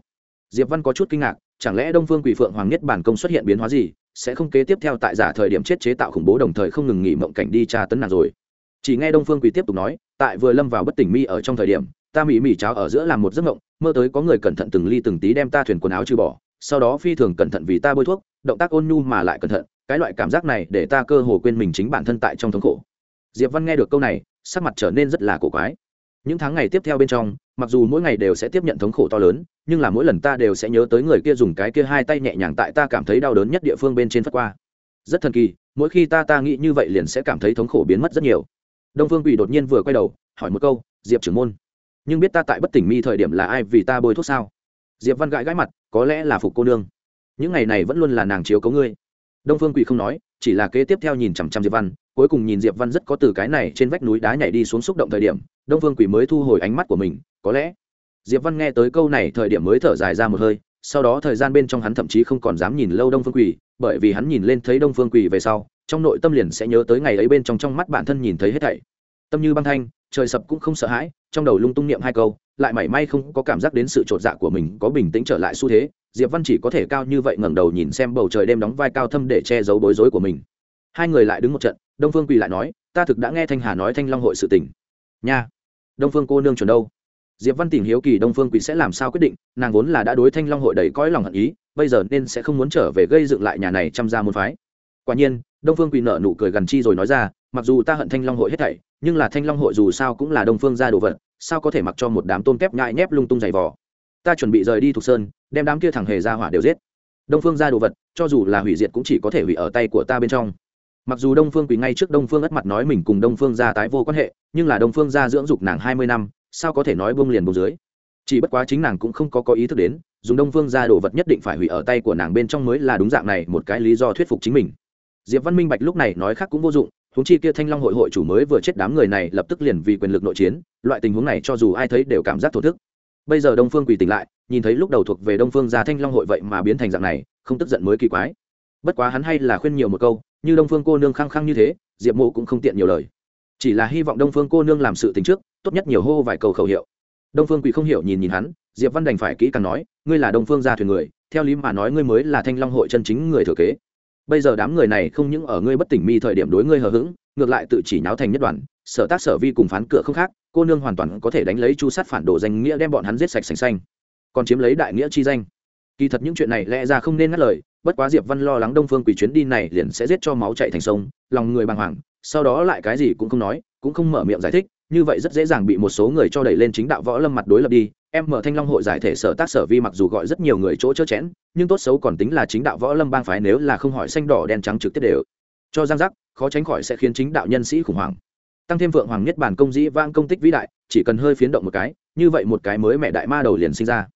diệp văn có chút kinh ngạc, chẳng lẽ đông phương quỷ phượng hoàng nhất bản công xuất hiện biến hóa gì, sẽ không kế tiếp theo tại giả thời điểm chết chế tạo khủng bố đồng thời không ngừng nghỉ mộng cảnh đi tra tấn nàng rồi. Chỉ nghe đông phương quỷ tiếp tục nói, tại vừa lâm vào bất tỉnh mi ở trong thời điểm, ta mỉ mỉ cháo ở giữa làm một giấc mộng, mơ tới có người cẩn thận từng ly từng tí đem ta thuyền quần áo trừ bỏ, sau đó phi thường cẩn thận vì ta bôi thuốc, động tác ôn nhu mà lại cẩn thận, cái loại cảm giác này để ta cơ hồ quên mình chính bản thân tại trong thống khổ. Diệp văn nghe được câu này, sắc mặt trở nên rất là cổ quái. Những tháng ngày tiếp theo bên trong mặc dù mỗi ngày đều sẽ tiếp nhận thống khổ to lớn, nhưng là mỗi lần ta đều sẽ nhớ tới người kia dùng cái kia hai tay nhẹ nhàng tại ta cảm thấy đau đớn nhất địa phương bên trên phất qua. Rất thần kỳ, mỗi khi ta ta nghĩ như vậy liền sẽ cảm thấy thống khổ biến mất rất nhiều. Đông phương quỷ đột nhiên vừa quay đầu, hỏi một câu, diệp trưởng môn, nhưng biết ta tại bất tỉnh mi thời điểm là ai vì ta bôi thuốc sao? Diệp văn gãi gãi mặt, có lẽ là phục cô nương. Những ngày này vẫn luôn là nàng chiếu cấu ngươi. Đông phương quỷ không nói, chỉ là kế tiếp theo nhìn chằm chằm diệp văn, cuối cùng nhìn diệp văn rất có từ cái này trên vách núi đá nhảy đi xuống xúc động thời điểm đông phương quỷ mới thu hồi ánh mắt của mình, có lẽ diệp văn nghe tới câu này thời điểm mới thở dài ra một hơi, sau đó thời gian bên trong hắn thậm chí không còn dám nhìn lâu đông phương quỷ, bởi vì hắn nhìn lên thấy đông phương quỷ về sau, trong nội tâm liền sẽ nhớ tới ngày ấy bên trong trong mắt bản thân nhìn thấy hết thảy. Tâm như băng thanh, trời sập cũng không sợ hãi, trong đầu lung tung niệm hai câu, lại mảy may không có cảm giác đến sự trột dạ của mình có bình tĩnh trở lại xu thế, diệp văn chỉ có thể cao như vậy ngẩng đầu nhìn xem bầu trời đêm đóng vai cao thâm để che giấu bối rối của mình. Hai người lại đứng một trận, đông phương quỳ lại nói, ta thực đã nghe thanh hà nói thanh long hội sự tình. Nha đông phương cô nương chuẩn đâu? Diệp văn tìm hiếu kỳ đông phương quỷ sẽ làm sao quyết định, nàng vốn là đã đối thanh long hội đầy cõi lòng hận ý, bây giờ nên sẽ không muốn trở về gây dựng lại nhà này chăm ra môn phái. Quả nhiên, đông phương quỷ nợ nụ cười gần chi rồi nói ra, mặc dù ta hận thanh long hội hết thảy, nhưng là thanh long hội dù sao cũng là đông phương gia đồ vật, sao có thể mặc cho một đám tôm kép nhại nhép lung tung giày vò? Ta chuẩn bị rời đi thuộc sơn, đem đám kia thẳng hề ra hỏa đều giết. Đông phương gia đồ vật, cho dù là hủy diệt cũng chỉ có thể hủy ở tay của ta bên trong mặc dù đông phương quỳ ngay trước đông phương ất mặt nói mình cùng đông phương gia tái vô quan hệ, nhưng là đông phương gia dưỡng dục nàng hai mươi năm, sao có thể nói bông liền bông dưới? Chỉ bất quá chính nàng cũng không có có ý thức đến, dùng đông phương gia đồ vật nhất định phải hủy ở tay của nàng bên trong mới là đúng dạng này một cái lý do thuyết phục chính mình. Diệp văn minh bạch lúc này nói khác cũng vô dụng, huống chi kia thanh long hội hội chủ mới vừa chết đám người này lập tức liền vì quyền lực nội chiến, loại tình huống này cho dù ai thấy đều cảm giác thổ thức. Bây giờ đông phương quỳ tỉnh lại, nhìn thấy lúc đầu thuộc về đông phương gia thanh long hội vậy mà biến thành dạng này, không tức giận mới kỳ quái. Bất quá hắn hay là khuyên nhiều một câu như đông phương cô nương khăng khăng như thế, diệp mộ cũng không tiện nhiều lời. Chỉ là hy vọng đông phương cô nương làm sự tính trước, tốt nhất nhiều hô vài cầu khẩu hiệu. Đông phương quỳ không hiểu nhìn nhìn hắn, diệp văn đành phải kỹ càng nói, ngươi là đông phương gia thuyền người, theo lý mà nói ngươi mới là thanh long hội chân chính người thừa kế. Bây giờ đám người này không những ở ngươi bất tỉnh mi thời điểm đối ngươi hờ hững, ngược lại tự chỉ náo thành nhất đoàn, sở tác sở vi cùng phán cửa không khác, cô nương hoàn toàn có thể đánh lấy chu sát phản đồ danh nghĩa đem bọn hắn giết sạch sành xanh, còn chiếm lấy đại nghĩa chi danh. Kỳ thật những chuyện này lẽ ra không nên ngắt lời bất quá diệp văn lo lắng đông phương Quỳ chuyến đi này liền sẽ giết cho máu chạy thành sông, lòng người bàng hoàng, sau đó lại cái gì cũng không nói, cũng không mở miệng giải thích, như vậy rất dễ dàng bị một số người cho đẩy lên chính đạo võ lâm mặt đối lập đi. Em mở thanh long hội giải thể sở tác sở vi mặc dù gọi rất nhiều người chỗ chớ chẽn nhưng tốt xấu còn tính là chính đạo võ lâm bang phái nếu là không hỏi xanh đỏ đen trắng trực tiếp đều. Cho giang giác khó tránh khỏi sẽ khiến chính đạo nhân sĩ khủng hoảng. Tăng thêm vượng hoàng nhất bản công dĩ vang công tích vĩ đại, chỉ cần hơi phiến động một cái, như vậy một cái mới mẹ đại ma đầu liền sinh ra.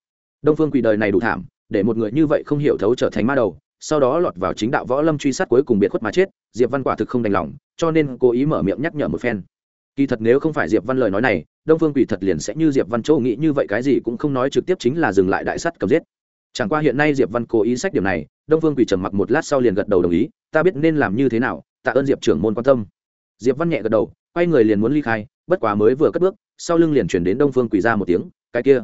Đông phương quỷ đời này đủ thảm để một người như vậy không hiểu thấu trở thành ma đầu, sau đó lọt vào chính đạo võ lâm truy sát cuối cùng biệt khuất mà chết, diệp văn quả thực không đành lòng, cho nên cố ý mở miệng nhắc nhở một phen. Kỳ thật nếu không phải diệp văn lời nói này, đông phương quỷ thật liền sẽ như diệp văn châu nghĩ như vậy cái gì cũng không nói trực tiếp chính là dừng lại đại sắt cầm giết. Chẳng qua hiện nay diệp văn cố ý sách điểm này, đông phương quỷ trầm mặc một lát sau liền gật đầu đồng ý, ta biết nên làm như thế nào, tạ ơn diệp trưởng môn quan tâm. Diệp văn nhẹ gật đầu, quay người liền muốn ly khai, bất quá mới vừa cất bước, sau lưng liền chuyển đến đông phương quỷ ra một tiếng, cái kia,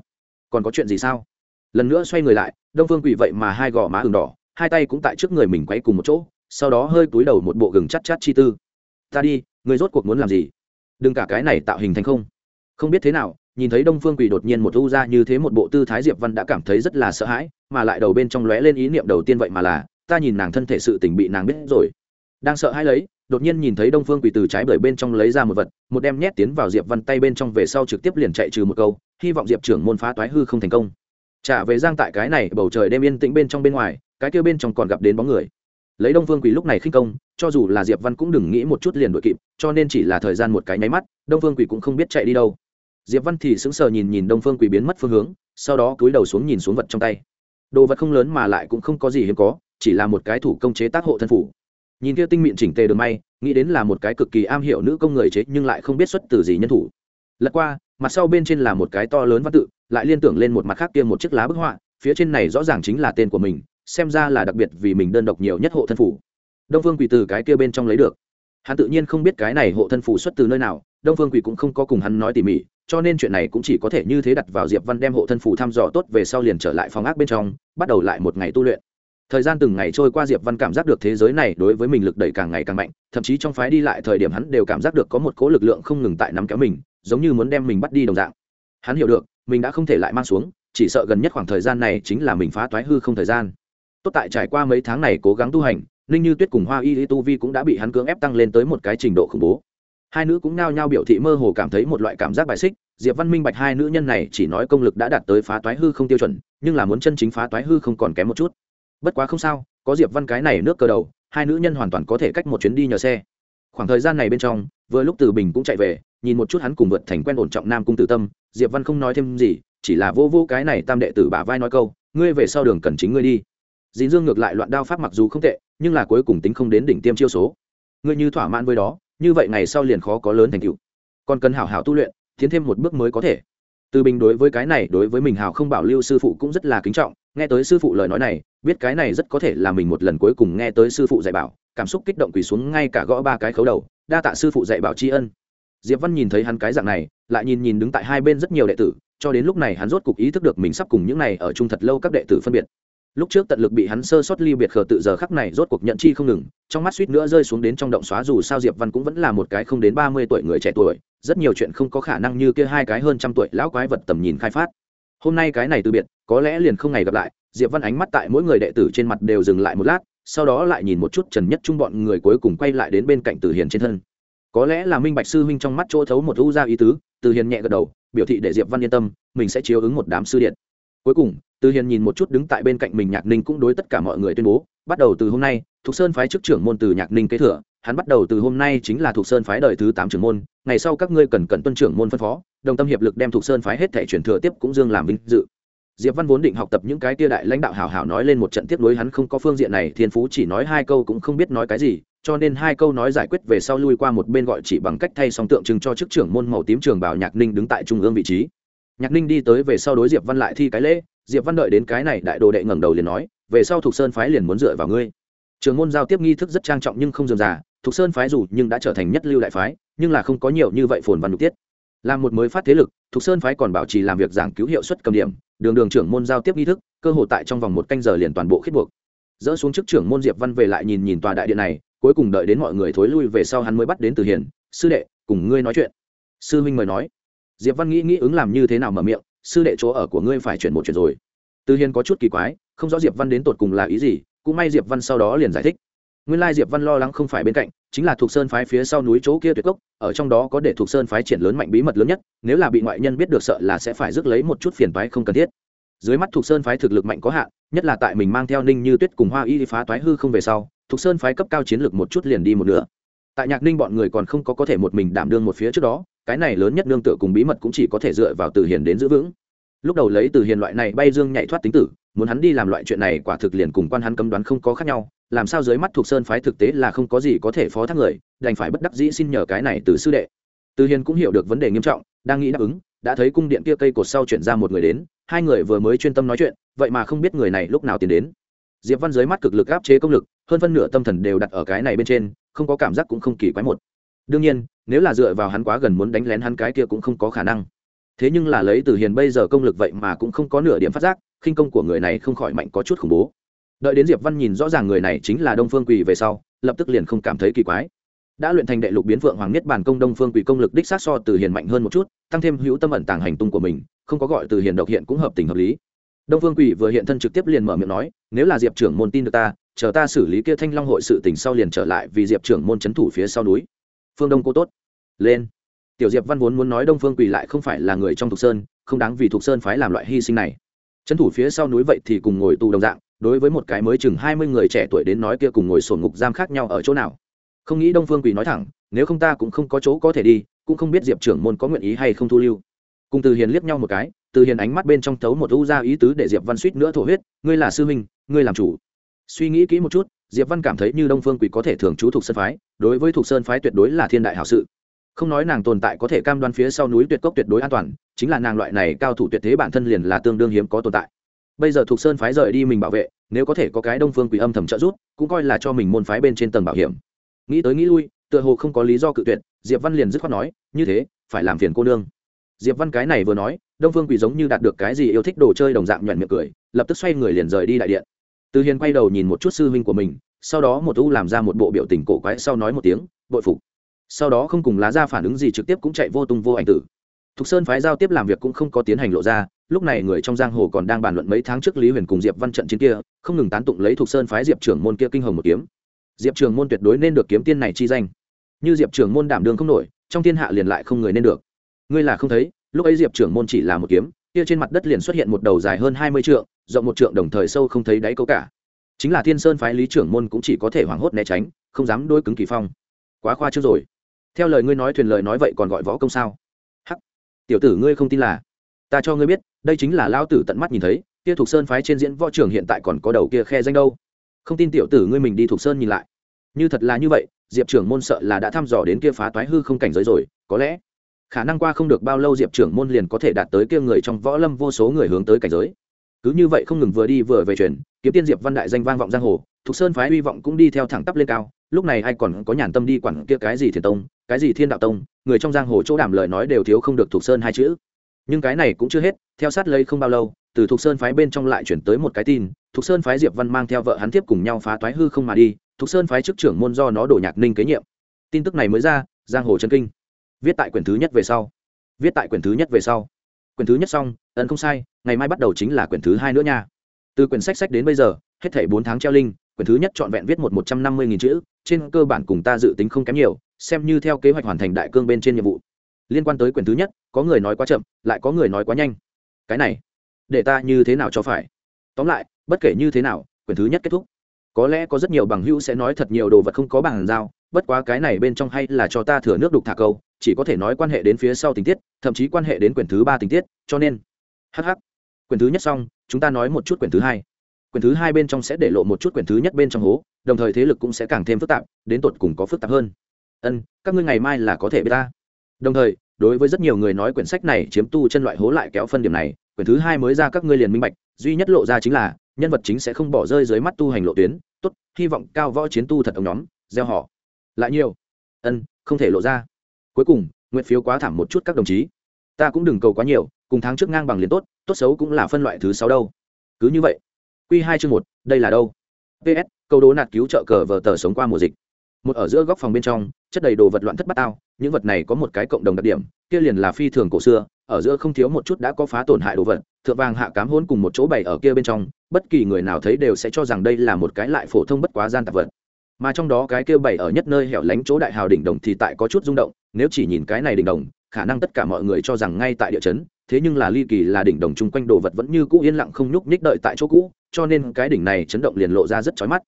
còn có chuyện gì sao? Lần nữa xoay người lại, đông phương quỷ vậy mà hai gò má ừng đỏ, hai tay cũng tại trước người mình quay cùng một chỗ, sau đó hơi túi đầu một bộ gừng chắt chắt chi tư. Ta đi, người rốt cuộc muốn làm gì? Đừng cả cái này tạo hình thành không. Không biết thế nào, nhìn thấy đông phương quỷ đột nhiên một u ra như thế một bộ tư thái diệp văn đã cảm thấy rất là sợ hãi, mà lại đầu bên trong lóe lên ý niệm đầu tiên vậy mà là, ta nhìn nàng thân thể sự tình bị nàng biết rồi. Đang sợ hãi lấy, đột nhiên nhìn thấy đông phương quỷ từ trái bởi bên trong lấy ra một vật, một đem nhét tiến vào diệp văn tay bên trong về sau trực tiếp liền chạy trừ một câu, hy vọng diệp trưởng môn phá toái hư không thành công trả về giang tại cái này, bầu trời đêm yên tĩnh bên trong bên ngoài, cái kia bên trong còn gặp đến bóng người. Lấy đông phương quỳ lúc này khinh công, cho dù là diệp văn cũng đừng nghĩ một chút liền đội kịp, cho nên chỉ là thời gian một cái nháy mắt, đông phương quỳ cũng không biết chạy đi đâu. Diệp văn thì sững sờ nhìn nhìn đông phương quỳ biến mất phương hướng, sau đó cúi đầu xuống nhìn xuống vật trong tay. Đồ vật không lớn mà lại cũng không có gì hiếm có, chỉ là một cái thủ công chế tác hộ thân phủ. Nhìn kia tinh miệng chỉnh tề đường may, nghĩ đến là một cái cực kỳ am hiểu nữ công người chế, nhưng lại không biết xuất từ gì nhân thủ. Lật qua mặt sau bên trên là một cái to lớn văn tự, lại liên tưởng lên một mặt khác kia một chiếc lá bức họa, phía trên này rõ ràng chính là tên của mình, xem ra là đặc biệt vì mình đơn độc nhiều nhất hộ thân phủ. Đông phương quỳ từ cái kia bên trong lấy được. Hắn tự nhiên không biết cái này hộ thân phủ xuất từ nơi nào, đông phương quỳ cũng không có cùng hắn nói tỉ mỉ, cho nên chuyện này cũng chỉ có thể như thế đặt vào diệp văn đem hộ thân phủ thăm dò tốt về sau liền trở lại phòng ác bên trong, bắt đầu lại một ngày tu luyện. Thời gian từng ngày trôi qua diệp văn cảm giác được thế giới này đối với mình lực đẩy càng ngày càng mạnh, thậm chí trong phái đi lại thời điểm hắn đều cảm giác được có một cố lực lượng không ngừng tại nắm kéo mình giống như muốn đem mình bắt đi đồng dạng. Hắn hiểu được, mình đã không thể lại mang xuống, chỉ sợ gần nhất khoảng thời gian này chính là mình phá toái hư không thời gian. Tốt tại trải qua mấy tháng này cố gắng tu hành, ninh như tuyết cùng hoa y tu vi cũng đã bị hắn cưỡng ép tăng lên tới một cái trình độ khủng bố. Hai nữ cũng nao nhao biểu thị mơ hồ cảm thấy một loại cảm giác bài xích, diệp văn minh bạch hai nữ nhân này chỉ nói công lực đã đạt tới phá toái hư không tiêu chuẩn, nhưng là muốn chân chính phá toái hư không còn kém một chút. Bất quá không sao, có diệp văn cái này nước cơ đầu, hai nữ nhân hoàn toàn có thể cách một chuyến đi nhờ xe. Khoảng thời gian này bên trong, vừa lúc từ bình cũng chạy về nhìn một chút hắn cùng vượt thành quen ổn trọng nam cung tử tâm, diệp văn không nói thêm gì, chỉ là vô vô cái này tam đệ tử bả vai nói câu, ngươi về sau đường cần chính ngươi đi. Dính dương ngược lại loạn đao pháp mặc dù không tệ, nhưng là cuối cùng tính không đến đỉnh tiêm chiêu số. Ngươi như thỏa mãn với đó, như vậy ngày sau liền khó có lớn thành tựu. Còn cần hảo hảo tu luyện, tiến thêm một bước mới có thể. Từ bình đối với cái này, đối với mình hào không bảo lưu sư phụ cũng rất là kính trọng, nghe tới sư phụ lời nói này, biết cái này rất có thể là mình một lần cuối cùng nghe tới sư phụ dạy bảo, cảm xúc kích động quỳ xuống ngay cả gõ ba cái khấu đầu, đa tạ sư phụ dạy bảo tri ân diệp văn nhìn thấy hắn cái dạng này, lại nhìn nhìn đứng tại hai bên rất nhiều đệ tử, cho đến lúc này hắn rốt cục ý thức được mình sắp cùng những này ở chung thật lâu các đệ tử phân biệt. Lúc trước tận lực bị hắn sơ sót ly biệt khờ tự giờ khắc này rốt cuộc nhận chi không ngừng, trong mắt suýt nữa rơi xuống đến trong động xóa dù sao diệp văn cũng vẫn là một cái không đến ba mươi tuổi người trẻ tuổi, rất nhiều chuyện không có khả năng như kia hai cái hơn trăm tuổi lão quái vật tầm nhìn khai phát. Hôm nay cái này từ biệt, có lẽ liền không ngày gặp lại, diệp văn ánh mắt tại mỗi người đệ tử trên mặt đều dừng lại một lát, sau đó lại nhìn một chút trần nhất trung bọn người cuối cùng quay lại đến bên cạnh từ hiền trên thân có lẽ là minh bạch sư huynh trong mắt chỗ thấu một u ra ý tứ, từ hiền nhẹ gật đầu, biểu thị để diệp văn yên tâm, mình sẽ chiếu ứng một đám sư điện. Cuối cùng, từ hiền nhìn một chút đứng tại bên cạnh mình nhạc ninh cũng đối tất cả mọi người tuyên bố, bắt đầu từ hôm nay, thục sơn phái chức trưởng môn từ nhạc ninh kế thừa, hắn bắt đầu từ hôm nay chính là thục sơn phái đời thứ tám trưởng môn, ngày sau các ngươi cần cần tuân trưởng môn phân phó, đồng tâm hiệp lực đem thục sơn phái hết thể truyền thừa tiếp cũng dương làm vinh dự. Diệp văn vốn định học tập những cái tia đại lãnh đạo hảo hảo nói lên một trận tiếp nối, hắn không có phương diện này, thiên phú chỉ nói hai câu cũng không biết nói cái gì cho nên hai câu nói giải quyết về sau lui qua một bên gọi chỉ bằng cách thay song tượng trưng cho chức trưởng môn màu tím trường bảo nhạc ninh đứng tại trung ương vị trí. Nhạc ninh đi tới về sau đối diệp văn lại thi cái lễ, diệp văn đợi đến cái này đại đồ đệ ngẩng đầu liền nói, về sau thục sơn phái liền muốn dựa vào ngươi. Trường môn giao tiếp nghi thức rất trang trọng nhưng không dườm già, thục sơn phái dù nhưng đã trở thành nhất lưu đại phái, nhưng là không có nhiều như vậy phồn văn nhục tiết. Làm một mới phát thế lực, thục sơn phái còn bảo trì làm việc giảng cứu hiệu suất cầm điểm, đường đường trưởng môn giao tiếp nghi thức, cơ hội tại trong vòng một canh giờ liền toàn bộ khiết buộc. Dỡ xuống chức trưởng môn diệp văn về lại nhìn nhìn tòa đại điện này cuối cùng đợi đến mọi người thối lui về sau hắn mới bắt đến từ hiền. Sư đệ, cùng ngươi nói chuyện. Sư huynh mời nói. Diệp văn nghĩ nghĩ ứng làm như thế nào mở miệng, sư đệ chỗ ở của ngươi phải chuyển một chuyện rồi. Từ hiền có chút kỳ quái, không rõ diệp văn đến tột cùng là ý gì, cũng may diệp văn sau đó liền giải thích. Nguyên lai diệp văn lo lắng không phải bên cạnh, chính là thuộc sơn phái phía sau núi chỗ kia tuyệt cốc, ở trong đó có để thuộc sơn phái triển lớn mạnh bí mật lớn nhất, nếu là bị ngoại nhân biết được sợ là sẽ phải rước lấy một chút phiền toái không cần thiết. Dưới mắt thuộc sơn phái thực lực mạnh có hạn, nhất là tại mình mang theo ninh như tuyết cùng hoa y phá toái hư không về sau thuộc sơn phái cấp cao chiến lược một chút liền đi một nửa. Tại nhạc ninh bọn người còn không có có thể một mình đảm đương một phía trước đó, cái này lớn nhất nương tựa cùng bí mật cũng chỉ có thể dựa vào từ hiền đến giữ vững. Lúc đầu lấy từ hiền loại này bay dương nhảy thoát tính tử, muốn hắn đi làm loại chuyện này quả thực liền cùng quan hắn cấm đoán không có khác nhau, làm sao dưới mắt thuộc sơn phái thực tế là không có gì có thể phó thác người, đành phải bất đắc dĩ xin nhờ cái này từ sư đệ. Từ hiền cũng hiểu được vấn đề nghiêm trọng, đang nghĩ đáp ứng, đã thấy cung điện kia cây cột sau chuyển ra một người đến, hai người vừa mới chuyên tâm nói chuyện, vậy mà không biết người này lúc nào tiến đến diệp văn dưới mắt cực lực áp chế công lực, hơn phân nửa tâm thần đều đặt ở cái này bên trên, không có cảm giác cũng không kỳ quái một. Đương nhiên, nếu là dựa vào hắn quá gần muốn đánh lén hắn cái kia cũng không có khả năng. Thế nhưng là lấy từ hiền bây giờ công lực vậy mà cũng không có nửa điểm phát giác, khinh công của người này không khỏi mạnh có chút khủng bố. Đợi đến diệp văn nhìn rõ ràng người này chính là đông phương quỳ về sau, lập tức liền không cảm thấy kỳ quái. Đã luyện thành đệ lục biến phượng hoàng nhất bản công đông phương quỳ công lực đích sát so từ hiền mạnh hơn một chút, tăng thêm hữu tâm ẩn tàng hành tung của mình, không có gọi từ hiền độc hiện cũng hợp tình hợp lý đông phương quỷ vừa hiện thân trực tiếp liền mở miệng nói, nếu là diệp trưởng môn tin được ta, chờ ta xử lý kia thanh long hội sự tình sau liền trở lại vì diệp trưởng môn c thủ phía sau núi. Phương đông cô tốt. Lên. Tiểu diệp văn vốn muốn nói đông phương quỷ lại không phải là người trong thục sơn, không đáng vì thục sơn phái làm loại hy sinh này. Chấn thủ phía sau núi vậy thì cùng ngồi tù đồng dạng, đối với một cái mới chừng hai mươi người trẻ tuổi đến nói kia cùng ngồi sổn ngục giam khác nhau ở chỗ nào. Không nghĩ đông phương quỷ nói thẳng, nếu không ta cũng không có chỗ có thể đi, cũng không biết diệp trưởng môn có nguyện ý hay không thu lưu. Cùng từ hiền liếc nhau một cái từ hiền ánh mắt bên trong thấu một u ra ý tứ để diệp văn suýt nữa thổ huyết, ngươi là sư huynh, ngươi làm chủ. Suy nghĩ kỹ một chút, diệp văn cảm thấy như đông phương quỳ có thể thường trú thuộc sơn phái, đối với thuộc sơn phái tuyệt đối là thiên đại hảo sự. Không nói nàng tồn tại có thể cam đoan phía sau núi tuyệt cốc tuyệt đối an toàn, chính là nàng loại này cao thủ tuyệt thế bản thân liền là tương đương hiếm có tồn tại. Bây giờ thuộc sơn phái rời đi mình bảo vệ, nếu có thể có cái đông phương quỷ âm thầm trợ giúp, cũng coi là cho mình môn phái bên trên tầng bảo hiểm. Nghĩ tới nghĩ lui, tựa hồ không có lý do cự tuyệt, diệp văn liền dứt khoát nói, như thế, phải làm phiền cô nương. Diệp văn cái này vừa nói đông phương quỷ giống như đạt được cái gì yêu thích đồ chơi đồng dạng nhuận miệng cười, lập tức xoay người liền rời đi đại điện. Từ hiền quay đầu nhìn một chút sư huynh của mình, sau đó một u làm ra một bộ biểu tình cổ quái sau nói một tiếng, bội phục. Sau đó không cùng lá ra phản ứng gì trực tiếp cũng chạy vô tung vô ảnh tử. Thục sơn phái giao tiếp làm việc cũng không có tiến hành lộ ra, lúc này người trong giang hồ còn đang bàn luận mấy tháng trước lý huyền cùng diệp văn trận chiến kia, không ngừng tán tụng lấy thục sơn phái diệp trưởng môn kia kinh hồng một kiếm. Diệp trưởng môn tuyệt đối nên được kiếm tiên này chi danh. Như diệp trưởng môn đảm đương không nổi, trong thiên hạ liền lại không người nên được. Ngươi là không thấy lúc ấy diệp trưởng môn chỉ là một kiếm, kia trên mặt đất liền xuất hiện một đầu dài hơn hai mươi trượng, rộng một trượng đồng thời sâu không thấy đáy câu cả. Chính là thiên sơn phái lý trưởng môn cũng chỉ có thể hoảng hốt né tránh, không dám đôi cứng kỳ phong. Quá khoa trước rồi. Theo lời ngươi nói thuyền lời nói vậy còn gọi võ công sao? Hắc. Tiểu tử ngươi không tin là. Ta cho ngươi biết, đây chính là lao tử tận mắt nhìn thấy, kia thuộc sơn phái trên diễn võ trưởng hiện tại còn có đầu kia khe danh đâu. Không tin tiểu tử ngươi mình đi thuộc sơn nhìn lại. Như thật là như vậy, diệp trưởng môn sợ là đã thăm dò đến kia phá toái hư không cảnh giới rồi, có lẽ khả năng qua không được bao lâu diệp trưởng môn liền có thể đạt tới kia người trong võ lâm vô số người hướng tới cảnh giới. Cứ như vậy không ngừng vừa đi vừa về truyền kiếm tiên diệp văn đại danh vang vọng giang hồ, thục sơn phái hy vọng cũng đi theo thẳng tắp lên cao, lúc này ai còn có nhàn tâm đi quản kia cái gì thiền tông, cái gì thiên đạo tông, người trong giang hồ chỗ đảm lời nói đều thiếu không được thục sơn hai chữ. Nhưng cái này cũng chưa hết, theo sát lấy không bao lâu, từ thục sơn phái bên trong lại chuyển tới một cái tin, thục sơn phái diệp văn mang theo vợ hắn tiếp cùng nhau phá toái hư không mà đi, thục sơn phái chức trưởng môn do nó đổ nhạc ninh kế nhiệm. Tin tức này mới ra, giang hồ chân kinh viết tại quyển thứ nhất về sau. Viết tại quyển thứ nhất về sau. Quyển thứ nhất xong, ấn không sai, ngày mai bắt đầu chính là quyển thứ hai nữa nha. Từ quyển sách sách đến bây giờ, hết thảy bốn tháng treo linh quyển thứ nhất trọn vẹn viết một một trăm năm mươi nghìn chữ, trên cơ bản cùng ta dự tính không kém nhiều, xem như theo kế hoạch hoàn thành đại cương bên trên nhiệm vụ. Liên quan tới quyển thứ nhất, có người nói quá chậm, lại có người nói quá nhanh. Cái này, để ta như thế nào cho phải? Tóm lại, bất kể như thế nào, quyển thứ nhất kết thúc. Có lẽ có rất nhiều bằng hữu sẽ nói thật nhiều đồ vật không có bằng giao, bất quá cái này bên trong hay là cho ta thừa nước đục thả câu chỉ có thể nói quan hệ đến phía sau tình tiết, thậm chí quan hệ đến quyển thứ ba tình tiết, cho nên hh quyển thứ nhất xong, chúng ta nói một chút quyển thứ hai. Quyển thứ hai bên trong sẽ để lộ một chút quyển thứ nhất bên trong hố, đồng thời thế lực cũng sẽ càng thêm phức tạp, đến tột cùng có phức tạp hơn. Ân, các ngươi ngày mai là có thể biết ta. Đồng thời, đối với rất nhiều người nói quyển sách này chiếm tu chân loại hố lại kéo phân điểm này, quyển thứ hai mới ra các ngươi liền minh bạch, duy nhất lộ ra chính là, nhân vật chính sẽ không bỏ rơi dưới mắt tu hành lộ tuyến, tốt, hy vọng cao võ chiến tu thật ông nhóm, gieo họ. Lại nhiều. Ân, không thể lộ ra cuối cùng nguyện phiếu quá thảm một chút các đồng chí. Ta cũng đừng cầu quá nhiều, cùng tháng trước ngang bằng liền tốt tốt xấu cũng là phân loại thứ sáu đâu. Cứ như vậy. Q hai chương một, đây là đâu? Ps câu đố nạt cứu trợ cờ vờ tờ sống qua mùa dịch. Một ở giữa góc phòng bên trong, chất đầy đồ vật loạn thất bát ao những vật này có một cái cộng đồng đặc điểm, kia liền là phi thường cổ xưa, ở giữa không thiếu một chút đã có phá tổn hại đồ vật, thượng vàng hạ cám hôn cùng một chỗ bày ở kia bên trong, bất kỳ người nào thấy đều sẽ cho rằng đây là một cái lại phổ thông bất quá gian tạp vật. Mà trong đó cái kia bày ở nhất nơi hẻo lánh chỗ đại hào đỉnh đồng thì tại có chút rung động nếu chỉ nhìn cái này đỉnh đồng, khả năng tất cả mọi người cho rằng ngay tại địa chấn, thế nhưng là ly kỳ là đỉnh đồng chung quanh đồ vật vẫn như cũ yên lặng không nhúc nhích đợi tại chỗ cũ, cho nên cái đỉnh này chấn động liền lộ ra rất chói mắt.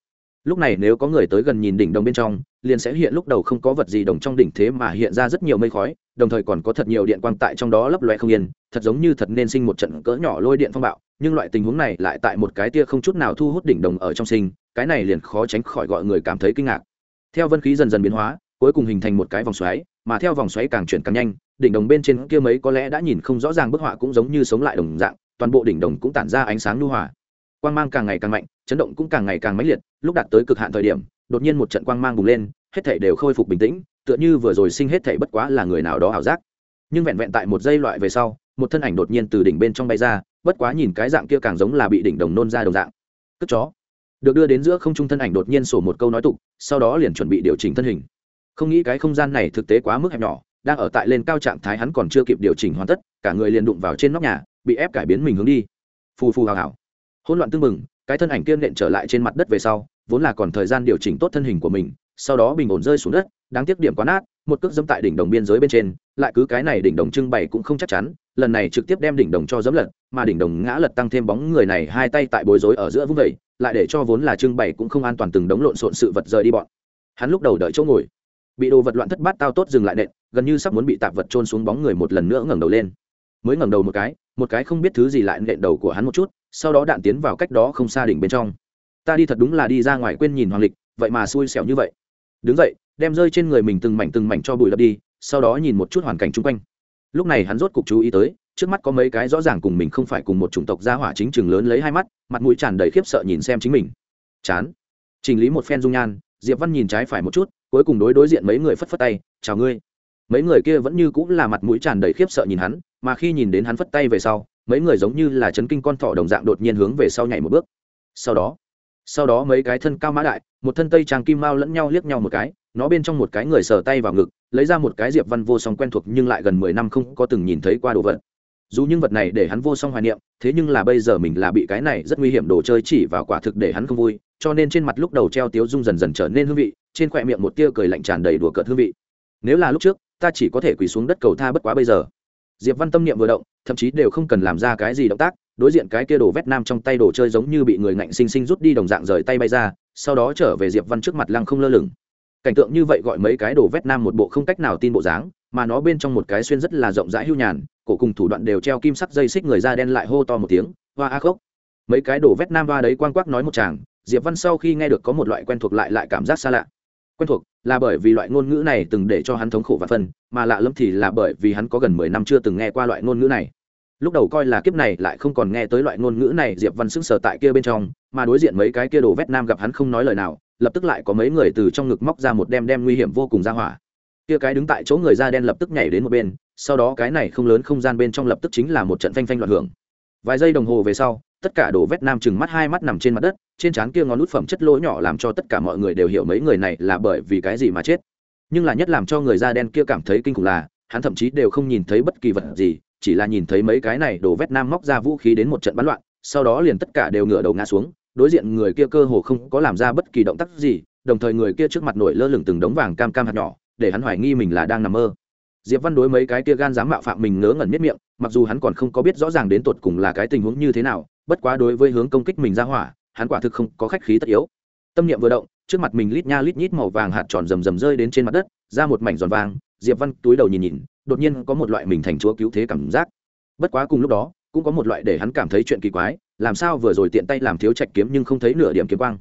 Lúc này nếu có người tới gần nhìn đỉnh đồng bên trong, liền sẽ hiện lúc đầu không có vật gì đồng trong đỉnh thế mà hiện ra rất nhiều mây khói, đồng thời còn có thật nhiều điện quang tại trong đó lấp loe không yên, thật giống như thật nên sinh một trận cỡ nhỏ lôi điện phong bạo, nhưng loại tình huống này lại tại một cái tia không chút nào thu hút đỉnh đồng ở trong sinh, cái này liền khó tránh khỏi gọi người cảm thấy kinh ngạc. Theo vân khí dần dần biến hóa, cuối cùng hình thành một cái vòng xoáy mà theo vòng xoáy càng chuyển càng nhanh, đỉnh đồng bên trên kia mấy có lẽ đã nhìn không rõ ràng bức họa cũng giống như sống lại đồng dạng, toàn bộ đỉnh đồng cũng tản ra ánh sáng lưu hòa. Quang mang càng ngày càng mạnh, chấn động cũng càng ngày càng mãnh liệt, lúc đạt tới cực hạn thời điểm, đột nhiên một trận quang mang bùng lên, hết thảy đều khôi phục bình tĩnh, tựa như vừa rồi sinh hết thảy bất quá là người nào đó ảo giác. Nhưng vẹn vẹn tại một giây loại về sau, một thân ảnh đột nhiên từ đỉnh bên trong bay ra, bất quá nhìn cái dạng kia càng giống là bị đỉnh đồng nôn ra đồng dạng. Cất chó. Được đưa đến giữa không trung thân ảnh đột nhiên sổ một câu nói tục, sau đó liền chuẩn bị điều chỉnh thân hình không nghĩ cái không gian này thực tế quá mức hẹp nhỏ, đang ở tại lên cao trạng thái hắn còn chưa kịp điều chỉnh hoàn tất, cả người liền đụng vào trên nóc nhà, bị ép cải biến mình hướng đi. Phù phù hào hào. Hỗn loạn tương mừng cái thân ảnh kiên nện trở lại trên mặt đất về sau, vốn là còn thời gian điều chỉnh tốt thân hình của mình, sau đó bình ổn rơi xuống đất, đáng tiếc điểm quá nát, một cước dẫm tại đỉnh đồng biên giới bên trên, lại cứ cái này đỉnh đồng trưng bày cũng không chắc chắn, lần này trực tiếp đem đỉnh đồng cho dẫm lật, mà đỉnh đồng ngã lật tăng thêm bóng người này, hai tay tại bối rối ở giữa vung vẩy lại để cho vốn là trưng bày cũng không an toàn từng đống lộn xộn sự vật rời đi bọn. Hắn lúc đầu đợi chỗ ngồi bị đồ vật loạn thất bát tao tốt dừng lại nện, gần như sắp muốn bị tạp vật trôn xuống bóng người một lần nữa ngẩng đầu lên. Mới ngẩng đầu một cái một cái không biết thứ gì lại nện đầu của hắn một chút, sau đó đạn tiến vào cách đó không xa đỉnh bên trong. Ta đi thật đúng là đi ra ngoài quên nhìn hoàng lịch, vậy mà xui xẻo như vậy. Đứng dậy, đem rơi trên người mình từng mảnh từng mảnh cho bụi lấp đi, sau đó nhìn một chút hoàn cảnh chung quanh. Lúc này hắn rốt cục chú ý tới, trước mắt có mấy cái rõ ràng cùng mình không phải cùng một chủng tộc gia hỏa chính chừng lớn lấy hai mắt, mặt mũi tràn đầy khiếp sợ nhìn xem chính mình. Chán. Chỉnh lý một phen dung nhan, diệp văn nhìn trái phải một chút cuối cùng đối đối diện mấy người phất phất tay, chào ngươi. Mấy người kia vẫn như cũng là mặt mũi tràn đầy khiếp sợ nhìn hắn, mà khi nhìn đến hắn phất tay về sau, mấy người giống như là chấn kinh con thỏ đồng dạng đột nhiên hướng về sau nhảy một bước. Sau đó sau đó mấy cái thân cao mã đại, một thân tây trang kim mao lẫn nhau liếc nhau một cái, nó bên trong một cái người sờ tay vào ngực, lấy ra một cái diệp văn vô song quen thuộc nhưng lại gần mười năm không có từng nhìn thấy qua đồ vật. Dù những vật này để hắn vô song hoài niệm, thế nhưng là bây giờ mình là bị cái này rất nguy hiểm đồ chơi chỉ vào quả thực để hắn không vui, cho nên trên mặt lúc đầu treo tiếu dung dần dần trở nên hương vị trên khỏe miệng một tia cười lạnh tràn đầy đùa cợt hương vị. Nếu là lúc trước, ta chỉ có thể quỳ xuống đất cầu tha bất quá bây giờ. Diệp văn tâm niệm vừa động, thậm chí đều không cần làm ra cái gì động tác, đối diện cái kia đồ vét nam trong tay đồ chơi giống như bị người ngạnh sinh sinh rút đi đồng dạng rời tay bay ra, sau đó trở về diệp văn trước mặt lăng không lơ lửng. Cảnh tượng như vậy gọi mấy cái đồ vét nam một bộ không cách nào tin bộ dáng, mà nó bên trong một cái xuyên rất là rộng rãi hưu nhàn, cổ cùng thủ đoạn đều treo kim sắc dây xích người da đen lại hô to một tiếng, hoa a khốc. Mấy cái đồ vét nam hoa đấy quang quắc nói một chàng, diệp văn sau khi nghe được có một loại quen thuộc lại lại cảm giác xa lạ quen thuộc, là bởi vì loại ngôn ngữ này từng để cho hắn thống khổ và phân, mà lạ lẫm thì là bởi vì hắn có gần mười năm chưa từng nghe qua loại ngôn ngữ này. Lúc đầu coi là kiếp này lại không còn nghe tới loại ngôn ngữ này, diệp văn sững sờ tại kia bên trong, mà đối diện mấy cái kia đồ vét nam gặp hắn không nói lời nào, lập tức lại có mấy người từ trong ngực móc ra một đem đem nguy hiểm vô cùng ra hỏa. Kia cái đứng tại chỗ người da đen lập tức nhảy đến một bên, sau đó cái này không lớn không gian bên trong lập tức chính là một trận phanh phanh loạn hưởng. Vài giây đồng hồ về sau tất cả đồ vét nam chừng mắt hai mắt nằm trên mặt đất, trên trán kia ngón nút phẩm chất lỗ nhỏ làm cho tất cả mọi người đều hiểu mấy người này là bởi vì cái gì mà chết. Nhưng là nhất làm cho người da đen kia cảm thấy kinh khủng là, hắn thậm chí đều không nhìn thấy bất kỳ vật gì, chỉ là nhìn thấy mấy cái này đồ vét nam móc ra vũ khí đến một trận bắn loạn, sau đó liền tất cả đều ngửa đầu ngã xuống, đối diện người kia cơ hồ không có làm ra bất kỳ động tác gì, đồng thời người kia trước mặt nổi lơ lửng từng đống vàng cam cam hạt nhỏ, để hắn hoài nghi mình là đang nằm mơ diệp văn đối mấy cái kia gan dám mạo phạm mình ngớ ngẩn miết miệng, mặc dù hắn còn không có biết rõ ràng đến tột cùng là cái tình huống như thế nào, bất quá đối với hướng công kích mình ra hỏa, hắn quả thực không có khách khí tất yếu. Tâm niệm vừa động, trước mặt mình lít nha lít nhít màu vàng hạt tròn rầm rầm rơi đến trên mặt đất, ra một mảnh giòn vàng, diệp văn túi đầu nhìn nhìn, đột nhiên có một loại mình thành chúa cứu thế cảm giác. Bất quá cùng lúc đó, cũng có một loại để hắn cảm thấy chuyện kỳ quái, làm sao vừa rồi tiện tay làm thiếu trạch kiếm nhưng không thấy nửa điểm kiếm quang.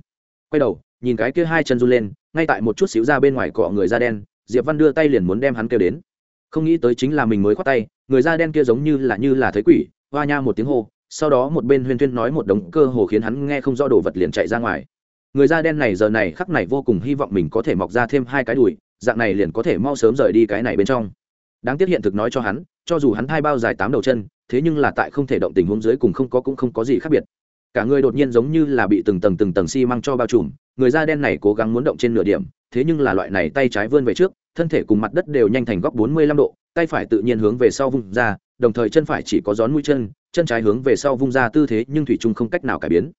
Quay đầu, nhìn cái kia hai chân run lên, ngay tại một chút xíu ra bên ngoài cọ người da đen, diệp văn đưa tay liền muốn đem hắn kêu đến không nghĩ tới chính là mình mới khoát tay, người da đen kia giống như là như là thấy quỷ, hoa nha một tiếng hô, sau đó một bên huyên thuyên nói một đống cơ hồ khiến hắn nghe không rõ đồ vật liền chạy ra ngoài. Người da đen này giờ này khắc này vô cùng hy vọng mình có thể mọc ra thêm hai cái đùi, dạng này liền có thể mau sớm rời đi cái này bên trong. Đáng tiếc hiện thực nói cho hắn, cho dù hắn thai bao dài tám đầu chân, thế nhưng là tại không thể động tình huống dưới cùng không có cũng không có gì khác biệt. Cả người đột nhiên giống như là bị từng tầng từng tầng xi măng cho bao trùm, người da đen này cố gắng muốn động trên nửa điểm thế nhưng là loại này tay trái vươn về trước, thân thể cùng mặt đất đều nhanh thành góc bốn mươi lăm độ, tay phải tự nhiên hướng về sau vung ra, đồng thời chân phải chỉ có gión mũi chân chân trái hướng về sau vung ra tư thế nhưng thủy trung không cách nào cải biến.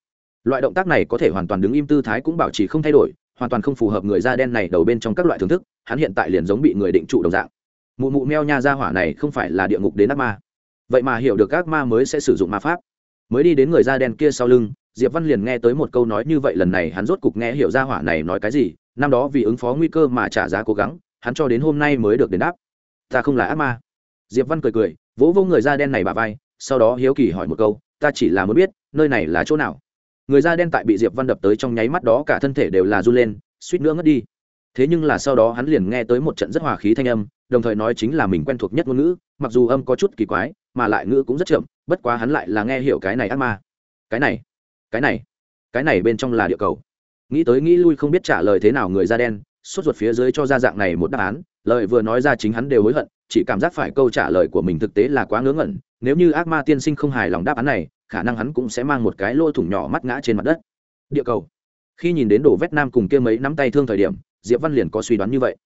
Loại động tác này có thể hoàn toàn đứng im tư thái cũng bảo trì không thay đổi, hoàn toàn không phù hợp người da đen này đầu bên trong các loại thưởng thức, hắn hiện tại liền giống bị người định trụ đồng dạng. Mụ mụ meo nha ra hỏa này không phải là địa ngục đến ác ma. Vậy mà hiểu được các ma mới sẽ sử dụng ma pháp. Mới đi đến người da đen kia sau lưng, diệp văn liền nghe tới một câu nói như vậy, lần này hắn rốt cục nghe hiểu ra hỏa này nói cái gì năm đó vì ứng phó nguy cơ mà trả giá cố gắng, hắn cho đến hôm nay mới được đền đáp. Ta không là ác ma. Diệp văn cười cười, vỗ vô người da đen này bà vai, sau đó hiếu kỳ hỏi một câu, ta chỉ là muốn biết, nơi này là chỗ nào? Người da đen tại bị diệp văn đập tới trong nháy mắt đó cả thân thể đều là run lên, suýt nữa ngất đi. Thế nhưng là sau đó hắn liền nghe tới một trận rất hòa khí thanh âm, đồng thời nói chính là mình quen thuộc nhất ngôn ngữ, mặc dù âm có chút kỳ quái, mà lại ngữ cũng rất chậm, bất quá hắn lại là nghe hiểu cái này ác ma. Cái này cái này cái này bên trong là địa cầu nghĩ tới nghĩ lui không biết trả lời thế nào người da đen, sốt ruột phía dưới cho ra dạng này một đáp án, lời vừa nói ra chính hắn đều hối hận, chỉ cảm giác phải câu trả lời của mình thực tế là quá ngớ ngẩn, nếu như ác ma tiên sinh không hài lòng đáp án này, khả năng hắn cũng sẽ mang một cái lỗ thủng nhỏ mắt ngã trên mặt đất. Địa cầu. Khi nhìn đến đổ vét nam cùng kia mấy nắm tay thương thời điểm, diệp văn liền có suy đoán như vậy.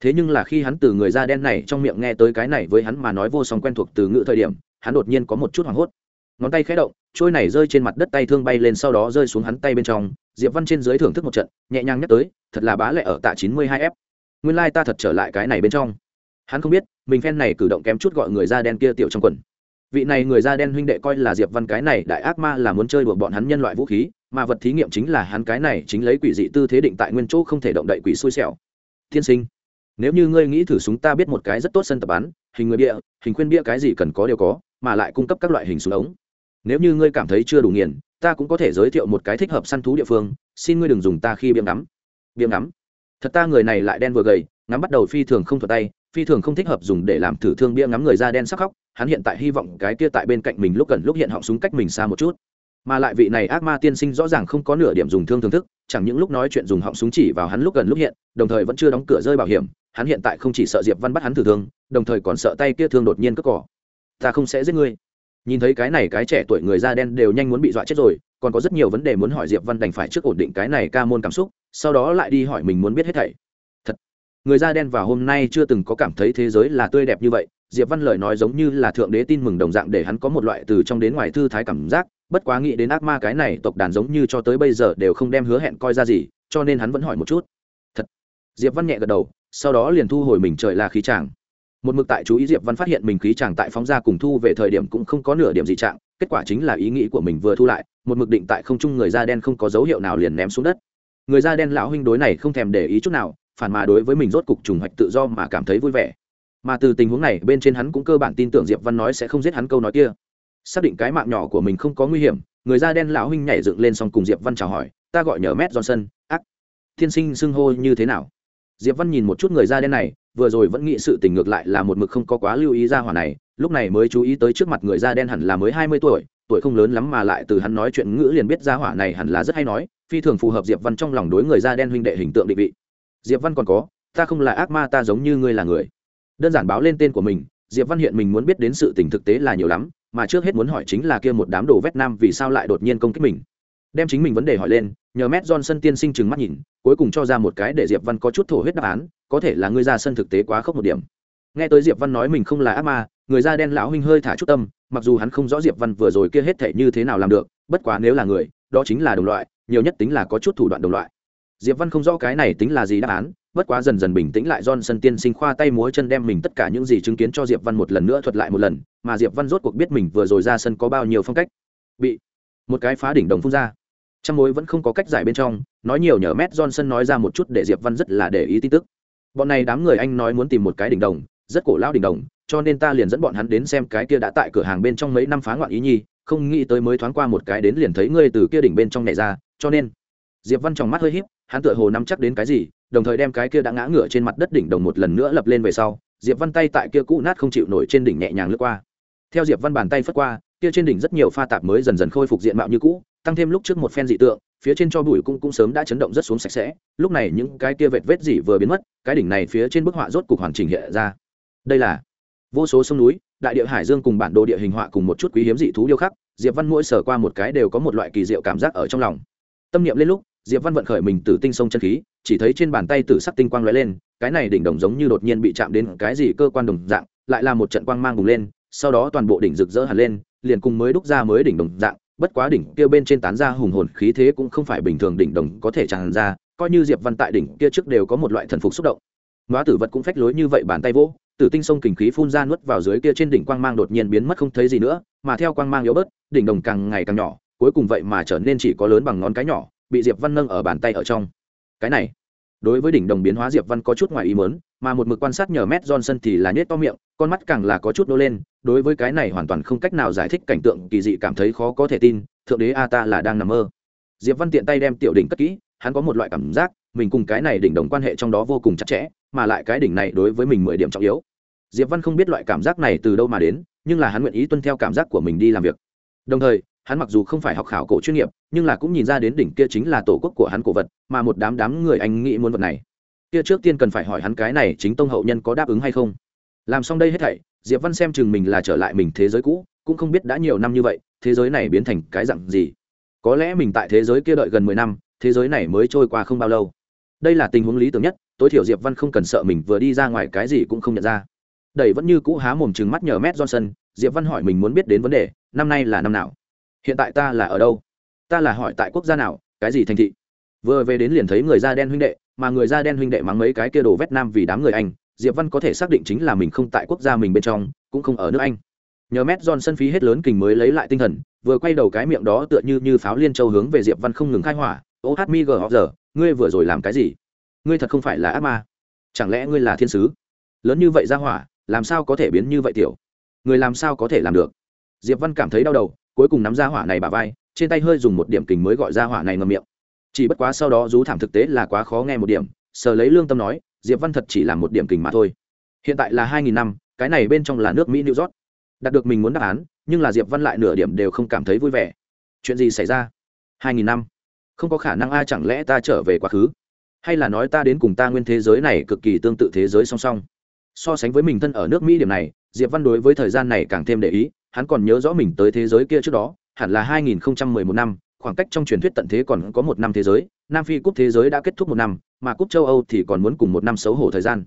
Thế nhưng là khi hắn từ người da đen này trong miệng nghe tới cái này với hắn mà nói vô song quen thuộc từ ngữ thời điểm, hắn đột nhiên có một chút hoảng hốt. Ngón tay khẽ động trôi này rơi trên mặt đất tay thương bay lên sau đó rơi xuống hắn tay bên trong, diệp văn trên dưới thưởng thức một trận, nhẹ nhàng nhắc tới, thật là bá lệ ở tạ chín mươi hai f nguyên lai ta thật trở lại cái này bên trong. Hắn không biết, mình phen này cử động kém chút gọi người da đen kia tiểu trong quần. Vị này người da đen huynh đệ coi là diệp văn cái này đại ác ma là muốn chơi đùa bọn hắn nhân loại vũ khí, mà vật thí nghiệm chính là hắn cái này chính lấy quỷ dị tư thế định tại nguyên chỗ không thể động đậy quỷ xui xẻo. Tiên sinh, nếu như ngươi nghĩ thử súng ta biết một cái rất tốt sân tập bắn, hình người bia hình khuyên bia cái gì cần có đều có, mà lại cung cấp các loại hình súng ống nếu như ngươi cảm thấy chưa đủ nghiền, ta cũng có thể giới thiệu một cái thích hợp săn thú địa phương, xin ngươi đừng dùng ta khi biếm ngắm. Biếm ngắm? Thật ta người này lại đen vừa gầy, ngắm bắt đầu phi thường không thuật tay, phi thường không thích hợp dùng để làm thử thương bia ngắm người da đen sắc khóc, hắn hiện tại hy vọng cái kia tại bên cạnh mình lúc gần lúc hiện họng súng cách mình xa một chút. Mà lại vị này ác ma tiên sinh rõ ràng không có nửa điểm dùng thương thưởng thức, chẳng những lúc nói chuyện dùng họng súng chỉ vào hắn lúc gần lúc hiện, đồng thời vẫn chưa đóng cửa rơi bảo hiểm, hắn hiện tại không chỉ sợ diệp văn bắt hắn thử thương, đồng thời còn sợ tay kia thương đột nhiên cất cỏ. Ta không sẽ giết ngươi nhìn thấy cái này cái trẻ tuổi người da đen đều nhanh muốn bị dọa chết rồi, còn có rất nhiều vấn đề muốn hỏi diệp văn đành phải trước ổn định cái này ca môn cảm xúc, sau đó lại đi hỏi mình muốn biết hết thảy. Thật, người da đen vào hôm nay chưa từng có cảm thấy thế giới là tươi đẹp như vậy, diệp văn lời nói giống như là thượng đế tin mừng đồng dạng để hắn có một loại từ trong đến ngoài thư thái cảm giác, bất quá nghĩ đến ác ma cái này tộc đàn giống như cho tới bây giờ đều không đem hứa hẹn coi ra gì, cho nên hắn vẫn hỏi một chút. Thật, diệp văn nhẹ gật đầu, sau đó liền thu hồi mình trời là khí chàng một mực tại chú ý diệp văn phát hiện mình khí tràng tại phóng ra cùng thu về thời điểm cũng không có nửa điểm gì trạng, kết quả chính là ý nghĩ của mình vừa thu lại, một mực định tại không trung người da đen không có dấu hiệu nào liền ném xuống đất. Người da đen lão huynh đối này không thèm để ý chút nào, phản mà đối với mình rốt cục trùng hoạch tự do mà cảm thấy vui vẻ. Mà từ tình huống này, bên trên hắn cũng cơ bản tin tưởng diệp văn nói sẽ không giết hắn câu nói kia. Xác định cái mạng nhỏ của mình không có nguy hiểm, người da đen lão huynh nhảy dựng lên xong cùng diệp văn chào hỏi, ta gọi nhờ mét johnson, ác. Thiên sinh xưng hô như thế nào? Diệp văn nhìn một chút người da đen này, vừa rồi vẫn nghĩ sự tình ngược lại là một mực không có quá lưu ý ra hỏa này, lúc này mới chú ý tới trước mặt người da đen hẳn là mới hai mươi tuổi tuổi không lớn lắm mà lại từ hắn nói chuyện ngữ liền biết ra hỏa này hẳn là rất hay nói, phi thường phù hợp diệp văn trong lòng đối người da đen huynh đệ hình tượng định vị. Diệp văn còn có, ta không là ác ma ta giống như ngươi là người. Đơn giản báo lên tên của mình, diệp văn hiện mình muốn biết đến sự tình thực tế là nhiều lắm, mà trước hết muốn hỏi chính là kia một đám đồ vét nam vì sao lại đột nhiên công kích mình đem chính mình vấn đề hỏi lên nhờ mét johnson tiên sinh chừng mắt nhìn cuối cùng cho ra một cái để diệp văn có chút thổ huyết đáp án có thể là ngươi ra sân thực tế quá khốc một điểm nghe tới diệp văn nói mình không là ác ma người da đen lão huynh hơi thả chút tâm mặc dù hắn không rõ diệp văn vừa rồi kia hết thể như thế nào làm được bất quá nếu là người đó chính là đồng loại nhiều nhất tính là có chút thủ đoạn đồng loại diệp văn không rõ cái này tính là gì đáp án bất quá dần dần bình tĩnh lại Johnson tiên sinh khoa tay múa chân đem mình tất cả những gì chứng kiến cho Diệp Văn một lần nữa thuật lại một lần, mà Diệp Văn rốt cuộc biết mình vừa rồi ra sân có bao nhiêu phong cách. Bị một cái phá đỉnh đồng phun ra. Trăm mối vẫn không có cách giải bên trong, nói nhiều nhờ Matt Johnson nói ra một chút để Diệp Văn rất là để ý tin tức. Bọn này đám người anh nói muốn tìm một cái đỉnh đồng, rất cổ lão đỉnh đồng, cho nên ta liền dẫn bọn hắn đến xem cái kia đã tại cửa hàng bên trong mấy năm phá ngoạn ý nhi, không nghĩ tới mới thoáng qua một cái đến liền thấy ngươi từ kia đỉnh bên trong nhảy ra, cho nên Diệp Văn trong mắt hơi híp, hắn tựa hồ nắm chắc đến cái gì, đồng thời đem cái kia đã ngã ngửa trên mặt đất đỉnh đồng một lần nữa lập lên về sau diệp văn tay tại kia cũ nát không chịu nổi trên đỉnh nhẹ nhàng lướt qua theo diệp văn bàn tay phất qua kia trên đỉnh rất nhiều pha tạp mới dần dần khôi phục diện mạo như cũ tăng thêm lúc trước một phen dị tượng, phía trên cho bụi cũng cũng sớm đã chấn động rất xuống sạch sẽ, lúc này những cái kia vệt vết dị vừa biến mất, cái đỉnh này phía trên bức họa rốt cục hoàn chỉnh hiện ra. Đây là vô số sông núi, đại địa hải dương cùng bản đồ địa hình họa cùng một chút quý hiếm dị thú điêu khắc, diệp văn mỗi sở qua một cái đều có một loại kỳ diệu cảm giác ở trong lòng. Tâm niệm lên lúc, diệp văn vận khởi mình từ tinh sông chân khí, chỉ thấy trên bàn tay tử sắc tinh quang lóe lên, cái này đỉnh đồng giống như đột nhiên bị chạm đến cái gì cơ quan đồng dạng, lại là một trận quang mang bùng lên, sau đó toàn bộ đỉnh rực rỡ hẳn lên, liền cùng mới đúc ra mới đỉnh đồng dạng bất quá đỉnh kia bên trên tán ra hùng hồn khí thế cũng không phải bình thường đỉnh đồng có thể tràn ra coi như diệp văn tại đỉnh kia trước đều có một loại thần phục xúc động. Nóa tử vật cũng phách lối như vậy bàn tay vỗ, tử tinh sông kình khí phun ra nuốt vào dưới kia trên đỉnh quang mang đột nhiên biến mất không thấy gì nữa, mà theo quang mang yếu bớt, đỉnh đồng càng ngày càng nhỏ, cuối cùng vậy mà trở nên chỉ có lớn bằng ngón cái nhỏ, bị diệp văn nâng ở bàn tay ở trong. Cái này đối với đỉnh đồng biến hóa diệp văn có chút ngoài ý mớn mà một mực quan sát nhờ mét johnson thì là nhét to miệng, con mắt càng là có chút nô lên, đối với cái này hoàn toàn không cách nào giải thích cảnh tượng kỳ dị cảm thấy khó có thể tin, thượng đế a ta là đang nằm mơ. Diệp văn tiện tay đem tiểu đỉnh cất kỹ, hắn có một loại cảm giác, mình cùng cái này đỉnh đồng quan hệ trong đó vô cùng chặt chẽ, mà lại cái đỉnh này đối với mình mười điểm trọng yếu. Diệp văn không biết loại cảm giác này từ đâu mà đến, nhưng là hắn nguyện ý tuân theo cảm giác của mình đi làm việc. Đồng thời hắn mặc dù không phải học khảo cổ chuyên nghiệp, nhưng là cũng nhìn ra đến đỉnh kia chính là tổ quốc của hắn cổ vật, mà một đám đám người anh nghĩ muốn vật này. Kia trước tiên cần phải hỏi hắn cái này chính tông hậu nhân có đáp ứng hay không. Làm xong đây hết thảy, diệp văn xem chừng mình là trở lại mình thế giới cũ, cũng không biết đã nhiều năm như vậy, thế giới này biến thành cái dặn gì. Có lẽ mình tại thế giới kia đợi gần mười năm, thế giới này mới trôi qua không bao lâu. Đây là tình huống lý tưởng nhất, tối thiểu diệp văn không cần sợ mình vừa đi ra ngoài cái gì cũng không nhận ra. Đẩy vẫn như cũ há mồm chừng mắt nhờ mét johnson, diệp văn hỏi mình muốn biết đến vấn đề, năm nay là năm nào? Hiện tại ta là ở đâu? Ta là hỏi tại quốc gia nào, cái gì thành thị? Vừa về đến liền thấy người da đen huynh đệ, mà người da đen huynh đệ mắng mấy cái kia đồ vét nam vì đám người anh, diệp văn có thể xác định chính là mình không tại quốc gia mình bên trong, cũng không ở nước anh. Nhờ mét giòn sân phí hết lớn kình mới lấy lại tinh thần, vừa quay đầu cái miệng đó tựa như như pháo liên châu hướng về diệp văn không ngừng khai hỏa. Ô hát mi gờ giờ, ngươi vừa rồi làm cái gì? Ngươi thật không phải là ác ma. Chẳng lẽ ngươi là thiên sứ? Lớn như vậy ra hỏa, làm sao có thể biến như vậy tiểu? Người làm sao có thể làm được? Diệp văn cảm thấy đau đầu cuối cùng nắm ra hỏa này bà vai, trên tay hơi dùng một điểm kình mới gọi ra hỏa này ngầm miệng. Chỉ bất quá sau đó rú thảm thực tế là quá khó nghe một điểm, sờ lấy lương tâm nói, diệp văn thật chỉ là một điểm kình mà thôi. Hiện tại là hai nghìn năm, cái này bên trong là nước mỹ new york. Đạt được mình muốn đáp án, nhưng là diệp văn lại nửa điểm đều không cảm thấy vui vẻ. Chuyện gì xảy ra? Hai nghìn năm. Không có khả năng a chẳng lẽ ta trở về quá khứ? Hay là nói ta đến cùng ta nguyên thế giới này cực kỳ tương tự thế giới song song? So sánh với mình thân ở nước mỹ điểm này, diệp văn đối với thời gian này càng thêm để ý hắn còn nhớ rõ mình tới thế giới kia trước đó, hẳn là 2011 năm, khoảng cách trong truyền thuyết tận thế còn có một năm thế giới, nam phi cúp thế giới đã kết thúc một năm, mà cúp châu âu thì còn muốn cùng một năm xấu hổ thời gian.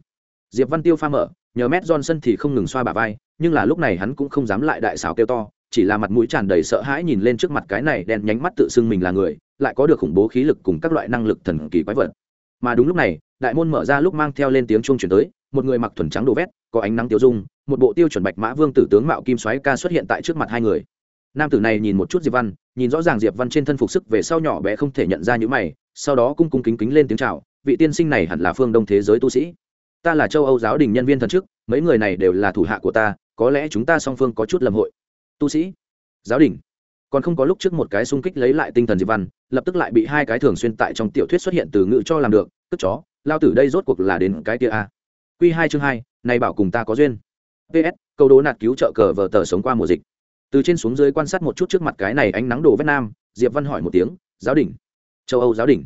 Diệp văn tiêu pha mở, nhờ mét johnson thì không ngừng xoa bả vai, nhưng là lúc này hắn cũng không dám lại đại xảo kêu to, chỉ là mặt mũi tràn đầy sợ hãi nhìn lên trước mặt cái này đen nhánh mắt tự xưng mình là người, lại có được khủng bố khí lực cùng các loại năng lực thần kỳ quái vật. Mà đúng lúc này, đại môn mở ra lúc mang theo lên tiếng chuông chuyển tới, một người mặc thuần trắng đồ vét, có ánh nắng tiêu dung một bộ tiêu chuẩn bạch mã vương tử tướng mạo kim xoáy ca xuất hiện tại trước mặt hai người. Nam tử này nhìn một chút diệp văn, nhìn rõ ràng diệp văn trên thân phục sức về sau nhỏ bé không thể nhận ra những mày, sau đó cung cung kính kính lên tiếng chào, vị tiên sinh này hẳn là phương đông thế giới tu sĩ. Ta là châu âu giáo đình nhân viên thần chức, mấy người này đều là thủ hạ của ta, có lẽ chúng ta song phương có chút lầm hội. Tu sĩ, giáo đình. Còn không có lúc trước một cái xung kích lấy lại tinh thần diệp văn, lập tức lại bị hai cái thường xuyên tại trong tiểu thuyết xuất hiện từ ngữ cho làm được tức chó, lao tử đây rốt cuộc là đến cái kia à? a q hai chương hai, này bảo cùng ta có duyên ps câu đố nạt cứu trợ cờ vờ tờ sống qua mùa dịch. Từ trên xuống dưới quan sát một chút trước mặt cái này ánh nắng đồ vét nam diệp văn hỏi một tiếng, giáo đình. Châu âu giáo đình.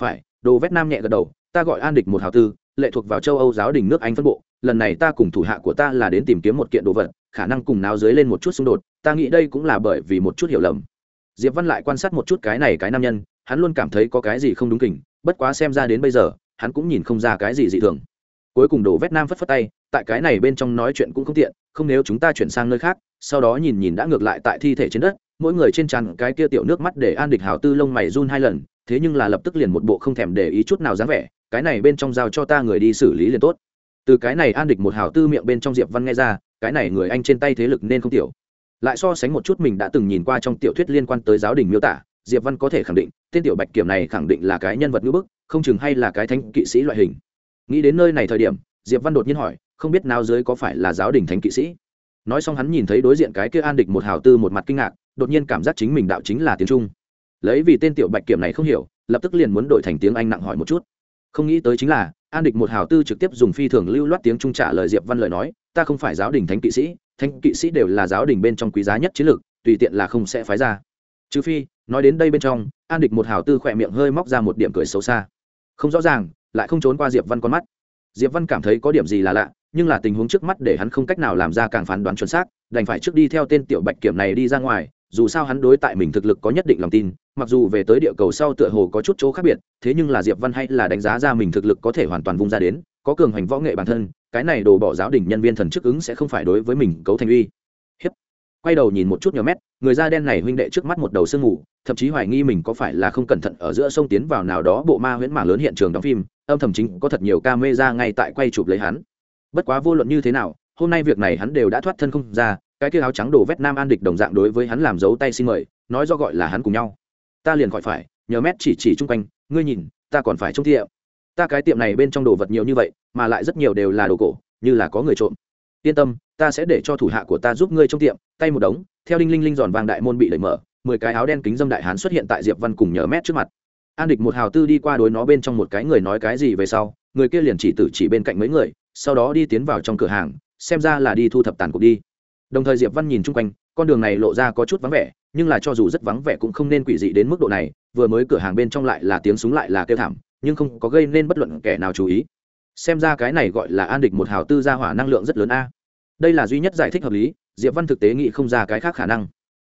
Phải. Đồ vét nam nhẹ gật đầu, ta gọi an địch một hào tư, lệ thuộc vào châu âu giáo đình nước anh phân bộ, lần này ta cùng thủ hạ của ta là đến tìm kiếm một kiện đồ vật, khả năng cùng náo dưới lên một chút xung đột, ta nghĩ đây cũng là bởi vì một chút hiểu lầm. Diệp văn lại quan sát một chút cái này cái nam nhân, hắn luôn cảm thấy có cái gì không đúng kỉnh bất quá xem ra đến bây giờ, hắn cũng nhìn không ra cái gì dị thường. Cuối cùng đổ vét nam phất phất tay tại cái này bên trong nói chuyện cũng không tiện, không nếu chúng ta chuyển sang nơi khác, sau đó nhìn nhìn đã ngược lại tại thi thể trên đất, mỗi người trên tràn cái kia tiểu nước mắt để an địch hào tư lông mày run hai lần, thế nhưng là lập tức liền một bộ không thèm để ý chút nào dáng vẻ, cái này bên trong giao cho ta người đi xử lý liền tốt. Từ cái này an địch một hào tư miệng bên trong diệp văn nghe ra, cái này người anh trên tay thế lực nên không tiểu. Lại so sánh một chút mình đã từng nhìn qua trong tiểu thuyết liên quan tới giáo đình miêu tả, diệp văn có thể khẳng định, tên tiểu bạch kiểm này khẳng định là cái nhân vật ngữ bức, không chừng hay là cái thánh kỵ sĩ loại hình. Nghĩ đến nơi này thời điểm, diệp văn đột nhiên hỏi không biết nào dưới có phải là giáo đình thánh kỵ sĩ. Nói xong hắn nhìn thấy đối diện cái kia an địch một hào tư một mặt kinh ngạc, đột nhiên cảm giác chính mình đạo chính là tiếng trung. Lấy vì tên tiểu bạch kiểm này không hiểu, lập tức liền muốn đổi thành tiếng anh nặng hỏi một chút. Không nghĩ tới chính là, an địch một hào tư trực tiếp dùng phi thường lưu loát tiếng trung trả lời diệp văn lời nói, ta không phải giáo đình thánh kỵ sĩ, thánh kỵ sĩ đều là giáo đình bên trong quý giá nhất chiến lược, tùy tiện là không sẽ phái ra. Trừ phi, nói đến đây bên trong, an địch một hào tư khỏe miệng hơi móc ra một điểm cười xấu xa. Không rõ ràng, lại không trốn qua diệp văn con mắt. Diệp văn cảm thấy có điểm gì là lạ nhưng là tình huống trước mắt để hắn không cách nào làm ra càng phán đoán chuẩn xác, đành phải trước đi theo tên tiểu bạch kiểm này đi ra ngoài, dù sao hắn đối tại mình thực lực có nhất định lòng tin, mặc dù về tới địa cầu sau tựa hồ có chút chỗ khác biệt, thế nhưng là diệp văn hay là đánh giá ra mình thực lực có thể hoàn toàn vung ra đến, có cường hành võ nghệ bản thân, cái này đồ bỏ giáo đình nhân viên thần chức ứng sẽ không phải đối với mình cấu thành uy. Hiếp. Quay đầu nhìn một chút nhỏ mét, người da đen này huynh đệ trước mắt một đầu sương mù, thậm chí hoài nghi mình có phải là không cẩn thận ở giữa sông tiến vào nào đó bộ ma huyễn mảng lớn hiện trường đóng phim, âm thầm chính có thật nhiều ca mê ra ngay tại quay chụp lấy hắn bất quá vô luận như thế nào, hôm nay việc này hắn đều đã thoát thân không ra, cái kia áo trắng đổ vét nam an địch đồng dạng đối với hắn làm dấu tay xin mời, nói do gọi là hắn cùng nhau. Ta liền gọi phải, nhờ mét chỉ chỉ chung quanh, ngươi nhìn, ta còn phải trông tiệm. Ta cái tiệm này bên trong đồ vật nhiều như vậy, mà lại rất nhiều đều là đồ cổ, như là có người trộm. Yên tâm, ta sẽ để cho thủ hạ của ta giúp ngươi trong tiệm, tay một đống, theo đinh linh linh giòn vàng đại môn bị đẩy mở, mười cái áo đen kính dâm đại hán xuất hiện tại diệp văn cùng nhờ mét trước mặt. An địch một hào tư đi qua đối nó bên trong một cái người nói cái gì về sau, người kia liền chỉ tử chỉ bên cạnh mấy người sau đó đi tiến vào trong cửa hàng, xem ra là đi thu thập tàn cuộc đi. Đồng thời diệp văn nhìn chung quanh, con đường này lộ ra có chút vắng vẻ, nhưng là cho dù rất vắng vẻ cũng không nên quỷ dị đến mức độ này, vừa mới cửa hàng bên trong lại là tiếng súng lại là kêu thảm, nhưng không có gây nên bất luận kẻ nào chú ý. Xem ra cái này gọi là an địch một hào tư gia hỏa năng lượng rất lớn a. Đây là duy nhất giải thích hợp lý, diệp văn thực tế nghĩ không ra cái khác khả năng.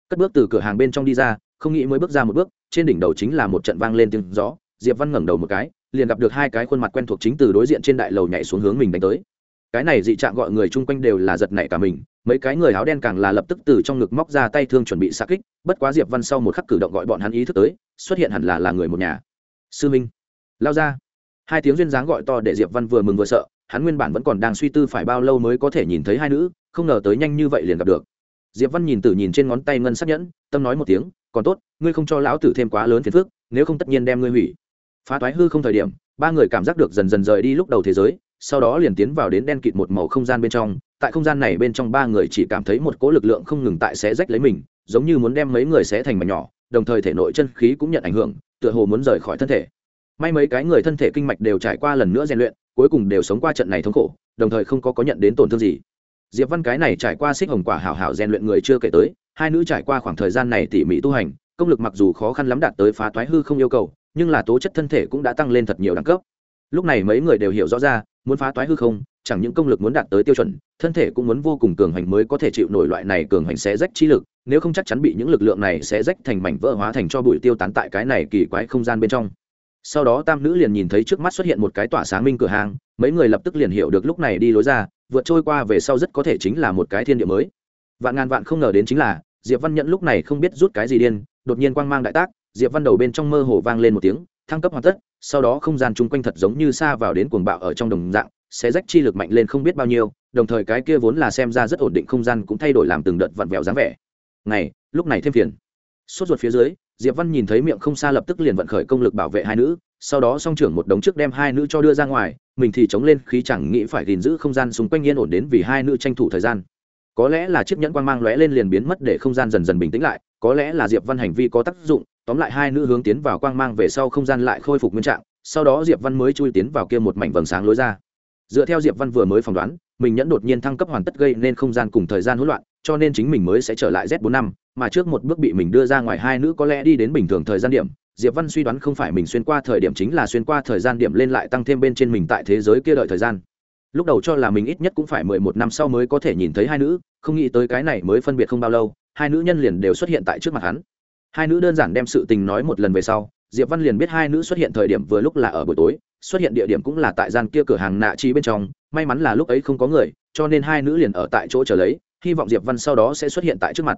Cất bước từ cửa hàng bên trong đi ra, không nghĩ mới bước ra một bước, trên đỉnh đầu chính là một trận vang lên tiếng gió, diệp văn ngẩng đầu một cái liền gặp được hai cái khuôn mặt quen thuộc chính từ đối diện trên đại lầu nhảy xuống hướng mình đánh tới. Cái này dị trạng gọi người chung quanh đều là giật nảy cả mình, mấy cái người áo đen càng là lập tức từ trong ngực móc ra tay thương chuẩn bị xa kích, bất quá diệp văn sau một khắc cử động gọi bọn hắn ý thức tới, xuất hiện hẳn là là người một nhà. Sư minh. Lao ra. Hai tiếng duyên dáng gọi to để diệp văn vừa mừng vừa sợ, hắn nguyên bản vẫn còn đang suy tư phải bao lâu mới có thể nhìn thấy hai nữ, không ngờ tới nhanh như vậy liền gặp được. Diệp văn nhìn từ nhìn trên ngón tay ngân sắc nhẫn, tâm nói một tiếng, còn tốt, ngươi không cho lão tử thêm quá lớn phiền phức, nếu không tất nhiên đem ngươi hủy phá toái hư không thời điểm, ba người cảm giác được dần dần rời đi lúc đầu thế giới, sau đó liền tiến vào đến đen kịt một màu không gian bên trong. Tại không gian này bên trong ba người chỉ cảm thấy một cỗ lực lượng không ngừng tại xé rách lấy mình, giống như muốn đem mấy người xé thành mảnh nhỏ, đồng thời thể nội chân khí cũng nhận ảnh hưởng, tựa hồ muốn rời khỏi thân thể. May mấy cái người thân thể kinh mạch đều trải qua lần nữa rèn luyện, cuối cùng đều sống qua trận này thống khổ, đồng thời không có có nhận đến tổn thương gì. Diệp văn cái này trải qua xích hồng quả hảo hảo rèn luyện người chưa kể tới, hai nữ trải qua khoảng thời gian này tỉ mỉ tu hành, công lực mặc dù khó khăn lắm đạt tới phá toái hư không yêu cầu nhưng là tố chất thân thể cũng đã tăng lên thật nhiều đẳng cấp. Lúc này mấy người đều hiểu rõ ra, muốn phá toái hư không, chẳng những công lực muốn đạt tới tiêu chuẩn, thân thể cũng muốn vô cùng cường hành mới có thể chịu nổi loại này cường hành sẽ rách chi lực, nếu không chắc chắn bị những lực lượng này sẽ rách thành mảnh vỡ hóa thành cho bụi tiêu tán tại cái này kỳ quái không gian bên trong. Sau đó tam nữ liền nhìn thấy trước mắt xuất hiện một cái tỏa sáng minh cửa hàng mấy người lập tức liền hiểu được lúc này đi lối ra, vượt trôi qua về sau rất có thể chính là một cái thiên địa mới. Vạn ngàn vạn không ngờ đến chính là, diệp văn nhận lúc này không biết rút cái gì điên, đột nhiên quang mang đại tác diệp văn đầu bên trong mơ hồ vang lên một tiếng, thăng cấp hoàn tất, sau đó không gian chung quanh thật giống như xa vào đến cuồng bạo ở trong đồng dạng sẽ rách chi lực mạnh lên không biết bao nhiêu, đồng thời cái kia vốn là xem ra rất ổn định không gian cũng thay đổi làm từng đợt vặn vẹo dáng vẻ. Này, lúc này thêm phiền. Sốt ruột phía dưới, diệp văn nhìn thấy miệng không xa lập tức liền vận khởi công lực bảo vệ hai nữ, sau đó song trưởng một đống trước đem hai nữ cho đưa ra ngoài, mình thì chống lên khí chẳng nghĩ phải gìn giữ không gian xung quanh yên ổn đến vì hai nữ tranh thủ thời gian. Có lẽ là chiếc nhẫn quang mang lóe lên liền biến mất để không gian dần dần bình tĩnh lại, có lẽ là diệp văn hành vi có tác dụng tóm lại hai nữ hướng tiến vào quang mang về sau không gian lại khôi phục nguyên trạng, sau đó diệp văn mới chui tiến vào kia một mảnh vầng sáng lối ra. Dựa theo diệp văn vừa mới phỏng đoán, mình nhẫn đột nhiên thăng cấp hoàn tất gây nên không gian cùng thời gian hỗn loạn, cho nên chính mình mới sẽ trở lại z bốn năm, mà trước một bước bị mình đưa ra ngoài hai nữ có lẽ đi đến bình thường thời gian điểm. Diệp văn suy đoán không phải mình xuyên qua thời điểm chính là xuyên qua thời gian điểm lên lại tăng thêm bên trên mình tại thế giới kia đợi thời gian. Lúc đầu cho là mình ít nhất cũng phải mười một năm sau mới có thể nhìn thấy hai nữ, không nghĩ tới cái này mới phân biệt không bao lâu, hai nữ nhân liền đều xuất hiện tại trước mặt hắn hai nữ đơn giản đem sự tình nói một lần về sau, diệp văn liền biết hai nữ xuất hiện thời điểm vừa lúc là ở buổi tối, xuất hiện địa điểm cũng là tại gian kia cửa hàng nạ chi bên trong, may mắn là lúc ấy không có người, cho nên hai nữ liền ở tại chỗ chờ lấy, hy vọng diệp văn sau đó sẽ xuất hiện tại trước mặt.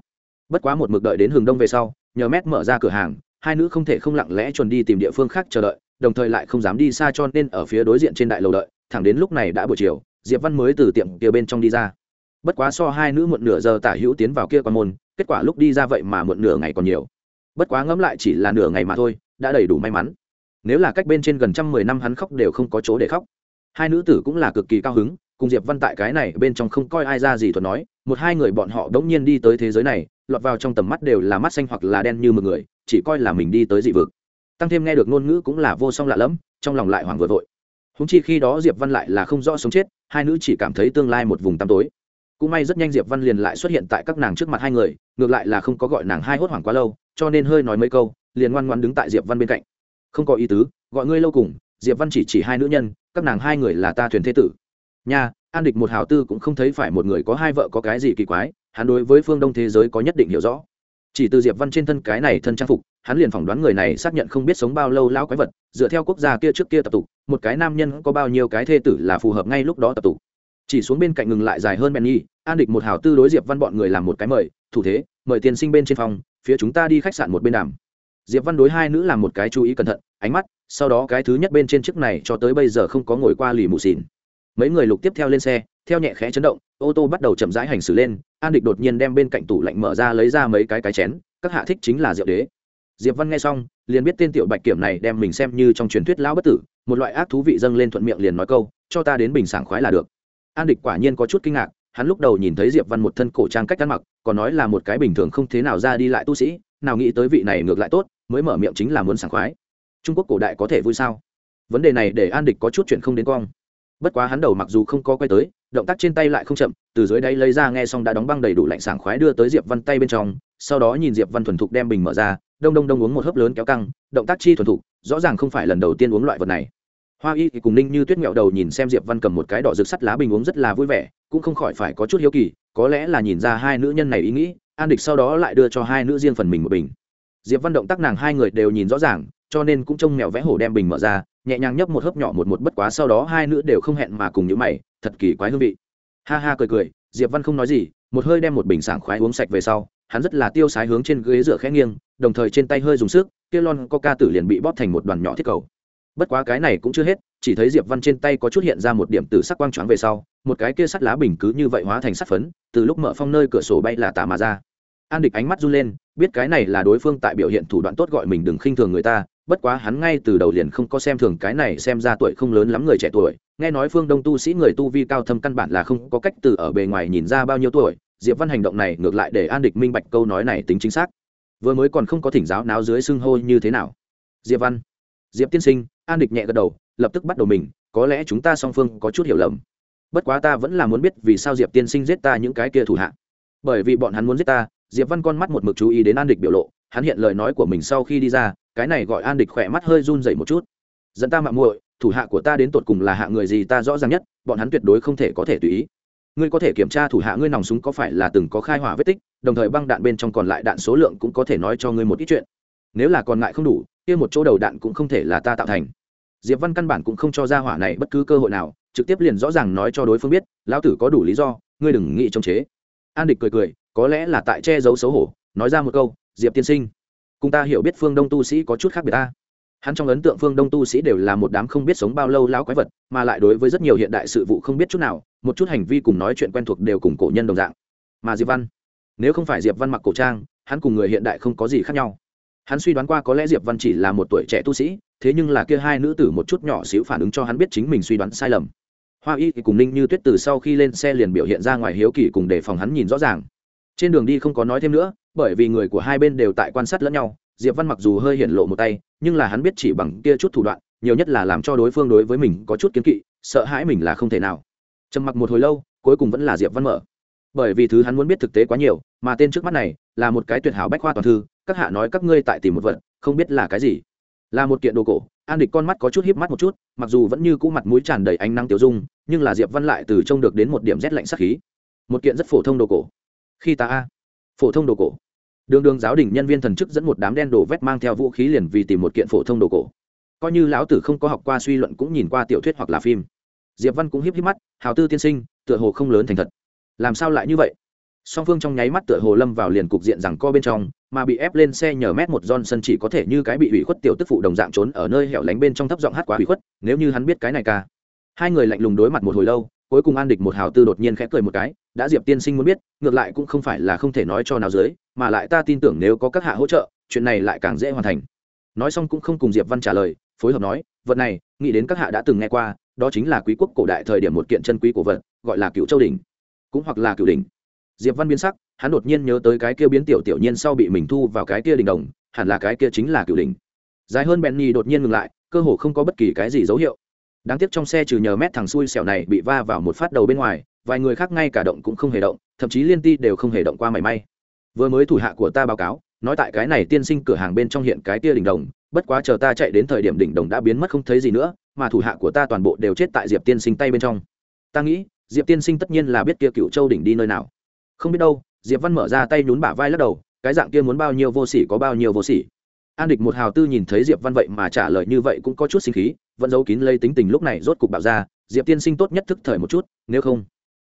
Bất quá một mực đợi đến hừng đông về sau, nhờ mét mở ra cửa hàng, hai nữ không thể không lặng lẽ chuẩn đi tìm địa phương khác chờ đợi, đồng thời lại không dám đi xa cho nên ở phía đối diện trên đại lầu đợi, thẳng đến lúc này đã buổi chiều, diệp văn mới từ tiệm kia bên trong đi ra. Bất quá so hai nữ muộn nửa giờ tả hữu tiến vào kia quan môn, kết quả lúc đi ra vậy mà muộn nửa ngày còn nhiều bất quá ngẫm lại chỉ là nửa ngày mà thôi, đã đầy đủ may mắn. Nếu là cách bên trên gần trăm mười năm hắn khóc đều không có chỗ để khóc. Hai nữ tử cũng là cực kỳ cao hứng, cùng diệp văn tại cái này bên trong không coi ai ra gì thuật nói, một hai người bọn họ đống nhiên đi tới thế giới này, lọt vào trong tầm mắt đều là mắt xanh hoặc là đen như một người, chỉ coi là mình đi tới dị vực. Tăng thêm nghe được ngôn ngữ cũng là vô song lạ lẫm, trong lòng lại hoảng vừa vội. Húng chi khi đó diệp văn lại là không rõ sống chết, hai nữ chỉ cảm thấy tương lai một vùng tăm tối cũng may rất nhanh diệp văn liền lại xuất hiện tại các nàng trước mặt hai người, ngược lại là không có gọi nàng hai hốt hoảng quá lâu, cho nên hơi nói mấy câu, liền ngoan ngoan đứng tại diệp văn bên cạnh. Không có ý tứ, gọi ngươi lâu cùng, diệp văn chỉ chỉ hai nữ nhân, các nàng hai người là ta thuyền thế tử. Nha, an địch một hào tư cũng không thấy phải một người có hai vợ có cái gì kỳ quái, hắn đối với phương đông thế giới có nhất định hiểu rõ. Chỉ từ diệp văn trên thân cái này thân trang phục, hắn liền phỏng đoán người này xác nhận không biết sống bao lâu lão quái vật, dựa theo quốc gia kia trước kia tập tục một cái nam nhân có bao nhiêu cái thê tử là phù hợp ngay lúc đó tập tục chỉ xuống bên cạnh ngừng lại dài hơn benny, an địch một hào tư đối diệp văn bọn người làm một cái mời, thủ thế, mời tiên sinh bên trên phòng, phía chúng ta đi khách sạn một bên đàm. Diệp văn đối hai nữ làm một cái chú ý cẩn thận, ánh mắt, sau đó cái thứ nhất bên trên chiếc này cho tới bây giờ không có ngồi qua lì mù xỉn. Mấy người lục tiếp theo lên xe, theo nhẹ khẽ chấn động, ô tô bắt đầu chậm rãi hành xử lên, an địch đột nhiên đem bên cạnh tủ lạnh mở ra lấy ra mấy cái cái chén, các hạ thích chính là rượu đế. Diệp văn nghe xong, liền biết tên tiểu bạch kiểm này đem mình xem như trong truyền thuyết lão bất tử, một loại ác thú vị dâng lên thuận miệng liền nói câu, cho ta đến bình sảng khoái là được an địch quả nhiên có chút kinh ngạc, hắn lúc đầu nhìn thấy diệp văn một thân cổ trang cách ăn mặc, còn nói là một cái bình thường không thế nào ra đi lại tu sĩ, nào nghĩ tới vị này ngược lại tốt, mới mở miệng chính là muốn sảng khoái. Trung quốc cổ đại có thể vui sao? Vấn đề này để an địch có chút chuyện không đến cong. Bất quá hắn đầu mặc dù không có quay tới, động tác trên tay lại không chậm, từ dưới đáy lấy ra nghe xong đã đóng băng đầy đủ lạnh sảng khoái đưa tới diệp văn tay bên trong, sau đó nhìn diệp văn thuần thục đem bình mở ra, đông đông đông uống một hớp lớn kéo căng, động tác chi thuần thục, rõ ràng không phải lần đầu tiên uống loại vật này hoa y thì cùng ninh như tuyết mẹo đầu nhìn xem diệp văn cầm một cái đỏ rực sắt lá bình uống rất là vui vẻ, cũng không khỏi phải có chút hiếu kỳ, có lẽ là nhìn ra hai nữ nhân này ý nghĩ, an địch sau đó lại đưa cho hai nữ riêng phần mình một bình. Diệp văn động tác nàng hai người đều nhìn rõ ràng, cho nên cũng trông mèo vẽ hổ đem bình mở ra, nhẹ nhàng nhấp một hớp nhỏ một một bất quá sau đó hai nữ đều không hẹn mà cùng những mày, thật kỳ quái hương vị. Ha ha cười cười, diệp văn không nói gì, một hơi đem một bình sảng khoái uống sạch về sau, hắn rất là tiêu sái hướng trên ghế rửa khẽ nghiêng, đồng thời trên tay hơi dùng sức, kia lon coca tử liền bị bóp thành một đoàn nhỏ thiết cầu bất quá cái này cũng chưa hết, chỉ thấy diệp văn trên tay có chút hiện ra một điểm từ sắc quang choáng về sau, một cái kia sắt lá bình cứ như vậy hóa thành sắt phấn, từ lúc mở phong nơi cửa sổ bay là tà mà ra. An địch ánh mắt run lên, biết cái này là đối phương tại biểu hiện thủ đoạn tốt gọi mình đừng khinh thường người ta, bất quá hắn ngay từ đầu liền không có xem thường cái này xem ra tuổi không lớn lắm người trẻ tuổi, nghe nói phương đông tu sĩ người tu vi cao thâm căn bản là không có cách từ ở bề ngoài nhìn ra bao nhiêu tuổi, diệp văn hành động này ngược lại để an địch minh bạch câu nói này tính chính xác. Vừa mới còn không có thỉnh giáo nào dưới xưng hô như thế nào. Diệp văn diệp tiên sinh, an địch nhẹ gật đầu, lập tức bắt đầu mình, có lẽ chúng ta song phương có chút hiểu lầm. Bất quá ta vẫn là muốn biết vì sao diệp tiên sinh giết ta những cái kia thủ hạ. Bởi vì bọn hắn muốn giết ta, diệp văn con mắt một mực chú ý đến an địch biểu lộ, hắn hiện lời nói của mình sau khi đi ra, cái này gọi an địch khỏe mắt hơi run dậy một chút. Dẫn ta mạng muội, thủ hạ của ta đến tột cùng là hạ người gì ta rõ ràng nhất, bọn hắn tuyệt đối không thể có thể tùy ý. Ngươi có thể kiểm tra thủ hạ ngươi nòng súng có phải là từng có khai hỏa vết tích, đồng thời băng đạn bên trong còn lại đạn số lượng cũng có thể nói cho ngươi một ít chuyện. Nếu là còn ngại không đủ kia một chỗ đầu đạn cũng không thể là ta tạo thành. Diệp văn căn bản cũng không cho ra hỏa này bất cứ cơ hội nào, trực tiếp liền rõ ràng nói cho đối phương biết, lão tử có đủ lý do, ngươi đừng nghĩ chống chế. An địch cười cười, có lẽ là tại che giấu xấu hổ, nói ra một câu, diệp tiên sinh, cùng ta hiểu biết phương đông tu sĩ có chút khác biệt ta. Hắn trong ấn tượng phương đông tu sĩ đều là một đám không biết sống bao lâu lão quái vật, mà lại đối với rất nhiều hiện đại sự vụ không biết chút nào, một chút hành vi cùng nói chuyện quen thuộc đều cùng cổ nhân đồng dạng. Mà diệp văn, nếu không phải diệp văn mặc cổ trang, hắn cùng người hiện đại không có gì khác nhau hắn suy đoán qua có lẽ diệp văn chỉ là một tuổi trẻ tu sĩ, thế nhưng là kia hai nữ tử một chút nhỏ xíu phản ứng cho hắn biết chính mình suy đoán sai lầm. Hoa y thì cùng ninh như tuyết từ sau khi lên xe liền biểu hiện ra ngoài hiếu kỳ cùng đề phòng hắn nhìn rõ ràng. Trên đường đi không có nói thêm nữa, bởi vì người của hai bên đều tại quan sát lẫn nhau, diệp văn mặc dù hơi hiện lộ một tay, nhưng là hắn biết chỉ bằng kia chút thủ đoạn, nhiều nhất là làm cho đối phương đối với mình có chút kiến kỵ, sợ hãi mình là không thể nào. Trầm mặc một hồi lâu, cuối cùng vẫn là diệp văn mở. Bởi vì thứ hắn muốn biết thực tế quá nhiều, mà tên trước mắt này là một cái tuyệt hảo bách khoa toàn thư các hạ nói các ngươi tại tìm một vật, không biết là cái gì. Là một kiện đồ cổ, an địch con mắt có chút hiếp mắt một chút, mặc dù vẫn như cũ mặt mũi tràn đầy ánh nắng tiêu dung, nhưng là diệp văn lại từ trông được đến một điểm rét lạnh sắc khí. Một kiện rất phổ thông đồ cổ. Khi ta a. Phổ thông đồ cổ. Đường đường giáo đình nhân viên thần chức dẫn một đám đen đồ vét mang theo vũ khí liền vì tìm một kiện phổ thông đồ cổ. Coi như lão tử không có học qua suy luận cũng nhìn qua tiểu thuyết hoặc là phim. Diệp văn cũng hiếp hiếp mắt, hào tư tiên sinh, tựa hồ không lớn thành thật. Làm sao lại như vậy? Song phương trong nháy mắt tựa hồ lâm vào liền cục diện rằng co bên trong mà bị ép lên xe nhờ mét một Johnson chỉ có thể như cái bị ủy khuất tiểu tức phụ đồng dạng trốn ở nơi hẻo lánh bên trong thấp giọng hát quá ủy khuất, nếu như hắn biết cái này ca. Hai người lạnh lùng đối mặt một hồi lâu, cuối cùng An Địch một hào tư đột nhiên khẽ cười một cái, đã Diệp tiên sinh muốn biết, ngược lại cũng không phải là không thể nói cho nào dưới, mà lại ta tin tưởng nếu có các hạ hỗ trợ, chuyện này lại càng dễ hoàn thành. Nói xong cũng không cùng Diệp Văn trả lời, phối hợp nói, vật này, nghĩ đến các hạ đã từng nghe qua, đó chính là quý quốc cổ đại thời điểm một kiện chân quý của vật, gọi là Cựu Châu đỉnh, cũng hoặc là Cựu đỉnh diệp văn biến sắc, hắn đột nhiên nhớ tới cái kia biến tiểu tiểu nhiên sau bị mình thu vào cái kia đình đồng, hẳn là cái kia chính là cựu đỉnh. Dài hơn benny đột nhiên ngừng lại, cơ hồ không có bất kỳ cái gì dấu hiệu. Đáng tiếc trong xe trừ nhờ mét thằng xui xẻo này bị va vào một phát đầu bên ngoài, vài người khác ngay cả động cũng không hề động, thậm chí liên ti đều không hề động qua mảy may. Vừa mới thủ hạ của ta báo cáo, nói tại cái này tiên sinh cửa hàng bên trong hiện cái kia đỉnh đồng, bất quá chờ ta chạy đến thời điểm đỉnh đồng đã biến mất không thấy gì nữa, mà thủ hạ của ta toàn bộ đều chết tại diệp tiên sinh tay bên trong. Ta nghĩ, diệp tiên sinh tất nhiên là biết kia cựu châu đỉnh đi nơi nào không biết đâu, diệp văn mở ra tay nhún bả vai lắc đầu, cái dạng kia muốn bao nhiêu vô sỉ có bao nhiêu vô sỉ. An địch một hào tư nhìn thấy diệp văn vậy mà trả lời như vậy cũng có chút sinh khí, vẫn giấu kín lây tính tình lúc này rốt cục bảo ra, diệp tiên sinh tốt nhất thức thời một chút, nếu không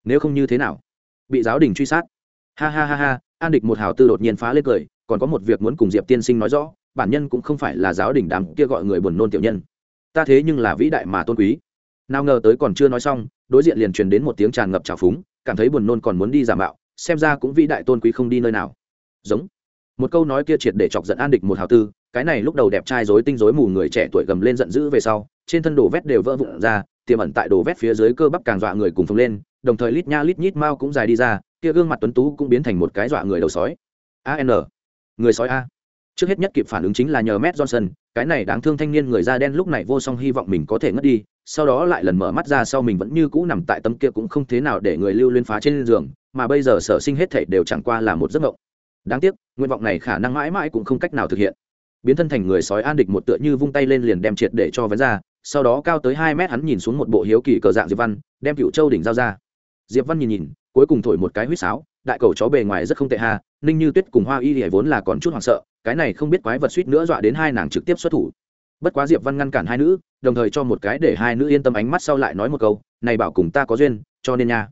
nếu không như thế nào? Bị giáo đình truy sát. Ha ha ha ha, an địch một hào tư đột nhiên phá lên cười, còn có một việc muốn cùng diệp tiên sinh nói rõ, bản nhân cũng không phải là giáo đình đám kia gọi người buồn nôn tiểu nhân. Ta thế nhưng là vĩ đại mà tôn quý. Nào ngờ tới còn chưa nói xong, đối diện liền truyền đến một tiếng tràn ngập trào phúng, cảm thấy buồn nôn còn muốn đi giả mạo xem ra cũng vĩ đại tôn quý không đi nơi nào. Giống. Một câu nói kia triệt để chọc giận an địch một hào tư, cái này lúc đầu đẹp trai dối tinh dối mù người trẻ tuổi gầm lên giận dữ về sau, trên thân đồ vét đều vỡ vụn ra, tiềm ẩn tại đồ vét phía dưới cơ bắp càng dọa người cùng phồng lên, đồng thời lít nha lít nhít mao cũng dài đi ra, kia gương mặt tuấn tú cũng biến thành một cái dọa người đầu sói. An người sói a. Trước hết nhất kịp phản ứng chính là nhờ matt johnson, cái này đáng thương thanh niên người da đen lúc này vô song hy vọng mình có thể ngất đi, sau đó lại lần mở mắt ra sau mình vẫn như cũ nằm tại tấm kia cũng không thế nào để người lưu liên phá trên giường mà bây giờ sở sinh hết thảy đều chẳng qua là một giấc mộng. Đáng tiếc, nguyện vọng này khả năng mãi mãi cũng không cách nào thực hiện. Biến thân thành người sói an địch một tựa như vung tay lên liền đem triệt để cho vén ra, sau đó cao tới hai mét hắn nhìn xuống một bộ hiếu kỳ cờ dạng diệp văn, đem cựu châu đỉnh giao ra. Diệp văn nhìn nhìn, cuối cùng thổi một cái huýt sáo, đại cầu chó bề ngoài rất không tệ ha, ninh như tuyết cùng hoa y hề vốn là còn chút hoảng sợ, cái này không biết quái vật suýt nữa dọa đến hai nàng trực tiếp xuất thủ. Bất quá diệp văn ngăn cản hai nữ, đồng thời cho một cái để hai nữ yên tâm ánh mắt sau lại nói một câu, này bảo cùng ta có duyên, cho nên nha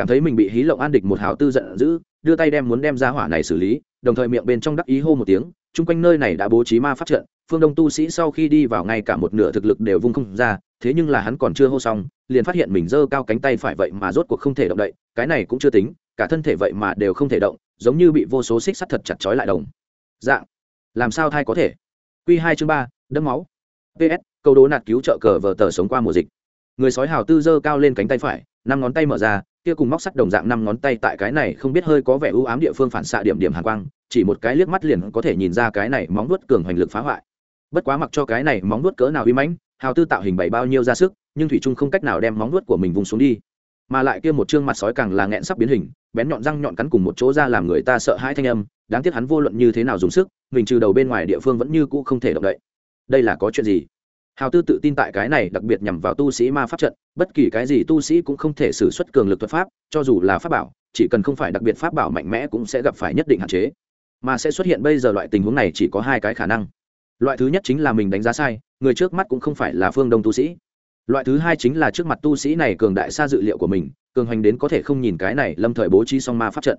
cảm thấy mình bị hí lộng an địch một hào tư giận dữ, đưa tay đem muốn đem ra hỏa này xử lý, đồng thời miệng bên trong đắc ý hô một tiếng, chung quanh nơi này đã bố trí ma phát trận, phương đông tu sĩ sau khi đi vào ngay cả một nửa thực lực đều vung không ra, thế nhưng là hắn còn chưa hô xong, liền phát hiện mình giơ cao cánh tay phải vậy mà rốt cuộc không thể động đậy, cái này cũng chưa tính, cả thân thể vậy mà đều không thể động, giống như bị vô số xích sắt thật chặt chói lại đồng. Dạng, làm sao thai có thể? Q hai chương ba, đẫm máu. Ps câu đố nạt cứu trợ cờ vờ tờ sống qua mùa dịch. Người sói hào tư giơ cao lên cánh tay phải, năm ngón tay mở ra kia cùng móc sắt đồng dạng năm ngón tay tại cái này không biết hơi có vẻ ưu ám địa phương phản xạ điểm điểm hàn quang, chỉ một cái liếc mắt liền có thể nhìn ra cái này móng nuốt cường hoành lực phá hoại. Bất quá mặc cho cái này móng nuốt cỡ nào uy mãnh, hào tư tạo hình bày bao nhiêu ra sức, nhưng thủy trung không cách nào đem móng nuốt của mình vùng xuống đi. Mà lại kia một chương mặt sói càng là nghẹn sắp biến hình, bén nhọn răng nhọn cắn cùng một chỗ ra làm người ta sợ hãi thanh âm, đáng tiếc hắn vô luận như thế nào dùng sức, mình trừ đầu bên ngoài địa phương vẫn như cũ không thể động đậy. Đây là có chuyện gì? Hào tư tự tin tại cái này, đặc biệt nhằm vào tu sĩ ma pháp trận, bất kỳ cái gì tu sĩ cũng không thể xử suất cường lực thuật pháp, cho dù là pháp bảo, chỉ cần không phải đặc biệt pháp bảo mạnh mẽ cũng sẽ gặp phải nhất định hạn chế. Mà sẽ xuất hiện bây giờ loại tình huống này chỉ có hai cái khả năng. Loại thứ nhất chính là mình đánh giá sai, người trước mắt cũng không phải là phương đông tu sĩ. Loại thứ hai chính là trước mặt tu sĩ này cường đại xa dự liệu của mình, cường hành đến có thể không nhìn cái này, lâm thời bố trí song ma pháp trận.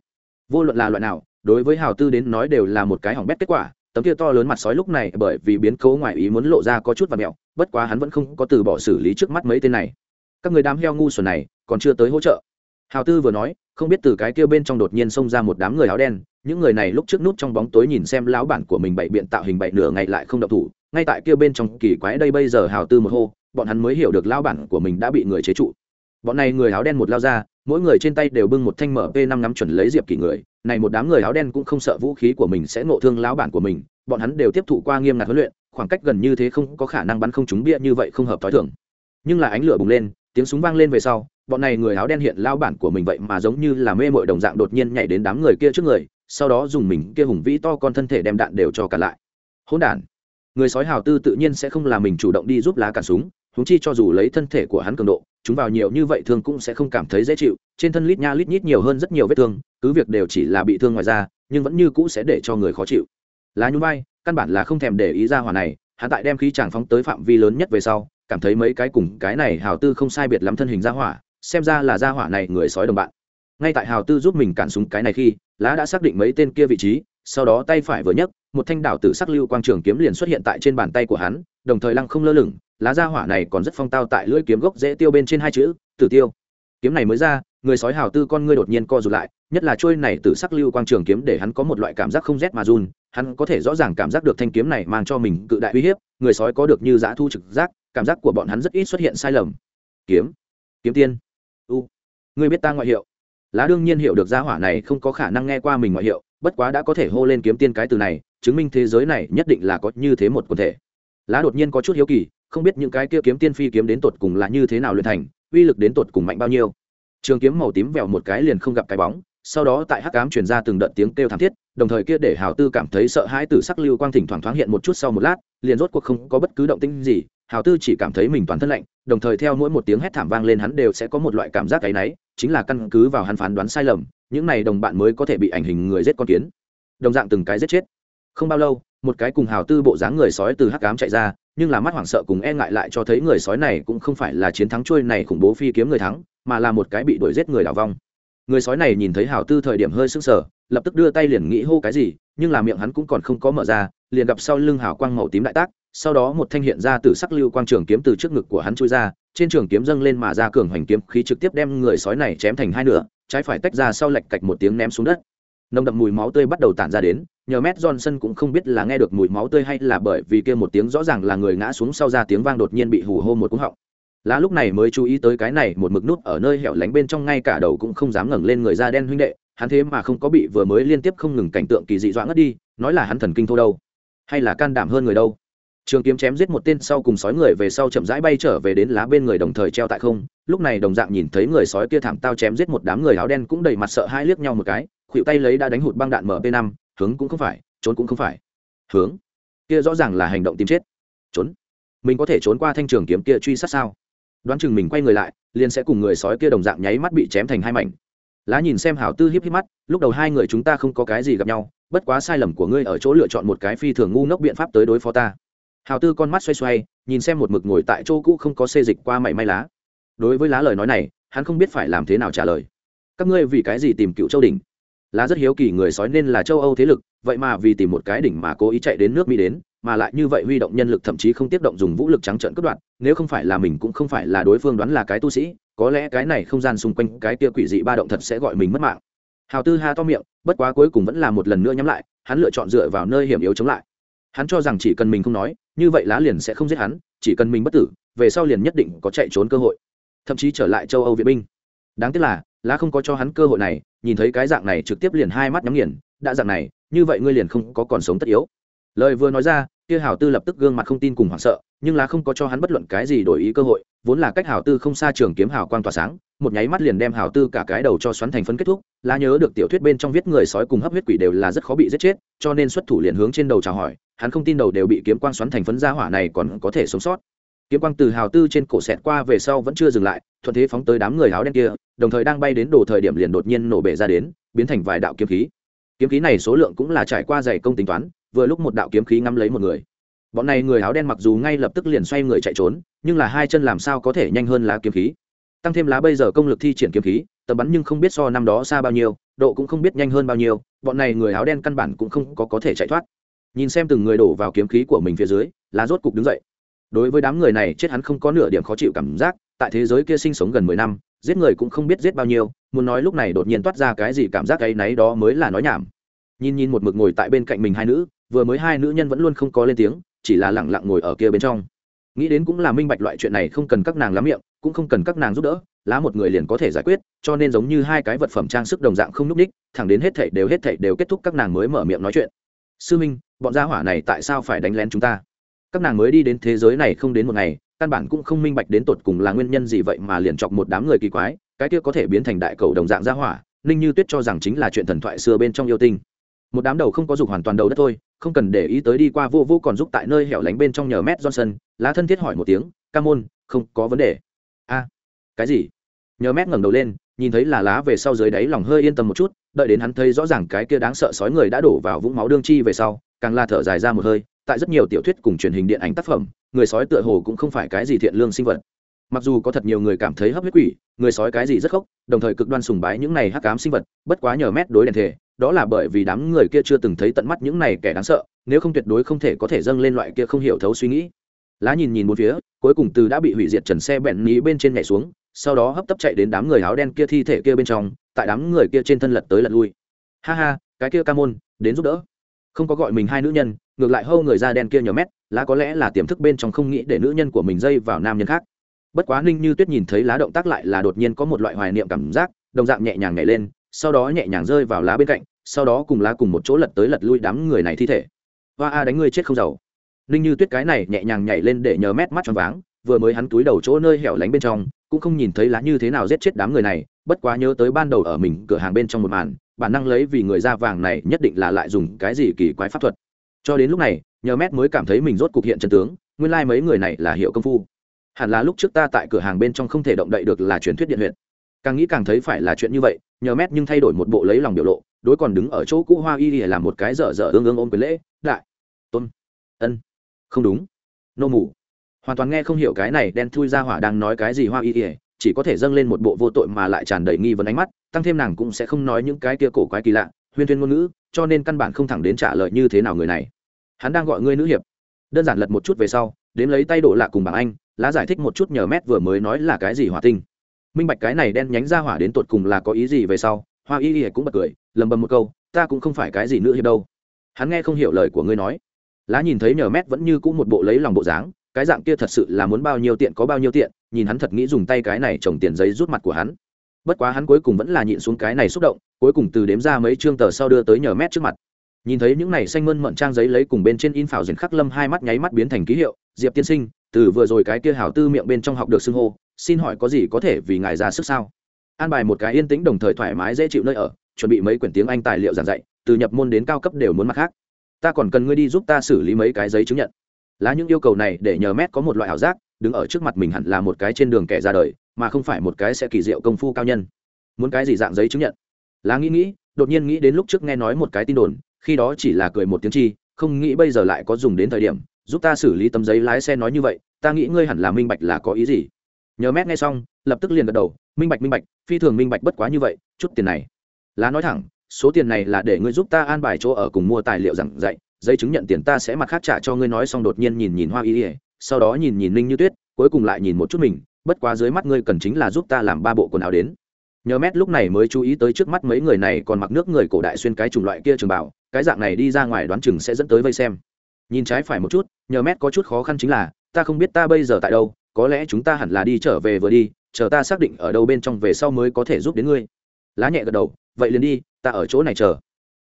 Vô luận là loại nào, đối với hào tư đến nói đều là một cái hỏng bét kết quả tấm kia to lớn mặt sói lúc này bởi vì biến cố ngoài ý muốn lộ ra có chút và mẹo, bất quá hắn vẫn không có từ bỏ xử lý trước mắt mấy tên này. Các người đám heo ngu xuẩn này, còn chưa tới hỗ trợ. Hào tư vừa nói, không biết từ cái kia bên trong đột nhiên xông ra một đám người áo đen, những người này lúc trước nút trong bóng tối nhìn xem lão bản của mình bậy biện tạo hình bậy nửa ngày lại không động thủ, ngay tại kia bên trong kỳ quái đây bây giờ hào tư một hô, bọn hắn mới hiểu được lão bản của mình đã bị người chế trụ. Bọn này người áo đen một lao ra, mỗi người trên tay đều bưng một thanh mở p năm ngắm chuẩn lấy diệp kỷ người này một đám người áo đen cũng không sợ vũ khí của mình sẽ ngộ thương lão bản của mình, bọn hắn đều tiếp thụ qua nghiêm ngặt huấn luyện, khoảng cách gần như thế không có khả năng bắn không trúng bia như vậy không hợp t h ó i thưởng nhưng là ánh lửa bùng lên, tiếng súng vang lên về sau, bọn này người áo đen hiện lao bản của mình vậy mà giống như là mê mội đồng dạng đột nhiên nhảy đến đám người kia trước người, sau đó dùng mình kia hùng vĩ to con thân thể đem đạn đều cho cả lại. Hỗn đản. Người sói hào tư tự nhiên sẽ không là mình chủ động đi giúp lá cản súng húng chi cho dù lấy thân thể của hắn cường độ, chúng vào nhiều như vậy thương cũng sẽ không cảm thấy dễ chịu, trên thân lít nha lít nhít nhiều hơn rất nhiều vết thương cứ việc đều chỉ là bị thương ngoài da, nhưng vẫn như cũ sẽ để cho người khó chịu. Lá nhún vai, căn bản là không thèm để ý ra hỏa này, hắn tại đem khí chàng phóng tới phạm vi lớn nhất về sau, cảm thấy mấy cái cùng cái này hào tư không sai biệt lắm thân hình ra hỏa, xem ra là ra hỏa này người sói đồng bạn. Ngay tại hào tư giúp mình cản súng cái này khi, lá đã xác định mấy tên kia vị trí, sau đó tay phải vừa nhấc, một thanh đảo tử sắc lưu quang trường kiếm liền xuất hiện tại trên bàn tay của hắn, đồng thời lăng không lơ lửng, lá ra hỏa này còn rất phong tao tại lưỡi kiếm gốc dễ tiêu bên trên hai chữ, tử tiêu. Kiếm này mới ra người sói hào tư con ngươi đột nhiên co rụt lại, nhất là trôi này từ sắc lưu quang trường kiếm để hắn có một loại cảm giác không rét mà run, hắn có thể rõ ràng cảm giác được thanh kiếm này mang cho mình cự đại uy hiếp, người sói có được như giã thu trực giác, cảm giác của bọn hắn rất ít xuất hiện sai lầm. Kiếm kiếm tiên, u, ngươi biết ta ngoại hiệu. Lá đương nhiên hiểu được gia hỏa này không có khả năng nghe qua mình ngoại hiệu, bất quá đã có thể hô lên kiếm tiên cái từ này, chứng minh thế giới này nhất định là có như thế một quần thể. Lá đột nhiên có chút hiếu kỳ, không biết những cái kia kiếm tiên phi kiếm đến tột cùng là như thế nào luyện thành, uy lực đến tột cùng mạnh bao nhiêu trường kiếm màu tím vẹo một cái liền không gặp cái bóng, sau đó tại hắc cám truyền ra từng đợt tiếng kêu thảm thiết, đồng thời kia để hào tư cảm thấy sợ hãi từ sắc lưu quang thỉnh thoảng thoáng hiện một chút sau một lát, liền rốt cuộc không có bất cứ động tĩnh gì, hào tư chỉ cảm thấy mình toàn thân lạnh, đồng thời theo mỗi một tiếng hét thảm vang lên hắn đều sẽ có một loại cảm giác cái náy, chính là căn cứ vào hắn phán đoán sai lầm, những này đồng bạn mới có thể bị ảnh hình người giết con kiến, đồng dạng từng cái giết chết. Không bao lâu, một cái cùng hào tư bộ dáng người sói từ hắc cám chạy ra, nhưng là mắt hoảng sợ cùng e ngại lại cho thấy người sói này cũng không phải là chiến thắng trôi này khủng bố phi kiếm người thắng mà là một cái bị đuổi giết người đảo vong. Người sói này nhìn thấy hào tư thời điểm hơi sưng sờ, lập tức đưa tay liền nghĩ hô cái gì, nhưng là miệng hắn cũng còn không có mở ra, liền gặp sau lưng hào quang màu tím đại tác, sau đó một thanh hiện ra từ sắc lưu quang trường kiếm từ trước ngực của hắn chui ra, trên trường kiếm dâng lên mà ra cường hoành kiếm khí trực tiếp đem người sói này chém thành hai nửa, trái phải tách ra sau lệch cạch một tiếng ném xuống đất. Nồng đậm mùi máu tươi bắt đầu tản ra đến, nhờ mét johnson cũng không biết là nghe được mùi máu tươi hay là bởi vì kia một tiếng rõ ràng là người ngã xuống sau ra tiếng vang đột nhiên bị hù hô một cú họng lá lúc này mới chú ý tới cái này một mực nút ở nơi hẻo lánh bên trong ngay cả đầu cũng không dám ngẩng lên người da đen huynh đệ, hắn thế mà không có bị vừa mới liên tiếp không ngừng cảnh tượng kỳ dị dọa ngất đi, nói là hắn thần kinh thô đâu, hay là can đảm hơn người đâu. Trường kiếm chém giết một tên sau cùng sói người về sau chậm rãi bay trở về đến lá bên người đồng thời treo tại không, lúc này đồng dạng nhìn thấy người sói kia thảm tao chém giết một đám người áo đen cũng đầy mặt sợ hai liếc nhau một cái khuỵu tay lấy đã đánh hụt băng đạn mp năm, hướng cũng không phải, trốn cũng không phải. Hướng? Kia rõ ràng là hành động tìm chết. Trốn? Mình có thể trốn qua thanh trường kiếm kia truy sát sao? Đoán chừng mình quay người lại, liền sẽ cùng người sói kia đồng dạng nháy mắt bị chém thành hai mảnh. Lá nhìn xem hảo tư hiếp hiếp mắt, lúc đầu hai người chúng ta không có cái gì gặp nhau, bất quá sai lầm của ngươi ở chỗ lựa chọn một cái phi thường ngu ngốc biện pháp tới đối phó ta. Hào tư con mắt xoay xoay, nhìn xem một mực ngồi tại chỗ cũ không có xê dịch qua mảy may lá. Đối với lá lời nói này, hắn không biết phải làm thế nào trả lời. Các ngươi vì cái gì tìm cựu châu đỉnh? Lá rất hiếu kỳ người sói nên là châu âu thế lực, vậy mà vì tìm một cái đỉnh mà cố ý chạy đến nước mỹ đến mà lại như vậy huy động nhân lực thậm chí không tiếp động dùng vũ lực trắng trợn cướp đoạt, nếu không phải là mình cũng không phải là đối phương đoán là cái tu sĩ, có lẽ cái này không gian xung quanh cái kia quỷ dị ba động thật sẽ gọi mình mất mạng. Hào tư ha to miệng, bất quá cuối cùng vẫn là một lần nữa nhắm lại, hắn lựa chọn dựa vào nơi hiểm yếu chống lại. Hắn cho rằng chỉ cần mình không nói, như vậy lá liền sẽ không giết hắn, chỉ cần mình bất tử, về sau liền nhất định có chạy trốn cơ hội. Thậm chí trở lại châu âu viện binh. Đáng tiếc là, lá không có cho hắn cơ hội này, nhìn thấy cái dạng này trực tiếp liền hai mắt nhắm nghiền, đã dạng này, như vậy ngươi liền không có còn sống tất yếu lời vừa nói ra, kia hào tư lập tức gương mặt không tin cùng hoảng sợ, nhưng lá không có cho hắn bất luận cái gì đổi ý cơ hội, vốn là cách hào tư không xa trường kiếm hào quang tỏa sáng, một nháy mắt liền đem hào tư cả cái đầu cho xoắn thành phân kết thúc lá nhớ được tiểu thuyết bên trong viết người sói cùng hấp huyết quỷ đều là rất khó bị giết chết, cho nên xuất thủ liền hướng trên đầu chào hỏi, hắn không tin đầu đều bị kiếm quang xoắn thành phấn gia hỏa này còn có thể sống sót. Kiếm quang từ hào tư trên cổ xẹt qua về sau vẫn chưa dừng lại, thuận thế phóng tới đám người áo đen kia, đồng thời đang bay đến đồ thời điểm liền đột nhiên nổ bể ra đến, biến thành vài đạo kiếm khí. Kiếm khí này số lượng cũng là trải qua dày công tính toán vừa lúc một đạo kiếm khí ngắm lấy một người. Bọn này người áo đen mặc dù ngay lập tức liền xoay người chạy trốn, nhưng là hai chân làm sao có thể nhanh hơn lá kiếm khí? Tăng thêm lá bây giờ công lực thi triển kiếm khí, tầm bắn nhưng không biết so năm đó xa bao nhiêu, độ cũng không biết nhanh hơn bao nhiêu, bọn này người áo đen căn bản cũng không có có thể chạy thoát. Nhìn xem từng người đổ vào kiếm khí của mình phía dưới, lá rốt cục đứng dậy. Đối với đám người này, chết hắn không có nửa điểm khó chịu cảm giác, tại thế giới kia sinh sống gần mười năm, giết người cũng không biết giết bao nhiêu, muốn nói lúc này đột nhiên toát ra cái gì cảm giác ấy náy đó mới là nói nhảm. Nhìn nhìn một mực ngồi tại bên cạnh mình hai nữ vừa mới hai nữ nhân vẫn luôn không có lên tiếng, chỉ là lẳng lặng ngồi ở kia bên trong. Nghĩ đến cũng là minh bạch loại chuyện này không cần các nàng lắm miệng, cũng không cần các nàng giúp đỡ, lá một người liền có thể giải quyết, cho nên giống như hai cái vật phẩm trang sức đồng dạng không n ú c ních thẳng đến hết thảy đều hết thảy đều kết thúc các nàng mới mở miệng nói chuyện. Sư minh, bọn gia hỏa này tại sao phải đánh lén chúng ta? Các nàng mới đi đến thế giới này không đến một ngày, căn bản cũng không minh bạch đến tột cùng là nguyên nhân gì vậy mà liền chọc một đám người kỳ quái, cái kia có thể biến thành đại cầu đồng dạng gia hỏa, ninh như tuyết cho rằng chính là chuyện thần thoại xưa bên trong yêu tinh. Một đám đầu không có dục hoàn toàn đầu đất thôi không cần để ý tới đi qua vô vô còn giúp tại nơi hẻo lánh bên trong nhờ mét johnson, lá thân thiết hỏi một tiếng, ca môn, không có vấn đề. A, cái gì? Nhờ mét ngẩng đầu lên, nhìn thấy là lá về sau dưới đáy lòng hơi yên tâm một chút, đợi đến hắn thấy rõ ràng cái kia đáng sợ sói người đã đổ vào vũng máu đương chi về sau, càng la thở dài ra một hơi, tại rất nhiều tiểu thuyết cùng truyền hình điện ảnh tác phẩm, người sói tựa hồ cũng không phải cái gì thiện lương sinh vật. Mặc dù có thật nhiều người cảm thấy hấp huyết quỷ, người sói cái gì rất khốc, đồng thời cực đoan sùng bái những này hắc cám sinh vật, bất quá nhờ mét đối đèn thể đó là bởi vì đám người kia chưa từng thấy tận mắt những này kẻ đáng sợ, nếu không tuyệt đối không thể có thể dâng lên loại kia không hiểu thấu suy nghĩ. Lá nhìn nhìn một phía, cuối cùng từ đã bị hủy diệt trần xe bẹn ní bên trên nhảy xuống, sau đó hấp tấp chạy đến đám người áo đen kia thi thể kia bên trong, tại đám người kia trên thân lật tới lật lui. Ha ha, cái kia ca môn, đến giúp đỡ. Không có gọi mình hai nữ nhân, ngược lại hâu người da đen kia nhờ mét, lá có lẽ là tiềm thức bên trong không nghĩ để nữ nhân của mình dây vào nam nhân khác. Bất quá ninh như tuyết nhìn thấy lá động tác lại là đột nhiên có một loại hoài niệm cảm giác, đồng dạng nhẹ nhàng nhảy lên, sau đó nhẹ nhàng rơi vào lá bên cạnh sau đó cùng lá cùng một chỗ lật tới lật lui đám người này thi thể. Hoa a đánh ngươi chết không giàu. Ninh như tuyết cái này nhẹ nhàng nhảy lên để nhờ mét mắt cho váng, vừa mới hắn túi đầu chỗ nơi hẻo lánh bên trong, cũng không nhìn thấy lá như thế nào giết chết đám người này, bất quá nhớ tới ban đầu ở mình cửa hàng bên trong một màn, bản năng lấy vì người da vàng này nhất định là lại dùng cái gì kỳ quái pháp thuật. Cho đến lúc này, nhờ mét mới cảm thấy mình rốt cục hiện chân tướng, nguyên lai、like、mấy người này là hiệu công phu. Hẳn là lúc trước ta tại cửa hàng bên trong không thể động đậy được là truyền thuyết điện huyện càng nghĩ càng thấy phải là chuyện như vậy, nhờ mét nhưng thay đổi một bộ lấy lòng biểu lộ đối còn đứng ở chỗ cũ hoa y để làm một cái dở dở ương ương ôm quyền lễ, đại, tôn, ân, không đúng. Nô mù. Hoàn toàn nghe không hiểu cái này đen thui ra hỏa đang nói cái gì hoa y ỉa chỉ có thể dâng lên một bộ vô tội mà lại tràn đầy nghi vấn ánh mắt, tăng thêm nàng cũng sẽ không nói những cái kia cổ quái kỳ lạ, huyên thuyên ngôn ngữ, cho nên căn bản không thẳng đến trả lời như thế nào người này. Hắn đang gọi ngươi nữ hiệp. Đơn giản lật một chút về sau đến lấy tay đổ lạ cùng bảng anh, lá giải thích một chút nhờ mét vừa mới nói là cái gì hỏa tinh. Minh bạch cái này đen nhánh ra hỏa đến tột cùng là có ý gì về sau, hoa y y cũng bật cười lầm bầm một câu, ta cũng không phải cái gì nữ hiệp đâu. Hắn nghe không hiểu lời của ngươi nói. Lá nhìn thấy nhờ mét vẫn như cũng một bộ lấy lòng bộ dáng, cái dạng kia thật sự là muốn bao nhiêu tiện có bao nhiêu tiện, nhìn hắn thật nghĩ dùng tay cái này trồng tiền giấy rút mặt của hắn. Bất quá hắn cuối cùng vẫn là nhịn xuống cái này xúc động, cuối cùng từ đếm ra mấy chương tờ sau đưa tới nhờ mét trước mặt. Nhìn thấy những này xanh mơn mận trang giấy lấy cùng bên trên in phảo diện khắc lâm hai mắt nháy mắt biến thành ký hiệu, diệp tiên sinh, từ vừa rồi cái kia hảo tư miệng bên trong học được xưng hô, xin hỏi có gì có thể vì ngài ra sức sao? An bài một cái yên tĩnh đồng thời thoải mái dễ chịu nơi ở chuẩn bị mấy quyển tiếng anh tài liệu giảng dạy, từ nhập môn đến cao cấp đều muốn mặt khác. Ta còn cần ngươi đi giúp ta xử lý mấy cái giấy chứng nhận. Là những yêu cầu này để nhờ mét có một loại ảo giác, đứng ở trước mặt mình hẳn là một cái trên đường kẻ ra đời, mà không phải một cái sẽ kỳ diệu công phu cao nhân. Muốn cái gì dạng giấy chứng nhận? Lá nghĩ nghĩ, đột nhiên nghĩ đến lúc trước nghe nói một cái tin đồn, khi đó chỉ là cười một tiếng chi, không nghĩ bây giờ lại có dùng đến thời điểm, giúp ta xử lý tấm giấy lái xe nói như vậy, ta nghĩ ngươi hẳn là minh bạch là có ý gì. Nhờ mét nghe xong, lập tức liền gật đầu, minh bạch minh bạch, phi thường minh bạch bất quá như vậy, chút tiền này lá nói thẳng, số tiền này là để ngươi giúp ta an bài chỗ ở cùng mua tài liệu giảng dạy, giấy chứng nhận tiền ta sẽ mặt khác trả cho ngươi. Nói xong đột nhiên nhìn nhìn hoa y ỉa sau đó nhìn nhìn ninh như tuyết, cuối cùng lại nhìn một chút mình, bất quá dưới mắt ngươi cần chính là giúp ta làm ba bộ quần áo đến. Nhờ mét lúc này mới chú ý tới trước mắt mấy người này còn mặc nước người cổ đại xuyên cái chủng loại kia trường bảo, cái dạng này đi ra ngoài đoán chừng sẽ dẫn tới vây xem. Nhìn trái phải một chút, nhờ mét có chút khó khăn chính là, ta không biết ta bây giờ tại đâu, có lẽ chúng ta hẳn là đi trở về vừa đi, chờ ta xác định ở đâu bên trong về sau mới có thể giúp đến ngươi lá nhẹ gật đầu, vậy liền đi, ta ở chỗ này chờ.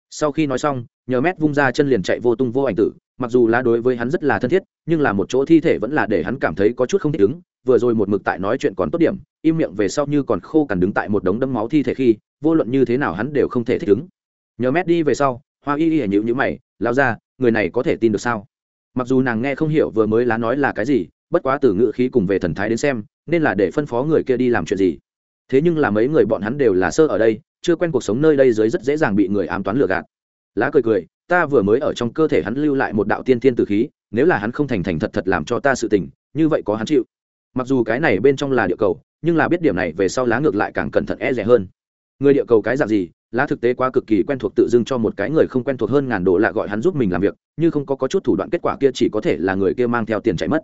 Sau khi nói xong, nhờ mét vung ra chân liền chạy vô tung vô ảnh tử, mặc dù lá đối với hắn rất là thân thiết, nhưng là một chỗ thi thể vẫn là để hắn cảm thấy có chút không thích ứng, vừa rồi một mực tại nói chuyện còn tốt điểm, im miệng về sau như còn khô cằn đứng tại một đống đấm máu thi thể khi, vô luận như thế nào hắn đều không thể thích ứng. Nhờ mét đi về sau, hoa y y nhịu nhữ mày lao ra người này có thể tin được sao? Mặc dù nàng nghe không hiểu vừa mới lá nói là cái gì, bất quá từ ngữ khí cùng về thần thái đến xem, nên là để phân phó người kia đi làm chuyện gì thế nhưng là mấy người bọn hắn đều là sơ ở đây chưa quen cuộc sống nơi đây dưới rất dễ dàng bị người ám toán lừa gạt. Lá cười cười ta vừa mới ở trong cơ thể hắn lưu lại một đạo tiên thiên tử khí nếu là hắn không thành thành thật thật làm cho ta sự tình như vậy có hắn chịu. Mặc dù cái này bên trong là địa cầu nhưng là biết điểm này về sau lá ngược lại càng cẩn thận e rẻ hơn. Người địa cầu cái dạng gì lá thực tế quá cực kỳ quen thuộc tự dưng cho một cái người không quen thuộc hơn ngàn đồ lạ gọi hắn giúp mình làm việc như không có, có chút thủ đoạn kết quả kia chỉ có thể là người kia mang theo tiền chạy mất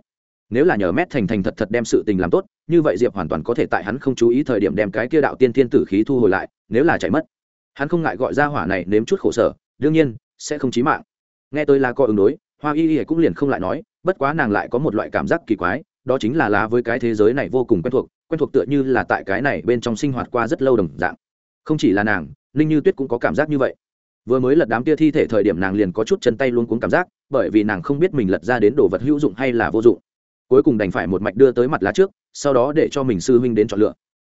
nếu là nhờ mét thành thành thật thật đem sự tình làm tốt, như vậy diệp hoàn toàn có thể tại hắn không chú ý thời điểm đem cái kia đạo tiên thiên tử khí thu hồi lại, nếu là chạy mất. Hắn không ngại gọi ra hỏa này nếm chút khổ sở, đương nhiên, sẽ không chí mạng. Nghe tôi là co ứng đối, hoa y y cũng liền không lại nói, bất quá nàng lại có một loại cảm giác kỳ quái, đó chính là lá với cái thế giới này vô cùng quen thuộc quen thuộc tựa như là tại cái này bên trong sinh hoạt qua rất lâu đồng dạng. Không chỉ là nàng, ninh như tuyết cũng có cảm giác như vậy. Vừa mới lật đám tia thi thể thời điểm nàng liền có chút chân tay luôn cuống cảm giác, bởi vì nàng không biết mình lật ra đến đồ vật hữu dụng hay là vô dụng cuối cùng đành phải một mạch đưa tới mặt lá trước, sau đó để cho mình sư huynh đến chọn lựa.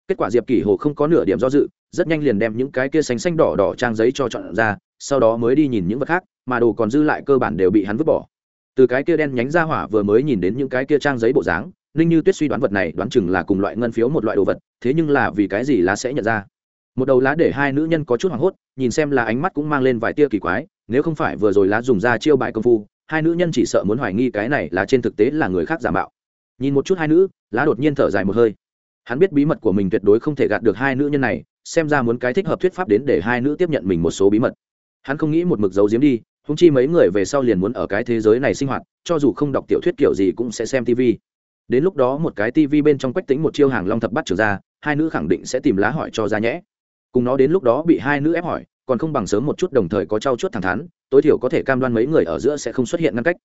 Kết quả diệp kỷ hồ không có nửa điểm do dự, rất nhanh liền đem những cái kia xanh xanh đỏ đỏ trang giấy cho chọn ra, sau đó mới đi nhìn những vật khác, mà đồ còn dư lại cơ bản đều bị hắn vứt bỏ. Từ cái kia đen nhánh ra hỏa vừa mới nhìn đến những cái kia trang giấy bộ dáng, ninh như tuyết suy đoán vật này đoán chừng là cùng loại ngân phiếu một loại đồ vật, thế nhưng là vì cái gì lá sẽ nhận ra? Một đầu lá để hai nữ nhân có chút hoảng hốt, nhìn xem là ánh mắt cũng mang lên vài tia kỳ quái, nếu không phải vừa rồi lá dùng ra chiêu bài công phu hai nữ nhân chỉ sợ muốn hoài nghi cái này là trên thực tế là người khác giả mạo. Nhìn một chút hai nữ, lá đột nhiên thở dài một hơi. Hắn biết bí mật của mình tuyệt đối không thể gạt được hai nữ nhân này, xem ra muốn cái thích hợp thuyết pháp đến để hai nữ tiếp nhận mình một số bí mật. Hắn không nghĩ một mực giấu giếm đi húng chi mấy người về sau liền muốn ở cái thế giới này sinh hoạt, cho dù không đọc tiểu thuyết kiểu gì cũng sẽ xem tv đến lúc đó một cái tv bên trong quách tính một chiêu hàng long thập bắt trở ra, hai nữ khẳng định sẽ tìm lá hỏi cho ra nhẽ. Cùng nó đến lúc đó bị hai nữ ép hỏi còn không bằng sớm một chút đồng thời có trao chuốt thẳng thắn, tối thiểu có thể cam đoan mấy người ở giữa sẽ không xuất hiện ngăn cách.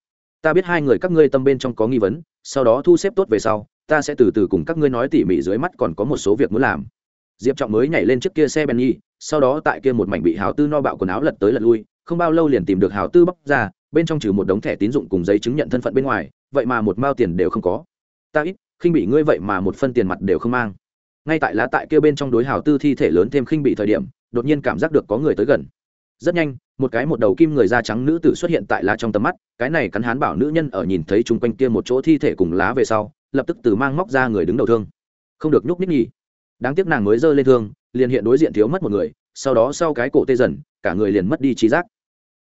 Ta biết hai người các ngươi tâm bên trong có nghi vấn, sau đó thu xếp tốt về sau, ta sẽ từ từ cùng các ngươi nói tỉ mỉ dưới mắt còn có một số việc muốn làm. Diệp trọng mới nhảy lên trước kia xe benny, sau đó tại kia một mảnh bị hào tư no bạo quần áo lật tới lật lui, không bao lâu liền tìm được hào tư bóc ra, bên trong trừ một đống thẻ tín dụng cùng giấy chứng nhận thân phận bên ngoài, vậy mà một mao tiền đều không có. Ta ít, khinh bị ngươi vậy mà một phân tiền mặt đều không mang. Ngay tại lá tại kia bên trong đối hào tư thi thể lớn thêm khinh bị thời điểm đột nhiên cảm giác được có người tới gần. Rất nhanh, một cái một đầu kim người da trắng nữ tử xuất hiện tại lá trong tầm mắt, cái này cắn hán bảo nữ nhân ở nhìn thấy chung quanh kia một chỗ thi thể cùng lá về sau, lập tức từ mang móc ra người đứng đầu thương. Không được nhúc nhích nhỉ. Đáng tiếc nàng mới giơ lên thương, liền hiện đối diện thiếu mất một người, sau đó sau cái cổ tê dần, cả người liền mất đi trí giác.